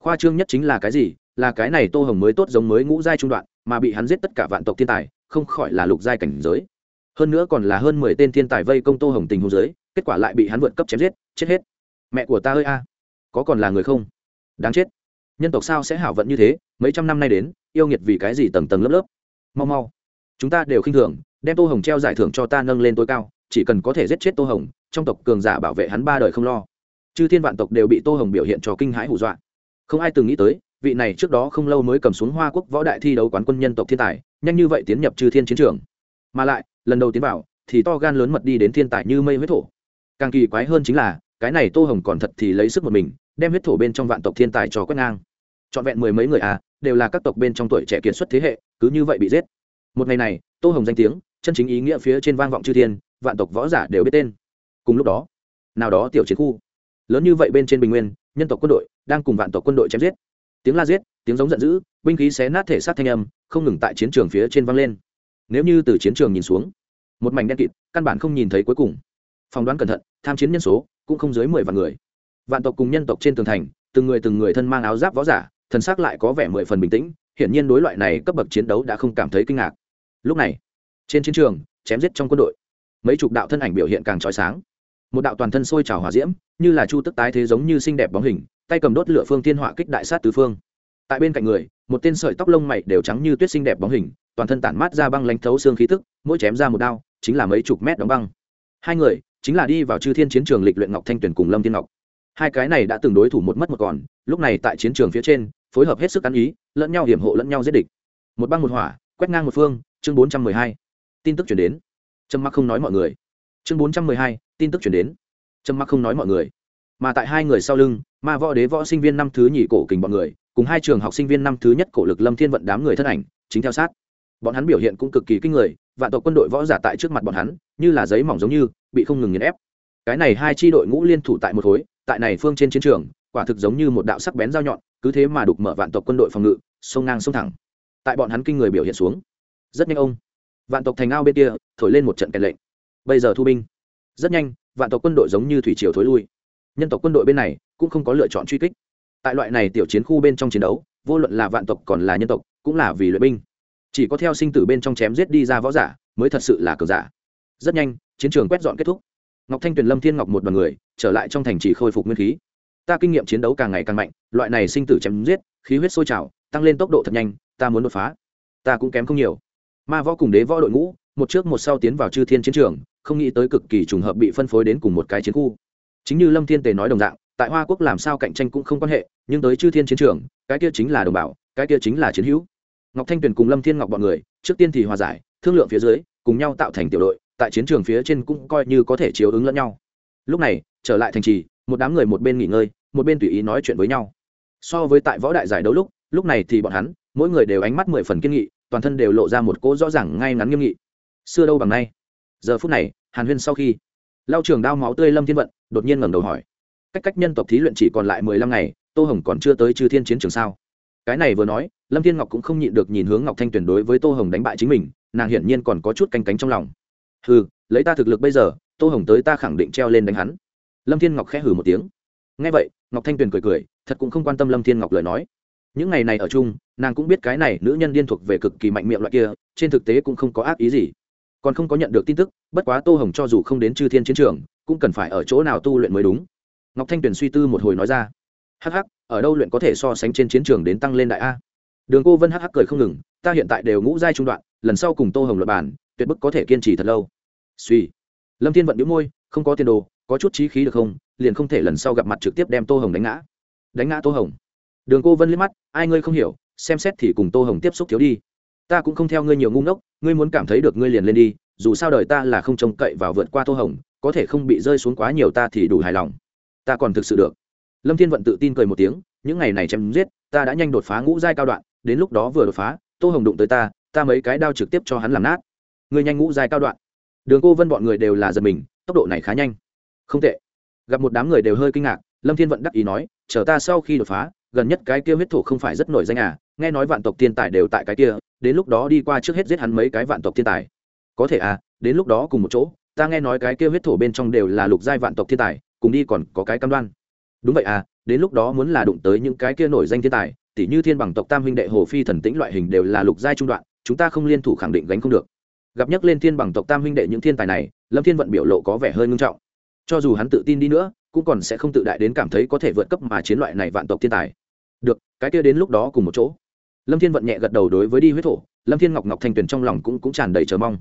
khoa trương nhất chính là cái gì? Là cái này tô hồng mới tốt giống mới ngũ giai trung đoạn, mà bị hắn giết tất cả vạn tộc thiên tài, không khỏi là lục giai cảnh giới. Hơn nữa còn là hơn mười tên thiên tài vây công tô hồng tình hôn giới kết quả lại bị hắn vượt cấp chém giết, chết hết. Mẹ của ta ơi a, có còn là người không? Đáng chết. Nhân tộc sao sẽ hảo vận như thế? Mấy trăm năm nay đến, yêu nghiệt vì cái gì tầng tầng lớp lớp? Mau mau. Chúng ta đều khinh thường, đem tô hồng treo giải thưởng cho ta nâng lên tối cao, chỉ cần có thể giết chết tô hồng, trong tộc cường giả bảo vệ hắn ba đời không lo. Chư thiên vạn tộc đều bị tô hồng biểu hiện cho kinh hãi hù dọa. Không ai từng nghĩ tới, vị này trước đó không lâu mới cầm xuống hoa quốc võ đại thi đấu quán quân nhân tộc thiên tài, nhanh như vậy tiến nhập chư thiên chiến trường. Mà lại, lần đầu tiến vào, thì to gan lớn mật đi đến thiên tài như mây huyết thổ. Càng kỳ quái hơn chính là, cái này tô hồng còn thật thì lấy sức một mình đem huyết thổ bên trong vạn tộc thiên tài cho quét ngang. Trọn vẹn mười mấy người à đều là các tộc bên trong tuổi trẻ kiệt xuất thế hệ, cứ như vậy bị giết. Một ngày này, tô hồng danh tiếng, chân chính ý nghĩa phía trên vang vọng chư thiên, vạn tộc võ giả đều biết tên. Cùng lúc đó, nào đó tiểu chiến khu, lớn như vậy bên trên bình nguyên, nhân tộc quân đội đang cùng vạn tộc quân đội chém giết. Tiếng la giết, tiếng giống giận dữ, binh khí xé nát thể xác thanh âm, không ngừng tại chiến trường phía trên vang lên. Nếu như từ chiến trường nhìn xuống, một mảnh đen kịt, căn bản không nhìn thấy cuối cùng. Phỏng đoán cẩn thận, tham chiến nhân số cũng không dưới mười vạn người vạn tộc cùng nhân tộc trên tường thành, từng người từng người thân mang áo giáp võ giả, thần xác lại có vẻ mười phần bình tĩnh, hiển nhiên đối loại này cấp bậc chiến đấu đã không cảm thấy kinh ngạc. Lúc này, trên chiến trường, chém giết trong quân đội, mấy chục đạo thân ảnh biểu hiện càng trói sáng. Một đạo toàn thân sôi trào hỏa diễm, như là chu tức tái thế giống như xinh đẹp bóng hình, tay cầm đốt lửa phương thiên họa kích đại sát tứ phương. Tại bên cạnh người, một tên sợi tóc lông mày đều trắng như tuyết xinh đẹp bóng hình, toàn thân tản mát ra băng lánh thấu xương khí tức, mỗi chém ra một đao, chính là mấy chục mét đóng băng. Hai người, chính là đi vào chư thiên chiến trường lịch luyện ngọc thanh tuyển cùng lâm thiên ngọc hai cái này đã từng đối thủ một mất một còn, lúc này tại chiến trường phía trên, phối hợp hết sức ăn ý, lẫn nhau hiểm hộ lẫn nhau giết địch. Một băng một hỏa, quét ngang một phương, chương bốn trăm mười hai. Tin tức chuyển đến. Trâm mắc không nói mọi người. Chương bốn trăm mười hai, tin tức chuyển đến. Trâm mắc không nói mọi người. Mà tại hai người sau lưng, ma võ đế võ sinh viên năm thứ nhì cổ kình bọn người, cùng hai trường học sinh viên năm thứ nhất cổ lực lâm thiên vận đám người thân ảnh, chính theo sát. Bọn hắn biểu hiện cũng cực kỳ kinh người, vạn tộc quân đội võ giả tại trước mặt bọn hắn, như là giấy mỏng giống như, bị không ngừng nghiền ép. Cái này hai tri đội ngũ liên thủ tại một khối tại này phương trên chiến trường, quả thực giống như một đạo sắc bén dao nhọn, cứ thế mà đục mở vạn tộc quân đội phòng ngự sông ngang sông thẳng. Tại bọn hắn kinh người biểu hiện xuống, rất nhanh ông, vạn tộc thành ao bên kia, thổi lên một trận kèn lệnh. Bây giờ thu binh. Rất nhanh, vạn tộc quân đội giống như thủy triều thối lui. Nhân tộc quân đội bên này cũng không có lựa chọn truy kích. Tại loại này tiểu chiến khu bên trong chiến đấu, vô luận là vạn tộc còn là nhân tộc, cũng là vì luyện binh. Chỉ có theo sinh tử bên trong chém giết đi ra võ giả, mới thật sự là cờ giả. Rất nhanh, chiến trường quét dọn kết thúc ngọc thanh tuyền lâm thiên ngọc một đoàn người, trở lại trong thành chỉ khôi phục nguyên khí. Ta kinh nghiệm chiến đấu càng ngày càng mạnh, loại này sinh tử chém giết, khí huyết sôi trào, tăng lên tốc độ thật nhanh, ta muốn đột phá. Ta cũng kém không nhiều. Ma võ cùng đế võ đội ngũ, một trước một sau tiến vào chư thiên chiến trường, không nghĩ tới cực kỳ trùng hợp bị phân phối đến cùng một cái chiến khu. Chính như lâm thiên tề nói đồng dạng, tại hoa quốc làm sao cạnh tranh cũng không quan hệ, nhưng tới chư thiên chiến trường, cái kia chính là đồng bào, cái kia chính là chiến hữu. Ngọc thanh tuyền cùng lâm thiên ngọc bọn người, trước tiên thì hòa giải, thương lượng phía dưới, cùng nhau tạo thành tiểu đội tại chiến trường phía trên cũng coi như có thể chiếu ứng lẫn nhau. Lúc này, trở lại thành trì, một đám người một bên nghỉ ngơi, một bên tùy ý nói chuyện với nhau. So với tại võ đại giải đấu lúc lúc này thì bọn hắn, mỗi người đều ánh mắt mười phần kiên nghị, toàn thân đều lộ ra một cỗ rõ ràng ngay ngắn nghiêm nghị. Xưa đâu bằng nay. Giờ phút này, hàn huyên sau khi lao trường đao máu tươi lâm thiên vận, đột nhiên ngẩng đầu hỏi. Cách cách nhân tộc thí luyện chỉ còn lại mười lăm ngày, tô hồng còn chưa tới chư thiên chiến trường sao? Cái này vừa nói, lâm thiên ngọc cũng không nhịn được nhìn hướng ngọc thanh tuyển đối với tô hồng đánh bại chính mình, nàng hiển nhiên còn có chút canh cánh trong lòng hừ, lấy ta thực lực bây giờ, tô hồng tới ta khẳng định treo lên đánh hắn. Lâm thiên ngọc khẽ hử một tiếng. Nghe vậy, ngọc thanh tuyền cười cười, thật cũng không quan tâm lâm thiên ngọc lời nói. Những ngày này ở chung, nàng cũng biết cái này nữ nhân điên thuộc về cực kỳ mạnh miệng loại kia, trên thực tế cũng không có ác ý gì. Còn không có nhận được tin tức, bất quá tô hồng cho dù không đến chư thiên chiến trường, cũng cần phải ở chỗ nào tu luyện mới đúng. Ngọc thanh tuyền suy tư một hồi nói ra. Hắc hắc, ở đâu luyện có thể so sánh trên chiến trường đến tăng lên đại a? Đường cô vân hắc hắc cười không ngừng, ta hiện tại đều ngũ giai trung đoạn lần sau cùng tô hồng luật bản, tuyệt bức có thể kiên trì thật lâu. Suy. Lâm thiên vận đĩu môi, không có tiền đồ, có chút trí khí được không, liền không thể lần sau gặp mặt trực tiếp đem tô hồng đánh ngã. Đánh ngã tô hồng. Đường cô vân liếc mắt, ai ngươi không hiểu, xem xét thì cùng tô hồng tiếp xúc thiếu đi. Ta cũng không theo ngươi nhiều ngu ngốc, ngươi muốn cảm thấy được ngươi liền lên đi, dù sao đời ta là không trông cậy vào vượt qua tô hồng, có thể không bị rơi xuống quá nhiều ta thì đủ hài lòng. Ta còn thực sự được. Lâm thiên vận tự tin cười một tiếng, những ngày này chém giết, ta đã nhanh đột phá ngũ giai cao đoạn, đến lúc đó vừa đột phá, tô hồng đụng tới ta ta mấy cái đao trực tiếp cho hắn làm nát. Người nhanh ngũ dài cao đoạn. Đường cô vân bọn người đều là giật mình, tốc độ này khá nhanh. Không tệ. Gặp một đám người đều hơi kinh ngạc, lâm thiên vận đắc ý nói, chờ ta sau khi đột phá, gần nhất cái kia huyết thổ không phải rất nổi danh à nghe nói vạn tộc thiên tài đều tại cái kia, đến lúc đó đi qua trước hết giết hắn mấy cái vạn tộc thiên tài. Có thể à đến lúc đó cùng một chỗ, ta nghe nói cái kia huyết thổ bên trong đều là lục giai vạn tộc thiên tài, cùng đi còn có cái cam đoan. Đúng vậy à đến lúc đó muốn là đụng tới những cái kia nổi danh thiên tài tỷ như thiên bằng tộc tam huynh đệ hồ phi thần tĩnh loại hình đều là lục giai trung đoạn chúng ta không liên thủ khẳng định gánh không được. Gặp nhắc lên thiên bằng tộc tam huynh đệ những thiên tài này, lâm thiên vận biểu lộ có vẻ hơi ngưng trọng. Cho dù hắn tự tin đi nữa, cũng còn sẽ không tự đại đến cảm thấy có thể vượt cấp mà chiến loại này vạn tộc thiên tài. Được, cái kia đến lúc đó cùng một chỗ. Lâm thiên vận nhẹ gật đầu đối với đi huyết thổ, lâm thiên ngọc ngọc thanh tuyền trong lòng cũng cũng tràn đầy chờ mong.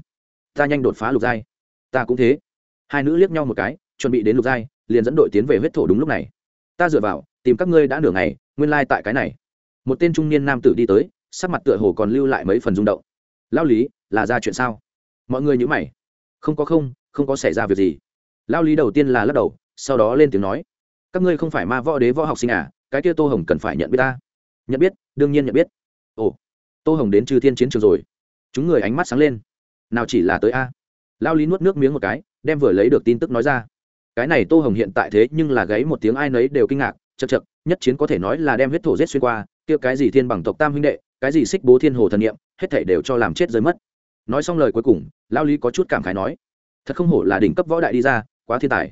Ta nhanh đột phá lục giai. Ta cũng thế. Hai nữ liếc nhau một cái, chuẩn bị đến lục giai, liền dẫn đội tiến về huyết thổ đúng lúc này. Ta dựa vào, tìm các ngươi đã nửa ngày, nguyên lai tại cái này. Một tên trung niên nam tử đi tới sắc mặt tựa hồ còn lưu lại mấy phần rung động. Lao lý, là ra chuyện sao? Mọi người nhữ mày. Không có không không có xảy ra việc gì. Lao lý đầu tiên là lắc đầu, sau đó lên tiếng nói, các ngươi không phải ma võ đế võ học sinh à cái kia tô hồng cần phải nhận biết ta. Nhận biết? Đương nhiên nhận biết. Ồ, tô hồng đến trừ thiên chiến trường rồi. Chúng người ánh mắt sáng lên. Nào chỉ là tới a? Lao lý nuốt nước miếng một cái, đem vừa lấy được tin tức nói ra. Cái này tô hồng hiện tại thế nhưng là gáy một tiếng ai nấy đều kinh ngạc chật chật nhất chiến có thể nói là đem huyết thổ giết xuyên qua, kia cái gì thiên bằng tộc tam huynh đệ cái gì xích bố thiên hồ thần niệm, hết thảy đều cho làm chết rơi mất. Nói xong lời cuối cùng lao lý có chút cảm khái nói, thật không hổ là đỉnh cấp võ đại đi ra, quá thiên tài.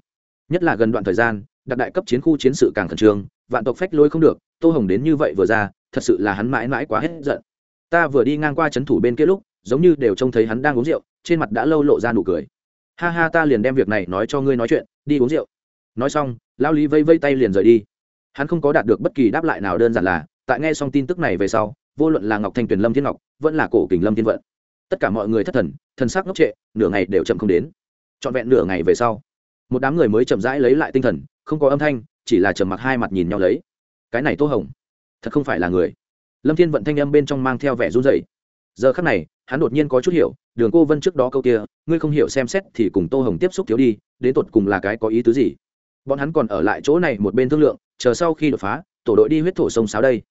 Nhất là gần đoạn thời gian, đặc đại cấp chiến khu chiến sự càng khẩn trương, vạn tộc phách lôi không được, tô hồng đến như vậy vừa ra, thật sự là hắn mãi mãi quá hết giận. Ta vừa đi ngang qua c h ấ n thủ bên kia lúc, giống như đều trông thấy hắn đang uống rượu, trên mặt đã lâu lộ ra nụ cười. Ha ha, ta liền đem việc này nói cho ngươi nói chuyện, đi uống rượu. Nói xong lao lý vây vây tay liền rời đi. Hắn không có đạt được bất kỳ đáp lại nào đơn giản là, tại nghe xong tin tức này về sau vô luận là ngọc thanh tuyền, lâm thiên ngọc, vẫn là cổ kình lâm thiên vận. Tất cả mọi người thất thần thần sắc ngốc trệ, nửa ngày đều chậm không đến. Trọn vẹn nửa ngày về sau, một đám người mới chậm rãi lấy lại tinh thần, không có âm thanh, chỉ là trầm mặc hai mặt nhìn nhau lấy. Cái này tô hồng, thật không phải là người. Lâm thiên vận thanh âm bên trong mang theo vẻ run rẩy. Giờ khắc này, hắn đột nhiên có chút hiểu, đường cô vân trước đó câu kia, ngươi không hiểu xem xét thì cùng tô hồng tiếp xúc thiếu đi, đến tột cùng là cái có ý tứ gì? Bọn hắn còn ở lại chỗ này một bên thương lượng, chờ sau khi đột phá, tổ đội đi huyết thổ sông sáo đây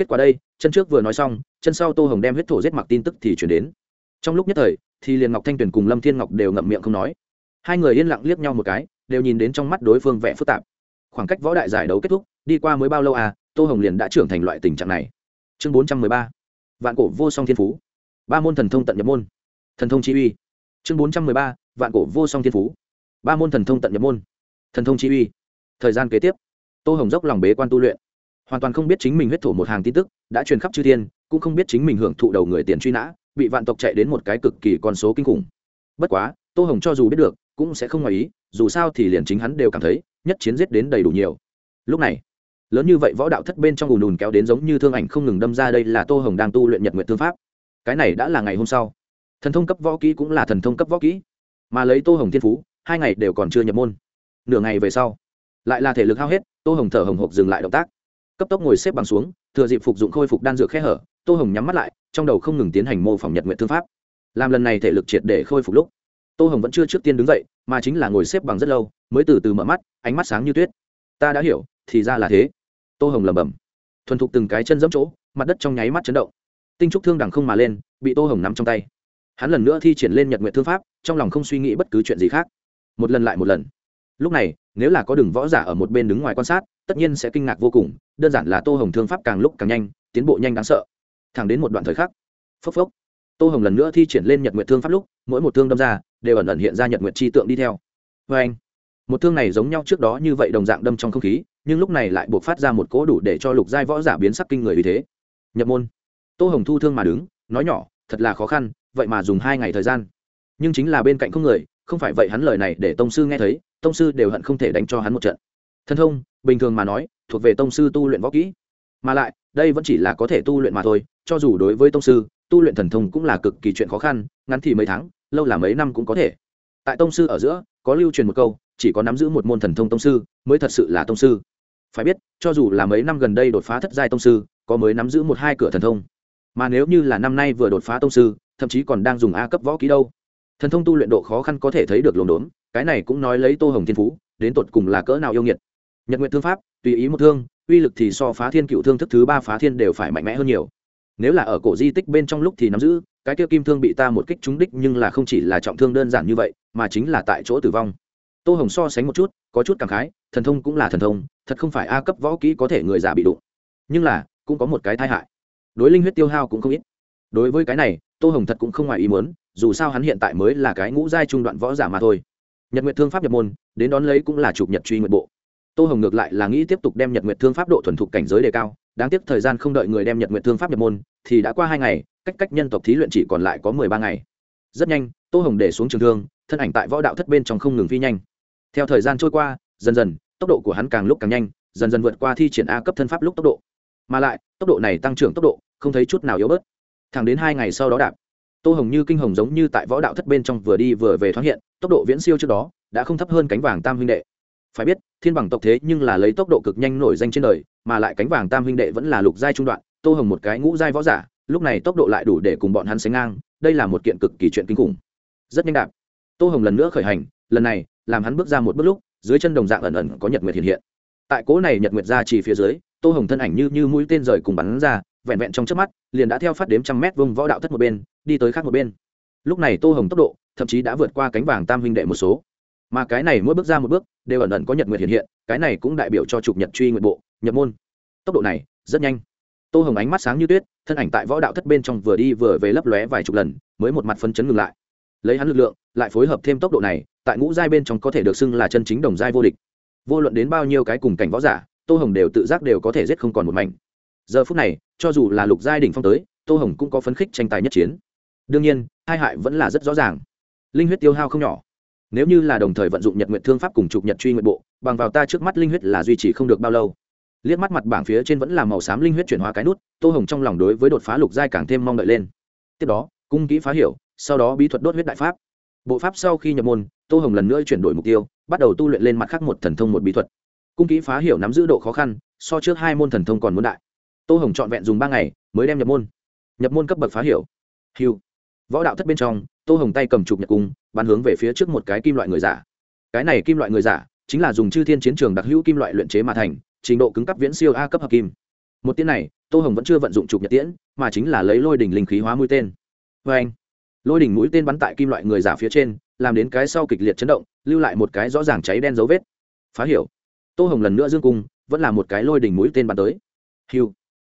kết quả đây, chân trước vừa nói xong, chân sau tô hồng đem huyết thổ giết mặc tin tức thì chuyển đến. Trong lúc nhất thời, thì liền ngọc thanh tuyền cùng lâm thiên ngọc đều ngậm miệng không nói. Hai người yên lặng liếc nhau một cái, đều nhìn đến trong mắt đối phương vẻ phức tạp. Khoảng cách võ đại giải đấu kết thúc, đi qua mới bao lâu à tô hồng liền đã trưởng thành loại tình trạng này. Chương bốn trăm mười ba, vạn cổ vô song thiên phú. Ba môn thần thông tận nhập môn. Thần thông chi uy. Chương bốn trăm mười ba, vạn cổ vô song thiên phú. Ba môn thần thông tận nhập môn. Thần thông chi uy. Thời gian kế tiếp, tô hồng dốc lòng bế quan tu luyện hoàn toàn không biết chính mình huyết thổ một hàng tin tức, đã truyền khắp chư thiên, cũng không biết chính mình hưởng thụ đầu người tiền truy nã, bị vạn tộc chạy đến một cái cực kỳ con số kinh khủng. Bất quá, tô hồng cho dù biết được, cũng sẽ không ngoài ý, dù sao thì liền chính hắn đều cảm thấy, nhất chiến giết đến đầy đủ nhiều. Lúc này, lớn như vậy võ đạo thất bên trong ùn ùn kéo đến giống như thương ảnh không ngừng đâm ra đây là tô hồng đang tu luyện nhật nguyện thương pháp. Cái này đã là ngày hôm sau. Thần thông cấp võ kỹ cũng là thần thông cấp võ kỹ. Mà lấy tô hồng thiên phú, hai ngày đều còn chưa nhập môn. Nửa ngày về sau, lại là thể lực hao hết, tô hồng thở hồng hộc dừng lại động tác cấp tốc ngồi xếp bằng xuống, thừa dịp phục dụng khôi phục đan dược khe hở, tô hồng nhắm mắt lại, trong đầu không ngừng tiến hành mô phỏng nhật nguyện thương pháp. Làm lần này thể lực triệt để khôi phục lúc, tô hồng vẫn chưa trước tiên đứng dậy, mà chính là ngồi xếp bằng rất lâu, mới từ từ mở mắt, ánh mắt sáng như tuyết. Ta đã hiểu, thì ra là thế. Tô hồng lẩm bẩm. Thuần thục từng cái chân dẫm chỗ, mặt đất trong nháy mắt chấn động. Tinh trúc thương đằng không mà lên, bị tô hồng nắm trong tay. Hắn lần nữa thi triển lên nhật nguyện thương pháp, trong lòng không suy nghĩ bất cứ chuyện gì khác. Một lần lại một lần lúc này, nếu là có đường võ giả ở một bên đứng ngoài quan sát, tất nhiên sẽ kinh ngạc vô cùng, đơn giản là tô hồng thương pháp càng lúc càng nhanh, tiến bộ nhanh đáng sợ. Thẳng đến một đoạn thời khắc, phốc phốc, tô hồng lần nữa thi triển lên nhật nguyện thương pháp lúc, mỗi một thương đâm ra, đều ẩn ẩn hiện ra nhật nguyện chi tượng đi theo. Vê anh, một thương này giống nhau trước đó như vậy đồng dạng đâm trong không khí, nhưng lúc này lại buộc phát ra một cỗ đủ để cho lục giai võ giả biến sắc kinh người vì thế. Nhập môn. Tô hồng thu thương mà đứng, nói nhỏ, thật là khó khăn, vậy mà dùng hai ngày thời gian. Nhưng chính là bên cạnh không người không phải vậy hắn lời này để tông sư nghe thấy, tông sư đều hận không thể đánh cho hắn một trận. Thân thông, bình thường mà nói, thuộc về tông sư tu luyện võ kỹ. Mà lại, đây vẫn chỉ là có thể tu luyện mà thôi, cho dù đối với tông sư, tu luyện thần thông cũng là cực kỳ chuyện khó khăn, ngắn thì mấy tháng, lâu là mấy năm cũng có thể. Tại tông sư ở giữa, có lưu truyền một câu, chỉ có nắm giữ một môn thần thông tông sư, mới thật sự là tông sư. Phải biết, cho dù là mấy năm gần đây đột phá thất giai tông sư, có mới nắm giữ một hai cửa thần thông. Mà nếu như là năm nay vừa đột phá tông sư, thậm chí còn đang dùng a cấp võ ký đâu thần thông tu luyện độ khó khăn có thể thấy được lồn đốn, cái này cũng nói lấy tô hồng thiên phú, đến tột cùng là cỡ nào yêu nghiệt. Nhật nguyện thương pháp, tùy ý một thương, uy lực thì so phá thiên cựu thương thức thứ ba phá thiên đều phải mạnh mẽ hơn nhiều. Nếu là ở cổ di tích bên trong lúc thì nắm giữ, cái kia kim thương bị ta một kích trúng đích nhưng là không chỉ là trọng thương đơn giản như vậy, mà chính là tại chỗ tử vong. Tô hồng so sánh một chút, có chút cảm khái, thần thông cũng là thần thông, thật không phải a cấp võ kỹ có thể người già bị đụng. Nhưng là, cũng có một cái tai hại. Đối linh huyết tiêu hao cũng không ít. Đối với cái này, tô hồng thật cũng không ngoài ý muốn dù sao hắn hiện tại mới là cái ngũ giai trung đoạn võ giả mà thôi. Nhật nguyệt thương pháp nhập môn, đến đón lấy cũng là chụp nhật truy nguyện bộ. Tô hồng ngược lại là nghĩ tiếp tục đem nhật nguyệt thương pháp độ thuần thục cảnh giới đề cao, đáng tiếc thời gian không đợi người đem nhật nguyệt thương pháp nhập môn, thì đã qua hai ngày, cách cách nhân tộc thí luyện chỉ còn lại có mười ba ngày. Rất nhanh, tô hồng để xuống trường thương, thân ảnh tại võ đạo thất bên trong không ngừng phi nhanh. Theo thời gian trôi qua, dần dần, tốc độ của hắn càng lúc càng nhanh, dần dần vượt qua thi triển a cấp thân pháp lúc tốc độ. Mà lại, tốc độ này tăng trưởng tốc độ, không thấy chút nào yếu bớt. Thẳng đến hai ngày sau đó đạp tô hồng như kinh hồng giống như tại võ đạo thất bên trong vừa đi vừa về thoáng hiện, tốc độ viễn siêu trước đó, đã không thấp hơn cánh vàng tam huynh đệ. Phải biết, thiên bằng tộc thế nhưng là lấy tốc độ cực nhanh nổi danh trên đời, mà lại cánh vàng tam huynh đệ vẫn là lục giai trung đoạn, tô hồng một cái ngũ giai võ giả, lúc này tốc độ lại đủ để cùng bọn hắn sánh ngang, đây là một kiện cực kỳ chuyện kinh khủng. Rất nhanh đạp, tô hồng lần nữa khởi hành, lần này, làm hắn bước ra một bước lúc, dưới chân đồng dạng ẩn ẩn có nhật nguyệt hiện hiện. Tại cố này nhật nguyệt ra chỉ phía dưới, tô hồng thân ảnh như như mũi tên rời cùng bắn ra, vẹn vẹn trong trước mắt, liền đã theo phát đếm trăm mét vông võ đạo thất một bên đi tới khác một bên. Lúc này tô hồng tốc độ, thậm chí đã vượt qua cánh vàng tam huynh đệ một số. Mà cái này mỗi bước ra một bước, đều ẩn ẩn có nhật nguyệt hiện hiện, cái này cũng đại biểu cho trục nhật truy nguyện bộ nhập môn. Tốc độ này, rất nhanh. Tô hồng ánh mắt sáng như tuyết, thân ảnh tại võ đạo thất bên trong vừa đi vừa về lấp lóe vài chục lần, mới một mặt phân chấn ngừng lại. Lấy hắn lực lượng, lại phối hợp thêm tốc độ này, tại ngũ giai bên trong có thể được xưng là chân chính đồng giai vô địch. Vô luận đến bao nhiêu cái cùng cảnh võ giả, tô hồng đều tự giác đều có thể giết không còn một mảnh. Giờ phút này, cho dù là lục giai đỉnh phong tới, tô hồng cũng có phấn khích tranh tài nhất chiến đương nhiên, hai hại vẫn là rất rõ ràng. Linh huyết tiêu hao không nhỏ. Nếu như là đồng thời vận dụng nhật nguyện thương pháp cùng trục nhật truy nguyện bộ, bằng vào ta trước mắt linh huyết là duy trì không được bao lâu. Liếc mắt mặt bảng phía trên vẫn là màu xám linh huyết chuyển hóa cái nút, tô hồng trong lòng đối với đột phá lục giai càng thêm mong đợi lên. Tiếp đó, cung kỹ phá hiểu, sau đó bí thuật đốt huyết đại pháp. Bộ pháp sau khi nhập môn, tô hồng lần nữa chuyển đổi mục tiêu, bắt đầu tu luyện lên mặt khác một thần thông một bí thuật. Cung kỹ phá hiểu nắm giữ độ khó khăn, so trước hai môn thần thông còn muốn đại. Tô hồng trọn vẹn dùng ba ngày, mới đem nhập môn. Nhập môn cấp bậc phá hiểu. Hiu võ đạo thất bên trong, tô hồng tay cầm trục nhật cung, bắn hướng về phía trước một cái kim loại người giả. Cái này kim loại người giả chính là dùng chư thiên chiến trường đặc hữu kim loại luyện chế mà thành, trình độ cứng cấp viễn siêu a cấp hợp kim. Một tiếng này, tô hồng vẫn chưa vận dụng trục nhật tiễn, mà chính là lấy lôi đỉnh linh khí hóa mũi tên. Vê anh, lôi đỉnh mũi tên bắn tại kim loại người giả phía trên, làm đến cái sau kịch liệt chấn động, lưu lại một cái rõ ràng cháy đen dấu vết. Phá hiểu. Tô hồng lần nữa dương cung, vẫn là một cái lôi đỉnh mũi tên bắn tới. Hiu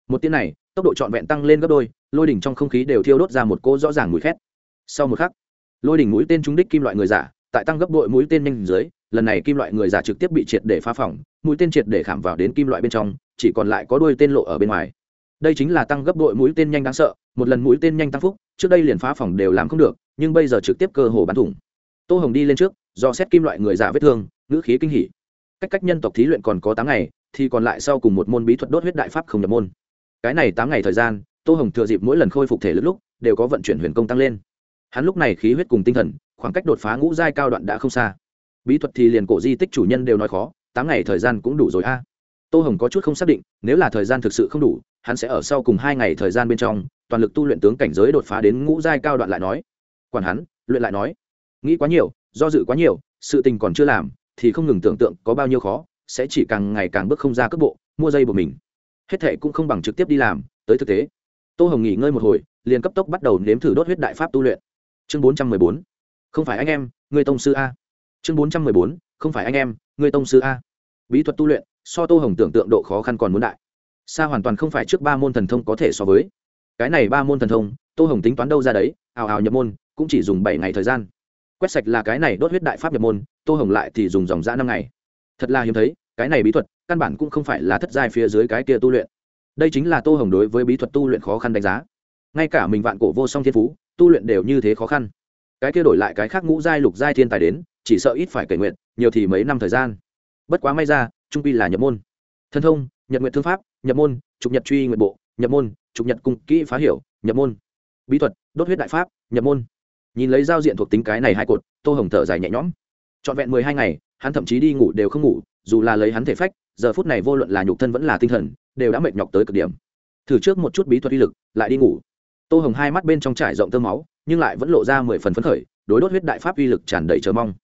một tiếng này tốc độ trọn vẹn tăng lên gấp đôi, lôi đỉnh trong không khí đều thiêu đốt ra một cỗ rõ ràng mùi khét. Sau một khắc, lôi đỉnh mũi tên trúng đích kim loại người giả, tại tăng gấp đội mũi tên nhanh dưới, lần này kim loại người giả trực tiếp bị triệt để phá phỏng mũi tên triệt để khảm vào đến kim loại bên trong, chỉ còn lại có đuôi tên lộ ở bên ngoài. Đây chính là tăng gấp đội mũi tên nhanh đáng sợ, một lần mũi tên nhanh tăng phúc, trước đây liền phá phỏng đều làm không được, nhưng bây giờ trực tiếp cơ hồ bắn thủng. Tô hồng đi lên trước, do xét kim loại người giả vết thương, ngữ khí kinh hỉ. Cách cách nhân tộc thí luyện còn có tám ngày, thì còn lại sau cùng một môn bí thuật đốt huyết đại pháp không nhập môn cái này tám ngày thời gian, tô hồng thừa dịp mỗi lần khôi phục thể lực lúc, đều có vận chuyển huyền công tăng lên. Hắn lúc này khí huyết cùng tinh thần, khoảng cách đột phá ngũ giai cao đoạn đã không xa. Bí thuật thì liền cổ di tích chủ nhân đều nói khó, tám ngày thời gian cũng đủ rồi a. Tô hồng có chút không xác định, nếu là thời gian thực sự không đủ, hắn sẽ ở sau cùng hai ngày thời gian bên trong, toàn lực tu luyện tướng cảnh giới đột phá đến ngũ giai cao đoạn lại nói. Quản hắn, luyện lại nói. Nghĩ quá nhiều, do dự quá nhiều, sự tình còn chưa làm, thì không ngừng tưởng tượng có bao nhiêu khó, sẽ chỉ càng ngày càng bước không ra cước bộ, mua dây của mình hết thệ cũng không bằng trực tiếp đi làm, tới thực tế. Tô hồng nghỉ ngơi một hồi, liền cấp tốc bắt đầu nếm thử đốt huyết đại pháp tu luyện. Chương bốn trăm mười bốn. Không phải anh em, người tông sư a. Chương bốn trăm mười bốn. Không phải anh em, người tông sư a. Bí thuật tu luyện, so tô hồng tưởng tượng độ khó khăn còn muốn đại. Xa hoàn toàn không phải trước ba môn thần thông có thể so với. Cái này ba môn thần thông, tô hồng tính toán đâu ra đấy, ào ào nhập môn, cũng chỉ dùng bảy ngày thời gian. Quét sạch là cái này đốt huyết đại pháp nhập môn, tô hồng lại thì dùng dòng ra năm ngày. Thật là hiếm thấy, cái này bí thuật căn bản cũng không phải là thất giai phía dưới cái kia tu luyện. Đây chính là tô hồng đối với bí thuật tu luyện khó khăn đánh giá. Ngay cả mình vạn cổ vô song thiên phú, tu luyện đều như thế khó khăn. Cái kia đổi lại cái khác ngũ giai lục giai thiên tài đến, chỉ sợ ít phải cậy nguyện, nhiều thì mấy năm thời gian. Bất quá may ra, trung pi là nhập môn. Thân thông, nhật nguyện thương pháp, nhập môn, trục nhật truy nguyện bộ, nhập môn, trục nhật cung kỹ phá hiểu, nhập môn. Bí thuật, đốt huyết đại pháp, nhập môn. Nhìn lấy giao diện thuộc tính cái này hai cột, tô hồng thở dài nhẹ nhõm. Trọn vẹn mười hai ngày, hắn thậm chí đi ngủ đều không ngủ, dù là lấy hắn thể phách giờ phút này vô luận là nhục thân vẫn là tinh thần, đều đã mệt nhọc tới cực điểm. Thử trước một chút bí thuật uy lực, lại đi ngủ. Tô hồng hai mắt bên trong trải rộng tơ máu, nhưng lại vẫn lộ ra mười phần phấn khởi, đối đốt huyết đại pháp uy lực tràn đầy chờ mong.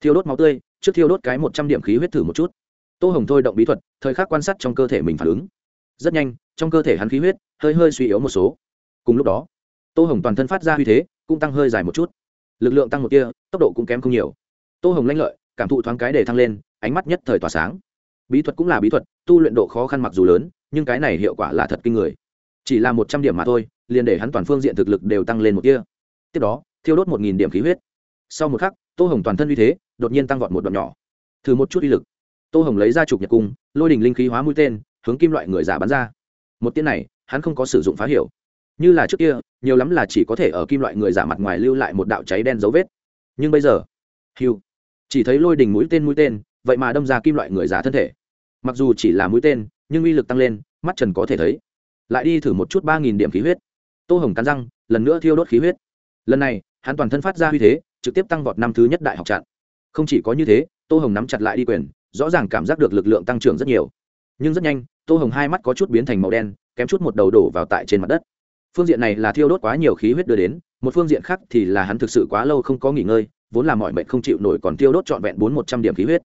Thiêu đốt máu tươi, trước thiêu đốt cái một trăm điểm khí huyết thử một chút. Tô hồng thôi động bí thuật, thời khắc quan sát trong cơ thể mình phản ứng. Rất nhanh, trong cơ thể hắn khí huyết hơi hơi suy yếu một số. Cùng lúc đó, tô hồng toàn thân phát ra uy thế, cũng tăng hơi dài một chút. Lực lượng tăng một kia tốc độ cũng kém không nhiều. Tô hồng lanh lợi, cảm thụ thoáng cái để thăng lên, ánh mắt nhất thời tỏa sáng bí thuật cũng là bí thuật, tu luyện độ khó khăn mặc dù lớn, nhưng cái này hiệu quả là thật kinh người. Chỉ là một trăm điểm mà thôi, liền để hắn toàn phương diện thực lực đều tăng lên một kia tiếp đó, thiêu đốt một nghìn điểm khí huyết. Sau một khắc, tô hồng toàn thân uy thế đột nhiên tăng vọt một đoạn nhỏ. Thử một chút uy lực. Tô hồng lấy ra chụp nhật cung, lôi đình linh khí hóa mũi tên, hướng kim loại người giả bắn ra. Một tiếng này, hắn không có sử dụng phá hiểu như là trước kia, nhiều lắm là chỉ có thể ở kim loại người giả mặt ngoài lưu lại một đạo cháy đen dấu vết. Nhưng bây giờ, hiu, chỉ thấy lôi đình mũi tên mũi tên, vậy mà đâm ra kim loại người giả thân thể mặc dù chỉ là mũi tên, nhưng uy lực tăng lên, mắt trần có thể thấy. Lại đi thử một chút ba nghìn điểm khí huyết. Tô hồng cắn răng, lần nữa thiêu đốt khí huyết. Lần này, hắn toàn thân phát ra uy thế, trực tiếp tăng vọt năm thứ nhất đại học chặn không chỉ có như thế, tô hồng nắm chặt lại đi quyền, rõ ràng cảm giác được lực lượng tăng trưởng rất nhiều. Nhưng rất nhanh, tô hồng hai mắt có chút biến thành màu đen, kém chút một đầu đổ vào tại trên mặt đất. Phương diện này là thiêu đốt quá nhiều khí huyết đưa đến, một phương diện khác thì là hắn thực sự quá lâu không có nghỉ ngơi, vốn là mọi mệnh không chịu nổi còn tiêu đốt trọn vẹn bốn một trăm điểm khí huyết.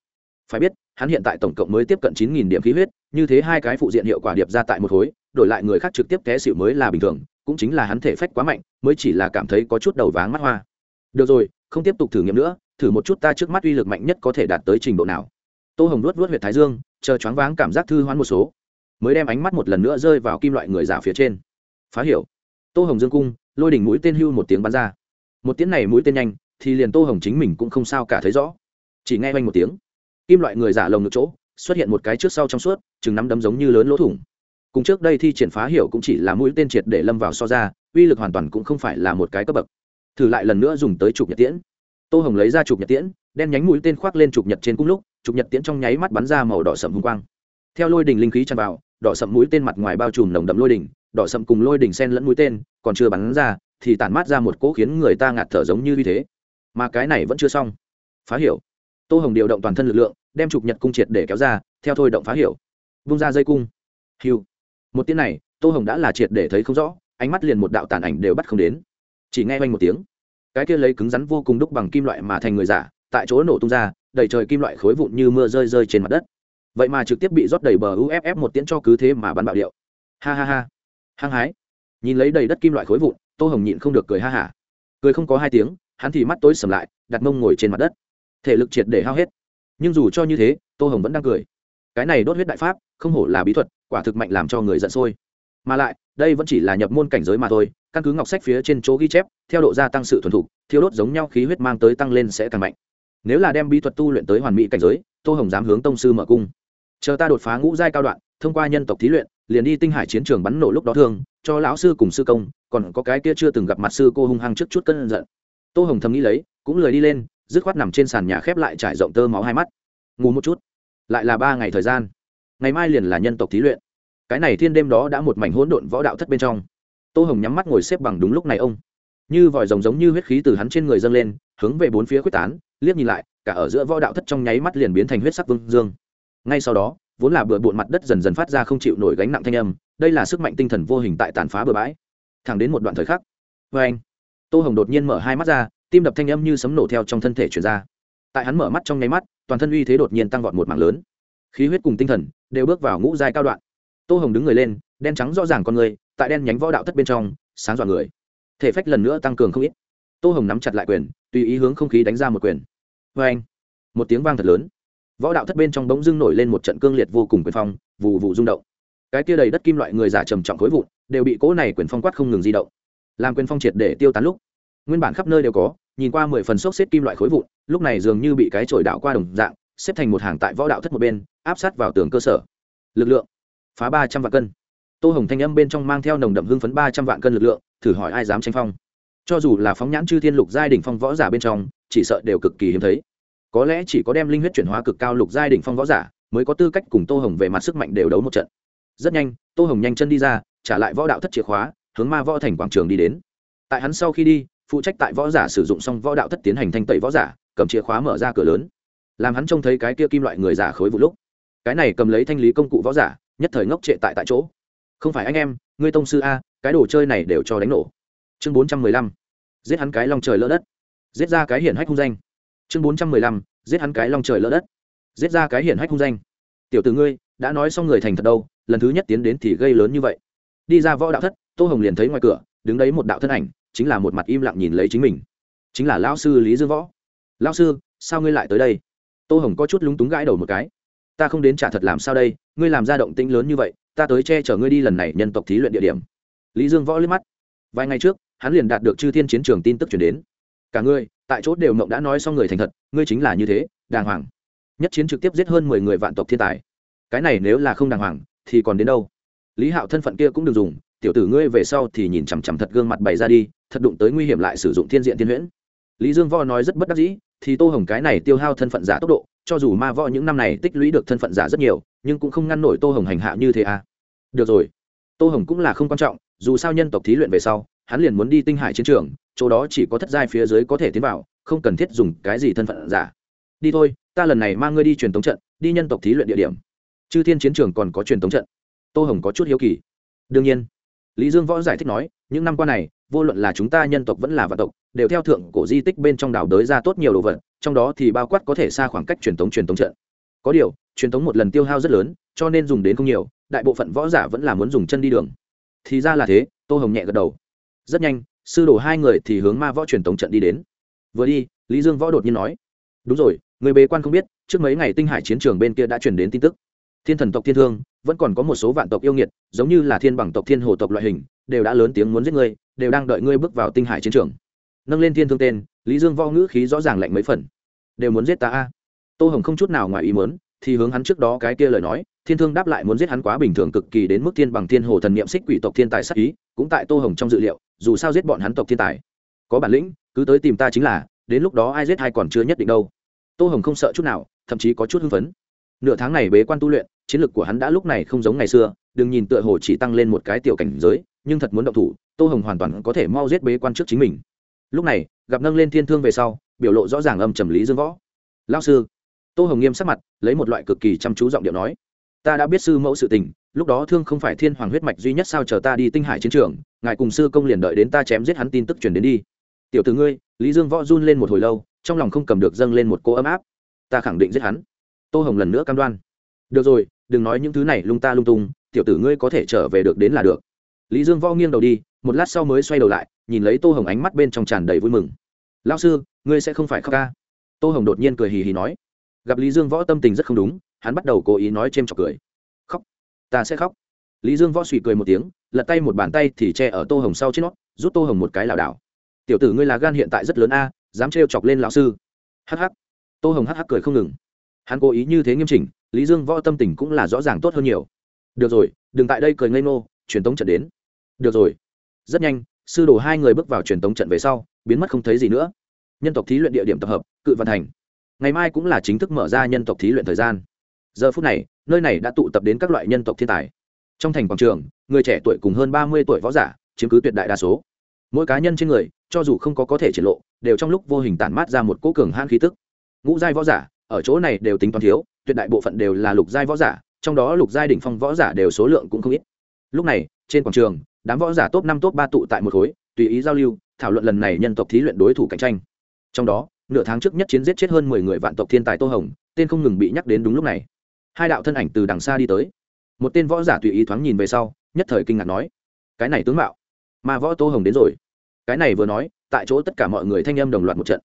Phải biết hắn hiện tại tổng cộng mới tiếp cận chín nghìn điểm khí huyết, như thế hai cái phụ diện hiệu quả điệp ra tại một khối, đổi lại người khác trực tiếp té xịu mới là bình thường, cũng chính là hắn thể phách quá mạnh, mới chỉ là cảm thấy có chút đầu váng mắt hoa. Được rồi, không tiếp tục thử nghiệm nữa, thử một chút ta trước mắt uy lực mạnh nhất có thể đạt tới trình độ nào. Tô hồng luốt luốt huyệt thái dương, chờ choáng váng cảm giác thư hoán một số, mới đem ánh mắt một lần nữa rơi vào kim loại người giả phía trên. Phá hiểu. Tô hồng dương cung, lôi đỉnh mũi tên hưu một tiếng bắn ra. Một tiếng này mũi tên nhanh, thì liền tô hồng chính mình cũng không sao cả thấy rõ. Chỉ nghe oanh một tiếng kim loại người giả lồng ngực chỗ, xuất hiện một cái trước sau trong suốt, chừng nắm đấm giống như lớn lỗ thủng. Cùng trước đây thi triển phá hiểu cũng chỉ là mũi tên triệt để lâm vào so ra, uy lực hoàn toàn cũng không phải là một cái cấp bậc. Thử lại lần nữa dùng tới chụp nhật tiễn. Tô hồng lấy ra chụp nhật tiễn, đen nhánh mũi tên khoác lên chụp nhật trên cung lúc, chụp nhật tiễn trong nháy mắt bắn ra màu đỏ sậm hung quang. Theo lôi đình linh khí tràn vào, đỏ sậm mũi tên mặt ngoài bao trùm nồng đậm lôi đỉnh, đỏ sậm cùng lôi đỉnh sen lẫn mũi tên, còn chưa bắn ra, thì tản mát ra một cỗ khiến người ta ngạt thở giống như như thế. Mà cái này vẫn chưa xong. Phá hiểu tô hồng điều động toàn thân lực lượng, đem trục nhật cung triệt để kéo ra, theo thôi động phá hiểu. Vung ra dây cung. Hiu. Một tiếng này, tô hồng đã là triệt để thấy không rõ, ánh mắt liền một đạo tàn ảnh đều bắt không đến. Chỉ nghe oanh một tiếng. Cái kia lấy cứng rắn vô cùng đúc bằng kim loại mà thành người giả, tại chỗ nổ tung ra, đầy trời kim loại khối vụn như mưa rơi rơi trên mặt đất. Vậy mà trực tiếp bị rót đầy bờ uff một tiếng cho cứ thế mà bắn bạo điệu. Ha ha ha. Hăng hái. Nhìn lấy đầy đất kim loại khối vụn, tô hồng nhịn không được cười ha hả. Cười không có hai tiếng, hắn thì mắt tối sầm lại, đặt mông ngồi trên mặt đất thể lực triệt để hao hết. Nhưng dù cho như thế, tô hồng vẫn đang cười. Cái này đốt huyết đại pháp, không hổ là bí thuật, quả thực mạnh làm cho người giận sôi. Mà lại, đây vẫn chỉ là nhập môn cảnh giới mà thôi, căn cứ ngọc sách phía trên chỗ ghi chép, theo độ gia tăng sự thuần thục thiếu đốt giống nhau khí huyết mang tới tăng lên sẽ càng mạnh. Nếu là đem bí thuật tu luyện tới hoàn mỹ cảnh giới, tô hồng dám hướng tông sư mở cung. Chờ ta đột phá ngũ giai cao đoạn, thông qua nhân tộc thí luyện, liền đi tinh hải chiến trường bắn nổ lúc đó thương, cho lão sư cùng sư công, còn có cái kia chưa từng gặp mặt sư cô hung hăng trước chút cân giận. Tô hồng thầm nghĩ lấy, cũng lười đi lên dứt khoát nằm trên sàn nhà khép lại trải rộng tơ máu hai mắt. Ngủ một chút. Lại là ba ngày thời gian. Ngày mai liền là nhân tộc thí luyện. Cái này thiên đêm đó đã một mảnh hỗn độn võ đạo thất bên trong. Tô hồng nhắm mắt ngồi xếp bằng đúng lúc này ông. Như vòi rồng giống như huyết khí từ hắn trên người dâng lên, hướng về bốn phía quyết tán, liếc nhìn lại, cả ở giữa võ đạo thất trong nháy mắt liền biến thành huyết sắc vương dương. Ngay sau đó, vốn là bừa bộn mặt đất dần dần phát ra không chịu nổi gánh nặng thanh âm, đây là sức mạnh tinh thần vô hình tại tàn phá bừa bãi. Thẳng đến một đoạn thời khắc vê anh tô hồng đột nhiên mở hai mắt ra tim đập thanh âm như sấm nổ theo trong thân thể chuyển ra. Tại hắn mở mắt trong nháy mắt, toàn thân uy thế đột nhiên tăng vọt một mảng lớn. Khí huyết cùng tinh thần đều bước vào ngũ giai cao đoạn. Tô hồng đứng người lên, đen trắng rõ ràng con người, tại đen nhánh võ đạo thất bên trong, sáng dọa người. Thể phách lần nữa tăng cường không ít. Tô hồng nắm chặt lại quyền, tùy ý hướng không khí đánh ra một quyền. Vê anh một tiếng vang thật lớn. Võ đạo thất bên trong bỗng dưng nổi lên một trận cương liệt vô cùng quyền phong vụ vụ rung động. Cái kia đầy đất kim loại người giả trầm trọng khối vụn, đều bị cỗ này quyền phong quát không ngừng di động. Làm quyền phong triệt để tiêu tán lúc nguyên bản khắp nơi đều có, nhìn qua mười phần xốc xếp kim loại khối vụn, lúc này dường như bị cái chổi đạo qua đồng dạng, xếp thành một hàng tại võ đạo thất một bên, áp sát vào tường cơ sở. Lực lượng, phá ba trăm vạn cân. Tô hồng thanh âm bên trong mang theo nồng đậm hưng phấn ba trăm vạn cân lực lượng, thử hỏi ai dám tranh phong. Cho dù là phóng nhãn chư thiên lục giai đ ỉ n h phong võ giả bên trong, chỉ sợ đều cực kỳ hiếm thấy. Có lẽ chỉ có đem linh huyết chuyển hóa cực cao lục giai đ ỉ n h phong võ giả, mới có tư cách cùng tô hồng về mặt sức mạnh đều đấu một trận. Rất nhanh, tô hồng nhanh chân đi ra, trả lại võ đạo thất chìa khóa, hướng ma võ thành quảng trường đi đến. Tại hắn sau khi đi phụ trách tại võ giả sử dụng xong võ đạo thất tiến hành thanh tẩy võ giả, cầm chìa khóa mở ra cửa lớn. Làm hắn trông thấy cái kia kim loại người giả khối vụ lúc, cái này cầm lấy thanh lý công cụ võ giả, nhất thời ngốc trệ tại tại chỗ. Không phải anh em, ngươi tông sư a, cái đồ chơi này đều cho đánh nổ. Chương bốn trăm mười lăm, giết hắn cái long trời lỡ đất. Giết ra cái hiển hách hung danh. Chương bốn trăm mười lăm, giết hắn cái long trời lỡ đất. Giết ra cái hiển hách hung danh. Tiểu t ử ngươi, đã nói xong người thành thật đâu, lần thứ nhất tiến đến thì gây lớn như vậy. Đi ra võ đạo thất, tô hồng liền thấy ngoài cửa, đứng đấy một đạo thân ảnh chính là một mặt im lặng nhìn lấy chính mình. Chính là lao sư lý dương võ. Lao sư, sao ngươi lại tới đây? Tô hồng có chút lúng túng gãi đầu một cái. Ta không đến trả thật làm sao đây, ngươi làm ra động tĩnh lớn như vậy, ta tới che chở ngươi đi lần này nhân tộc thí luyện địa điểm. Lý dương võ liếc mắt. Vài ngày trước, hắn liền đạt được chư thiên chiến trường tin tức chuyển đến. Cả ngươi, tại chốt đều mộng đã nói xong người thành thật, ngươi chính là như thế, đàng hoàng. Nhất chiến trực tiếp giết hơn mười người vạn tộc thiên tài. Cái này nếu là không đàng hoàng, thì còn đến đâu? Lý hạo thân phận kia cũng được dùng tiểu tử ngươi về sau thì nhìn chằm chằm thật gương mặt bày ra đi, thật đụng tới nguy hiểm lại sử dụng thiên diện thiên huyễn. Lý dương võ nói rất bất đắc dĩ, thì tô hồng cái này tiêu hao thân phận giả tốc độ, cho dù ma võ những năm này tích lũy được thân phận giả rất nhiều, nhưng cũng không ngăn nổi tô hồng hành hạ như thế à. Được rồi. Tô hồng cũng là không quan trọng, dù sao nhân tộc thí luyện về sau, hắn liền muốn đi tinh hải chiến trường, chỗ đó chỉ có thất giai phía dưới có thể tiến vào, không cần thiết dùng cái gì thân phận giả. Đi thôi, ta lần này mang ngươi đi truyền tống trận, đi nhân tộc thí luyện địa điểm. Chư thiên chiến trường còn có truyền tống trận. Tô hồng có chút hiếu kỳ. Đương nhiên lý dương võ giải thích nói, những năm qua này, vô luận là chúng ta nhân tộc vẫn là vạn tộc, đều theo thượng cổ di tích bên trong đảo đới ra tốt nhiều đồ vật, trong đó thì bao quát có thể xa khoảng cách truyền tống truyền tống trận. Có điều, truyền tống một lần tiêu hao rất lớn, cho nên dùng đến không nhiều, đại bộ phận võ giả vẫn là muốn dùng chân đi đường. Thì ra là thế, tô hồng nhẹ gật đầu. Rất nhanh, sư đồ hai người thì hướng ma võ truyền tống trận đi đến. Vừa đi, lý dương võ đột nhiên nói, đúng rồi, người bế quan không biết, trước mấy ngày tinh hải chiến trường bên kia đã truyền đến tin tức thiên thần tộc thiên thương, vẫn còn có một số vạn tộc yêu nghiệt, giống như là thiên bằng tộc thiên hồ tộc loại hình, đều đã lớn tiếng muốn giết ngươi, đều đang đợi ngươi bước vào tinh hải chiến trường. Nâng lên thiên thương tên, lý dương vo ngữ khí rõ ràng lạnh mấy phần. Đều muốn giết ta a. Tô hồng không chút nào ngoài ý muốn, thì hướng hắn trước đó cái kia lời nói, thiên thương đáp lại muốn giết hắn quá bình thường cực kỳ đến mức thiên bằng thiên hồ thần niệm xích quỷ tộc thiên tài sắc ý, cũng tại tô hồng trong dự liệu, dù sao giết bọn hắn tộc thiên tài. Có bản lĩnh, cứ tới tìm ta chính là, đến lúc đó ai giết ai còn chưa nhất định đâu. Tô hồng không sợ chút nào, thậm chí có chút hưng phấn. Nửa tháng này bế quan tu luyện chiến lược của hắn đã lúc này không giống ngày xưa, đừng nhìn tựa hồ chỉ tăng lên một cái tiểu cảnh giới, nhưng thật muốn động thủ, tô hồng hoàn toàn có thể mau giết bế quan trước chính mình. Lúc này, gặp nâng lên thiên thương về sau, biểu lộ rõ ràng âm trầm lý dương võ. Lao sư. Tô hồng nghiêm sắc mặt, lấy một loại cực kỳ chăm chú giọng điệu nói. Ta đã biết sư mẫu sự tình, lúc đó thương không phải thiên hoàng huyết mạch duy nhất sao chờ ta đi tinh hải chiến trường, ngài cùng sư công liền đợi đến ta chém giết hắn tin tức truyền đến đi. Tiểu t ử ngươi, lý dương võ run lên một hồi lâu, trong lòng không cầm được dâng lên một cô ấm áp. Ta khẳng định giết hắn. Tô hồng lần nữa cam đoan. Được rồi đừng nói những thứ này lung ta lung tung, tiểu tử ngươi có thể trở về được đến là được. Lý dương võ nghiêng đầu đi, một lát sau mới xoay đầu lại, nhìn lấy tô hồng ánh mắt bên trong tràn đầy vui mừng. Lao sư, ngươi sẽ không phải khóc ca? Tô hồng đột nhiên cười hì hì nói. Gặp lý dương võ tâm tình rất không đúng, hắn bắt đầu cố ý nói c h ê m chọc cười. Khóc, ta sẽ khóc. Lý dương võ suy cười một tiếng, lật tay một bàn tay thì che ở tô hồng sau trên nót rút tô hồng một cái lảo đảo. Tiểu tử ngươi là gan hiện tại rất lớn a, dám trêu chọc lên lão sư. Hh tô hồng hh cười không ngừng hắn cố ý như thế nghiêm chỉnh, lý dương võ tâm tình cũng là rõ ràng tốt hơn nhiều. Được rồi, đừng tại đây cười ngây ngô, truyền tống trận đến. Được rồi. Rất nhanh, sư đồ hai người bước vào truyền tống trận về sau, biến mất không thấy gì nữa. Nhân tộc thí luyện địa điểm tập hợp, cự văn thành. Ngày mai cũng là chính thức mở ra nhân tộc thí luyện thời gian. Giờ phút này, nơi này đã tụ tập đến các loại nhân tộc thiên tài. Trong thành quảng trường, người trẻ tuổi cùng hơn ba mươi tuổi võ giả, chiếm cứ tuyệt đại đa số. Mỗi cá nhân trên người, cho dù không có có thể triển lộ, đều trong lúc vô hình tản mát ra một cỗ cường han khí tức. Ngũ giai võ giả ở chỗ này đều tính toán thiếu, tuyệt đại bộ phận đều là lục giai võ giả, trong đó lục giai đỉnh phong võ giả đều số lượng cũng không ít. Lúc này, trên quảng trường, đám võ giả top năm, top ba tụ tại một khối, tùy ý giao lưu, thảo luận lần này nhân tộc thí luyện đối thủ cạnh tranh. Trong đó, nửa tháng trước nhất chiến giết chết hơn mười người vạn tộc thiên tài tô hồng, tên không ngừng bị nhắc đến đúng lúc này. Hai đạo thân ảnh từ đằng xa đi tới. Một tên võ giả tùy ý thoáng nhìn về sau, nhất thời kinh ngạc nói, cái này tướng mạo mà võ tô hồng đến rồi. Cái này vừa nói, tại chỗ tất cả mọi người thanh âm đồng loạt một trận.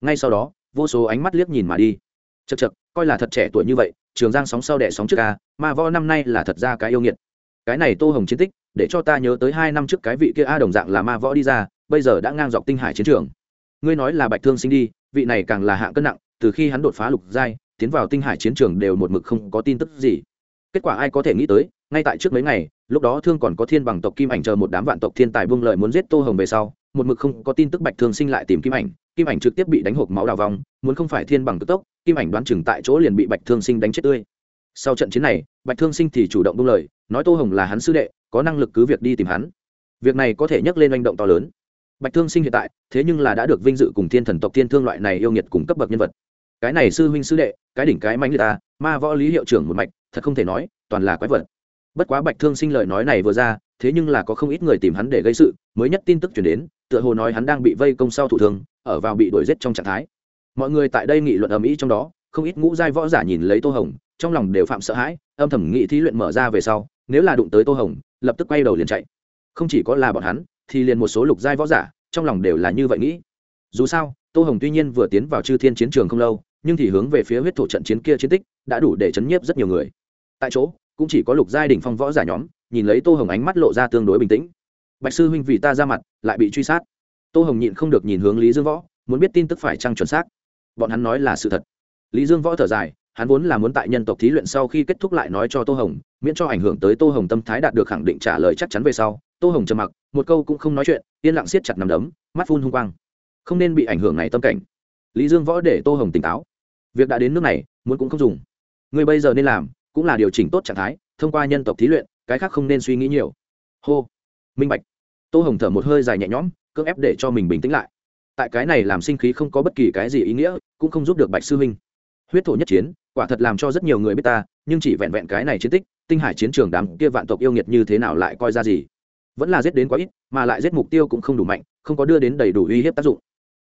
Ngay sau đó, vô số ánh mắt liếc nhìn mà đi chật chật coi là thật trẻ tuổi như vậy, trường giang sóng sau đẻ sóng trước ca mà võ năm nay là thật ra cái yêu nghiệt. Cái này tô hồng chiến tích, để cho ta nhớ tới hai năm trước cái vị kia a đồng dạng là ma võ đi ra, bây giờ đã ngang dọc tinh hải chiến trường. Ngươi nói là bạch thương sinh đi, vị này càng là hạng cân nặng, từ khi hắn đột phá lục giai, tiến vào tinh hải chiến trường đều một mực không có tin tức gì. Kết quả ai có thể nghĩ tới, ngay tại trước mấy ngày, lúc đó thương còn có thiên bằng tộc kim ảnh chờ một đám vạn tộc thiên tài buông lợi muốn giết tô hồng về sau một mực không có tin tức bạch thương sinh lại tìm kim ảnh. Kim ảnh trực tiếp bị đánh hộp máu đào vong, muốn không phải thiên bằng tức tốc, kim ảnh đoán chừng tại chỗ liền bị bạch thương sinh đánh chết tươi. Sau trận chiến này, bạch thương sinh thì chủ động buông lời, nói tô hồng là hắn sư đệ, có năng lực cứ việc đi tìm hắn. Việc này có thể nhắc lên manh động to lớn. Bạch thương sinh hiện tại, thế nhưng là đã được vinh dự cùng thiên thần tộc thiên thương loại này yêu nghiệt cùng cấp bậc nhân vật. Cái này sư huynh sư đệ, cái đỉnh cái mánh người ta, ma võ lý hiệu trưởng một mạch, thật không thể nói, toàn là quái vật. Bất quá bạch thương sinh lời nói này vừa ra, thế nhưng là có không ít người tìm hắn để gây sự, mới nhất tin tức chuyển đến tựa hồ nói hắn đang bị vây công sau thủ thường, ở vào bị đuổi giết trong trạng thái. Mọi người tại đây nghị luận ầm ĩ trong đó, không ít ngũ giai võ giả nhìn lấy tô hồng, trong lòng đều phạm sợ hãi, âm thầm nghị thí luyện mở ra về sau, nếu là đụng tới tô hồng, lập tức quay đầu liền chạy. Không chỉ có là bọn hắn, thì liền một số lục giai võ giả, trong lòng đều là như vậy nghĩ. Dù sao, tô hồng tuy nhiên vừa tiến vào chư thiên chiến trường không lâu, nhưng thì hướng về phía huyết thổ trận chiến kia chiến tích, đã đủ để chấn nhiếp rất nhiều người. Tại chỗ, cũng chỉ có lục giai đỉnh phong võ giả nhóm, nhìn lấy tô hồng ánh mắt lộ ra tương đối bình tĩnh. Bạch sư huynh vì ta ra mặt lại bị truy sát. Tô hồng nhịn không được nhìn hướng lý dương võ, muốn biết tin tức phải trăng chuẩn xác. Bọn hắn nói là sự thật. Lý dương võ thở dài, hắn vốn là muốn tại nhân tộc thí luyện sau khi kết thúc lại nói cho tô hồng, miễn cho ảnh hưởng tới tô hồng tâm thái đạt được khẳng định trả lời chắc chắn về sau, tô hồng trầm mặc, một câu cũng không nói chuyện, yên lặng siết chặt nằm đấm, mắt phun hung quang. Không nên bị ảnh hưởng này tâm cảnh. Lý dương võ để tô hồng tỉnh táo. Việc đã đến nước này, muốn cũng không dùng. Người bây giờ nên làm, cũng là điều chỉnh tốt trạng thái, thông qua nhân tộc thí luyện, cái khác không nên suy nghĩ nhiều. Hô. Minh bạch tô hồng thở một hơi dài nhẹ nhõm, cưỡng ép để cho mình bình tĩnh lại. Tại cái này làm sinh khí không có bất kỳ cái gì ý nghĩa, cũng không giúp được bạch sư huynh. Huyết thổ nhất chiến, quả thật làm cho rất nhiều người biết ta, nhưng chỉ vẹn vẹn cái này chiến tích, tinh hải chiến trường đám kia vạn tộc yêu nghiệt như thế nào lại coi ra gì? Vẫn là giết đến quá ít, mà lại giết mục tiêu cũng không đủ mạnh, không có đưa đến đầy đủ uy hiếp tác dụng.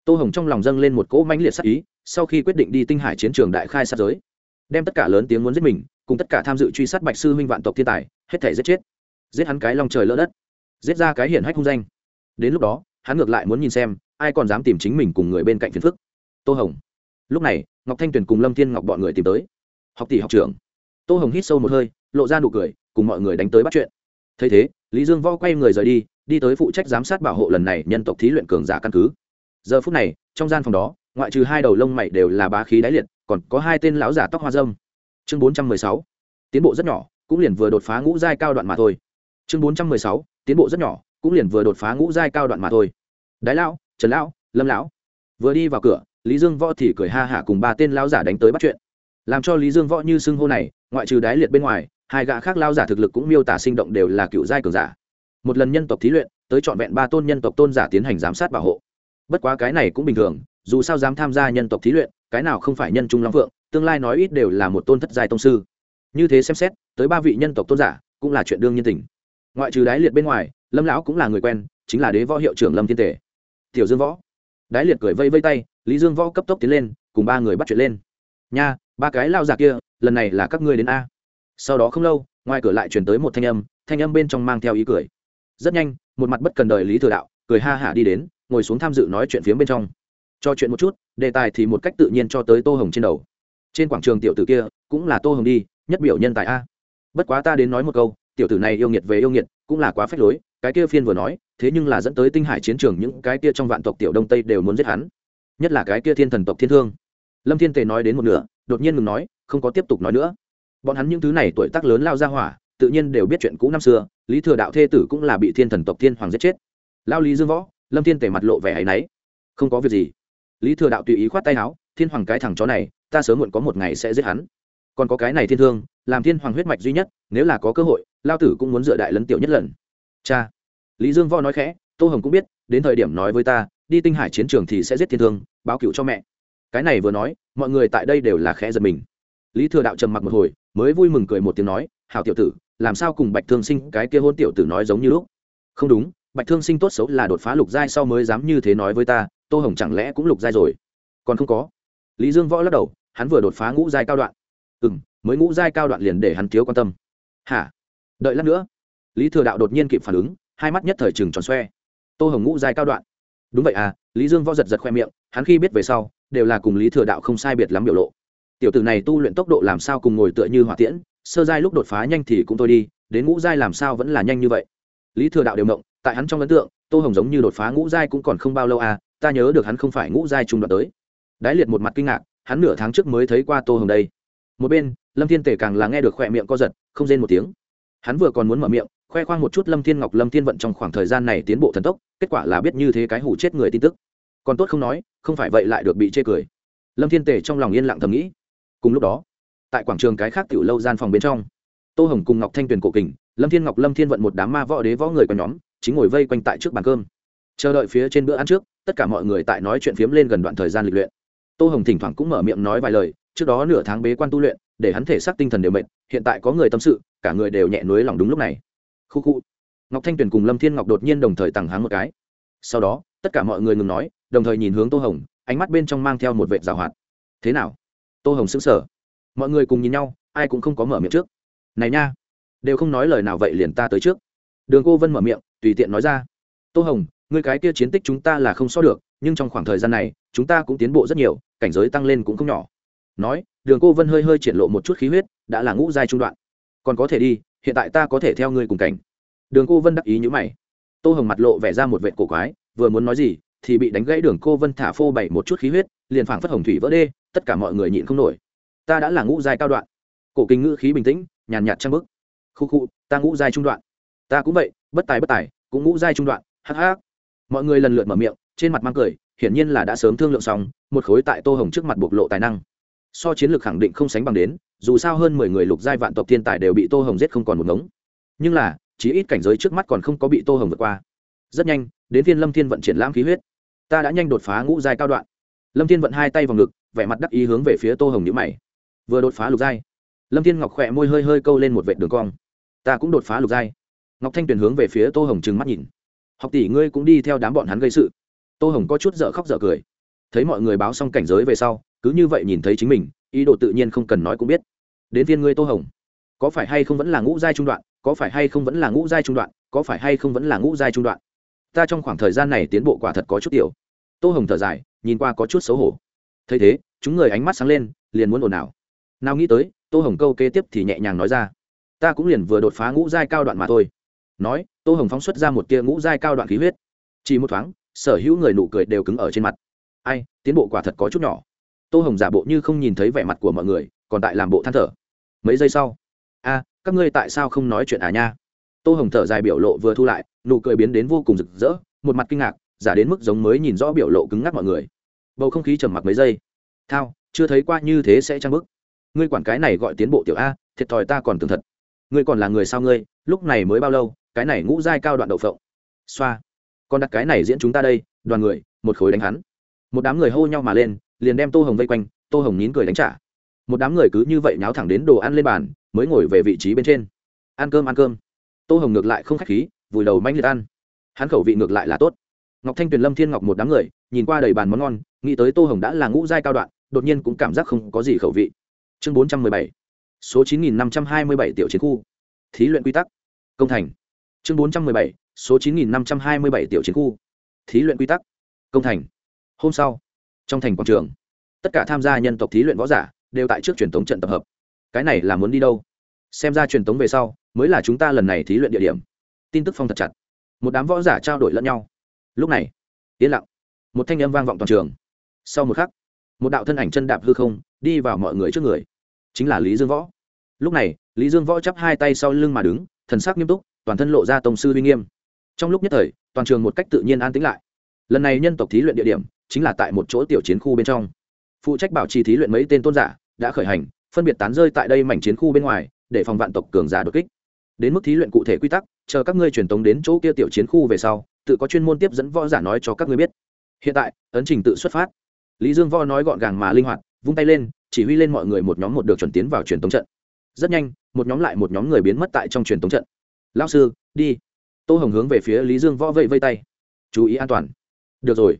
Tô hồng trong lòng dâng lên một cỗ mãnh liệt sắc ý, sau khi quyết định đi tinh hải chiến trường đại khai sát giới. Đem tất cả lớn tiếng muốn giết mình, cùng tất cả tham dự truy sát bạch sư huynh vạn tộc thiên tài, hết thể giết chết. Giết hắn cái lòng trời lỡ đất giết ra cái hiển hách hung danh. Đến lúc đó, hắn ngược lại muốn nhìn xem, ai còn dám tìm chính mình cùng người bên cạnh phiền phức. Tô hồng. Lúc này, ngọc thanh tuyền cùng lâm thiên ngọc bọn người tìm tới. Học tỷ học trưởng. Tô hồng hít sâu một hơi, lộ ra nụ cười, cùng mọi người đánh tới bắt chuyện. Thấy thế, lý dương võ quay người rời đi đi tới phụ trách giám sát bảo hộ lần này nhân tộc thí luyện cường giả căn cứ. Giờ phút này, trong gian phòng đó, ngoại trừ hai đầu lông mày đều là bá khí đáy liệt, còn có hai tên lão giả tóc hoa dâm. Chương bốn trăm mười sáu. Tiến bộ rất nhỏ, cũng liền vừa đột phá ngũ giai cao đoạn mà thôi chương bốn trăm mười sáu, tiến bộ rất nhỏ, cũng liền vừa đột phá ngũ giai cao đoạn mà thôi. Đái lão, trần lão, lâm lão. Vừa đi vào cửa, lý dương võ thì cười ha hả cùng ba tên lão giả đánh tới bắt chuyện. Làm cho lý dương võ như xưng hô này, ngoại trừ đái liệt bên ngoài, hai gã khác lao giả thực lực cũng miêu tả sinh động đều là cựu giai cường giả. Một lần nhân tộc thí luyện, tới trọn vẹn ba tôn nhân tộc tôn giả tiến hành giám sát bảo hộ. Bất quá cái này cũng bình thường, dù sao dám tham gia nhân tộc thí luyện, cái nào không phải nhân trung long phượng, tương lai nói ít đều là một tôn thất giai tông sư. Như thế xem xét, tới ba vị nhân tộc tôn giả cũng là chuyện đương nhiên tình ngoại trừ đái liệt bên ngoài, lâm lão cũng là người quen, chính là đế võ hiệu trưởng lâm thiên tể tiểu dương võ. Đái liệt cười vây vây tay, lý dương võ cấp tốc tiến lên, cùng ba người bắt chuyện lên. Nha, ba cái lao già kia, lần này là các ngươi đến a. Sau đó không lâu, ngoài cửa lại chuyển tới một thanh âm thanh âm bên trong mang theo ý cười. Rất nhanh, một mặt bất cần đời lý thừa đạo, cười ha hả đi đến, ngồi xuống tham dự nói chuyện phía bên trong. Cho chuyện một chút, đề tài thì một cách tự nhiên cho tới tô hồng trên đầu. Trên quảng trường tiểu tử kia, cũng là tô hồng đi, nhất biểu nhân tài a. Bất quá ta đến nói một câu tiểu tử này yêu nghiệt về yêu nghiệt, cũng là quá phách lối, cái kia phiên vừa nói, thế nhưng là dẫn tới tinh hải chiến trường những cái kia trong vạn tộc tiểu đông tây đều muốn giết hắn. Nhất là cái kia thiên thần tộc thiên thương. Lâm thiên tề nói đến một nửa, đột nhiên ngừng nói, không có tiếp tục nói nữa. Bọn hắn những thứ này tuổi tác lớn lao ra hỏa, tự nhiên đều biết chuyện cũ năm xưa, lý thừa đạo thê tử cũng là bị thiên thần tộc thiên hoàng giết chết. Lao lý dương võ, lâm thiên tề mặt lộ vẻ áy náy. Không có việc gì. Lý thừa đạo tùy ý khoát tay áo, thiên hoàng cái thằng chó này, ta sớm muộn có một ngày sẽ giết hắn còn có cái này thiên thương, làm thiên hoàng huyết mạch duy nhất, nếu là có cơ hội, lao tử cũng muốn dựa đại lấn tiểu nhất lần. Cha. Lý dương võ nói khẽ, tô hồng cũng biết, đến thời điểm nói với ta, đi tinh hải chiến trường thì sẽ giết thiên thương, báo cựu cho mẹ. Cái này vừa nói, mọi người tại đây đều là khẽ giật mình. Lý thừa đạo trầm mặc một hồi, mới vui mừng cười một tiếng nói, hảo tiểu tử, làm sao cùng bạch thương sinh, cái kia hôn tiểu tử nói giống như lúc? Không đúng, bạch thương sinh tốt xấu là đột phá lục giai sau mới dám như thế nói với ta, tô hồng chẳng lẽ cũng lục giai rồi? Còn không có. Lý dương võ lắc đầu, hắn vừa đột phá ngũ giai cao đoạn ừ m mới ngũ giai cao đoạn liền để hắn thiếu quan tâm. Hả? Đợi lát nữa. Lý thừa đạo đột nhiên kịp phản ứng, hai mắt nhất thời chừng tròn xoe. Tô hồng ngũ giai cao đoạn. Đúng vậy à lý dương võ giật giật khoe miệng, hắn khi biết về sau, đều là cùng lý thừa đạo không sai biệt lắm biểu lộ. Tiểu tử này tu luyện tốc độ làm sao cùng ngồi tựa như hỏa tiễn, sơ giai lúc đột phá nhanh thì cũng thôi đi, đến ngũ giai làm sao vẫn là nhanh như vậy. Lý thừa đạo đều mộng, tại hắn trong ấn tượng, tô hồng giống như đột phá ngũ giai cũng còn không bao lâu à ta nhớ được hắn không phải ngũ giai trung đoạn tới. Đái liệt một mặt kinh ngạc, hắn nửa tháng trước mới thấy qua tô hồng đây một bên, lâm thiên tể càng là nghe được khỏe miệng co giật, không rên một tiếng. Hắn vừa còn muốn mở miệng, khoe khoang một chút lâm thiên ngọc, lâm thiên vận trong khoảng thời gian này tiến bộ thần tốc, kết quả là biết như thế cái hủ chết người tin tức. Còn tốt không nói, không phải vậy lại được bị chê cười. Lâm thiên tể trong lòng yên lặng thầm nghĩ. Cùng lúc đó, tại quảng trường cái khác tiểu lâu gian phòng bên trong, tô hồng cùng ngọc thanh tuyền cổ kình, lâm thiên ngọc, lâm thiên vận một đám ma võ đế võ người có nhóm, chính ngồi vây quanh tại trước bàn cơm. Chờ đợi phía trên bữa ăn trước, tất cả mọi người tại nói chuyện phiếm lên gần đoạn thời gian lịch luyện. Tô hồng thỉnh thoảng cũng mở miệng nói vài lời trước đó nửa tháng bế quan tu luyện, để hắn thể xác tinh thần đều mệt, hiện tại có người tâm sự, cả người đều nhẹ nuối lòng đúng lúc này. Khu khu. Ngọc thanh tuyền cùng lâm thiên ngọc đột nhiên đồng thời tằng háng một cái. Sau đó, tất cả mọi người ngừng nói, đồng thời nhìn hướng tô hồng, ánh mắt bên trong mang theo một vệ rào hoạt. Thế nào? Tô hồng sững sờ. Mọi người cùng nhìn nhau, ai cũng không có mở miệng trước. Này nha, đều không nói lời nào vậy liền ta tới trước. Đường cô vân mở miệng, tùy tiện nói ra. Tô hồng người cái kia chiến tích chúng ta là không so được, nhưng trong khoảng thời gian này, chúng ta cũng tiến bộ rất nhiều, cảnh giới tăng lên cũng không nhỏ nói, đường cô vân hơi hơi triển lộ một chút khí huyết, đã là ngũ giai trung đoạn. Còn có thể đi, hiện tại ta có thể theo ngươi cùng cảnh. Đường cô vân đắc ý nhữ mày. Tô hồng mặt lộ vẻ ra một vệ cổ quái, vừa muốn nói gì, thì bị đánh gãy đường cô vân thả phô bảy một chút khí huyết, liền phảng phất hồng thủy vỡ đê, tất cả mọi người nhịn không nổi. Ta đã là ngũ giai cao đoạn. Cổ kinh ngữ khí bình tĩnh, nhàn nhạt trang bức khu khu, ta ngũ giai trung đoạn. Ta cũng vậy, bất tài bất tài, cũng ngũ giai trung đoạn. Hắc hắc. Mọi người lần lượt mở miệng, trên mặt mang cười, hiển nhiên là đã sớm thương lượng xong, một khối tại tô hồng trước mặt bộc lộ tài năng so chiến lược khẳng định không sánh bằng đến, dù sao hơn mười người lục giai vạn tộc thiên tài đều bị tô hồng giết không còn một ngống. Nhưng là, chí ít cảnh giới trước mắt còn không có bị tô hồng vượt qua. Rất nhanh, đến thiên lâm thiên vận triển lãm khí huyết. Ta đã nhanh đột phá ngũ giai cao đoạn. Lâm thiên vận hai tay vào ngực, vẻ mặt đắc ý hướng về phía tô hồng nhữ mày. Vừa đột phá lục giai, lâm thiên ngọc khỏe môi hơi hơi câu lên một vệt đường cong. Ta cũng đột phá lục giai. Ngọc thanh tuyền hướng về phía tô hồng trừng mắt nhìn. Học tỷ ngươi cũng đi theo đám bọn hắn gây sự. Tô hồng có chút dở khóc dở cười. Thấy mọi người báo xong cảnh giới về sau cứ như vậy nhìn thấy chính mình, ý đồ tự nhiên không cần nói cũng biết. Đến viên ngươi tô hồng, có phải hay không vẫn là ngũ giai trung đoạn, có phải hay không vẫn là ngũ giai trung đoạn, có phải hay không vẫn là ngũ giai trung đoạn? Ta trong khoảng thời gian này tiến bộ quả thật có chút tiểu. Tô hồng thở dài, nhìn qua có chút xấu hổ. Thấy thế, chúng người ánh mắt sáng lên, liền muốn ồn ào. Nào nghĩ tới, tô hồng câu kế tiếp thì nhẹ nhàng nói ra. Ta cũng liền vừa đột phá ngũ giai cao đoạn mà thôi. Nói, tô hồng phóng xuất ra một tia ngũ giai cao đoạn khí huyết. Chỉ một thoáng, sở hữu người nụ cười đều cứng ở trên mặt. Ai, tiến bộ quả thật có chút nhỏ tô hồng giả bộ như không nhìn thấy vẻ mặt của mọi người, còn tại làm bộ than thở. Mấy giây sau, a, các ngươi tại sao không nói chuyện à nha? Tô hồng thở dài biểu lộ vừa thu lại, nụ cười biến đến vô cùng rực rỡ, một mặt kinh ngạc, giả đến mức giống mới nhìn rõ biểu lộ cứng ngắc mọi người. Bầu không khí trầm mặc mấy giây. Thao, chưa thấy qua như thế sẽ trang bức ngươi quản cái này gọi tiến bộ tiểu a, thiệt thòi ta còn tưởng thật. Ngươi còn là người sao ngươi, lúc này mới bao lâu, cái này ngũ giai cao đoạn đậu phộng. Xoa. Còn đặt cái này diễn chúng ta đây, đoàn người, một khối đánh hắn. Một đám người hô nhau mà lên liền đem tô hồng vây quanh, tô hồng nín cười đánh trả. Một đám người cứ như vậy nháo thẳng đến đồ ăn lên bàn, mới ngồi về vị trí bên trên. Ăn cơm ăn cơm. Tô hồng ngược lại không k h á c h khí, vùi đầu manh liệt ăn. Hắn khẩu vị ngược lại là tốt. Ngọc thanh tuyền, lâm thiên ngọc một đám người, nhìn qua đầy bàn món ngon, nghĩ tới tô hồng đã là ngũ giai cao đoạn, đột nhiên cũng cảm giác không có gì khẩu vị. Chương bốn trăm mười bảy, số chín nghìn năm trăm hai mươi bảy tiểu chiến khu. Thí luyện quy tắc. Công thành. Chương bốn trăm mười bảy, số chín nghìn năm trăm hai mươi bảy tiểu chiến khu. Thí luyện quy tắc. Công thành. Hôm sau trong thành quảng trường. Tất cả tham gia nhân tộc thí luyện võ giả đều tại trước truyền thống trận tập hợp. Cái này là muốn đi đâu? Xem ra truyền thống về sau mới là chúng ta lần này thí luyện địa điểm. Tin tức phong thật chặt. Một đám võ giả trao đổi lẫn nhau. Lúc này, yên lặng. Một thanh âm vang vọng toàn trường. Sau một khắc, một đạo thân ảnh chân đạp hư không đi vào mọi người trước người. Chính là lý dương võ. Lúc này, lý dương võ chắp hai tay sau lưng mà đứng, thần sắc nghiêm túc, toàn thân lộ ra tông sư uy nghiêm. Trong lúc nhất thời, toàn trường một cách tự nhiên an tĩnh lại lần này nhân tộc thí luyện địa điểm chính là tại một chỗ tiểu chiến khu bên trong. Phụ trách bảo trì thí luyện mấy tên tôn giả đã khởi hành, phân biệt tán rơi tại đây mảnh chiến khu bên ngoài, để phòng vạn tộc cường giả đột kích. Đến mức thí luyện cụ thể quy tắc, chờ các ngươi truyền tống đến chỗ kia tiểu chiến khu về sau, tự có chuyên môn tiếp dẫn võ giả nói cho các ngươi biết. Hiện tại, ấn trình tự xuất phát. Lý dương võ nói gọn gàng mà linh hoạt, vung tay lên, chỉ huy lên mọi người một nhóm một được chuẩn tiến vào truyền tống trận. Rất nhanh, một nhóm lại một nhóm người biến mất tại trong truyền tống trận. Lao sư, đi. Tô hồng hướng về phía lý dương võ vây vây tay. Chú ý an toàn được rồi.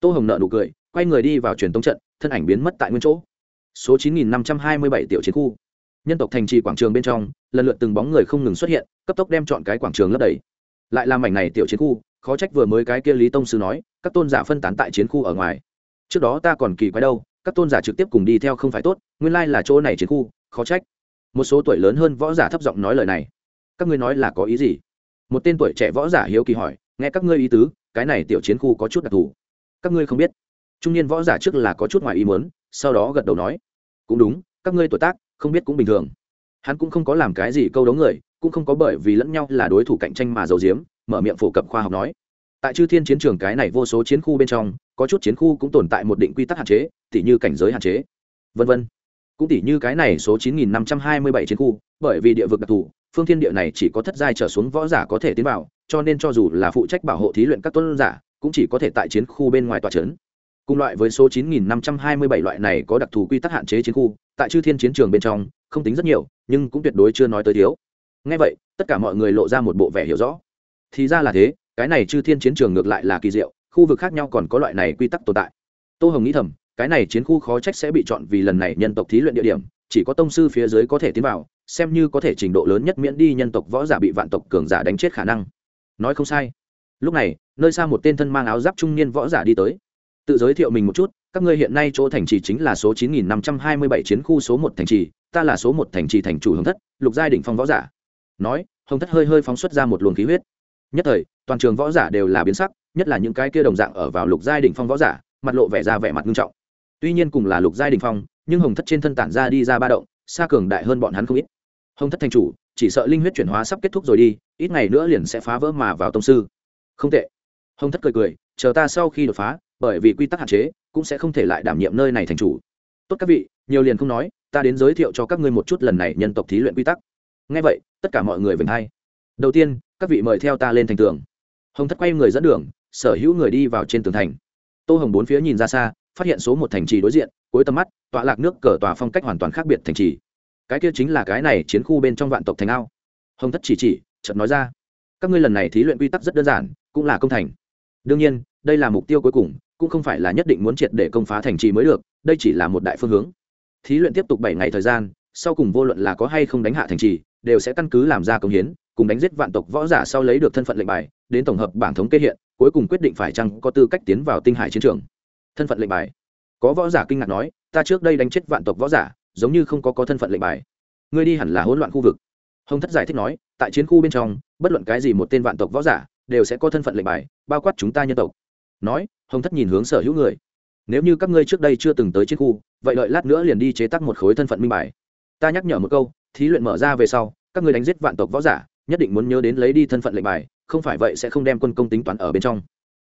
Tô hồng nợ nụ cười, quay người đi vào truyền tống trận, thân ảnh biến mất tại nguyên chỗ. Số chín nghìn năm trăm hai mươi bảy tiểu chiến khu. Nhân tộc thành trì quảng trường bên trong, lần lượt từng bóng người không ngừng xuất hiện, cấp tốc đem chọn cái quảng trường lấp đầy. Lại làm mảnh này tiểu chiến khu, khó trách vừa mới cái kia lý tông sư nói, các tôn giả phân tán tại chiến khu ở ngoài. Trước đó ta còn kỳ quái đâu, các tôn giả trực tiếp cùng đi theo không phải tốt, nguyên lai là chỗ này chiến khu, khó trách. Một số tuổi lớn hơn võ giả thấp giọng nói lời này. Các ngươi nói là có ý gì? Một tên tuổi trẻ võ giả hiếu kỳ hỏi, nghe các ngươi ý tứ cái này tiểu chiến khu có chút đặc thù. Các ngươi không biết. Trung niên võ giả trước là có chút ngoài ý muốn, sau đó gật đầu nói. Cũng đúng, các ngươi tuổi tác, không biết cũng bình thường. Hắn cũng không có làm cái gì câu đấu người, cũng không có bởi vì lẫn nhau là đối thủ cạnh tranh mà giàu diếm mở miệng phổ cập khoa học nói. Tại chư thiên chiến trường cái này vô số chiến khu bên trong, có chút chiến khu cũng tồn tại một định quy tắc hạn chế, tỉ như cảnh giới hạn chế. Vân vân. Cũng tỉ như cái này số 9527 chiến khu, bởi vì địa vực đặc thù, phương thiên địa này chỉ có thất giai trở xuống võ giả có thể tiến vào cho nên cho dù là phụ trách bảo hộ thí luyện các tuân giả, cũng chỉ có thể tại chiến khu bên ngoài tòa trấn. Cùng loại với số 9527 loại này có đặc thù quy tắc hạn chế chiến khu, tại chư thiên chiến trường bên trong, không tính rất nhiều, nhưng cũng tuyệt đối chưa nói tới thiếu. Ngay vậy, tất cả mọi người lộ ra một bộ vẻ hiểu rõ. Thì ra là thế, cái này chư thiên chiến trường ngược lại là kỳ diệu, khu vực khác nhau còn có loại này quy tắc tồn tại. Tô hồng nghĩ thầm, cái này chiến khu khó trách sẽ bị chọn vì lần này nhân tộc thí luyện địa điểm, chỉ có tông sư phía dưới có thể tiến vào, xem như có thể trình độ lớn nhất miễn đi nhân tộc võ giả bị vạn tộc cường giả đánh chết khả năng nói không sai. Lúc này, nơi xa một tên thân mang áo giáp trung niên võ giả đi tới. Tự giới thiệu mình một chút, các ngươi hiện nay chỗ thành trì chính là số 9527 chiến khu số một thành trì, ta là số một thành trì thành chủ hồng thất, lục giai đỉnh phong võ giả. Nói, hồng thất hơi hơi phóng xuất ra một luồng khí huyết. Nhất thời, toàn trường võ giả đều là biến sắc, nhất là những cái kia đồng dạng ở vào lục giai đỉnh phong võ giả, mặt lộ vẻ ra vẻ mặt nghiêm trọng. Tuy nhiên cùng là lục giai đỉnh phong, nhưng hồng thất trên thân tản ra đi ra ba động, xa cường đại hơn bọn hắn không ít. Hồng thất thành chủ chỉ sợ linh huyết chuyển hóa sắp kết thúc rồi đi, ít ngày nữa liền sẽ phá vỡ mà vào tông sư. Không tệ. Hồng thất cười cười, chờ ta sau khi đột phá, bởi vì quy tắc hạn chế, cũng sẽ không thể lại đảm nhiệm nơi này thành chủ. Tốt các vị, nhiều liền không nói, ta đến giới thiệu cho các ngươi một chút lần này nhân tộc thí luyện quy tắc. Ngay vậy, tất cả mọi người vừng hay đầu tiên, các vị mời theo ta lên thành tường. Hồng thất quay người dẫn đường, sở hữu người đi vào trên tường thành. Tô hồng bốn phía nhìn ra xa, phát hiện số một thành trì đối diện, cuối tầm mắt, tọa lạc nước cờ tòa phong cách hoàn toàn khác biệt thành trì cái kia chính là cái này chiến khu bên trong vạn tộc thành ao. Hồng thất chỉ chỉ, chợt nói ra, các ngươi lần này thí luyện quy tắc rất đơn giản, cũng là công thành. Đương nhiên, đây là mục tiêu cuối cùng, cũng không phải là nhất định muốn triệt để công phá thành trì mới được, đây chỉ là một đại phương hướng. Thí luyện tiếp tục bảy ngày thời gian, sau cùng vô luận là có hay không đánh hạ thành trì, đều sẽ căn cứ làm ra công hiến, cùng đánh giết vạn tộc võ giả sau lấy được thân phận lệnh bài, đến tổng hợp bảng thống kê hiện, cuối cùng quyết định phải chăng có tư cách tiến vào tinh hải chiến trường. Thân phận lệnh bài. Có võ giả kinh ngạc nói, ta trước đây đánh chết vạn tộc võ giả giống như không có có thân phận lệnh bài. Ngươi đi hẳn là hỗn loạn khu vực. Hồng thất giải thích nói, tại chiến khu bên trong, bất luận cái gì một tên vạn tộc võ giả, đều sẽ có thân phận lệnh bài, bao quát chúng ta nhân tộc. Nói, hồng thất nhìn hướng sở hữu người. Nếu như các ngươi trước đây chưa từng tới chiến khu, vậy đợi lát nữa liền đi chế tác một khối thân phận minh bài. Ta nhắc nhở một câu, thí luyện mở ra về sau, các ngươi đánh giết vạn tộc võ giả, nhất định muốn nhớ đến lấy đi thân phận lệnh bài, không phải vậy sẽ không đem quân công tính toán ở bên trong.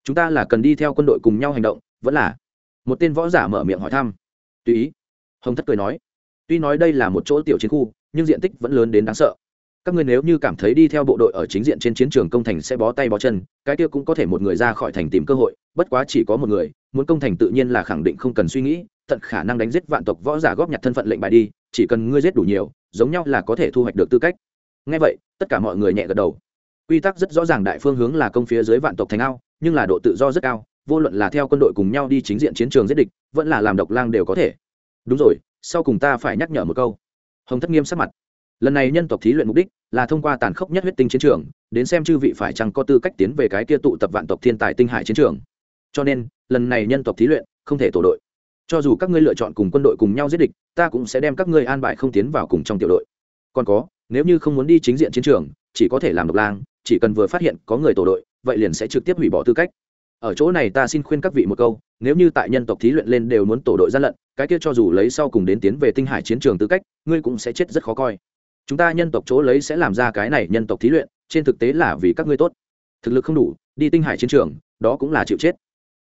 Chúng ta là cần đi theo quân đội cùng nhau hành động, vẫn là. Một tên võ giả mở miệng hỏi thăm. Tùy ý. Hồng thất cười nói tuy nói đây là một chỗ tiểu chiến khu, nhưng diện tích vẫn lớn đến đáng sợ. Các ngươi nếu như cảm thấy đi theo bộ đội ở chính diện trên chiến trường công thành sẽ bó tay bó chân, cái kia cũng có thể một người ra khỏi thành tìm cơ hội, bất quá chỉ có một người, muốn công thành tự nhiên là khẳng định không cần suy nghĩ, tận khả năng đánh giết vạn tộc võ giả góp nhặt thân phận lệnh bài đi, chỉ cần ngươi giết đủ nhiều, giống nhau là có thể thu hoạch được tư cách. Ngay vậy, tất cả mọi người nhẹ gật đầu. Quy tắc rất rõ ràng đại phương hướng là công phía dưới vạn tộc thành ao, nhưng là độ tự do rất cao, vô luận là theo quân đội cùng nhau đi chính diện chiến trường giết địch, vẫn là làm độc lang đều có thể. Đúng rồi sau cùng ta phải nhắc nhở một câu. Hồng thất nghiêm sắc mặt. Lần này nhân tộc thí luyện mục đích là thông qua tàn khốc nhất huyết tinh chiến trường, đến xem chư vị phải chăng có tư cách tiến về cái kia tụ tập vạn tộc thiên tài tinh hải chiến trường. Cho nên, lần này nhân tộc thí luyện không thể tổ đội. Cho dù các ngươi lựa chọn cùng quân đội cùng nhau giết địch, ta cũng sẽ đem các ngươi an bài không tiến vào cùng trong tiểu đội. Còn có, nếu như không muốn đi chính diện chiến trường, chỉ có thể làm độc lang, chỉ cần vừa phát hiện có người tổ đội, vậy liền sẽ trực tiếp hủy bỏ tư cách ở chỗ này ta xin khuyên các vị một câu, nếu như tại nhân tộc thí luyện lên đều muốn tổ đội gian lận, cái kia cho dù lấy sau cùng đến tiến về tinh hải chiến trường tư cách, ngươi cũng sẽ chết rất khó coi. Chúng ta nhân tộc chỗ lấy sẽ làm ra cái này nhân tộc thí luyện, trên thực tế là vì các ngươi tốt. Thực lực không đủ, đi tinh hải chiến trường, đó cũng là chịu chết.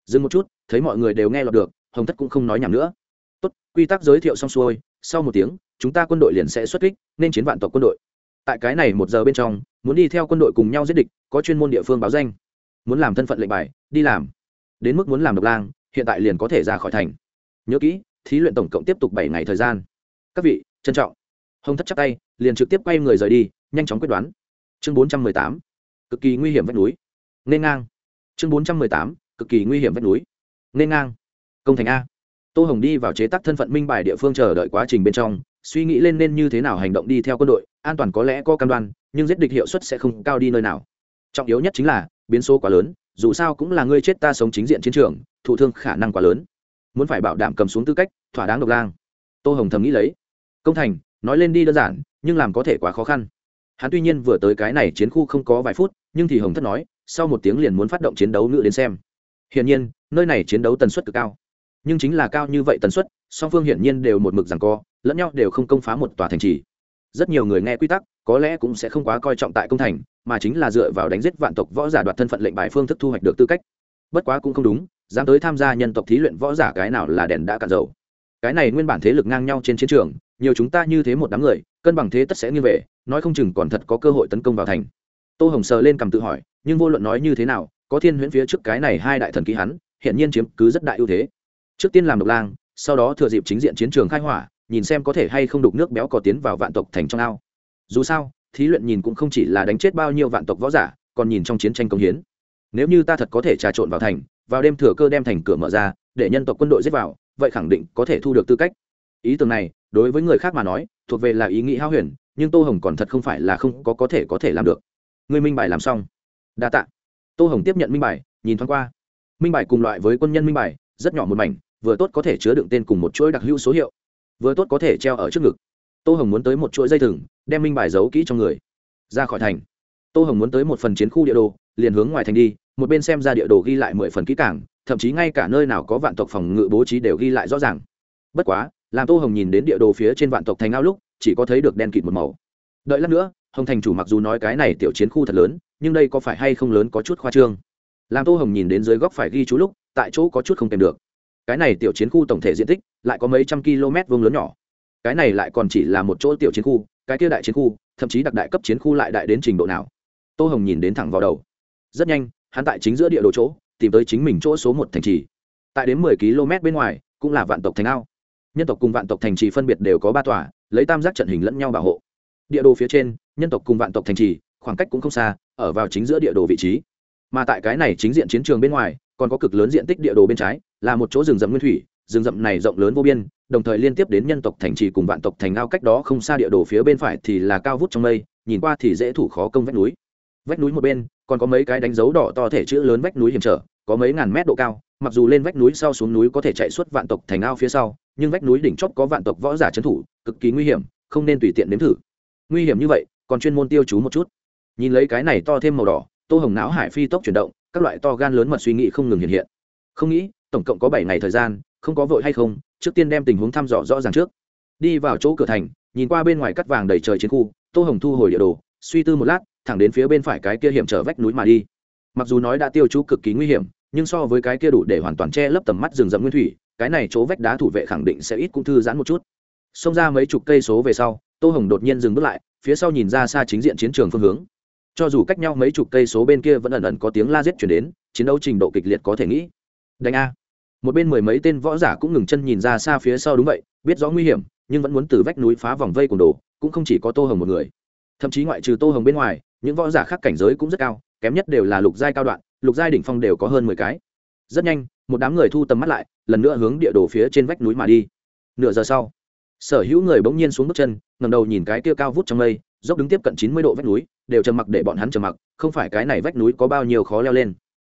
Dừng một chút, thấy mọi người đều nghe lọt được, hồng thất cũng không nói nhảm nữa. Tốt, quy tắc giới thiệu xong xuôi, sau một tiếng, chúng ta quân đội liền sẽ xuất kích, nên chiến vạn tộc quân đội. Tại cái này một giờ bên trong, muốn đi theo quân đội cùng nhau giết địch, có chuyên môn địa phương báo danh muốn làm thân phận lệnh bài, đi làm. Đến mức muốn làm độc lang, hiện tại liền có thể ra khỏi thành. Nhớ kỹ, thí luyện tổng cộng tiếp tục bảy ngày thời gian. Các vị, trân trọng. Hồng thất chắc tay, liền trực tiếp quay người rời đi, nhanh chóng quyết đoán. Chương bốn trăm mười tám, cực kỳ nguy hiểm vách núi. Nên ngang. Chương bốn trăm mười tám, cực kỳ nguy hiểm vách núi. Nên ngang. Công thành a. Tô hồng đi vào chế tác thân phận minh bài địa phương chờ đợi quá trình bên trong, suy nghĩ lên nên như thế nào hành động đi theo quân đội, an toàn có lẽ có cam đoan, nhưng giết địch hiệu suất sẽ không cao đi nơi nào. Trọng yếu nhất chính là biến số quá lớn, dù sao cũng là ngươi chết ta sống chính diện chiến trường, thụ thương khả năng quá lớn. Muốn phải bảo đảm cầm xuống tư cách, thỏa đáng độc lang. Tô hồng thầm nghĩ lấy. Công thành, nói lên đi đơn giản, nhưng làm có thể quá khó khăn. Hắn tuy nhiên vừa tới cái này chiến khu không có vài phút, nhưng thì hồng thất nói, sau một tiếng liền muốn phát động chiến đấu nữa đến xem. Hiển nhiên, nơi này chiến đấu tần suất cực cao. Nhưng chính là cao như vậy tần suất, song phương hiển nhiên đều một mực rằng co, lẫn nhau đều không công phá một tòa thành trì rất nhiều người nghe quy tắc, có lẽ cũng sẽ không quá coi trọng tại công thành, mà chính là dựa vào đánh giết vạn tộc võ giả đoạt thân phận lệnh bài phương thức thu hoạch được tư cách. Bất quá cũng không đúng, dám tới tham gia nhân tộc thí luyện võ giả cái nào là đèn đã cạn dầu. Cái này nguyên bản thế lực ngang nhau trên chiến trường, nhiều chúng ta như thế một đám người, cân bằng thế tất sẽ như về, nói không chừng còn thật có cơ hội tấn công vào thành. Tô hồng sờ lên cầm tự hỏi, nhưng vô luận nói như thế nào, có thiên huyễn phía trước cái này hai đại thần ký hắn hiện nhiên chiếm cứ rất đại ưu thế. Trước tiên làm độc lang, sau đó thừa dịp chính diện chiến trường khai hỏa nhìn xem có thể hay không đục nước béo có tiến vào vạn tộc thành trong ao. Dù sao, thí luyện nhìn cũng không chỉ là đánh chết bao nhiêu vạn tộc võ giả, còn nhìn trong chiến tranh công hiến. Nếu như ta thật có thể trà trộn vào thành, vào đêm thừa cơ đem thành cửa mở ra, để nhân tộc quân đội giết vào, vậy khẳng định có thể thu được tư cách. Ý tưởng này, đối với người khác mà nói, thuộc về là ý nghĩ hao huyền, nhưng tô hồng còn thật không phải là không có có thể có thể làm được. Người minh bài làm xong. Đa tạ. Tô hồng tiếp nhận minh bài, nhìn thoáng qua. Minh bài cùng loại với quân nhân minh bài, rất nhỏ một mảnh, vừa tốt có thể chứa đựng tên cùng một chuỗi đặc hữu số hiệu vừa tốt có thể treo ở trước ngực. Tô hồng muốn tới một chuỗi dây thừng, đem minh bài giấu kỹ trong người. Ra khỏi thành. Tô hồng muốn tới một phần chiến khu địa đồ, liền hướng ngoài thành đi, một bên xem ra địa đồ ghi lại mười phần kỹ cảng thậm chí ngay cả nơi nào có vạn tộc phòng ngự bố trí đều ghi lại rõ ràng. Bất quá, làm tô hồng nhìn đến địa đồ phía trên vạn tộc thành ao lúc, chỉ có thấy được đen kịt một màu. Đợi lát nữa, hồng thành chủ mặc dù nói cái này tiểu chiến khu thật lớn, nhưng đây có phải hay không lớn có chút khoa trương. Làm tô hồng nhìn đến dưới góc phải ghi chú lúc, tại chỗ có chút không kèm được cái này tiểu chiến khu tổng thể diện tích lại có mấy trăm km vuông lớn nhỏ. Cái này lại còn chỉ là một chỗ tiểu chiến khu, cái kia đại chiến khu, thậm chí đặc đại cấp chiến khu lại đại đến trình độ nào? Tô hồng nhìn đến thẳng vào đầu. Rất nhanh, hắn tại chính giữa địa đồ chỗ, tìm tới chính mình chỗ số một thành trì. Tại đến mười km bên ngoài, cũng là vạn tộc thành ao. Nhân tộc cùng vạn tộc thành trì phân biệt đều có ba tòa, lấy tam giác trận hình lẫn nhau bảo hộ. Địa đồ phía trên, nhân tộc cùng vạn tộc thành trì, khoảng cách cũng không xa, ở vào chính giữa địa đồ vị trí. Mà tại cái này chính diện chiến trường bên ngoài còn có cực lớn diện tích địa đồ bên trái, là một chỗ rừng rậm nguyên thủy, rừng rậm này rộng lớn vô biên, đồng thời liên tiếp đến nhân tộc thành trì cùng vạn tộc thành ao cách đó không xa địa đồ phía bên phải thì là cao vút trong mây, nhìn qua thì dễ thủ khó công vách núi. Vách núi một bên, còn có mấy cái đánh dấu đỏ to thể chữ lớn vách núi hiểm trở, có mấy ngàn mét độ cao, mặc dù lên vách núi sau xuống núi có thể chạy suốt vạn tộc thành ao phía sau, nhưng vách núi đỉnh chóp có vạn tộc võ giả trấn thủ, cực kỳ nguy hiểm, không nên tùy tiện nếm thử. Nguy hiểm như vậy, còn chuyên môn tiêu chú một chút. Nhìn lấy cái này to thêm màu đỏ tô hồng não hải phi tốc chuyển động, các loại to gan lớn mật suy nghĩ không ngừng hiện hiện. Không nghĩ, tổng cộng có bảy ngày thời gian, không có vội hay không, trước tiên đem tình huống thăm dò rõ ràng trước. Đi vào chỗ cửa thành, nhìn qua bên ngoài cắt vàng đầy trời chiến khu, tô hồng thu hồi địa đồ, suy tư một lát, thẳng đến phía bên phải cái kia hiểm trở vách núi mà đi. Mặc dù nói đã tiêu chú cực kỳ nguy hiểm, nhưng so với cái kia đủ để hoàn toàn che lấp tầm mắt rừng rậm nguyên thủy, cái này chỗ vách đá thủ vệ khẳng định sẽ ít cũng thư giãn một chút. Xông ra mấy chục cây số về sau, tô hồng đột nhiên dừng bước lại, phía sau nhìn ra xa chính diện chiến trường phương hướng cho dù cách nhau mấy chục cây số bên kia vẫn ẩn ẩn có tiếng la giết chuyển đến, chiến đấu trình độ kịch liệt có thể nghĩ. Đánh a. Một bên mười mấy tên võ giả cũng ngừng chân nhìn ra xa phía sau đúng vậy, biết rõ nguy hiểm, nhưng vẫn muốn từ vách núi phá vòng vây cùng đồ, cũng không chỉ có tô hồng một người. Thậm chí ngoại trừ tô hồng bên ngoài, những võ giả khác cảnh giới cũng rất cao, kém nhất đều là lục giai cao đoạn, lục giai đỉnh phong đều có hơn mười cái. Rất nhanh, một đám người thu tầm mắt lại, lần nữa hướng địa đồ phía trên vách núi mà đi. Nửa giờ sau, sở hữu người bỗng nhiên xuống bước chân ngầm đầu nhìn cái kia cao vút trong mây dốc đứng tiếp cận chín mươi độ vách núi, đều trầm mặc để bọn hắn trầm mặc, không phải cái này vách núi có bao nhiêu khó leo lên.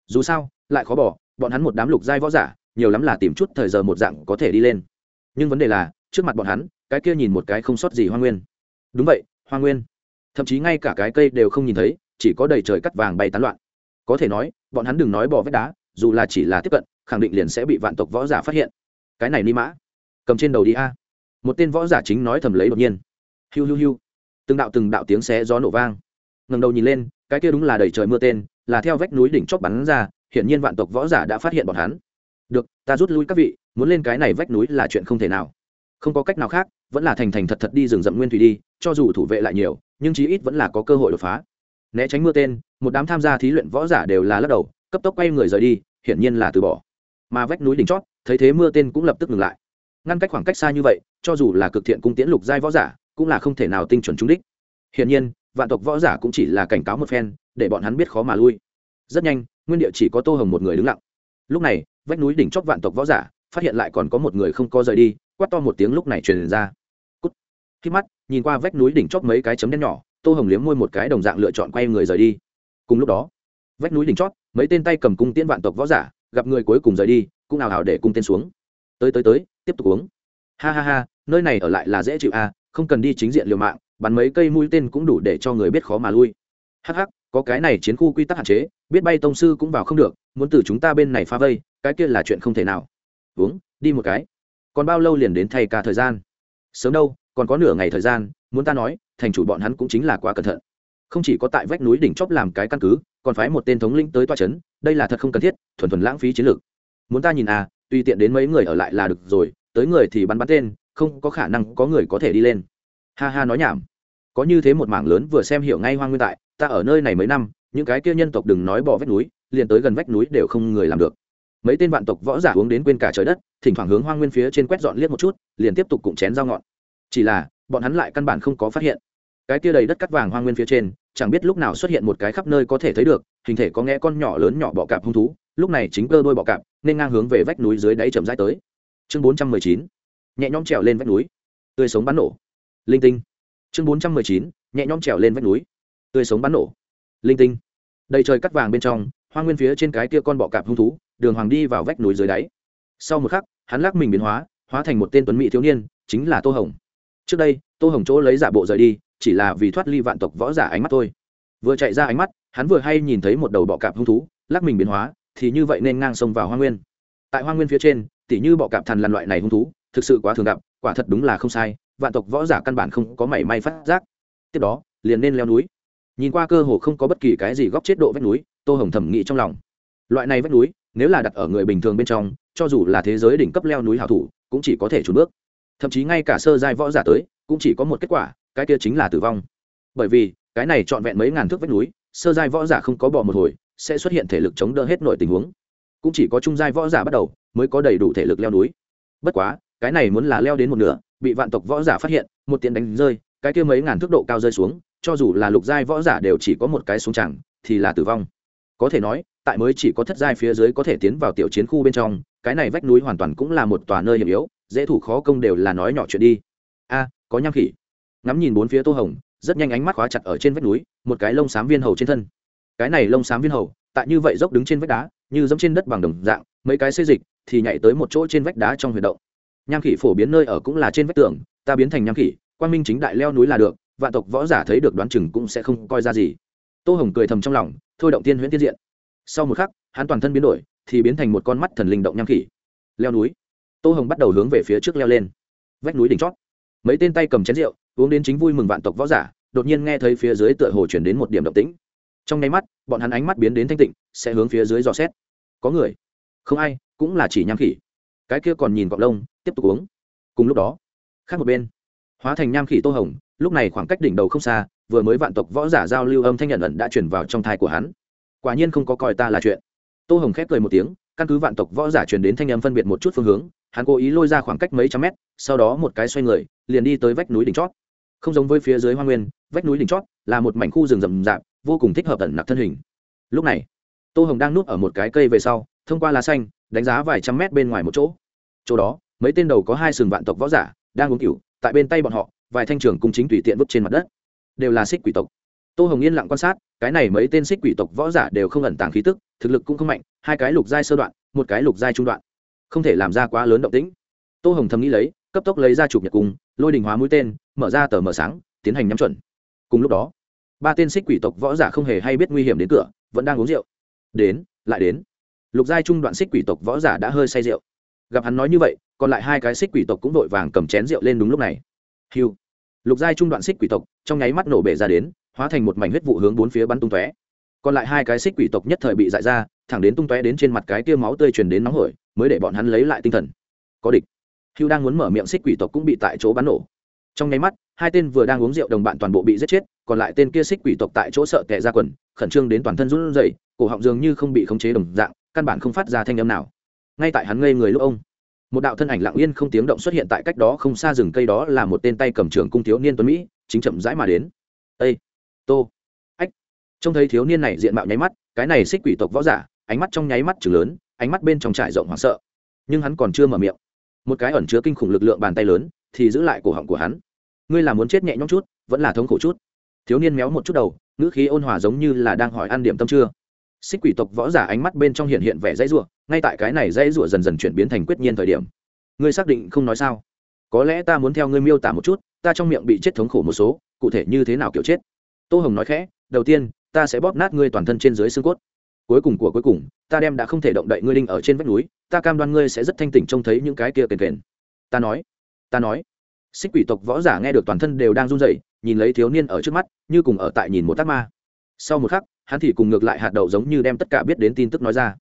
Dù sao, lại khó bỏ, bọn hắn một đám lục giai võ giả, nhiều lắm là tìm chút thời giờ một dạng có thể đi lên. Nhưng vấn đề là, trước mặt bọn hắn, cái kia nhìn một cái không sót gì hoa nguyên. Đúng vậy, hoa nguyên. Thậm chí ngay cả cái cây đều không nhìn thấy, chỉ có đầy trời cắt vàng bay tán loạn. Có thể nói, bọn hắn đừng nói bỏ vách đá, dù là chỉ là tiếp cận, khẳng định liền sẽ bị vạn tộc võ giả phát hiện. Cái này ni mã. Cầm trên đầu đi a. Một tên võ giả chính nói thầm lấy đột nhiên. Hiu hiu hiu từng đạo từng đạo tiếng xé gió nổ vang. Ngầm đầu nhìn lên, cái kia đúng là đầy trời mưa tên, là theo vách núi đỉnh chóp bắn ra, hiển nhiên vạn tộc võ giả đã phát hiện bọn hắn. Được, ta rút lui các vị, muốn lên cái này vách núi là chuyện không thể nào. Không có cách nào khác, vẫn là thành thành thật thật đi rừng rậm nguyên thủy đi, cho dù thủ vệ lại nhiều, nhưng chí ít vẫn là có cơ hội đột phá. Né tránh mưa tên, một đám tham gia thí luyện võ giả đều là lắc đầu, cấp tốc quay người rời đi, hiển nhiên là từ bỏ. Mà vách núi đỉnh chót, thấy thế mưa tên cũng lập tức ngừng lại. Ngăn cách khoảng cách xa như vậy, cho dù là cực thiện cung tiễn lục giai võ giả cũng là không thể nào tinh chuẩn trúng đích. Hiển nhiên, vạn tộc võ giả cũng chỉ là cảnh cáo một phen, để bọn hắn biết khó mà lui. Rất nhanh, nguyên địa chỉ có tô hồng một người đứng lặng. Lúc này, vách núi đỉnh chót vạn tộc võ giả, phát hiện lại còn có một người không có rời đi, quát to một tiếng lúc này truyền ra. Cút. Khi mắt, nhìn qua vách núi đỉnh chót mấy cái chấm đen nhỏ, tô hồng liếm môi một cái đồng dạng lựa chọn quay người rời đi. Cùng lúc đó, vách núi đỉnh chót mấy tên tay cầm cung tiễn vạn tộc võ giả, gặp người cuối cùng rời đi, cũng ào ào để cung tên xuống. Tới tới tới, tiếp tục uống. Ha ha ha, nơi này ở lại là dễ chịu à không cần đi chính diện liều mạng, bắn mấy cây mũi tên cũng đủ để cho người biết khó mà lui. Hh có cái này chiến khu quy tắc hạn chế, biết bay tông sư cũng vào không được, muốn từ chúng ta bên này phá vây, cái kia là chuyện không thể nào. Uống, đi một cái. Còn bao lâu liền đến thay cả thời gian? Sớm đâu, còn có nửa ngày thời gian, muốn ta nói, thành chủ bọn hắn cũng chính là quá cẩn thận. Không chỉ có tại vách núi đỉnh chóp làm cái căn cứ, còn phái một tên thống lĩnh tới toa chấn, đây là thật không cần thiết, thuần thuần lãng phí chiến lược. Muốn ta nhìn à tùy tiện đến mấy người ở lại là được rồi, tới người thì bắn bắn tên không có khả năng có người có thể đi lên. Ha ha nói nhảm. Có như thế một mảng lớn vừa xem hiểu ngay hoang nguyên tại, ta ở nơi này mấy năm, những cái kia nhân tộc đừng nói bỏ vách núi, liền tới gần vách núi đều không người làm được. Mấy tên vạn tộc võ giả uống đến quên cả trời đất, thỉnh thoảng hướng hoang nguyên phía trên quét dọn liếc một chút, liền tiếp tục cụm chén dao ngọn. Chỉ là, bọn hắn lại căn bản không có phát hiện. Cái kia đầy đất cắt vàng hoang nguyên phía trên, chẳng biết lúc nào xuất hiện một cái khắp nơi có thể thấy được, hình thể có nghe con nhỏ lớn nhỏ bọ cạp hung thú, lúc này chính cơ đôi bọ cạp, nên ngang hướng về vách núi dưới đáy chậm rãi tới. Chương bốn trăm mười chín nhẹ nhõm trèo lên vách núi. Tươi sống bắn nổ. Linh tinh. Chương bốn trăm mười chín, nhẹ nhõm trèo lên vách núi. Tươi sống bắn nổ. Linh tinh. Đầy trời cắt vàng bên trong, hoa nguyên phía trên cái kia con bọ cạp hung thú, đường hoàng đi vào vách núi dưới đáy. Sau một khắc, hắn lắc mình biến hóa hóa thành một tên tuấn mỹ thiếu niên, chính là tô hồng. Trước đây, tô hồng chỗ lấy giả bộ rời đi, chỉ là vì thoát ly vạn tộc võ giả ánh mắt thôi. Vừa chạy ra ánh mắt, hắn vừa hay nhìn thấy một đầu bọ cạp hung thú, lắc mình biến hóa, thì như vậy nên ngang sông vào hoa nguyên. Tại hoa nguyên phía trên, tỉ như bọ cạp thần lằn loại này hung thú thực sự quá thường gặp, quả thật đúng là không sai, vạn tộc võ giả căn bản không có mảy may phát giác. Tiếp đó, liền nên leo núi. Nhìn qua cơ hồ không có bất kỳ cái gì góc chết độ vách núi, tô hồng thẩm nghĩ trong lòng. Loại này vách núi, nếu là đặt ở người bình thường bên trong, cho dù là thế giới đỉnh cấp leo núi hảo thủ, cũng chỉ có thể trốn bước. Thậm chí ngay cả sơ giai võ giả tới, cũng chỉ có một kết quả, cái kia chính là tử vong. Bởi vì, cái này trọn vẹn mấy ngàn thước vách núi, sơ giai võ giả không có bỏ một hồi, sẽ xuất hiện thể lực chống đỡ hết nội tình huống. Cũng chỉ có trung giai võ giả bắt đầu, mới có đầy đủ thể lực leo núi. Bất quá cái này muốn là leo đến một nửa, bị vạn tộc võ giả phát hiện, một tiện đánh rơi, cái kia mấy ngàn thước độ cao rơi xuống, cho dù là lục giai võ giả đều chỉ có một cái xuống chẳng, thì là tử vong. Có thể nói, tại mới chỉ có thất giai phía dưới có thể tiến vào tiểu chiến khu bên trong, cái này vách núi hoàn toàn cũng là một tòa nơi hiểm yếu, dễ thủ khó công đều là nói nhỏ chuyện đi. A, có nham khỉ. Ngắm nhìn bốn phía tô hồng, rất nhanh ánh mắt khóa chặt ở trên vách núi, một cái lông xám viên hầu trên thân. Cái này lông xám viên hầu, tại như vậy dốc đứng trên vách đá, như dẫm trên đất bằng đồng dạng, mấy cái xây dịch thì nhảy tới một chỗ trên vách đá trong huyệt động nham khỉ phổ biến nơi ở cũng là trên vách tường, ta biến thành nham khỉ quan minh chính đại leo núi là được, vạn tộc võ giả thấy được đoán chừng cũng sẽ không coi ra gì. Tô hồng cười thầm trong lòng, thôi động tiên huyễn tiên diện. Sau một khắc, hắn toàn thân biến đổi, thì biến thành một con mắt thần linh động nham khỉ. Leo núi. Tô hồng bắt đầu hướng về phía trước leo lên. Vách núi đỉnh chót. Mấy tên tay cầm chén rượu, uống đến chính vui mừng vạn tộc võ giả, đột nhiên nghe thấy phía dưới tựa hồ chuyển đến một điểm động tĩnh. Trong nháy mắt, bọn hắn ánh mắt biến đến thanh tịnh, sẽ hướng phía dưới dò xét. Có người. Không ai, cũng là chỉ nham khỉ. Cái kia còn nhìn cọc lông tiếp tục uống. Cùng lúc đó, khác một bên, hóa thành nham khỉ tô hồng, lúc này khoảng cách đỉnh đầu không xa, vừa mới vạn tộc võ giả giao lưu âm thanh nhận ẩn đã chuyển vào trong thai của hắn. Quả nhiên không có coi ta là chuyện. Tô hồng khép cười một tiếng, căn cứ vạn tộc võ giả chuyển đến thanh âm phân biệt một chút phương hướng, hắn cố ý lôi ra khoảng cách mấy trăm mét, sau đó một cái xoay người, liền đi tới vách núi đỉnh chót. Không giống với phía dưới hoa nguyên, vách núi đỉnh chót là một mảnh khu rừng rậm rạp, vô cùng thích hợp ẩn nặc thân hình. Lúc này, tô hồng đang núp ở một cái cây về sau, thông qua lá xanh, đánh giá vài trăm mét bên ngoài một chỗ. Chỗ đó mấy tên đầu có hai sừng vạn tộc võ giả, đang uống cửu tại bên tay bọn họ, vài thanh trưởng cung chính tùy tiện vứt trên mặt đất. Đều là xích quỷ tộc. Tô hồng yên lặng quan sát, cái này mấy tên xích quỷ tộc võ giả đều không ẩn tàng khí tức, thực lực cũng không mạnh, hai cái lục giai sơ đoạn, một cái lục giai trung đoạn. Không thể làm ra quá lớn động tĩnh. Tô hồng thầm nghĩ lấy, cấp tốc lấy ra chụp nhật cung, lôi đình hóa mũi tên, mở ra tờ mở sáng, tiến hành nhắm chuẩn. Cùng lúc đó, ba tên xích quỷ tộc võ giả không hề hay biết nguy hiểm đến cửa, vẫn đang uống rượu. Đến, lại đến. Lục giai trung đoạn xích quỷ tộc võ giả đã hơi say rượu gặp hắn nói như vậy, còn lại hai cái xích quỷ tộc cũng vội vàng cầm chén rượu lên đúng lúc này. Hiu lục giai trung đoạn xích quỷ tộc, trong nháy mắt nổ bể ra đến, hóa thành một mảnh huyết vụ hướng bốn phía bắn tung tóe. Còn lại hai cái xích quỷ tộc nhất thời bị dại ra, thẳng đến tung tóe đến trên mặt cái kia máu tươi truyền đến nóng hổi, mới để bọn hắn lấy lại tinh thần. Có địch. Hiu đang muốn mở miệng xích quỷ tộc cũng bị tại chỗ bắn nổ. Trong nháy mắt, hai tên vừa đang uống rượu đồng bạn toàn bộ bị giết chết, còn lại tên kia xích quỷ tộc tại chỗ sợ tệ ra quần, khẩn trương đến toàn thân run rẩy, cổ họng dường như không bị khống chế đồng dạng, căn bản không phát ra thanh âm nào ngay tại hắn ngây người lúc ông. Một đạo thân ảnh lặng yên không tiếng động xuất hiện tại cách đó không xa rừng cây đó là một tên tay cầm trường cung thiếu niên tuấn mỹ, chính chậm rãi mà đến. Ây tô. Ách. Trông thấy thiếu niên này diện mạo nháy mắt, cái này xích quỷ tộc võ giả, ánh mắt trong nháy mắt chừng lớn, ánh mắt bên trong trải rộng hoảng sợ. Nhưng hắn còn chưa mở miệng. Một cái ẩn chứa kinh khủng lực lượng bàn tay lớn thì giữ lại cổ họng của hắn. Ngươi là muốn chết nhẹ nhõm chút, vẫn là thống khổ chút. Thiếu niên méo một chút đầu, ngữ khí ôn hòa giống như là đang hỏi ăn điểm tâm chưa xích quỷ tộc võ giả ánh mắt bên trong hiện hiện vẻ dãy rủa, ngay tại cái này dãy rủa dần dần chuyển biến thành quyết nhiên thời điểm. Ngươi xác định không nói sao? Có lẽ ta muốn theo ngươi miêu tả một chút, ta trong miệng bị chết thống khổ một số, cụ thể như thế nào kiểu chết? Tô hồng nói khẽ, đầu tiên, ta sẽ bóp nát ngươi toàn thân trên dưới xương cốt. Cuối cùng của cuối cùng, ta đem đã không thể động đậy ngươi linh ở trên vách núi, ta cam đoan ngươi sẽ rất thanh tỉnh trông thấy những cái kia kền kền. Ta nói ta nói. Xích quỷ tộc võ giả nghe được toàn thân đều đang run rẩy, nhìn lấy thiếu niên ở trước mắt, như cùng ở tại nhìn một tác ma. Sau một khắc hắn thì cùng ngược lại hạt đậu giống như đem tất cả biết đến tin tức nói ra.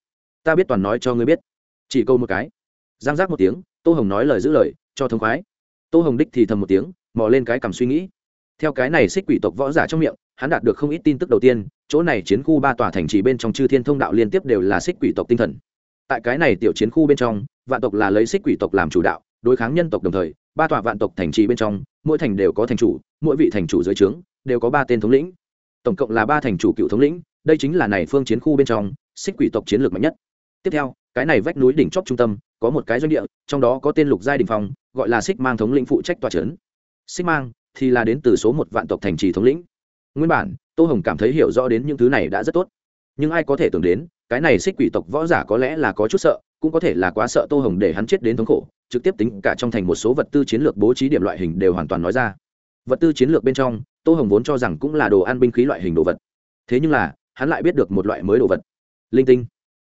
Ta biết toàn nói cho ngươi biết. Chỉ câu một cái. Giang giác một tiếng, tô hồng nói lời giữ lời, cho thông khoái. Tô hồng đích thì thầm một tiếng, mò lên cái cầm suy nghĩ. Theo cái này xích quỷ tộc võ giả trong miệng, hắn đạt được không ít tin tức đầu tiên, chỗ này chiến khu ba tòa thành trì bên trong chư thiên thông đạo liên tiếp đều là xích quỷ tộc tinh thần. Tại cái này tiểu chiến khu bên trong, vạn tộc là lấy xích quỷ tộc làm chủ đạo, đối kháng nhân tộc đồng thời, ba tòa vạn tộc thành trì bên trong, mỗi thành đều có thành chủ, mỗi vị thành chủ dưới trướng, đều có ba tên thống lĩnh tổng cộng là ba thành chủ cựu thống lĩnh, đây chính là này phương chiến khu bên trong, xích quỷ tộc chiến lược mạnh nhất. Tiếp theo, cái này vách núi đỉnh chóp trung tâm, có một cái doanh địa, trong đó có tên lục giai đình phong, gọi là xích mang thống lĩnh phụ trách tòa trấn. Xích mang thì là đến từ số một vạn tộc thành trì thống lĩnh. Nguyên bản, tô hồng cảm thấy hiểu rõ đến những thứ này đã rất tốt. Nhưng ai có thể tưởng đến, cái này xích quỷ tộc võ giả có lẽ là có chút sợ, cũng có thể là quá sợ tô hồng để hắn chết đến thống khổ, trực tiếp tính cả trong thành một số vật tư chiến lược bố trí điểm loại hình đều hoàn toàn nói ra vật tư chiến lược bên trong, tô hồng vốn cho rằng cũng là đồ ăn binh khí loại hình đồ vật. Thế nhưng là, hắn lại biết được một loại mới đồ vật. Linh tinh.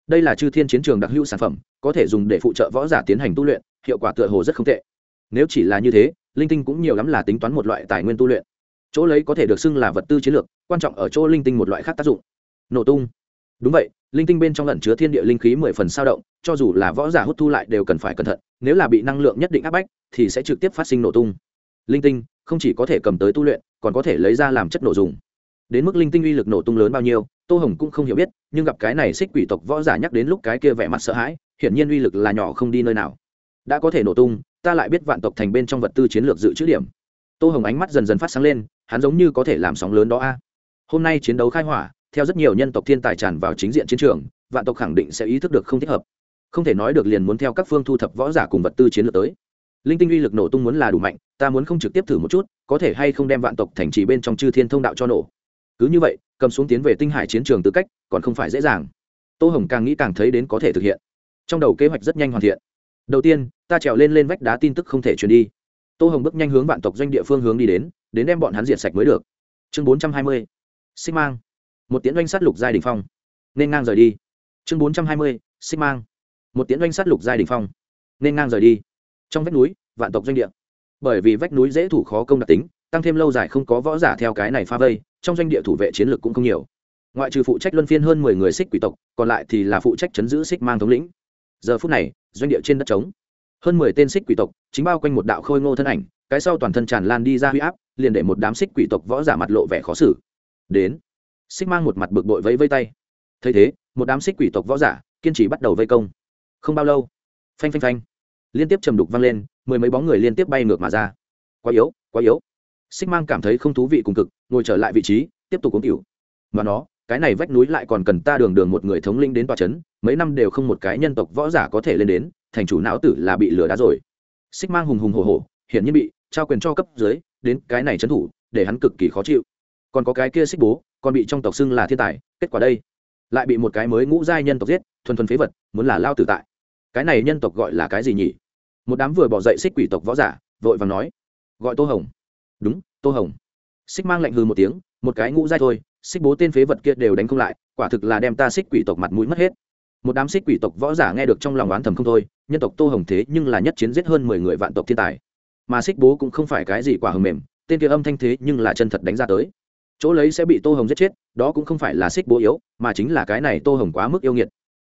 Đây là chư thiên chiến trường đặc hữu sản phẩm, có thể dùng để phụ trợ võ giả tiến hành tu luyện, hiệu quả tựa hồ rất không tệ. Nếu chỉ là như thế, linh tinh cũng nhiều lắm là tính toán một loại tài nguyên tu luyện. Chỗ lấy có thể được xưng là vật tư chiến lược, quan trọng ở chỗ linh tinh một loại khác tác dụng. Nổ tung. Đúng vậy, linh tinh bên trong lẩn chứa thiên địa linh khí mười phần sao động, cho dù là võ giả hút thu lại đều cần phải cẩn thận, nếu là bị năng lượng nhất định áp bách, thì sẽ trực tiếp phát sinh nổ tung linh tinh không chỉ có thể cầm tới tu luyện, còn có thể lấy ra làm chất nổ dùng. Đến mức linh tinh uy lực nổ tung lớn bao nhiêu, tô hồng cũng không hiểu biết, nhưng gặp cái này xích quỷ tộc võ giả nhắc đến lúc cái kia vẻ mặt sợ hãi, hiển nhiên uy lực là nhỏ không đi nơi nào. Đã có thể nổ tung, ta lại biết vạn tộc thành bên trong vật tư chiến lược dự trữ điểm. Tô hồng ánh mắt dần dần phát sáng lên, hắn giống như có thể làm sóng lớn đó a. Hôm nay chiến đấu khai hỏa, theo rất nhiều nhân tộc thiên tài tràn vào chính diện chiến trường, vạn tộc khẳng định sẽ ý thức được không thích hợp. Không thể nói được liền muốn theo các phương thu thập võ giả cùng vật tư chiến lược tới linh tinh uy lực nổ tung muốn là đủ mạnh, ta muốn không trực tiếp thử một chút, có thể hay không đem vạn tộc thành trì bên trong chư thiên thông đạo cho nổ. Cứ như vậy, cầm xuống tiến về tinh hải chiến trường tư cách, còn không phải dễ dàng. Tô hồng càng nghĩ càng thấy đến có thể thực hiện. Trong đầu kế hoạch rất nhanh hoàn thiện. Đầu tiên, ta trèo lên lên vách đá tin tức không thể truyền đi. Tô hồng bước nhanh hướng vạn tộc doanh địa phương hướng đi đến đến đem bọn hắn diệt sạch mới được. Chương bốn trăm hai mươi. Xích mang. Một tiễn doanh sát lục giai đình phong. Nên ngang rời đi. Chương bốn trăm hai mươi. Xích mang. Một tiễn doanh sát lục giai đình phong. Nên ngang rời đi trong vách núi, vạn tộc doanh địa. Bởi vì vách núi dễ thủ khó công đặc tính, tăng thêm lâu dài không có võ giả theo cái này pha vây, trong doanh địa thủ vệ chiến lược cũng không nhiều. Ngoại trừ phụ trách luân phiên hơn mười người xích quỷ tộc, còn lại thì là phụ trách chấn giữ xích mang thống lĩnh. Giờ phút này, doanh địa trên đất trống. Hơn mười tên xích quỷ tộc, chính bao quanh một đạo khôi ngô thân ảnh, cái sau toàn thân tràn lan đi ra huy áp, liền để một đám xích quỷ tộc võ giả mặt lộ vẻ khó xử. Đến, xích mang một mặt bực bội vẫy vây tay. Thấy thế, một đám xích quỷ tộc võ giả kiên trì bắt đầu vây công. Không bao lâu, phanh phanh phanh liên tiếp trầm đục vang lên mười mấy bóng người liên tiếp bay ngược mà ra. Quá yếu quá yếu. Xích mang cảm thấy không thú vị cùng cực ngồi trở lại vị trí tiếp tục uống rượu. mà nó cái này vách núi lại còn cần ta đường đường một người thống linh đến tòa chấn, mấy năm đều không một cái nhân tộc võ giả có thể lên đến thành chủ não tử là bị lừa đá rồi. Xích mang hùng hùng hồ hồ hiển nhiên bị trao quyền cho cấp dưới đến cái này trấn thủ để hắn cực kỳ khó chịu. Còn có cái kia xích bố còn bị trong tộc xưng là thiên tài kết quả đây? Lại bị một cái mới ngũ giai nhân tộc giết thuần thuần phế vật muốn là lao tử tại. Cái này nhân tộc gọi là cái gì nhỉ? Một đám vừa bỏ dậy xích quỷ tộc võ giả, vội vàng nói, gọi tô hồng. Đúng, tô hồng. Xích mang lạnh hư một tiếng, một cái ngũ dai thôi, xích bố tên phế vật kia đều đánh không lại, quả thực là đem ta xích quỷ tộc mặt mũi mất hết. Một đám xích quỷ tộc võ giả nghe được trong lòng oán thầm không thôi, nhân tộc tô hồng thế nhưng là nhất chiến giết hơn mười người vạn tộc thiên tài. Mà xích bố cũng không phải cái gì quả hầm mềm, tên kia âm thanh thế nhưng là chân thật đánh ra tới. Chỗ lấy sẽ bị tô hồng giết chết, đó cũng không phải là xích bố yếu, mà chính là cái này tô hồng quá mức yêu nghiệt.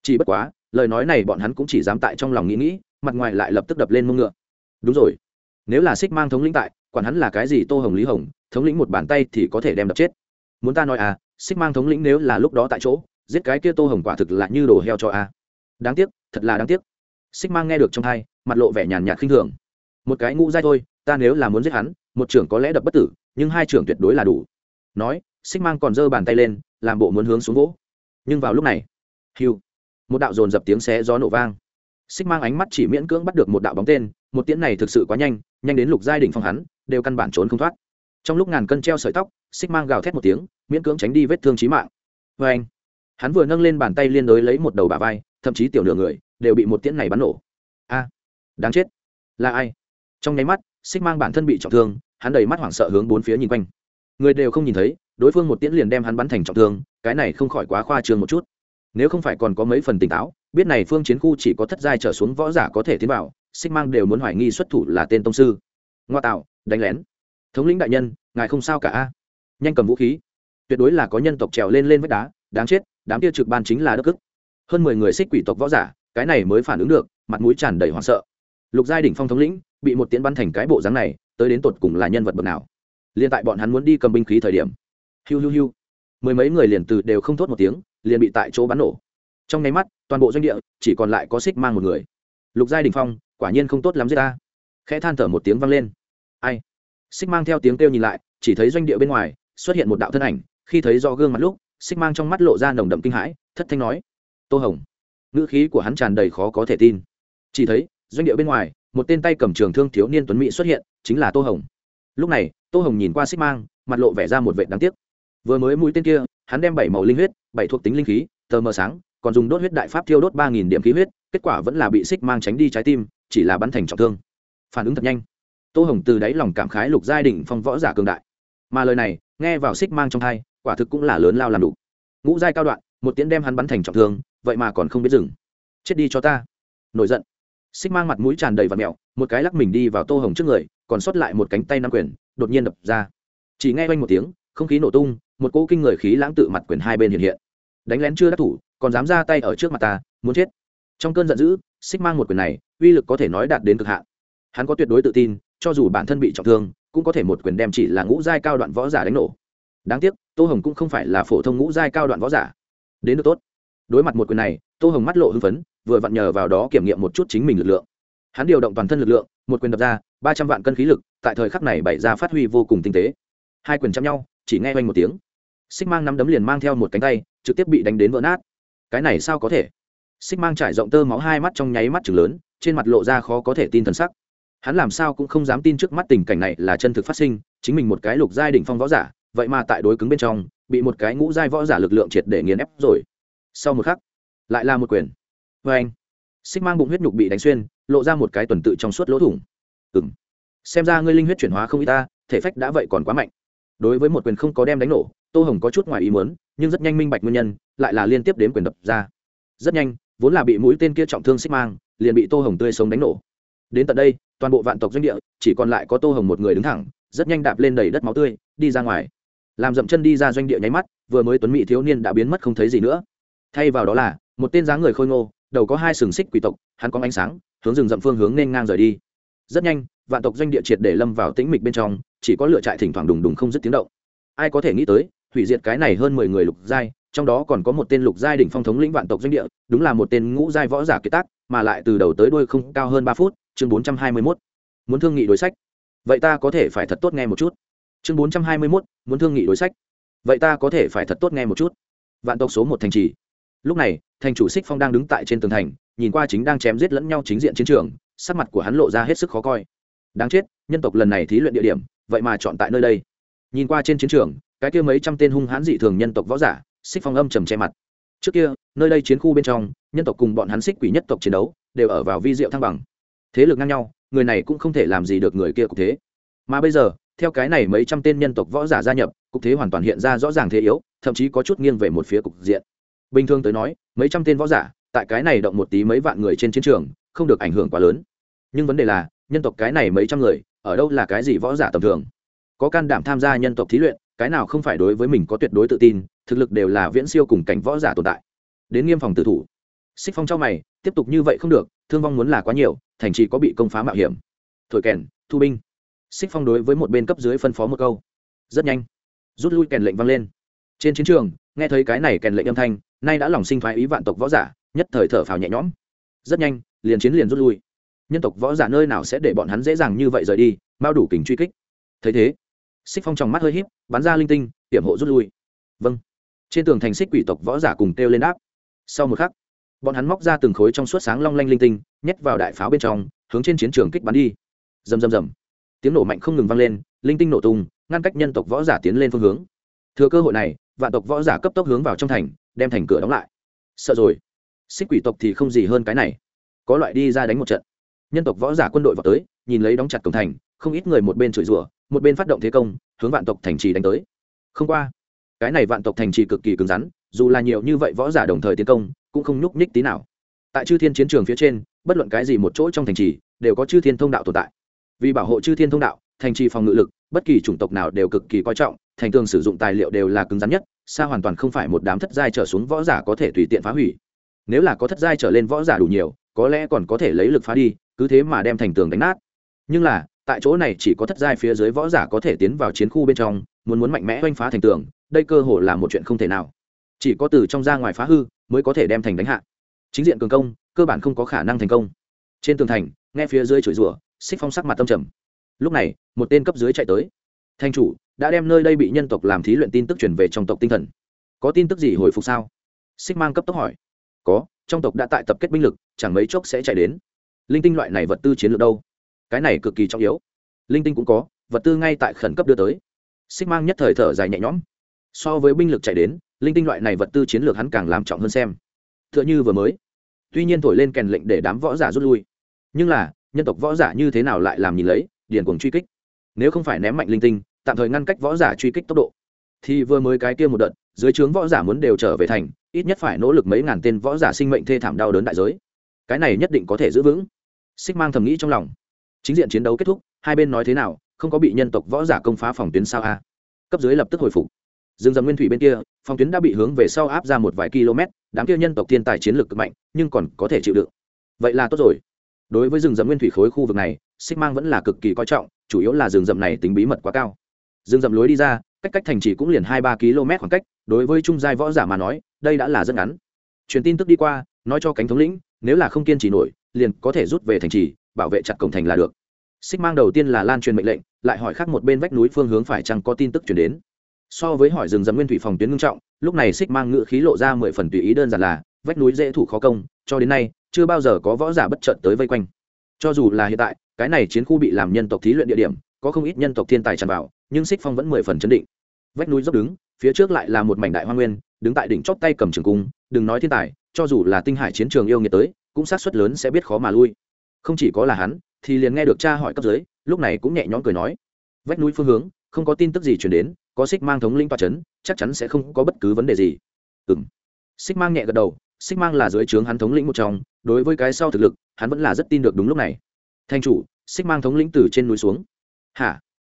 Chỉ bất quá, lời nói này bọn hắn cũng chỉ dám tại trong lòng nghĩ nghĩ mặt ngoài lại lập tức đập lên mông ngựa. Đúng rồi. Nếu là xích mang thống lĩnh tại, quản hắn là cái gì tô hồng lý hồng, thống lĩnh một bàn tay thì có thể đem đập chết. Muốn ta nói à xích mang thống lĩnh nếu là lúc đó tại chỗ, giết cái kia tô hồng quả thực là như đồ heo cho a. À. đáng tiếc, thật là đáng tiếc. Xích mang nghe được trong hai, mặt lộ vẻ nhàn nhạt khinh thường. Một cái ngũ dai thôi, ta nếu là muốn giết hắn, một trưởng có lẽ đập bất tử, nhưng hai trưởng tuyệt đối là đủ. Nói, xích mang còn giơ bàn tay lên, làm bộ muốn hướng xuống gỗ. Nhưng vào lúc này, hiu, một đạo dồn dập tiếng xé gió nổ vang xích mang ánh mắt chỉ miễn cưỡng bắt được một đạo bóng tên, một tiễn này thực sự quá nhanh nhanh đến lục giai đỉnh phong hắn, đều căn bản trốn không thoát. Trong lúc ngàn cân treo sợi tóc, xích mang gào thét một tiếng, miễn cưỡng tránh đi vết thương trí mạng. Vê anh hắn vừa nâng lên bàn tay liên đối lấy một đầu bà vai, thậm chí tiểu nửa người, đều bị một tiễn này bắn nổ. A! Đáng chết! Là ai? Trong nháy mắt, xích mang bản thân bị trọng thương, hắn đầy mắt hoảng sợ hướng bốn phía nhìn quanh. Người đều không nhìn thấy, đối phương một tiễn liền đem hắn bắn thành trọng thương, cái này không khỏi quá khoa trương một chút. Nếu không phải còn có mấy phần tỉnh táo biết này phương chiến khu chỉ có thất giai trở xuống võ giả có thể tiến vào, xích mang đều muốn hoài nghi xuất thủ là tên tông sư. Ngoa tạo, đánh lén. Thống lĩnh đại nhân, ngài không sao cả a. Nhanh cầm vũ khí. Tuyệt đối là có nhân tộc trèo lên lên vách đá, đáng chết, đám kia trực ban chính là đức ức. Hơn mười người xích quỷ tộc võ giả, cái này mới phản ứng được, mặt mũi tràn đầy hoảng sợ. Lục giai đỉnh phong thống lĩnh, bị một tiễn bắn thành cái bộ dáng này, tới đến tột cùng là nhân vật bậc nào? Liền tại bọn hắn muốn đi cầm binh khí thời điểm. Hiu hiu hiu. Mười mấy người liền từ đều không thốt một tiếng, liền bị tại chỗ bắn nổ trong nháy mắt, toàn bộ doanh địa chỉ còn lại có xích mang một người. Lục giai đình phong, quả nhiên không tốt lắm giết ta. Khẽ than thở một tiếng vang lên. Ai? Xích mang theo tiếng kêu nhìn lại, chỉ thấy doanh địa bên ngoài xuất hiện một đạo thân ảnh. Khi thấy do gương mặt lúc, xích mang trong mắt lộ ra nồng đậm kinh hãi, thất thanh nói, tô hồng. Ngữ khí của hắn tràn đầy khó có thể tin. Chỉ thấy, doanh địa bên ngoài, một tên tay cầm trường thương thiếu niên tuấn mỹ xuất hiện, chính là tô hồng. Lúc này, tô hồng nhìn qua xích mang, mặt lộ vẻ ra một vệ đáng tiếc. Vừa mới mũi tên kia, hắn đem bảy màu linh huyết, bảy thuộc tính linh khí, tờ mờ sáng còn dùng đốt huyết đại pháp thiêu đốt ba nghìn điểm khí huyết, kết quả vẫn là bị xích mang tránh đi trái tim, chỉ là bắn thành trọng thương. Phản ứng thật nhanh. Tô hồng từ đáy lòng cảm khái lục giai đình phong võ giả cường đại. Mà lời này, nghe vào xích mang trong hai quả thực cũng là lớn lao làm đủ. Ngũ giai cao đoạn, một tiếng đem hắn bắn thành trọng thương, vậy mà còn không biết dừng. Chết đi cho ta. Nổi giận. Xích mang mặt mũi tràn đầy và mẹo một cái lắc mình đi vào tô hồng trước người, còn sót lại một cánh tay nắm quyền, đột nhiên đập ra. Chỉ nghe quanh một tiếng, không khí nổ tung, một cỗ kinh người khí lãng tự mặt quyền hai bên hiện hiện. Đánh lén chưa đắc thủ còn dám ra tay ở trước mặt ta, muốn chết. Trong cơn giận dữ, xích mang một quyền này, uy lực có thể nói đạt đến cực hạn. Hắn có tuyệt đối tự tin, cho dù bản thân bị trọng thương, cũng có thể một quyền đem chỉ là ngũ giai cao đoạn võ giả đánh nổ. Đáng tiếc, tô hồng cũng không phải là phổ thông ngũ giai cao đoạn võ giả. Đến được tốt. Đối mặt một quyền này, tô hồng mắt lộ hưng phấn, vừa vặn nhờ vào đó kiểm nghiệm một chút chính mình lực lượng. Hắn điều động toàn thân lực lượng, một quyền đập ra, ba trăm vạn cân khí lực, tại thời khắc này bày ra phát huy vô cùng tinh tế. Hai quyền chạm nhau, chỉ nghe oanh một tiếng. Xích mang nắm đấm liền mang theo một cánh tay, trực tiếp bị đánh đến vỡ nát cái này sao có thể? Xích mang trải rộng tơ máu hai mắt trong nháy mắt chừng lớn, trên mặt lộ ra khó có thể tin thần sắc. Hắn làm sao cũng không dám tin trước mắt tình cảnh này là chân thực phát sinh, chính mình một cái lục giai đỉnh phong võ giả, vậy mà tại đối cứng bên trong, bị một cái ngũ giai võ giả lực lượng triệt để nghiền ép rồi. Sau một khắc, lại là một quyền. Vê anh, xích mang bụng huyết nhục bị đánh xuyên, lộ ra một cái tuần tự trong suốt lỗ thủng. Ừ m xem ra ngươi linh huyết chuyển hóa không y ta, thể phách đã vậy còn quá mạnh. Đối với một quyền không có đem đánh nổ tô hồng có chút ngoài ý muốn, nhưng rất nhanh minh bạch nguyên nhân, lại là liên tiếp đến quyền đập ra. Rất nhanh, vốn là bị mũi tên kia trọng thương xích mang, liền bị tô hồng tươi sống đánh nổ. Đến tận đây, toàn bộ vạn tộc doanh địa, chỉ còn lại có tô hồng một người đứng thẳng, rất nhanh đạp lên đầy đất máu tươi, đi ra ngoài. Làm dậm chân đi ra doanh địa nháy mắt, vừa mới tuấn mỹ thiếu niên đã biến mất không thấy gì nữa. Thay vào đó là, một tên dáng người khôi ngô, đầu có hai sừng xích quỷ tộc, hắn có ánh sáng, hướng rừng rậm phương hướng nên ngang rời đi. Rất nhanh, vạn tộc doanh địa triệt để lâm vào tĩnh mịch bên trong, chỉ có lựa trại thỉnh thoảng đùng đùng không dứt tiếng động. Ai có thể nghĩ tới hủy diệt cái này hơn mười người lục giai, trong đó còn có một tên lục giai đỉnh phong thống lĩnh vạn tộc doanh địa, đúng là một tên ngũ giai võ giả kiệt tác, mà lại từ đầu tới đuôi không cao hơn ba phút, chương bốn trăm hai mươi mốt. Muốn thương nghị đối sách. Vậy ta có thể phải thật tốt nghe một chút. Chương bốn trăm hai mươi mốt, muốn thương nghị đối sách. Vậy ta có thể phải thật tốt nghe một chút. Vạn tộc số một thành trì. Lúc này, thành chủ xích phong đang đứng tại trên tường thành, nhìn qua chính đang chém giết lẫn nhau chính diện chiến trường, sắc mặt của hắn lộ ra hết sức khó coi. Đáng chết, nhân tộc lần này thí luyện địa điểm, vậy mà chọn tại nơi đây. Nhìn qua trên chiến trường cái kia mấy trăm tên hung hãn dị thường nhân tộc võ giả, xích phong âm trầm che mặt. Trước kia, nơi đây chiến khu bên trong, nhân tộc cùng bọn hắn xích quỷ nhất tộc chiến đấu, đều ở vào vi diệu thăng bằng. Thế lực ngang nhau, người này cũng không thể làm gì được người kia cục thế. Mà bây giờ, theo cái này mấy trăm tên nhân tộc võ giả gia nhập, cục thế hoàn toàn hiện ra rõ ràng thế yếu, thậm chí có chút nghiêng về một phía cục diện. Bình thường tới nói, mấy trăm tên võ giả, tại cái này động một tí mấy vạn người trên chiến trường, không được ảnh hưởng quá lớn. Nhưng vấn đề là, nhân tộc cái này mấy trăm người, ở đâu là cái gì võ giả tầm thường? Có can đảm tham gia nhân tộc thí luyện cái nào không phải đối với mình có tuyệt đối tự tin, thực lực đều là viễn siêu cùng cảnh võ giả tồn tại. Đến nghiêm phòng tử thủ. Xích phong cho mày, tiếp tục như vậy không được, thương vong muốn là quá nhiều, thành trì có bị công phá mạo hiểm. Thổi kèn, thu binh. Xích phong đối với một bên cấp dưới phân phó một câu. Rất nhanh, rút lui kèn lệnh vang lên. Trên chiến trường, nghe thấy cái này kèn lệnh âm thanh, nay đã lòng sinh thoái ý vạn tộc võ giả, nhất thời thở phào nhẹ nhõm. Rất nhanh, liền chiến liền rút lui. Nhân tộc võ giả nơi nào sẽ để bọn hắn dễ dàng như vậy rời đi bao đủ kính truy kích. Thấy thế xích phong trong mắt hơi híp, bắn ra linh tinh, hiểm hộ rút lui. Vâng. Trên tường thành xích quỷ tộc võ giả cùng kêu lên áp. sau một khắc, bọn hắn móc ra từng khối trong suốt sáng long lanh linh tinh, nhét vào đại pháo bên trong, hướng trên chiến trường kích bắn đi. Rầm rầm rầm. Tiếng nổ mạnh không ngừng vang lên, linh tinh nổ tung, ngăn cách nhân tộc võ giả tiến lên phương hướng. Thừa cơ hội này, vạn tộc võ giả cấp tốc hướng vào trong thành, đem thành cửa đóng lại. Sợ rồi. Xích quỷ tộc thì không gì hơn cái này. Có loại đi ra đánh một trận. Nhân tộc võ giả quân đội vào tới, nhìn lấy đóng chặt cổng thành, không ít người một bên chửi rủa một bên phát động thế công, hướng vạn tộc thành trì đánh tới. Không qua, cái này vạn tộc thành trì cực kỳ cứng rắn, dù là nhiều như vậy võ giả đồng thời tiến công, cũng không nhúc nhích tí nào. Tại chư thiên chiến trường phía trên, bất luận cái gì một chỗ trong thành trì, đều có chư thiên thông đạo tồn tại. Vì bảo hộ chư thiên thông đạo, thành trì phòng ngự lực, bất kỳ chủng tộc nào đều cực kỳ coi trọng, thành tường sử dụng tài liệu đều là cứng rắn nhất, xa hoàn toàn không phải một đám thất giai trở xuống võ giả có thể tùy tiện phá hủy. Nếu là có thất giai trở lên võ giả đủ nhiều, có lẽ còn có thể lấy lực phá đi, cứ thế mà đem thành tường đánh nát. Nhưng là tại chỗ này chỉ có thất giai phía dưới võ giả có thể tiến vào chiến khu bên trong, muốn muốn mạnh mẽ oanh phá thành tường, đây cơ hội là một chuyện không thể nào. Chỉ có từ trong ra ngoài phá hư mới có thể đem thành đánh hạ. Chính diện cường công, cơ bản không có khả năng thành công. Trên tường thành, nghe phía dưới chửi rủa, xích phong sắc mặt tâm trầm. Lúc này, một tên cấp dưới chạy tới. Thanh chủ, đã đem nơi đây bị nhân tộc làm thí luyện tin tức truyền về trong tộc tinh thần. Có tin tức gì hồi phục sao? Xích mang cấp tốc hỏi. Có, trong tộc đã tại tập kết binh lực, chẳng mấy chốc sẽ chạy đến. Linh tinh loại này vật tư chiến lược đâu? Cái này cực kỳ trọng yếu. Linh tinh cũng có, vật tư ngay tại khẩn cấp đưa tới. Xích mang nhất thời thở dài nhẹ nhõm. So với binh lực chạy đến, linh tinh loại này vật tư chiến lược hắn càng làm trọng hơn xem. T h ư ợ n h ư vừa mới. Tuy nhiên thổi lên kèn lệnh để đám võ giả rút lui. Nhưng là, nhân tộc võ giả như thế nào lại làm nhìn lấy, điền cuồng truy kích. Nếu không phải ném mạnh linh tinh, tạm thời ngăn cách võ giả truy kích tốc độ. Thì vừa mới cái kia một đợt, dưới trướng võ giả muốn đều trở về thành, ít nhất phải nỗ lực mấy ngàn tên võ giả sinh mệnh thê thảm đau đớn đại giới. Cái này nhất định có thể giữ vững. Xích mang thầm nghĩ trong lòng chính diện chiến đấu kết thúc, hai bên nói thế nào, không có bị nhân tộc võ giả công phá phòng tuyến sao a. Cấp dưới lập tức hồi phục. Dương dầm nguyên thủy bên kia, phòng tuyến đã bị hướng về sau áp ra một vài km, đám kia nhân tộc thiên tài chiến lược cực mạnh, nhưng còn có thể chịu đựng. Vậy là tốt rồi. Đối với rừng rậm nguyên thủy khối khu vực này, xích mang vẫn là cực kỳ coi trọng, chủ yếu là rừng rậm này tính bí mật quá cao. Rừng rậm lối đi ra, cách cách thành chỉ cũng liền hai ba km khoảng cách, đối với trung giai võ giả mà nói, đây đã là rất ngắn. Truyền tin tức đi qua, nói cho cánh thống lĩnh, nếu là không kiên trì nổi, liền có thể rút về thành trì bảo vệ chặt cổng thành là được. Xích mang đầu tiên là lan truyền mệnh lệnh, lại hỏi khác một bên vách núi phương hướng phải chăng có tin tức chuyển đến. So với hỏi rừng dầm nguyên thủy phòng tuyến ngưng trọng, lúc này xích mang ngự khí lộ ra mười phần tùy ý đơn giản là, vách núi dễ thủ khó công, cho đến nay, chưa bao giờ có võ giả bất trận tới vây quanh. Cho dù là hiện tại, cái này chiến khu bị làm nhân tộc thí luyện địa điểm, có không ít nhân tộc thiên tài tràn vào, nhưng xích phong vẫn mười phần chấn định. Vách núi dốc đứng, phía trước lại là một mảnh đại hoa nguyên, đứng tại đỉnh chót tay cầm trường cung, đừng nói thiên tài, cho dù là tinh hải chiến trường yêu nghiệt tới, cũng sát suất lớn sẽ biết khó mà lui không chỉ có là hắn, thì liền nghe được cha hỏi cấp dưới, lúc này cũng nhẹ nhõm cười nói. Vách núi phương hướng, không có tin tức gì chuyển đến, có xích mang thống linh toa c h ấ n chắc chắn sẽ không có bất cứ vấn đề gì. Ừ m xích mang nhẹ gật đầu, xích mang là dưới trướng hắn thống lĩnh một trong, đối với cái sau thực lực, hắn vẫn là rất tin được đúng lúc này. Thanh chủ, xích mang thống lĩnh từ trên núi xuống. Hả?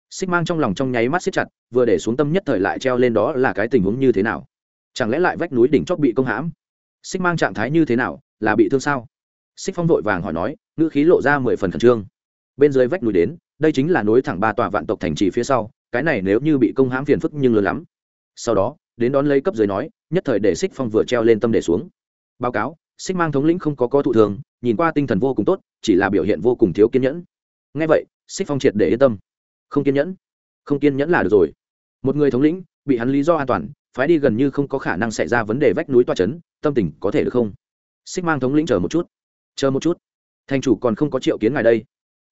Xích mang trong lòng trong nháy mắt xích chặt, vừa để xuống tâm nhất thời lại treo lên đó là cái tình huống như thế nào? Chẳng lẽ lại vách núi đỉnh chót bị công hãm? Xích mang trạng thái như thế nào, là bị thương sao? Xích phong vội vàng hỏi nói ngữ khí lộ ra mười phần khẩn trương. Bên dưới vách núi đến, đây chính là nối thẳng ba tòa vạn tộc thành trì phía sau, cái này nếu như bị công hãm phiền phức nhưng lớn lắm. Sau đó, đến đón lấy cấp dưới nói, nhất thời để xích phong vừa treo lên tâm để xuống. Báo cáo xích mang thống lĩnh không có có thụ thường, nhìn qua tinh thần vô cùng tốt, chỉ là biểu hiện vô cùng thiếu kiên nhẫn. Ngay vậy xích phong triệt để yên tâm. Không kiên nhẫn. Không kiên nhẫn là được rồi. Một người thống lĩnh, bị hắn lý do an toàn, phái đi gần như không có khả năng xảy ra vấn đề vách núi toa c h ấ n tâm tình có thể được không? Xích mang thống lĩnh chờ một chút. Chờ một chút thành chủ còn không có triệu kiến ngài đây.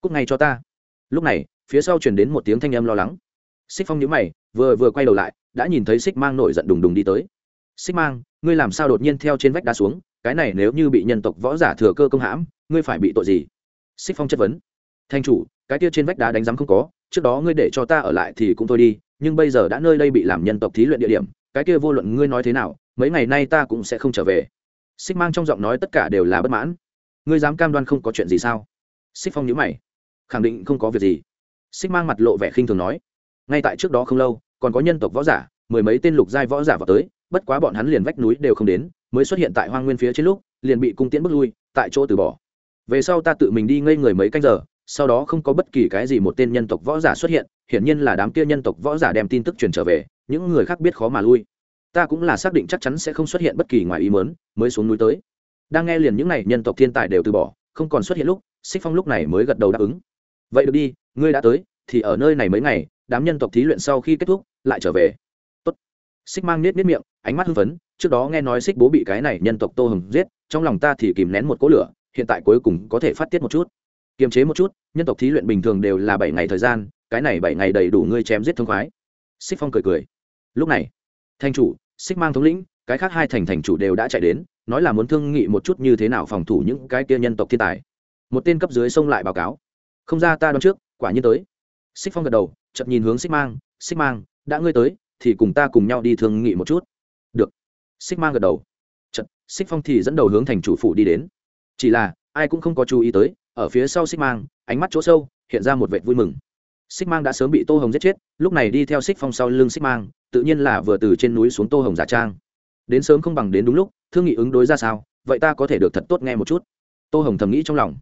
Cúc ngay cho ta. Lúc này, phía sau chuyển đến một tiếng thanh âm lo lắng. Xích phong nhữ mày, vừa vừa quay đầu lại, đã nhìn thấy xích mang nổi giận đùng đùng đi tới. Xích mang, ngươi làm sao đột nhiên theo trên vách đá xuống? Cái này nếu như bị nhân tộc võ giả thừa cơ công hãm, ngươi phải bị tội gì? Xích phong chất vấn. Thanh chủ, cái kia trên vách đá đánh giám không có, trước đó ngươi để cho ta ở lại thì cũng thôi đi, nhưng bây giờ đã nơi đây bị làm nhân tộc thí luyện địa điểm, cái kia vô luận ngươi nói thế nào, mấy ngày nay ta cũng sẽ không trở về. Xích mang trong giọng nói tất cả đều là bất mãn ngươi dám cam đoan không có chuyện gì sao? Xích phong nhữ mày. Khẳng định không có việc gì. Xích mang mặt lộ vẻ khinh thường nói. Ngay tại trước đó không lâu, còn có nhân tộc võ giả, mười mấy tên lục giai võ giả vào tới, bất quá bọn hắn liền vách núi đều không đến, mới xuất hiện tại hoang nguyên phía trên lúc, liền bị cung tiễn bước lui, tại chỗ từ bỏ. Về sau ta tự mình đi ngây người mấy canh giờ, sau đó không có bất kỳ cái gì một tên nhân tộc võ giả xuất hiện, hiển nhiên là đám kia nhân tộc võ giả đem tin tức truyền trở về, những người khác biết khó mà lui. Ta cũng là xác định chắc chắn sẽ không xuất hiện bất kỳ ngoài ý mớn mới xuống núi tới đang nghe liền những n à y nhân tộc thiên tài đều từ bỏ, không còn xuất hiện lúc, xích phong lúc này mới gật đầu đáp ứng. Vậy được đi, ngươi đã tới, thì ở nơi này mấy ngày, đám nhân tộc thí luyện sau khi kết thúc, lại trở về. Tốt. xích mang nết nết miệng, ánh mắt hưng phấn, trước đó nghe nói xích bố bị cái này nhân tộc tô hồng giết, trong lòng ta thì kìm nén một cỗ lửa, hiện tại cuối cùng có thể phát tiết một chút. Kiềm chế một chút, nhân tộc thí luyện bình thường đều là bảy ngày thời gian, cái này bảy ngày đầy đủ ngươi chém giết thương khoái. Xích phong cười cười. Lúc này thanh chủ, xích mang thống lĩnh, cái khác hai thành thành chủ đều đã chạy đến nói là muốn thương nghị một chút như thế nào phòng thủ những cái kia nhân tộc thiên tài. Một tên cấp dưới xông lại báo cáo. Không ra ta đón trước, quả nhiên tới. Xích phong gật đầu chậm nhìn hướng xích mang xích mang, đã ngươi tới, thì cùng ta cùng nhau đi thương nghị một chút. Được. Xích mang gật đầu. Chợt, xích phong thì dẫn đầu hướng thành chủ phủ đi đến. Chỉ là, ai cũng không có chú ý tới, ở phía sau xích mang, ánh mắt chỗ sâu, hiện ra một vệt vui mừng. Xích mang đã sớm bị tô hồng giết chết, lúc này đi theo xích phong sau lưng xích mang, tự nhiên là vừa từ trên núi xuống tô hồng giả trang. Đến sớm không bằng đến đúng lúc thương nghị ứng đối ra sao? Vậy ta có thể được thật tốt nghe một chút. Tô hồng thầm nghĩ trong lòng.